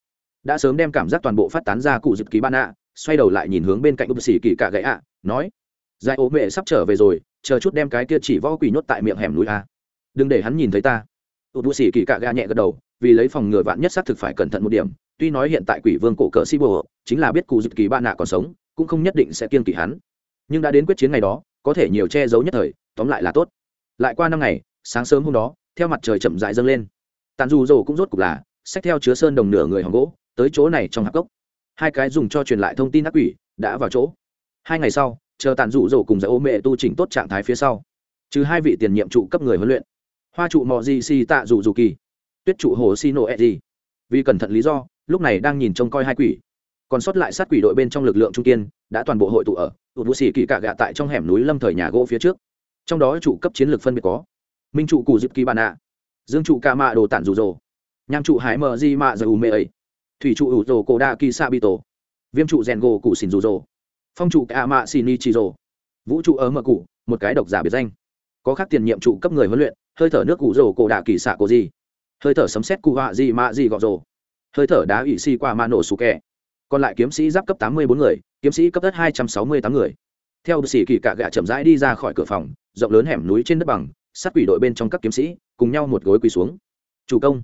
Đã sớm đem cảm giác toàn bộ phát tán ra cụ dịp ký ban ạ, xoay đầu lại nhìn hướng bên cạnh úp xỉ kỳ cả gãy ạ, nói, giải ố mẹ sắp trở về rồi, chờ chút đem cái kia chỉ võ quỷ nhốt tại miệng hẻm núi a. Đừng để hắn nhìn thấy ta úp xỉ kỳ cả gà nhẹ gật đầu, vì lấy phòng ngừa vạn nhất xác thực phải cẩn thận một điểm, tuy nói hiện tại quỷ vương cổ cỡ si bồ chính là biết cụ dịp kỳ ba nạ còn sống, cũng không nhất định sẽ kiên kỵ hắn. Nhưng đã đến quyết chiến ngày đó, có thể nhiều che giấu nhất thời, tóm lại là tốt. Lại qua năm ngày, sáng sớm hôm đó, theo mặt trời chậm rãi dâng lên. Tàn dù dầu cũng rốt cục là, xách theo chứa sơn đồng nửa người hòn gỗ, tới chỗ này trong hạp cốc. Hai cái dùng cho truyền lại thông tin ác quỷ, đã vào chỗ. Hai ngày sau, chờ tàn rủ dỗ cùng giải ô mẹ tu chỉnh tốt trạng thái phía sau. Trừ hai vị tiền nhiệm trụ cấp người huấn luyện hoa trụ mò di si tạ dù dù kỳ. Tuyết trụ hồ si nổ ẹ gì. Vì cẩn thận lý do, lúc này đang nhìn trông coi hai quỷ. Còn sót lại sát quỷ đội bên trong lực lượng trung kiên, đã toàn bộ hội tụ ở tụt vũ xì kỳ cạ gạ tại trong hẻm núi lâm thời nhà gỗ phía trước. Trong đó trụ cấp chiến lược phân biệt có minh trụ cù dịp kỳ bàn ạ dương trụ ca mạ đồ tản rủ rồ nham trụ hải mờ di mạ giờ u mê ấy, thủy trụ ủ rồ cổ đa kỳ sa bi tổ, viêm trụ rèn gỗ cụ xìn rủ rồ phong trụ ca mạ xin ni chi rồ vũ trụ ở mờ cụ, một cái độc giả biệt danh. Có khác tiền nhiệm trụ cấp người huấn luyện hơi thở nước cụ rồ cổ đạ kỳ xạ cổ gì. Hơi thở sấm xét cụ họa gì mạ gì gọ rồ. Hơi thở đá ủy si qua mạ nổ sủ kẹ còn lại kiếm sĩ giáp cấp tám mươi bốn người, kiếm sĩ cấp đất hai trăm sáu mươi tám người. Theo sĩ kỳ cạ gạ chậm rãi đi ra khỏi cửa phòng, rộng lớn hẻm núi trên đất bằng, sát quỷ đội bên trong các kiếm sĩ, cùng nhau một gối quỳ xuống. Chủ công.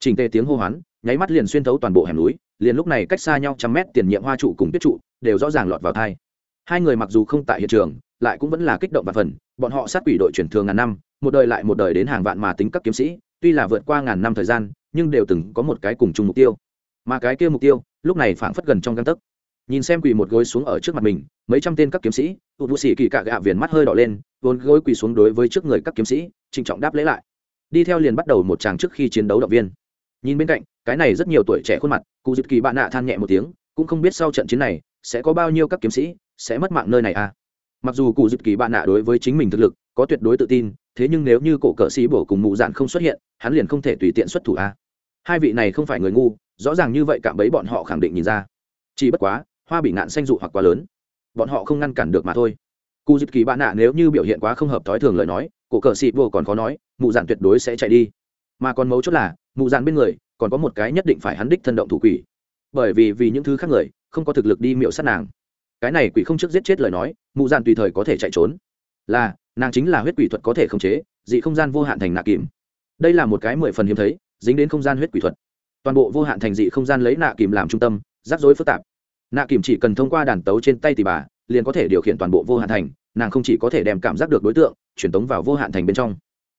Trình tề tiếng hô hoán, nháy mắt liền xuyên thấu toàn bộ hẻm núi, liền lúc này cách xa nhau trăm mét tiền nhiệm hoa trụ cùng tuyết trụ, đều rõ ràng lọt vào thai. Hai người mặc dù không tại hiện trường lại cũng vẫn là kích động và phần, bọn họ sát quỷ đội chuyển thường ngàn năm, một đời lại một đời đến hàng vạn mà tính các kiếm sĩ, tuy là vượt qua ngàn năm thời gian, nhưng đều từng có một cái cùng chung mục tiêu. Mà cái kia mục tiêu, lúc này phảng phất gần trong găng tấc. Nhìn xem quỳ một gối xuống ở trước mặt mình, mấy trăm tên các kiếm sĩ, tụt vũ sĩ kỳ cạ gạ viền mắt hơi đỏ lên, vốn gối quỳ xuống đối với trước người các kiếm sĩ, trịnh trọng đáp lễ lại. Đi theo liền bắt đầu một tràng trước khi chiến đấu động viên. Nhìn bên cạnh, cái này rất nhiều tuổi trẻ khuôn mặt, cụ dịp kỳ bạn nạ than nhẹ một tiếng, cũng không biết sau trận chiến này, sẽ có bao nhiêu các kiếm sĩ sẽ mất mạng nơi này à? Mặc dù cụ dịp kỳ bạn nạ đối với chính mình thực lực có tuyệt đối tự tin, thế nhưng nếu như cổ cờ sĩ bổ cùng mụ dạn không xuất hiện, hắn liền không thể tùy tiện xuất thủ a. À. hai vị này không phải người ngu, rõ ràng như vậy cảm bấy bọn họ khẳng định nhìn ra. Chỉ bất quá, hoa bị ngạn xanh dụ hoặc quá lớn. Bọn họ không ngăn cản được mà thôi. Cụ dịp kỳ bạn nạ nếu như biểu hiện quá không hợp thói thường lời nói, cổ cờ sĩ vô còn khó nói, mụ dạn tuyệt đối sẽ chạy đi. Mà còn mấu chốt là, mụ dạn bên người còn có một cái nhất định phải hắn đích thân động thủ quỷ. Bởi vì vì những thứ khác người không có thực lực đi miệu sát nàng cái này quỷ không trước giết chết lời nói, mụ dạn tùy thời có thể chạy trốn. Là, nàng chính là huyết quỷ thuật có thể khống chế, dị không gian vô hạn thành nạ kìm. Đây là một cái mười phần hiếm thấy, dính đến không gian huyết quỷ thuật. Toàn bộ vô hạn thành dị không gian lấy nạ kìm làm trung tâm, rắc rối phức tạp. Nạ kìm chỉ cần thông qua đàn tấu trên tay tỷ bà, liền có thể điều khiển toàn bộ vô hạn thành, nàng không chỉ có thể đem cảm giác được đối tượng, truyền tống vào vô hạn thành bên trong.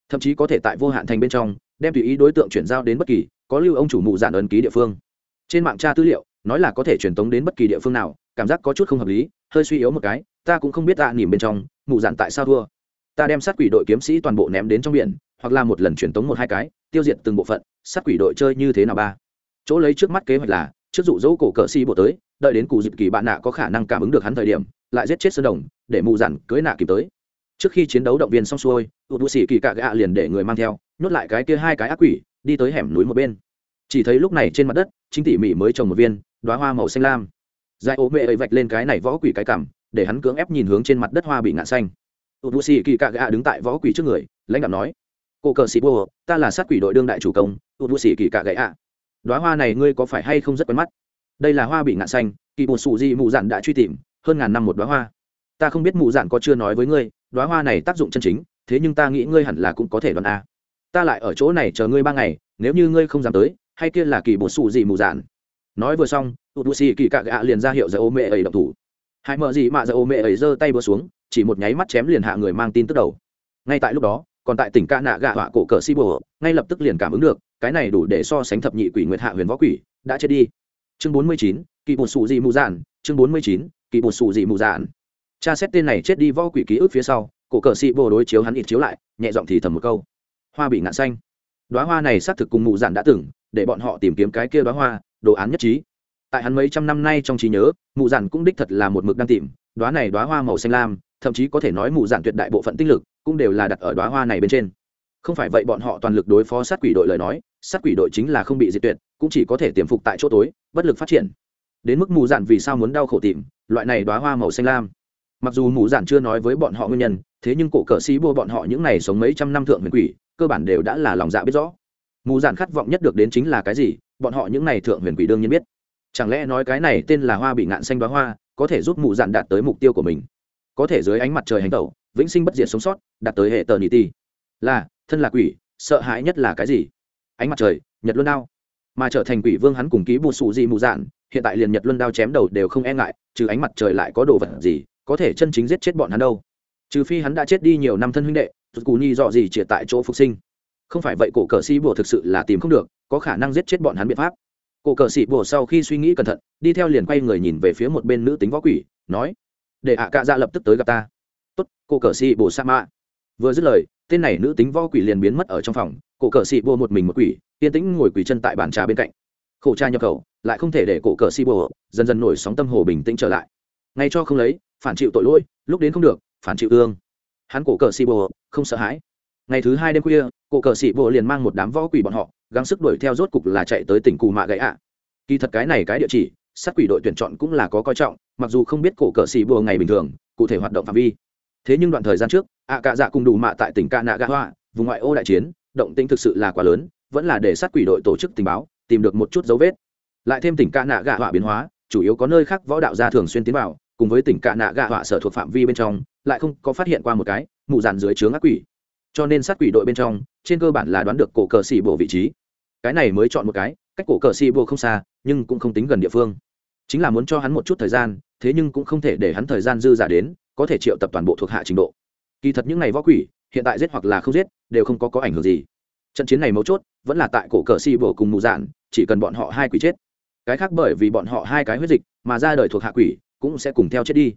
Thậm chí có thể tại vô hạn thành bên trong, đem tùy ý đối tượng chuyển giao đến bất kỳ, có lưu ông chủ mụ dạn ấn ký địa phương. Trên mạng tra tư liệu, nói là có thể truyền tống đến bất kỳ địa phương nào cảm giác có chút không hợp lý hơi suy yếu một cái ta cũng không biết tạ à, nỉm bên trong mụ dạn tại sao thua. Ta đem sát quỷ đội kiếm sĩ toàn bộ ném đến trong biển hoặc là một lần truyền tống một hai cái tiêu diệt từng bộ phận sát quỷ đội chơi như thế nào ba? Chỗ lấy trước mắt kế hoạch là trước dụ dỗ cổ cờ si bộ tới đợi đến cụ dịp kỳ bạn nạ có khả năng cảm ứng được hắn thời điểm lại giết chết sơn đồng để mụ dặn cưới nạ kịp tới. Trước khi chiến đấu động viên xong xuôi ụt bụi xì kỳ cạ gạ liền để người mang theo nhốt lại cái kia hai cái ác quỷ đi tới hẻm núi một bên. Chỉ thấy lúc này trên mặt đất chính tỉ mỉ mới trồng một viên đoá hoa màu xanh lam giải ố mẹ ấy vạch lên cái này võ quỷ cái cảm, để hắn cưỡng ép nhìn hướng trên mặt đất hoa bị ngạn xanh. Ụt bù xì kỳ cạ gạ đứng tại võ quỷ trước người, lãnh đạo nói, cô cờ sĩ bô ta là sát quỷ đội đương đại chủ công ụt bù xì kỳ cạ gạ đoá hoa này ngươi có phải hay không rất quen mắt? Đây là hoa bị ngạn xanh, kỳ bột sụ di mụ dạn đã truy tìm, hơn ngàn năm một đoá hoa. Ta không biết mụ dạn có chưa nói với ngươi đoá hoa này tác dụng chân chính, thế nhưng ta nghĩ ngươi hẳn là cũng có thể đoán a. Ta lại ở chỗ này chờ ngươi ba ngày, nếu như ngươi không dám tới, hay kia là kỳ bột sụ gì mù dạn? Nói vừa xong tụt bù xì kỳ cạ gạ liền ra hiệu giờ ô mẹ ấy động thủ. Hai mợ gì mà giờ ô mẹ ấy giơ tay vừa xuống, chỉ một nháy mắt chém liền hạ người mang tin tức đầu. Ngay tại lúc đó, còn tại tỉnh ca nạ gạ họa cổ cờ si bồ ngay lập tức liền cảm ứng được, cái này đủ để so sánh thập nhị quỷ nguyệt hạ huyền võ quỷ, đã chết đi. Chương bốn mươi chín kỳ bột sụ gì mù dạn chương bốn mươi chín kỳ bột sụ gì mù dạn cha xét tên này chết đi võ quỷ ký ức phía sau, cổ cờ si bồ đối chiếu hắn ít chiếu lại, nhẹ giọng thì thầm một câu. Hoa bị ngạn xanh. Đoá hoa này xác thực cùng mù dạn đã từng, để bọn họ tìm kiếm cái kia đoá hoa đồ án nhất trí. Tại hắn mấy trăm năm nay trong trí nhớ, mụ giản cũng đích thật là một mực đang tìm đoá này đoá hoa màu xanh lam, thậm chí có thể nói mụ giản tuyệt đại bộ phận tinh lực cũng đều là đặt ở đoá hoa này bên trên. Không phải vậy bọn họ toàn lực đối phó sát quỷ đội lời nói, sát quỷ đội chính là không bị diệt tuyệt, cũng chỉ có thể tiềm phục tại chỗ tối, bất lực phát triển. Đến mức mù dạn vì sao muốn đau khổ tìm, loại này đoá hoa màu xanh lam. Mặc dù mù dạn chưa nói với bọn họ nguyên nhân, thế nhưng cổ cờ sĩ bô bọn họ những n à y sống mấy trăm năm thượng huyền quỷ, cơ bản đều đã là lòng dạ biết rõ mù dạn khát vọng nhất được đến chính là cái gì, bọn họ những n à y thượng huyền quỷ đương nhiên biết. Chẳng lẽ nói cái này tên là hoa bị ngạn xanh đoá hoa, có thể giúp mù dạn đạt tới mục tiêu của mình? Có thể dưới ánh mặt trời hành tẩu, vĩnh sinh bất diệt sống sót, đạt tới hệ tờ nhị ti là, thân là quỷ, sợ hãi nhất là cái gì? Ánh mặt trời, nhật luân đao. Mà trở thành quỷ vương hắn cùng ký bù sụ gì mù dạn, hiện tại liền nhật luân đao chém đầu đều không e ngại, trừ ánh mặt trời lại có đồ vật gì, có thể chân chính giết chết bọn hắn đâu. Trừ phi hắn đã chết đi nhiều năm thân huynh đệ rụt cù nhi dọ gì triệt tại chỗ phục sinh không phải vậy cổ cờ sĩ bùa thực sự là tìm không được, có khả năng giết chết bọn hắn biện pháp. Cổ cờ sĩ bùa sau khi suy nghĩ cẩn thận, đi theo liền quay người nhìn về phía một bên nữ tính võ quỷ, nói, để ạ cạ dạ lập tức tới gặp ta. Tốt, cổ cờ sĩ bùa sa mạ vừa dứt lời, tên này nữ tính võ quỷ liền biến mất ở trong phòng, cổ cờ sĩ bùa một mình một quỷ, yên tĩnh ngồi quỷ chân tại bàn trà bên cạnh. Khổ tra nhập khẩu, lại không thể để cổ cờ sĩ bùa dần dần nổi sóng tâm hồ bình tĩnh trở lại. Ngay cho không lấy, phản chịu tội lỗi, lúc đến không được, phản chịu ương. Hắn cổ cờ sĩ bồ không sợ hãi ngày thứ hai đêm khuya, cổ cờ sĩ bộ liền mang một đám võ quỷ bọn họ, gắng sức đuổi theo rốt cục là chạy tới tỉnh cù mạ gãy ạ. Kỳ thật cái này cái địa chỉ, sát quỷ đội tuyển chọn cũng là có coi trọng, mặc dù không biết cổ cờ sĩ bộ ngày bình thường, cụ thể hoạt động phạm vi. Thế nhưng đoạn thời gian trước, ạ cạ dạ cùng đủ mạ tại tỉnh ca nạ gã hoa, vùng ngoại ô đại chiến, động tĩnh thực sự là quá lớn, vẫn là để sát quỷ đội tổ chức tình báo, tìm được một chút dấu vết. Lại thêm tỉnh ca nạ gã họa biến hóa, chủ yếu có nơi khác võ đạo gia thường xuyên tiến vào, cùng với tỉnh cạ nạ gã họa sở thuộc phạm vi bên trong, lại không có phát hiện qua một cái mụ dàn dưới trướng ác quỷ cho nên sát quỷ đội bên trong, trên cơ bản là đoán được cổ cờ xì bộ vị trí. Cái này mới chọn một cái, cách cổ cờ xì bộ không xa, nhưng cũng không tính gần địa phương. Chính là muốn cho hắn một chút thời gian, thế nhưng cũng không thể để hắn thời gian dư giả đến, có thể triệu tập toàn bộ thuộc hạ trình độ. Kỳ thật những ngày võ quỷ, hiện tại giết hoặc là không giết, đều không có có ảnh hưởng gì. Trận chiến này mấu chốt, vẫn là tại cổ cờ xì bộ cùng mù dạn, chỉ cần bọn họ hai quỷ chết. Cái khác bởi vì bọn họ hai cái huyết dịch, mà ra đời thuộc hạ quỷ, cũng sẽ cùng theo chết đi.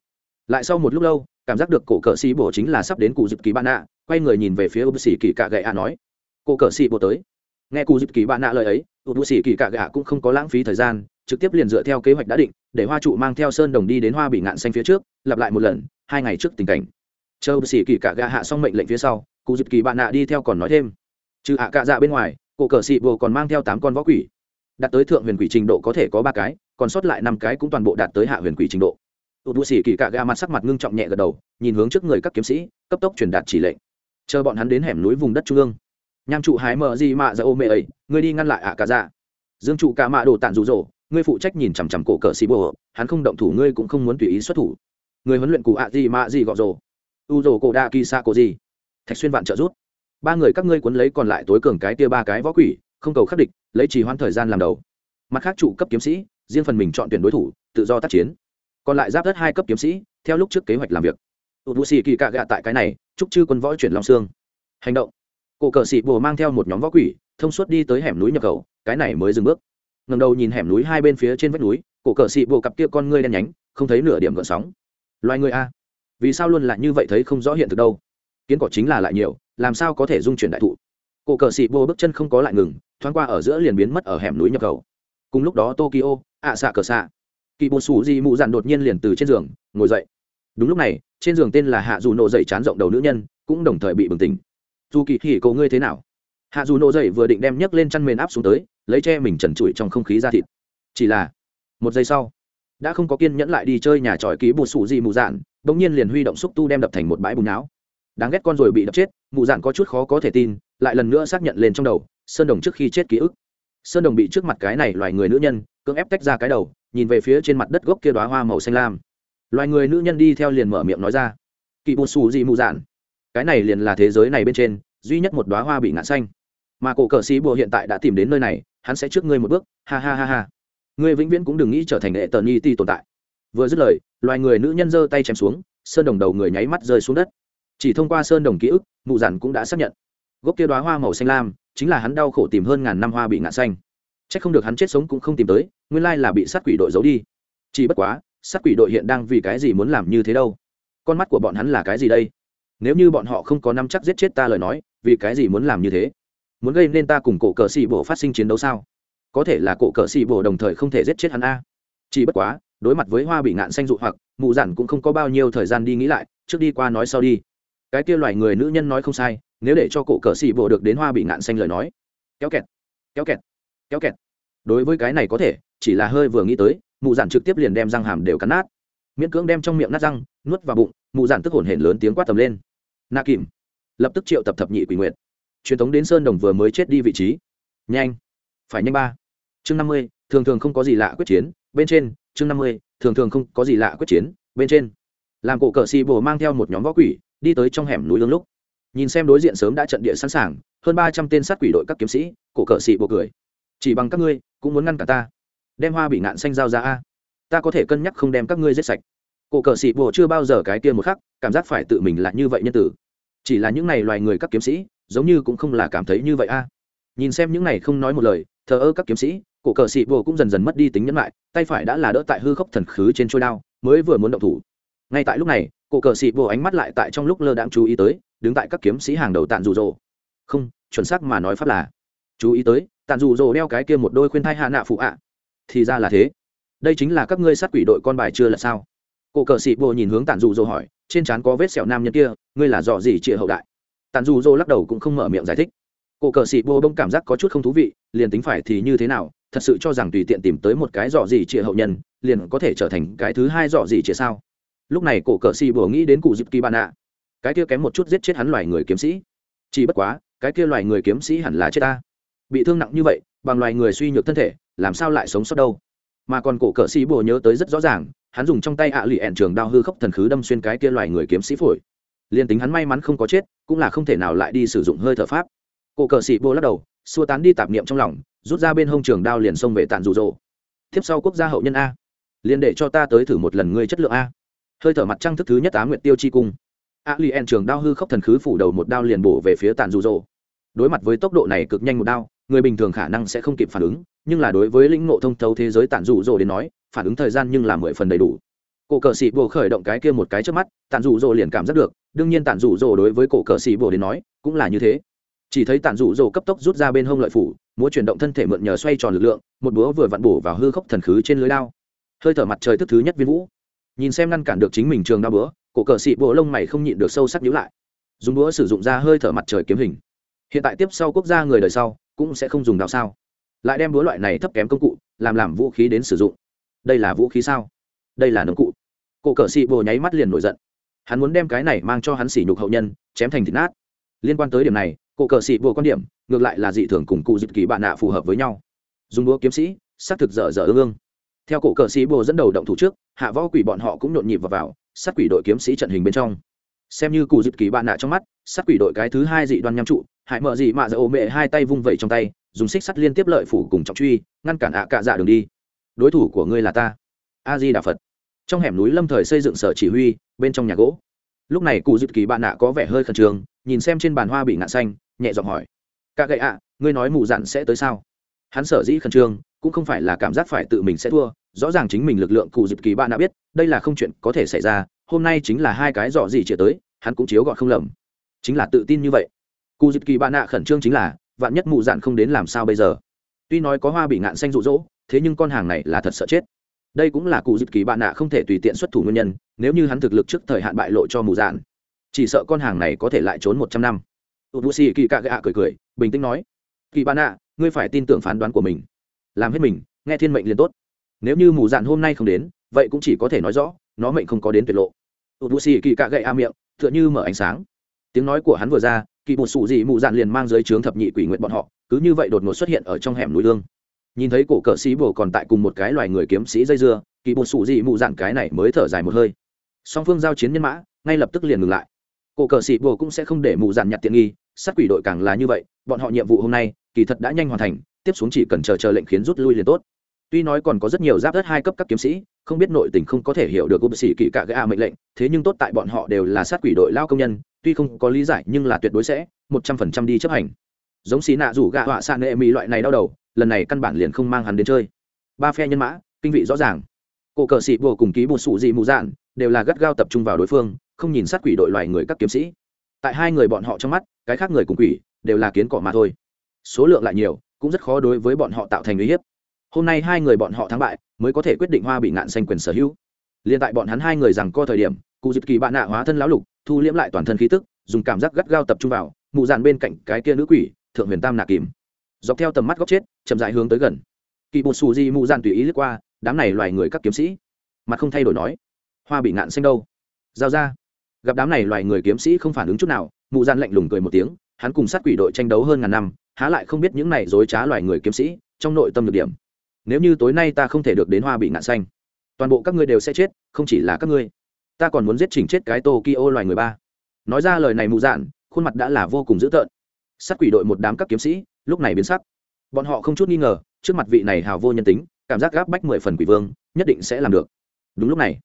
Lại sau một lúc lâu, cảm giác được cổ cờ xì bổ chính là sắp đến cụ dịp kỳ bạn nạ quay người nhìn về phía ưu sĩ kỳ cạ gậy ạ nói, cô cờ xì bộ tới. Nghe cụ dịp kỳ bạn nạ lời ấy ưu sĩ kỳ cạ gậy ạ cũng không có lãng phí thời gian, trực tiếp liền dựa theo kế hoạch đã định, để hoa trụ mang theo sơn đồng đi đến hoa bị ngạn xanh phía trước, lặp lại một lần, hai ngày trước tình cảnh. Chờ ưu sĩ kỳ cạ gậy hạ xong mệnh lệnh phía sau cụ dịp kỳ bạn nạ đi theo còn nói thêm, trừ ạ cạ dạ bên ngoài cụ cờ xì bộ còn mang theo tám con võ quỷ. Đạt tới thượng huyền quỷ trình độ có thể có ba cái, còn sót lại năm cái cũng toàn bộ đạt tới hạ huyền quỷ trình độ. Tụt bụi kỳ cạ gạ mặt sắc mặt ngưng trọng nhẹ gật đầu, nhìn hướng trước người các kiếm sĩ, cấp tốc truyền đạt chỉ lệnh chờ bọn hắn đến hẻm núi vùng đất trung ương. Nham trụ hái mờ gì mạ ra ô mê ấy, ngươi đi ngăn lại ạ cả dạ. Dương trụ cả mạ đồ tản rụ rỗ, ngươi phụ trách nhìn chằm chằm cổ cờ xì bồ hắn không động thủ, ngươi cũng không muốn tùy ý xuất thủ. Người huấn luyện cụ ạ gì mạ gì gọ rồ u rồ cổ đa kỳ xa cổ gì. Thạch xuyên vạn trợ rút. Ba người các ngươi cuốn lấy còn lại tối cường cái tia ba cái võ quỷ, không cầu khắc địch, lấy trì hoãn thời gian làm đầu. Mặt khác trụ cấp kiếm sĩ, riêng phần mình chọn tuyển đối thủ, tự do tác chiến. Còn lại giáp đất hai cấp kiếm sĩ, theo lúc trước kế hoạch làm việc tụt bù xì kỳ cạ gạ tại cái này chúc chư quân võ chuyển long xương. Hành động. Cụ cờ xị bồ mang theo một nhóm võ quỷ, thông suốt đi tới hẻm núi nhập khẩu, cái này mới dừng bước. Ngầm đầu nhìn hẻm núi hai bên phía trên vách núi cụ cờ xị bồ cặp kia con ngươi đen nhánh, không thấy nửa điểm gợn sóng. Loài người a, vì sao luôn là như vậy thấy không rõ hiện thực đâu? Kiến cỏ chính là lại nhiều, làm sao có thể dung chuyển đại thụ? Cụ cờ xị bồ bước chân không có lại ngừng, thoáng qua ở giữa liền biến mất ở hẻm núi nhập cầu cùng lúc đó tokyo, ạ xạ cờ xạ. Kỳ bồ xù di mụ dạn đột nhiên liền từ trên giường, ngồi dậy. Đúng lúc này trên giường tên là hạ dù nộ dậy chán rộng đầu nữ nhân, cũng đồng thời bị bừng tỉnh. Dù kỳ hỉ cầu ngươi thế nào? Hạ dù nộ dậy vừa định đem nhấc lên chăn mền áp xuống tới, lấy che mình trần trụi trong không khí ra thịt. Chỉ là, một giây sau, đã không có kiên nhẫn lại đi chơi nhà tròi ký bột sủ gì mù dạn, bỗng nhiên liền huy động xúc tu đem đập thành một bãi bùn não. Đáng ghét con rồi bị đập chết, mù dạn có chút khó có thể tin, lại lần nữa xác nhận lên trong đầu, sơn đồng trước khi chết ký ức. Sơn đồng bị trước mặt cái này loài người nữ nhân, cưỡng ép tách ra cái đầu, nhìn về phía trên mặt đất gốc kia đoá hoa màu xanh lam loài người nữ nhân đi theo liền mở miệng nói ra. Kỳ bột xù gì mù dạn. Cái này liền là thế giới này bên trên, duy nhất một đoá hoa bị ngạn xanh. Mà cổ cờ sĩ bùa hiện tại đã tìm đến nơi này, hắn sẽ trước ngươi một bước. Ha ha ha ha. Ngươi vĩnh viễn cũng đừng nghĩ trở thành hệ tờ nhi ti tồn tại. Vừa dứt lời, loài người nữ nhân giơ tay chém xuống, sơn đồng đầu người nháy mắt rơi xuống đất. Chỉ thông qua sơn đồng ký ức mụ giản cũng đã xác nhận. Gốc kia đoá hoa màu xanh lam, chính là hắn đau khổ tìm hơn ngàn năm hoa bị ngạn xanh. C h ắ c không được hắn chết sống cũng không tìm tới, nguyên lai là bị sát quỷ đội giấu đi. Chỉ bất quá sát quỷ đội hiện đang vì cái gì muốn làm như thế đâu? Con mắt của bọn hắn là cái gì đây? Nếu như bọn họ không có năm chắc giết chết ta lời nói, vì cái gì muốn làm như thế? Muốn gây nên ta cùng cổ cờ xì bộ phát sinh chiến đấu sao? Có thể là cổ cờ xì bộ đồng thời không thể giết chết hắn a. Chỉ bất quá, đối mặt với hoa bị ngạn xanh dụ hoặc, mụ dặn cũng không có bao nhiêu thời gian đi nghĩ lại, trước đi qua nói sau đi. Cái kia loài người nữ nhân nói không sai, nếu để cho cổ cờ xì bộ được đến hoa bị ngạn xanh lời nói. Kéo kẹt kéo kẹt kéo kẹt. Đối với cái này có thể, chỉ là hơi vừa nghĩ tới mụ giản trực tiếp liền đem răng hàm đều cắn nát. Miễn cưỡng đem trong miệng nát răng, nuốt vào bụng, mụ giản tức hổn hển lớn tiếng quát tầm lên. Na kìm, lập tức triệu tập thập nhị quỷ nguyện truyền thống đến sơn đồng vừa mới chết đi vị trí. Nhanh, phải nhanh ba. Chương năm mươi, thường thường không có gì lạ quyết chiến, bên trên, chương năm mươi, thường thường không có gì lạ quyết chiến, bên trên. Làm cổ cờ xì bồ mang theo một nhóm võ quỷ, đi tới trong hẻm núi lương lúc. Nhìn xem đối diện sớm đã trận địa sẵn sàng, hơn ba trăm tên sát quỷ đội các kiếm sĩ, cổ cờ xì bồ cười. Chỉ bằng các ngươi, cũng muốn ngăn cả ta đem hoa bị ngạn xanh giao ra a. Ta có thể cân nhắc không đem các ngươi giết sạch. Cổ cờ sĩ bồ chưa bao giờ cái kia một khắc, cảm giác phải tự mình là như vậy nhân tử. Chỉ là những này loài người các kiếm sĩ, giống như cũng không là cảm thấy như vậy a. Nhìn xem những này không nói một lời, thờ ơ các kiếm sĩ, cổ cờ sĩ bồ cũng dần dần mất đi tính nhẫn lại, tay phải đã là đỡ tại hư khốc thần khứ trên trôi đao, mới vừa muốn động thủ. Ngay tại lúc này, cổ cờ sĩ bồ ánh mắt lại tại trong lúc lơ đãng chú ý tới, đứng tại các kiếm sĩ hàng đầu tàn rụ rỗ không, chuẩn xác mà nói pháp là, chú ý tới tàn rụ rỗ đeo cái kia một đôi khuyên thai hạ nạ phụ ạ thì ra là thế. Đây chính là các ngươi sát quỷ đội con bài chưa là sao? Cổ cờ sĩ bồ nhìn hướng tàn dù dô hỏi, trên trán có vết sẹo nam nhân kia, ngươi là dọ gì trịa hậu đại? Tàn dù dô lắc đầu cũng không mở miệng giải thích. Cổ cờ sĩ bô bông cảm giác có chút không thú vị, liền tính phải thì như thế nào, thật sự cho rằng tùy tiện tìm tới một cái dọ gì trịa hậu nhân, liền có thể trở thành cái thứ hai dọ gì trịa sao? Lúc này cổ cờ sĩ bô nghĩ đến cụ dịp kỳ bạn ạ. Cái kia kém một chút giết chết hắn loài người kiếm sĩ. Chỉ bất quá, cái kia loài người kiếm sĩ hẳn là chết ta. Bị thương nặng như vậy bằng loài người suy nhược thân thể, làm sao lại sống sót đâu? Mà còn cổ cờ sĩ bồ nhớ tới rất rõ ràng, hắn dùng trong tay ạ lụy ẹn trường đao hư khốc thần khứ đâm xuyên cái kia loài người kiếm sĩ phổi. Liền tính hắn may mắn không có chết, cũng là không thể nào lại đi sử dụng hơi thở pháp. Cổ cờ sĩ bồ lắc đầu, xua tán đi tạp niệm trong lòng, rút ra bên hông trường đao liền xông về tàn rụ rỗ tiếp sau quốc gia hậu nhân a. Liền để cho ta tới thử một lần ngươi chất lượng a. Hơi thở mặt trăng thức thứ nhất á nguyện tiêu chi cung. A li en trường đao hư khốc thần khứ phủ đầu một đao liền bổ về phía tàn rụ rỗ đối mặt với tốc độ này cực nhanh một đao người bình thường khả năng sẽ không kịp phản ứng, nhưng là đối với lĩnh ngộ thông thấu thế giới tản rủ rồ đến nói, phản ứng thời gian nhưng là mười phần đầy đủ. Cổ cờ sĩ bồ khởi động cái kia một cái trước mắt, tản rủ rồ liền cảm giác được, đương nhiên tản rủ rồ đối với cổ cờ sĩ bồ đến nói, cũng là như thế. Chỉ thấy tản rủ rồ cấp tốc rút ra bên hông lợi phủ, múa chuyển động thân thể mượn nhờ xoay tròn lực lượng, một búa vừa vặn bổ vào hư khốc thần khứ trên lưới đao. Hơi thở mặt trời thức thứ nhất viên vũ. Nhìn xem ngăn cản được chính mình trường đao búa, cổ cờ sĩ bồ lông mày không nhịn được sâu sắc nhíu lại. Dùng búa sử dụng ra hơi thở mặt trời kiếm hình. Hiện tại tiếp sau quốc gia người đời sau cũng sẽ không dùng đào sao. Lại đem búa loại này thấp kém công cụ làm làm vũ khí đến sử dụng. Đây là vũ khí sao? Đây là nông cụ. Cổ cờ sĩ bồ nháy mắt liền nổi giận. Hắn muốn đem cái này mang cho hắn sỉ nhục hậu nhân chém thành thịt nát. Liên quan tới điểm này cổ cờ sĩ bồ quan điểm ngược lại là dị thường cùng cụ dịch kỳ bạn nạ phù hợp với nhau. Dùng đũa kiếm sĩ xác thực dở dở ương ương. Theo cổ cờ sĩ bồ dẫn đầu động thủ trước hạ võ quỷ bọn họ cũng nhộn nhịp vào, vào sát quỷ đội kiếm sĩ trận hình bên trong. Xem như cụ dịp kỳ bạn nạ trong mắt sát quỷ đội cái thứ hai dị đoan nhắm trụ hại mở gì mạ dạ ô mẹ hai tay vung vẩy trong tay, dùng xích sắt liên tiếp lợi phủ cùng trọng truy, ngăn cản ạ cạ dạ đường đi. Đối thủ của ngươi là ta. A di đà phật trong hẻm núi lâm thời xây dựng sở chỉ huy, bên trong nhà gỗ. Lúc này cụ dự kỳ bạn nạ có vẻ hơi khẩn trương, nhìn xem trên bàn hoa bị ngạn xanh, nhẹ giọng hỏi. Ca gậy ạ, ngươi nói mù dặn sẽ tới sao? Hắn sở dĩ khẩn trương, cũng không phải là cảm giác phải tự mình sẽ thua. Rõ ràng chính mình lực lượng cụ dự kỳ bạn đã biết, đây là không chuyện có thể xảy ra, hôm nay chính là hai cái dọ gì chia tới, hắn cũng chiếu gọn không lầm. Chính là tự tin như vậy cụ dịp kỳ bạn nạ khẩn trương chính là, vạn nhất mụ dạn không đến làm sao bây giờ? Tuy nói có hoa bị ngạn xanh rụ rỗ, thế nhưng con hàng này là thật sợ chết. Đây cũng là cụ dịp kỳ bạn nạ không thể tùy tiện xuất thủ nguyên nhân, nếu như hắn thực lực trước thời hạn bại lộ cho mù dạn. Chỉ sợ con hàng này có thể lại trốn một trăm năm. U xì kỳ cạ gạ cười cười, bình tĩnh nói, kỳ bạn nạ, ngươi phải tin tưởng phán đoán của mình. Làm hết mình, nghe thiên mệnh liền tốt. Nếu như mù dạn hôm nay không đến, vậy cũng chỉ có thể nói rõ, nó mệnh không có đến tuyệt lộ. U xì kỳ cạ gậy a miệng, tựa như mở ánh sáng. Tiếng nói của hắn vừa ra kỳ một sủ dị mụ dạn liền mang dưới trướng thập nhị quỷ nguyện bọn họ, cứ như vậy đột ngột xuất hiện ở trong hẻm núi lương. Nhìn thấy cổ cờ sĩ bồ còn tại cùng một cái loài người kiếm sĩ dây dưa, kỳ một sủ dị mụ dạn cái này mới thở dài một hơi. Song phương giao chiến nhân mã, ngay lập tức liền ngừng lại. Cổ cờ sĩ bồ cũng sẽ không để mụ dạn nhặt tiện nghi, sát quỷ đội càng là như vậy, bọn họ nhiệm vụ hôm nay kỳ thật đã nhanh hoàn thành, tiếp xuống chỉ cần chờ chờ lệnh khiến rút lui liền tốt tuy nói còn có rất nhiều giáp đất hai cấp các kiếm sĩ, không biết nội tình không có thể hiểu được ưu sĩ kỵ cả gạ mệnh lệnh, thế nhưng tốt tại bọn họ đều là sát quỷ đội lao công nhân, tuy không có lý giải nhưng là tuyệt đối sẽ một trăm phần trăm đi chấp hành. Giống xí nạ rủ gạ họa xạ nệ mỹ loại này đau đầu, lần này căn bản liền không mang hắn đến chơi. Ba phe nhân mã, kinh vị rõ ràng. Cổ cờ sĩ bồ cùng ký một sụ dị mù dạn, đều là gắt gao tập trung vào đối phương, không nhìn sát quỷ đội loài người các kiếm sĩ. Tại hai người bọn họ trong mắt, cái khác người cùng quỷ, đều là kiến cỏ mà thôi. Số lượng lại nhiều, cũng rất khó đối với bọn họ tạo thành uy hiếp hôm nay hai người bọn họ thắng bại, mới có thể quyết định hoa bị ngạn xanh quyền sở hữu. Liền tại bọn hắn hai người rằng co thời điểm, cụ dịp kỳ bạn nạ hóa thân lão lục, thu liễm lại toàn thân khí tức, dùng cảm giác gắt gao tập trung vào, mụ dàn bên cạnh cái kia nữ quỷ, thượng huyền tam nạ kìm. Dọc theo tầm mắt góc chết, chậm dại hướng tới gần. Kỳ bột xù di mụ dàn tùy ý lướt qua, đám này loài người các kiếm sĩ. Mặt không thay đổi nói, hoa bị ngạn xanh đâu? Giao ra. Gặp đám này loài người kiếm sĩ không phản ứng chút nào, mụ dàn lạnh lùng cười một tiếng, hắn cùng sát quỷ đội tranh đấu hơn ngàn năm, há lại không biết những này dối trá loài người kiếm sĩ, trong nội tâm được điểm nếu như tối nay ta không thể được đến hoa bị ngạn xanh, toàn bộ các ngươi đều sẽ chết, không chỉ là các ngươi. Ta còn muốn giết chỉnh chết cái tokyo loài người ba. Nói ra lời này mụ dạn, khuôn mặt đã là vô cùng dữ tợn. Sắt quỷ đội một đám các kiếm sĩ, lúc này biến sắc. Bọn họ không chút nghi ngờ, trước mặt vị này hào vô nhân tính, cảm giác gáp bách mười phần quỷ vương, nhất định sẽ làm được. Đúng lúc này,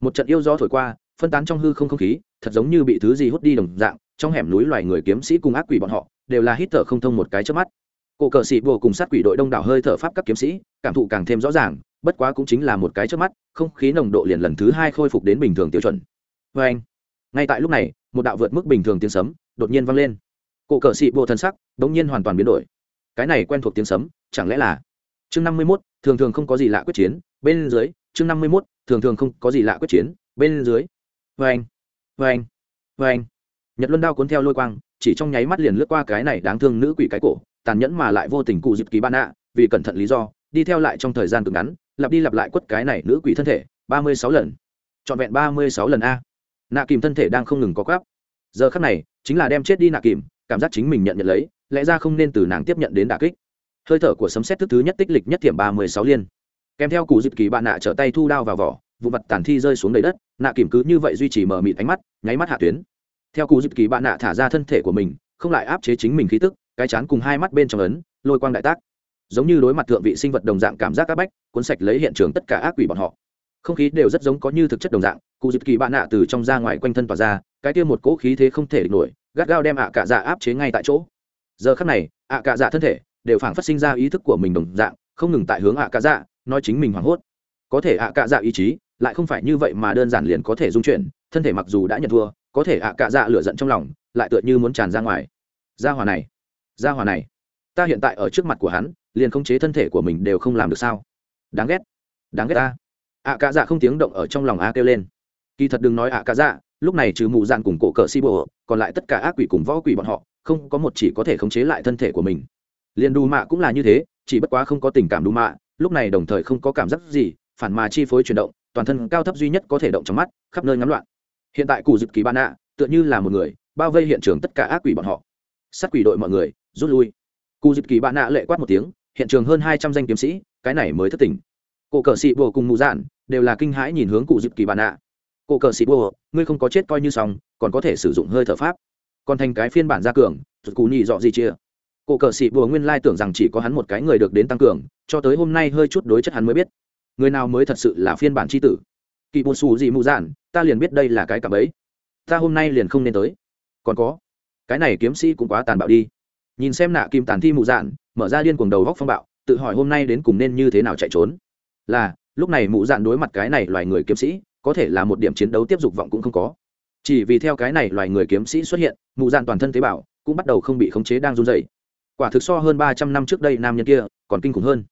một trận yêu gió thổi qua, phân tán trong hư không không khí, thật giống như bị thứ gì hút đi đồng dạng, trong hẻm núi loài người kiếm sĩ cùng ác quỷ bọn họ, đều là hít thở không thông một cái trước mắt cổ cờ sĩ bùa cùng sát quỷ đội đông đảo hơi thở pháp các kiếm sĩ, cảm thụ càng thêm rõ ràng, bất quá cũng chính là một cái trước mắt, không khí nồng độ liền lần thứ hai khôi phục đến bình thường tiêu chuẩn. Vê anh, ngay tại lúc này, một đạo vượt mức bình thường tiếng sấm đột nhiên vang lên. Cổ cờ sĩ bùa thân sắc đ nhiên hoàn toàn biến đổi. Cái này quen thuộc tiếng sấm, chẳng lẽ là chương năm mươi mốt, thường thường không có gì lạ quyết chiến, bên dưới, chương năm mươi mốt, thường thường không có gì lạ quyết chiến, bên dưới. Vê anh vê anh vê anh. Nhật luân đao cuốn theo lôi quang, chỉ trong nháy mắt liền lướt qua cái này đáng thương nữ quỷ cái cổ tàn nhẫn mà lại vô tình cụ dịp kỳ ban ạ, vì cẩn thận lý do, đi theo lại trong thời gian cực ngắn, lặp đi lặp lại quất cái này nữ quỷ thân thể, ba mươi sáu lần. Trọn vẹn ba mươi sáu lần a. Nạ kìm thân thể đang không ngừng có gáp giờ khắc này, chính là đem chết đi nạ kìm, cảm giác chính mình nhận nhận lấy, lẽ ra không nên từ nàng tiếp nhận đến đà kích. Hơi thở của sấm xét thức thứ nhất tích lịch nhất thiểm ba mươi sáu liên. Kèm theo cụ dịp kỳ bạn nạ trở tay thu đao vào vỏ, vụ mặt tàn thi rơi xuống đầy đất, nạ kìm cứ như vậy duy trì mờ mịt ánh mắt, nháy mắt hạ tuyến. Theo cụ dịp kỳ bạn nạ thả ra thân thể của mình, không lại áp chế chính mình khí tức cái chán cùng hai mắt bên trong ấn, lôi quang đại tác. Giống như đối mặt thượng vị sinh vật đồng dạng cảm giác áp bách, cuốn sạch lấy hiện trường tất cả ác quỷ bọn họ. Không khí đều rất giống có như thực chất đồng dạng, cụ dịp kỳ bạn nạ từ trong ra ngoài quanh thân tỏa ra, cái kia một cỗ khí thế không thể địch nổi, gắt gao đem ạ cạ dạ áp chế ngay tại chỗ. Giờ khắc này, ạ cạ dạ thân thể đều phảng phát sinh ra ý thức của mình đồng dạng, không ngừng tại hướng ạ cạ dạ nói chính mình hoảng hốt. Có thể ạ cạ dạ ý chí lại không phải như vậy mà đơn giản liền có thể dung chuyển, thân thể mặc dù đã nhận thua, có thể ạ cạ dạ lửa giận trong lòng, lại tựa như muốn tràn ra ngoài. Ra hòa này gia hòa này, ta hiện tại ở trước mặt của hắn, liền khống chế thân thể của mình đều không làm được sao? Đáng ghét đáng ghét ta. Ạ cạ dạ không tiếng động ở trong lòng a kêu lên. Kỳ thật đừng nói ạ cạ dạ lúc này trừ mụ dạn cùng cổ cờ si bộ còn lại tất cả ác quỷ cùng võ quỷ bọn họ, không có một chỉ có thể khống chế lại thân thể của mình. Liền đù mạ cũng là như thế, chỉ bất quá không có tình cảm đù mạ, lúc này đồng thời không có cảm giác gì, phản mà chi phối chuyển động, toàn thân cao thấp duy nhất có thể động trong mắt, khắp nơi ngắm loạn. Hiện tại cụ dực kỳ ban ạ tựa như là một người, bao vây hiện trường tất cả ác quỷ bọn họ. Sát quỷ đội mọi người rút lui. Cụ dịp kỳ bạn nạ lệ quát một tiếng, hiện trường hơn hai trăm danh kiếm sĩ, cái này mới thất tỉnh cổ cờ sĩ bồ cùng mù dạn đều là kinh hãi nhìn hướng cụ dịp kỳ bạn nạ. Cổ cờ sĩ bồ ngươi không có chết coi như xong, còn có thể sử dụng hơi thở pháp. Còn thành cái phiên bản gia cường cụ cù nhị dọ gì chia. Cổ cờ sĩ bồ nguyên lai tưởng rằng chỉ có hắn một cái người được đến tăng cường, cho tới hôm nay hơi chút đối chất hắn mới biết. Người nào mới thật sự là phiên bản tri tử? Kỳ bồ xù gì mù dạn, ta liền biết đây là cái cặp ấy ta hôm nay liền không nên tới. Còn có, cái này kiếm sĩ cũng quá tàn bạo đi nhìn xem nạ kim tàn thi mụ dạn, mở ra điên cuồng đầu góc phong bạo, tự hỏi hôm nay đến cùng nên như thế nào chạy trốn. Là, lúc này mụ dạn đối mặt cái này loài người kiếm sĩ, có thể là một điểm chiến đấu tiếp dục vọng cũng không có. Chỉ vì theo cái này loài người kiếm sĩ xuất hiện, mụ dạn toàn thân tế bào cũng bắt đầu không bị khống chế đang run dày quả thực so hơn ba trăm năm trước đây nam nhân kia còn kinh khủng hơn.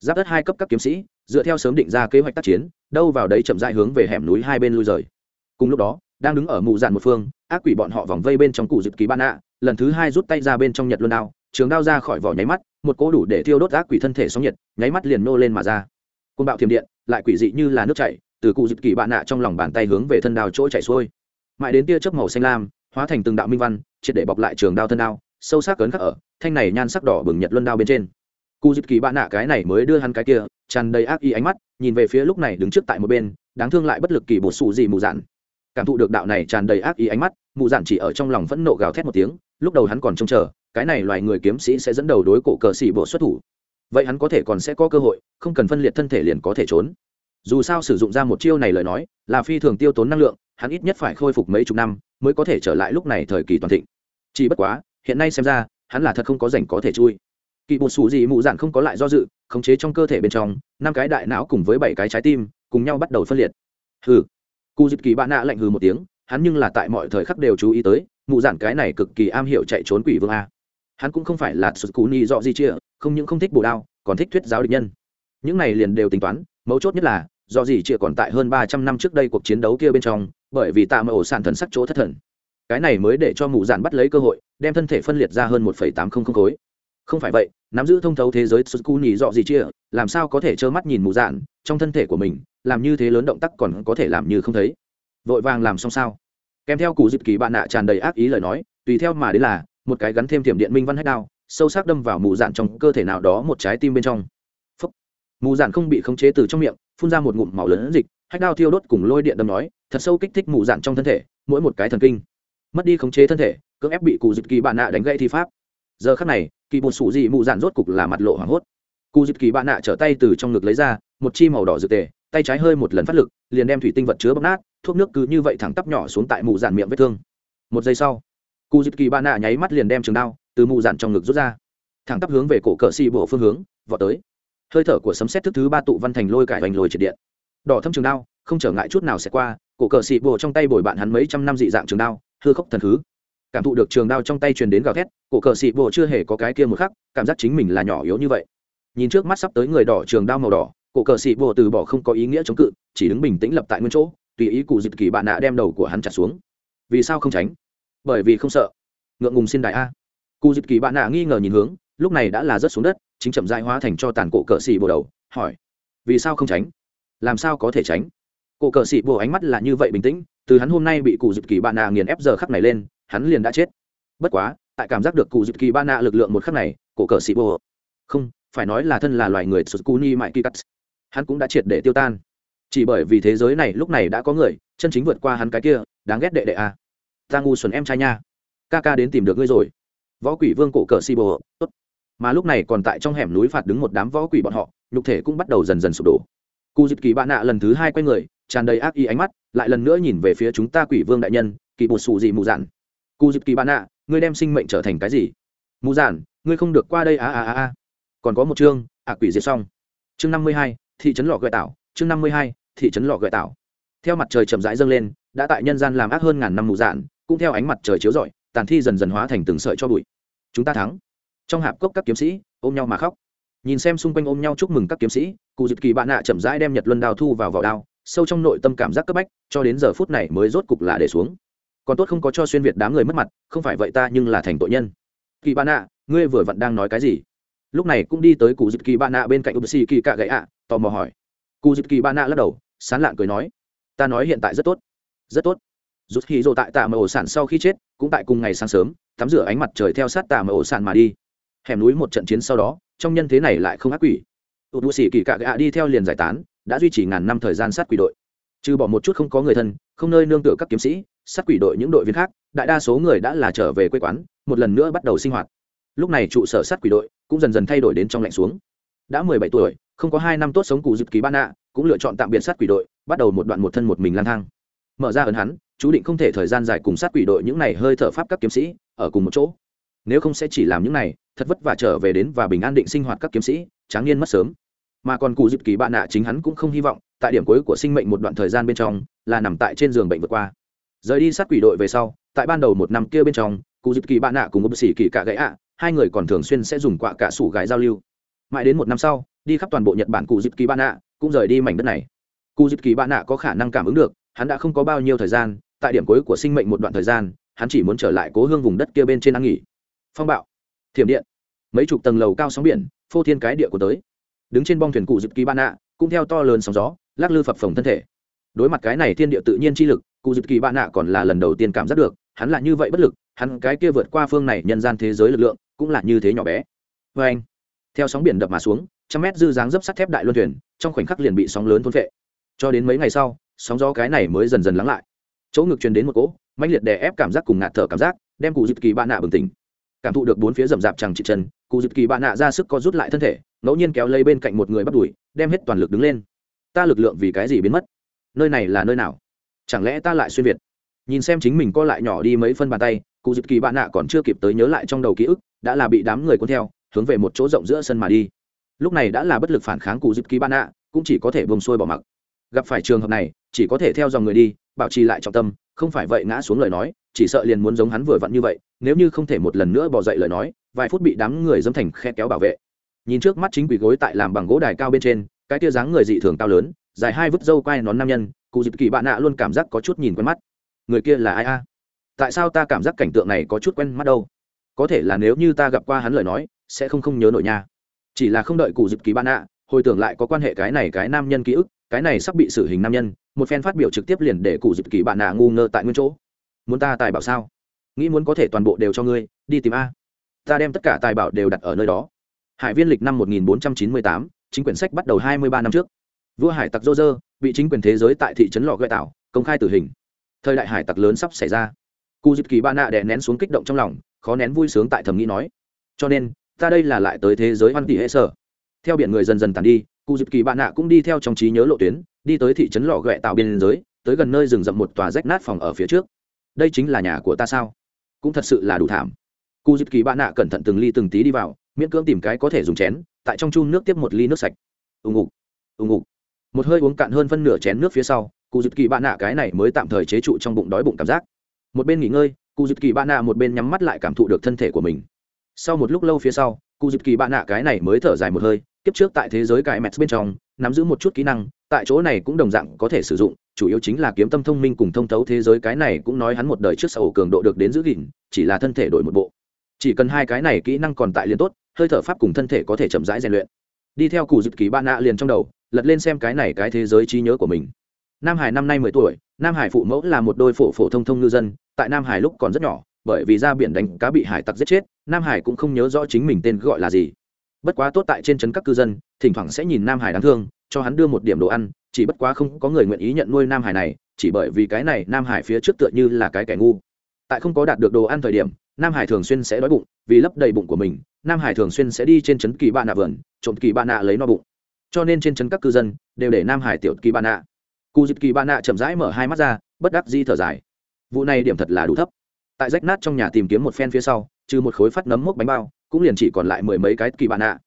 Giáp đất hai cấp các kiếm sĩ, dựa theo sớm định ra kế hoạch tác chiến, đâu vào đấy chậm dại hướng về hẻm núi hai bên lui rời. Cùng lúc đó, đang đứng ở mụ dạn một phương, ác quỷ bọn họ vòng vây bên trong cụ dịp ký ban ạ lần thứ hai rút tay ra bên trong nhật luân đao, trường đao ra khỏi vỏ nháy mắt, một cỗ đủ để thiêu đốt ác quỷ thân thể sóng nhiệt, nháy mắt liền nô lên mà ra. Côn bạo thiểm điện, lại quỷ dị như là nước chảy, từ cụ dịp kỳ bạn nạ trong lòng bàn tay hướng về thân đao chỗ chảy xuôi. Mãi đến tia chớp màu xanh lam, hóa thành từng đạo minh văn, triệt để bọc lại trường đao thân đao, sâu sắc cấn khắc ở, thanh này nhan sắc đỏ bừng nhật luân đao bên trên. Cụ dịp kỳ bạn nạ cái này mới đưa hắn cái kia, tràn đầy ác ý ánh mắt, nhìn về phía lúc này đứng trước tại một bên, đáng thương lại bất lực kỳ bột xù gì mù dạn. Cảm thụ được đạo này tràn đầy ác ý ánh mắt, mù dạn chỉ ở trong lòng phẫn nộ gào thét một tiếng lúc đầu hắn còn trông chờ, cái này loài người kiếm sĩ sẽ dẫn đầu đối cổ cờ xỉ bộ xuất thủ. Vậy hắn có thể còn sẽ có cơ hội, không cần phân liệt thân thể liền có thể trốn. Dù sao sử dụng ra một chiêu này lời nói, là phi thường tiêu tốn năng lượng, hắn ít nhất phải khôi phục mấy chục năm mới có thể trở lại lúc này thời kỳ toàn thịnh. Chỉ bất quá, hiện nay xem ra, hắn là thật không có rảnh có thể chui. Kỳ bột xù gì mụ dạn không có lại do dự, khống chế trong cơ thể bên trong, năm cái đại não cùng với bảy cái trái tim, cùng nhau bắt đầu phân liệt. Hừ. Cụ dịp kỳ bạn nạ lạnh hừ một tiếng, hắn nhưng là tại mọi thời khắc đều chú ý tới mụ dạn cái này cực kỳ am hiểu chạy trốn quỷ vương a. Hắn cũng không phải là sụt cú ni dọ di chia không những không thích bồ đao, còn thích thuyết giáo địch nhân. Những này liền đều tính toán, mấu chốt nhất là do gì chia còn tại hơn ba trăm năm trước đây cuộc chiến đấu kia bên trong, bởi vì tạ mơ ổ sản thần sắc chỗ thất thần. Cái này mới để cho mụ dạn bắt lấy cơ hội, đem thân thể phân liệt ra hơn một phẩy tám không không khối. Không phải vậy, nắm giữ thông thấu thế giới sụt cú ni dọ gì chia làm sao có thể trơ mắt nhìn mụ dạn trong thân thể của mình, làm như thế lớn động tác còn có thể làm như không thấy. Vội vàng làm xong sao? Kèm theo cụ dịp kỳ bạn nạ tràn đầy ác ý lời nói, tùy theo mà đến là, một cái gắn thêm thiểm điện minh văn hách đao, sâu sắc đâm vào mù dạn trong cơ thể nào đó một trái tim bên trong. Phúc. mù dạn không bị khống chế từ trong miệng, phun ra một ngụm màu lớn dịch, hách đao thiêu đốt cùng lôi điện đâm nói, thật sâu kích thích mù dạn trong thân thể, mỗi một cái thần kinh. Mất đi khống chế thân thể, cưỡng ép bị cụ dịp kỳ bạn nạ đánh gãy thi pháp. Giờ khắc này, kỳ bột sủ dị mù dạn rốt cục là mặt lộ hoảng hốt. Cụ dịp kỳ bạn nạ trở tay từ trong ngực lấy ra, một chi màu đỏ dược tề, tay trái hơi một lần phát lực, liền đem thủy tinh vật chứa bóc nát thuốc nước cứ như vậy thẳng tắp nhỏ xuống tại mù dạn miệng vết thương. Một giây sau cụ dịp kỳ bạn nạ nháy mắt liền đem trường đao từ mù dạn trong ngực rút ra, thẳng tắp hướng về cổ cờ xì bộ phương hướng, vọt tới. Hơi thở của sấm xét thức thứ ba tụ văn thành lôi cải hoành lồi triệt điện. Đỏ thâm trường đao, không trở ngại chút nào sẽ qua, cổ cờ xì bộ trong tay bồi bạn hắn mấy trăm năm dị dạng trường đao, hư khốc thần thứ cảm thụ được trường đao trong tay truyền đến gào thét, cổ cờ xì bộ chưa hề có cái kia một khắc, cảm giác chính mình là nhỏ yếu như vậy. Nhìn trước mắt sắp tới người đỏ trường đao màu đỏ, cổ cờ xì bộ từ bỏ không có ý nghĩa chống cự, chỉ đứng bình tĩnh lập tại nguyên chỗ tùy ý cụ dịp kỳ bạn nạ đem đầu của hắn chặt xuống. Vì sao không tránh? Bởi vì không sợ. Ngượng ngùng xin đại a. Cụ dịp kỳ bạn nạ nghi ngờ nhìn hướng, lúc này đã là rớt xuống đất, chính chậm dại hóa thành cho tàn cổ cờ xì bồ đầu, hỏi, vì sao không tránh? Làm sao có thể tránh? Cổ cờ xì bồ ánh mắt là như vậy bình tĩnh, từ hắn hôm nay bị cụ dịp kỳ bạn nạ nghiền ép giờ khắc này lên, hắn liền đã chết. Bất quá, tại cảm giác được cụ dịp kỳ bạn nạ lực lượng một khắc này, cổ cờ xì bồ, không, phải nói là thân là loài người sụt cu ni mại kỳ cắt hắn cũng đã triệt để tiêu tan chỉ bởi vì thế giới này lúc này đã có người, chân chính vượt qua hắn cái kia, đáng ghét đệ đệ a. Ta ngu xuẩn em trai nha. Ca ca đến tìm được ngươi rồi. Võ quỷ vương cổ cờ si bồ, tốt. Mà lúc này còn tại trong hẻm núi phạt đứng một đám võ quỷ bọn họ, nhục thể cũng bắt đầu dần dần sụp đổ. Cụ dịp kỳ bạn nạ lần thứ hai quay người, tràn đầy ác ý ánh mắt, lại lần nữa nhìn về phía chúng ta quỷ vương đại nhân, kỳ bột xù gì mù dạn cụ dịp kỳ bạn nạ, ngươi đem sinh mệnh trở thành cái gì? Mù dạn ngươi không được qua đây a a a a. Còn có một chương ạ quỷ diệt xong. Chương năm mươi hai, thị trấn lọ gợi tạo chương năm mươi hai thị trấn lọ gợi tạo. Theo mặt trời chậm rãi dâng lên, đã tại nhân gian làm ác hơn ngàn năm mù dạn, cũng theo ánh mặt trời chiếu rọi, tàn thi dần dần hóa thành từng sợi cho bụi. Chúng ta thắng. Trong hạp cốc các kiếm sĩ, ôm nhau mà khóc. Nhìn xem xung quanh ôm nhau chúc mừng các kiếm sĩ, cụ dịp kỳ bạn nạ chậm rãi đem nhật luân đao thu vào vỏ đao, sâu trong nội tâm cảm giác cấp bách, cho đến giờ phút này mới rốt cục là để xuống. Còn tốt không có cho xuyên việt đám người mất mặt, không phải vậy ta nhưng là thành tội nhân. Kỳ bạn nạ, ngươi vừa vặn đang nói cái gì? Lúc này cũng đi tới cụ dịp kỳ bạn nạ bên cạnh ubc kỳ cạ gãy ạ tò mò hỏi. Cụ dịp kỳ bạn nạ lắc đầu sán lạn cười nói, ta nói hiện tại rất tốt rất tốt. Rút khi rồ tại tạ mở ổ sản sau khi chết, cũng tại cùng ngày sáng sớm, tắm rửa ánh mặt trời theo sát tạ mở ổ sản mà đi. Hẻm núi một trận chiến sau đó, trong nhân thế này lại không ác quỷ. Tụt bù xỉ kỳ cạ gạ đi theo liền giải tán, đã duy trì ngàn năm thời gian sát quỷ đội. Trừ bỏ một chút không có người thân, không nơi nương tựa các kiếm sĩ, sát quỷ đội những đội viên khác, đại đa số người đã là trở về quê quán, một lần nữa bắt đầu sinh hoạt. Lúc này trụ sở sát quỷ đội cũng dần dần thay đổi đến trong lạnh xuống. Đã mười bảy tuổi không có hai năm tốt sống cụ dịp kỳ ban nạ, cũng lựa chọn tạm biệt sát quỷ đội, bắt đầu một đoạn một thân một mình lang thang. Mở ra ấn hắn, chú định không thể thời gian dài cùng sát quỷ đội những này hơi thở pháp các kiếm sĩ ở cùng một chỗ. Nếu không sẽ chỉ làm những này, thật vất vả trở về đến và bình an định sinh hoạt các kiếm sĩ, tráng niên mất sớm. Mà còn cụ dịp kỳ bạn nạ chính hắn cũng không hy vọng, tại điểm cuối của sinh mệnh một đoạn thời gian bên trong, là nằm tại trên giường bệnh vượt qua. Rời đi sát quỷ đội về sau, tại ban đầu một năm kia bên trong, cụ dịp kỳ bạn nạ cùng ông sĩ kỳ cả gãy ạ, hai người còn thường xuyên sẽ dùng quạ cả sủ gái giao lưu. Mãi đến một năm sau đi khắp toàn bộ nhật bản cụ dịp kỳ bạn nạ cũng rời đi mảnh đất này. Cụ dịp kỳ bạn nạ có khả năng cảm ứng được, hắn đã không có bao nhiêu thời gian, tại điểm cuối của sinh mệnh một đoạn thời gian, hắn chỉ muốn trở lại cố hương vùng đất kia bên trên ăn nghỉ. Phong bạo, thiểm điện, mấy chục tầng lầu cao sóng biển, phô thiên cái địa của tới. Đứng trên bong thuyền cụ dịp kỳ bạn nạ cũng theo to lớn sóng gió, lắc lư phập phồng thân thể. Đối mặt cái này thiên địa tự nhiên chi lực cụ dịp kỳ bạn nạ còn là lần đầu tiên cảm giác được, hắn là như vậy bất lực, hắn cái kia vượt qua phương này nhân gian thế giới lực lượng, cũng là như thế nhỏ bé. Vê anh, theo sóng biển đập mà xuống trăm mét dư dáng dấp sắt thép đại luân thuyền, trong khoảnh khắc liền bị sóng lớn thôn vệ cho đến mấy ngày sau, sóng gió cái này mới dần dần lắng lại. Chỗ ngực truyền đến một cỗ mạnh liệt đè ép cảm giác cùng ngạt thở cảm giác, đem cụ dịp kỳ bạn nạ bừng tỉnh. Cảm thụ được bốn phía rậm rạp chẳng trị chân, cụ dịp kỳ bạn nạ ra sức co rút lại thân thể, ngẫu nhiên kéo lấy bên cạnh một người bắt đuổi, đem hết toàn lực đứng lên. Ta lực lượng vì cái gì biến mất? Nơi này là nơi nào? Chẳng lẽ ta lại xuyên việt? Nhìn xem chính mình co lại nhỏ đi mấy phân bàn tay, cụ dịp kỳ bạn nạ còn chưa kịp tới nhớ lại trong đầu ký ức, đã là bị đám người cuốn theo, hướng về một chỗ rộng giữa sân mà đi lúc này đã là bất lực phản kháng cụ dịp kỳ bạn nạ cũng chỉ có thể bông xuôi bỏ mặc. Gặp phải trường hợp này, chỉ có thể theo dòng người đi, bảo trì lại trọng tâm, không phải vậy ngã xuống lời nói, chỉ sợ liền muốn giống hắn vừa vặn như vậy, nếu như không thể một lần nữa bỏ dậy lời nói, vài phút bị đám người dâm thành khe kéo bảo vệ. Nhìn trước mắt chính quỷ gối tại làm bằng gỗ đài cao bên trên, cái tia dáng người dị thường cao lớn, dài hai vứt dâu quai nón nam nhân, cụ dịp kỳ bạn nạ luôn cảm giác có chút nhìn quen mắt. Người kia là ai a? Tại sao ta cảm giác cảnh tượng này có chút quen mắt đâu? Có thể là nếu như ta gặp qua hắn lời nói, sẽ không không nhớ nổi nha chỉ là không đợi cụ dịp kỳ bạn ạ hồi tưởng lại có quan hệ cái này cái nam nhân ký ức cái này sắp bị xử hình nam nhân một phen phát biểu trực tiếp liền để cụ dịp kỳ bạn nạ ngu ngơ tại nguyên chỗ. Muốn ta tài bảo sao? Nghĩ muốn có thể toàn bộ đều cho ngươi đi tìm a. Ta đem tất cả tài bảo đều đặt ở nơi đó. Hải viên lịch năm 1498, chính quyển sách bắt đầu 23 năm trước. Vua hải tặc dô dơ bị chính quyền thế giới tại thị trấn lò gợi tạo công khai tử hình. Thời đại hải tặc lớn sắp xảy ra. Cụ dịp kỳ bạn nạ đè nén xuống kích động trong lòng khó nén vui sướng tại thầm nghĩ nói. Cho nên ta đây là lại tới thế giới hoan tỷ hệ sở. Theo biển người dần dần tàn đi cụ dịp kỳ bạn nạ cũng đi theo trong trí nhớ lộ tuyến, đi tới thị trấn lò ghẹ tạo biên giới, tới gần nơi rừng rậm một tòa rách nát phòng ở phía trước. Đây chính là nhà của ta sao? Cũng thật sự là đủ thảm. Cụ dịp kỳ bạn nạ cẩn thận từng ly từng tí đi vào, miễn cưỡng tìm cái có thể dùng chén, tại trong chun nước tiếp một ly nước sạch. Ùng ục ùng ục một hơi uống cạn hơn phân nửa chén nước phía sau cụ dịp kỳ bạn nạ cái này mới tạm thời chế trụ trong bụng đói bụng cảm giác. Một bên nghỉ ngơi cụ dịp kỳ bạn nạ một bên nhắm mắt lại cảm thụ được thân thể của mình sau một lúc lâu phía sau, cụ dịp kỳ bạn nạ cái này mới thở dài một hơi kiếp trước tại thế giới cái mẹt bên trong, nắm giữ một chút kỹ năng, tại chỗ này cũng đồng dạng có thể sử dụng, chủ yếu chính là kiếm tâm thông minh cùng thông thấu thế giới cái này cũng nói hắn một đời trước sau cường độ được đến giữ gìn, chỉ là thân thể đổi một bộ. Chỉ cần hai cái này kỹ năng còn tại liền tốt, hơi thở pháp cùng thân thể có thể chậm rãi rèn luyện. Đi theo cụ dịp kỳ bạn nạ liền trong đầu, lật lên xem cái này cái thế giới trí nhớ của mình. Nam hải năm nay mười tuổi, nam hải phụ mẫu là một đôi phổ phổ thông thông ngư dân, tại nam hải lúc còn rất nhỏ, bởi vì ra biển đánh cá bị hải tặc giết chết nam hải cũng không nhớ rõ chính mình tên gọi là gì. Bất quá tốt tại trên trấn các cư dân, thỉnh thoảng sẽ nhìn nam hải đáng thương, cho hắn đưa một điểm đồ ăn, chỉ bất quá không có người nguyện ý nhận nuôi nam hải này, chỉ bởi vì cái này nam hải phía trước tựa như là cái kẻ ngu. Tại không có đạt được đồ ăn thời điểm, nam hải thường xuyên sẽ đói bụng, vì lấp đầy bụng của mình, nam hải thường xuyên sẽ đi trên trấn kỳ bạn nạ vườn, trộm kỳ bạn nạ lấy no bụng. Cho nên trên trấn các cư dân đều để nam hải tiểu kỳ bạn nạ. Cụ dịp kỳ bạn nạ chậm rãi mở hai mắt ra, bất đắc di thở dài. Vụ này điểm thật là đủ thấp. Tại rách nát trong nhà tìm kiếm một phen phía sau trừ một khối phát nấm mốc bánh bao, cũng liền chỉ còn lại mười mấy cái kỳ bạn ạ.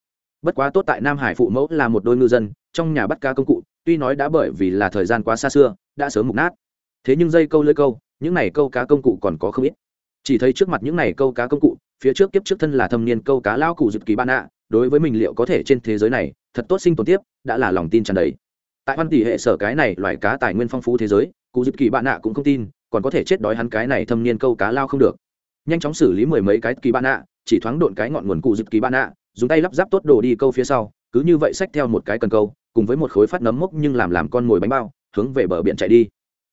bất quá tốt tại nam hải phụ mẫu là một đôi ngư dân, trong nhà bắt cá công cụ, tuy nói đã bởi vì là thời gian quá xa xưa, đã sớm mục nát thế nhưng dây câu lưới câu, những này câu cá công cụ còn có không ít chỉ thấy trước mặt những này câu cá công cụ, phía trước kiếp trước thân là thâm niên câu cá lao cụ dịp kỳ bạn ạ. đối với mình liệu có thể trên thế giới này, thật tốt sinh tồn tiếp, đã là lòng tin tràn đầy tại văn tỷ hệ sở cái này loài cá tài nguyên phong phú thế giới, cụ dịp kỳ bạn ạ cũng không tin, còn có thể chết đói hắn cái này thâm niên câu cá lao không được nhanh chóng xử lý mười mấy cái kỳ bạn nạ chỉ thoáng độn cái ngọn nguồn cụ dịp kỳ bạn nạ dùng tay lắp ráp tốt đồ đi câu phía sau, cứ như vậy xách theo một cái cần câu, cùng với một khối phát nấm mốc nhưng làm làm con mồi bánh bao, hướng về bờ biển chạy đi.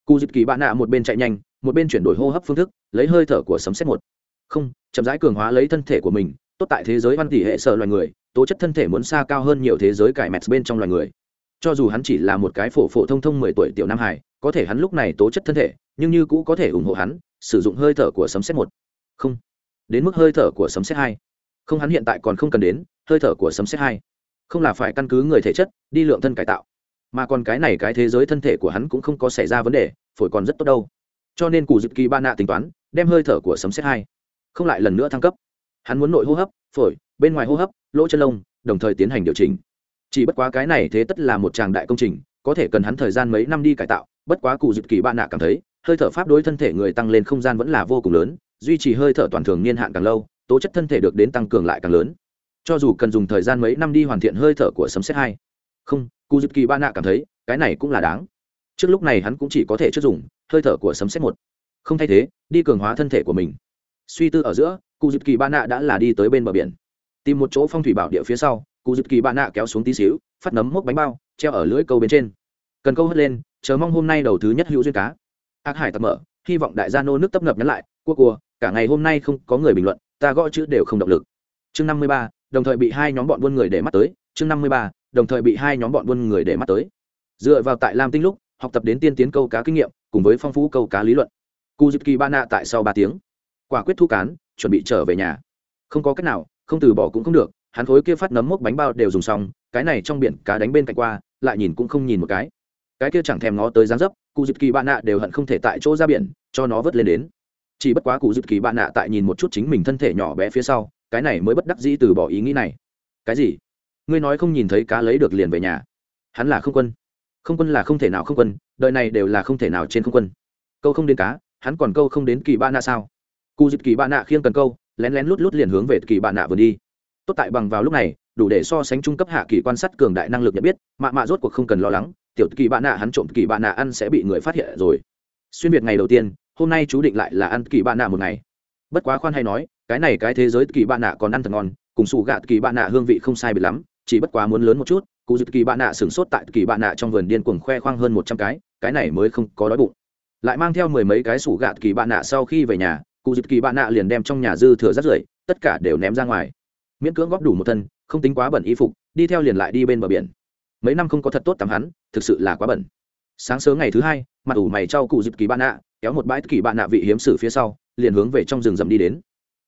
Cụ dịp kỳ bạn nạ một bên chạy nhanh, một bên chuyển đổi hô hấp phương thức, lấy hơi thở của sấm xét một. Không, chậm rãi cường hóa lấy thân thể của mình, tốt tại thế giới văn tỷ hệ sở loài người, tố chất thân thể muốn xa cao hơn nhiều thế giới cải mẹt bên trong loài người. Cho dù hắn chỉ là một cái phổ phổ thông thông mười tuổi tiểu nam hải, có thể hắn lúc này tố chất thân thể, nhưng như cũ có thể ủng hộ hắn, sử dụng hơi thở của sấm xét một không. Đến mức hơi thở của sấm xét hai. Không, hắn hiện tại còn không cần đến, hơi thở của sấm xét hai. Không là phải căn cứ người thể chất, đi lượng thân cải tạo. Mà còn cái này cái thế giới thân thể của hắn cũng không có xảy ra vấn đề, phổi còn rất tốt đâu. Cho nên cụ dự kỳ ba nạ tính toán, đem hơi thở của sấm xét hai không lại lần nữa thăng cấp. Hắn muốn nội hô hấp, phổi, bên ngoài hô hấp, lỗ chân lông, đồng thời tiến hành điều chỉnh. Chỉ bất quá cái này thế tất là một tràng đại công trình, có thể cần hắn thời gian mấy năm đi cải tạo, bất quá cụ dự kỳ ba nạ cảm thấy, hơi thở pháp đối thân thể người tăng lên không gian vẫn là vô cùng lớn duy trì hơi thở toàn thường niên hạn càng lâu, tố chất thân thể được đến tăng cường lại càng lớn. Cho dù cần dùng thời gian mấy năm đi hoàn thiện hơi thở của sấm xét hai. Không cụ dịp kỳ ba nạ cảm thấy, cái này cũng là đáng. Trước lúc này hắn cũng chỉ có thể chất dùng hơi thở của sấm xét một. Không thay thế, đi cường hóa thân thể của mình. Suy tư ở giữa cụ dịp kỳ ba nạ đã là đi tới bên bờ biển. Tìm một chỗ phong thủy bảo địa phía sau cụ dịp kỳ ba nạ kéo xuống tí xíu, phát nấm mốc bánh bao, treo ở lưỡi câu bên trên. Cần câu hất lên, chờ mong hôm nay đầu thứ nhất hữu duyên cá. Ác hải tập mở, hy vọng đại gia nô nước tấp nập nhắn lại, cua cua cả ngày hôm nay không có người bình luận, ta gõ chữ đều không động lực. Chương năm mươi ba, đồng thời bị hai nhóm bọn buôn người để mắt tới. Chương năm mươi ba, đồng thời bị hai nhóm bọn buôn người để mắt tới. Dựa vào tại lam tinh lúc, học tập đến tiên tiến câu cá kinh nghiệm, cùng với phong phú câu cá lý luận. Cu dịp kỳ ba nạ tại sau ba tiếng. Quả quyết thu cán, chuẩn bị trở về nhà. Không có cách nào, không từ bỏ cũng không được, hắn khối kia phát nấm mốc bánh bao đều dùng xong, cái này trong biển cá đánh bên cạnh qua, lại nhìn cũng không nhìn một cái. Cái kia chẳng thèm nó tới dáng dấp cụ dịp kỳ bạn nạ đều hận không thể tại chỗ ra biển, cho nó vớt lên đến chỉ bất quá cụ dịp kỳ bạn nạ tại nhìn một chút chính mình thân thể nhỏ bé phía sau, cái này mới bất đắc dĩ từ bỏ ý nghĩ này. Cái gì? Ngươi nói không nhìn thấy cá lấy được liền về nhà. Hắn là không quân. Không quân là không thể nào không quân, đời này đều là không thể nào trên không quân. Câu không đến cá, hắn còn câu không đến kỳ ba nạ sao? Cụ dịp kỳ ba nạ khiêng cần câu, lén lén lút lút liền hướng về kỳ ba nạ vừa đi. Tốt tại bằng vào lúc này, đủ để so sánh trung cấp hạ kỳ quan sát cường đại năng lực nhận biết, mạ mạ rốt cuộc không cần lo lắng, tiểu kỳ bạn nạ hắn trộm kỳ bạn nạ ăn sẽ bị người phát hiện rồi. Xuyên việt ngày đầu tiên hôm nay chú định lại là ăn kỳ bạn nạ một ngày. Bất quá khoan hay nói, cái này cái thế giới kỳ bạn nạ còn ăn thật ngon, cùng sủ gạt kỳ bạn nạ hương vị không sai biệt lắm, chỉ bất quá muốn lớn một chút, cụ dự kỳ bạn nạ sửng sốt tại kỳ bạn nạ trong vườn điên cuồng khoe khoang hơn một trăm cái cái này mới không có đói bụng. Lại mang theo mười mấy cái sủ gạt kỳ bạn nạ sau khi về nhà, cụ dự kỳ bạn nạ liền đem trong nhà dư thừa rắt rưởi, tất cả đều ném ra ngoài. Miễn cưỡng góp đủ một thân, không tính quá bẩn y phục, đi theo liền lại đi bên bờ biển. Mấy năm không có thật tốt tắm hắn, thực sự là quá bẩn sáng sớm ngày thứ hai, mặt ủ mày trao cụ dịp kỳ bạn nạ kéo một bãi kỳ bạn nạ vị hiếm sử phía sau, liền hướng về trong rừng rậm đi đến.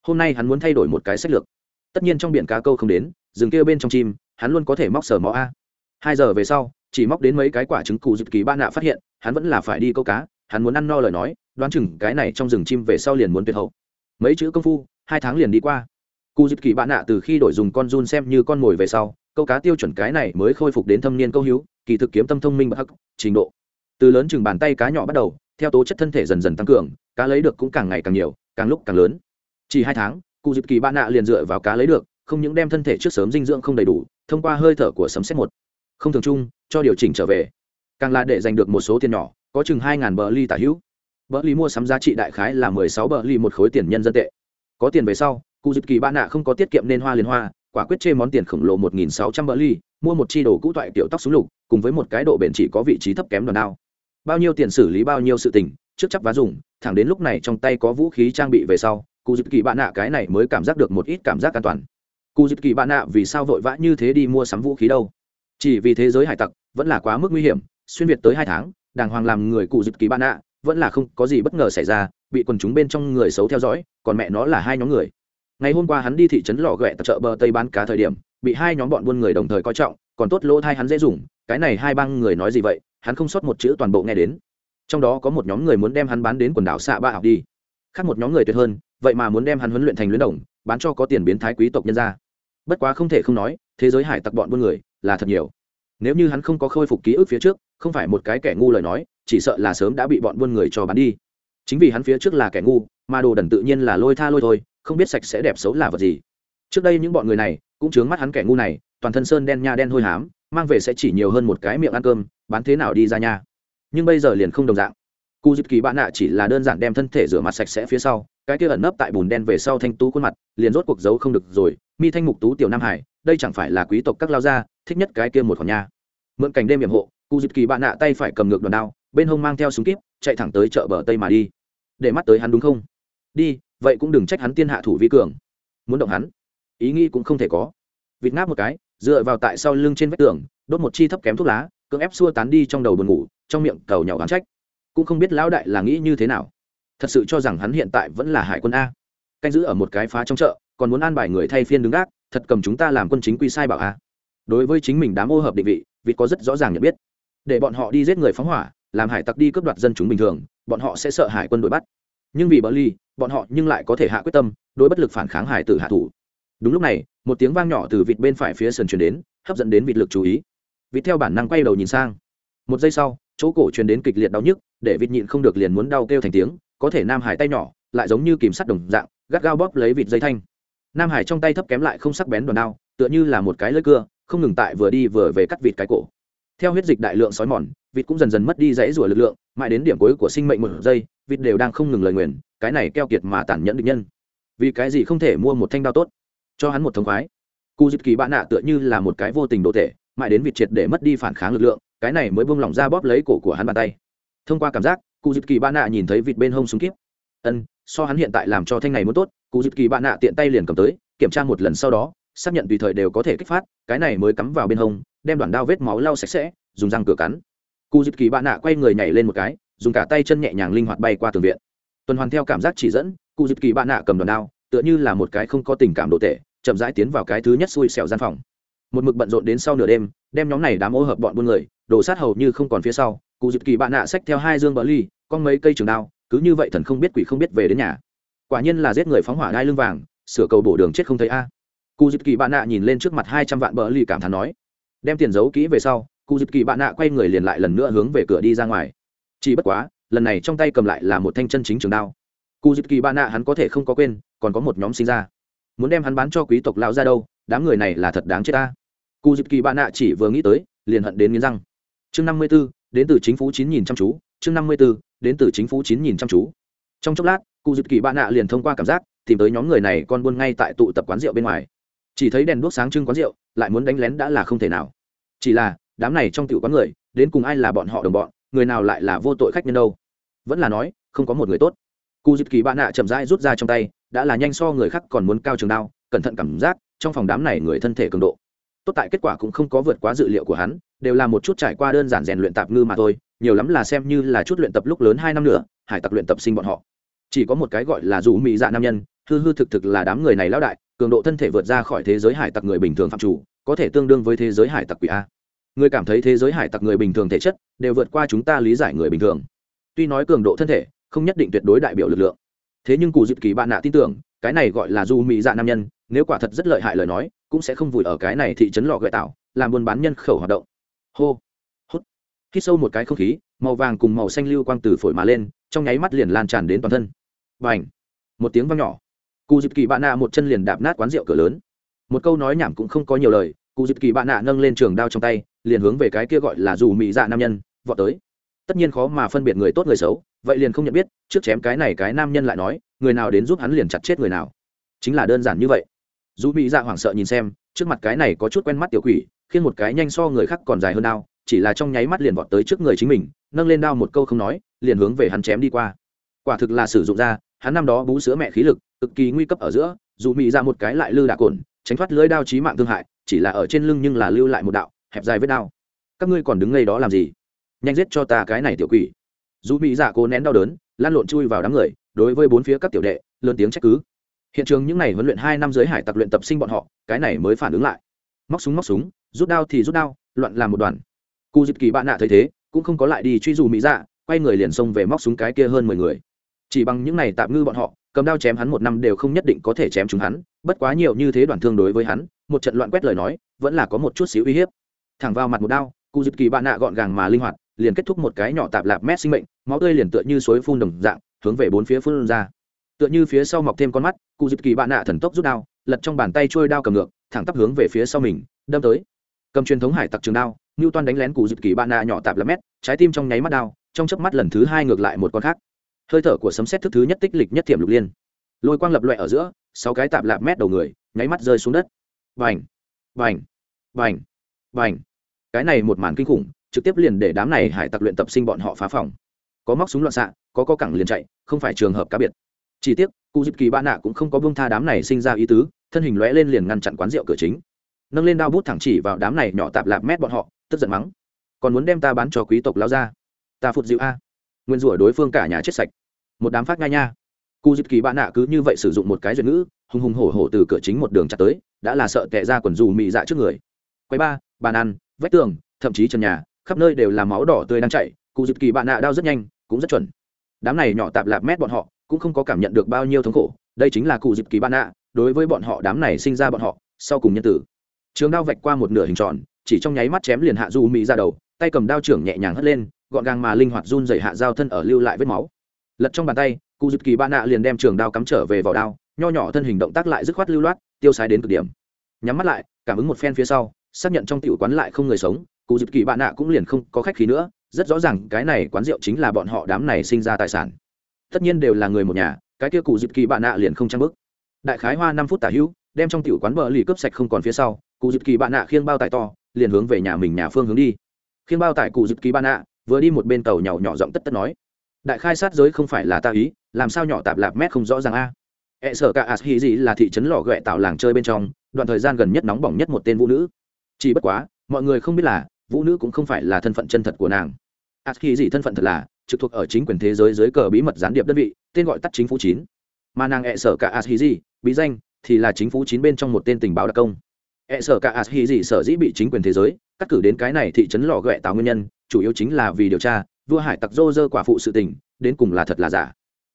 Hôm nay hắn muốn thay đổi một cái sách lược. Tất nhiên trong biển cá câu không đến, rừng kia bên trong chim, hắn luôn có thể móc sờ mó a. Hai giờ về sau, chỉ móc đến mấy cái quả trứng cụ dịp kỳ ba nạ phát hiện, hắn vẫn là phải đi câu cá, hắn muốn ăn no lời nói, đoán chừng cái này trong rừng chim về sau liền muốn tuyệt hậu. Mấy chữ công phu, hai tháng liền đi qua. Cụ dịp kỳ bạn nạ từ khi đổi dùng con run xem như con mồi về sau, câu cá tiêu chuẩn cái này mới khôi phục đến thâm niên câu hữu, kỳ thực kiếm tâm thông minh bậc hắc, trình độ từ lớn chừng bàn tay cá nhỏ bắt đầu, theo tố chất thân thể dần dần tăng cường, cá lấy được cũng càng ngày càng nhiều, càng lúc càng lớn. Chỉ hai tháng, cụ dịp kỳ bạn nạ liền dựa vào cá lấy được, không những đem thân thể trước sớm dinh dưỡng không đầy đủ, thông qua hơi thở của sấm xét một. Không thường chung, cho điều chỉnh trở về. Càng là để giành được một số tiền nhỏ, có chừng hai ngàn bờ ly tả hữu. Bờ ly mua sắm giá trị đại khái là mười sáu bờ ly một khối tiền nhân dân tệ. Có tiền về sau, cụ dịp kỳ bạn nạ không có tiết kiệm nên hoa liền hoa, quả quyết chê món tiền khổng lồ một nghìn sáu trăm bờ ly, mua một chi đồ cũ toại kiểu tóc súng lục, cùng với một cái độ bền chỉ có vị trí thấp kém đòn đao bao nhiêu tiền xử lý bao nhiêu sự tình, trước chấp vá dùng, thẳng đến lúc này trong tay có vũ khí trang bị về sau cụ dịp kỳ bạn nạ cái này mới cảm giác được một ít cảm giác an toàn. Cụ dịp kỳ bạn nạ vì sao vội vã như thế đi mua sắm vũ khí đâu? Chỉ vì thế giới hải tặc vẫn là quá mức nguy hiểm, xuyên việt tới hai tháng, đàng hoàng làm người cụ dịp kỳ bạn nạ, vẫn là không có gì bất ngờ xảy ra, bị quần chúng bên trong người xấu theo dõi, còn mẹ nó là hai nhóm người. Ngày hôm qua hắn đi thị trấn lò ghẹ tập chợ bờ tây bán cá thời điểm, bị hai nhóm bọn buôn người đồng thời coi trọng, còn tốt lỗ thai hắn dễ dùng, cái này hai băng người nói gì vậy? Hắn không sót một chữ toàn bộ nghe đến. Trong đó có một nhóm người muốn đem hắn bán đến quần đảo xạ ba học đi. Khác một nhóm người tuyệt hơn, vậy mà muốn đem hắn huấn luyện thành luyến đồng, bán cho có tiền biến thái quý tộc nhân ra bất quá không thể không nói, thế giới hải tặc bọn buôn người là thật nhiều. Nếu như hắn không có khôi phục ký ức phía trước, không phải một cái kẻ ngu lời nói, chỉ sợ là sớm đã bị bọn buôn người cho bán đi. Chính vì hắn phía trước là kẻ ngu, mà đồ đần tự nhiên là lôi tha lôi thôi, không biết sạch sẽ đẹp xấu là vật gì. Trước đây những bọn người này cũng chướng mắt hắn kẻ ngu này, toàn thân sơn đen nha đen hôi hám, mang về sẽ chỉ nhiều hơn một cái miệng ăn cơm bán thế nào đi ra nha. Nhưng bây giờ liền không đồng dạng. Cụ dịp kỳ bạn nạ chỉ là đơn giản đem thân thể rửa mặt sạch sẽ phía sau, cái kia ẩn nấp tại bùn đen về sau thanh tú khuôn mặt, liền rốt cuộc giấu không được rồi. Mi thanh mục tú, tiểu nam hải, đây chẳng phải là quý tộc các lao gia, thích nhất cái kia một khoản nha. Mượn cảnh đêm hiểm hộ cụ dịp kỳ bạn nạ tay phải cầm ngược đòn đao, bên hông mang theo súng kíp, chạy thẳng tới chợ bờ tây mà đi. Để mắt tới hắn đúng không? Đi, vậy cũng đừng trách hắn tiên hạ thủ vi cường. Muốn động hắn, ý nghĩ cũng không thể có. Vịt ngáp một cái, dựa vào tại sau lưng trên vách tường, đốt một chi thấp kém thuốc lá cưỡng ép xua tán đi trong đầu buồn ngủ, trong miệng cầu nhỏ gắn trách. Cũng không biết lão đại là nghĩ như thế nào. Thật sự cho rằng hắn hiện tại vẫn là hải quân a. Canh giữ ở một cái phá trong chợ, còn muốn an bài người thay phiên đứng gác, thật cầm chúng ta làm quân chính quy sai bảo a. Đối với chính mình đám ô hợp định vị vịt có rất rõ ràng nhận biết. Để bọn họ đi giết người phóng hỏa, làm hải tặc đi cướp đoạt dân chúng bình thường, bọn họ sẽ sợ hải quân đuổi bắt. Nhưng vì bờ ly bọn họ nhưng lại có thể hạ quyết tâm, đối bất lực phản kháng hải tử hạ thủ. Đúng lúc này, một tiếng vang nhỏ từ vịt bên phải phía sườn truyền đến, hấp dẫn đến vịt lực chú ý vịt theo bản năng quay đầu nhìn sang. Một giây sau, chỗ cổ truyền đến kịch liệt đau nhức, để vịt nhịn không được liền muốn đau kêu thành tiếng, có thể nam hải tay nhỏ, lại giống như kìm sắt đồng dạng, gắt gao bóp lấy vịt dây thanh. Nam hải trong tay thấp kém lại không sắc bén đòn đao, tựa như là một cái lưỡi cưa, không ngừng tại vừa đi vừa về cắt vịt cái cổ. Theo huyết dịch đại lượng sói mòn, vịt cũng dần dần mất đi dãy rủa lực lượng, mãi đến điểm cuối của sinh mệnh một giây, vịt đều đang không ngừng lời nguyền, cái này keo kiệt mà tàn nhẫn được nhân. Vì cái gì không thể mua một thanh đao tốt? Cho hắn một thống khoái. Cụ dịp kỳ bạn nạ tựa như là một cái vô tình đồ tệ mãi đến vịt triệt để mất đi phản kháng lực lượng, cái này mới buông lỏng ra bóp lấy cổ của hắn bàn tay. Thông qua cảm giác cụ dịp kỳ bạn nạ nhìn thấy vịt bên hông súng kíp. Ân, so hắn hiện tại làm cho thanh này muốn tốt cụ dịp kỳ bạn nạ tiện tay liền cầm tới, kiểm tra một lần sau đó, xác nhận tùy thời đều có thể kích phát, cái này mới cắm vào bên hông, đem đoạn đao vết máu lau sạch sẽ, dùng răng cửa cắn. Cụ dịp kỳ bạn nạ quay người nhảy lên một cái, dùng cả tay chân nhẹ nhàng linh hoạt bay qua tường viện. Tuần hoàn theo cảm giác chỉ dẫn cụ dịp kỳ bạn nạ cầm đoạn đao, tựa như là một cái không có tình cảm đồ tệ, chậm rãi tiến vào cái thứ nhất xui xẻo gian phòng một mực bận rộn đến sau nửa đêm, đem nhóm này đám ô hợp bọn buôn người đổ sát hầu như không còn phía sau. Cụ dịp kỳ bạn nạ xách theo hai dương bờ ly, con mấy cây trường đao, cứ như vậy thần không biết quỷ không biết về đến nhà. Quả nhiên là giết người phóng hỏa đai lưng vàng, sửa cầu bổ đường chết không thấy a. Cụ dịp kỳ bạn nạ nhìn lên trước mặt hai trăm vạn bờ ly cảm thán nói, đem tiền giấu kỹ về sau, cụ dịp kỳ bạn nạ quay người liền lại lần nữa hướng về cửa đi ra ngoài. Chỉ bất quá, lần này trong tay cầm lại là một thanh chân chính trường đao. Cụ dịp kỳ bạn nạ hắn có thể không có quên, còn có một nhóm sinh ra. Muốn đem hắn bán cho quý tộc lão ra đâu, đám người này là thật đáng chết ta cụ dịp kỳ bạn nạ chỉ vừa nghĩ tới, liền hận đến nghiến răng. Chương năm mươi b ố đến từ chính phủ chín nghìn chăm chú. Chương năm mươi b ố đến từ chính phủ chín nghìn chăm chú. Trong chốc lát, cụ dịp kỳ bạn nạ liền thông qua cảm giác, tìm tới nhóm người này con buôn ngay tại tụ tập quán rượu bên ngoài. Chỉ thấy đèn đuốc sáng trưng quán rượu, lại muốn đánh lén đã là không thể nào. Chỉ là, đám này trong tiểu quán người, đến cùng ai là bọn họ đồng bọn, người nào lại là vô tội khách nhân đâu? Vẫn là nói, không có một người tốt. Cụ dịp kỳ bạn nạ chậm rãi rút ra trong tay, đã là nhanh so người khác còn muốn cao trường đao, cẩn thận cảm giác, trong phòng đám này người thân thể cường độ tốt tại kết quả cũng không có vượt quá dự liệu của hắn, đều là một chút trải qua đơn giản rèn luyện tạp ngư mà thôi, nhiều lắm là xem như là chút luyện tập lúc lớn hai năm nữa, hải tặc luyện tập sinh bọn họ. Chỉ có một cái gọi là dù mỹ dạ nam nhân, hư hư thực thực là đám người này lão đại, cường độ thân thể vượt ra khỏi thế giới hải tặc người bình thường phạm chủ, có thể tương đương với thế giới hải tặc quỷ a. Người cảm thấy thế giới hải tặc người bình thường thể chất đều vượt qua chúng ta lý giải người bình thường. Tuy nói cường độ thân thể, không nhất định tuyệt đối đại biểu lực lượng. Thế nhưng cụ dự kỳ bạn nạ tin tưởng, cái này gọi là du mỹ dạ nam nhân, nếu quả thật rất lợi hại lời nói cũng sẽ không vùi ở cái này thị trấn lò gợi tạo, làm buôn bán nhân khẩu hoạt động. Hô, hút. Hít sâu một cái không khí, màu vàng cùng màu xanh lưu quang từ phổi mà lên, trong nháy mắt liền lan tràn đến toàn thân. Và ảnh một tiếng vang nhỏ. Cụ dịp kỳ bạn nạ một chân liền đạp nát quán rượu cửa lớn. Một câu nói nhảm cũng không có nhiều lời cụ dịp kỳ bạn nạ nâng lên trường đao trong tay, liền hướng về cái kia gọi là dù mị dạ nam nhân, vọt tới. Tất nhiên khó mà phân biệt người tốt người xấu, vậy liền không nhận biết, trước chém cái này cái nam nhân lại nói, người nào đến giúp hắn liền chặt chết người nào. Chính là đơn giản như vậy dù mỹ dạ hoảng sợ nhìn xem, trước mặt cái này có chút quen mắt tiểu quỷ, khiến một cái nhanh so người khác còn dài hơn đao, chỉ là trong nháy mắt liền vọt tới trước người chính mình, nâng lên đao một câu không nói, liền hướng về hắn chém đi qua. Quả thực là sử dụng ra, hắn năm đó bú sữa mẹ khí lực, cực kỳ nguy cấp ở giữa dù mỹ ra một cái lại lư đạ cồn, tránh thoát lưới đao chí mạng thương hại, chỉ là ở trên lưng nhưng là lưu lại một đạo, hẹp dài vết đao. Các ngươi còn đứng ngay đó làm gì? Nhanh giết cho ta cái này tiểu quỷ. Dù mỹ dạ cố nén đau đớn lan lộn chui vào đám người, đối với bốn phía các tiểu đệ, lớn tiếng trách cứ hiện trường những này huấn luyện hai năm giới hải tặc luyện tập sinh bọn họ, cái này mới phản ứng lại. Móc súng móc súng, rút đao thì rút đao, loạn làm một đoàn. Cụ dịp kỳ bạn nạ thấy thế, cũng không có lại đi truy dù mỹ dạ quay người liền xông về móc súng cái kia hơn mười người. Chỉ bằng những này tạm ngư bọn họ, cầm đao chém hắn một năm đều không nhất định có thể chém chúng hắn, bất quá nhiều như thế đoàn thương đối với hắn, một trận loạn quét lời nói, vẫn là có một chút xíu uy hiếp. Thẳng vào mặt một đao cụ dịp kỳ bạn nạ gọn gàng mà linh hoạt, liền kết thúc một cái nhỏ tạp lạp mét sinh mệnh, máu tươi liền tựa như suối phun đồng dạng, hướng về bốn phía phun ra. Tựa như phía sau mọc thêm con mắt cụ dịp kỳ bạn nạ thần tốc rút đao, lật trong bàn tay trôi đao cầm ngược, thẳng tắp hướng về phía sau mình, đâm tới. Cầm truyền thống hải tặc trường đao ngưu toan đánh lén cụ dịp kỳ bạn nạ nhỏ tạp là mét, trái tim trong nháy mắt đao trong chớp mắt lần thứ hai ngược lại một con khác. Hơi thở của sấm xét thức thứ nhất tích lịch nhất thiểm lục liên. Lôi quang lập loại ở giữa, sáu cái tạp lạp mét đầu người, nháy mắt rơi xuống đất. Vành vành vành vành cái này một màn kinh khủng, trực tiếp liền để đám này hải tặc luyện tập sinh bọn họ phá phòng. Có móc súng loạn xạ, có có cẳng liền chạy, không phải trường hợp cá biệt chỉ tiếc cụ dịp kỳ ba nạ cũng không có bông tha đám này sinh ra ý tứ thân hình lóe lên liền ngăn chặn quán rượu cửa chính. Nâng lên đao bút thẳng chỉ vào đám này nhỏ tạp lạp mét bọn họ tức giận mắng. Còn muốn đem ta bán cho quý tộc lao ra ta phụt dịu a. Nguyên rủa đối phương cả nhà chết sạch. Một đám phát ngay nha. Cụ dịp kỳ bạn nạ cứ như vậy sử dụng một cái duyệt ngữ hùng hùng hổ hổ từ cửa chính một đường chặt tới đã là sợ tệ ra quần dù mị dạ trước người. Quay ba bàn ăn vách tường thậm chí trần nhà khắp nơi đều là máu đỏ tươi đang chảy, cụ dịp kỳ bạn nạ đau rất nhanh cũng rất chuẩn. Đám này nhỏ tạp lạp mét bọn họ cũng không có cảm nhận được bao nhiêu thống khổ, đây chính là cụ dịp kỳ ban ạ, đối với bọn họ đám này sinh ra bọn họ, sau cùng nhân tử. Trường đao vạch qua một nửa hình tròn, chỉ trong nháy mắt chém liền hạ du mỹ ra đầu, tay cầm đao trưởng nhẹ nhàng hất lên, gọn gàng mà linh hoạt run dày hạ dao thân ở lưu lại vết máu. Lật trong bàn tay, cụ dịp kỳ ban ạ liền đem trường đao cắm trở về vỏ đao, nho nhỏ thân hình động tác lại dứt khoát lưu loát, tiêu sái đến cực điểm. Nhắm mắt lại, cảm ứng một phen phía sau, xác nhận trong tiểu quán lại không người sống, cụ dịp kỳ bạn nạ cũng liền không có khách khí nữa, rất rõ ràng cái này quán rượu chính là bọn họ đám này sinh ra tài sản tất nhiên đều là người một nhà, cái kia cụ dịp kỳ bạn nạ liền không trang bức đại khái hoa năm phút tả hữu, đem trong tiểu quán bờ lì cướp sạch không còn phía sau, cụ dịp kỳ bạn nạ khiêng bao tải to, liền hướng về nhà mình nhà phương hướng đi. Khiêng bao tải cụ dịp kỳ bạn nạ, vừa đi một bên tàu nhỏ nhỏ giọng tất tất nói. Đại khai sát giới không phải là ta ý, làm sao nhỏ tạp lạp mét không rõ ràng a? E sợ cả as hi gì là thị trấn lò ghẹ tạo làng chơi bên trong, đoạn thời gian gần nhất nóng bỏng nhất một tên vũ nữ. Chỉ bất quá, mọi người không biết là, vũ nữ cũng không phải là thân phận chân thật của nàng. As hi gì thân phận thật là trực thuộc ở chính quyền thế giới dưới cờ bí mật gián điệp đơn vị, tên gọi tắt chính phủ chín. Mà nàng e sợ cả Ashiji bí danh, thì là chính phủ chín bên trong một tên tình báo đặc công. E sợ cả Ashiji sở dĩ bị chính quyền thế giới cắt cử đến cái này thị trấn lò ghẹ tạo nguyên nhân, chủ yếu chính là vì điều tra, vua hải tặc dô dơ quả phụ sự tình, đến cùng là thật là giả.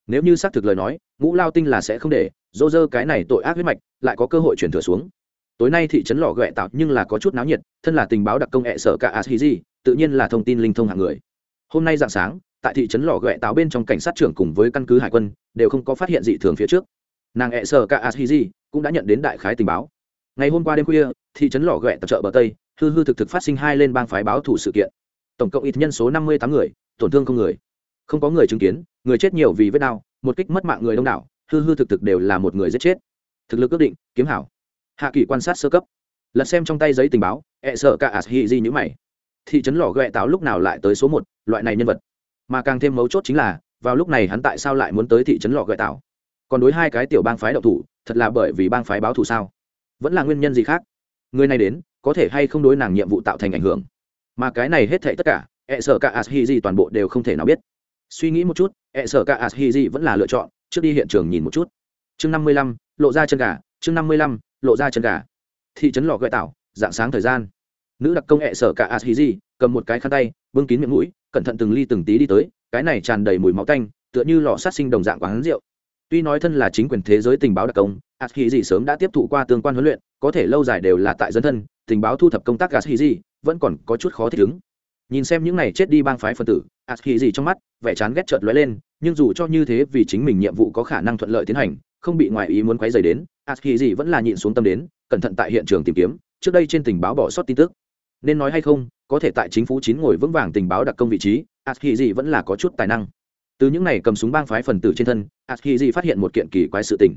Nếu như xác thực lời nói, ngũ lao tinh là sẽ không để, dô dơ cái này tội ác huyết mạch, lại có cơ hội chuyển thừa xuống. Tối nay thị trấn lò ghẹ tạo nhưng là có chút náo nhiệt, thân là tình báo đặc công hệ sở cả Ashiji tự nhiên là thông tin linh thông hạng người. Hôm nay dạng sáng tại thị trấn lò ghẹ táo bên trong cảnh sát trưởng cùng với căn cứ hải quân, đều không có phát hiện dị thường phía trước. Nàng e sơ cả Ashiji cũng đã nhận đến đại khái tình báo. Ngày hôm qua đêm khuya, thị trấn lò ghẹ tập chợ bờ tây, hư hư thực thực phát sinh hai lên bang phái báo thủ sự kiện. Tổng cộng ít nhân số năm mươi tám người, tổn thương không người. Không có người chứng kiến, người chết nhiều vì vết đau, một kích mất mạng người đông đảo, hư hư thực thực đều là một người giết chết. Thực lực ước định, kiếm hảo. Hạ kỳ quan sát sơ cấp. Lật xem trong tay giấy tình báo, ẹ sợ cả as hi di nhữ mày. Thị trấn lò ghẹ táo lúc nào lại tới số một, loại này nhân vật mà càng thêm mấu chốt chính là, vào lúc này hắn tại sao lại muốn tới thị trấn lò gợi tạo còn đối hai cái tiểu bang phái đậu thủ, thật là bởi vì bang phái báo thù sao? Vẫn là nguyên nhân gì khác? Người này đến, có thể hay không đối nàng nhiệm vụ tạo thành ảnh hưởng? Mà cái này hết thệ tất cả e sợ cả as di toàn bộ đều không thể nào biết. Suy nghĩ một chút e sợ cả as di vẫn là lựa chọn, trước đi hiện trường nhìn một chút. Chương năm mươi lăm, lộ ra chân gà, chương năm mươi lăm, lộ ra chân gà. Thị trấn lò gợi tạo dạng sáng thời gian. Nữ đặc công e sở cả as di cầm một cái khăn tay, bưng kín miệng mũi cẩn thận từng ly từng tí đi tới, cái này tràn đầy mùi máu tanh, tựa như lò sát sinh đồng dạng quán rượu. Tuy nói thân là chính quyền thế giới tình báo đặc công as hi di sớm đã tiếp thụ qua tương quan huấn luyện, có thể lâu dài đều là tại dân thân, tình báo thu thập công tác as hi di vẫn còn có chút khó thích ứng. Nhìn xem những này chết đi bang phái phân tử as hi di trong mắt, vẻ chán ghét chợt lóe lên, nhưng dù cho như thế vì chính mình nhiệm vụ có khả năng thuận lợi tiến hành, không bị ngoại ý muốn quấy rầy đến aski gì vẫn là nhịn xuống tâm đến, cẩn thận tại hiện trường tìm kiếm, trước đây trên tình báo bỏ sót tin tức nên nói hay không, có thể tại chính phủ chín ngồi vững vàng tình báo đặc công vị trí aski vẫn là có chút tài năng. Từ những này cầm súng bang phái phần tử trên thân aski phát hiện một kiện kỳ quái sự tình.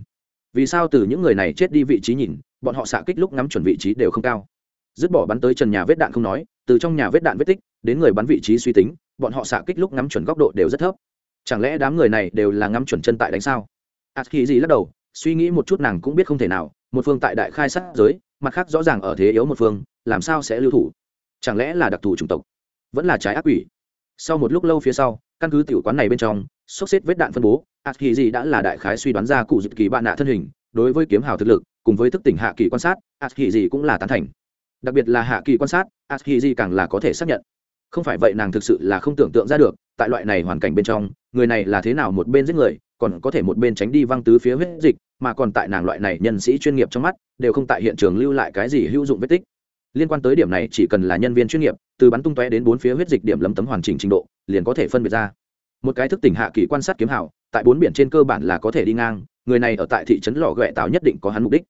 Vì sao từ những người này chết đi vị trí nhìn, bọn họ xạ kích lúc ngắm chuẩn vị trí đều không cao. Dứt bỏ bắn tới trần nhà vết đạn không nói, từ trong nhà vết đạn vết tích, đến người bắn vị trí suy tính, bọn họ xạ kích lúc ngắm chuẩn góc độ đều rất thấp. Chẳng lẽ đám người này đều là ngắm chuẩn chân tại đánh sao? Ạt lắc đầu, suy nghĩ một chút nàng cũng biết không thể nào, một phương tại đại khai sát giới mặt khác rõ ràng ở thế yếu một phương, làm sao sẽ lưu thủ? Chẳng lẽ là đặc thù chủng tộc? Vẫn là trái ác quỷ? Sau một lúc lâu phía sau, căn cứ tiểu quán này bên trong, sốc xếp vết đạn phân bố ạt khi gì đã là đại khái suy đoán ra cụ dịp kỳ bạn nạ thân hình, đối với kiếm hào thực lực, cùng với thức tỉnh hạ kỳ quan sát ạt khi gì cũng là tán thành. Đặc biệt là hạ kỳ quan sát ạt khi gì càng là có thể xác nhận. Không phải vậy nàng thực sự là không tưởng tượng ra được, tại loại này hoàn cảnh bên trong, người này là thế nào một bên giết người, còn có thể một bên tránh đi văng tứ phía huyết dịch mà còn tại nàng loại này nhân sĩ chuyên nghiệp trong mắt, đều không tại hiện trường lưu lại cái gì hữu dụng vết tích. Liên quan tới điểm này chỉ cần là nhân viên chuyên nghiệp, từ bắn tung tóe đến bốn phía huyết dịch điểm lấm tấm hoàn chỉnh trình độ, liền có thể phân biệt ra. Một cái thức tỉnh hạ kỳ quan sát kiếm hảo tại bốn biển trên cơ bản là có thể đi ngang, người này ở tại thị trấn lò ghẹ táo nhất định có hắn mục đích.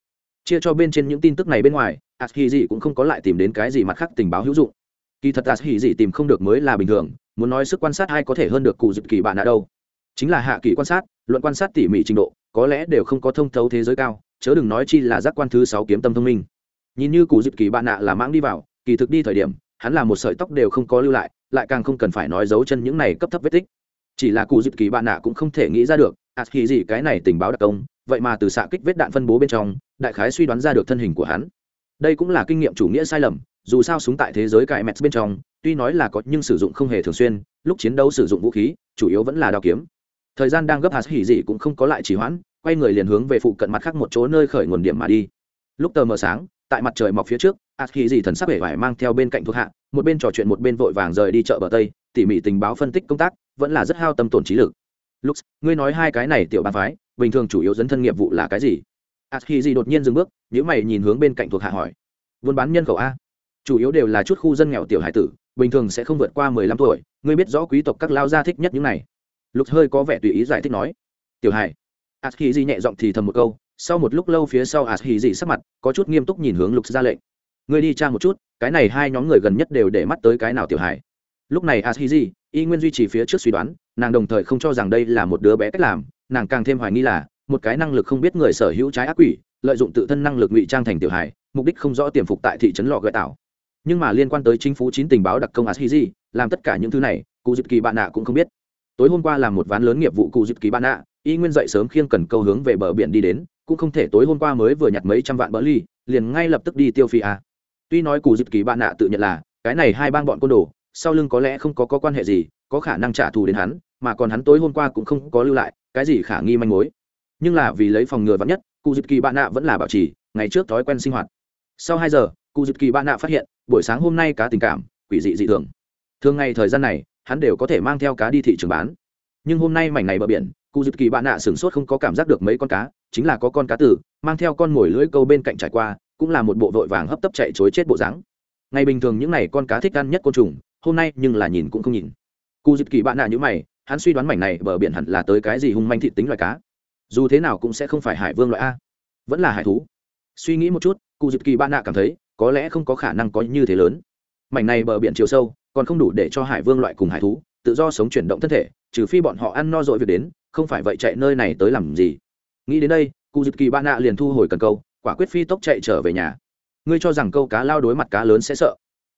Chia cho bên trên những tin tức này bên ngoài ashi dị cũng không có lại tìm đến cái gì mặt khác tình báo hữu dụng. Kỳ thật ashi dị tìm không được mới là bình thường, muốn nói sức quan sát ai có thể hơn được cụ dịp kỳ bạn đã đâu. Chính là hạ kỳ quan sát, luận quan sát tỉ mỉ trình độ có lẽ đều không có thông thấu thế giới cao, chớ đừng nói chi là giác quan thứ sáu kiếm tâm thông minh. Nhìn như cụ dịp kỳ bạn nạ là mãng đi vào, kỳ thực đi thời điểm, hắn là một sợi tóc đều không có lưu lại lại càng không cần phải nói dấu chân những này cấp thấp vết tích. Chỉ là cụ dịp kỳ bạn nạ cũng không thể nghĩ ra được à, ạt khi gì cái này tình báo đặc công, vậy mà từ xạ kích vết đạn phân bố bên trong, đại khái suy đoán ra được thân hình của hắn. Đây cũng là kinh nghiệm chủ nghĩa sai lầm, dù sao súng tại thế giới cải mets bên trong, tuy nói là có nhưng sử dụng không hề thường xuyên, lúc chiến đấu sử dụng vũ khí, chủ yếu vẫn là đao kiếm. Thời gian đang gấp hạt hỉ dị cũng không có lại chỉ hoãn quay người liền hướng về phụ cận mặt khác một chỗ nơi khởi nguồn điểm mà đi. Lúc tờ mờ sáng, tại mặt trời mọc phía trước hạt thần sắc vẻ vải mang theo bên cạnh thuộc hạ, một bên trò chuyện một bên vội vàng rời đi chợ bờ tây, tỉ mỉ tình báo phân tích công tác, vẫn là rất hao tâm tổn trí lực. Lúc ngươi nói hai cái này tiểu bàn phái, bình thường chủ yếu dẫn thân nghiệp vụ là cái gì? Hạt đột nhiên dừng bước nếu mày nhìn hướng bên cạnh thuộc hạ hỏi. Buôn bán nhân khẩu a. Chủ yếu đều là chút khu dân nghèo tiểu hải tử, bình thường sẽ không vượt qua mười lăm tuổi, ngươi biết rõ quý tộc các lao gia thích nhất những này. Lục hơi có vẻ tùy ý giải thích nói. Tiểu hải ạt hì dị nhẹ giọng thì thầm một câu, sau một lúc lâu phía sau ạt hì dị sắc mặt có chút nghiêm túc nhìn hướng lục ra lệnh. Người đi tra một chút, cái này hai nhóm người gần nhất đều để mắt tới cái nào tiểu hải lúc này ạt hì dị y nguyên duy trì phía trước suy đoán, nàng đồng thời không cho rằng đây là một đứa bé cách làm, nàng càng thêm hoài nghi là, một cái năng lực không biết người sở hữu trái ác quỷ, lợi dụng tự thân năng lực ngụy trang thành tiểu hải mục đích không rõ tiềm phục tại thị trấn lọ gợi tạo nhưng mà liên quan tới chính phủ chín tình báo đặc công ashiji làm tất cả những thứ này, cụ dịp kỳ bạn nạ cũng không biết. Tối hôm qua là một ván lớn nghiệp vụ cụ dịp kỳ bạn nạ y nguyên dậy sớm khiêng cần câu hướng về bờ biển đi đến cũng không thể tối hôm qua mới vừa nhặt mấy trăm vạn bỡ ly liền ngay lập tức đi tiêu phi à. tuy nói cụ dịp kỳ bạn nạ tự nhận là cái này hai bang bọn côn đồ sau lưng có lẽ không có, có quan hệ gì có khả năng trả thù đến hắn mà còn hắn tối hôm qua cũng không có lưu lại cái gì khả nghi manh mối. Nhưng là vì lấy phòng ngừa vắn nhất cụ dịp kỳ bạn nạ vẫn là bảo trì ngày trước thói quen sinh hoạt. Sau hai giờ cụ dịp kỳ bạn nạ phát hiện buổi sáng hôm nay cá tình cảm quỷ dị dị thường. Thường ngày thời gian này hắn đều có thể mang theo cá đi thị trường bán nhưng hôm nay mảnh này bờ biển, cụ dịp kỳ bạn nạ sửng sốt không có cảm giác được mấy con cá, chính là có con cá tử, mang theo con mồi lưỡi câu bên cạnh trải qua, cũng là một bộ vội vàng hấp tấp chạy chối chết bộ dáng. Ngày bình thường những n à y con cá thích ăn nhất côn trùng, hôm nay nhưng là nhìn cũng không nhìn. Cụ dịp kỳ bạn nạ nhữ mày, hắn suy đoán mảnh này bờ biển hẳn là tới cái gì hung manh thị tính loài cá. Dù thế nào cũng sẽ không phải hải vương loại a. Vẫn là hải thú. Suy nghĩ một chút, cụ dịp kỳ bạn nạ cảm thấy, có lẽ không có khả năng có như thế lớn. Mảnh này bờ biển chiều sâu, còn không đủ để cho hải vương loại cùng hải thú tự do sống chuyển động thân thể, trừ phi bọn họ ăn no dội việc đến, không phải vậy chạy nơi này tới làm gì. Nghĩ đến đây, cụ dịp kỳ ba nạ liền thu hồi cần câu, quả quyết phi tốc chạy trở về nhà. Ngươi cho rằng câu cá lao đối mặt cá lớn sẽ sợ?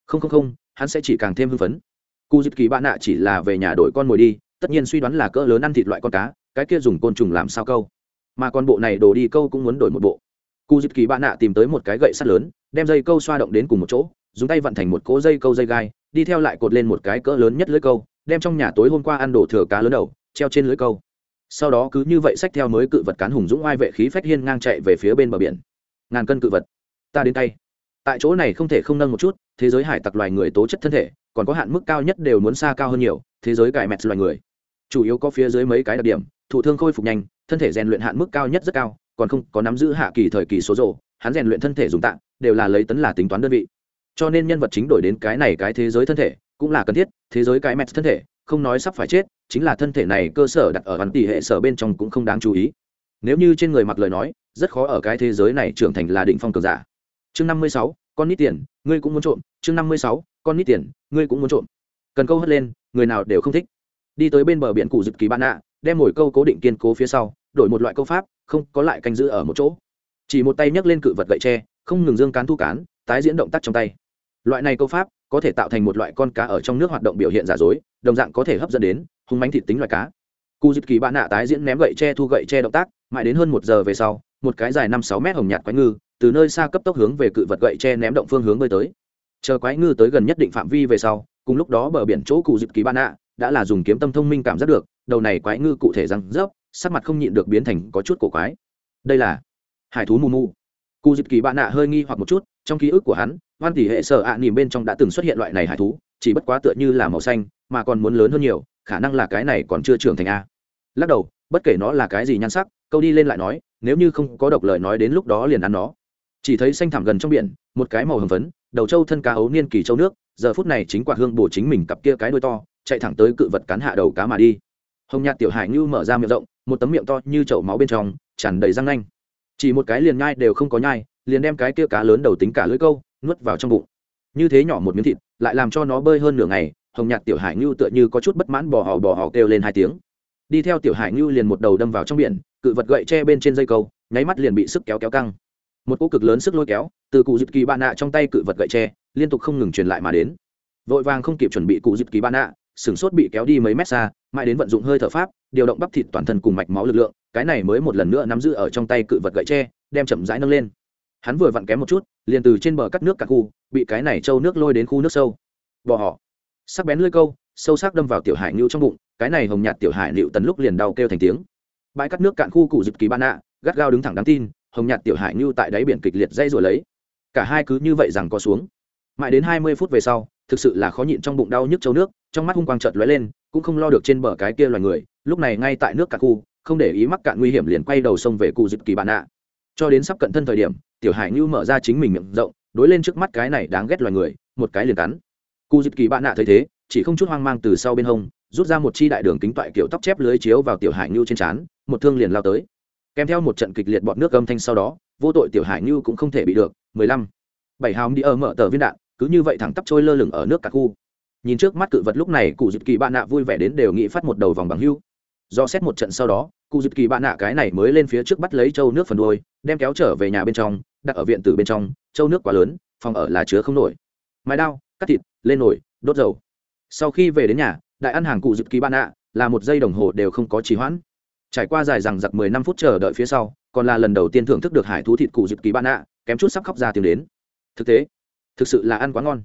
Không không không, hắn sẽ chỉ càng thêm hưng phấn. Cụ dịp kỳ ba nạ chỉ là về nhà đổi con mồi đi, tất nhiên suy đoán là cỡ lớn ăn thịt loại con cá, cái kia dùng côn trùng làm sao câu? Mà con bộ này đổ đi câu cũng muốn đổi một bộ. Cụ dịp kỳ ba nạ tìm tới một cái gậy sắt lớn, đem dây câu xoa động đến cùng một chỗ, dùng tay vận thành một cỗ dây câu dây gai, đi theo lại cột lên một cái cỡ lớn nhất lưới câu đem trong nhà tối hôm qua ăn đổ thừa cá lớn đầu, treo trên lưới câu. Sau đó cứ như vậy xách theo mới cự vật cán hùng dũng oai vệ khí phách hiên ngang chạy về phía bên bờ biển. Ngàn cân cự vật. Ta đến tay. Tại chỗ này không thể không nâng một chút, thế giới hải tặc loài người tố chất thân thể, còn có hạn mức cao nhất đều muốn xa cao hơn nhiều, thế giới cải mẹt loài người. Chủ yếu có phía dưới mấy cái đặc điểm, thụ thương khôi phục nhanh, thân thể rèn luyện hạn mức cao nhất rất cao, còn không có nắm giữ hạ kỳ thời kỳ số rộ hắn rèn luyện thân thể dùng tạng, đều là lấy tấn là tính toán đơn vị. Cho nên nhân vật chính đổi đến cái này cái thế giới thân thể cũng là cần thiết, thế giới cái mẹt thân thể, không nói sắp phải chết, chính là thân thể này cơ sở đặt ở văn tỷ hệ sở bên trong cũng không đáng chú ý. Nếu như trên người mặc lời nói, rất khó ở cái thế giới này trưởng thành là định phong cường giả. Chương năm mươi sáu, con nít tiền, ngươi cũng muốn trộm. Chương năm mươi sáu, con nít tiền, ngươi cũng muốn trộm. Cần câu hất lên, người nào đều không thích. Đi tới bên bờ biển cụ dực kỳ ban nạ, đem mồi câu cố định kiên cố phía sau, đổi một loại câu pháp, không có lại canh giữ ở một chỗ. Chỉ một tay nhấc lên cự vật gậy tre, không ngừng dương cán thu cán, tái diễn động tác trong tay. Loại này câu pháp có thể tạo thành một loại con cá ở trong nước hoạt động biểu hiện giả dối, đồng dạng có thể hấp dẫn đến hung mánh thịt tính loại cá. Cụ dịp kỳ bạn nạ tái diễn ném gậy tre thu gậy tre động tác, mãi đến hơn một giờ về sau, một cái dài năm sáu mét hồng nhạt quái ngư, từ nơi xa cấp tốc hướng về cự vật gậy tre ném động phương hướng bơi tới. Chờ quái ngư tới gần nhất định phạm vi về sau, cùng lúc đó bờ biển chỗ cụ dịp kỳ bạn nạ đã là dùng kiếm tâm thông minh cảm giác được, đầu này quái ngư cụ thể răng rớp, sắc mặt không nhịn được biến thành có chút cổ quái. Đây là hải thú mù mù. Cụ dịp kỳ bạn nạ hơi nghi hoặc một chút trong ký ức của hắn, hoan tỷ hệ sở ạ à nỉm bên trong đã từng xuất hiện loại này hải thú, chỉ bất quá tựa như là màu xanh, mà còn muốn lớn hơn nhiều, khả năng là cái này còn chưa trưởng thành a. Lắc đầu, bất kể nó là cái gì nhan sắc, câu đi lên lại nói, nếu như không có độc lời nói đến lúc đó liền ăn nó. Chỉ thấy xanh thảm gần trong biển, một cái màu hồng phấn, đầu trâu thân cá ấu niên kỳ châu nước, giờ phút này chính quả hương bổ chính mình cặp kia cái đuôi to, chạy thẳng tới cự vật cắn hạ đầu cá mà đi. Hồng nhạt tiểu hải như mở ra miệng rộng, một tấm miệng to như chậu máu bên trong, tràn đầy răng nanh. Chỉ một cái liền nhai đều không có nhai liền đem cái kia cá lớn đầu tính cả lưỡi câu, nuốt vào trong bụng. Như thế nhỏ một miếng thịt, lại làm cho nó bơi hơn nửa ngày, hồng nhạt tiểu hải ngưu tựa như có chút bất mãn bò hò bò hò kêu lên hai tiếng. Đi theo tiểu hải ngưu liền một đầu đâm vào trong biển, cự vật gậy tre bên trên dây câu, nháy mắt liền bị sức kéo kéo căng. Một cỗ cực lớn sức lôi kéo, từ cụ dịp kỳ ba nạ trong tay cự vật gậy tre liên tục không ngừng truyền lại mà đến. Vội vàng không kịp chuẩn bị cụ dịp kỳ ba nạ sửng sốt bị kéo đi mấy mét xa, mãi đến vận dụng hơi thở pháp, điều động bắp thịt toàn thân cùng mạch máu lực lượng, cái này mới một lần nữa nắm giữ ở trong tay cự vật gậy tre đem chậm rãi nâng lên hắn vừa vặn kém một chút, liền từ trên bờ cắt nước cả khu, bị cái này trâu nước lôi đến khu nước sâu. Bỏ họ. Sắc bén lưỡi câu, sâu sắc đâm vào tiểu hải nưu trong bụng, cái này hồng nhạt tiểu hải nịu tần lúc liền đau kêu thành tiếng. Bãi cắt nước cạn khu cụ dịp kỳ ban nạ, gắt gao đứng thẳng đáng tin, hồng nhạt tiểu hải nưu tại đáy biển kịch liệt dây rồi lấy. Cả hai cứ như vậy rằng có xuống. Mãi đến hai mươi phút về sau, thực sự là khó nhịn trong bụng đau nhức châu nước, trong mắt hung quang chợt lóe lên, cũng không lo được trên bờ cái kia loài người, lúc này ngay tại nước cạn khu, không để ý mắc cạn nguy hiểm liền quay đầu sông về cụ dịp kỳ bạn nạ. Cho đến sắp cận thân thời điểm tiểu hải như mở ra chính mình miệng rộng, đối lên trước mắt cái này đáng ghét loài người, một cái liền cắn. Cụ dịp kỳ bạn nạ thấy thế, chỉ không chút hoang mang từ sau bên hông, rút ra một chi đại đường kính toại kiểu tóc chép lưới chiếu vào tiểu hải như trên trán, một thương liền lao tới. Kèm theo một trận kịch liệt bọn nước âm thanh sau đó, vô tội tiểu hải như cũng không thể bị được, mười lăm. Bảy hào đi ở mở tờ viên đạn, cứ như vậy thẳng tắp trôi lơ lửng ở nước cả khu. Nhìn trước mắt cự vật lúc này cụ dịp kỳ bạn nạ vui vẻ đến đều nghĩ phát một đầu vòng bằng hưu. Do xét một trận sau đó cụ dịp kỳ bạn nạ cái này mới lên phía trước bắt lấy châu nước phần đuôi, đem kéo trở về nhà bên trong, đặt ở viện từ bên trong, châu nước quá lớn, phòng ở là chứa không nổi. Mái đao, cắt thịt, lên nổi đốt dầu. Sau khi về đến nhà, đại ăn hàng cụ dịp kỳ bạn nạ, là một giây đồng hồ đều không có trì hoãn. Trải qua dài rằng giặc mười năm phút chờ đợi phía sau, còn là lần đầu tiên thưởng thức được hải thú thịt cụ dịp kỳ bạn nạ, kém chút sắp khóc ra tiếng đến. Thực tế, thực sự là ăn quá ngon.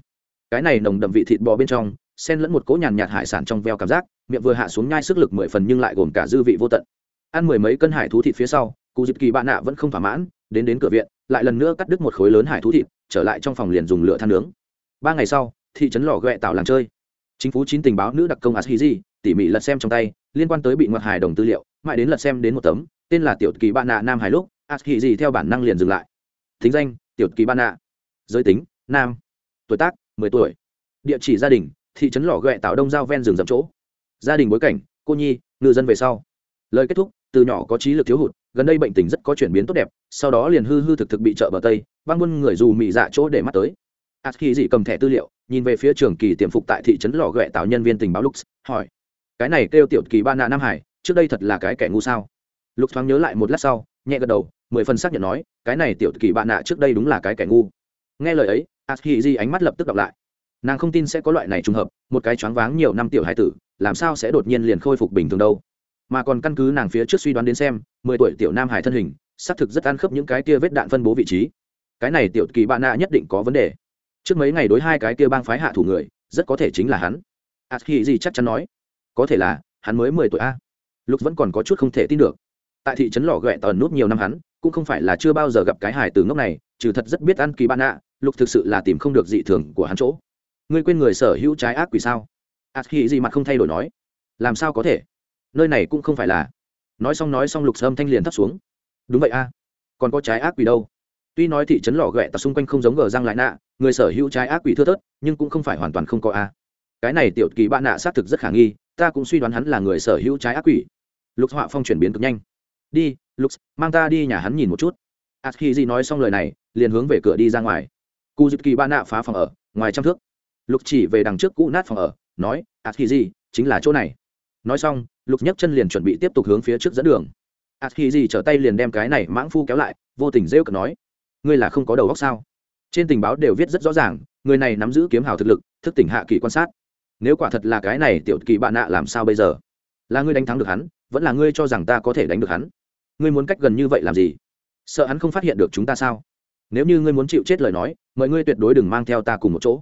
Cái này nồng đậm vị thịt bò bên trong, xen lẫn một cỗ nhàn nhạt hải sản trong veo cảm giác, miệng vừa hạ xuống nhai sức lực mười phần nhưng lại gồm cả dư vị vô tận ăn mười mấy cân hải thú thịt phía sau, cụ dịp kỳ bạn nạ vẫn không thỏa mãn, đến đến cửa viện, lại lần nữa cắt đứt một khối lớn hải thú thịt, trở lại trong phòng liền dùng lửa than nướng. Ba ngày sau, thị trấn lò ghẹ tạo làng chơi. Chính phủ chín tình báo nữ đặc công ashiji tỉ mỉ lật xem trong tay, liên quan tới bị ngoặt hài đồng tư liệu, mãi đến lật xem đến một tấm, tên là tiểu kỳ bạn nạ nam hải lúc ashiji theo bản năng liền dừng lại. Thính danh, tiểu kỳ bạn nạ. Giới tính, nam. Tuổi tác, mười tuổi. Địa chỉ gia đình, thị trấn lò ghẹ tạo đông giao ven rừng rậm chỗ. Gia đình bối cảnh, cô nhi, ngư dân về sau. Lời kết thúc từ nhỏ có trí lực thiếu hụt, gần đây bệnh tình rất có chuyển biến tốt đẹp, sau đó liền hư hư thực thực bị trợ bờ tây băng quân người dù mị dạ chỗ để mắt tới. A khi dị cầm thẻ tư liệu, nhìn về phía trường kỳ tiềm phục tại thị trấn lò ghẹ tạo nhân viên tình báo lux, hỏi, cái này kêu tiểu kỳ ba nạ nam hải, trước đây thật là cái kẻ ngu sao? Lục thoáng nhớ lại một lát sau, nhẹ gật đầu, mười phần xác nhận nói, cái này tiểu kỳ bạn nạ trước đây đúng là cái kẻ ngu. Nghe lời ấy a khi dị ánh mắt lập tức đọc lại. Nàng không tin sẽ có loại này trùng hợp, một cái choáng váng nhiều năm tiểu hải tử, làm sao sẽ đột nhiên liền khôi phục bình thường đâu? Mà còn căn cứ nàng phía trước suy đoán đến xem, mười tuổi tiểu nam hải thân hình, xác thực rất ăn khớp những cái kia vết đạn phân bố vị trí. Cái này tiểu kỳ bạn nạ nhất định có vấn đề. Trước mấy ngày đối hai cái kia bang phái hạ thủ người, rất có thể chính là hắn. A khi gì chắc chắn nói. Có thể là, hắn mới mười tuổi a. Lục vẫn còn có chút không thể tin được. Tại thị trấn lò ghẹ tờn nút nhiều năm hắn, cũng không phải là chưa bao giờ gặp cái hải từ ngốc này, trừ thật rất biết ăn kỳ bạn nạ lục thực sự là tìm không được dị thường của hắn chỗ. Ngươi quên người sở hữu trái ác quỷ sao? A khi gì mặt không thay đổi nói. Làm sao có thể? Nơi này cũng không phải là. Nói xong nói xong lục sâm thanh liền thấp xuống. Đúng vậy a, còn có trái ác quỷ đâu? Tuy nói thị trấn lò ghẹ tập xung quanh không giống gờ răng lại nạ, người sở hữu trái ác quỷ thưa thớt, nhưng cũng không phải hoàn toàn không có a. Cái này tiểu kỳ bạn nạ xác thực rất khả nghi, ta cũng suy đoán hắn là người sở hữu trái ác quỷ. Lục họa phong chuyển biến cực nhanh. Đi, lục, mang ta đi nhà hắn nhìn một chút. A khi gì nói xong lời này, liền hướng về cửa đi ra ngoài. Cu dịp kỳ bạn nạ phá phòng ở, ngoài trăm thước. Lục chỉ về đằng trước cũ nát phòng ở, nói a khi gì chính là chỗ này. Nói xong lục nhấc chân liền chuẩn bị tiếp tục hướng phía trước dẫn đường. A khi gì trở tay liền đem cái này mãng phu kéo lại, vô tình rêu cực nói, ngươi là không có đầu óc sao? Trên tình báo đều viết rất rõ ràng, người này nắm giữ kiếm hào thực lực, thức tỉnh hạ kỳ quan sát. Nếu quả thật là cái này tiểu kỳ bạn nạ làm sao bây giờ? Là ngươi đánh thắng được hắn, vẫn là ngươi cho rằng ta có thể đánh được hắn? Ngươi muốn cách gần như vậy làm gì? Sợ hắn không phát hiện được chúng ta sao? Nếu như ngươi muốn chịu chết lời nói, mời ngươi tuyệt đối đừng mang theo ta cùng một chỗ.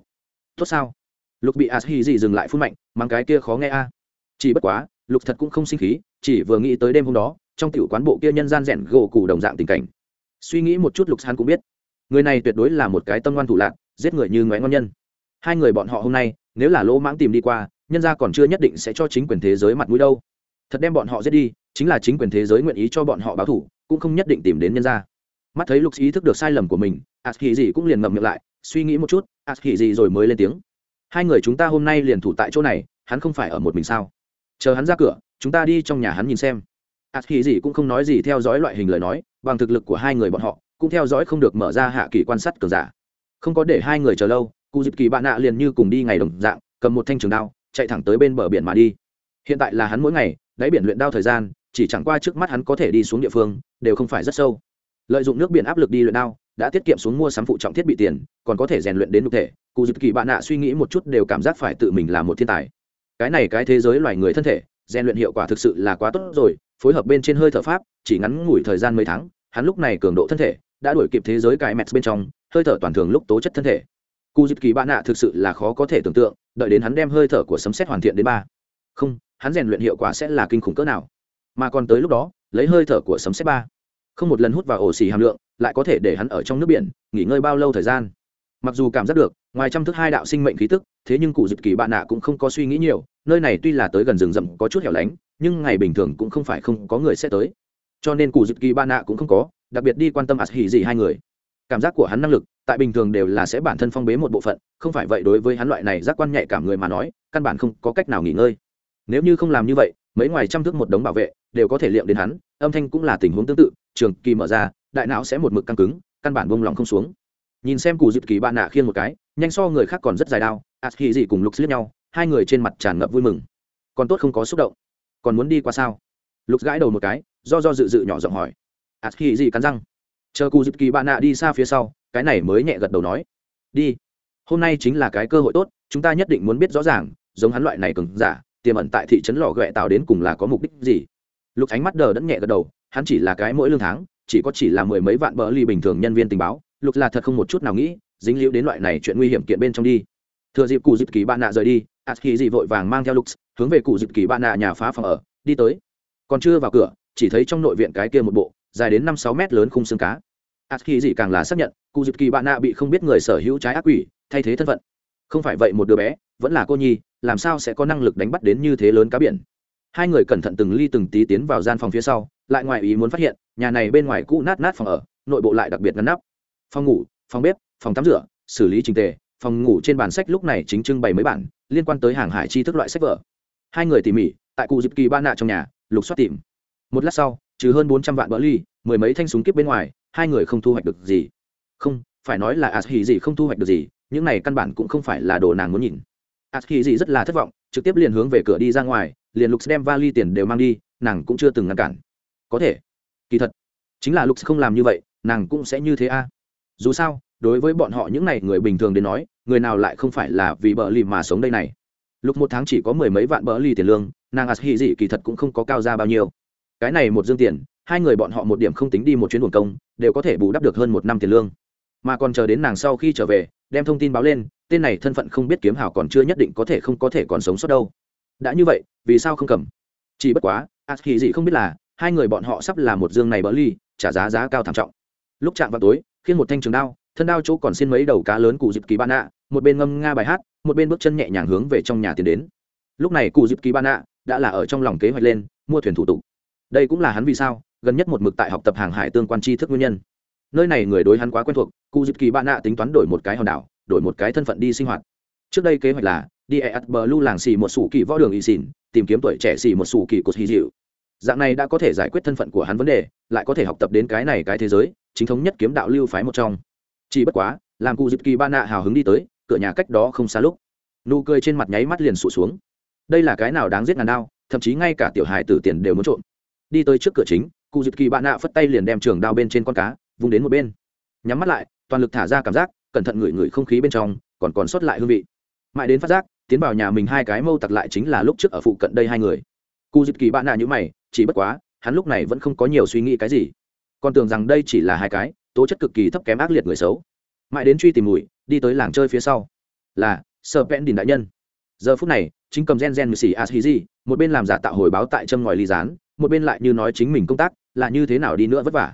Tốt sao? Lục bị as hi gì dừng lại phun mạnh mang cái kia khó nghe a. Chỉ bất quá lục thật cũng không sinh khí, chỉ vừa nghĩ tới đêm hôm đó, trong tiểu quán bộ kia nhân gian rẻn gỗ cù đồng dạng tình cảnh. Suy nghĩ một chút lục hắn cũng biết, người này tuyệt đối là một cái tâm ngoan thủ lạc, giết người như ngoé ngon nhân. Hai người bọn họ hôm nay, nếu là lỗ mãng tìm đi qua, nhân gia còn chưa nhất định sẽ cho chính quyền thế giới mặt mũi đâu. Thật đem bọn họ giết đi, chính là chính quyền thế giới nguyện ý cho bọn họ báo thủ, cũng không nhất định tìm đến nhân gia. Mắt thấy lục ý thức được sai lầm của mình ạt kỳ gì cũng liền ngậm miệng lại, suy nghĩ một chút ạt kỳ gì rồi mới lên tiếng. Hai người chúng ta hôm nay liền thủ tại chỗ này, hắn không phải ở một mình sao? Chờ hắn ra cửa, chúng ta đi trong nhà hắn nhìn xem. Ạt hì gì cũng không nói gì theo dõi loại hình lời nói, bằng thực lực của hai người bọn họ, cũng theo dõi không được mở ra hạ kỳ quan sát cờ giả. Không có để hai người chờ lâu, cụ dịp kỳ bạn nạ liền như cùng đi ngày đồng dạng, cầm một thanh trường đao, chạy thẳng tới bên bờ biển mà đi. Hiện tại là hắn mỗi ngày, đáy biển luyện đao thời gian, chỉ chẳng qua trước mắt hắn có thể đi xuống địa phương, đều không phải rất sâu. Lợi dụng nước biển áp lực đi luyện đao, đã tiết kiệm xuống mua sắm phụ trọng thiết bị tiền, còn có thể rèn luyện đến thực thể. Cụ dịp kỳ bạn nạ suy nghĩ một chút đều cảm giác phải tự mình là một thiên tài cái này cái thế giới loài người thân thể, rèn luyện hiệu quả thực sự là quá tốt rồi, phối hợp bên trên hơi thở pháp, chỉ ngắn ngủi thời gian mấy tháng, hắn lúc này cường độ thân thể đã đuổi kịp thế giới cái mẹt bên trong, hơi thở toàn thường lúc tố chất thân thể. Cụ dịp kỳ bạn nạ thực sự là khó có thể tưởng tượng, đợi đến hắn đem hơi thở của sấm xét hoàn thiện đến ba. Không, hắn rèn luyện hiệu quả sẽ là kinh khủng cỡ nào. Mà còn tới lúc đó, lấy hơi thở của sấm xét ba. Không một lần hút vào ổ xì hàm lượng, lại có thể để hắn ở trong nước biển, nghỉ ngơi bao lâu thời gian? Mặc dù cảm giác được, ngoài trăm thước hai đạo sinh mệnh khí tức, thế nhưng cụ dịp kỳ bạn nạ cũng không có suy nghĩ nhiều, nơi này tuy là tới gần rừng rậm có chút hẻo lánh, nhưng ngày bình thường cũng không phải không có người sẽ tới. Cho nên cụ dịp kỳ bạn nạ cũng không có, đặc biệt đi quan tâm ạt hỉ gì hai người. Cảm giác của hắn năng lực, tại bình thường đều là sẽ bản thân phong bế một bộ phận, không phải vậy đối với hắn loại này giác quan nhạy cảm người mà nói, căn bản không có cách nào nghỉ ngơi. Nếu như không làm như vậy, mấy ngoài trăm thước một đống bảo vệ, đều có thể liệm đến hắn, âm thanh cũng là tình huống tương tự, trường kỳ mở ra, đại não sẽ một mực căng cứng, căn bản bông lòng không xuống nhìn xem cụ dịp kỳ bạn nạ khiên một cái, nhanh so người khác còn rất dài đao ạt khi gì cùng lục xích nhau, hai người trên mặt tràn ngập vui mừng. Còn tốt không có xúc động. Còn muốn đi qua sao? Lục gãi đầu một cái, do do dự dự nhỏ giọng hỏi. Ạt khi gì cắn răng. Chờ cụ dịp kỳ bạn nạ đi xa phía sau, cái này mới nhẹ gật đầu nói. Đi. Hôm nay chính là cái cơ hội tốt, chúng ta nhất định muốn biết rõ ràng, giống hắn loại này cứng giả, tiềm ẩn tại thị trấn lò ghẹ tạo đến cùng là có mục đích gì. Lục ánh mắt đờ đẫn nhẹ gật đầu, hắn chỉ là cái mỗi lương tháng, chỉ có chỉ là mười mấy vạn bờ ly bình thường nhân viên tình báo lục là thật không một chút nào nghĩ, dính liễu đến loại này chuyện nguy hiểm kiện bên trong đi. Thừa dịp cụ dịp kỳ bạn nạ rời đi ạt khi dị vội vàng mang theo lục hướng về cụ dịp kỳ bạn nạ nhà phá phòng ở, đi tới. Còn chưa vào cửa, chỉ thấy trong nội viện cái kia một bộ, dài đến năm sáu mét lớn khung xương cá. Ạt khi dị càng là xác nhận, cụ dịp kỳ bạn nạ bị không biết người sở hữu trái ác quỷ, thay thế thân phận. Không phải vậy một đứa bé, vẫn là cô nhi, làm sao sẽ có năng lực đánh bắt đến như thế lớn cá biển? Hai người cẩn thận từng ly từng tí tiến vào gian phòng phía sau, lại ngoài ý muốn phát hiện, nhà này bên ngoài cũ nát nát phòng ở, nội bộ lại đặc biệt ngăn nắp phòng ngủ, phòng bếp, phòng tắm rửa, xử lý trình tề, phòng ngủ trên bàn sách lúc này chính trưng bày mấy bản liên quan tới hàng hải chi thức loại sách vở. Hai người tỉ mỉ, tại cụ dịp kỳ ba nạ trong nhà, lục soát tìm. Một lát sau, trừ hơn bốn trăm vạn bỡ ly, mười mấy thanh súng kíp bên ngoài, hai người không thu hoạch được gì. Không, phải nói là Ashi hỉ gì không thu hoạch được gì, những này căn bản cũng không phải là đồ nàng muốn nhìn. Ashi hỉ gì rất là thất vọng, trực tiếp liền hướng về cửa đi ra ngoài, liền lục đem vali tiền đều mang đi, nàng cũng chưa từng ngăn cản. Có thể. Kỳ thật, chính là lục không làm như vậy, nàng cũng sẽ như thế a dù sao, đối với bọn họ những n à y người bình thường đến nói, người nào lại không phải là vì bờ lì mà sống đây này. Lúc một tháng chỉ có mười mấy vạn bờ lì tiền lương, nàng ạt hỉ dị kỳ thật cũng không có cao ra bao nhiêu. Cái này một dương tiền, hai người bọn họ một điểm không tính đi một chuyến buồn công, đều có thể bù đắp được hơn một năm tiền lương. Mà còn chờ đến nàng sau khi trở về, đem thông tin báo lên, tên này thân phận không biết kiếm hảo còn chưa nhất định có thể không có thể còn sống sót đâu. Đã như vậy, vì sao không cầm? Chỉ bất quá ạt hỉ dị không biết là, hai người bọn họ sắp làm một dương này bỡ ly trả giá giá cao thảm trọng. Lúc chạm vào tối khiến một thanh trường đao, thân đao chỗ còn xin mấy đầu cá lớn cụ dịp kỳ ban nạ, một bên ngâm nga bài hát, một bên bước chân nhẹ nhàng hướng về trong nhà tiến đến. Lúc này cụ dịp kỳ ban nạ đã là ở trong lòng kế hoạch lên, mua thuyền thủ tục. Đây cũng là hắn vì sao, gần nhất một mực tại học tập hàng hải tương quan tri thức nguyên nhân. Nơi này người đối hắn quá quen thuộc, cụ dịp kỳ ban nạ tính toán đổi một cái hòn đảo, đổi một cái thân phận đi sinh hoạt. Trước đây kế hoạch là, đi e ắt bờ lu làng xì một sủ kỳ võ đường y xỉn, tìm kiếm tuổi trẻ xì một sủ kỳ cột hy dịu dạng này đã có thể giải quyết thân phận của hắn vấn đề, lại có thể học tập đến cái này cái thế giới, chính thống nhất kiếm đạo lưu phái một trong. Chỉ bất quá, làm cụ dịp kỳ ba nạ hào hứng đi tới, cửa nhà cách đó không xa lúc, nụ cười trên mặt nháy mắt liền sụt xuống. Đây là cái nào đáng giết ngàn đao, thậm chí ngay cả tiểu hài tử tiền đều muốn trộm. Đi tới trước cửa chính, cụ dịp kỳ ba nạ phất tay liền đem trường đao bên trên con cá, vung đến một bên. Nhắm mắt lại, toàn lực thả ra cảm giác, cẩn thận ngửi ngửi không khí bên trong, còn còn sót lại hương vị. Mãi đến phát giác, tiến vào nhà mình hai cái mâu tặc lại chính là lúc trước ở phụ cận đây hai người. Cụ dịp kỳ bạn nạ như mày chỉ bất quá hắn lúc này vẫn không có nhiều suy nghĩ cái gì. Còn tưởng rằng đây chỉ là hai cái tố chất cực kỳ thấp kém ác liệt người xấu. Mãi đến truy tìm mùi đi tới làng chơi phía sau. Là sợ vẽn đình đại nhân. Giờ phút này chính cầm gen gen mười xì ashizi một bên làm giả tạo hồi báo tại châm ngòi ly rán, một bên lại như nói chính mình công tác là như thế nào đi nữa vất vả.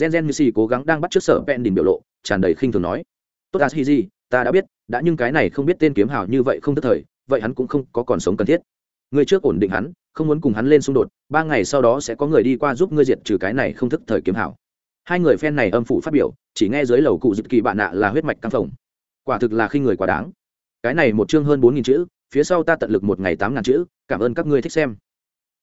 Gen gen mười xì cố gắng đang bắt trước sở vẽn đình biểu lộ tràn đầy khinh thường nói. Tốt ashizi ta đã biết đã nhưng cái này không biết tên kiếm hào như vậy không tức thời vậy hắn cũng không có còn sống cần thiết. Ngươi trước ổn định hắn, không muốn cùng hắn lên xung đột, ba ngày sau đó sẽ có người đi qua giúp ngươi diệt trừ cái này không thức thời kiếm hảo. Hai người phen này âm phủ phát biểu, chỉ nghe dưới lầu cụ dịp kỳ bạn nạ là huyết mạch căng phồng. Quả thực là khi người quá đáng. Cái này một chương hơn bốn nghìn chữ, phía sau ta tận lực một ngày tám ngàn chữ, cảm ơn các ngươi thích xem.